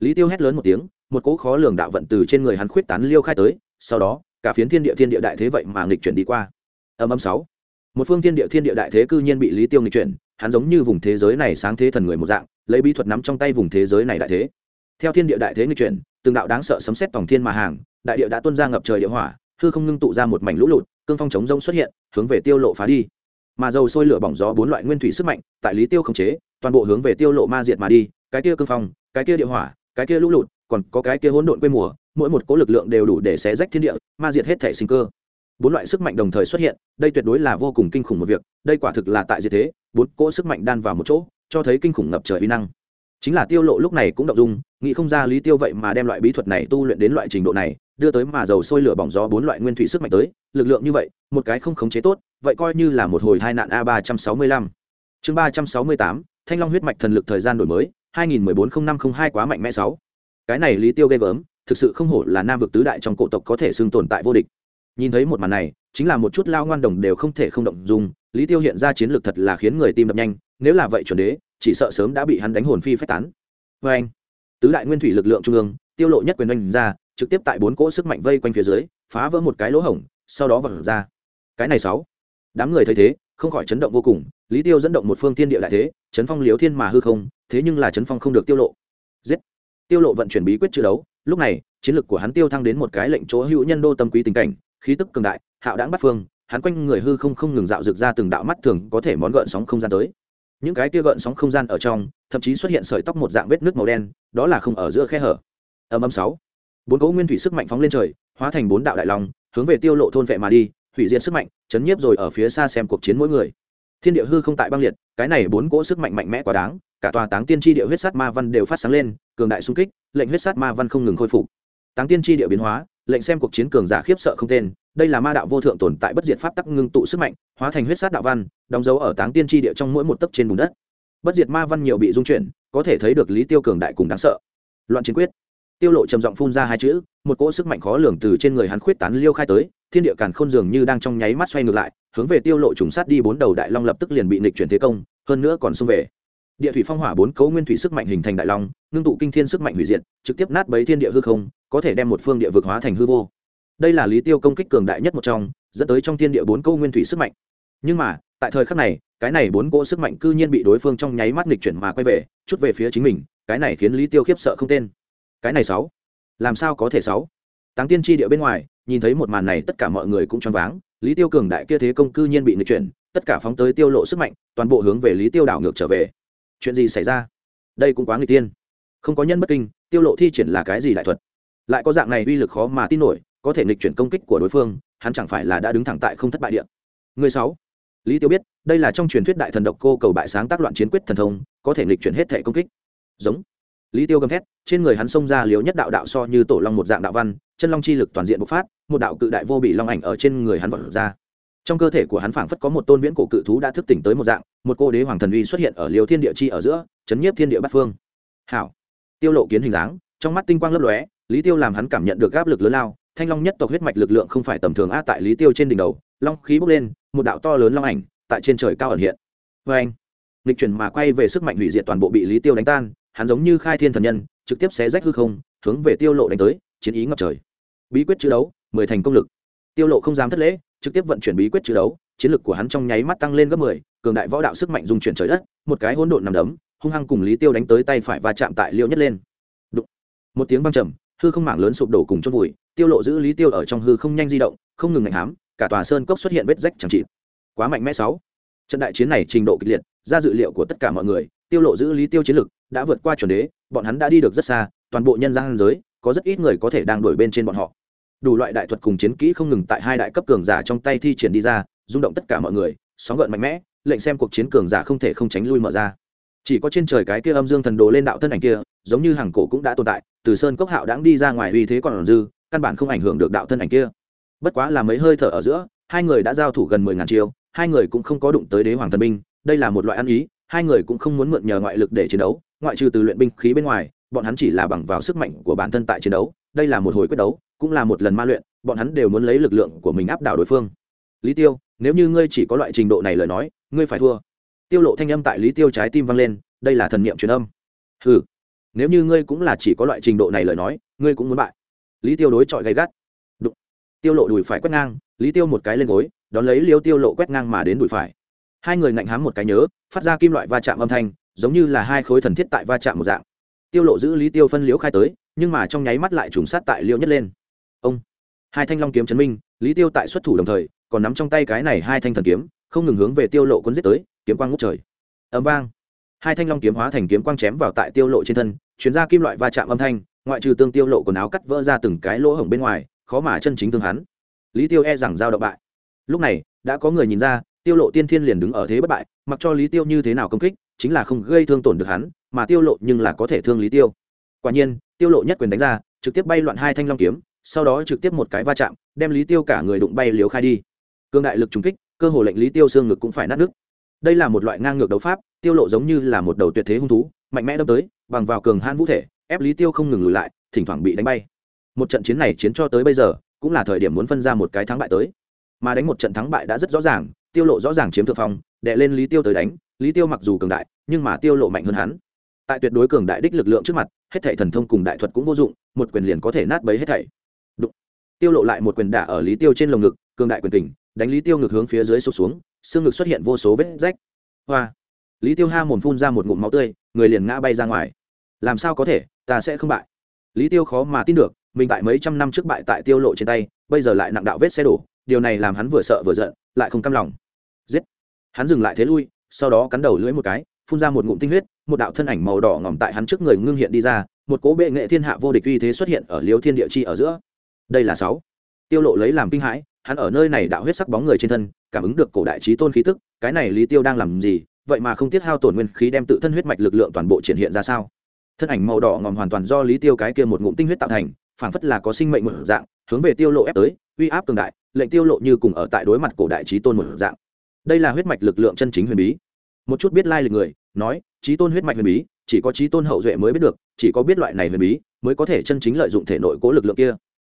Lý tiêu hét lớn một tiếng, một cỗ khó lường đạo vận từ trên người hắn khuyết tán liêu khai tới, sau đó, cả phiến thiên địa thiên địa đại thế vậy mà nghịch chuyển đi qua. Âm âm sáu. Một phương thiên địa thiên địa đại thế cư nhiên bị lý tiêu nghịch chuyển, hắn giống như vùng thế giới này sáng thế thần người một dạng, lấy bí thuật nắm trong tay vùng thế giới này đại thế. Theo thiên địa đại thế nghịch chuyển, từng đạo đáng sợ sấm xét tổng thiên mà hàng, đại địa đã tuôn ra ngập trời địa hỏa, hư không ngưng tụ ra một mảnh lũ lụt, cương phong chống rông xuất hiện, hướng về tiêu lộ phá đi. Mà dầu sôi lửa bỏng gió bốn loại nguyên thủy sức mạnh, tại lý tiêu khống chế, toàn bộ hướng về tiêu lộ ma diệt mà đi cái kia cương phong, cái kia địa hỏa, cái kia lũ lụt, còn có cái kia hỗn độn quê mùa, mỗi một cố lực lượng đều đủ để xé rách thiên địa, ma diệt hết thể sinh cơ. Bốn loại sức mạnh đồng thời xuất hiện, đây tuyệt đối là vô cùng kinh khủng một việc, đây quả thực là tại diệt thế, bốn cỗ sức mạnh đan vào một chỗ, cho thấy kinh khủng ngập trời uy năng. Chính là tiêu lộ lúc này cũng động dung, nghĩ không ra lý tiêu vậy mà đem loại bí thuật này tu luyện đến loại trình độ này, đưa tới mà dầu sôi lửa bỏng gió bốn loại nguyên thủy sức mạnh tới, lực lượng như vậy, một cái không khống chế tốt, vậy coi như là một hồi tai nạn a ba trăm sáu mươi lăm. Chương ba trăm sáu mươi tám, thanh long huyết mạch thần lực thời gian đổi mới hai nghìn mười bốn không năm không hai quá mạnh mẽ sáu. Cái này lý tiêu ghê gớm, thực sự không hổ là nam vực tứ đại trong cổ tộc có thể xưng tồn tại vô địch. Nhìn thấy một màn này, chính là một chút lao ngoan đồng đều không thể không động dùng lý tiêu hiện ra chiến lược thật là khiến người tim đập nhanh, nếu là vậy chuẩn đế, chỉ sợ sớm đã bị hắn đánh hồn phi phách tán. Vê anh, tứ đại nguyên thủy lực lượng trung ương, tiêu lộ nhất quyền oanh ra, trực tiếp tại bốn cỗ sức mạnh vây quanh phía dưới, phá vỡ một cái lỗ hổng, sau đó vật ra. Cái này sáu. Đám người thấy thế, không khỏi chấn động vô cùng lý tiêu dẫn động một phương tiên địa đại thế, chấn phong liếu thiên mà hư không, thế nhưng là chấn phong không được tiêu lộ. Giết! Tiêu lộ vận chuyển bí quyết chưa đấu, lúc này, chiến lực của hắn tiêu thăng đến một cái lệnh chỗ hữu nhân đô tâm quý tình cảnh, khí tức cường đại, hạo đãng bắt phương, hắn quanh người hư không không ngừng dạo rực ra từng đạo mắt thường có thể món gợn sóng không gian tới. Những cái kia gợn sóng không gian ở trong, thậm chí xuất hiện sợi tóc một dạng vết nước màu đen, đó là không ở giữa khe hở. Âm âm sáu. Bốn cỗ nguyên thủy sức mạnh phóng lên trời, hóa thành bốn đạo đại long, hướng về tiêu lộ thôn vệ mà đi, hủy diệt sức mạnh, chấn nhiếp rồi ở phía xa xem cuộc chiến mỗi người thiên địa hư không tại băng liệt, cái này bốn cỗ sức mạnh mạnh mẽ quá đáng, cả tòa táng tiên tri địa huyết sát ma văn đều phát sáng lên, cường đại xung kích, lệnh huyết sát ma văn không ngừng khôi phục. Táng tiên tri địa biến hóa, lệnh xem cuộc chiến cường giả khiếp sợ không tên, đây là ma đạo vô thượng tồn tại bất diệt pháp tắc ngưng tụ sức mạnh, hóa thành huyết sát đạo văn, đóng dấu ở táng tiên tri địa trong mỗi một tấc trên bùn đất. Bất diệt ma văn nhiều bị dung chuyển, có thể thấy được lý tiêu cường đại cùng đáng sợ. Loạn chiến quyết tiêu lộ trầm giọng phun ra hai chữ, một cỗ sức mạnh khó lường từ trên người hắn khuyết tán liêu khai tới, thiên địa càn khôn dường như đang trong nháy mắt xoay ngược lại, hướng về tiêu lộ trùng sát đi, bốn đầu đại long lập tức liền bị nịch chuyển thế công, hơn nữa còn xung về. Địa thủy phong hỏa bốn cấu nguyên thủy sức mạnh hình thành đại long, ngưng tụ kinh thiên sức mạnh hủy diệt, trực tiếp nát bấy thiên địa hư không, có thể đem một phương địa vực hóa thành hư vô. Đây là lý tiêu công kích cường đại nhất một trong, dẫn tới trong thiên địa bốn câu nguyên thủy sức mạnh. Nhưng mà, tại thời khắc này, cái này bốn cỗ sức mạnh cư nhiên bị đối phương trong nháy mắt nghịch chuyển mà quay về, chút về phía chính mình, cái này khiến lý tiêu khiếp sợ không tên cái này sáu. Làm sao có thể sáu? Táng tiên tri địa bên ngoài, nhìn thấy một màn này, tất cả mọi người cũng choáng váng. Lý tiêu cường đại kia thế công cư nhiên bị nghịch chuyển, tất cả phóng tới tiêu lộ sức mạnh, toàn bộ hướng về lý tiêu đảo ngược trở về. Chuyện gì xảy ra? Đây cũng quá người tiên. Không có nhân bất kinh, tiêu lộ thi triển là cái gì đại thuật? Lại có dạng này uy lực khó mà tin nổi, có thể nghịch chuyển công kích của đối phương, hắn chẳng phải là đã đứng thẳng tại không thất bại địa? người sáu. Lý tiêu biết, đây là trong truyền thuyết đại thần độc cô cầu bại sáng tác loạn chiến quyết thần thông, có thể nghịch chuyển hết thể công kích. Giống lý tiêu gầm thét, trên người hắn xông ra liếu nhất đạo đạo so như tổ long một dạng đạo văn, chân long chi lực toàn diện bộc phát, một đạo cự đại vô bị long ảnh ở trên người hắn vật ra. Trong cơ thể của hắn phảng phất có một tôn viễn cổ cự thú đã thức tỉnh tới một dạng, một cô đế hoàng thần uy xuất hiện ở liều thiên địa chi ở giữa, chấn nhiếp thiên địa bát phương. Hảo. Tiêu lộ kiến hình dáng, trong mắt tinh quang lấp lóe, lý tiêu làm hắn cảm nhận được áp lực lớn lao, thanh long nhất tộc huyết mạch lực lượng không phải tầm thường a tại lý tiêu trên đỉnh đầu, long khí bốc lên, một đạo to lớn long ảnh tại trên trời cao ẩn hiện. Vâng. Vê anh lịch chuyển mà quay về sức mạnh hủy diệt toàn bộ bị lý tiêu đánh tan hắn giống như khai thiên thần nhân trực tiếp xé rách hư không hướng về tiêu lộ đánh tới chiến ý ngập trời. Bí quyết chữ đấu mười thành công lực. Tiêu lộ không dám thất lễ trực tiếp vận chuyển bí quyết chữ đấu chiến lực của hắn trong nháy mắt tăng lên gấp 10, cường đại võ đạo sức mạnh dung chuyển trời đất một cái hỗn độn nằm đấm hung hăng cùng lý tiêu đánh tới tay phải và chạm tại liêu nhất lên. Đụng. một tiếng vang trầm hư không mảng lớn sụp đổ cùng chôn vùi tiêu lộ giữ lý tiêu ở trong hư không nhanh di động không ngừng ngạnh hám cả tòa sơn cốc xuất hiện vết rách chẳng trị quá mạnh mẽ sáu. Trận đại chiến này trình độ kịch liệt ra dự liệu của tất cả mọi người tiêu lộ giữ lý tiêu chiến lực đã vượt qua chuẩn đế, bọn hắn đã đi được rất xa, toàn bộ nhân gian giới, có rất ít người có thể đang đuổi bên trên bọn họ. Đủ loại đại thuật cùng chiến kỹ không ngừng tại hai đại cấp cường giả trong tay thi triển đi ra, rung động tất cả mọi người, sóng gợn mạnh mẽ, lệnh xem cuộc chiến cường giả không thể không tránh lui mở ra. Chỉ có trên trời cái kia âm dương thần đồ lên đạo thân ảnh kia, giống như hàng cổ cũng đã tồn tại, từ sơn cốc hạo đãng đi ra ngoài uy thế còn dư, căn bản không ảnh hưởng được đạo thân ảnh kia. Bất quá là mấy hơi thở ở giữa, hai người đã giao thủ gần mười ngàn chiêu, hai người cũng không có đụng tới đế hoàng thần binh, đây là một loại ăn ý, hai người cũng không muốn mượn nhờ ngoại lực để chiến đấu ngoại trừ từ luyện binh khí bên ngoài, bọn hắn chỉ là bằng vào sức mạnh của bản thân tại chiến đấu, đây là một hồi quyết đấu, cũng là một lần ma luyện, bọn hắn đều muốn lấy lực lượng của mình áp đảo đối phương. Lý tiêu, nếu như ngươi chỉ có loại trình độ này lời nói, ngươi phải thua. Tiêu lộ thanh âm tại lý tiêu trái tim vang lên, đây là thần niệm truyền âm. Hừ, nếu như ngươi cũng là chỉ có loại trình độ này lời nói, ngươi cũng muốn bại. Lý tiêu đối chọi gay gắt. Đụng. tiêu lộ đùi phải quét ngang, lý tiêu một cái lên gối, đón lấy liêu tiêu lộ quét ngang mà đến đùi phải. Hai người ngạnh hám một cái nhớ, phát ra kim loại va chạm âm thanh giống như là hai khối thần thiết tại va chạm một dạng. Tiêu lộ giữ lý tiêu phân liễu khai tới, nhưng mà trong nháy mắt lại trùng sát tại liễu nhất lên. Ông, hai thanh long kiếm chấn minh, lý tiêu tại xuất thủ đồng thời, còn nắm trong tay cái này hai thanh thần kiếm, không ngừng hướng về tiêu lộ cuốn giết tới, kiếm quang ngút trời. Ầm vang. Hai thanh long kiếm hóa thành kiếm quang chém vào tại tiêu lộ trên thân, chuyến ra kim loại va chạm âm thanh, ngoại trừ tương tiêu lộ quần áo cắt vỡ ra từng cái lỗ hổng bên ngoài, khó mà chân chính thương hắn. Lý tiêu e rằng giao động bại. Lúc này, đã có người nhìn ra, tiêu lộ tiên thiên liền đứng ở thế bất bại, mặc cho lý tiêu như thế nào công kích chính là không gây thương tổn được hắn, mà tiêu lộ nhưng là có thể thương lý tiêu. Quả nhiên, tiêu lộ nhất quyền đánh ra, trực tiếp bay loạn hai thanh long kiếm, sau đó trực tiếp một cái va chạm, đem lý tiêu cả người đụng bay liều khai đi. Cương đại lực trùng kích, cơ hồ lệnh lý tiêu xương ngực cũng phải nát nước. Đây là một loại ngang ngược đấu pháp, tiêu lộ giống như là một đầu tuyệt thế hung thú, mạnh mẽ đâm tới, bằng vào cường han vũ thể, ép lý tiêu không ngừng lùi lại, thỉnh thoảng bị đánh bay. Một trận chiến này chiến cho tới bây giờ, cũng là thời điểm muốn phân ra một cái thắng bại tới. Mà đánh một trận thắng bại đã rất rõ ràng, tiêu lộ rõ ràng chiếm thượng phong đệ lên lý tiêu tới đánh lý tiêu mặc dù cường đại, nhưng mà tiêu lộ mạnh hơn hắn. Tại tuyệt đối cường đại đích lực lượng trước mặt, hết thảy thần thông cùng đại thuật cũng vô dụng, một quyền liền có thể nát bấy hết thảy. Đụng. tiêu lộ lại một quyền đả ở lý tiêu trên lồng ngực, cường đại quyền tình đánh lý tiêu ngực hướng phía dưới sụp xuống, xương ngực xuất hiện vô số vết rách. Hoa. Lý tiêu ha mồm phun ra một ngụm máu tươi, người liền ngã bay ra ngoài. Làm sao có thể, ta sẽ không bại. Lý tiêu khó mà tin được, mình tại mấy trăm năm trước bại tại tiêu lộ trên tay, bây giờ lại nặng đạo vết xe đổ, điều này làm hắn vừa sợ vừa giận, lại không cam lòng. Giết. Hắn dừng lại thế lui sau đó cắn đầu lưỡi một cái, phun ra một ngụm tinh huyết, một đạo thân ảnh màu đỏ ngỏm tại hắn trước người ngưng hiện đi ra, một cố bệ nghệ thiên hạ vô địch uy thế xuất hiện ở liêu thiên địa chi ở giữa. Đây là sáu. Tiêu lộ lấy làm kinh hãi, hắn ở nơi này đạo huyết sắc bóng người trên thân, cảm ứng được cổ đại trí tôn khí tức, cái này lý tiêu đang làm gì, vậy mà không tiết hao tổn nguyên khí đem tự thân huyết mạch lực lượng toàn bộ triển hiện ra sao? Thân ảnh màu đỏ ngòm hoàn toàn do lý tiêu cái kia một ngụm tinh huyết tạo thành, phảng phất là có sinh mệnh một dạng, hướng về tiêu lộ ép tới, uy áp cường đại, lệnh tiêu lộ như cùng ở tại đối mặt cổ đại trí tôn một dạng đây là huyết mạch lực lượng chân chính huyền bí. Một chút biết lai lịch người, nói, trí tôn huyết mạch huyền bí, chỉ có trí tôn hậu duệ mới biết được, chỉ có biết loại này huyền bí, mới có thể chân chính lợi dụng thể nội cố lực lượng kia.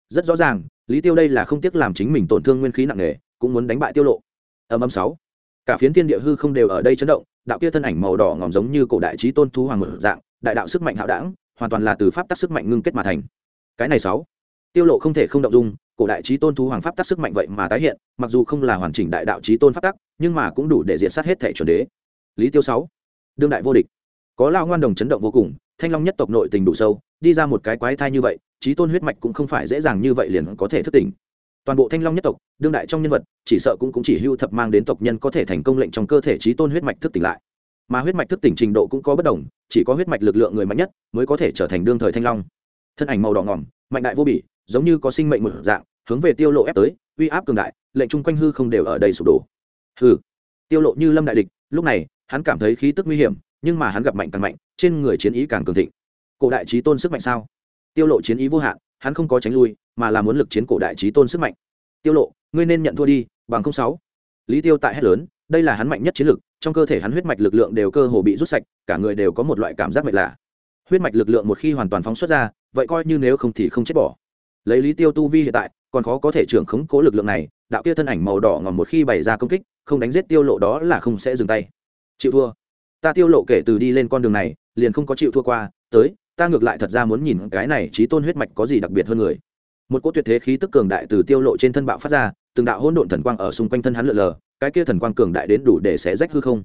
Rất rõ ràng, lý tiêu đây là không tiếc làm chính mình tổn thương nguyên khí nặng nề, cũng muốn đánh bại tiêu lộ. Âm âm sáu. Cả phiến thiên địa hư không đều ở đây chấn động, đạo kia thân ảnh màu đỏ ngòm giống như cổ đại trí tôn thú hoàng mở dạng, đại đạo sức mạnh hạo đảng, hoàn toàn là từ pháp tắc sức mạnh ngưng kết mà thành. Cái này sáu. Tiêu lộ không thể không động dung cổ đại trí tôn thú hoàng pháp tắc sức mạnh vậy mà tái hiện mặc dù không là hoàn chỉnh đại đạo trí tôn pháp tắc nhưng mà cũng đủ để diện sát hết thể chuẩn đế. Lý tiêu sáu đương đại vô địch. Có lao ngoan đồng chấn động vô cùng thanh long nhất tộc nội tình đủ sâu đi ra một cái quái thai như vậy trí tôn huyết mạch cũng không phải dễ dàng như vậy liền có thể thức tỉnh. Toàn bộ thanh long nhất tộc đương đại trong nhân vật chỉ sợ cũng, cũng chỉ hưu thập mang đến tộc nhân có thể thành công lệnh trong cơ thể trí tôn huyết mạch thức tỉnh lại. Mà huyết mạch thức tỉnh trình độ cũng có bất đồng chỉ có huyết mạch lực lượng người mạnh nhất mới có thể trở thành đương thời thanh long. Thân ảnh màu đỏ ngỏm mạnh đại vô bỉ giống như có sinh mệnh một dạng, hướng về tiêu lộ ép tới, uy áp cường đại, lệnh chung quanh hư không đều ở đây sụp đổ. Hư tiêu lộ như lâm đại địch, lúc này, hắn cảm thấy khí tức nguy hiểm, nhưng mà hắn gặp mạnh càng mạnh, trên người chiến ý càng cường thịnh. Cổ đại trí tôn sức mạnh sao? Tiêu lộ chiến ý vô hạn, hắn không có tránh lui, mà là muốn lực chiến cổ đại trí tôn sức mạnh. Tiêu lộ, ngươi nên nhận thua đi, bằng không sáu. Lý tiêu tại hết lớn, đây là hắn mạnh nhất chiến lực, trong cơ thể hắn huyết mạch lực lượng đều cơ hồ bị rút sạch, cả người đều có một loại cảm giác mệt lạ. Huyết mạch lực lượng một khi hoàn toàn phóng xuất ra, vậy coi như nếu không thì không chết bỏ lấy lý tiêu tu vi hiện tại, còn khó có thể trưởng khống cố lực lượng này, đạo kia thân ảnh màu đỏ ngòm một khi bày ra công kích, không đánh giết tiêu lộ đó là không sẽ dừng tay. Chịu thua. Ta tiêu lộ kể từ đi lên con đường này, liền không có chịu thua qua, tới, ta ngược lại thật ra muốn nhìn cái này trí tôn huyết mạch có gì đặc biệt hơn người. Một cỗ tuyệt thế khí tức cường đại từ tiêu lộ trên thân bạo phát ra, từng đạo hỗn độn thần quang ở xung quanh thân hắn lượn lờ, cái kia thần quang cường đại đến đủ để xé rách hư không.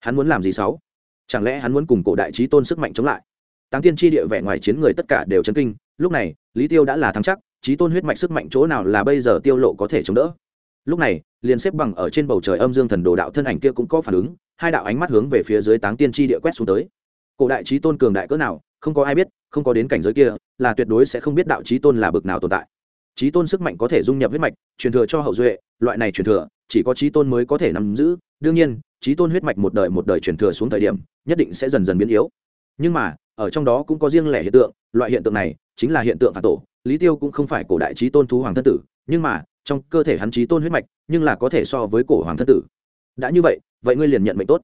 Hắn muốn làm gì sáu? Chẳng lẽ hắn muốn cùng cổ đại trí tôn sức mạnh chống lại? Táng tiên tri địa vẻ ngoài chiến người tất cả đều chấn kinh, lúc này, lý tiêu đã là thắng chắc trí tôn huyết mạch sức mạnh chỗ nào là bây giờ tiêu lộ có thể chống đỡ? Lúc này, liền xếp bằng ở trên bầu trời âm dương thần đồ đạo thân ảnh kia cũng có phản ứng, hai đạo ánh mắt hướng về phía dưới táng tiên tri địa quét xuống tới. Cổ đại trí tôn cường đại cỡ nào, không có ai biết, không có đến cảnh giới kia, là tuyệt đối sẽ không biết đạo trí tôn là bực nào tồn tại. Trí tôn sức mạnh có thể dung nhập huyết mạch, truyền thừa cho hậu duệ, loại này truyền thừa, chỉ có trí tôn mới có thể nắm giữ. Đương nhiên trí tôn huyết mạch một đời một đời truyền thừa xuống thời điểm, nhất định sẽ dần dần biến yếu. Nhưng mà ở trong đó cũng có riêng lẻ hiện tượng loại hiện tượng này chính là hiện tượng phản tổ. Lý tiêu cũng không phải cổ đại trí tôn thú hoàng thân tử nhưng mà trong cơ thể hắn trí tôn huyết mạch nhưng là có thể so với cổ hoàng thân tử. Đã như vậy vậy ngươi liền nhận mệnh tốt.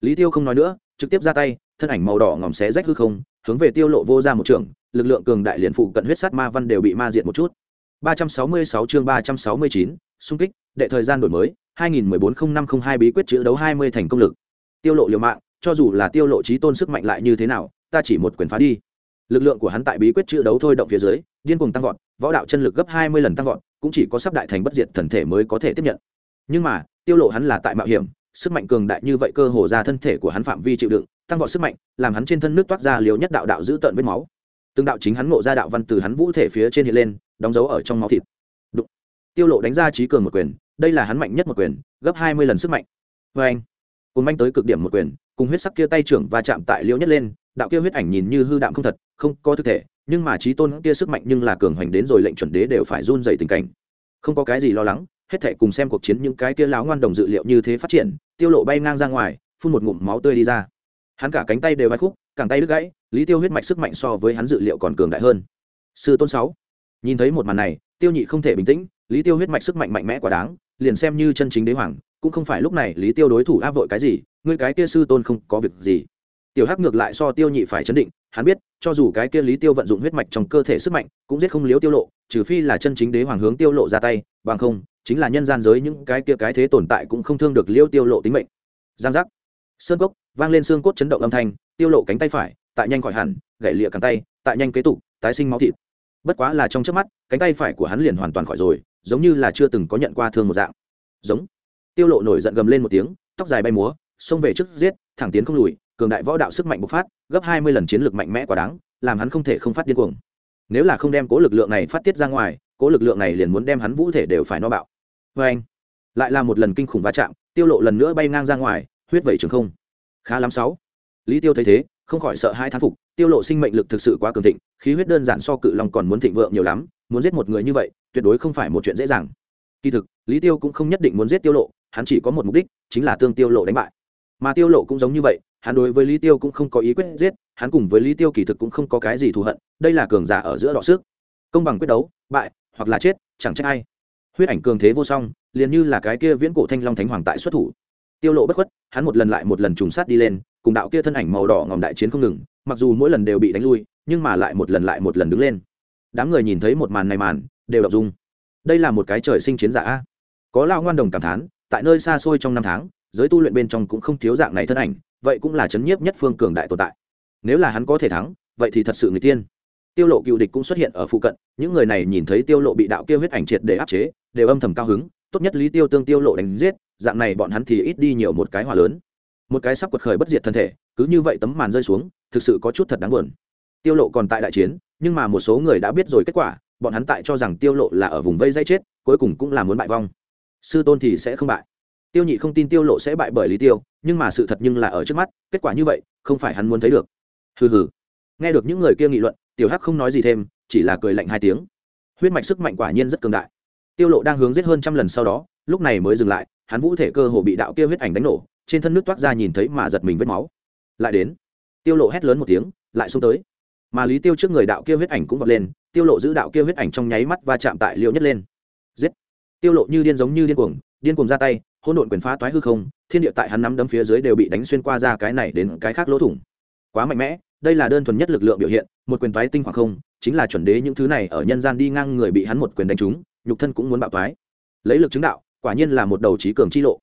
Lý tiêu không nói nữa trực tiếp ra tay thân ảnh màu đỏ ngòm xé rách hư không hướng về tiêu lộ vô ra một trường lực lượng cường đại liền phụ cận huyết sát ma văn đều bị ma diệt một chút. 366 chương 369, xung kích đệ thời gian đổi mới 2014-0502 bí quyết chữ đấu 20 thành công lực. Tiêu lộ liều mạng cho dù là tiêu lộ trí tôn sức mạnh lại như thế nào ta chỉ một quyền phá đi. Lực lượng của hắn tại bí quyết chữ đấu thôi động phía dưới, điên cuồng tăng vọt, võ đạo chân lực gấp 20 lần tăng vọt, cũng chỉ có sắp đại thành bất diệt thần thể mới có thể tiếp nhận. Nhưng mà, tiêu lộ hắn là tại mạo hiểm, sức mạnh cường đại như vậy cơ hồ ra thân thể của hắn phạm vi chịu đựng, tăng vọt sức mạnh, làm hắn trên thân nước toát ra liều nhất đạo đạo giữ tận vết máu. Từng đạo chính hắn ngộ ra đạo văn từ hắn vũ thể phía trên hiện lên, đóng dấu ở trong máu thịt. Đụng. tiêu lộ đánh ra trí cường một quyền, đây là hắn mạnh nhất một quyền, gấp 20 lần sức mạnh. Với anh cùng manh tới cực điểm một quyền, cùng huyết sắc kia tay trưởng và chạm tại liễu nhất lên đạo kia huyết ảnh nhìn như hư đạm không thật, không có thực thể, nhưng mà trí tôn kia sức mạnh nhưng là cường hoành đến rồi lệnh chuẩn đế đều phải run dày tình cảnh. Không có cái gì lo lắng, hết thể cùng xem cuộc chiến những cái kia láo ngoan đồng dự liệu như thế phát triển, tiêu lộ bay ngang ra ngoài, phun một ngụm máu tươi đi ra. Hắn cả cánh tay đều vai khúc cẳng tay đứt gãy, lý tiêu huyết mạch sức mạnh so với hắn dự liệu còn cường đại hơn. Sư tôn sáu, nhìn thấy một màn này, tiêu nhị không thể bình tĩnh, lý tiêu huyết mạch sức mạnh mạnh mẽ quá đáng, liền xem như chân chính đế hoàng, cũng không phải lúc này lý tiêu đối thủ áp vội cái gì, ngươi cái kia sư tôn không có việc gì tiểu hắc ngược lại so tiêu nhị phải chấn định, hắn biết, cho dù cái kia lý tiêu vận dụng huyết mạch trong cơ thể sức mạnh, cũng giết không liếu tiêu lộ, trừ phi là chân chính đế hoàng hướng tiêu lộ ra tay, bằng không, chính là nhân gian giới những cái kia cái thế tồn tại cũng không thương được liêu tiêu lộ tính mệnh. Giang giác. Sơn cốc, vang lên xương cốt chấn động âm thanh, tiêu lộ cánh tay phải, tại nhanh khỏi hẳn, gãy lịa cánh tay, tại nhanh kế tục, tái sinh máu thịt. Bất quá là trong chớp mắt, cánh tay phải của hắn liền hoàn toàn khỏi rồi, giống như là chưa từng có nhận qua thương một dạng. Giống. Tiêu lộ nổi giận gầm lên một tiếng, tóc dài bay múa, xông về trước giết, thẳng tiến không lùi cường đại võ đạo sức mạnh bộc phát, gấp 20 lần chiến lược mạnh mẽ quá đáng, làm hắn không thể không phát điên cuồng. Nếu là không đem cố lực lượng này phát tiết ra ngoài, cố lực lượng này liền muốn đem hắn vũ thể đều phải no bạo. Vê anh, lại là một lần kinh khủng va chạm, tiêu lộ lần nữa bay ngang ra ngoài, huyết vẩy trường không. Khá lắm sáu. Lý tiêu thấy thế, không khỏi sợ hai thán phục, tiêu lộ sinh mệnh lực thực sự quá cường thịnh, khí huyết đơn giản so cự long còn muốn thịnh vượng nhiều lắm, muốn giết một người như vậy, tuyệt đối không phải một chuyện dễ dàng. Kỳ thực, lý tiêu cũng không nhất định muốn giết tiêu lộ, hắn chỉ có một mục đích, chính là tương tiêu lộ đánh bại. Mà tiêu lộ cũng giống như vậy hắn đối với lý tiêu cũng không có ý quyết giết, hắn cùng với lý tiêu kỳ thực cũng không có cái gì thù hận, đây là cường giả ở giữa đọ sức. Công bằng quyết đấu, bại, hoặc là chết, chẳng trách ai. Huyết ảnh cường thế vô song, liền như là cái kia viễn cổ thanh long thánh hoàng tại xuất thủ. Tiêu lộ bất khuất, hắn một lần lại một lần trùng sát đi lên, cùng đạo kia thân ảnh màu đỏ ngòm đại chiến không ngừng, mặc dù mỗi lần đều bị đánh lui, nhưng mà lại một lần lại một lần đứng lên. Đám người nhìn thấy một màn này màn, đều đọc dung đây là một cái trời sinh chiến giả có lao ngoan đồng cảm thán, tại nơi xa xôi trong năm tháng, giới tu luyện bên trong cũng không thiếu dạng này thân ảnh vậy cũng là chấn nhiếp nhất phương cường đại tồn tại. Nếu là hắn có thể thắng, vậy thì thật sự người tiên. Tiêu lộ cựu địch cũng xuất hiện ở phụ cận, những người này nhìn thấy tiêu lộ bị đạo kia huyết ảnh triệt để áp chế, đều âm thầm cao hứng, tốt nhất lý tiêu tương tiêu lộ đánh giết, dạng này bọn hắn thì ít đi nhiều một cái hỏa lớn. Một cái sắp quật khởi bất diệt thân thể, cứ như vậy tấm màn rơi xuống, thực sự có chút thật đáng buồn. Tiêu lộ còn tại đại chiến, nhưng mà một số người đã biết rồi kết quả, bọn hắn tại cho rằng tiêu lộ là ở vùng vây dây chết, cuối cùng cũng là muốn bại vong. Sư tôn thì sẽ không bại tiêu nhị không tin tiêu lộ sẽ bại bởi lý tiêu, nhưng mà sự thật nhưng là ở trước mắt, kết quả như vậy, không phải hắn muốn thấy được. Hừ hừ. Nghe được những người kia nghị luận, tiểu hắc không nói gì thêm, chỉ là cười lạnh hai tiếng. Huyết mạch sức mạnh quả nhiên rất cường đại. Tiêu lộ đang hướng giết hơn trăm lần sau đó, lúc này mới dừng lại, hắn vũ thể cơ hồ bị đạo kia huyết ảnh đánh nổ, trên thân nước toát ra nhìn thấy mà giật mình vết máu. Lại đến. Tiêu lộ hét lớn một tiếng, lại xuống tới. Mà lý tiêu trước người đạo kia huyết ảnh cũng vọt lên, tiêu lộ giữ đạo kia huyết ảnh trong nháy mắt và chạm tại liêu nhất lên. Giết. Tiêu lộ như điên giống như điên cuồng điên cuồng ra tay hỗn độn quyền phá toái hư không, thiên địa tại hắn nắm đấm phía dưới đều bị đánh xuyên qua ra cái này đến cái khác lỗ thủng. Quá mạnh mẽ, đây là đơn thuần nhất lực lượng biểu hiện, một quyền toái tinh khoảng không, chính là chuẩn đế những thứ này ở nhân gian đi ngang người bị hắn một quyền đánh trúng, nhục thân cũng muốn bạo toái. Lấy lực chứng đạo, quả nhiên là một đầu trí cường chi lộ.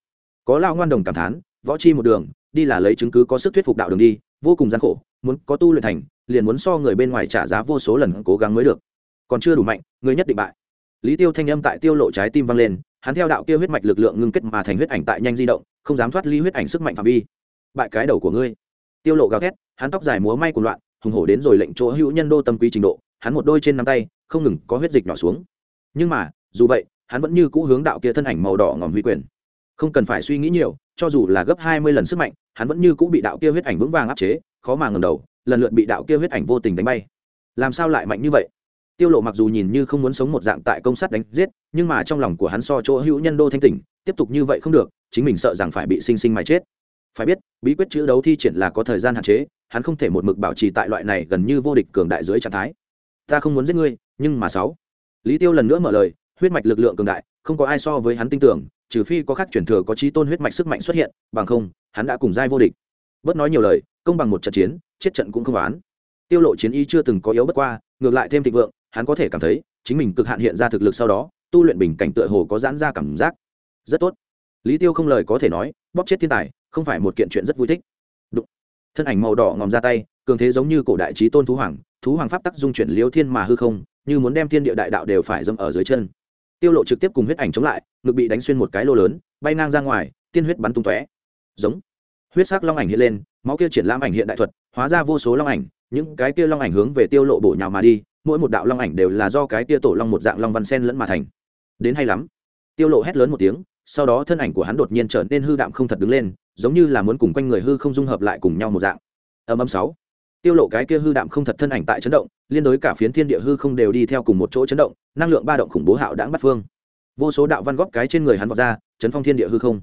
Có lao ngoan đồng cảm thán, võ chi một đường, đi là lấy chứng cứ có sức thuyết phục đạo đường đi, vô cùng gian khổ, muốn có tu luyện thành, liền muốn so người bên ngoài trả giá vô số lần cố gắng mới được. Còn chưa đủ mạnh, người nhất định bại. Lý tiêu thanh âm tại tiêu lộ trái tim vang lên hắn theo đạo kia huyết mạch lực lượng ngưng kết mà thành huyết ảnh tại nhanh di động, không dám thoát ly huyết ảnh sức mạnh phạm vi. Bại cái đầu của ngươi. Tiêu lộ gào thét, hắn tóc dài múa may của loạn, hùng hổ đến rồi lệnh chỗ hữu nhân đô tâm quý trình độ, hắn một đôi trên nắm tay, không ngừng có huyết dịch nhỏ xuống. Nhưng mà, dù vậy, hắn vẫn như cũ hướng đạo kia thân ảnh màu đỏ ngòm huy quyền. Không cần phải suy nghĩ nhiều, cho dù là gấp hai mươi lần sức mạnh, hắn vẫn như cũ bị đạo kia huyết ảnh vững vàng áp chế, khó mà ngẩng đầu, lần lượt bị đạo kia huyết ảnh vô tình đánh bay. Làm sao lại mạnh như vậy? Tiêu lộ mặc dù nhìn như không muốn sống một dạng tại công sát đánh giết, nhưng mà trong lòng của hắn so chỗ hữu nhân đô thanh tỉnh, tiếp tục như vậy không được, chính mình sợ rằng phải bị sinh sinh mà chết. Phải biết, bí quyết chữ đấu thi triển là có thời gian hạn chế, hắn không thể một mực bảo trì tại loại này gần như vô địch cường đại dưới trạng thái. Ta không muốn giết ngươi, nhưng mà sáu. Lý tiêu lần nữa mở lời, huyết mạch lực lượng cường đại, không có ai so với hắn tin tưởng, trừ phi có khác chuyển thừa có trí tôn huyết mạch sức mạnh xuất hiện, bằng không, hắn đã cùng giai vô địch. Bớt nói nhiều lời, công bằng một trận chiến, chết trận cũng không oán. Tiêu lộ chiến y chưa từng có yếu bất qua, ngược lại thêm thịnh vượng hắn có thể cảm thấy, chính mình cực hạn hiện ra thực lực sau đó, tu luyện bình cảnh tựa hồ có giãn ra cảm giác. Rất tốt. Lý tiêu không lời có thể nói, bóp chết thiên tài, không phải một kiện chuyện rất vui thích. Đụng. thân ảnh màu đỏ ngòm ra tay, cường thế giống như cổ đại trí tôn thú hoàng thú hoàng pháp tắc dung chuyển liêu thiên mà hư không, như muốn đem thiên địa đại đạo đều phải dâm ở dưới chân. Tiêu lộ trực tiếp cùng huyết ảnh chống lại, ngực bị đánh xuyên một cái lô lớn, bay ngang ra ngoài, tiên huyết bắn tung tóe. Giống. Huyết sắc long ảnh hiện lên, máu kia triển lãm ảnh hiện đại thuật, hóa ra vô số long ảnh, những cái kia long ảnh hướng về tiêu lộ bổ nhào mà đi mỗi một đạo long ảnh đều là do cái tia tổ long một dạng long văn sen lẫn mà thành. Đến hay lắm. Tiêu lộ hét lớn một tiếng, sau đó thân ảnh của hắn đột nhiên trở nên hư đạm không thật đứng lên, giống như là muốn cùng quanh người hư không dung hợp lại cùng nhau một dạng. Âm âm sáu. Tiêu lộ cái kia hư đạm không thật thân ảnh tại chấn động, liên đối cả phiến thiên địa hư không đều đi theo cùng một chỗ chấn động, năng lượng ba động khủng bố hạo đãng bắt phương. Vô số đạo văn góp cái trên người hắn vọt ra, chấn phong thiên địa hư không.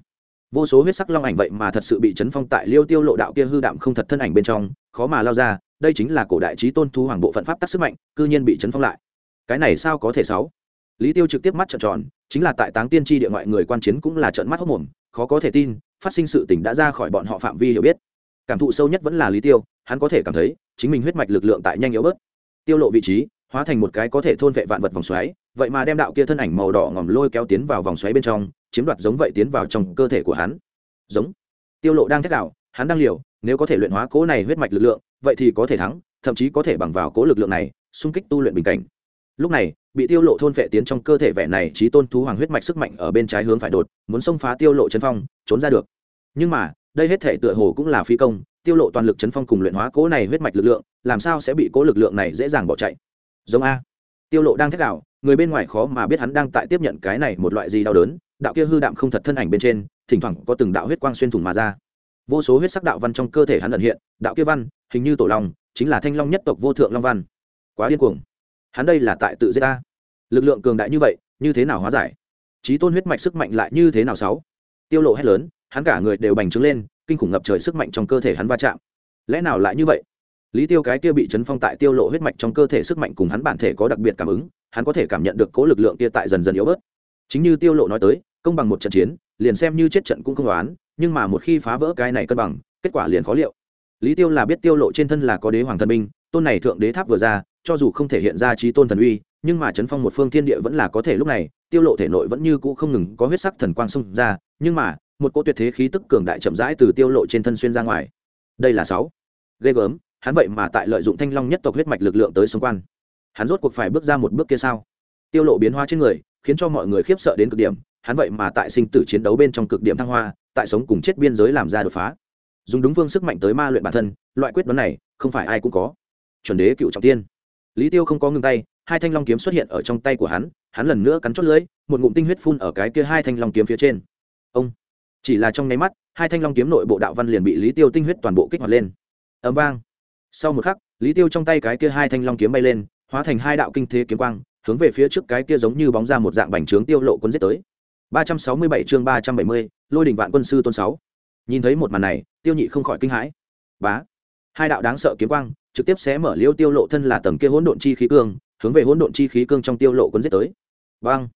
Vô số huyết sắc long ảnh vậy mà thật sự bị chấn phong tại liêu tiêu lộ đạo kia hư đạm không thật thân ảnh bên trong, khó mà lao ra đây chính là cổ đại trí tôn thu hoàng bộ phận pháp tắc sức mạnh, cư nhiên bị chấn phong lại. Cái này sao có thể sáu? Lý tiêu trực tiếp mắt trợn tròn, chính là tại táng tiên tri địa ngoại người quan chiến cũng là trợn mắt hốc mồm, khó có thể tin, phát sinh sự tình đã ra khỏi bọn họ phạm vi hiểu biết. Cảm thụ sâu nhất vẫn là lý tiêu, hắn có thể cảm thấy, chính mình huyết mạch lực lượng tại nhanh yếu bớt. Tiêu lộ vị trí, hóa thành một cái có thể thôn vệ vạn vật vòng xoáy, vậy mà đem đạo kia thân ảnh màu đỏ ngòm lôi kéo tiến vào vòng xoáy bên trong, chiếm đoạt giống vậy tiến vào trong cơ thể của hắn. Giống. Tiêu lộ đang thét đạo, hắn đang liều, nếu có thể luyện hóa cố này huyết mạch lực lượng vậy thì có thể thắng, thậm chí có thể bằng vào cố lực lượng này, xung kích tu luyện bình cảnh. Lúc này, bị tiêu lộ thôn vệ tiến trong cơ thể vẻ này trí tôn thú hoàng huyết mạch sức mạnh ở bên trái hướng phải đột, muốn xông phá tiêu lộ chấn phong, trốn ra được. Nhưng mà, đây hết thể tựa hồ cũng là phi công, tiêu lộ toàn lực chấn phong cùng luyện hóa cố này huyết mạch lực lượng, làm sao sẽ bị cố lực lượng này dễ dàng bỏ chạy? Giống a. Tiêu lộ đang thét đảo người bên ngoài khó mà biết hắn đang tại tiếp nhận cái này một loại gì đau đớn, đạo kia hư đạm không thật thân ảnh bên trên, thỉnh thoảng có từng đạo huyết quang xuyên thủng mà ra vô số huyết sắc đạo văn trong cơ thể hắn ẩn hiện, đạo kia văn, hình như tổ long, chính là thanh long nhất tộc vô thượng long văn. Quá điên cuồng. Hắn đây là tại tự giết ta. Lực lượng cường đại như vậy, như thế nào hóa giải? Trí tôn huyết mạch sức mạnh lại như thế nào sáu? Tiêu lộ hét lớn, hắn cả người đều bành trướng lên, kinh khủng ngập trời sức mạnh trong cơ thể hắn va chạm. Lẽ nào lại như vậy? Lý tiêu cái kia bị chấn phong tại tiêu lộ huyết mạch trong cơ thể sức mạnh cùng hắn bản thể có đặc biệt cảm ứng, hắn có thể cảm nhận được cố lực lượng kia tại dần dần yếu bớt. Chính như tiêu lộ nói tới, công bằng một trận chiến, liền xem như chết trận cũng không đoán nhưng mà một khi phá vỡ cái này cân bằng, kết quả liền khó liệu. Lý tiêu là biết tiêu lộ trên thân là có đế hoàng thần binh, tôn này thượng đế tháp vừa ra, cho dù không thể hiện ra trí tôn thần uy, nhưng mà chấn phong một phương thiên địa vẫn là có thể lúc này, tiêu lộ thể nội vẫn như cũ không ngừng có huyết sắc thần quang xông ra, nhưng mà, một cỗ tuyệt thế khí tức cường đại chậm rãi từ tiêu lộ trên thân xuyên ra ngoài. Đây là sáu. Ghê gớm, hắn vậy mà tại lợi dụng thanh long nhất tộc huyết mạch lực lượng tới xung quan hắn rốt cuộc phải bước ra một bước kia sao? Tiêu lộ biến hóa trên người, khiến cho mọi người khiếp sợ đến cực điểm, hắn vậy mà tại sinh tử chiến đấu bên trong cực điểm thăng hoa tại sống cùng chết biên giới làm ra đột phá. Dùng đúng phương sức mạnh tới ma luyện bản thân, loại quyết đoán này, không phải ai cũng có. Chuẩn đế cựu trọng tiên. Lý tiêu không có ngưng tay, hai thanh long kiếm xuất hiện ở trong tay của hắn hắn lần nữa cắn chót lưỡi, một ngụm tinh huyết phun ở cái kia hai thanh long kiếm phía trên. Ông. Chỉ là trong nháy mắt, hai thanh long kiếm nội bộ đạo văn liền bị lý tiêu tinh huyết toàn bộ kích hoạt lên. Ấm vang. Sau một khắc, lý tiêu trong tay cái kia hai thanh long kiếm bay lên, hóa thành hai đạo kinh thế kiếm quang, hướng về phía trước cái kia giống như bóng ra một dạng bành trướng tiêu lộ quân giết tới. 367 chương 370, lôi đỉnh vạn quân sư tôn sáu. Nhìn thấy một màn này tiêu nhị không khỏi kinh hãi. Bá. Hai đạo đáng sợ kiếm quang trực tiếp xé mở liêu tiêu lộ thân là tầng kia hỗn độn chi khí cương hướng về hỗn độn chi khí cương trong tiêu lộ cuốn giết tới. Băng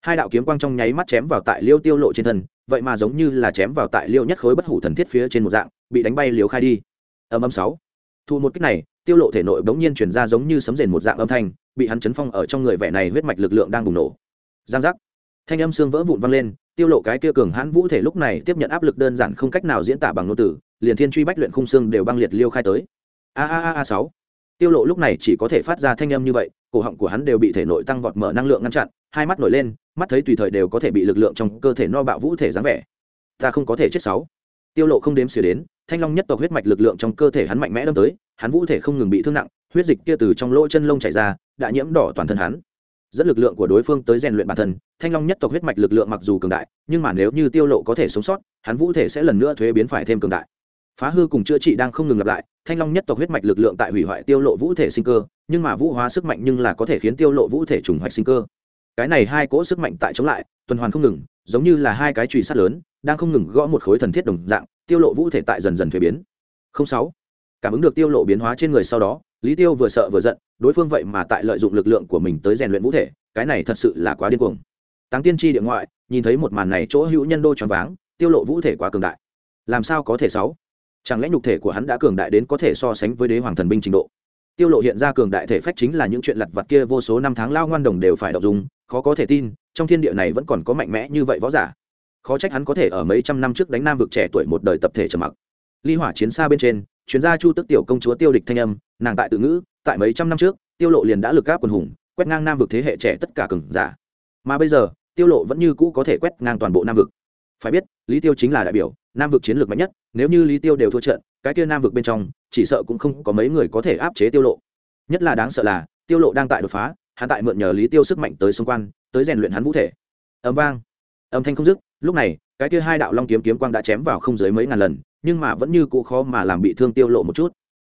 hai đạo kiếm quang trong nháy mắt chém vào tại liêu tiêu lộ trên thân vậy mà giống như là chém vào tại liêu nhất khối bất hủ thần thiết phía trên một dạng bị đánh bay liều khai đi. Âm âm sáu. Thu một kích này tiêu lộ thể nội bỗng nhiên truyền ra giống như sấm rền một dạng âm thanh bị hắn chấn phong ở trong người vẻ này huyết mạch lực lượng đang bùng nổ. Giang giác thanh âm xương vỡ vụn vang lên, tiêu lộ cái kia cường hãn vũ thể lúc này tiếp nhận áp lực đơn giản không cách nào diễn tả bằng ngôn từ, liền thiên truy bách luyện khung xương đều băng liệt liêu khai tới. A a a a sáu. Tiêu lộ lúc này chỉ có thể phát ra thanh âm như vậy, cổ họng của hắn đều bị thể nội tăng vọt mở năng lượng ngăn chặn, hai mắt nổi lên, mắt thấy tùy thời đều có thể bị lực lượng trong cơ thể no bạo vũ thể dáng vẻ. Ta không có thể chết sáu. Tiêu lộ không đếm xỉa đến, thanh long nhất tộc huyết mạch lực lượng trong cơ thể hắn mạnh mẽ đâm tới, hắn vũ thể không ngừng bị thương nặng, huyết dịch kia từ trong lỗ chân lông chảy ra, đã nhiễm đỏ toàn thân hắn dẫn lực lượng của đối phương tới rèn luyện bản thân, thanh long nhất tộc huyết mạch lực lượng mặc dù cường đại, nhưng mà nếu như tiêu lộ có thể sống sót, hắn vũ thể sẽ lần nữa thuế biến phải thêm cường đại. Phá hư cùng chữa trị đang không ngừng lặp lại, thanh long nhất tộc huyết mạch lực lượng tại hủy hoại tiêu lộ vũ thể sinh cơ, nhưng mà vũ hóa sức mạnh nhưng là có thể khiến tiêu lộ vũ thể trùng hoạch sinh cơ. Cái này hai cỗ sức mạnh tại chống lại, tuần hoàn không ngừng, giống như là hai cái chùy sắt lớn, đang không ngừng gõ một khối thần thiết đồng dạng, tiêu lộ vũ thể tại dần dần thuế biến. Không sáu. Cảm ứng được tiêu lộ biến hóa trên người sau đó lý tiêu vừa sợ vừa giận, đối phương vậy mà tại lợi dụng lực lượng của mình tới rèn luyện vũ thể, cái này thật sự là quá điên cuồng. Táng tiên tri địa ngoại, nhìn thấy một màn này chỗ hữu nhân đô tròn váng, tiêu lộ vũ thể quá cường đại. Làm sao có thể sáu? Chẳng lẽ nhục thể của hắn đã cường đại đến có thể so sánh với đế hoàng thần binh trình độ? Tiêu lộ hiện ra cường đại thể phách chính là những chuyện lặt vặt kia vô số năm tháng lao ngoan đồng đều phải đọc dùng, khó có thể tin, trong thiên địa này vẫn còn có mạnh mẽ như vậy võ giả. Khó trách hắn có thể ở mấy trăm năm trước đánh nam vực trẻ tuổi một đời tập thể trầm mặc. Ly hỏa chiến xa bên trên chuyên gia chu tức tiểu công chúa tiêu địch thanh âm, nàng tại tự ngữ, tại mấy trăm năm trước, tiêu lộ liền đã lực gáp quần hùng, quét ngang nam vực thế hệ trẻ tất cả cường giả. Mà bây giờ, tiêu lộ vẫn như cũ có thể quét ngang toàn bộ nam vực. Phải biết, lý tiêu chính là đại biểu, nam vực chiến lược mạnh nhất, nếu như lý tiêu đều thua trận, cái kia nam vực bên trong, chỉ sợ cũng không có mấy người có thể áp chế tiêu lộ. Nhất là đáng sợ là, tiêu lộ đang tại đột phá, hắn tại mượn nhờ lý tiêu sức mạnh tới xung quanh, tới rèn luyện hắn vũ thể. Âm vang. Âm thanh không dứt, lúc này, cái kia hai đạo long kiếm kiếm quang đã chém vào không dưới mấy ngàn lần nhưng mà vẫn như cũ khó mà làm bị thương tiêu lộ một chút.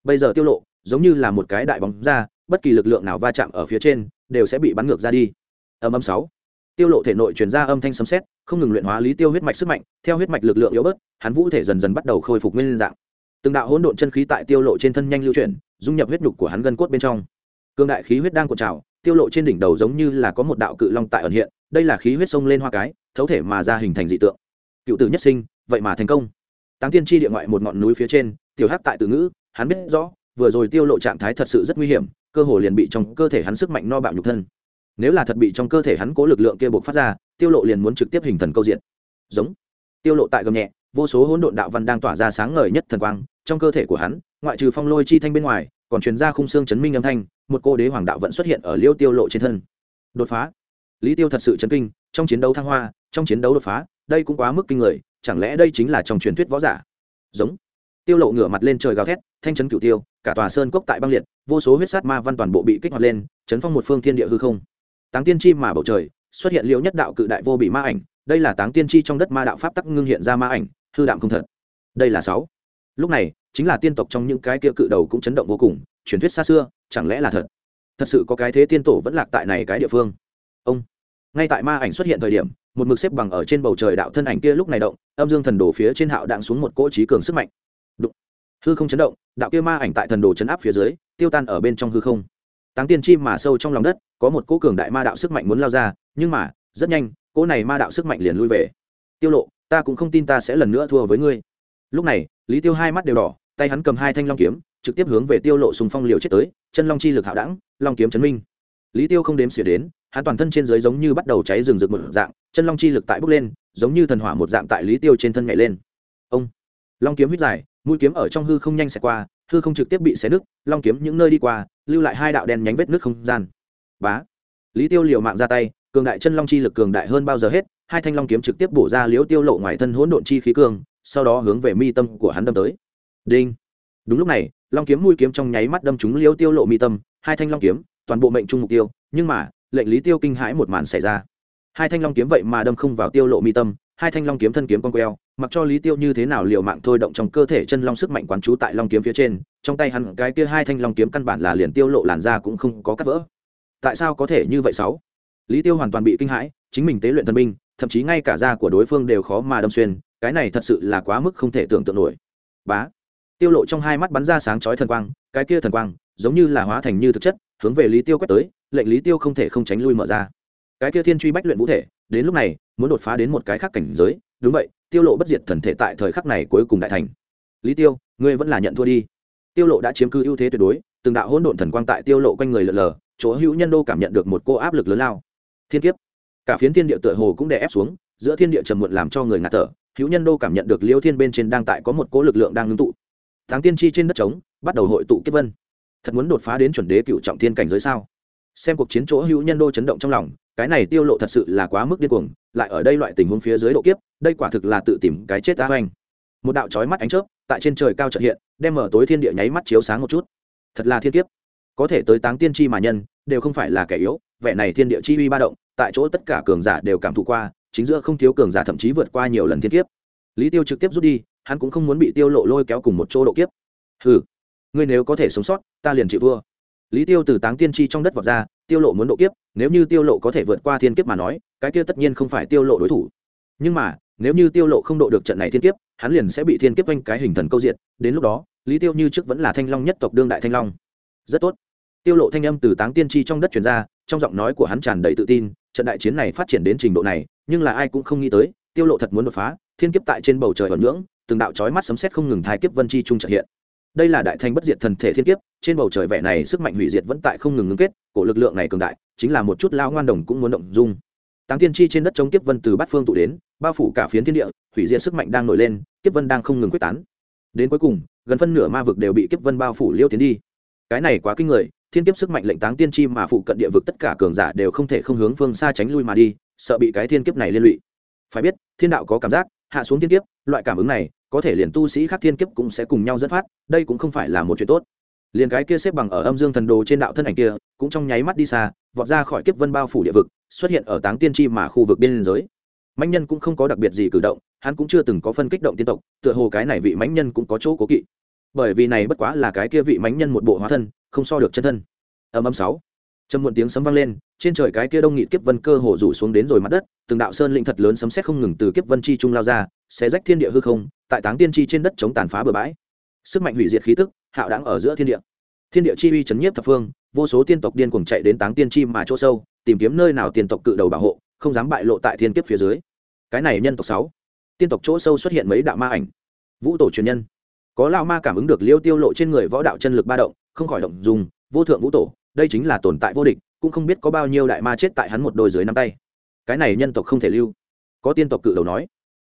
Bây giờ tiêu lộ giống như là một cái đại bóng ra, bất kỳ lực lượng nào va chạm ở phía trên đều sẽ bị bắn ngược ra đi. Âm âm sáu. Tiêu lộ thể nội truyền ra âm thanh sấm sét, không ngừng luyện hóa lý tiêu huyết mạch sức mạnh, theo huyết mạch lực lượng yếu bớt, hắn vũ thể dần dần bắt đầu khôi phục nguyên dạng. Từng đạo hỗn độn chân khí tại tiêu lộ trên thân nhanh lưu chuyển, dung nhập huyết nhục của hắn gân cốt bên trong. Cương đại khí huyết đang cuộn trào, tiêu lộ trên đỉnh đầu giống như là có một đạo cự long tại ẩn hiện, đây là khí huyết sông lên hoa cái, thấu thể mà ra hình thành dị tượng. Cựu tử nhất sinh, vậy mà thành công táng tiên tri địa ngoại một ngọn núi phía trên, tiểu hắc tại từ ngữ, hắn biết rõ, vừa rồi tiêu lộ trạng thái thật sự rất nguy hiểm, cơ hồ liền bị trong cơ thể hắn sức mạnh no bạo nhục thân. Nếu là thật bị trong cơ thể hắn cố lực lượng kia buộc phát ra, tiêu lộ liền muốn trực tiếp hình thần câu diện. Giống. Tiêu lộ tại gầm nhẹ, vô số hỗn độn đạo văn đang tỏa ra sáng ngời nhất thần quang, trong cơ thể của hắn, ngoại trừ phong lôi chi thanh bên ngoài, còn truyền ra khung xương chấn minh âm thanh, một cô đế hoàng đạo vẫn xuất hiện ở liêu tiêu lộ trên thân. Đột phá. Lý tiêu thật sự chấn kinh, trong chiến đấu thăng hoa, trong chiến đấu đột phá, đây cũng quá mức kinh người chẳng lẽ đây chính là trong truyền thuyết võ giả? Giống. Tiêu lộ ngửa mặt lên trời gào thét, thanh chấn cửu tiêu, cả tòa sơn cốc tại băng liệt, vô số huyết sát ma văn toàn bộ bị kích hoạt lên, chấn phong một phương thiên địa hư không. Táng tiên chi mà bầu trời, xuất hiện liễu nhất đạo cự đại vô bị ma ảnh, đây là táng tiên chi trong đất ma đạo pháp tắc ngưng hiện ra ma ảnh, hư đạm không thật. Đây là sáu. Lúc này, chính là tiên tộc trong những cái kia cự đầu cũng chấn động vô cùng, truyền thuyết xa xưa, chẳng lẽ là thật? Thật sự có cái thế tiên tổ vẫn lạc tại này cái địa phương. Ông. Ngay tại ma ảnh xuất hiện thời điểm một mực xếp bằng ở trên bầu trời đạo thân ảnh kia lúc này động, âm dương thần đồ phía trên hạo đạn xuống một cỗ trí cường sức mạnh. Đụng. hư không chấn động, đạo kia ma ảnh tại thần đồ chấn áp phía dưới, tiêu tan ở bên trong hư không. Táng tiên chim mà sâu trong lòng đất, có một cỗ cường đại ma đạo sức mạnh muốn lao ra, nhưng mà, rất nhanh, cỗ này ma đạo sức mạnh liền lui về. Tiêu lộ, ta cũng không tin ta sẽ lần nữa thua với ngươi. Lúc này, lý tiêu hai mắt đều đỏ, tay hắn cầm hai thanh long kiếm, trực tiếp hướng về tiêu lộ sùng phong liều chết tới, chân long chi lực hạo đẳng, long kiếm chấn minh lý tiêu không đếm xỉa đến, hắn toàn thân trên dưới giống như bắt đầu cháy rừng rực một dạng, chân long chi lực tại bốc lên, giống như thần hỏa một dạng tại lý tiêu trên thân nhảy lên. Ông! Long kiếm huyết dài, mũi kiếm ở trong hư không nhanh xẹt qua, hư không trực tiếp bị xé nứt, long kiếm những nơi đi qua, lưu lại hai đạo đen nhánh vết nước không gian. Bá! Lý tiêu liều mạng ra tay, cường đại chân long chi lực cường đại hơn bao giờ hết, hai thanh long kiếm trực tiếp bổ ra liễu tiêu lộ ngoài thân hỗn độn chi khí cường, sau đó hướng về mi tâm của hắn đâm tới. Đinh! Đúng lúc này, long kiếm mũi kiếm trong nháy mắt đâm trúng liễu tiêu lộ mi tâm, hai thanh long kiếm toàn bộ mệnh trung mục tiêu, nhưng mà, lệnh lý tiêu kinh hãi một màn xảy ra. Hai thanh long kiếm vậy mà đâm không vào tiêu lộ mi tâm, hai thanh long kiếm thân kiếm con queo, mặc cho lý tiêu như thế nào liều mạng thôi động trong cơ thể chân long sức mạnh quán trú tại long kiếm phía trên, trong tay hắn cái kia hai thanh long kiếm căn bản là liền tiêu lộ làn ra cũng không có cắt vỡ. Tại sao có thể như vậy sáu? Lý tiêu hoàn toàn bị kinh hãi, chính mình tế luyện thần binh, thậm chí ngay cả da của đối phương đều khó mà đâm xuyên, cái này thật sự là quá mức không thể tưởng tượng nổi. Bá! Tiêu lộ trong hai mắt bắn ra sáng chói thần quang, cái kia thần quang giống như là hóa thành như thực chất hướng về lý tiêu quét tới, lệnh lý tiêu không thể không tránh lui mở ra. Cái kia thiên truy bách luyện vũ thể, đến lúc này, muốn đột phá đến một cái khác cảnh giới, đúng vậy, tiêu lộ bất diệt thần thể tại thời khắc này cuối cùng đại thành. Lý tiêu, ngươi vẫn là nhận thua đi. Tiêu lộ đã chiếm cứ ưu thế tuyệt đối, từng đạo hỗn độn thần quang tại tiêu lộ quanh người lượn lờ, chỗ hữu nhân đô cảm nhận được một cô áp lực lớn lao. Thiên kiếp. Cả phiến thiên địa tựa hồ cũng đè ép xuống, giữa thiên địa trầm muộn làm cho người ngạt thở, hữu nhân đô cảm nhận được liêu thiên bên trên đang tại có một cỗ lực lượng đang ngưng tụ. Tháng tiên tri trên đất trống, bắt đầu hội tụ kiếp vân thật muốn đột phá đến chuẩn đế cựu trọng thiên cảnh giới sao? Xem cuộc chiến chỗ hữu nhân đô chấn động trong lòng, cái này tiêu lộ thật sự là quá mức điên cuồng, lại ở đây loại tình huống phía dưới độ kiếp, đây quả thực là tự tìm cái chết ta hoành. Một đạo chói mắt ánh chớp, tại trên trời cao chợt hiện, đem mở tối thiên địa nháy mắt chiếu sáng một chút. Thật là thiên kiếp. Có thể tới táng tiên chi mà nhân, đều không phải là kẻ yếu, vẻ này thiên địa chi uy ba động, tại chỗ tất cả cường giả đều cảm thụ qua, chính giữa không thiếu cường giả thậm chí vượt qua nhiều lần thiên kiếp. Lý tiêu trực tiếp rút đi, hắn cũng không muốn bị tiêu lộ lôi kéo cùng một chỗ độ kiếp. Hừ ngươi nếu có thể sống sót, ta liền chịu vua lý tiêu từ táng tiên tri trong đất vọt ra, tiêu lộ muốn độ kiếp, nếu như tiêu lộ có thể vượt qua thiên kiếp mà nói, cái kia tất nhiên không phải tiêu lộ đối thủ. Nhưng mà, nếu như tiêu lộ không độ được trận này thiên kiếp, hắn liền sẽ bị thiên kiếp quanh cái hình thần câu diện đến lúc đó, lý tiêu như trước vẫn là thanh long nhất tộc đương đại thanh long. Rất tốt. Tiêu lộ thanh âm từ táng tiên tri trong đất truyền ra, trong giọng nói của hắn tràn đầy tự tin, trận đại chiến này phát triển đến trình độ này, nhưng là ai cũng không nghĩ tới, tiêu lộ thật muốn đột phá, thiên kiếp tại trên bầu trời ẩn nhưỡng từng đạo chói mắt sấm sét không ngừng thai kiếp vân chi trung trợ hiện đây là đại thanh bất diệt thần thể thiên kiếp, trên bầu trời vẻ này sức mạnh hủy diệt vẫn tại không ngừng ngưng kết, cổ lực lượng này cường đại, chính là một chút lao ngoan đồng cũng muốn động dung. Táng tiên chi trên đất chống kiếp vân từ bát phương tụ đến, bao phủ cả phiến thiên địa, hủy diệt sức mạnh đang nổi lên, kiếp vân đang không ngừng quyết tán. Đến cuối cùng, gần phân nửa ma vực đều bị kiếp vân bao phủ liêu tiến đi. Cái này quá kinh người, thiên kiếp sức mạnh lệnh táng tiên chi mà phụ cận địa vực tất cả cường giả đều không thể không hướng phương xa tránh lui mà đi, sợ bị cái thiên kiếp này liên lụy. Phải biết, thiên đạo có cảm giác, hạ xuống thiên kiếp, loại cảm ứng này có thể liền tu sĩ khác thiên kiếp cũng sẽ cùng nhau dẫn phát, đây cũng không phải là một chuyện tốt. Liền cái kia xếp bằng ở âm dương thần đồ trên đạo thân ảnh kia, cũng trong nháy mắt đi xa, vọt ra khỏi kiếp vân bao phủ địa vực, xuất hiện ở táng tiên chi mà khu vực biên giới mãnh nhân cũng không có đặc biệt gì cử động, hắn cũng chưa từng có phân kích động tiên tộc, tựa hồ cái này vị mãnh nhân cũng có chỗ cố kỵ. Bởi vì này bất quá là cái kia vị mãnh nhân một bộ hóa thân, không so được chân thân. Âm âm sáu. Trầm muộn tiếng sấm vang lên, trên trời cái kia đông nghị kiếp vân cơ hồ rủ xuống đến rồi mặt đất, từng đạo sơn linh thật lớn sấm sét không ngừng từ kiếp vân chi trung lao ra sẽ rách thiên địa hư không tại táng tiên tri trên đất chống tàn phá bừa bãi. Sức mạnh hủy diệt khí tức, hạo đáng ở giữa thiên địa. Thiên địa chi uy chấn nhiếp thập phương, vô số tiên tộc điên cuồng chạy đến táng tiên chi mà chỗ sâu, tìm kiếm nơi nào tiên tộc cự đầu bảo hộ, không dám bại lộ tại thiên kiếp phía dưới. Cái này nhân tộc sáu. Tiên tộc chỗ sâu xuất hiện mấy đạo ma ảnh. Vũ tổ truyền nhân. Có lao ma cảm ứng được liêu tiêu lộ trên người võ đạo chân lực ba động, không khỏi động dùng vô thượng vũ tổ, đây chính là tồn tại vô địch, cũng không biết có bao nhiêu đại ma chết tại hắn một đôi dưới năm tay. Cái này nhân tộc không thể lưu. Có tiên tộc cự đầu nói.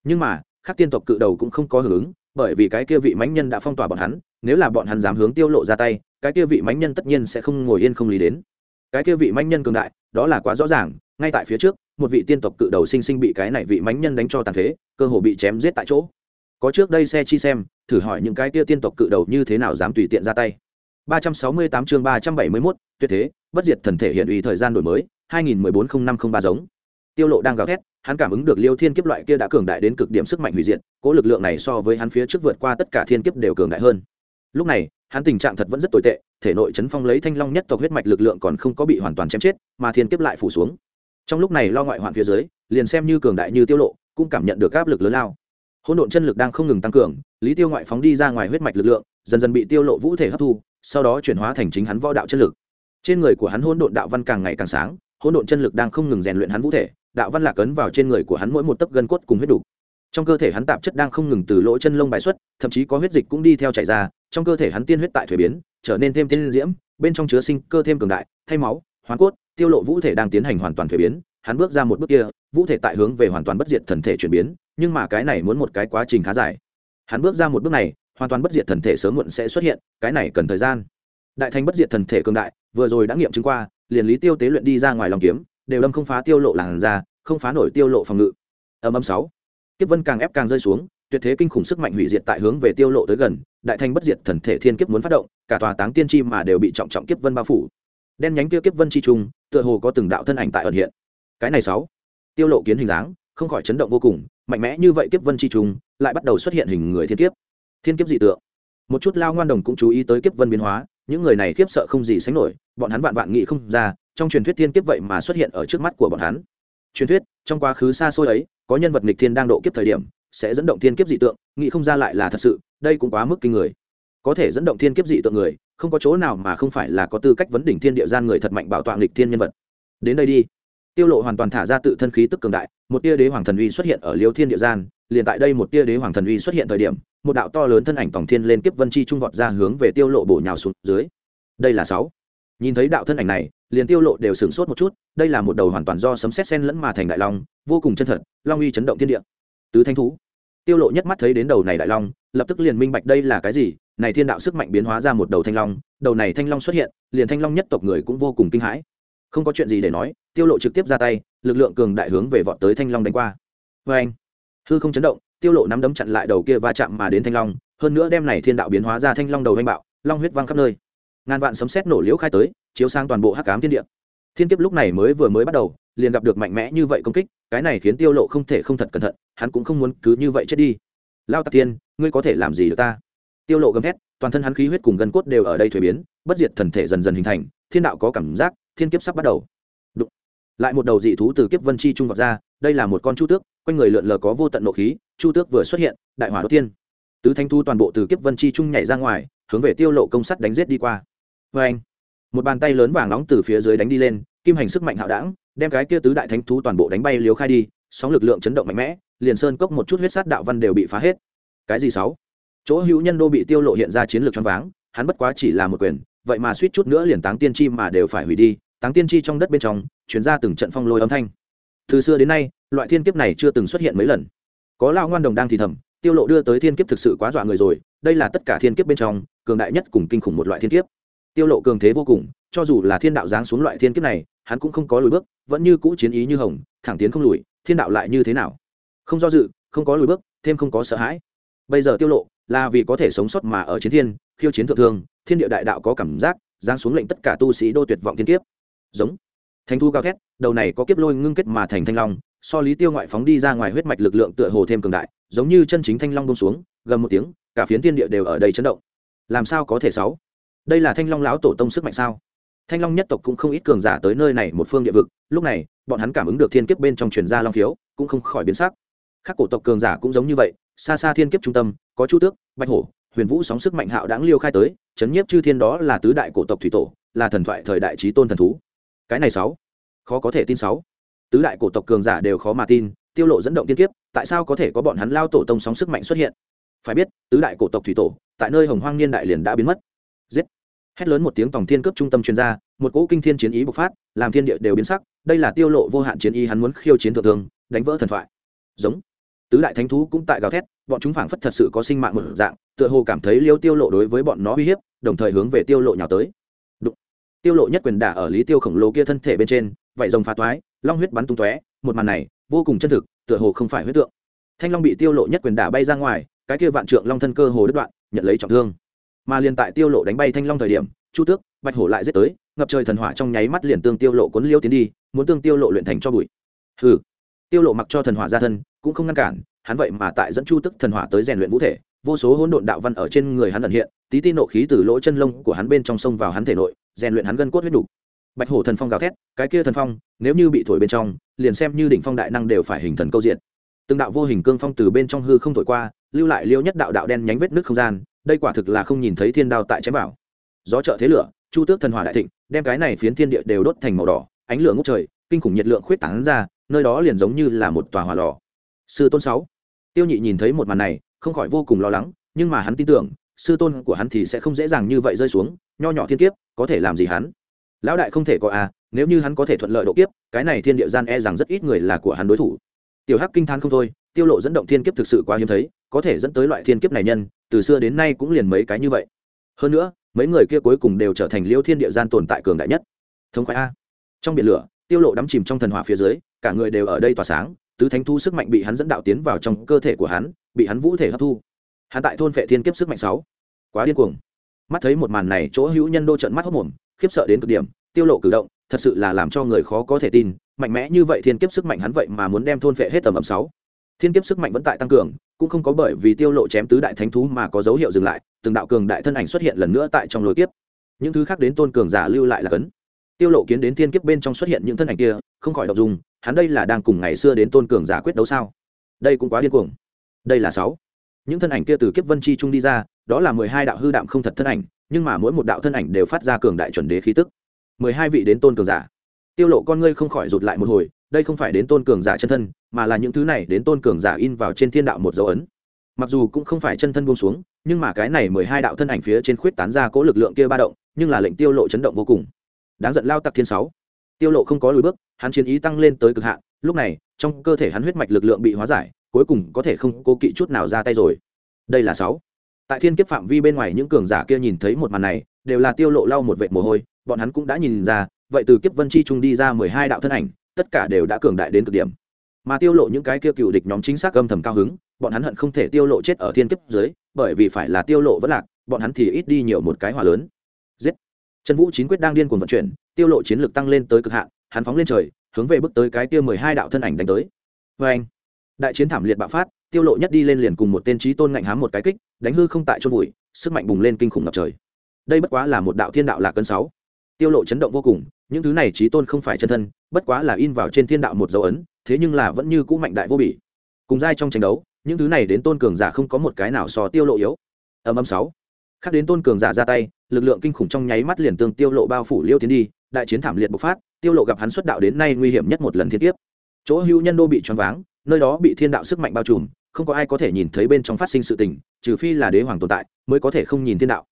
Nhưng mà khác tiên tộc cự đầu cũng không có hưởng ứng bởi vì cái kia vị mãnh nhân đã phong tỏa bọn hắn nếu là bọn hắn dám hướng tiêu lộ ra tay cái kia vị mãnh nhân tất nhiên sẽ không ngồi yên không lý đến. Cái kia vị mãnh nhân cường đại đó là quá rõ ràng ngay tại phía trước một vị tiên tộc cự đầu sinh sinh bị cái này vị mãnh nhân đánh cho tàn phế cơ hồ bị chém giết tại chỗ. Có trước đây xe chi xem thử hỏi những cái kia tiên tộc cự đầu như thế nào dám tùy tiện ra tay. 368 chương 371, tuyệt thế bất diệt thần thể hiện uy thời gian đổi mới 2014-0503 giống tiêu lộ đang gào thét, hắn cảm ứng được liêu thiên kiếp loại kia đã cường đại đến cực điểm sức mạnh hủy diệt, cố lực lượng này so với hắn phía trước vượt qua tất cả thiên kiếp đều cường đại hơn. Lúc này, hắn tình trạng thật vẫn rất tồi tệ, thể nội chấn phong lấy thanh long nhất tộc huyết mạch lực lượng còn không có bị hoàn toàn chém chết, mà thiên kiếp lại phủ xuống. Trong lúc này lo ngoại hoạn phía dưới, liền xem như cường đại như tiêu lộ, cũng cảm nhận được áp lực lớn lao. Hỗn độn chân lực đang không ngừng tăng cường, lý tiêu ngoại phóng đi ra ngoài huyết mạch lực lượng, dần dần bị tiêu lộ vũ thể hấp thu, sau đó chuyển hóa thành chính hắn võ đạo chân lực. Trên người của hắn hỗn độn đạo văn càng ngày càng sáng, hỗn độn chân lực đang không ngừng rèn luyện hắn vũ thể đạo văn lạc ấn vào trên người của hắn mỗi một tấc gân cốt cùng huyết đủ. Trong cơ thể hắn tạp chất đang không ngừng từ lỗ chân lông bài xuất, thậm chí có huyết dịch cũng đi theo chảy ra, trong cơ thể hắn tiên huyết tại thuế biến, trở nên thêm tiên diễm, bên trong chứa sinh cơ thêm cường đại, thay máu hoán cốt, tiêu lộ vũ thể đang tiến hành hoàn toàn thuế biến. Hắn bước ra một bước kia, vũ thể tại hướng về hoàn toàn bất diệt thần thể chuyển biến, nhưng mà cái này muốn một cái quá trình khá dài. Hắn bước ra một bước này, hoàn toàn bất diệt thần thể sớm muộn sẽ xuất hiện, cái này cần thời gian. Đại thành bất diệt thần thể cường đại, vừa rồi đã nghiệm chứng qua, liền lý tiêu tế luyện đi ra ngoài lòng kiếm đều đâm không phá tiêu lộ làn ra, không phá nổi tiêu lộ phòng ngự. Âm âm sáu. Kiếp vân càng ép càng rơi xuống, tuyệt thế kinh khủng sức mạnh hủy diệt tại hướng về tiêu lộ tới gần, đại thành bất diệt thần thể thiên kiếp muốn phát động, cả tòa táng tiên chi mà đều bị trọng trọng kiếp vân bao phủ. Đen nhánh kia kiếp vân chi trung, tựa hồ có từng đạo thân ảnh tại ẩn hiện. Cái này sáu. Tiêu lộ kiến hình dáng, không khỏi chấn động vô cùng, mạnh mẽ như vậy kiếp vân chi trung, lại bắt đầu xuất hiện hình người thiên kiếp. Thiên kiếp dị tượng. Một chút lao ngoan đồng cũng chú ý tới kiếp vân biến hóa, những người này kiếp sợ không gì sánh nổi, bọn hắn vạn vạn nghĩ không ra trong truyền thuyết thiên kiếp vậy mà xuất hiện ở trước mắt của bọn hắn. Truyền thuyết, trong quá khứ xa xôi ấy, có nhân vật nghịch thiên đang độ kiếp thời điểm, sẽ dẫn động thiên kiếp dị tượng, nghĩ không ra lại là thật sự, đây cũng quá mức kinh người. Có thể dẫn động thiên kiếp dị tượng người, không có chỗ nào mà không phải là có tư cách vấn đỉnh thiên địa gian người thật mạnh bảo tọa nghịch thiên nhân vật. Đến đây đi. Tiêu lộ hoàn toàn thả ra tự thân khí tức cường đại, một tia đế hoàng thần uy xuất hiện ở liêu thiên địa gian, liền tại đây một tia đế hoàng thần uy xuất hiện thời điểm, một đạo to lớn thân ảnh tổng thiên lên kiếp vân chi trung vọt ra hướng về tiêu lộ bổ nhào xuống dưới. Đây là sáu nhìn thấy đạo thân ảnh này, liền tiêu lộ đều sửng sốt một chút, đây là một đầu hoàn toàn do sấm sét sen lẫn mà thành đại long, vô cùng chân thật, long uy chấn động thiên địa. Tứ thanh thú. Tiêu lộ nhất mắt thấy đến đầu này đại long, lập tức liền minh bạch đây là cái gì, này thiên đạo sức mạnh biến hóa ra một đầu thanh long, đầu này thanh long xuất hiện, liền thanh long nhất tộc người cũng vô cùng kinh hãi. Không có chuyện gì để nói, tiêu lộ trực tiếp ra tay, lực lượng cường đại hướng về vọt tới thanh long đánh qua. Với anh, hư không chấn động, tiêu lộ nắm đấm chặn lại đầu kia va chạm mà đến thanh long, hơn nữa đem này thiên đạo biến hóa ra thanh long đầu anh bạo, long huyết văng khắp nơi ngàn vạn sấm sét nổ liễu khai tới, chiếu sang toàn bộ hắc ám thiên địa. Thiên kiếp lúc này mới vừa mới bắt đầu, liền gặp được mạnh mẽ như vậy công kích, cái này khiến tiêu lộ không thể không thật cẩn thận, hắn cũng không muốn cứ như vậy chết đi. Lao tạc tiên ngươi có thể làm gì được ta? Tiêu lộ gầm thét, toàn thân hắn khí huyết cùng gân cốt đều ở đây thuế biến, bất diệt thần thể dần dần hình thành, thiên đạo có cảm giác, thiên kiếp sắp bắt đầu. Đụng. lại một đầu dị thú từ kiếp vân chi trung vọt ra, đây là một con chu tước, quanh người lượn lờ có vô tận nộ khí, chu tước vừa xuất hiện, đại hỏa đốt tiên tứ thanh thu toàn bộ từ kiếp vân chi trung nhảy ra ngoài, hướng về tiêu lộ công sắt đánh giết đi qua vê anh, một bàn tay lớn vàng nóng từ phía dưới đánh đi lên, kim hành sức mạnh hạo đảng, đem cái kia tứ đại thánh thú toàn bộ đánh bay liếu khai đi, sóng lực lượng chấn động mạnh mẽ, liền sơn cốc một chút huyết sát đạo văn đều bị phá hết. Cái gì sáu? Chỗ hữu nhân đô bị tiêu lộ hiện ra chiến lược choáng váng, hắn bất quá chỉ là một quyền, vậy mà suýt chút nữa liền táng tiên chi mà đều phải hủy đi. Táng tiên chi trong đất bên trong chuyển ra từng trận phong lôi âm thanh. Từ xưa đến nay, loại thiên kiếp này chưa từng xuất hiện mấy lần. Có lao ngoan đồng đang thì thầm, tiêu lộ đưa tới thiên kiếp thực sự quá dọa người rồi, đây là tất cả thiên kiếp bên trong, cường đại nhất cùng kinh khủng một loại thiên kiếp tiêu lộ cường thế vô cùng, cho dù là thiên đạo giáng xuống loại thiên kiếp này, hắn cũng không có lùi bước, vẫn như cũ chiến ý như hồng, thẳng tiến không lùi, thiên đạo lại như thế nào? Không do dự, không có lùi bước, thêm không có sợ hãi. Bây giờ tiêu lộ là vì có thể sống sót mà ở chiến thiên, khiêu chiến thượng thương, thiên địa đại đạo có cảm giác, giáng xuống lệnh tất cả tu sĩ đô tuyệt vọng thiên kiếp. Giống. Thanh thu cao thét, đầu này có kiếp lôi ngưng kết mà thành thanh long, so lý tiêu ngoại phóng đi ra ngoài huyết mạch lực lượng tựa hồ thêm cường đại, giống như chân chính thanh long bông xuống, gầm một tiếng, cả phiến thiên địa đều ở đây chấn động. Làm sao có thể sáu? Đây là thanh long lão tổ tông sức mạnh sao? Thanh long nhất tộc cũng không ít cường giả tới nơi này một phương địa vực, lúc này, bọn hắn cảm ứng được thiên kiếp bên trong truyền gia long khiếu, cũng không khỏi biến sắc. Các cổ tộc cường giả cũng giống như vậy, xa xa thiên kiếp trung tâm, có chu tước, bạch hổ, huyền vũ sóng sức mạnh hạo đáng liêu khai tới, chấn nhiếp chư thiên đó là tứ đại cổ tộc thủy tổ, là thần thoại thời đại trí tôn thần thú. Cái này sáu, khó có thể tin sáu. Tứ đại cổ tộc cường giả đều khó mà tin, tiêu lộ dẫn động tiên kiếp, tại sao có thể có bọn hắn lao tổ tông sóng sức mạnh xuất hiện? Phải biết, tứ đại cổ tộc thủy tổ, tại nơi hồng hoang niên đại liền đã biến mất. Giết! Hét lớn một tiếng tòng thiên cướp trung tâm chuyên gia, một cỗ kinh thiên chiến ý bộc phát, làm thiên địa đều biến sắc, đây là tiêu lộ vô hạn chiến ý hắn muốn khiêu chiến thượng thương đánh vỡ thần thoại. Giống. Tứ đại thánh thú cũng tại gào thét, bọn chúng phảng phất thật sự có sinh mạng một dạng, tựa hồ cảm thấy liêu tiêu lộ đối với bọn nó uy hiếp, đồng thời hướng về tiêu lộ nhào tới. Đụng. tiêu lộ nhất quyền đả ở lý tiêu khổng lồ kia thân thể bên trên vậy rồng phá toái, long huyết bắn tung tóe, một màn này, vô cùng chân thực, tựa hồ không phải huyết tượng. Thanh long bị tiêu lộ nhất quyền đả bay ra ngoài, cái kia vạn trượng long thân cơ hồ đứt đoạn, nhận lấy trọng thương mà liền tại tiêu lộ đánh bay thanh long thời điểm, chu tước, bạch hổ lại giết tới, ngập trời thần hỏa trong nháy mắt liền tương tiêu lộ cuốn liêu tiến đi, muốn tương tiêu lộ luyện thành cho bụi. Hừ. Tiêu lộ mặc cho thần hỏa ra thân, cũng không ngăn cản, hắn vậy mà tại dẫn chu tức thần hỏa tới rèn luyện vũ thể, vô số hỗn độn đạo văn ở trên người hắn ẩn hiện, tí ti nộ khí từ lỗ chân lông của hắn bên trong sông vào hắn thể nội, rèn luyện hắn gân cốt huyết đủ. bạch hổ thần phong gào thét, cái kia thần phong, nếu như bị thổi bên trong, liền xem như đỉnh phong đại năng đều phải hình thần câu diện. Từng đạo vô hình cương phong từ bên trong hư không thổi qua, lưu lại liêu nhất đạo đạo đen nhánh vết nước không gian đây quả thực là không nhìn thấy thiên đao tại chém bảo gió trợ thế lửa, chu tước thần hỏa đại thịnh, đem cái này phiến thiên địa đều đốt thành màu đỏ, ánh lửa ngốc trời, kinh khủng nhiệt lượng khuyết tảng ra, nơi đó liền giống như là một tòa hỏa lò. Sư tôn sáu. Tiêu nhị nhìn thấy một màn này, không khỏi vô cùng lo lắng, nhưng mà hắn tin tưởng, sư tôn của hắn thì sẽ không dễ dàng như vậy rơi xuống, nho nhỏ thiên kiếp, có thể làm gì hắn? Lão đại không thể có à nếu như hắn có thể thuận lợi độ kiếp, cái này thiên địa gian e rằng rất ít người là của hắn đối thủ. Tiểu hắc kinh thán không thôi, tiêu lộ dẫn động thiên kiếp thực sự quá hiếm thấy có thể dẫn tới loại thiên kiếp này nhân, từ xưa đến nay cũng liền mấy cái như vậy. Hơn nữa, mấy người kia cuối cùng đều trở thành liêu thiên địa gian tồn tại cường đại nhất. Thống khoái a. Trong biển lửa, tiêu lộ đắm chìm trong thần hỏa phía dưới, cả người đều ở đây tỏa sáng, tứ thánh thu sức mạnh bị hắn dẫn đạo tiến vào trong cơ thể của hắn, bị hắn vũ thể hấp thu. Hắn tại thôn phệ thiên kiếp sức mạnh sáu. Quá điên cuồng. Mắt thấy một màn này, chỗ hữu nhân đô trận mắt hốc mồm, khiếp sợ đến cực điểm, tiêu lộ cử động, thật sự là làm cho người khó có thể tin, mạnh mẽ như vậy thiên kiếp sức mạnh hắn vậy mà muốn đem thôn phệ hết tầm ẩm sáu. Thiên kiếp sức mạnh vẫn tại tăng cường cũng không có bởi vì tiêu lộ chém tứ đại thánh thú mà có dấu hiệu dừng lại, từng đạo cường đại thân ảnh xuất hiện lần nữa tại trong lối kiếp. Những thứ khác đến tôn cường giả lưu lại là cấn. Tiêu lộ kiến đến thiên kiếp bên trong xuất hiện những thân ảnh kia, không khỏi đọc dùng hắn đây là đang cùng ngày xưa đến tôn cường giả quyết đấu sao? Đây cũng quá điên cuồng. Đây là sáu. Những thân ảnh kia từ kiếp vân chi trung đi ra, đó là mười hai đạo hư đạm không thật thân ảnh, nhưng mà mỗi một đạo thân ảnh đều phát ra cường đại chuẩn đế khí tức. mười hai vị đến tôn cường giả. Tiêu lộ con ngươi không khỏi rụt lại một hồi đây không phải đến tôn cường giả chân thân, mà là những thứ này đến tôn cường giả in vào trên thiên đạo một dấu ấn. Mặc dù cũng không phải chân thân buông xuống, nhưng mà cái này mười hai đạo thân ảnh phía trên khuyết tán ra cố lực lượng kia ba động, nhưng là lệnh tiêu lộ chấn động vô cùng. Đáng giận lao tặc thiên sáu. Tiêu lộ không có lùi bước, hắn chiến ý tăng lên tới cực hạn, lúc này, trong cơ thể hắn huyết mạch lực lượng bị hóa giải, cuối cùng có thể không cố kỵ chút nào ra tay rồi. Đây là sáu. Tại thiên kiếp phạm vi bên ngoài những cường giả kia nhìn thấy một màn này, đều là tiêu lộ lau một vệt mồ hôi, bọn hắn cũng đã nhìn ra, vậy từ kiếp vân chi trung đi ra mười hai đạo thân ảnh tất cả đều đã cường đại đến cực điểm. Mà tiêu lộ những cái kia cựu địch nhóm chính xác âm thầm cao hứng, bọn hắn hận không thể tiêu lộ chết ở thiên kiếp dưới, bởi vì phải là tiêu lộ vẫn lạc, bọn hắn thì ít đi nhiều một cái hỏa lớn. Giết! Trần vũ chín quyết đang điên cuồng vận chuyển, tiêu lộ chiến lực tăng lên tới cực hạn, hắn phóng lên trời, hướng về bước tới cái kia mười hai đạo thân ảnh đánh tới. Với anh, đại chiến thảm liệt bạo phát, tiêu lộ nhất đi lên liền cùng một tên trí tôn ngạnh hám một cái kích, đánh hư không tại chôn vùi, sức mạnh bùng lên kinh khủng ngập trời. Đây bất quá là một đạo thiên đạo lạc cân sáu. Tiêu lộ chấn động vô cùng những thứ này trí tôn không phải chân thân, bất quá là in vào trên thiên đạo một dấu ấn, thế nhưng là vẫn như cũ mạnh đại vô bỉ. Cùng giai trong tranh đấu, những thứ này đến tôn cường giả không có một cái nào so tiêu lộ yếu. Âm âm sáu. Khác đến tôn cường giả ra tay, lực lượng kinh khủng trong nháy mắt liền tương tiêu lộ bao phủ liêu tiến đi, đại chiến thảm liệt bộc phát, tiêu lộ gặp hắn xuất đạo đến nay nguy hiểm nhất một lần thiên tiếp chỗ hưu nhân đô bị choáng váng, nơi đó bị thiên đạo sức mạnh bao trùm, không có ai có thể nhìn thấy bên trong phát sinh sự tình, trừ phi là đế hoàng tồn tại, mới có thể không nhìn thiên đạo.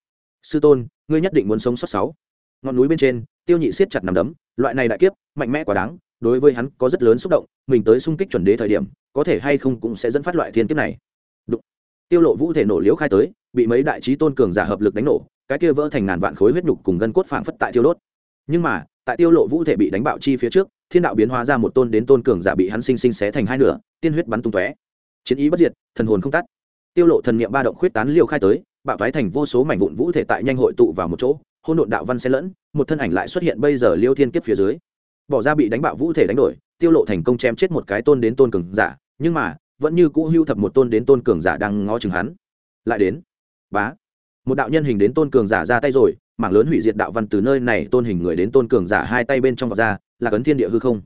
Sư tôn, ngươi nhất định muốn sống sót sáu ngọn núi bên trên, tiêu nhị siết chặt nằm đấm, loại này đại kiếp, mạnh mẽ quá đáng, đối với hắn có rất lớn xúc động, mình tới xung kích chuẩn đế thời điểm, có thể hay không cũng sẽ dẫn phát loại thiên kiếp này. Đụng. tiêu lộ vũ thể nổ liễu khai tới, bị mấy đại trí tôn cường giả hợp lực đánh nổ, cái kia vỡ thành ngàn vạn khối huyết nhục cùng gân cốt phảng phất tại tiêu đốt. Nhưng mà, tại tiêu lộ vũ thể bị đánh bạo chi phía trước, thiên đạo biến hóa ra một tôn đến tôn cường giả bị hắn sinh sinh xé thành hai nửa, tiên huyết bắn tung tóe. Chiến ý bất diệt, thần hồn không tắt. Tiêu lộ thần niệm ba động khuyết tán liều khai tới, bạo thoái thành vô số mảnh vụn vũ thể tại nhanh hội tụ vào một chỗ hôn độn đạo văn xen lẫn, một thân ảnh lại xuất hiện bây giờ liêu thiên kiếp phía dưới. Bỏ ra bị đánh bạo vũ thể đánh đổi, tiêu lộ thành công chém chết một cái tôn đến tôn cường giả, nhưng mà, vẫn như cũ hưu thập một tôn đến tôn cường giả đang ngó chừng hắn. Lại đến, bá, một đạo nhân hình đến tôn cường giả ra tay rồi, mảng lớn hủy diệt đạo văn từ nơi này tôn hình người đến tôn cường giả hai tay bên trong vọt ra, là cấn thiên địa hư không.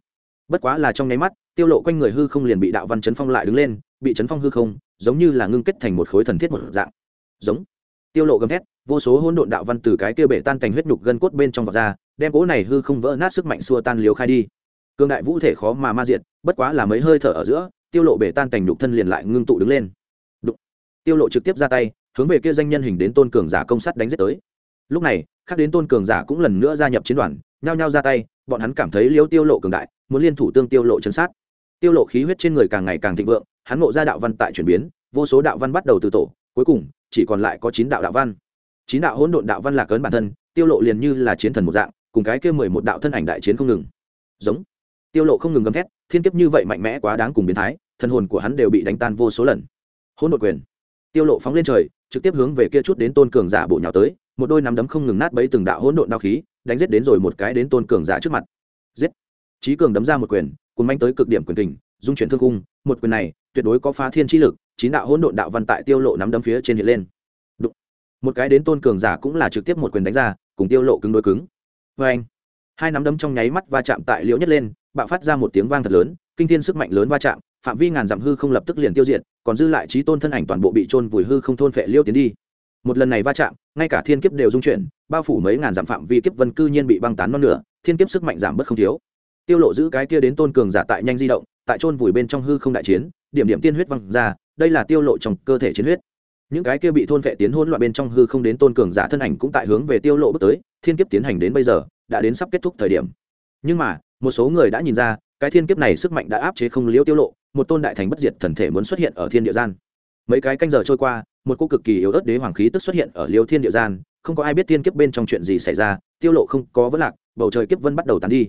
Bất quá là trong nháy mắt, tiêu lộ quanh người hư không liền bị đạo văn chấn phong lại đứng lên, bị chấn phong hư không, giống như là ngưng kết thành một khối thần thiết một dạng. Giống tiêu lộ gầm thét, vô số hỗn độn đạo văn từ cái kia bể tan thành huyết nhục gân cốt bên trong vọt ra, đem cỗ này hư không vỡ nát sức mạnh xua tan liều khai đi. Cương đại vũ thể khó mà ma diệt, bất quá là mấy hơi thở ở giữa, tiêu lộ bể tan thành nhục thân liền lại ngưng tụ đứng lên. Đụng. tiêu lộ trực tiếp ra tay, hướng về kia danh nhân hình đến tôn cường giả công sát đánh giết tới. Lúc này, khác đến tôn cường giả cũng lần nữa gia nhập chiến đoàn, nhao nhao ra tay, bọn hắn cảm thấy liêu tiêu lộ cường đại, muốn liên thủ tương tiêu lộ chấn sát. Tiêu lộ khí huyết trên người càng ngày càng thịnh vượng, hắn ngộ ra đạo văn tại chuyển biến, vô số đạo văn bắt đầu từ tổ cuối cùng, chỉ còn lại có chín đạo đạo văn. Chín đạo hỗn độn đạo văn là ấn bản thân, tiêu lộ liền như là chiến thần một dạng, cùng cái kia mười một đạo thân ảnh đại chiến không ngừng. Giống. Tiêu lộ không ngừng gầm thét, thiên kiếp như vậy mạnh mẽ quá đáng cùng biến thái thân hồn của hắn đều bị đánh tan vô số lần. Hỗn độn quyền. Tiêu lộ phóng lên trời, trực tiếp hướng về kia chút đến tôn cường giả bổ nhào tới, một đôi nắm đấm không ngừng nát bấy từng đạo hỗn độn đao khí, đánh giết đến rồi một cái đến tôn cường giả trước mặt. Giết. Trí cường đấm ra một quyền cùng manh tới cực điểm quyền kình, dung chuyển thương cung một quyền này tuyệt đối có phá thiên chi lực chín đạo hỗn độn đạo văn tại tiêu lộ nắm đấm phía trên hiện lên. Đụng. một cái đến tôn cường giả cũng là trực tiếp một quyền đánh ra, cùng tiêu lộ cứng đối cứng. Với anh, hai nắm đấm trong nháy mắt va chạm tại liễu nhất lên, bạo phát ra một tiếng vang thật lớn, kinh thiên sức mạnh lớn va chạm, phạm vi ngàn dặm hư không lập tức liền tiêu diệt, còn dư lại trí tôn thân ảnh toàn bộ bị trôn vùi hư không thôn phệ liêu tiến đi. Một lần này va chạm, ngay cả thiên kiếp đều dung chuyển, bao phủ mấy ngàn dặm phạm vi kiếp vân cư nhiên bị băng tán non nửa, thiên kiếp sức mạnh giảm bất không thiếu. Tiêu lộ giữ cái kia đến tôn cường giả tại nhanh di động, tại trôn vùi bên trong hư không đại chiến, điểm điểm tiên huyết văng ra đây là tiêu lộ trong cơ thể chiến huyết. Những cái kia bị thôn vệ tiến hỗn loạn bên trong hư không đến tôn cường giả thân ảnh cũng tại hướng về tiêu lộ bước tới, thiên kiếp tiến hành đến bây giờ, đã đến sắp kết thúc thời điểm. Nhưng mà, một số người đã nhìn ra, cái thiên kiếp này sức mạnh đã áp chế không liễu tiêu lộ, một tôn đại thành bất diệt thần thể muốn xuất hiện ở thiên địa gian. Mấy cái canh giờ trôi qua, một cô cực kỳ yếu ớt đế hoàng khí tức xuất hiện ở liễu thiên địa gian, không có ai biết thiên kiếp bên trong chuyện gì xảy ra, tiêu lộ không có vấn lạc, bầu trời kiếp vân bắt đầu tàn đi.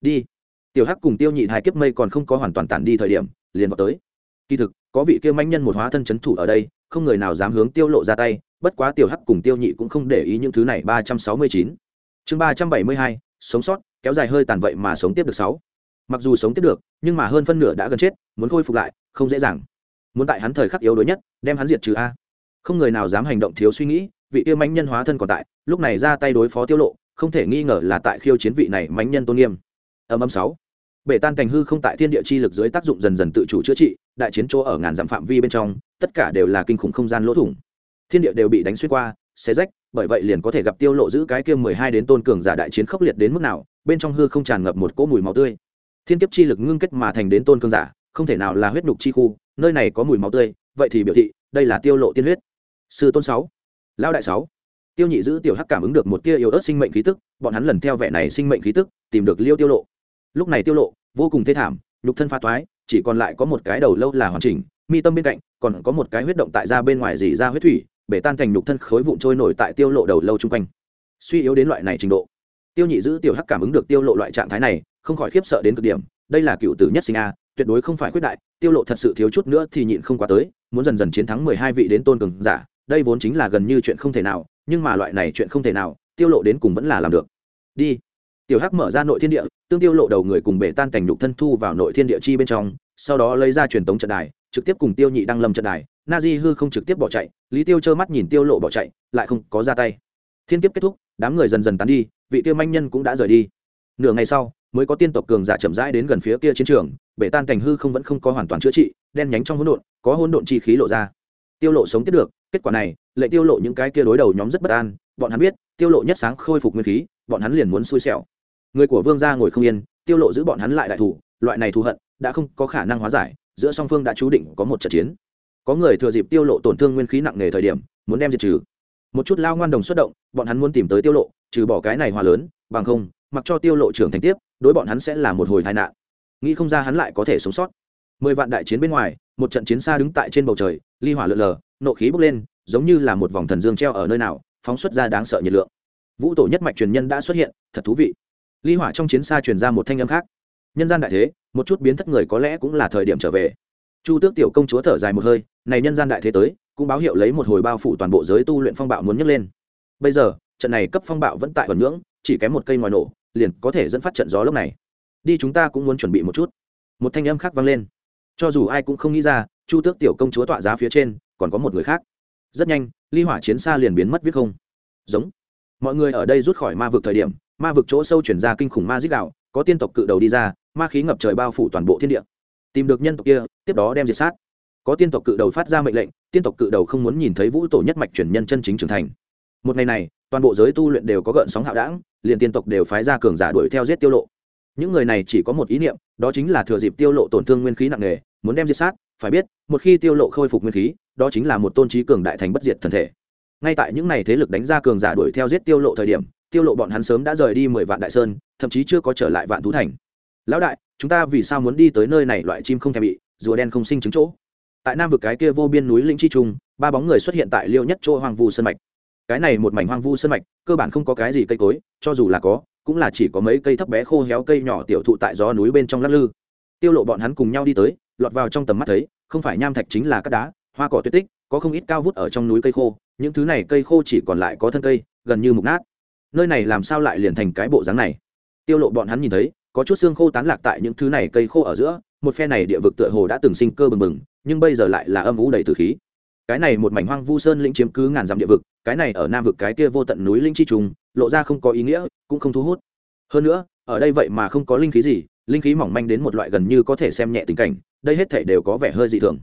Đi. Tiểu hắc cùng tiêu nhị hai kiếp mây còn không có hoàn toàn tàn đi thời điểm, liền vào tới. Kỳ thực có vị kia manh nhân một hóa thân chấn thủ ở đây, không người nào dám hướng tiêu lộ ra tay, bất quá tiểu hắc cùng tiêu nhị cũng không để ý những thứ này. Ba trăm sáu mươi chín. Chương ba trăm bảy mươi hai, sống sót, kéo dài hơi tàn vậy mà sống tiếp được sáu. Mặc dù sống tiếp được, nhưng mà hơn phân nửa đã gần chết, muốn khôi phục lại, không dễ dàng. Muốn tại hắn thời khắc yếu đuối nhất, đem hắn diệt trừ a. Không người nào dám hành động thiếu suy nghĩ, vị tiêu mãnh nhân hóa thân còn tại, lúc này ra tay đối phó tiêu lộ, không thể nghi ngờ là tại khiêu chiến vị này mãnh nhân tôn nghiêm. Âm âm sáu bể tan cảnh hư không tại thiên địa chi lực dưới tác dụng dần dần tự chủ chữa trị, đại chiến chỗ ở ngàn dặm phạm vi bên trong, tất cả đều là kinh khủng không gian lỗ thủng. Thiên địa đều bị đánh xuyên qua, xé rách, bởi vậy liền có thể gặp tiêu lộ giữ cái kia mười hai đến tôn cường giả đại chiến khốc liệt đến mức nào, bên trong hư không tràn ngập một cỗ mùi máu tươi. Thiên kiếp chi lực ngưng kết mà thành đến tôn cường giả, không thể nào là huyết nhục chi khu, nơi này có mùi máu tươi, vậy thì biểu thị, đây là tiêu lộ tiên huyết. Sư tôn sáu, lão đại sáu. Tiêu nhị giữ tiểu hắc cảm ứng được một tia yếu ớt sinh mệnh khí tức, bọn hắn lần theo vẻ này sinh mệnh khí tức, tìm được liêu tiêu lộ. Lúc này tiêu lộ vô cùng thê thảm, nhục thân pha toái, chỉ còn lại có một cái đầu lâu là hoàn chỉnh, mi tâm bên cạnh còn có một cái huyết động tại ra bên ngoài dì ra huyết thủy, bể tan thành nhục thân khối vụn trôi nổi tại tiêu lộ đầu lâu chung quanh. Suy yếu đến loại này trình độ, tiêu nhị giữ tiểu hắc cảm ứng được tiêu lộ loại trạng thái này, không khỏi khiếp sợ đến cực điểm, đây là cựu tử nhất sinh a, tuyệt đối không phải quyết đại, tiêu lộ thật sự thiếu chút nữa thì nhịn không quá tới, muốn dần dần chiến thắng mười hai vị đến tôn cường giả, đây vốn chính là gần như chuyện không thể nào, nhưng mà loại này chuyện không thể nào, tiêu lộ đến cùng vẫn là làm được. Đi tiểu hắc mở ra nội thiên địa, tương tiêu lộ đầu người cùng bể tan cảnh nhục thân thu vào nội thiên địa chi bên trong, sau đó lấy ra truyền tống trận đài, trực tiếp cùng tiêu nhị đăng lâm trận đài. Na di hư không trực tiếp bỏ chạy, lý tiêu trơ mắt nhìn tiêu lộ bỏ chạy, lại không có ra tay. Thiên kiếp kết thúc, đám người dần dần tán đi, vị tiêu manh nhân cũng đã rời đi. Nửa ngày sau, mới có tiên tộc cường giả chậm rãi đến gần phía kia chiến trường, bể tan cảnh hư không vẫn không có hoàn toàn chữa trị, đen nhánh trong hỗn độn, có hỗn độn chi khí lộ ra. Tiêu lộ sống tiếp được, kết quả này, lệ tiêu lộ những cái kia đối đầu nhóm rất bất an, bọn hắn biết, tiêu lộ nhất sáng khôi phục nguyên khí, bọn hắn liền muốn xui xẻo người của vương gia ngồi không yên, tiêu lộ giữ bọn hắn lại đại thủ, loại này thù hận đã không có khả năng hóa giải, giữa song phương đã chú định có một trận chiến. Có người thừa dịp tiêu lộ tổn thương nguyên khí nặng nề thời điểm, muốn đem diệt trừ. Một chút lao ngoan đồng xuất động, bọn hắn muốn tìm tới tiêu lộ, trừ bỏ cái này hòa lớn, bằng không, mặc cho tiêu lộ trưởng thành tiếp, đối bọn hắn sẽ là một hồi tai nạn. Nghĩ không ra hắn lại có thể sống sót. Mười vạn đại chiến bên ngoài, một trận chiến xa đứng tại trên bầu trời, ly hỏa lượn lờ, nộ khí bốc lên, giống như là một vòng thần dương treo ở nơi nào, phóng xuất ra đáng sợ nhiệt lượng. Vũ tổ nhất mạch truyền nhân đã xuất hiện, thật thú vị ly hỏa trong chiến xa truyền ra một thanh âm khác. Nhân gian đại thế, một chút biến thất người có lẽ cũng là thời điểm trở về. Chu tước tiểu công chúa thở dài một hơi, này nhân gian đại thế tới, cũng báo hiệu lấy một hồi bao phủ toàn bộ giới tu luyện phong bạo muốn nhấc lên. Bây giờ, trận này cấp phong bạo vẫn tại ẩn ngưỡng, chỉ kém một cây ngoài nổ, liền có thể dẫn phát trận gió lúc này. Đi chúng ta cũng muốn chuẩn bị một chút. Một thanh âm khác vang lên. Cho dù ai cũng không nghĩ ra, chu tước tiểu công chúa tọa giá phía trên, còn có một người khác. Rất nhanh, ly hỏa chiến xa liền biến mất viết không. Giống. Mọi người ở đây rút khỏi ma vực thời điểm ma vực chỗ sâu chuyển ra kinh khủng ma dích đạo, có tiên tộc cự đầu đi ra, ma khí ngập trời bao phủ toàn bộ thiên địa. Tìm được nhân tộc kia, tiếp đó đem diệt sát. Có tiên tộc cự đầu phát ra mệnh lệnh, tiên tộc cự đầu không muốn nhìn thấy vũ tổ nhất mạch chuyển nhân chân chính trưởng thành. Một ngày này, toàn bộ giới tu luyện đều có gợn sóng hạo đảng liền tiên tộc đều phái ra cường giả đuổi theo giết tiêu lộ. Những người này chỉ có một ý niệm, đó chính là thừa dịp tiêu lộ tổn thương nguyên khí nặng nề, muốn đem diệt sát. Phải biết, một khi tiêu lộ khôi phục nguyên khí, đó chính là một tôn trí cường đại thành bất diệt thần thể. Ngay tại những này thế lực đánh ra cường giả đuổi theo giết tiêu lộ thời điểm tiêu lộ bọn hắn sớm đã rời đi mười vạn đại sơn, thậm chí chưa có trở lại vạn thú thành. Lão đại, chúng ta vì sao muốn đi tới nơi này loại chim không thể bị, rùa đen không sinh trứng chỗ? Tại nam vực cái kia vô biên núi linh chi trung, ba bóng người xuất hiện tại liêu nhất chỗ hoang vu sơn mạch. Cái này một mảnh hoang vu sơn mạch, cơ bản không có cái gì cây cối, cho dù là có, cũng là chỉ có mấy cây thấp bé khô héo cây nhỏ tiểu thụ tại gió núi bên trong lắc lư. Tiêu lộ bọn hắn cùng nhau đi tới, lọt vào trong tầm mắt thấy, không phải nham thạch chính là cát đá, hoa cỏ tuyết tích, có không ít cao vút ở trong núi cây khô, những thứ này cây khô chỉ còn lại có thân cây, gần như mục nát nơi này làm sao lại liền thành cái bộ dáng này? Tiêu lộ bọn hắn nhìn thấy, có chút xương khô tán lạc tại những thứ này cây khô ở giữa, một phe này địa vực tựa hồ đã từng sinh cơ bừng bừng, nhưng bây giờ lại là âm u đầy tử khí. Cái này một mảnh hoang vu sơn lĩnh chiếm cứ ngàn dặm địa vực, cái này ở nam vực cái kia vô tận núi linh chi trùng, lộ ra không có ý nghĩa, cũng không thu hút. Hơn nữa, ở đây vậy mà không có linh khí gì, linh khí mỏng manh đến một loại gần như có thể xem nhẹ tình cảnh, đây hết thể đều có vẻ hơi dị thường.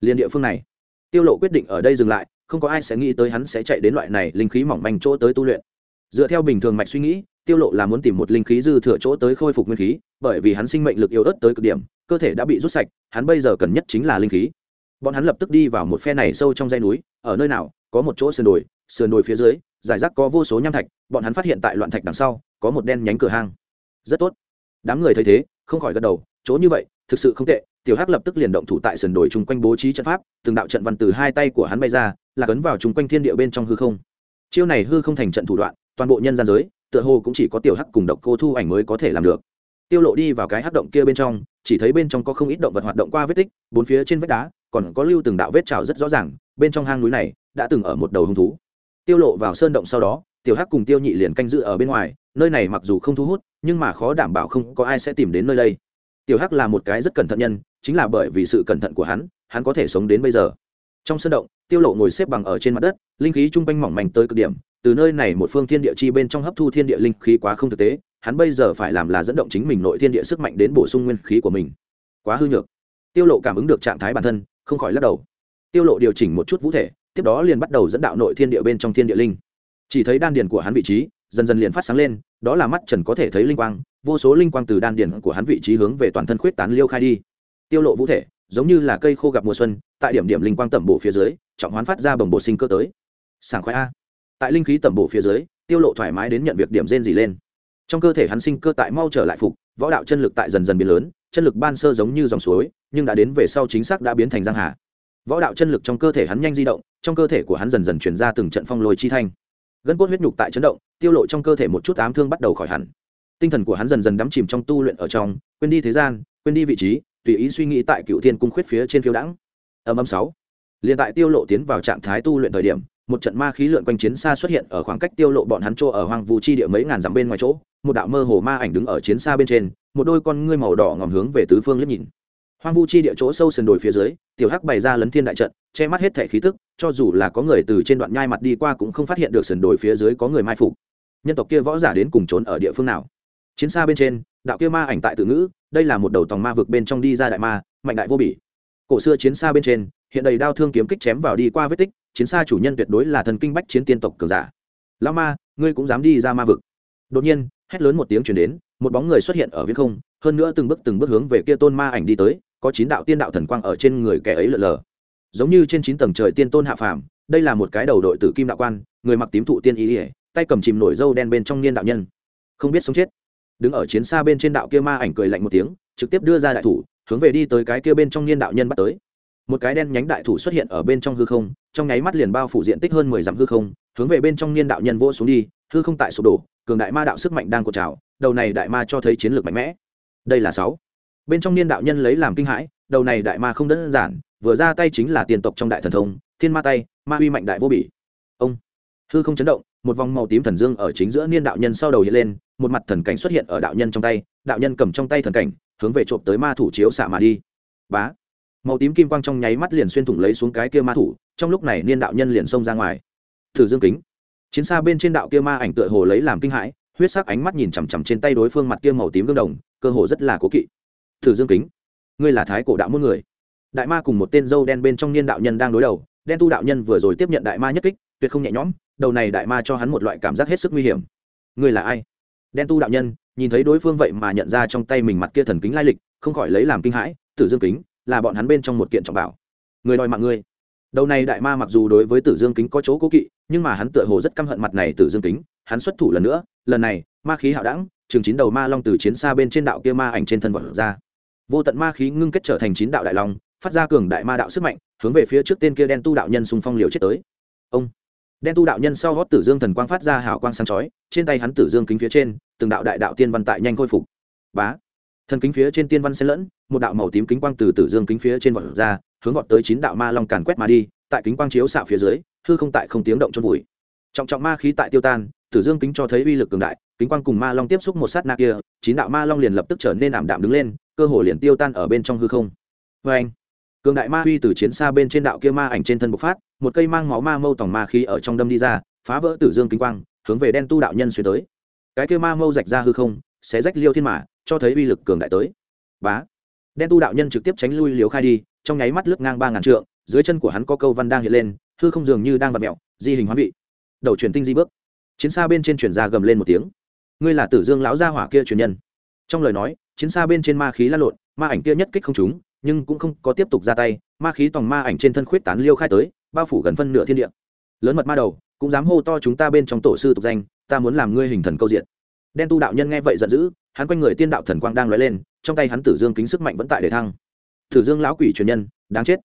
Liên địa phương này, tiêu lộ quyết định ở đây dừng lại, không có ai sẽ nghĩ tới hắn sẽ chạy đến loại này linh khí mỏng manh chỗ tới tu luyện dựa theo bình thường mạch suy nghĩ, tiêu lộ là muốn tìm một linh khí dư thừa chỗ tới khôi phục nguyên khí, bởi vì hắn sinh mệnh lực yếu ớt tới cực điểm, cơ thể đã bị rút sạch, hắn bây giờ cần nhất chính là linh khí. Bọn hắn lập tức đi vào một phe này sâu trong dãy núi, ở nơi nào, có một chỗ sườn đồi sườn đồi phía dưới, giải rác có vô số nham thạch, bọn hắn phát hiện tại loạn thạch đằng sau, có một đen nhánh cửa hang. Rất tốt. Đám người thấy thế, không khỏi gật đầu, chỗ như vậy, thực sự không tệ, tiểu hắc lập tức liền động thủ tại sườn đồi chung quanh bố trí trận pháp, từng đạo trận văn từ hai tay của hắn bay ra, là cấn vào chung quanh thiên địa bên trong hư không. Chiêu này hư không thành trận thủ đoạn toàn bộ nhân gian giới, tựa hồ cũng chỉ có tiểu hắc cùng độc cô thu ảnh mới có thể làm được. Tiêu lộ đi vào cái hắc động kia bên trong, chỉ thấy bên trong có không ít động vật hoạt động qua vết tích, bốn phía trên vách đá, còn có lưu từng đạo vết trào rất rõ ràng, bên trong hang núi này đã từng ở một đầu hung thú. Tiêu lộ vào sơn động sau đó, tiểu hắc cùng tiêu nhị liền canh giữ ở bên ngoài, nơi này mặc dù không thu hút, nhưng mà khó đảm bảo không có ai sẽ tìm đến nơi đây. Tiểu hắc là một cái rất cẩn thận nhân, chính là bởi vì sự cẩn thận của hắn hắn có thể sống đến bây giờ. Trong sân động, tiêu lộ ngồi xếp bằng ở trên mặt đất, linh khí trung quanh mỏng manh tới cực điểm từ nơi này một phương thiên địa chi bên trong hấp thu thiên địa linh khí quá không thực tế, hắn bây giờ phải làm là dẫn động chính mình nội thiên địa sức mạnh đến bổ sung nguyên khí của mình. Quá hư nhược. Tiêu lộ cảm ứng được trạng thái bản thân, không khỏi lắc đầu. Tiêu lộ điều chỉnh một chút vũ thể, tiếp đó liền bắt đầu dẫn đạo nội thiên địa bên trong thiên địa linh. Chỉ thấy đan điền của hắn vị trí dần dần liền phát sáng lên, đó là mắt trần có thể thấy linh quang, vô số linh quang từ đan điền của hắn vị trí hướng về toàn thân khuyết tán liêu khai đi. Tiêu lộ vũ thể, giống như là cây khô gặp mùa xuân, tại điểm điểm linh quang tẩm bổ phía dưới, trọng hoán phát ra bồng bổ sinh cơ tới. Sảng khoái a tại linh khí tẩm bổ phía dưới, tiêu lộ thoải mái đến nhận việc điểm rên gì lên. Trong cơ thể hắn sinh cơ tại mau trở lại phục, võ đạo chân lực tại dần dần biến lớn, chân lực ban sơ giống như dòng suối, nhưng đã đến về sau chính xác đã biến thành giang hà. Võ đạo chân lực trong cơ thể hắn nhanh di động, trong cơ thể của hắn dần dần chuyển ra từng trận phong lôi chi thanh. Gân cốt huyết nhục tại chấn động, tiêu lộ trong cơ thể một chút ám thương bắt đầu khỏi hẳn. Tinh thần của hắn dần dần đắm chìm trong tu luyện ở trong, quên đi thế gian, quên đi vị trí, tùy ý suy nghĩ tại cựu thiên cung khuyết phía trên phiêu đãng. Âm âm sáu. Liền tại tiêu lộ tiến vào trạng thái tu luyện thời điểm một trận ma khí lượn quanh chiến xa xuất hiện ở khoảng cách tiêu lộ bọn hắn chỗ ở hoang vu chi địa mấy ngàn dặm bên ngoài chỗ, một đạo mơ hồ ma ảnh đứng ở chiến xa bên trên, một đôi con ngươi màu đỏ ngòm hướng về tứ phương liếc nhìn. Hoang vu chi địa chỗ sâu sườn đồi phía dưới, tiểu hắc bày ra lấn thiên đại trận, che mắt hết thể khí tức, cho dù là có người từ trên đoạn nhai mặt đi qua cũng không phát hiện được sườn đồi phía dưới có người mai phục. Nhân tộc kia võ giả đến cùng trốn ở địa phương nào? Chiến xa bên trên, đạo kia ma ảnh tại tự ngữ, đây là một đầu tòng ma vực bên trong đi ra đại ma, mạnh đại vô bỉ. Cổ xưa chiến xa bên trên, hiện đầy đao thương kiếm kích chém vào đi qua vết tích chiến xa chủ nhân tuyệt đối là thần kinh bách chiến tiên tộc cường giả. Lao ma, ngươi cũng dám đi ra ma vực. Đột nhiên, hét lớn một tiếng chuyển đến, một bóng người xuất hiện ở viễn không, hơn nữa từng bước từng bước hướng về kia tôn ma ảnh đi tới, có chín đạo tiên đạo thần quang ở trên người kẻ ấy lờ lờ. Giống như trên chín tầng trời tiên tôn hạ phàm, đây là một cái đầu đội tử kim đạo quan, người mặc tím thụ tiên ý ỉa tay cầm chìm nổi dâu đen bên trong niên đạo nhân. Không biết sống chết. Đứng ở chiến xa bên trên đạo kia ma ảnh cười lạnh một tiếng, trực tiếp đưa ra đại thủ, hướng về đi tới cái kia bên trong niên đạo nhân bắt tới một cái đen nhánh đại thủ xuất hiện ở bên trong hư không, trong nháy mắt liền bao phủ diện tích hơn mười dặm hư không, hướng về bên trong niên đạo nhân vỗ xuống đi, hư không tại sụp đổ, cường đại ma đạo sức mạnh đang cột trào, đầu này đại ma cho thấy chiến lược mạnh mẽ. Đây là sáu. Bên trong niên đạo nhân lấy làm kinh hãi, đầu này đại ma không đơn giản, vừa ra tay chính là tiền tộc trong đại thần thông, thiên ma tay, ma uy mạnh đại vô bỉ. Ông. Hư không chấn động, một vòng màu tím thần dương ở chính giữa niên đạo nhân sau đầu hiện lên, một mặt thần cảnh xuất hiện ở đạo nhân trong tay, đạo nhân cầm trong tay thần cảnh, hướng về trộm tới ma thủ chiếu xạ mà đi. Bá màu tím kim quang trong nháy mắt liền xuyên thủng lấy xuống cái kia ma thủ, trong lúc này niên đạo nhân liền xông ra ngoài. Thử dương kính. Chiến xa bên trên đạo kia ma ảnh tựa hồ lấy làm kinh hãi, huyết sắc ánh mắt nhìn chằm chằm trên tay đối phương mặt kia màu tím gương đồng, cơ hồ rất là cố kỵ. Thử dương kính, ngươi là thái cổ đạo muôn người. Đại ma cùng một tên dâu đen bên trong niên đạo nhân đang đối đầu, đen tu đạo nhân vừa rồi tiếp nhận đại ma nhất kích, tuyệt không nhẹ nhõm, đầu này đại ma cho hắn một loại cảm giác hết sức nguy hiểm. Ngươi là ai? Đen tu đạo nhân, nhìn thấy đối phương vậy mà nhận ra trong tay mình mặt kia thần kính lai lịch, không khỏi lấy làm kinh hãi tử dương kính là bọn hắn bên trong một kiện trọng bảo. Người đòi mạng ngươi. Đầu này đại ma mặc dù đối với tử dương kính có chỗ cố kỵ, nhưng mà hắn tựa hồ rất căm hận mặt này tử dương kính, hắn xuất thủ lần nữa, lần này, ma khí hạo đẳng chừng chín đầu ma long từ chiến xa bên trên đạo kia ma ảnh trên thân vật ra. Vô tận ma khí ngưng kết trở thành chín đạo đại long, phát ra cường đại ma đạo sức mạnh, hướng về phía trước tên kia đen tu đạo nhân xung phong liều chết tới. Ông. Đen tu đạo nhân sau gót tử dương thần quang phát ra hào quang sáng chói, trên tay hắn tử dương kính phía trên, từng đạo đại đạo tiên văn tại nhanh khôi phục. Bá thần kính phía trên tiên văn xen lẫn, một đạo màu tím kính quang từ tử dương kính phía trên vọt ra, hướng vọt tới chín đạo ma long càn quét mà đi, tại kính quang chiếu xạ phía dưới, hư không tại không tiếng động chôn vùi. Trọng trọng ma khí tại tiêu tan, tử dương kính cho thấy uy lực cường đại, kính quang cùng ma long tiếp xúc một sát na kia, chín đạo ma long liền lập tức trở nên ảm đạm đứng lên, cơ hồ liền tiêu tan ở bên trong hư không. Vê anh cường đại ma uy từ chiến xa bên trên đạo kia ma ảnh trên thân bộc phát, một cây mang máu ma mâu tòng ma khí ở trong đâm đi ra, phá vỡ tử dương kính quang, hướng về đen tu đạo nhân xuyên tới. Cái kia ma mâu rạch ra hư không sẽ rách liêu thiên mã cho thấy uy lực cường đại tới. Bá. Đen tu đạo nhân trực tiếp tránh lui liều khai đi, trong nháy mắt lướt ngang ba ngàn trượng, dưới chân của hắn có câu văn đang hiện lên, hư không dường như đang vặt mẹo di hình hóa vị. Đầu truyền tinh di bước. Chiến xa bên trên truyền ra gầm lên một tiếng. Ngươi là tử dương lão gia hỏa kia truyền nhân. Trong lời nói, chiến xa bên trên ma khí lan lộn, ma ảnh kia nhất kích không trúng, nhưng cũng không có tiếp tục ra tay, ma khí tòng ma ảnh trên thân khuyết tán liêu khai tới, bao phủ gần phân nửa thiên địa. Lớn mật ma đầu, cũng dám hô to chúng ta bên trong tổ sư tục danh, ta muốn làm ngươi hình thần câu diện. Đen tu đạo nhân nghe vậy giận dữ hắn quanh người tiên đạo thần quang đang lóe lên, trong tay hắn tử dương kính sức mạnh vẫn tại để thăng. Tử dương lão quỷ truyền nhân, đáng chết.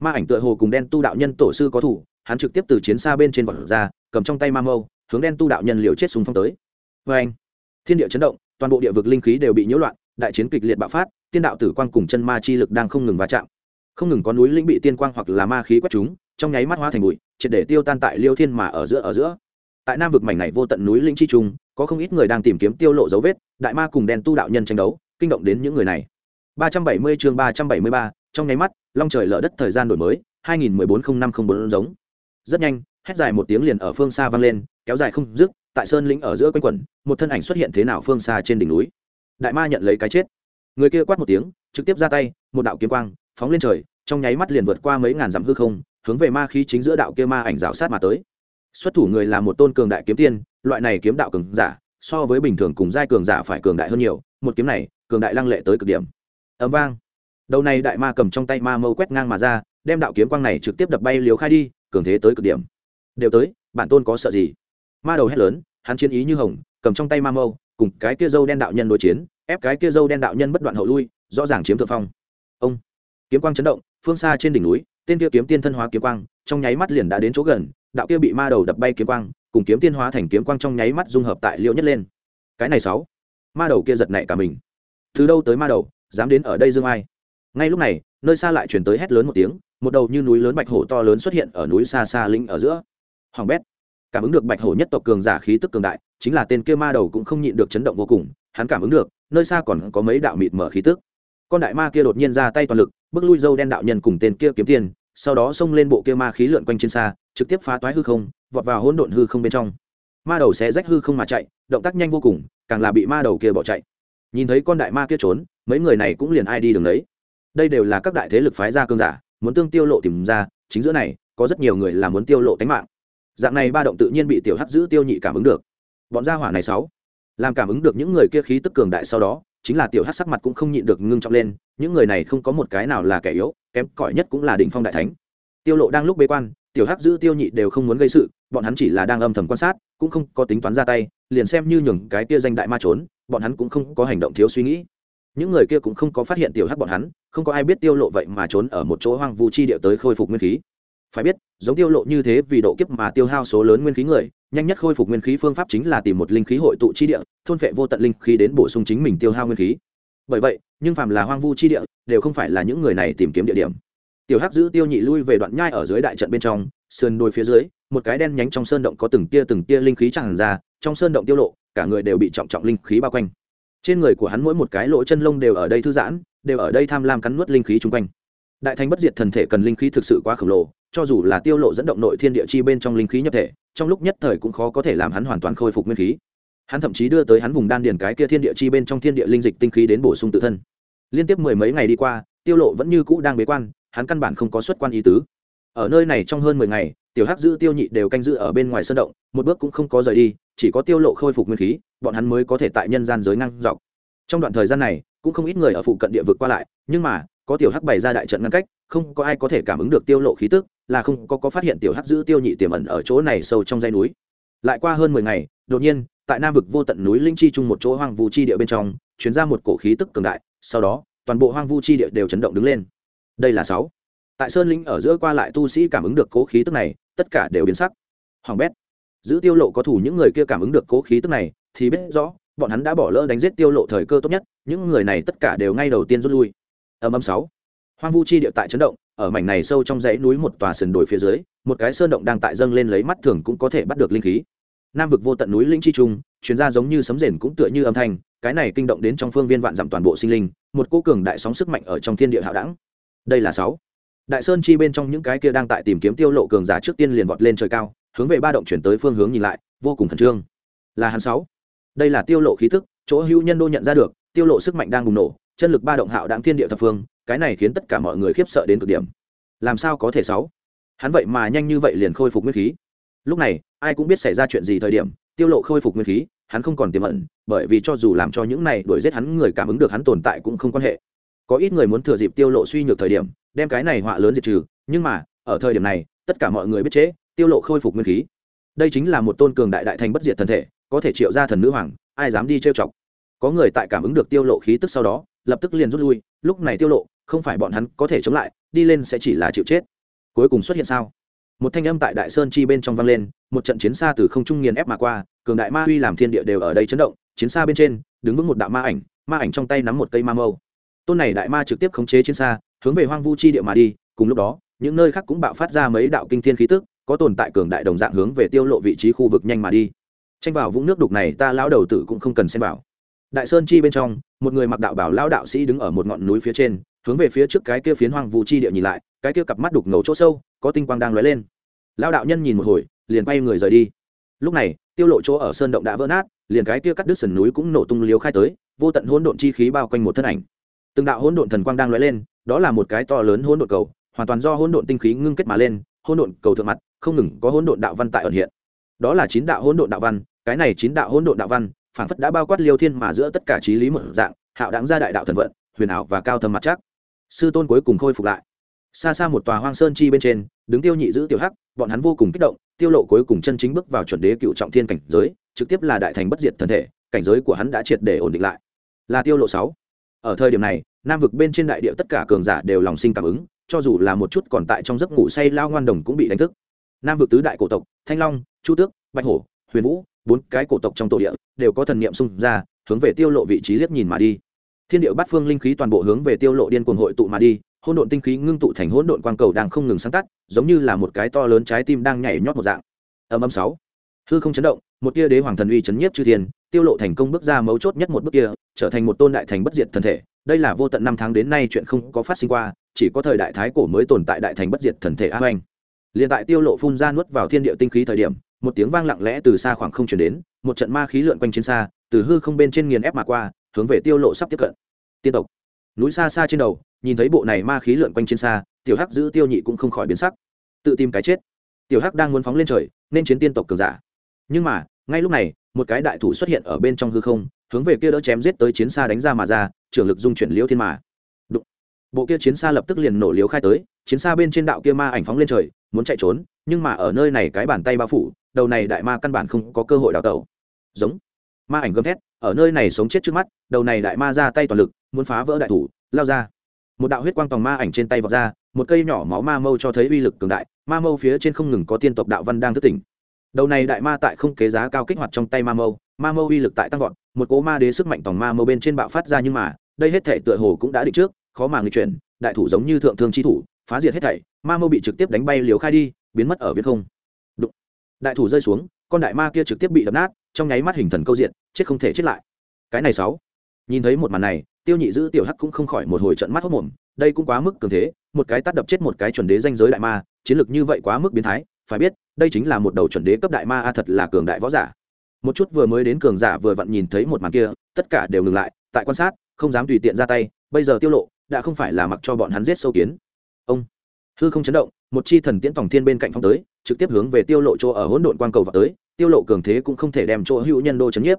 Ma ảnh tựa hồ cùng đen tu đạo nhân tổ sư có thủ, hắn trực tiếp từ chiến xa bên trên vọt ra, cầm trong tay ma mâu, hướng đen tu đạo nhân liều chết súng phong tới. Vê anh thiên địa chấn động, toàn bộ địa vực linh khí đều bị nhiễu loạn, đại chiến kịch liệt bạo phát, tiên đạo tử quang cùng chân ma chi lực đang không ngừng va chạm. Không ngừng có núi lĩnh bị tiên quang hoặc là ma khí quét chúng, trong nháy mắt hóa thành bụi, triệt để tiêu tan tại liêu thiên mà ở giữa ở giữa tại nam vực mảnh này vô tận núi lĩnh chi trung có không ít người đang tìm kiếm tiêu lộ dấu vết đại ma cùng đen tu đạo nhân tranh đấu kinh động đến những người này. 370 chương 373, trong nháy mắt long trời lở đất thời gian đổi mới 2014-0504 giống. Rất nhanh hét dài một tiếng liền ở phương xa vang lên kéo dài không dứt tại sơn lĩnh ở giữa quanh quẩn một thân ảnh xuất hiện thế nào phương xa trên đỉnh núi. Đại ma nhận lấy cái chết. Người kia quát một tiếng trực tiếp ra tay một đạo kiếm quang phóng lên trời trong nháy mắt liền vượt qua mấy ngàn dặm hư không hướng về ma khí chính giữa đạo kia ma ảnh rào sát mà tới xuất thủ người là một tôn cường đại kiếm tiên, loại này kiếm đạo cường giả, so với bình thường cùng giai cường giả phải cường đại hơn nhiều, một kiếm này, cường đại lăng lệ tới cực điểm. Ấm vang. Đầu này đại ma cầm trong tay ma mâu quét ngang mà ra, đem đạo kiếm quang này trực tiếp đập bay liều khai đi, cường thế tới cực điểm. Đều tới bản tôn có sợ gì? Ma đầu hét lớn, hắn chiến ý như hồng, cầm trong tay ma mâu, cùng cái kia dâu đen đạo nhân đối chiến, ép cái kia dâu đen đạo nhân bất đoạn hậu lui, rõ ràng chiếm thượng phong. Ông. Kiếm quang chấn động, phương xa trên đỉnh núi, tên kia kiếm tiên thân hóa kiếm quang, trong nháy mắt liền đã đến chỗ gần đạo kia bị ma đầu đập bay kiếm quang, cùng kiếm tiên hóa thành kiếm quang trong nháy mắt dung hợp tại liễu nhất lên. Cái này sáu, ma đầu kia giật nảy cả mình. Từ đâu tới ma đầu, dám đến ở đây dương ai? Ngay lúc này, nơi xa lại chuyển tới hét lớn một tiếng, một đầu như núi lớn bạch hổ to lớn xuất hiện ở núi xa xa lĩnh ở giữa. Hoàng bét, cảm ứng được bạch hổ nhất tộc cường giả khí tức cường đại, chính là tên kia ma đầu cũng không nhịn được chấn động vô cùng, hắn cảm ứng được, nơi xa còn có mấy đạo mịt mở khí tức. Con đại ma kia đột nhiên ra tay toàn lực, bước lui dâu đen đạo nhân cùng tên kia kiếm tiền sau đó xông lên bộ kia ma khí lượn quanh trên xa, trực tiếp phá toái hư không, vọt vào hỗn độn hư không bên trong. Ma đầu sẽ rách hư không mà chạy, động tác nhanh vô cùng, càng là bị ma đầu kia bỏ chạy. Nhìn thấy con đại ma kia trốn, mấy người này cũng liền ai đi đường đấy. Đây đều là các đại thế lực phái ra cương giả, muốn tương tiêu lộ tìm ra, chính giữa này, có rất nhiều người là muốn tiêu lộ tánh mạng. Dạng này ba động tự nhiên bị tiểu hắc giữ tiêu nhị cảm ứng được. Bọn gia hỏa này sáu, làm cảm ứng được những người kia khí tức cường đại sau đó chính là tiểu hắc sắc mặt cũng không nhịn được ngưng trọng lên, những người này không có một cái nào là kẻ yếu, kém cỏi nhất cũng là đỉnh phong đại thánh. Tiêu lộ đang lúc bế quan, tiểu hắc giữ tiêu nhị đều không muốn gây sự, bọn hắn chỉ là đang âm thầm quan sát, cũng không có tính toán ra tay, liền xem như nhường cái kia danh đại ma trốn, bọn hắn cũng không có hành động thiếu suy nghĩ. Những người kia cũng không có phát hiện tiểu hắc bọn hắn, không có ai biết tiêu lộ vậy mà trốn ở một chỗ hoang vu chi địa tới khôi phục nguyên khí. Phải biết, giống tiêu lộ như thế vì độ kiếp mà tiêu hao số lớn nguyên khí người nhanh nhất khôi phục nguyên khí phương pháp chính là tìm một linh khí hội tụ chi địa, thôn phệ vô tận linh khí đến bổ sung chính mình tiêu hao nguyên khí. Bởi vậy, nhưng phàm là hoang vu chi địa, đều không phải là những người này tìm kiếm địa điểm. Tiểu hắc giữ tiêu nhị lui về đoạn nhai ở dưới đại trận bên trong, sườn đôi phía dưới, một cái đen nhánh trong sơn động có từng tia từng tia linh khí tràn ra, trong sơn động tiêu lộ, cả người đều bị trọng trọng linh khí bao quanh. Trên người của hắn mỗi một cái lỗ chân lông đều ở đây thư giãn, đều ở đây tham lam cắn nuốt linh khí chung quanh. Đại thành bất diệt thần thể cần linh khí thực sự quá khổng lồ cho dù là tiêu lộ dẫn động nội thiên địa chi bên trong linh khí nhập thể, trong lúc nhất thời cũng khó có thể làm hắn hoàn toàn khôi phục nguyên khí. Hắn thậm chí đưa tới hắn vùng đan điền cái kia thiên địa chi bên trong thiên địa linh dịch tinh khí đến bổ sung tự thân. Liên tiếp mười mấy ngày đi qua, tiêu lộ vẫn như cũ đang bế quan, hắn căn bản không có xuất quan ý tứ. Ở nơi này trong hơn mười ngày, tiểu hắc giữ tiêu nhị đều canh giữ ở bên ngoài sơn động, một bước cũng không có rời đi, chỉ có tiêu lộ khôi phục nguyên khí, bọn hắn mới có thể tại nhân gian giới ngang dọc. Trong đoạn thời gian này, cũng không ít người ở phụ cận địa vực qua lại, nhưng mà, có tiểu hắc bày ra đại trận ngăn cách, không có ai có thể cảm ứng được tiêu lộ khí tức là không có có phát hiện tiểu hắc giữ tiêu nhị tiềm ẩn ở chỗ này sâu trong dãy núi. Lại qua hơn mười ngày, đột nhiên, tại nam vực vô tận núi linh chi chung một chỗ hoang vu chi địa bên trong chuyển ra một cổ khí tức cường đại, sau đó, toàn bộ hoang vu chi địa đều chấn động đứng lên. Đây là sáu. Tại sơn linh ở giữa qua lại tu sĩ cảm ứng được cố khí tức này, tất cả đều biến sắc. Hoàng bét. Giữ tiêu lộ có thủ những người kia cảm ứng được cố khí tức này, thì biết rõ, bọn hắn đã bỏ lỡ đánh giết tiêu lộ thời cơ tốt nhất, những người này tất cả đều ngay đầu tiên rút lui. Âm âm sáu hoang vu chi địa tại chấn động, ở mảnh này sâu trong dãy núi một tòa sườn đồi phía dưới, một cái sơn động đang tại dâng lên lấy mắt thường cũng có thể bắt được linh khí. Nam vực vô tận núi linh chi trung chuyên gia giống như sấm rền cũng tựa như âm thanh, cái này kinh động đến trong phương viên vạn dặm toàn bộ sinh linh, một cô cường đại sóng sức mạnh ở trong thiên địa hạo đẳng. Đây là sáu. Đại sơn chi bên trong những cái kia đang tại tìm kiếm tiêu lộ cường giả trước tiên liền vọt lên trời cao, hướng về ba động chuyển tới phương hướng nhìn lại, vô cùng khẩn trương. Là hắn sáu. Đây là tiêu lộ khí tức, chỗ hữu nhân đô nhận ra được, tiêu lộ sức mạnh đang bùng nổ, chân lực ba động hạo đẳng thiên địa thập phương cái này khiến tất cả mọi người khiếp sợ đến cực điểm. Làm sao có thể sáu? Hắn vậy mà nhanh như vậy liền khôi phục nguyên khí. Lúc này, ai cũng biết xảy ra chuyện gì thời điểm, tiêu lộ khôi phục nguyên khí, hắn không còn tiềm ẩn, bởi vì cho dù làm cho những này đuổi giết hắn người cảm ứng được hắn tồn tại cũng không quan hệ. Có ít người muốn thừa dịp tiêu lộ suy nhược thời điểm, đem cái này họa lớn diệt trừ, nhưng mà, ở thời điểm này, tất cả mọi người biết chế, tiêu lộ khôi phục nguyên khí. Đây chính là một tôn cường đại đại thành bất diệt thần thể, có thể triệu ra thần nữ hoàng, ai dám đi trêu chọc. Có người tại cảm ứng được tiêu lộ khí tức sau đó, lập tức liền rút lui, lúc này tiêu lộ không phải bọn hắn có thể chống lại, đi lên sẽ chỉ là chịu chết. Cuối cùng xuất hiện sao? Một thanh âm tại đại sơn chi bên trong vang lên, một trận chiến xa từ không trung nghiền ép mà qua, cường đại ma uy làm thiên địa đều ở đây chấn động, chiến xa bên trên, đứng vững một đạo ma ảnh ma ảnh trong tay nắm một cây ma mâu. Tôn này đại ma trực tiếp khống chế chiến xa, hướng về hoang vu chi địa mà đi, cùng lúc đó, những nơi khác cũng bạo phát ra mấy đạo kinh thiên khí tức, có tồn tại cường đại đồng dạng hướng về tiêu lộ vị trí khu vực nhanh mà đi. Tranh vào vũng nước đục này, ta lão đầu tử cũng không cần xem vào. Đại sơn chi bên trong, một người mặc đạo bảo lão đạo sĩ đứng ở một ngọn núi phía trên hướng về phía trước cái kia phiến hoang vu chi địa nhìn lại, cái kia cặp mắt đục ngầu chỗ sâu, có tinh quang đang lóe lên. Lão đạo nhân nhìn một hồi, liền quay người rời đi. Lúc này, tiêu lộ chỗ ở sơn động đã vỡ nát, liền cái kia cắt đứt sườn núi cũng nổ tung liếu khai tới, vô tận hỗn độn chi khí bao quanh một thân ảnh. Từng đạo hỗn độn thần quang đang lóe lên, đó là một cái to lớn hỗn độn cầu, hoàn toàn do hỗn độn tinh khí ngưng kết mà lên, hỗn độn cầu thượng mặt, không ngừng có hỗn độn đạo văn tại ẩn hiện. Đó là chín đạo hỗn độn đạo văn, cái này chín đạo hỗn độn đạo văn phản phất đã bao quát liêu thiên mà giữa tất cả trí lý một dạng, hạo đáng ra đại đạo thần vận, huyền ảo và cao thâm mặt chắc sư tôn cuối cùng khôi phục lại. Xa xa một tòa hoang sơn chi bên trên, đứng tiêu nhị giữ tiểu hắc, bọn hắn vô cùng kích động, tiêu lộ cuối cùng chân chính bước vào chuẩn đế cựu trọng thiên cảnh giới, trực tiếp là đại thành bất diệt thần thể, cảnh giới của hắn đã triệt để ổn định lại. Là tiêu lộ 6. ở thời điểm này, nam vực bên trên đại địa tất cả cường giả đều lòng sinh cảm ứng, cho dù là một chút còn tại trong giấc ngủ say lao ngoan đồng cũng bị đánh thức. Nam vực tứ đại cổ tộc, thanh long, chu tước, bạch hổ, huyền vũ, bốn cái cổ tộc trong tổ địa, đều có thần niệm xung ra, hướng về tiêu lộ vị trí liếc nhìn mà đi thiên điệu bát phương linh khí toàn bộ hướng về tiêu lộ điên cuồng hội tụ mà đi, hỗn độn tinh khí ngưng tụ thành hỗn độn quang cầu đang không ngừng sáng tắt, giống như là một cái to lớn trái tim đang nhảy nhót một dạng. Âm âm sáu. Hư không chấn động, một tia đế hoàng thần uy chấn nhiếp chư thiên, tiêu lộ thành công bước ra mấu chốt nhất một bước kia, trở thành một tôn đại thành bất diệt thần thể. Đây là vô tận năm tháng đến nay chuyện không có phát sinh qua, chỉ có thời đại thái cổ mới tồn tại đại thành bất diệt thần thể a hoành. Liền tại tiêu lộ phun ra nuốt vào thiên địa tinh khí thời điểm một tiếng vang lặng lẽ từ xa khoảng không truyền đến, một trận ma khí lượn quanh trên xa, từ hư không bên trên nghiền ép mà qua, hướng về tiêu lộ sắp tiếp cận. Tiên tộc. Núi xa xa trên đầu, nhìn thấy bộ này ma khí lượn quanh trên xa, tiểu hắc giữ tiêu nhị cũng không khỏi biến sắc. Tự tìm cái chết. Tiểu hắc đang muốn phóng lên trời, nên chiến tiên tộc cường giả. Nhưng mà, ngay lúc này, một cái đại thủ xuất hiện ở bên trong hư không, hướng về kia đỡ chém giết tới chiến xa đánh ra mà ra, trưởng lực dung chuyển liễu thiên mà. Đụng. bộ kia chiến xa lập tức liền nổ liếu khai tới, chiến xa bên trên đạo kia ma ảnh phóng lên trời, muốn chạy trốn, nhưng mà ở nơi này cái bàn tay bao phủ đầu này đại ma căn bản không có cơ hội đào tẩu. Giống. Ma ảnh gầm thét, ở nơi này sống chết trước mắt, đầu này đại ma ra tay toàn lực, muốn phá vỡ đại thủ, lao ra. Một đạo huyết quang tòng ma ảnh trên tay vọt ra, một cây nhỏ máu ma mâu cho thấy uy lực cường đại, ma mâu phía trên không ngừng có tiên tộc đạo văn đang thức tỉnh. Đầu này đại ma tại không kế giá cao kích hoạt trong tay ma mâu ma mâu uy lực tại tăng vọt, một cố ma đế sức mạnh tòng ma mâu bên trên bạo phát ra nhưng mà, đây hết thể tựa hồ cũng đã định trước, khó mà người chuyển, đại thủ giống như thượng thương chi thủ, phá diệt hết thảy, ma mâu bị trực tiếp đánh bay liều khai đi, biến mất ở viết không đại thủ rơi xuống, con đại ma kia trực tiếp bị đập nát, trong nháy mắt hình thần câu diện, chết không thể chết lại. Cái này sáu. Nhìn thấy một màn này, tiêu nhị giữ tiểu hắc cũng không khỏi một hồi trận mắt hốc mồm, đây cũng quá mức cường thế, một cái tát đập chết một cái chuẩn đế danh giới đại ma, chiến lược như vậy quá mức biến thái, phải biết, đây chính là một đầu chuẩn đế cấp đại ma a, thật là cường đại võ giả. Một chút vừa mới đến cường giả vừa vặn nhìn thấy một màn kia, tất cả đều ngừng lại, tại quan sát, không dám tùy tiện ra tay, bây giờ tiêu lộ, đã không phải là mặc cho bọn hắn giết sâu kiến hư không chấn động, một chi thần tiễn tổng thiên bên cạnh phong tới, trực tiếp hướng về tiêu lộ chỗ ở hỗn độn quang cầu vào tới, tiêu lộ cường thế cũng không thể đem chỗ hữu nhân đô chấn nhiếp.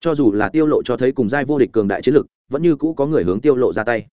Cho dù là tiêu lộ cho thấy cùng giai vô địch cường đại chiến lực, vẫn như cũ có người hướng tiêu lộ ra tay.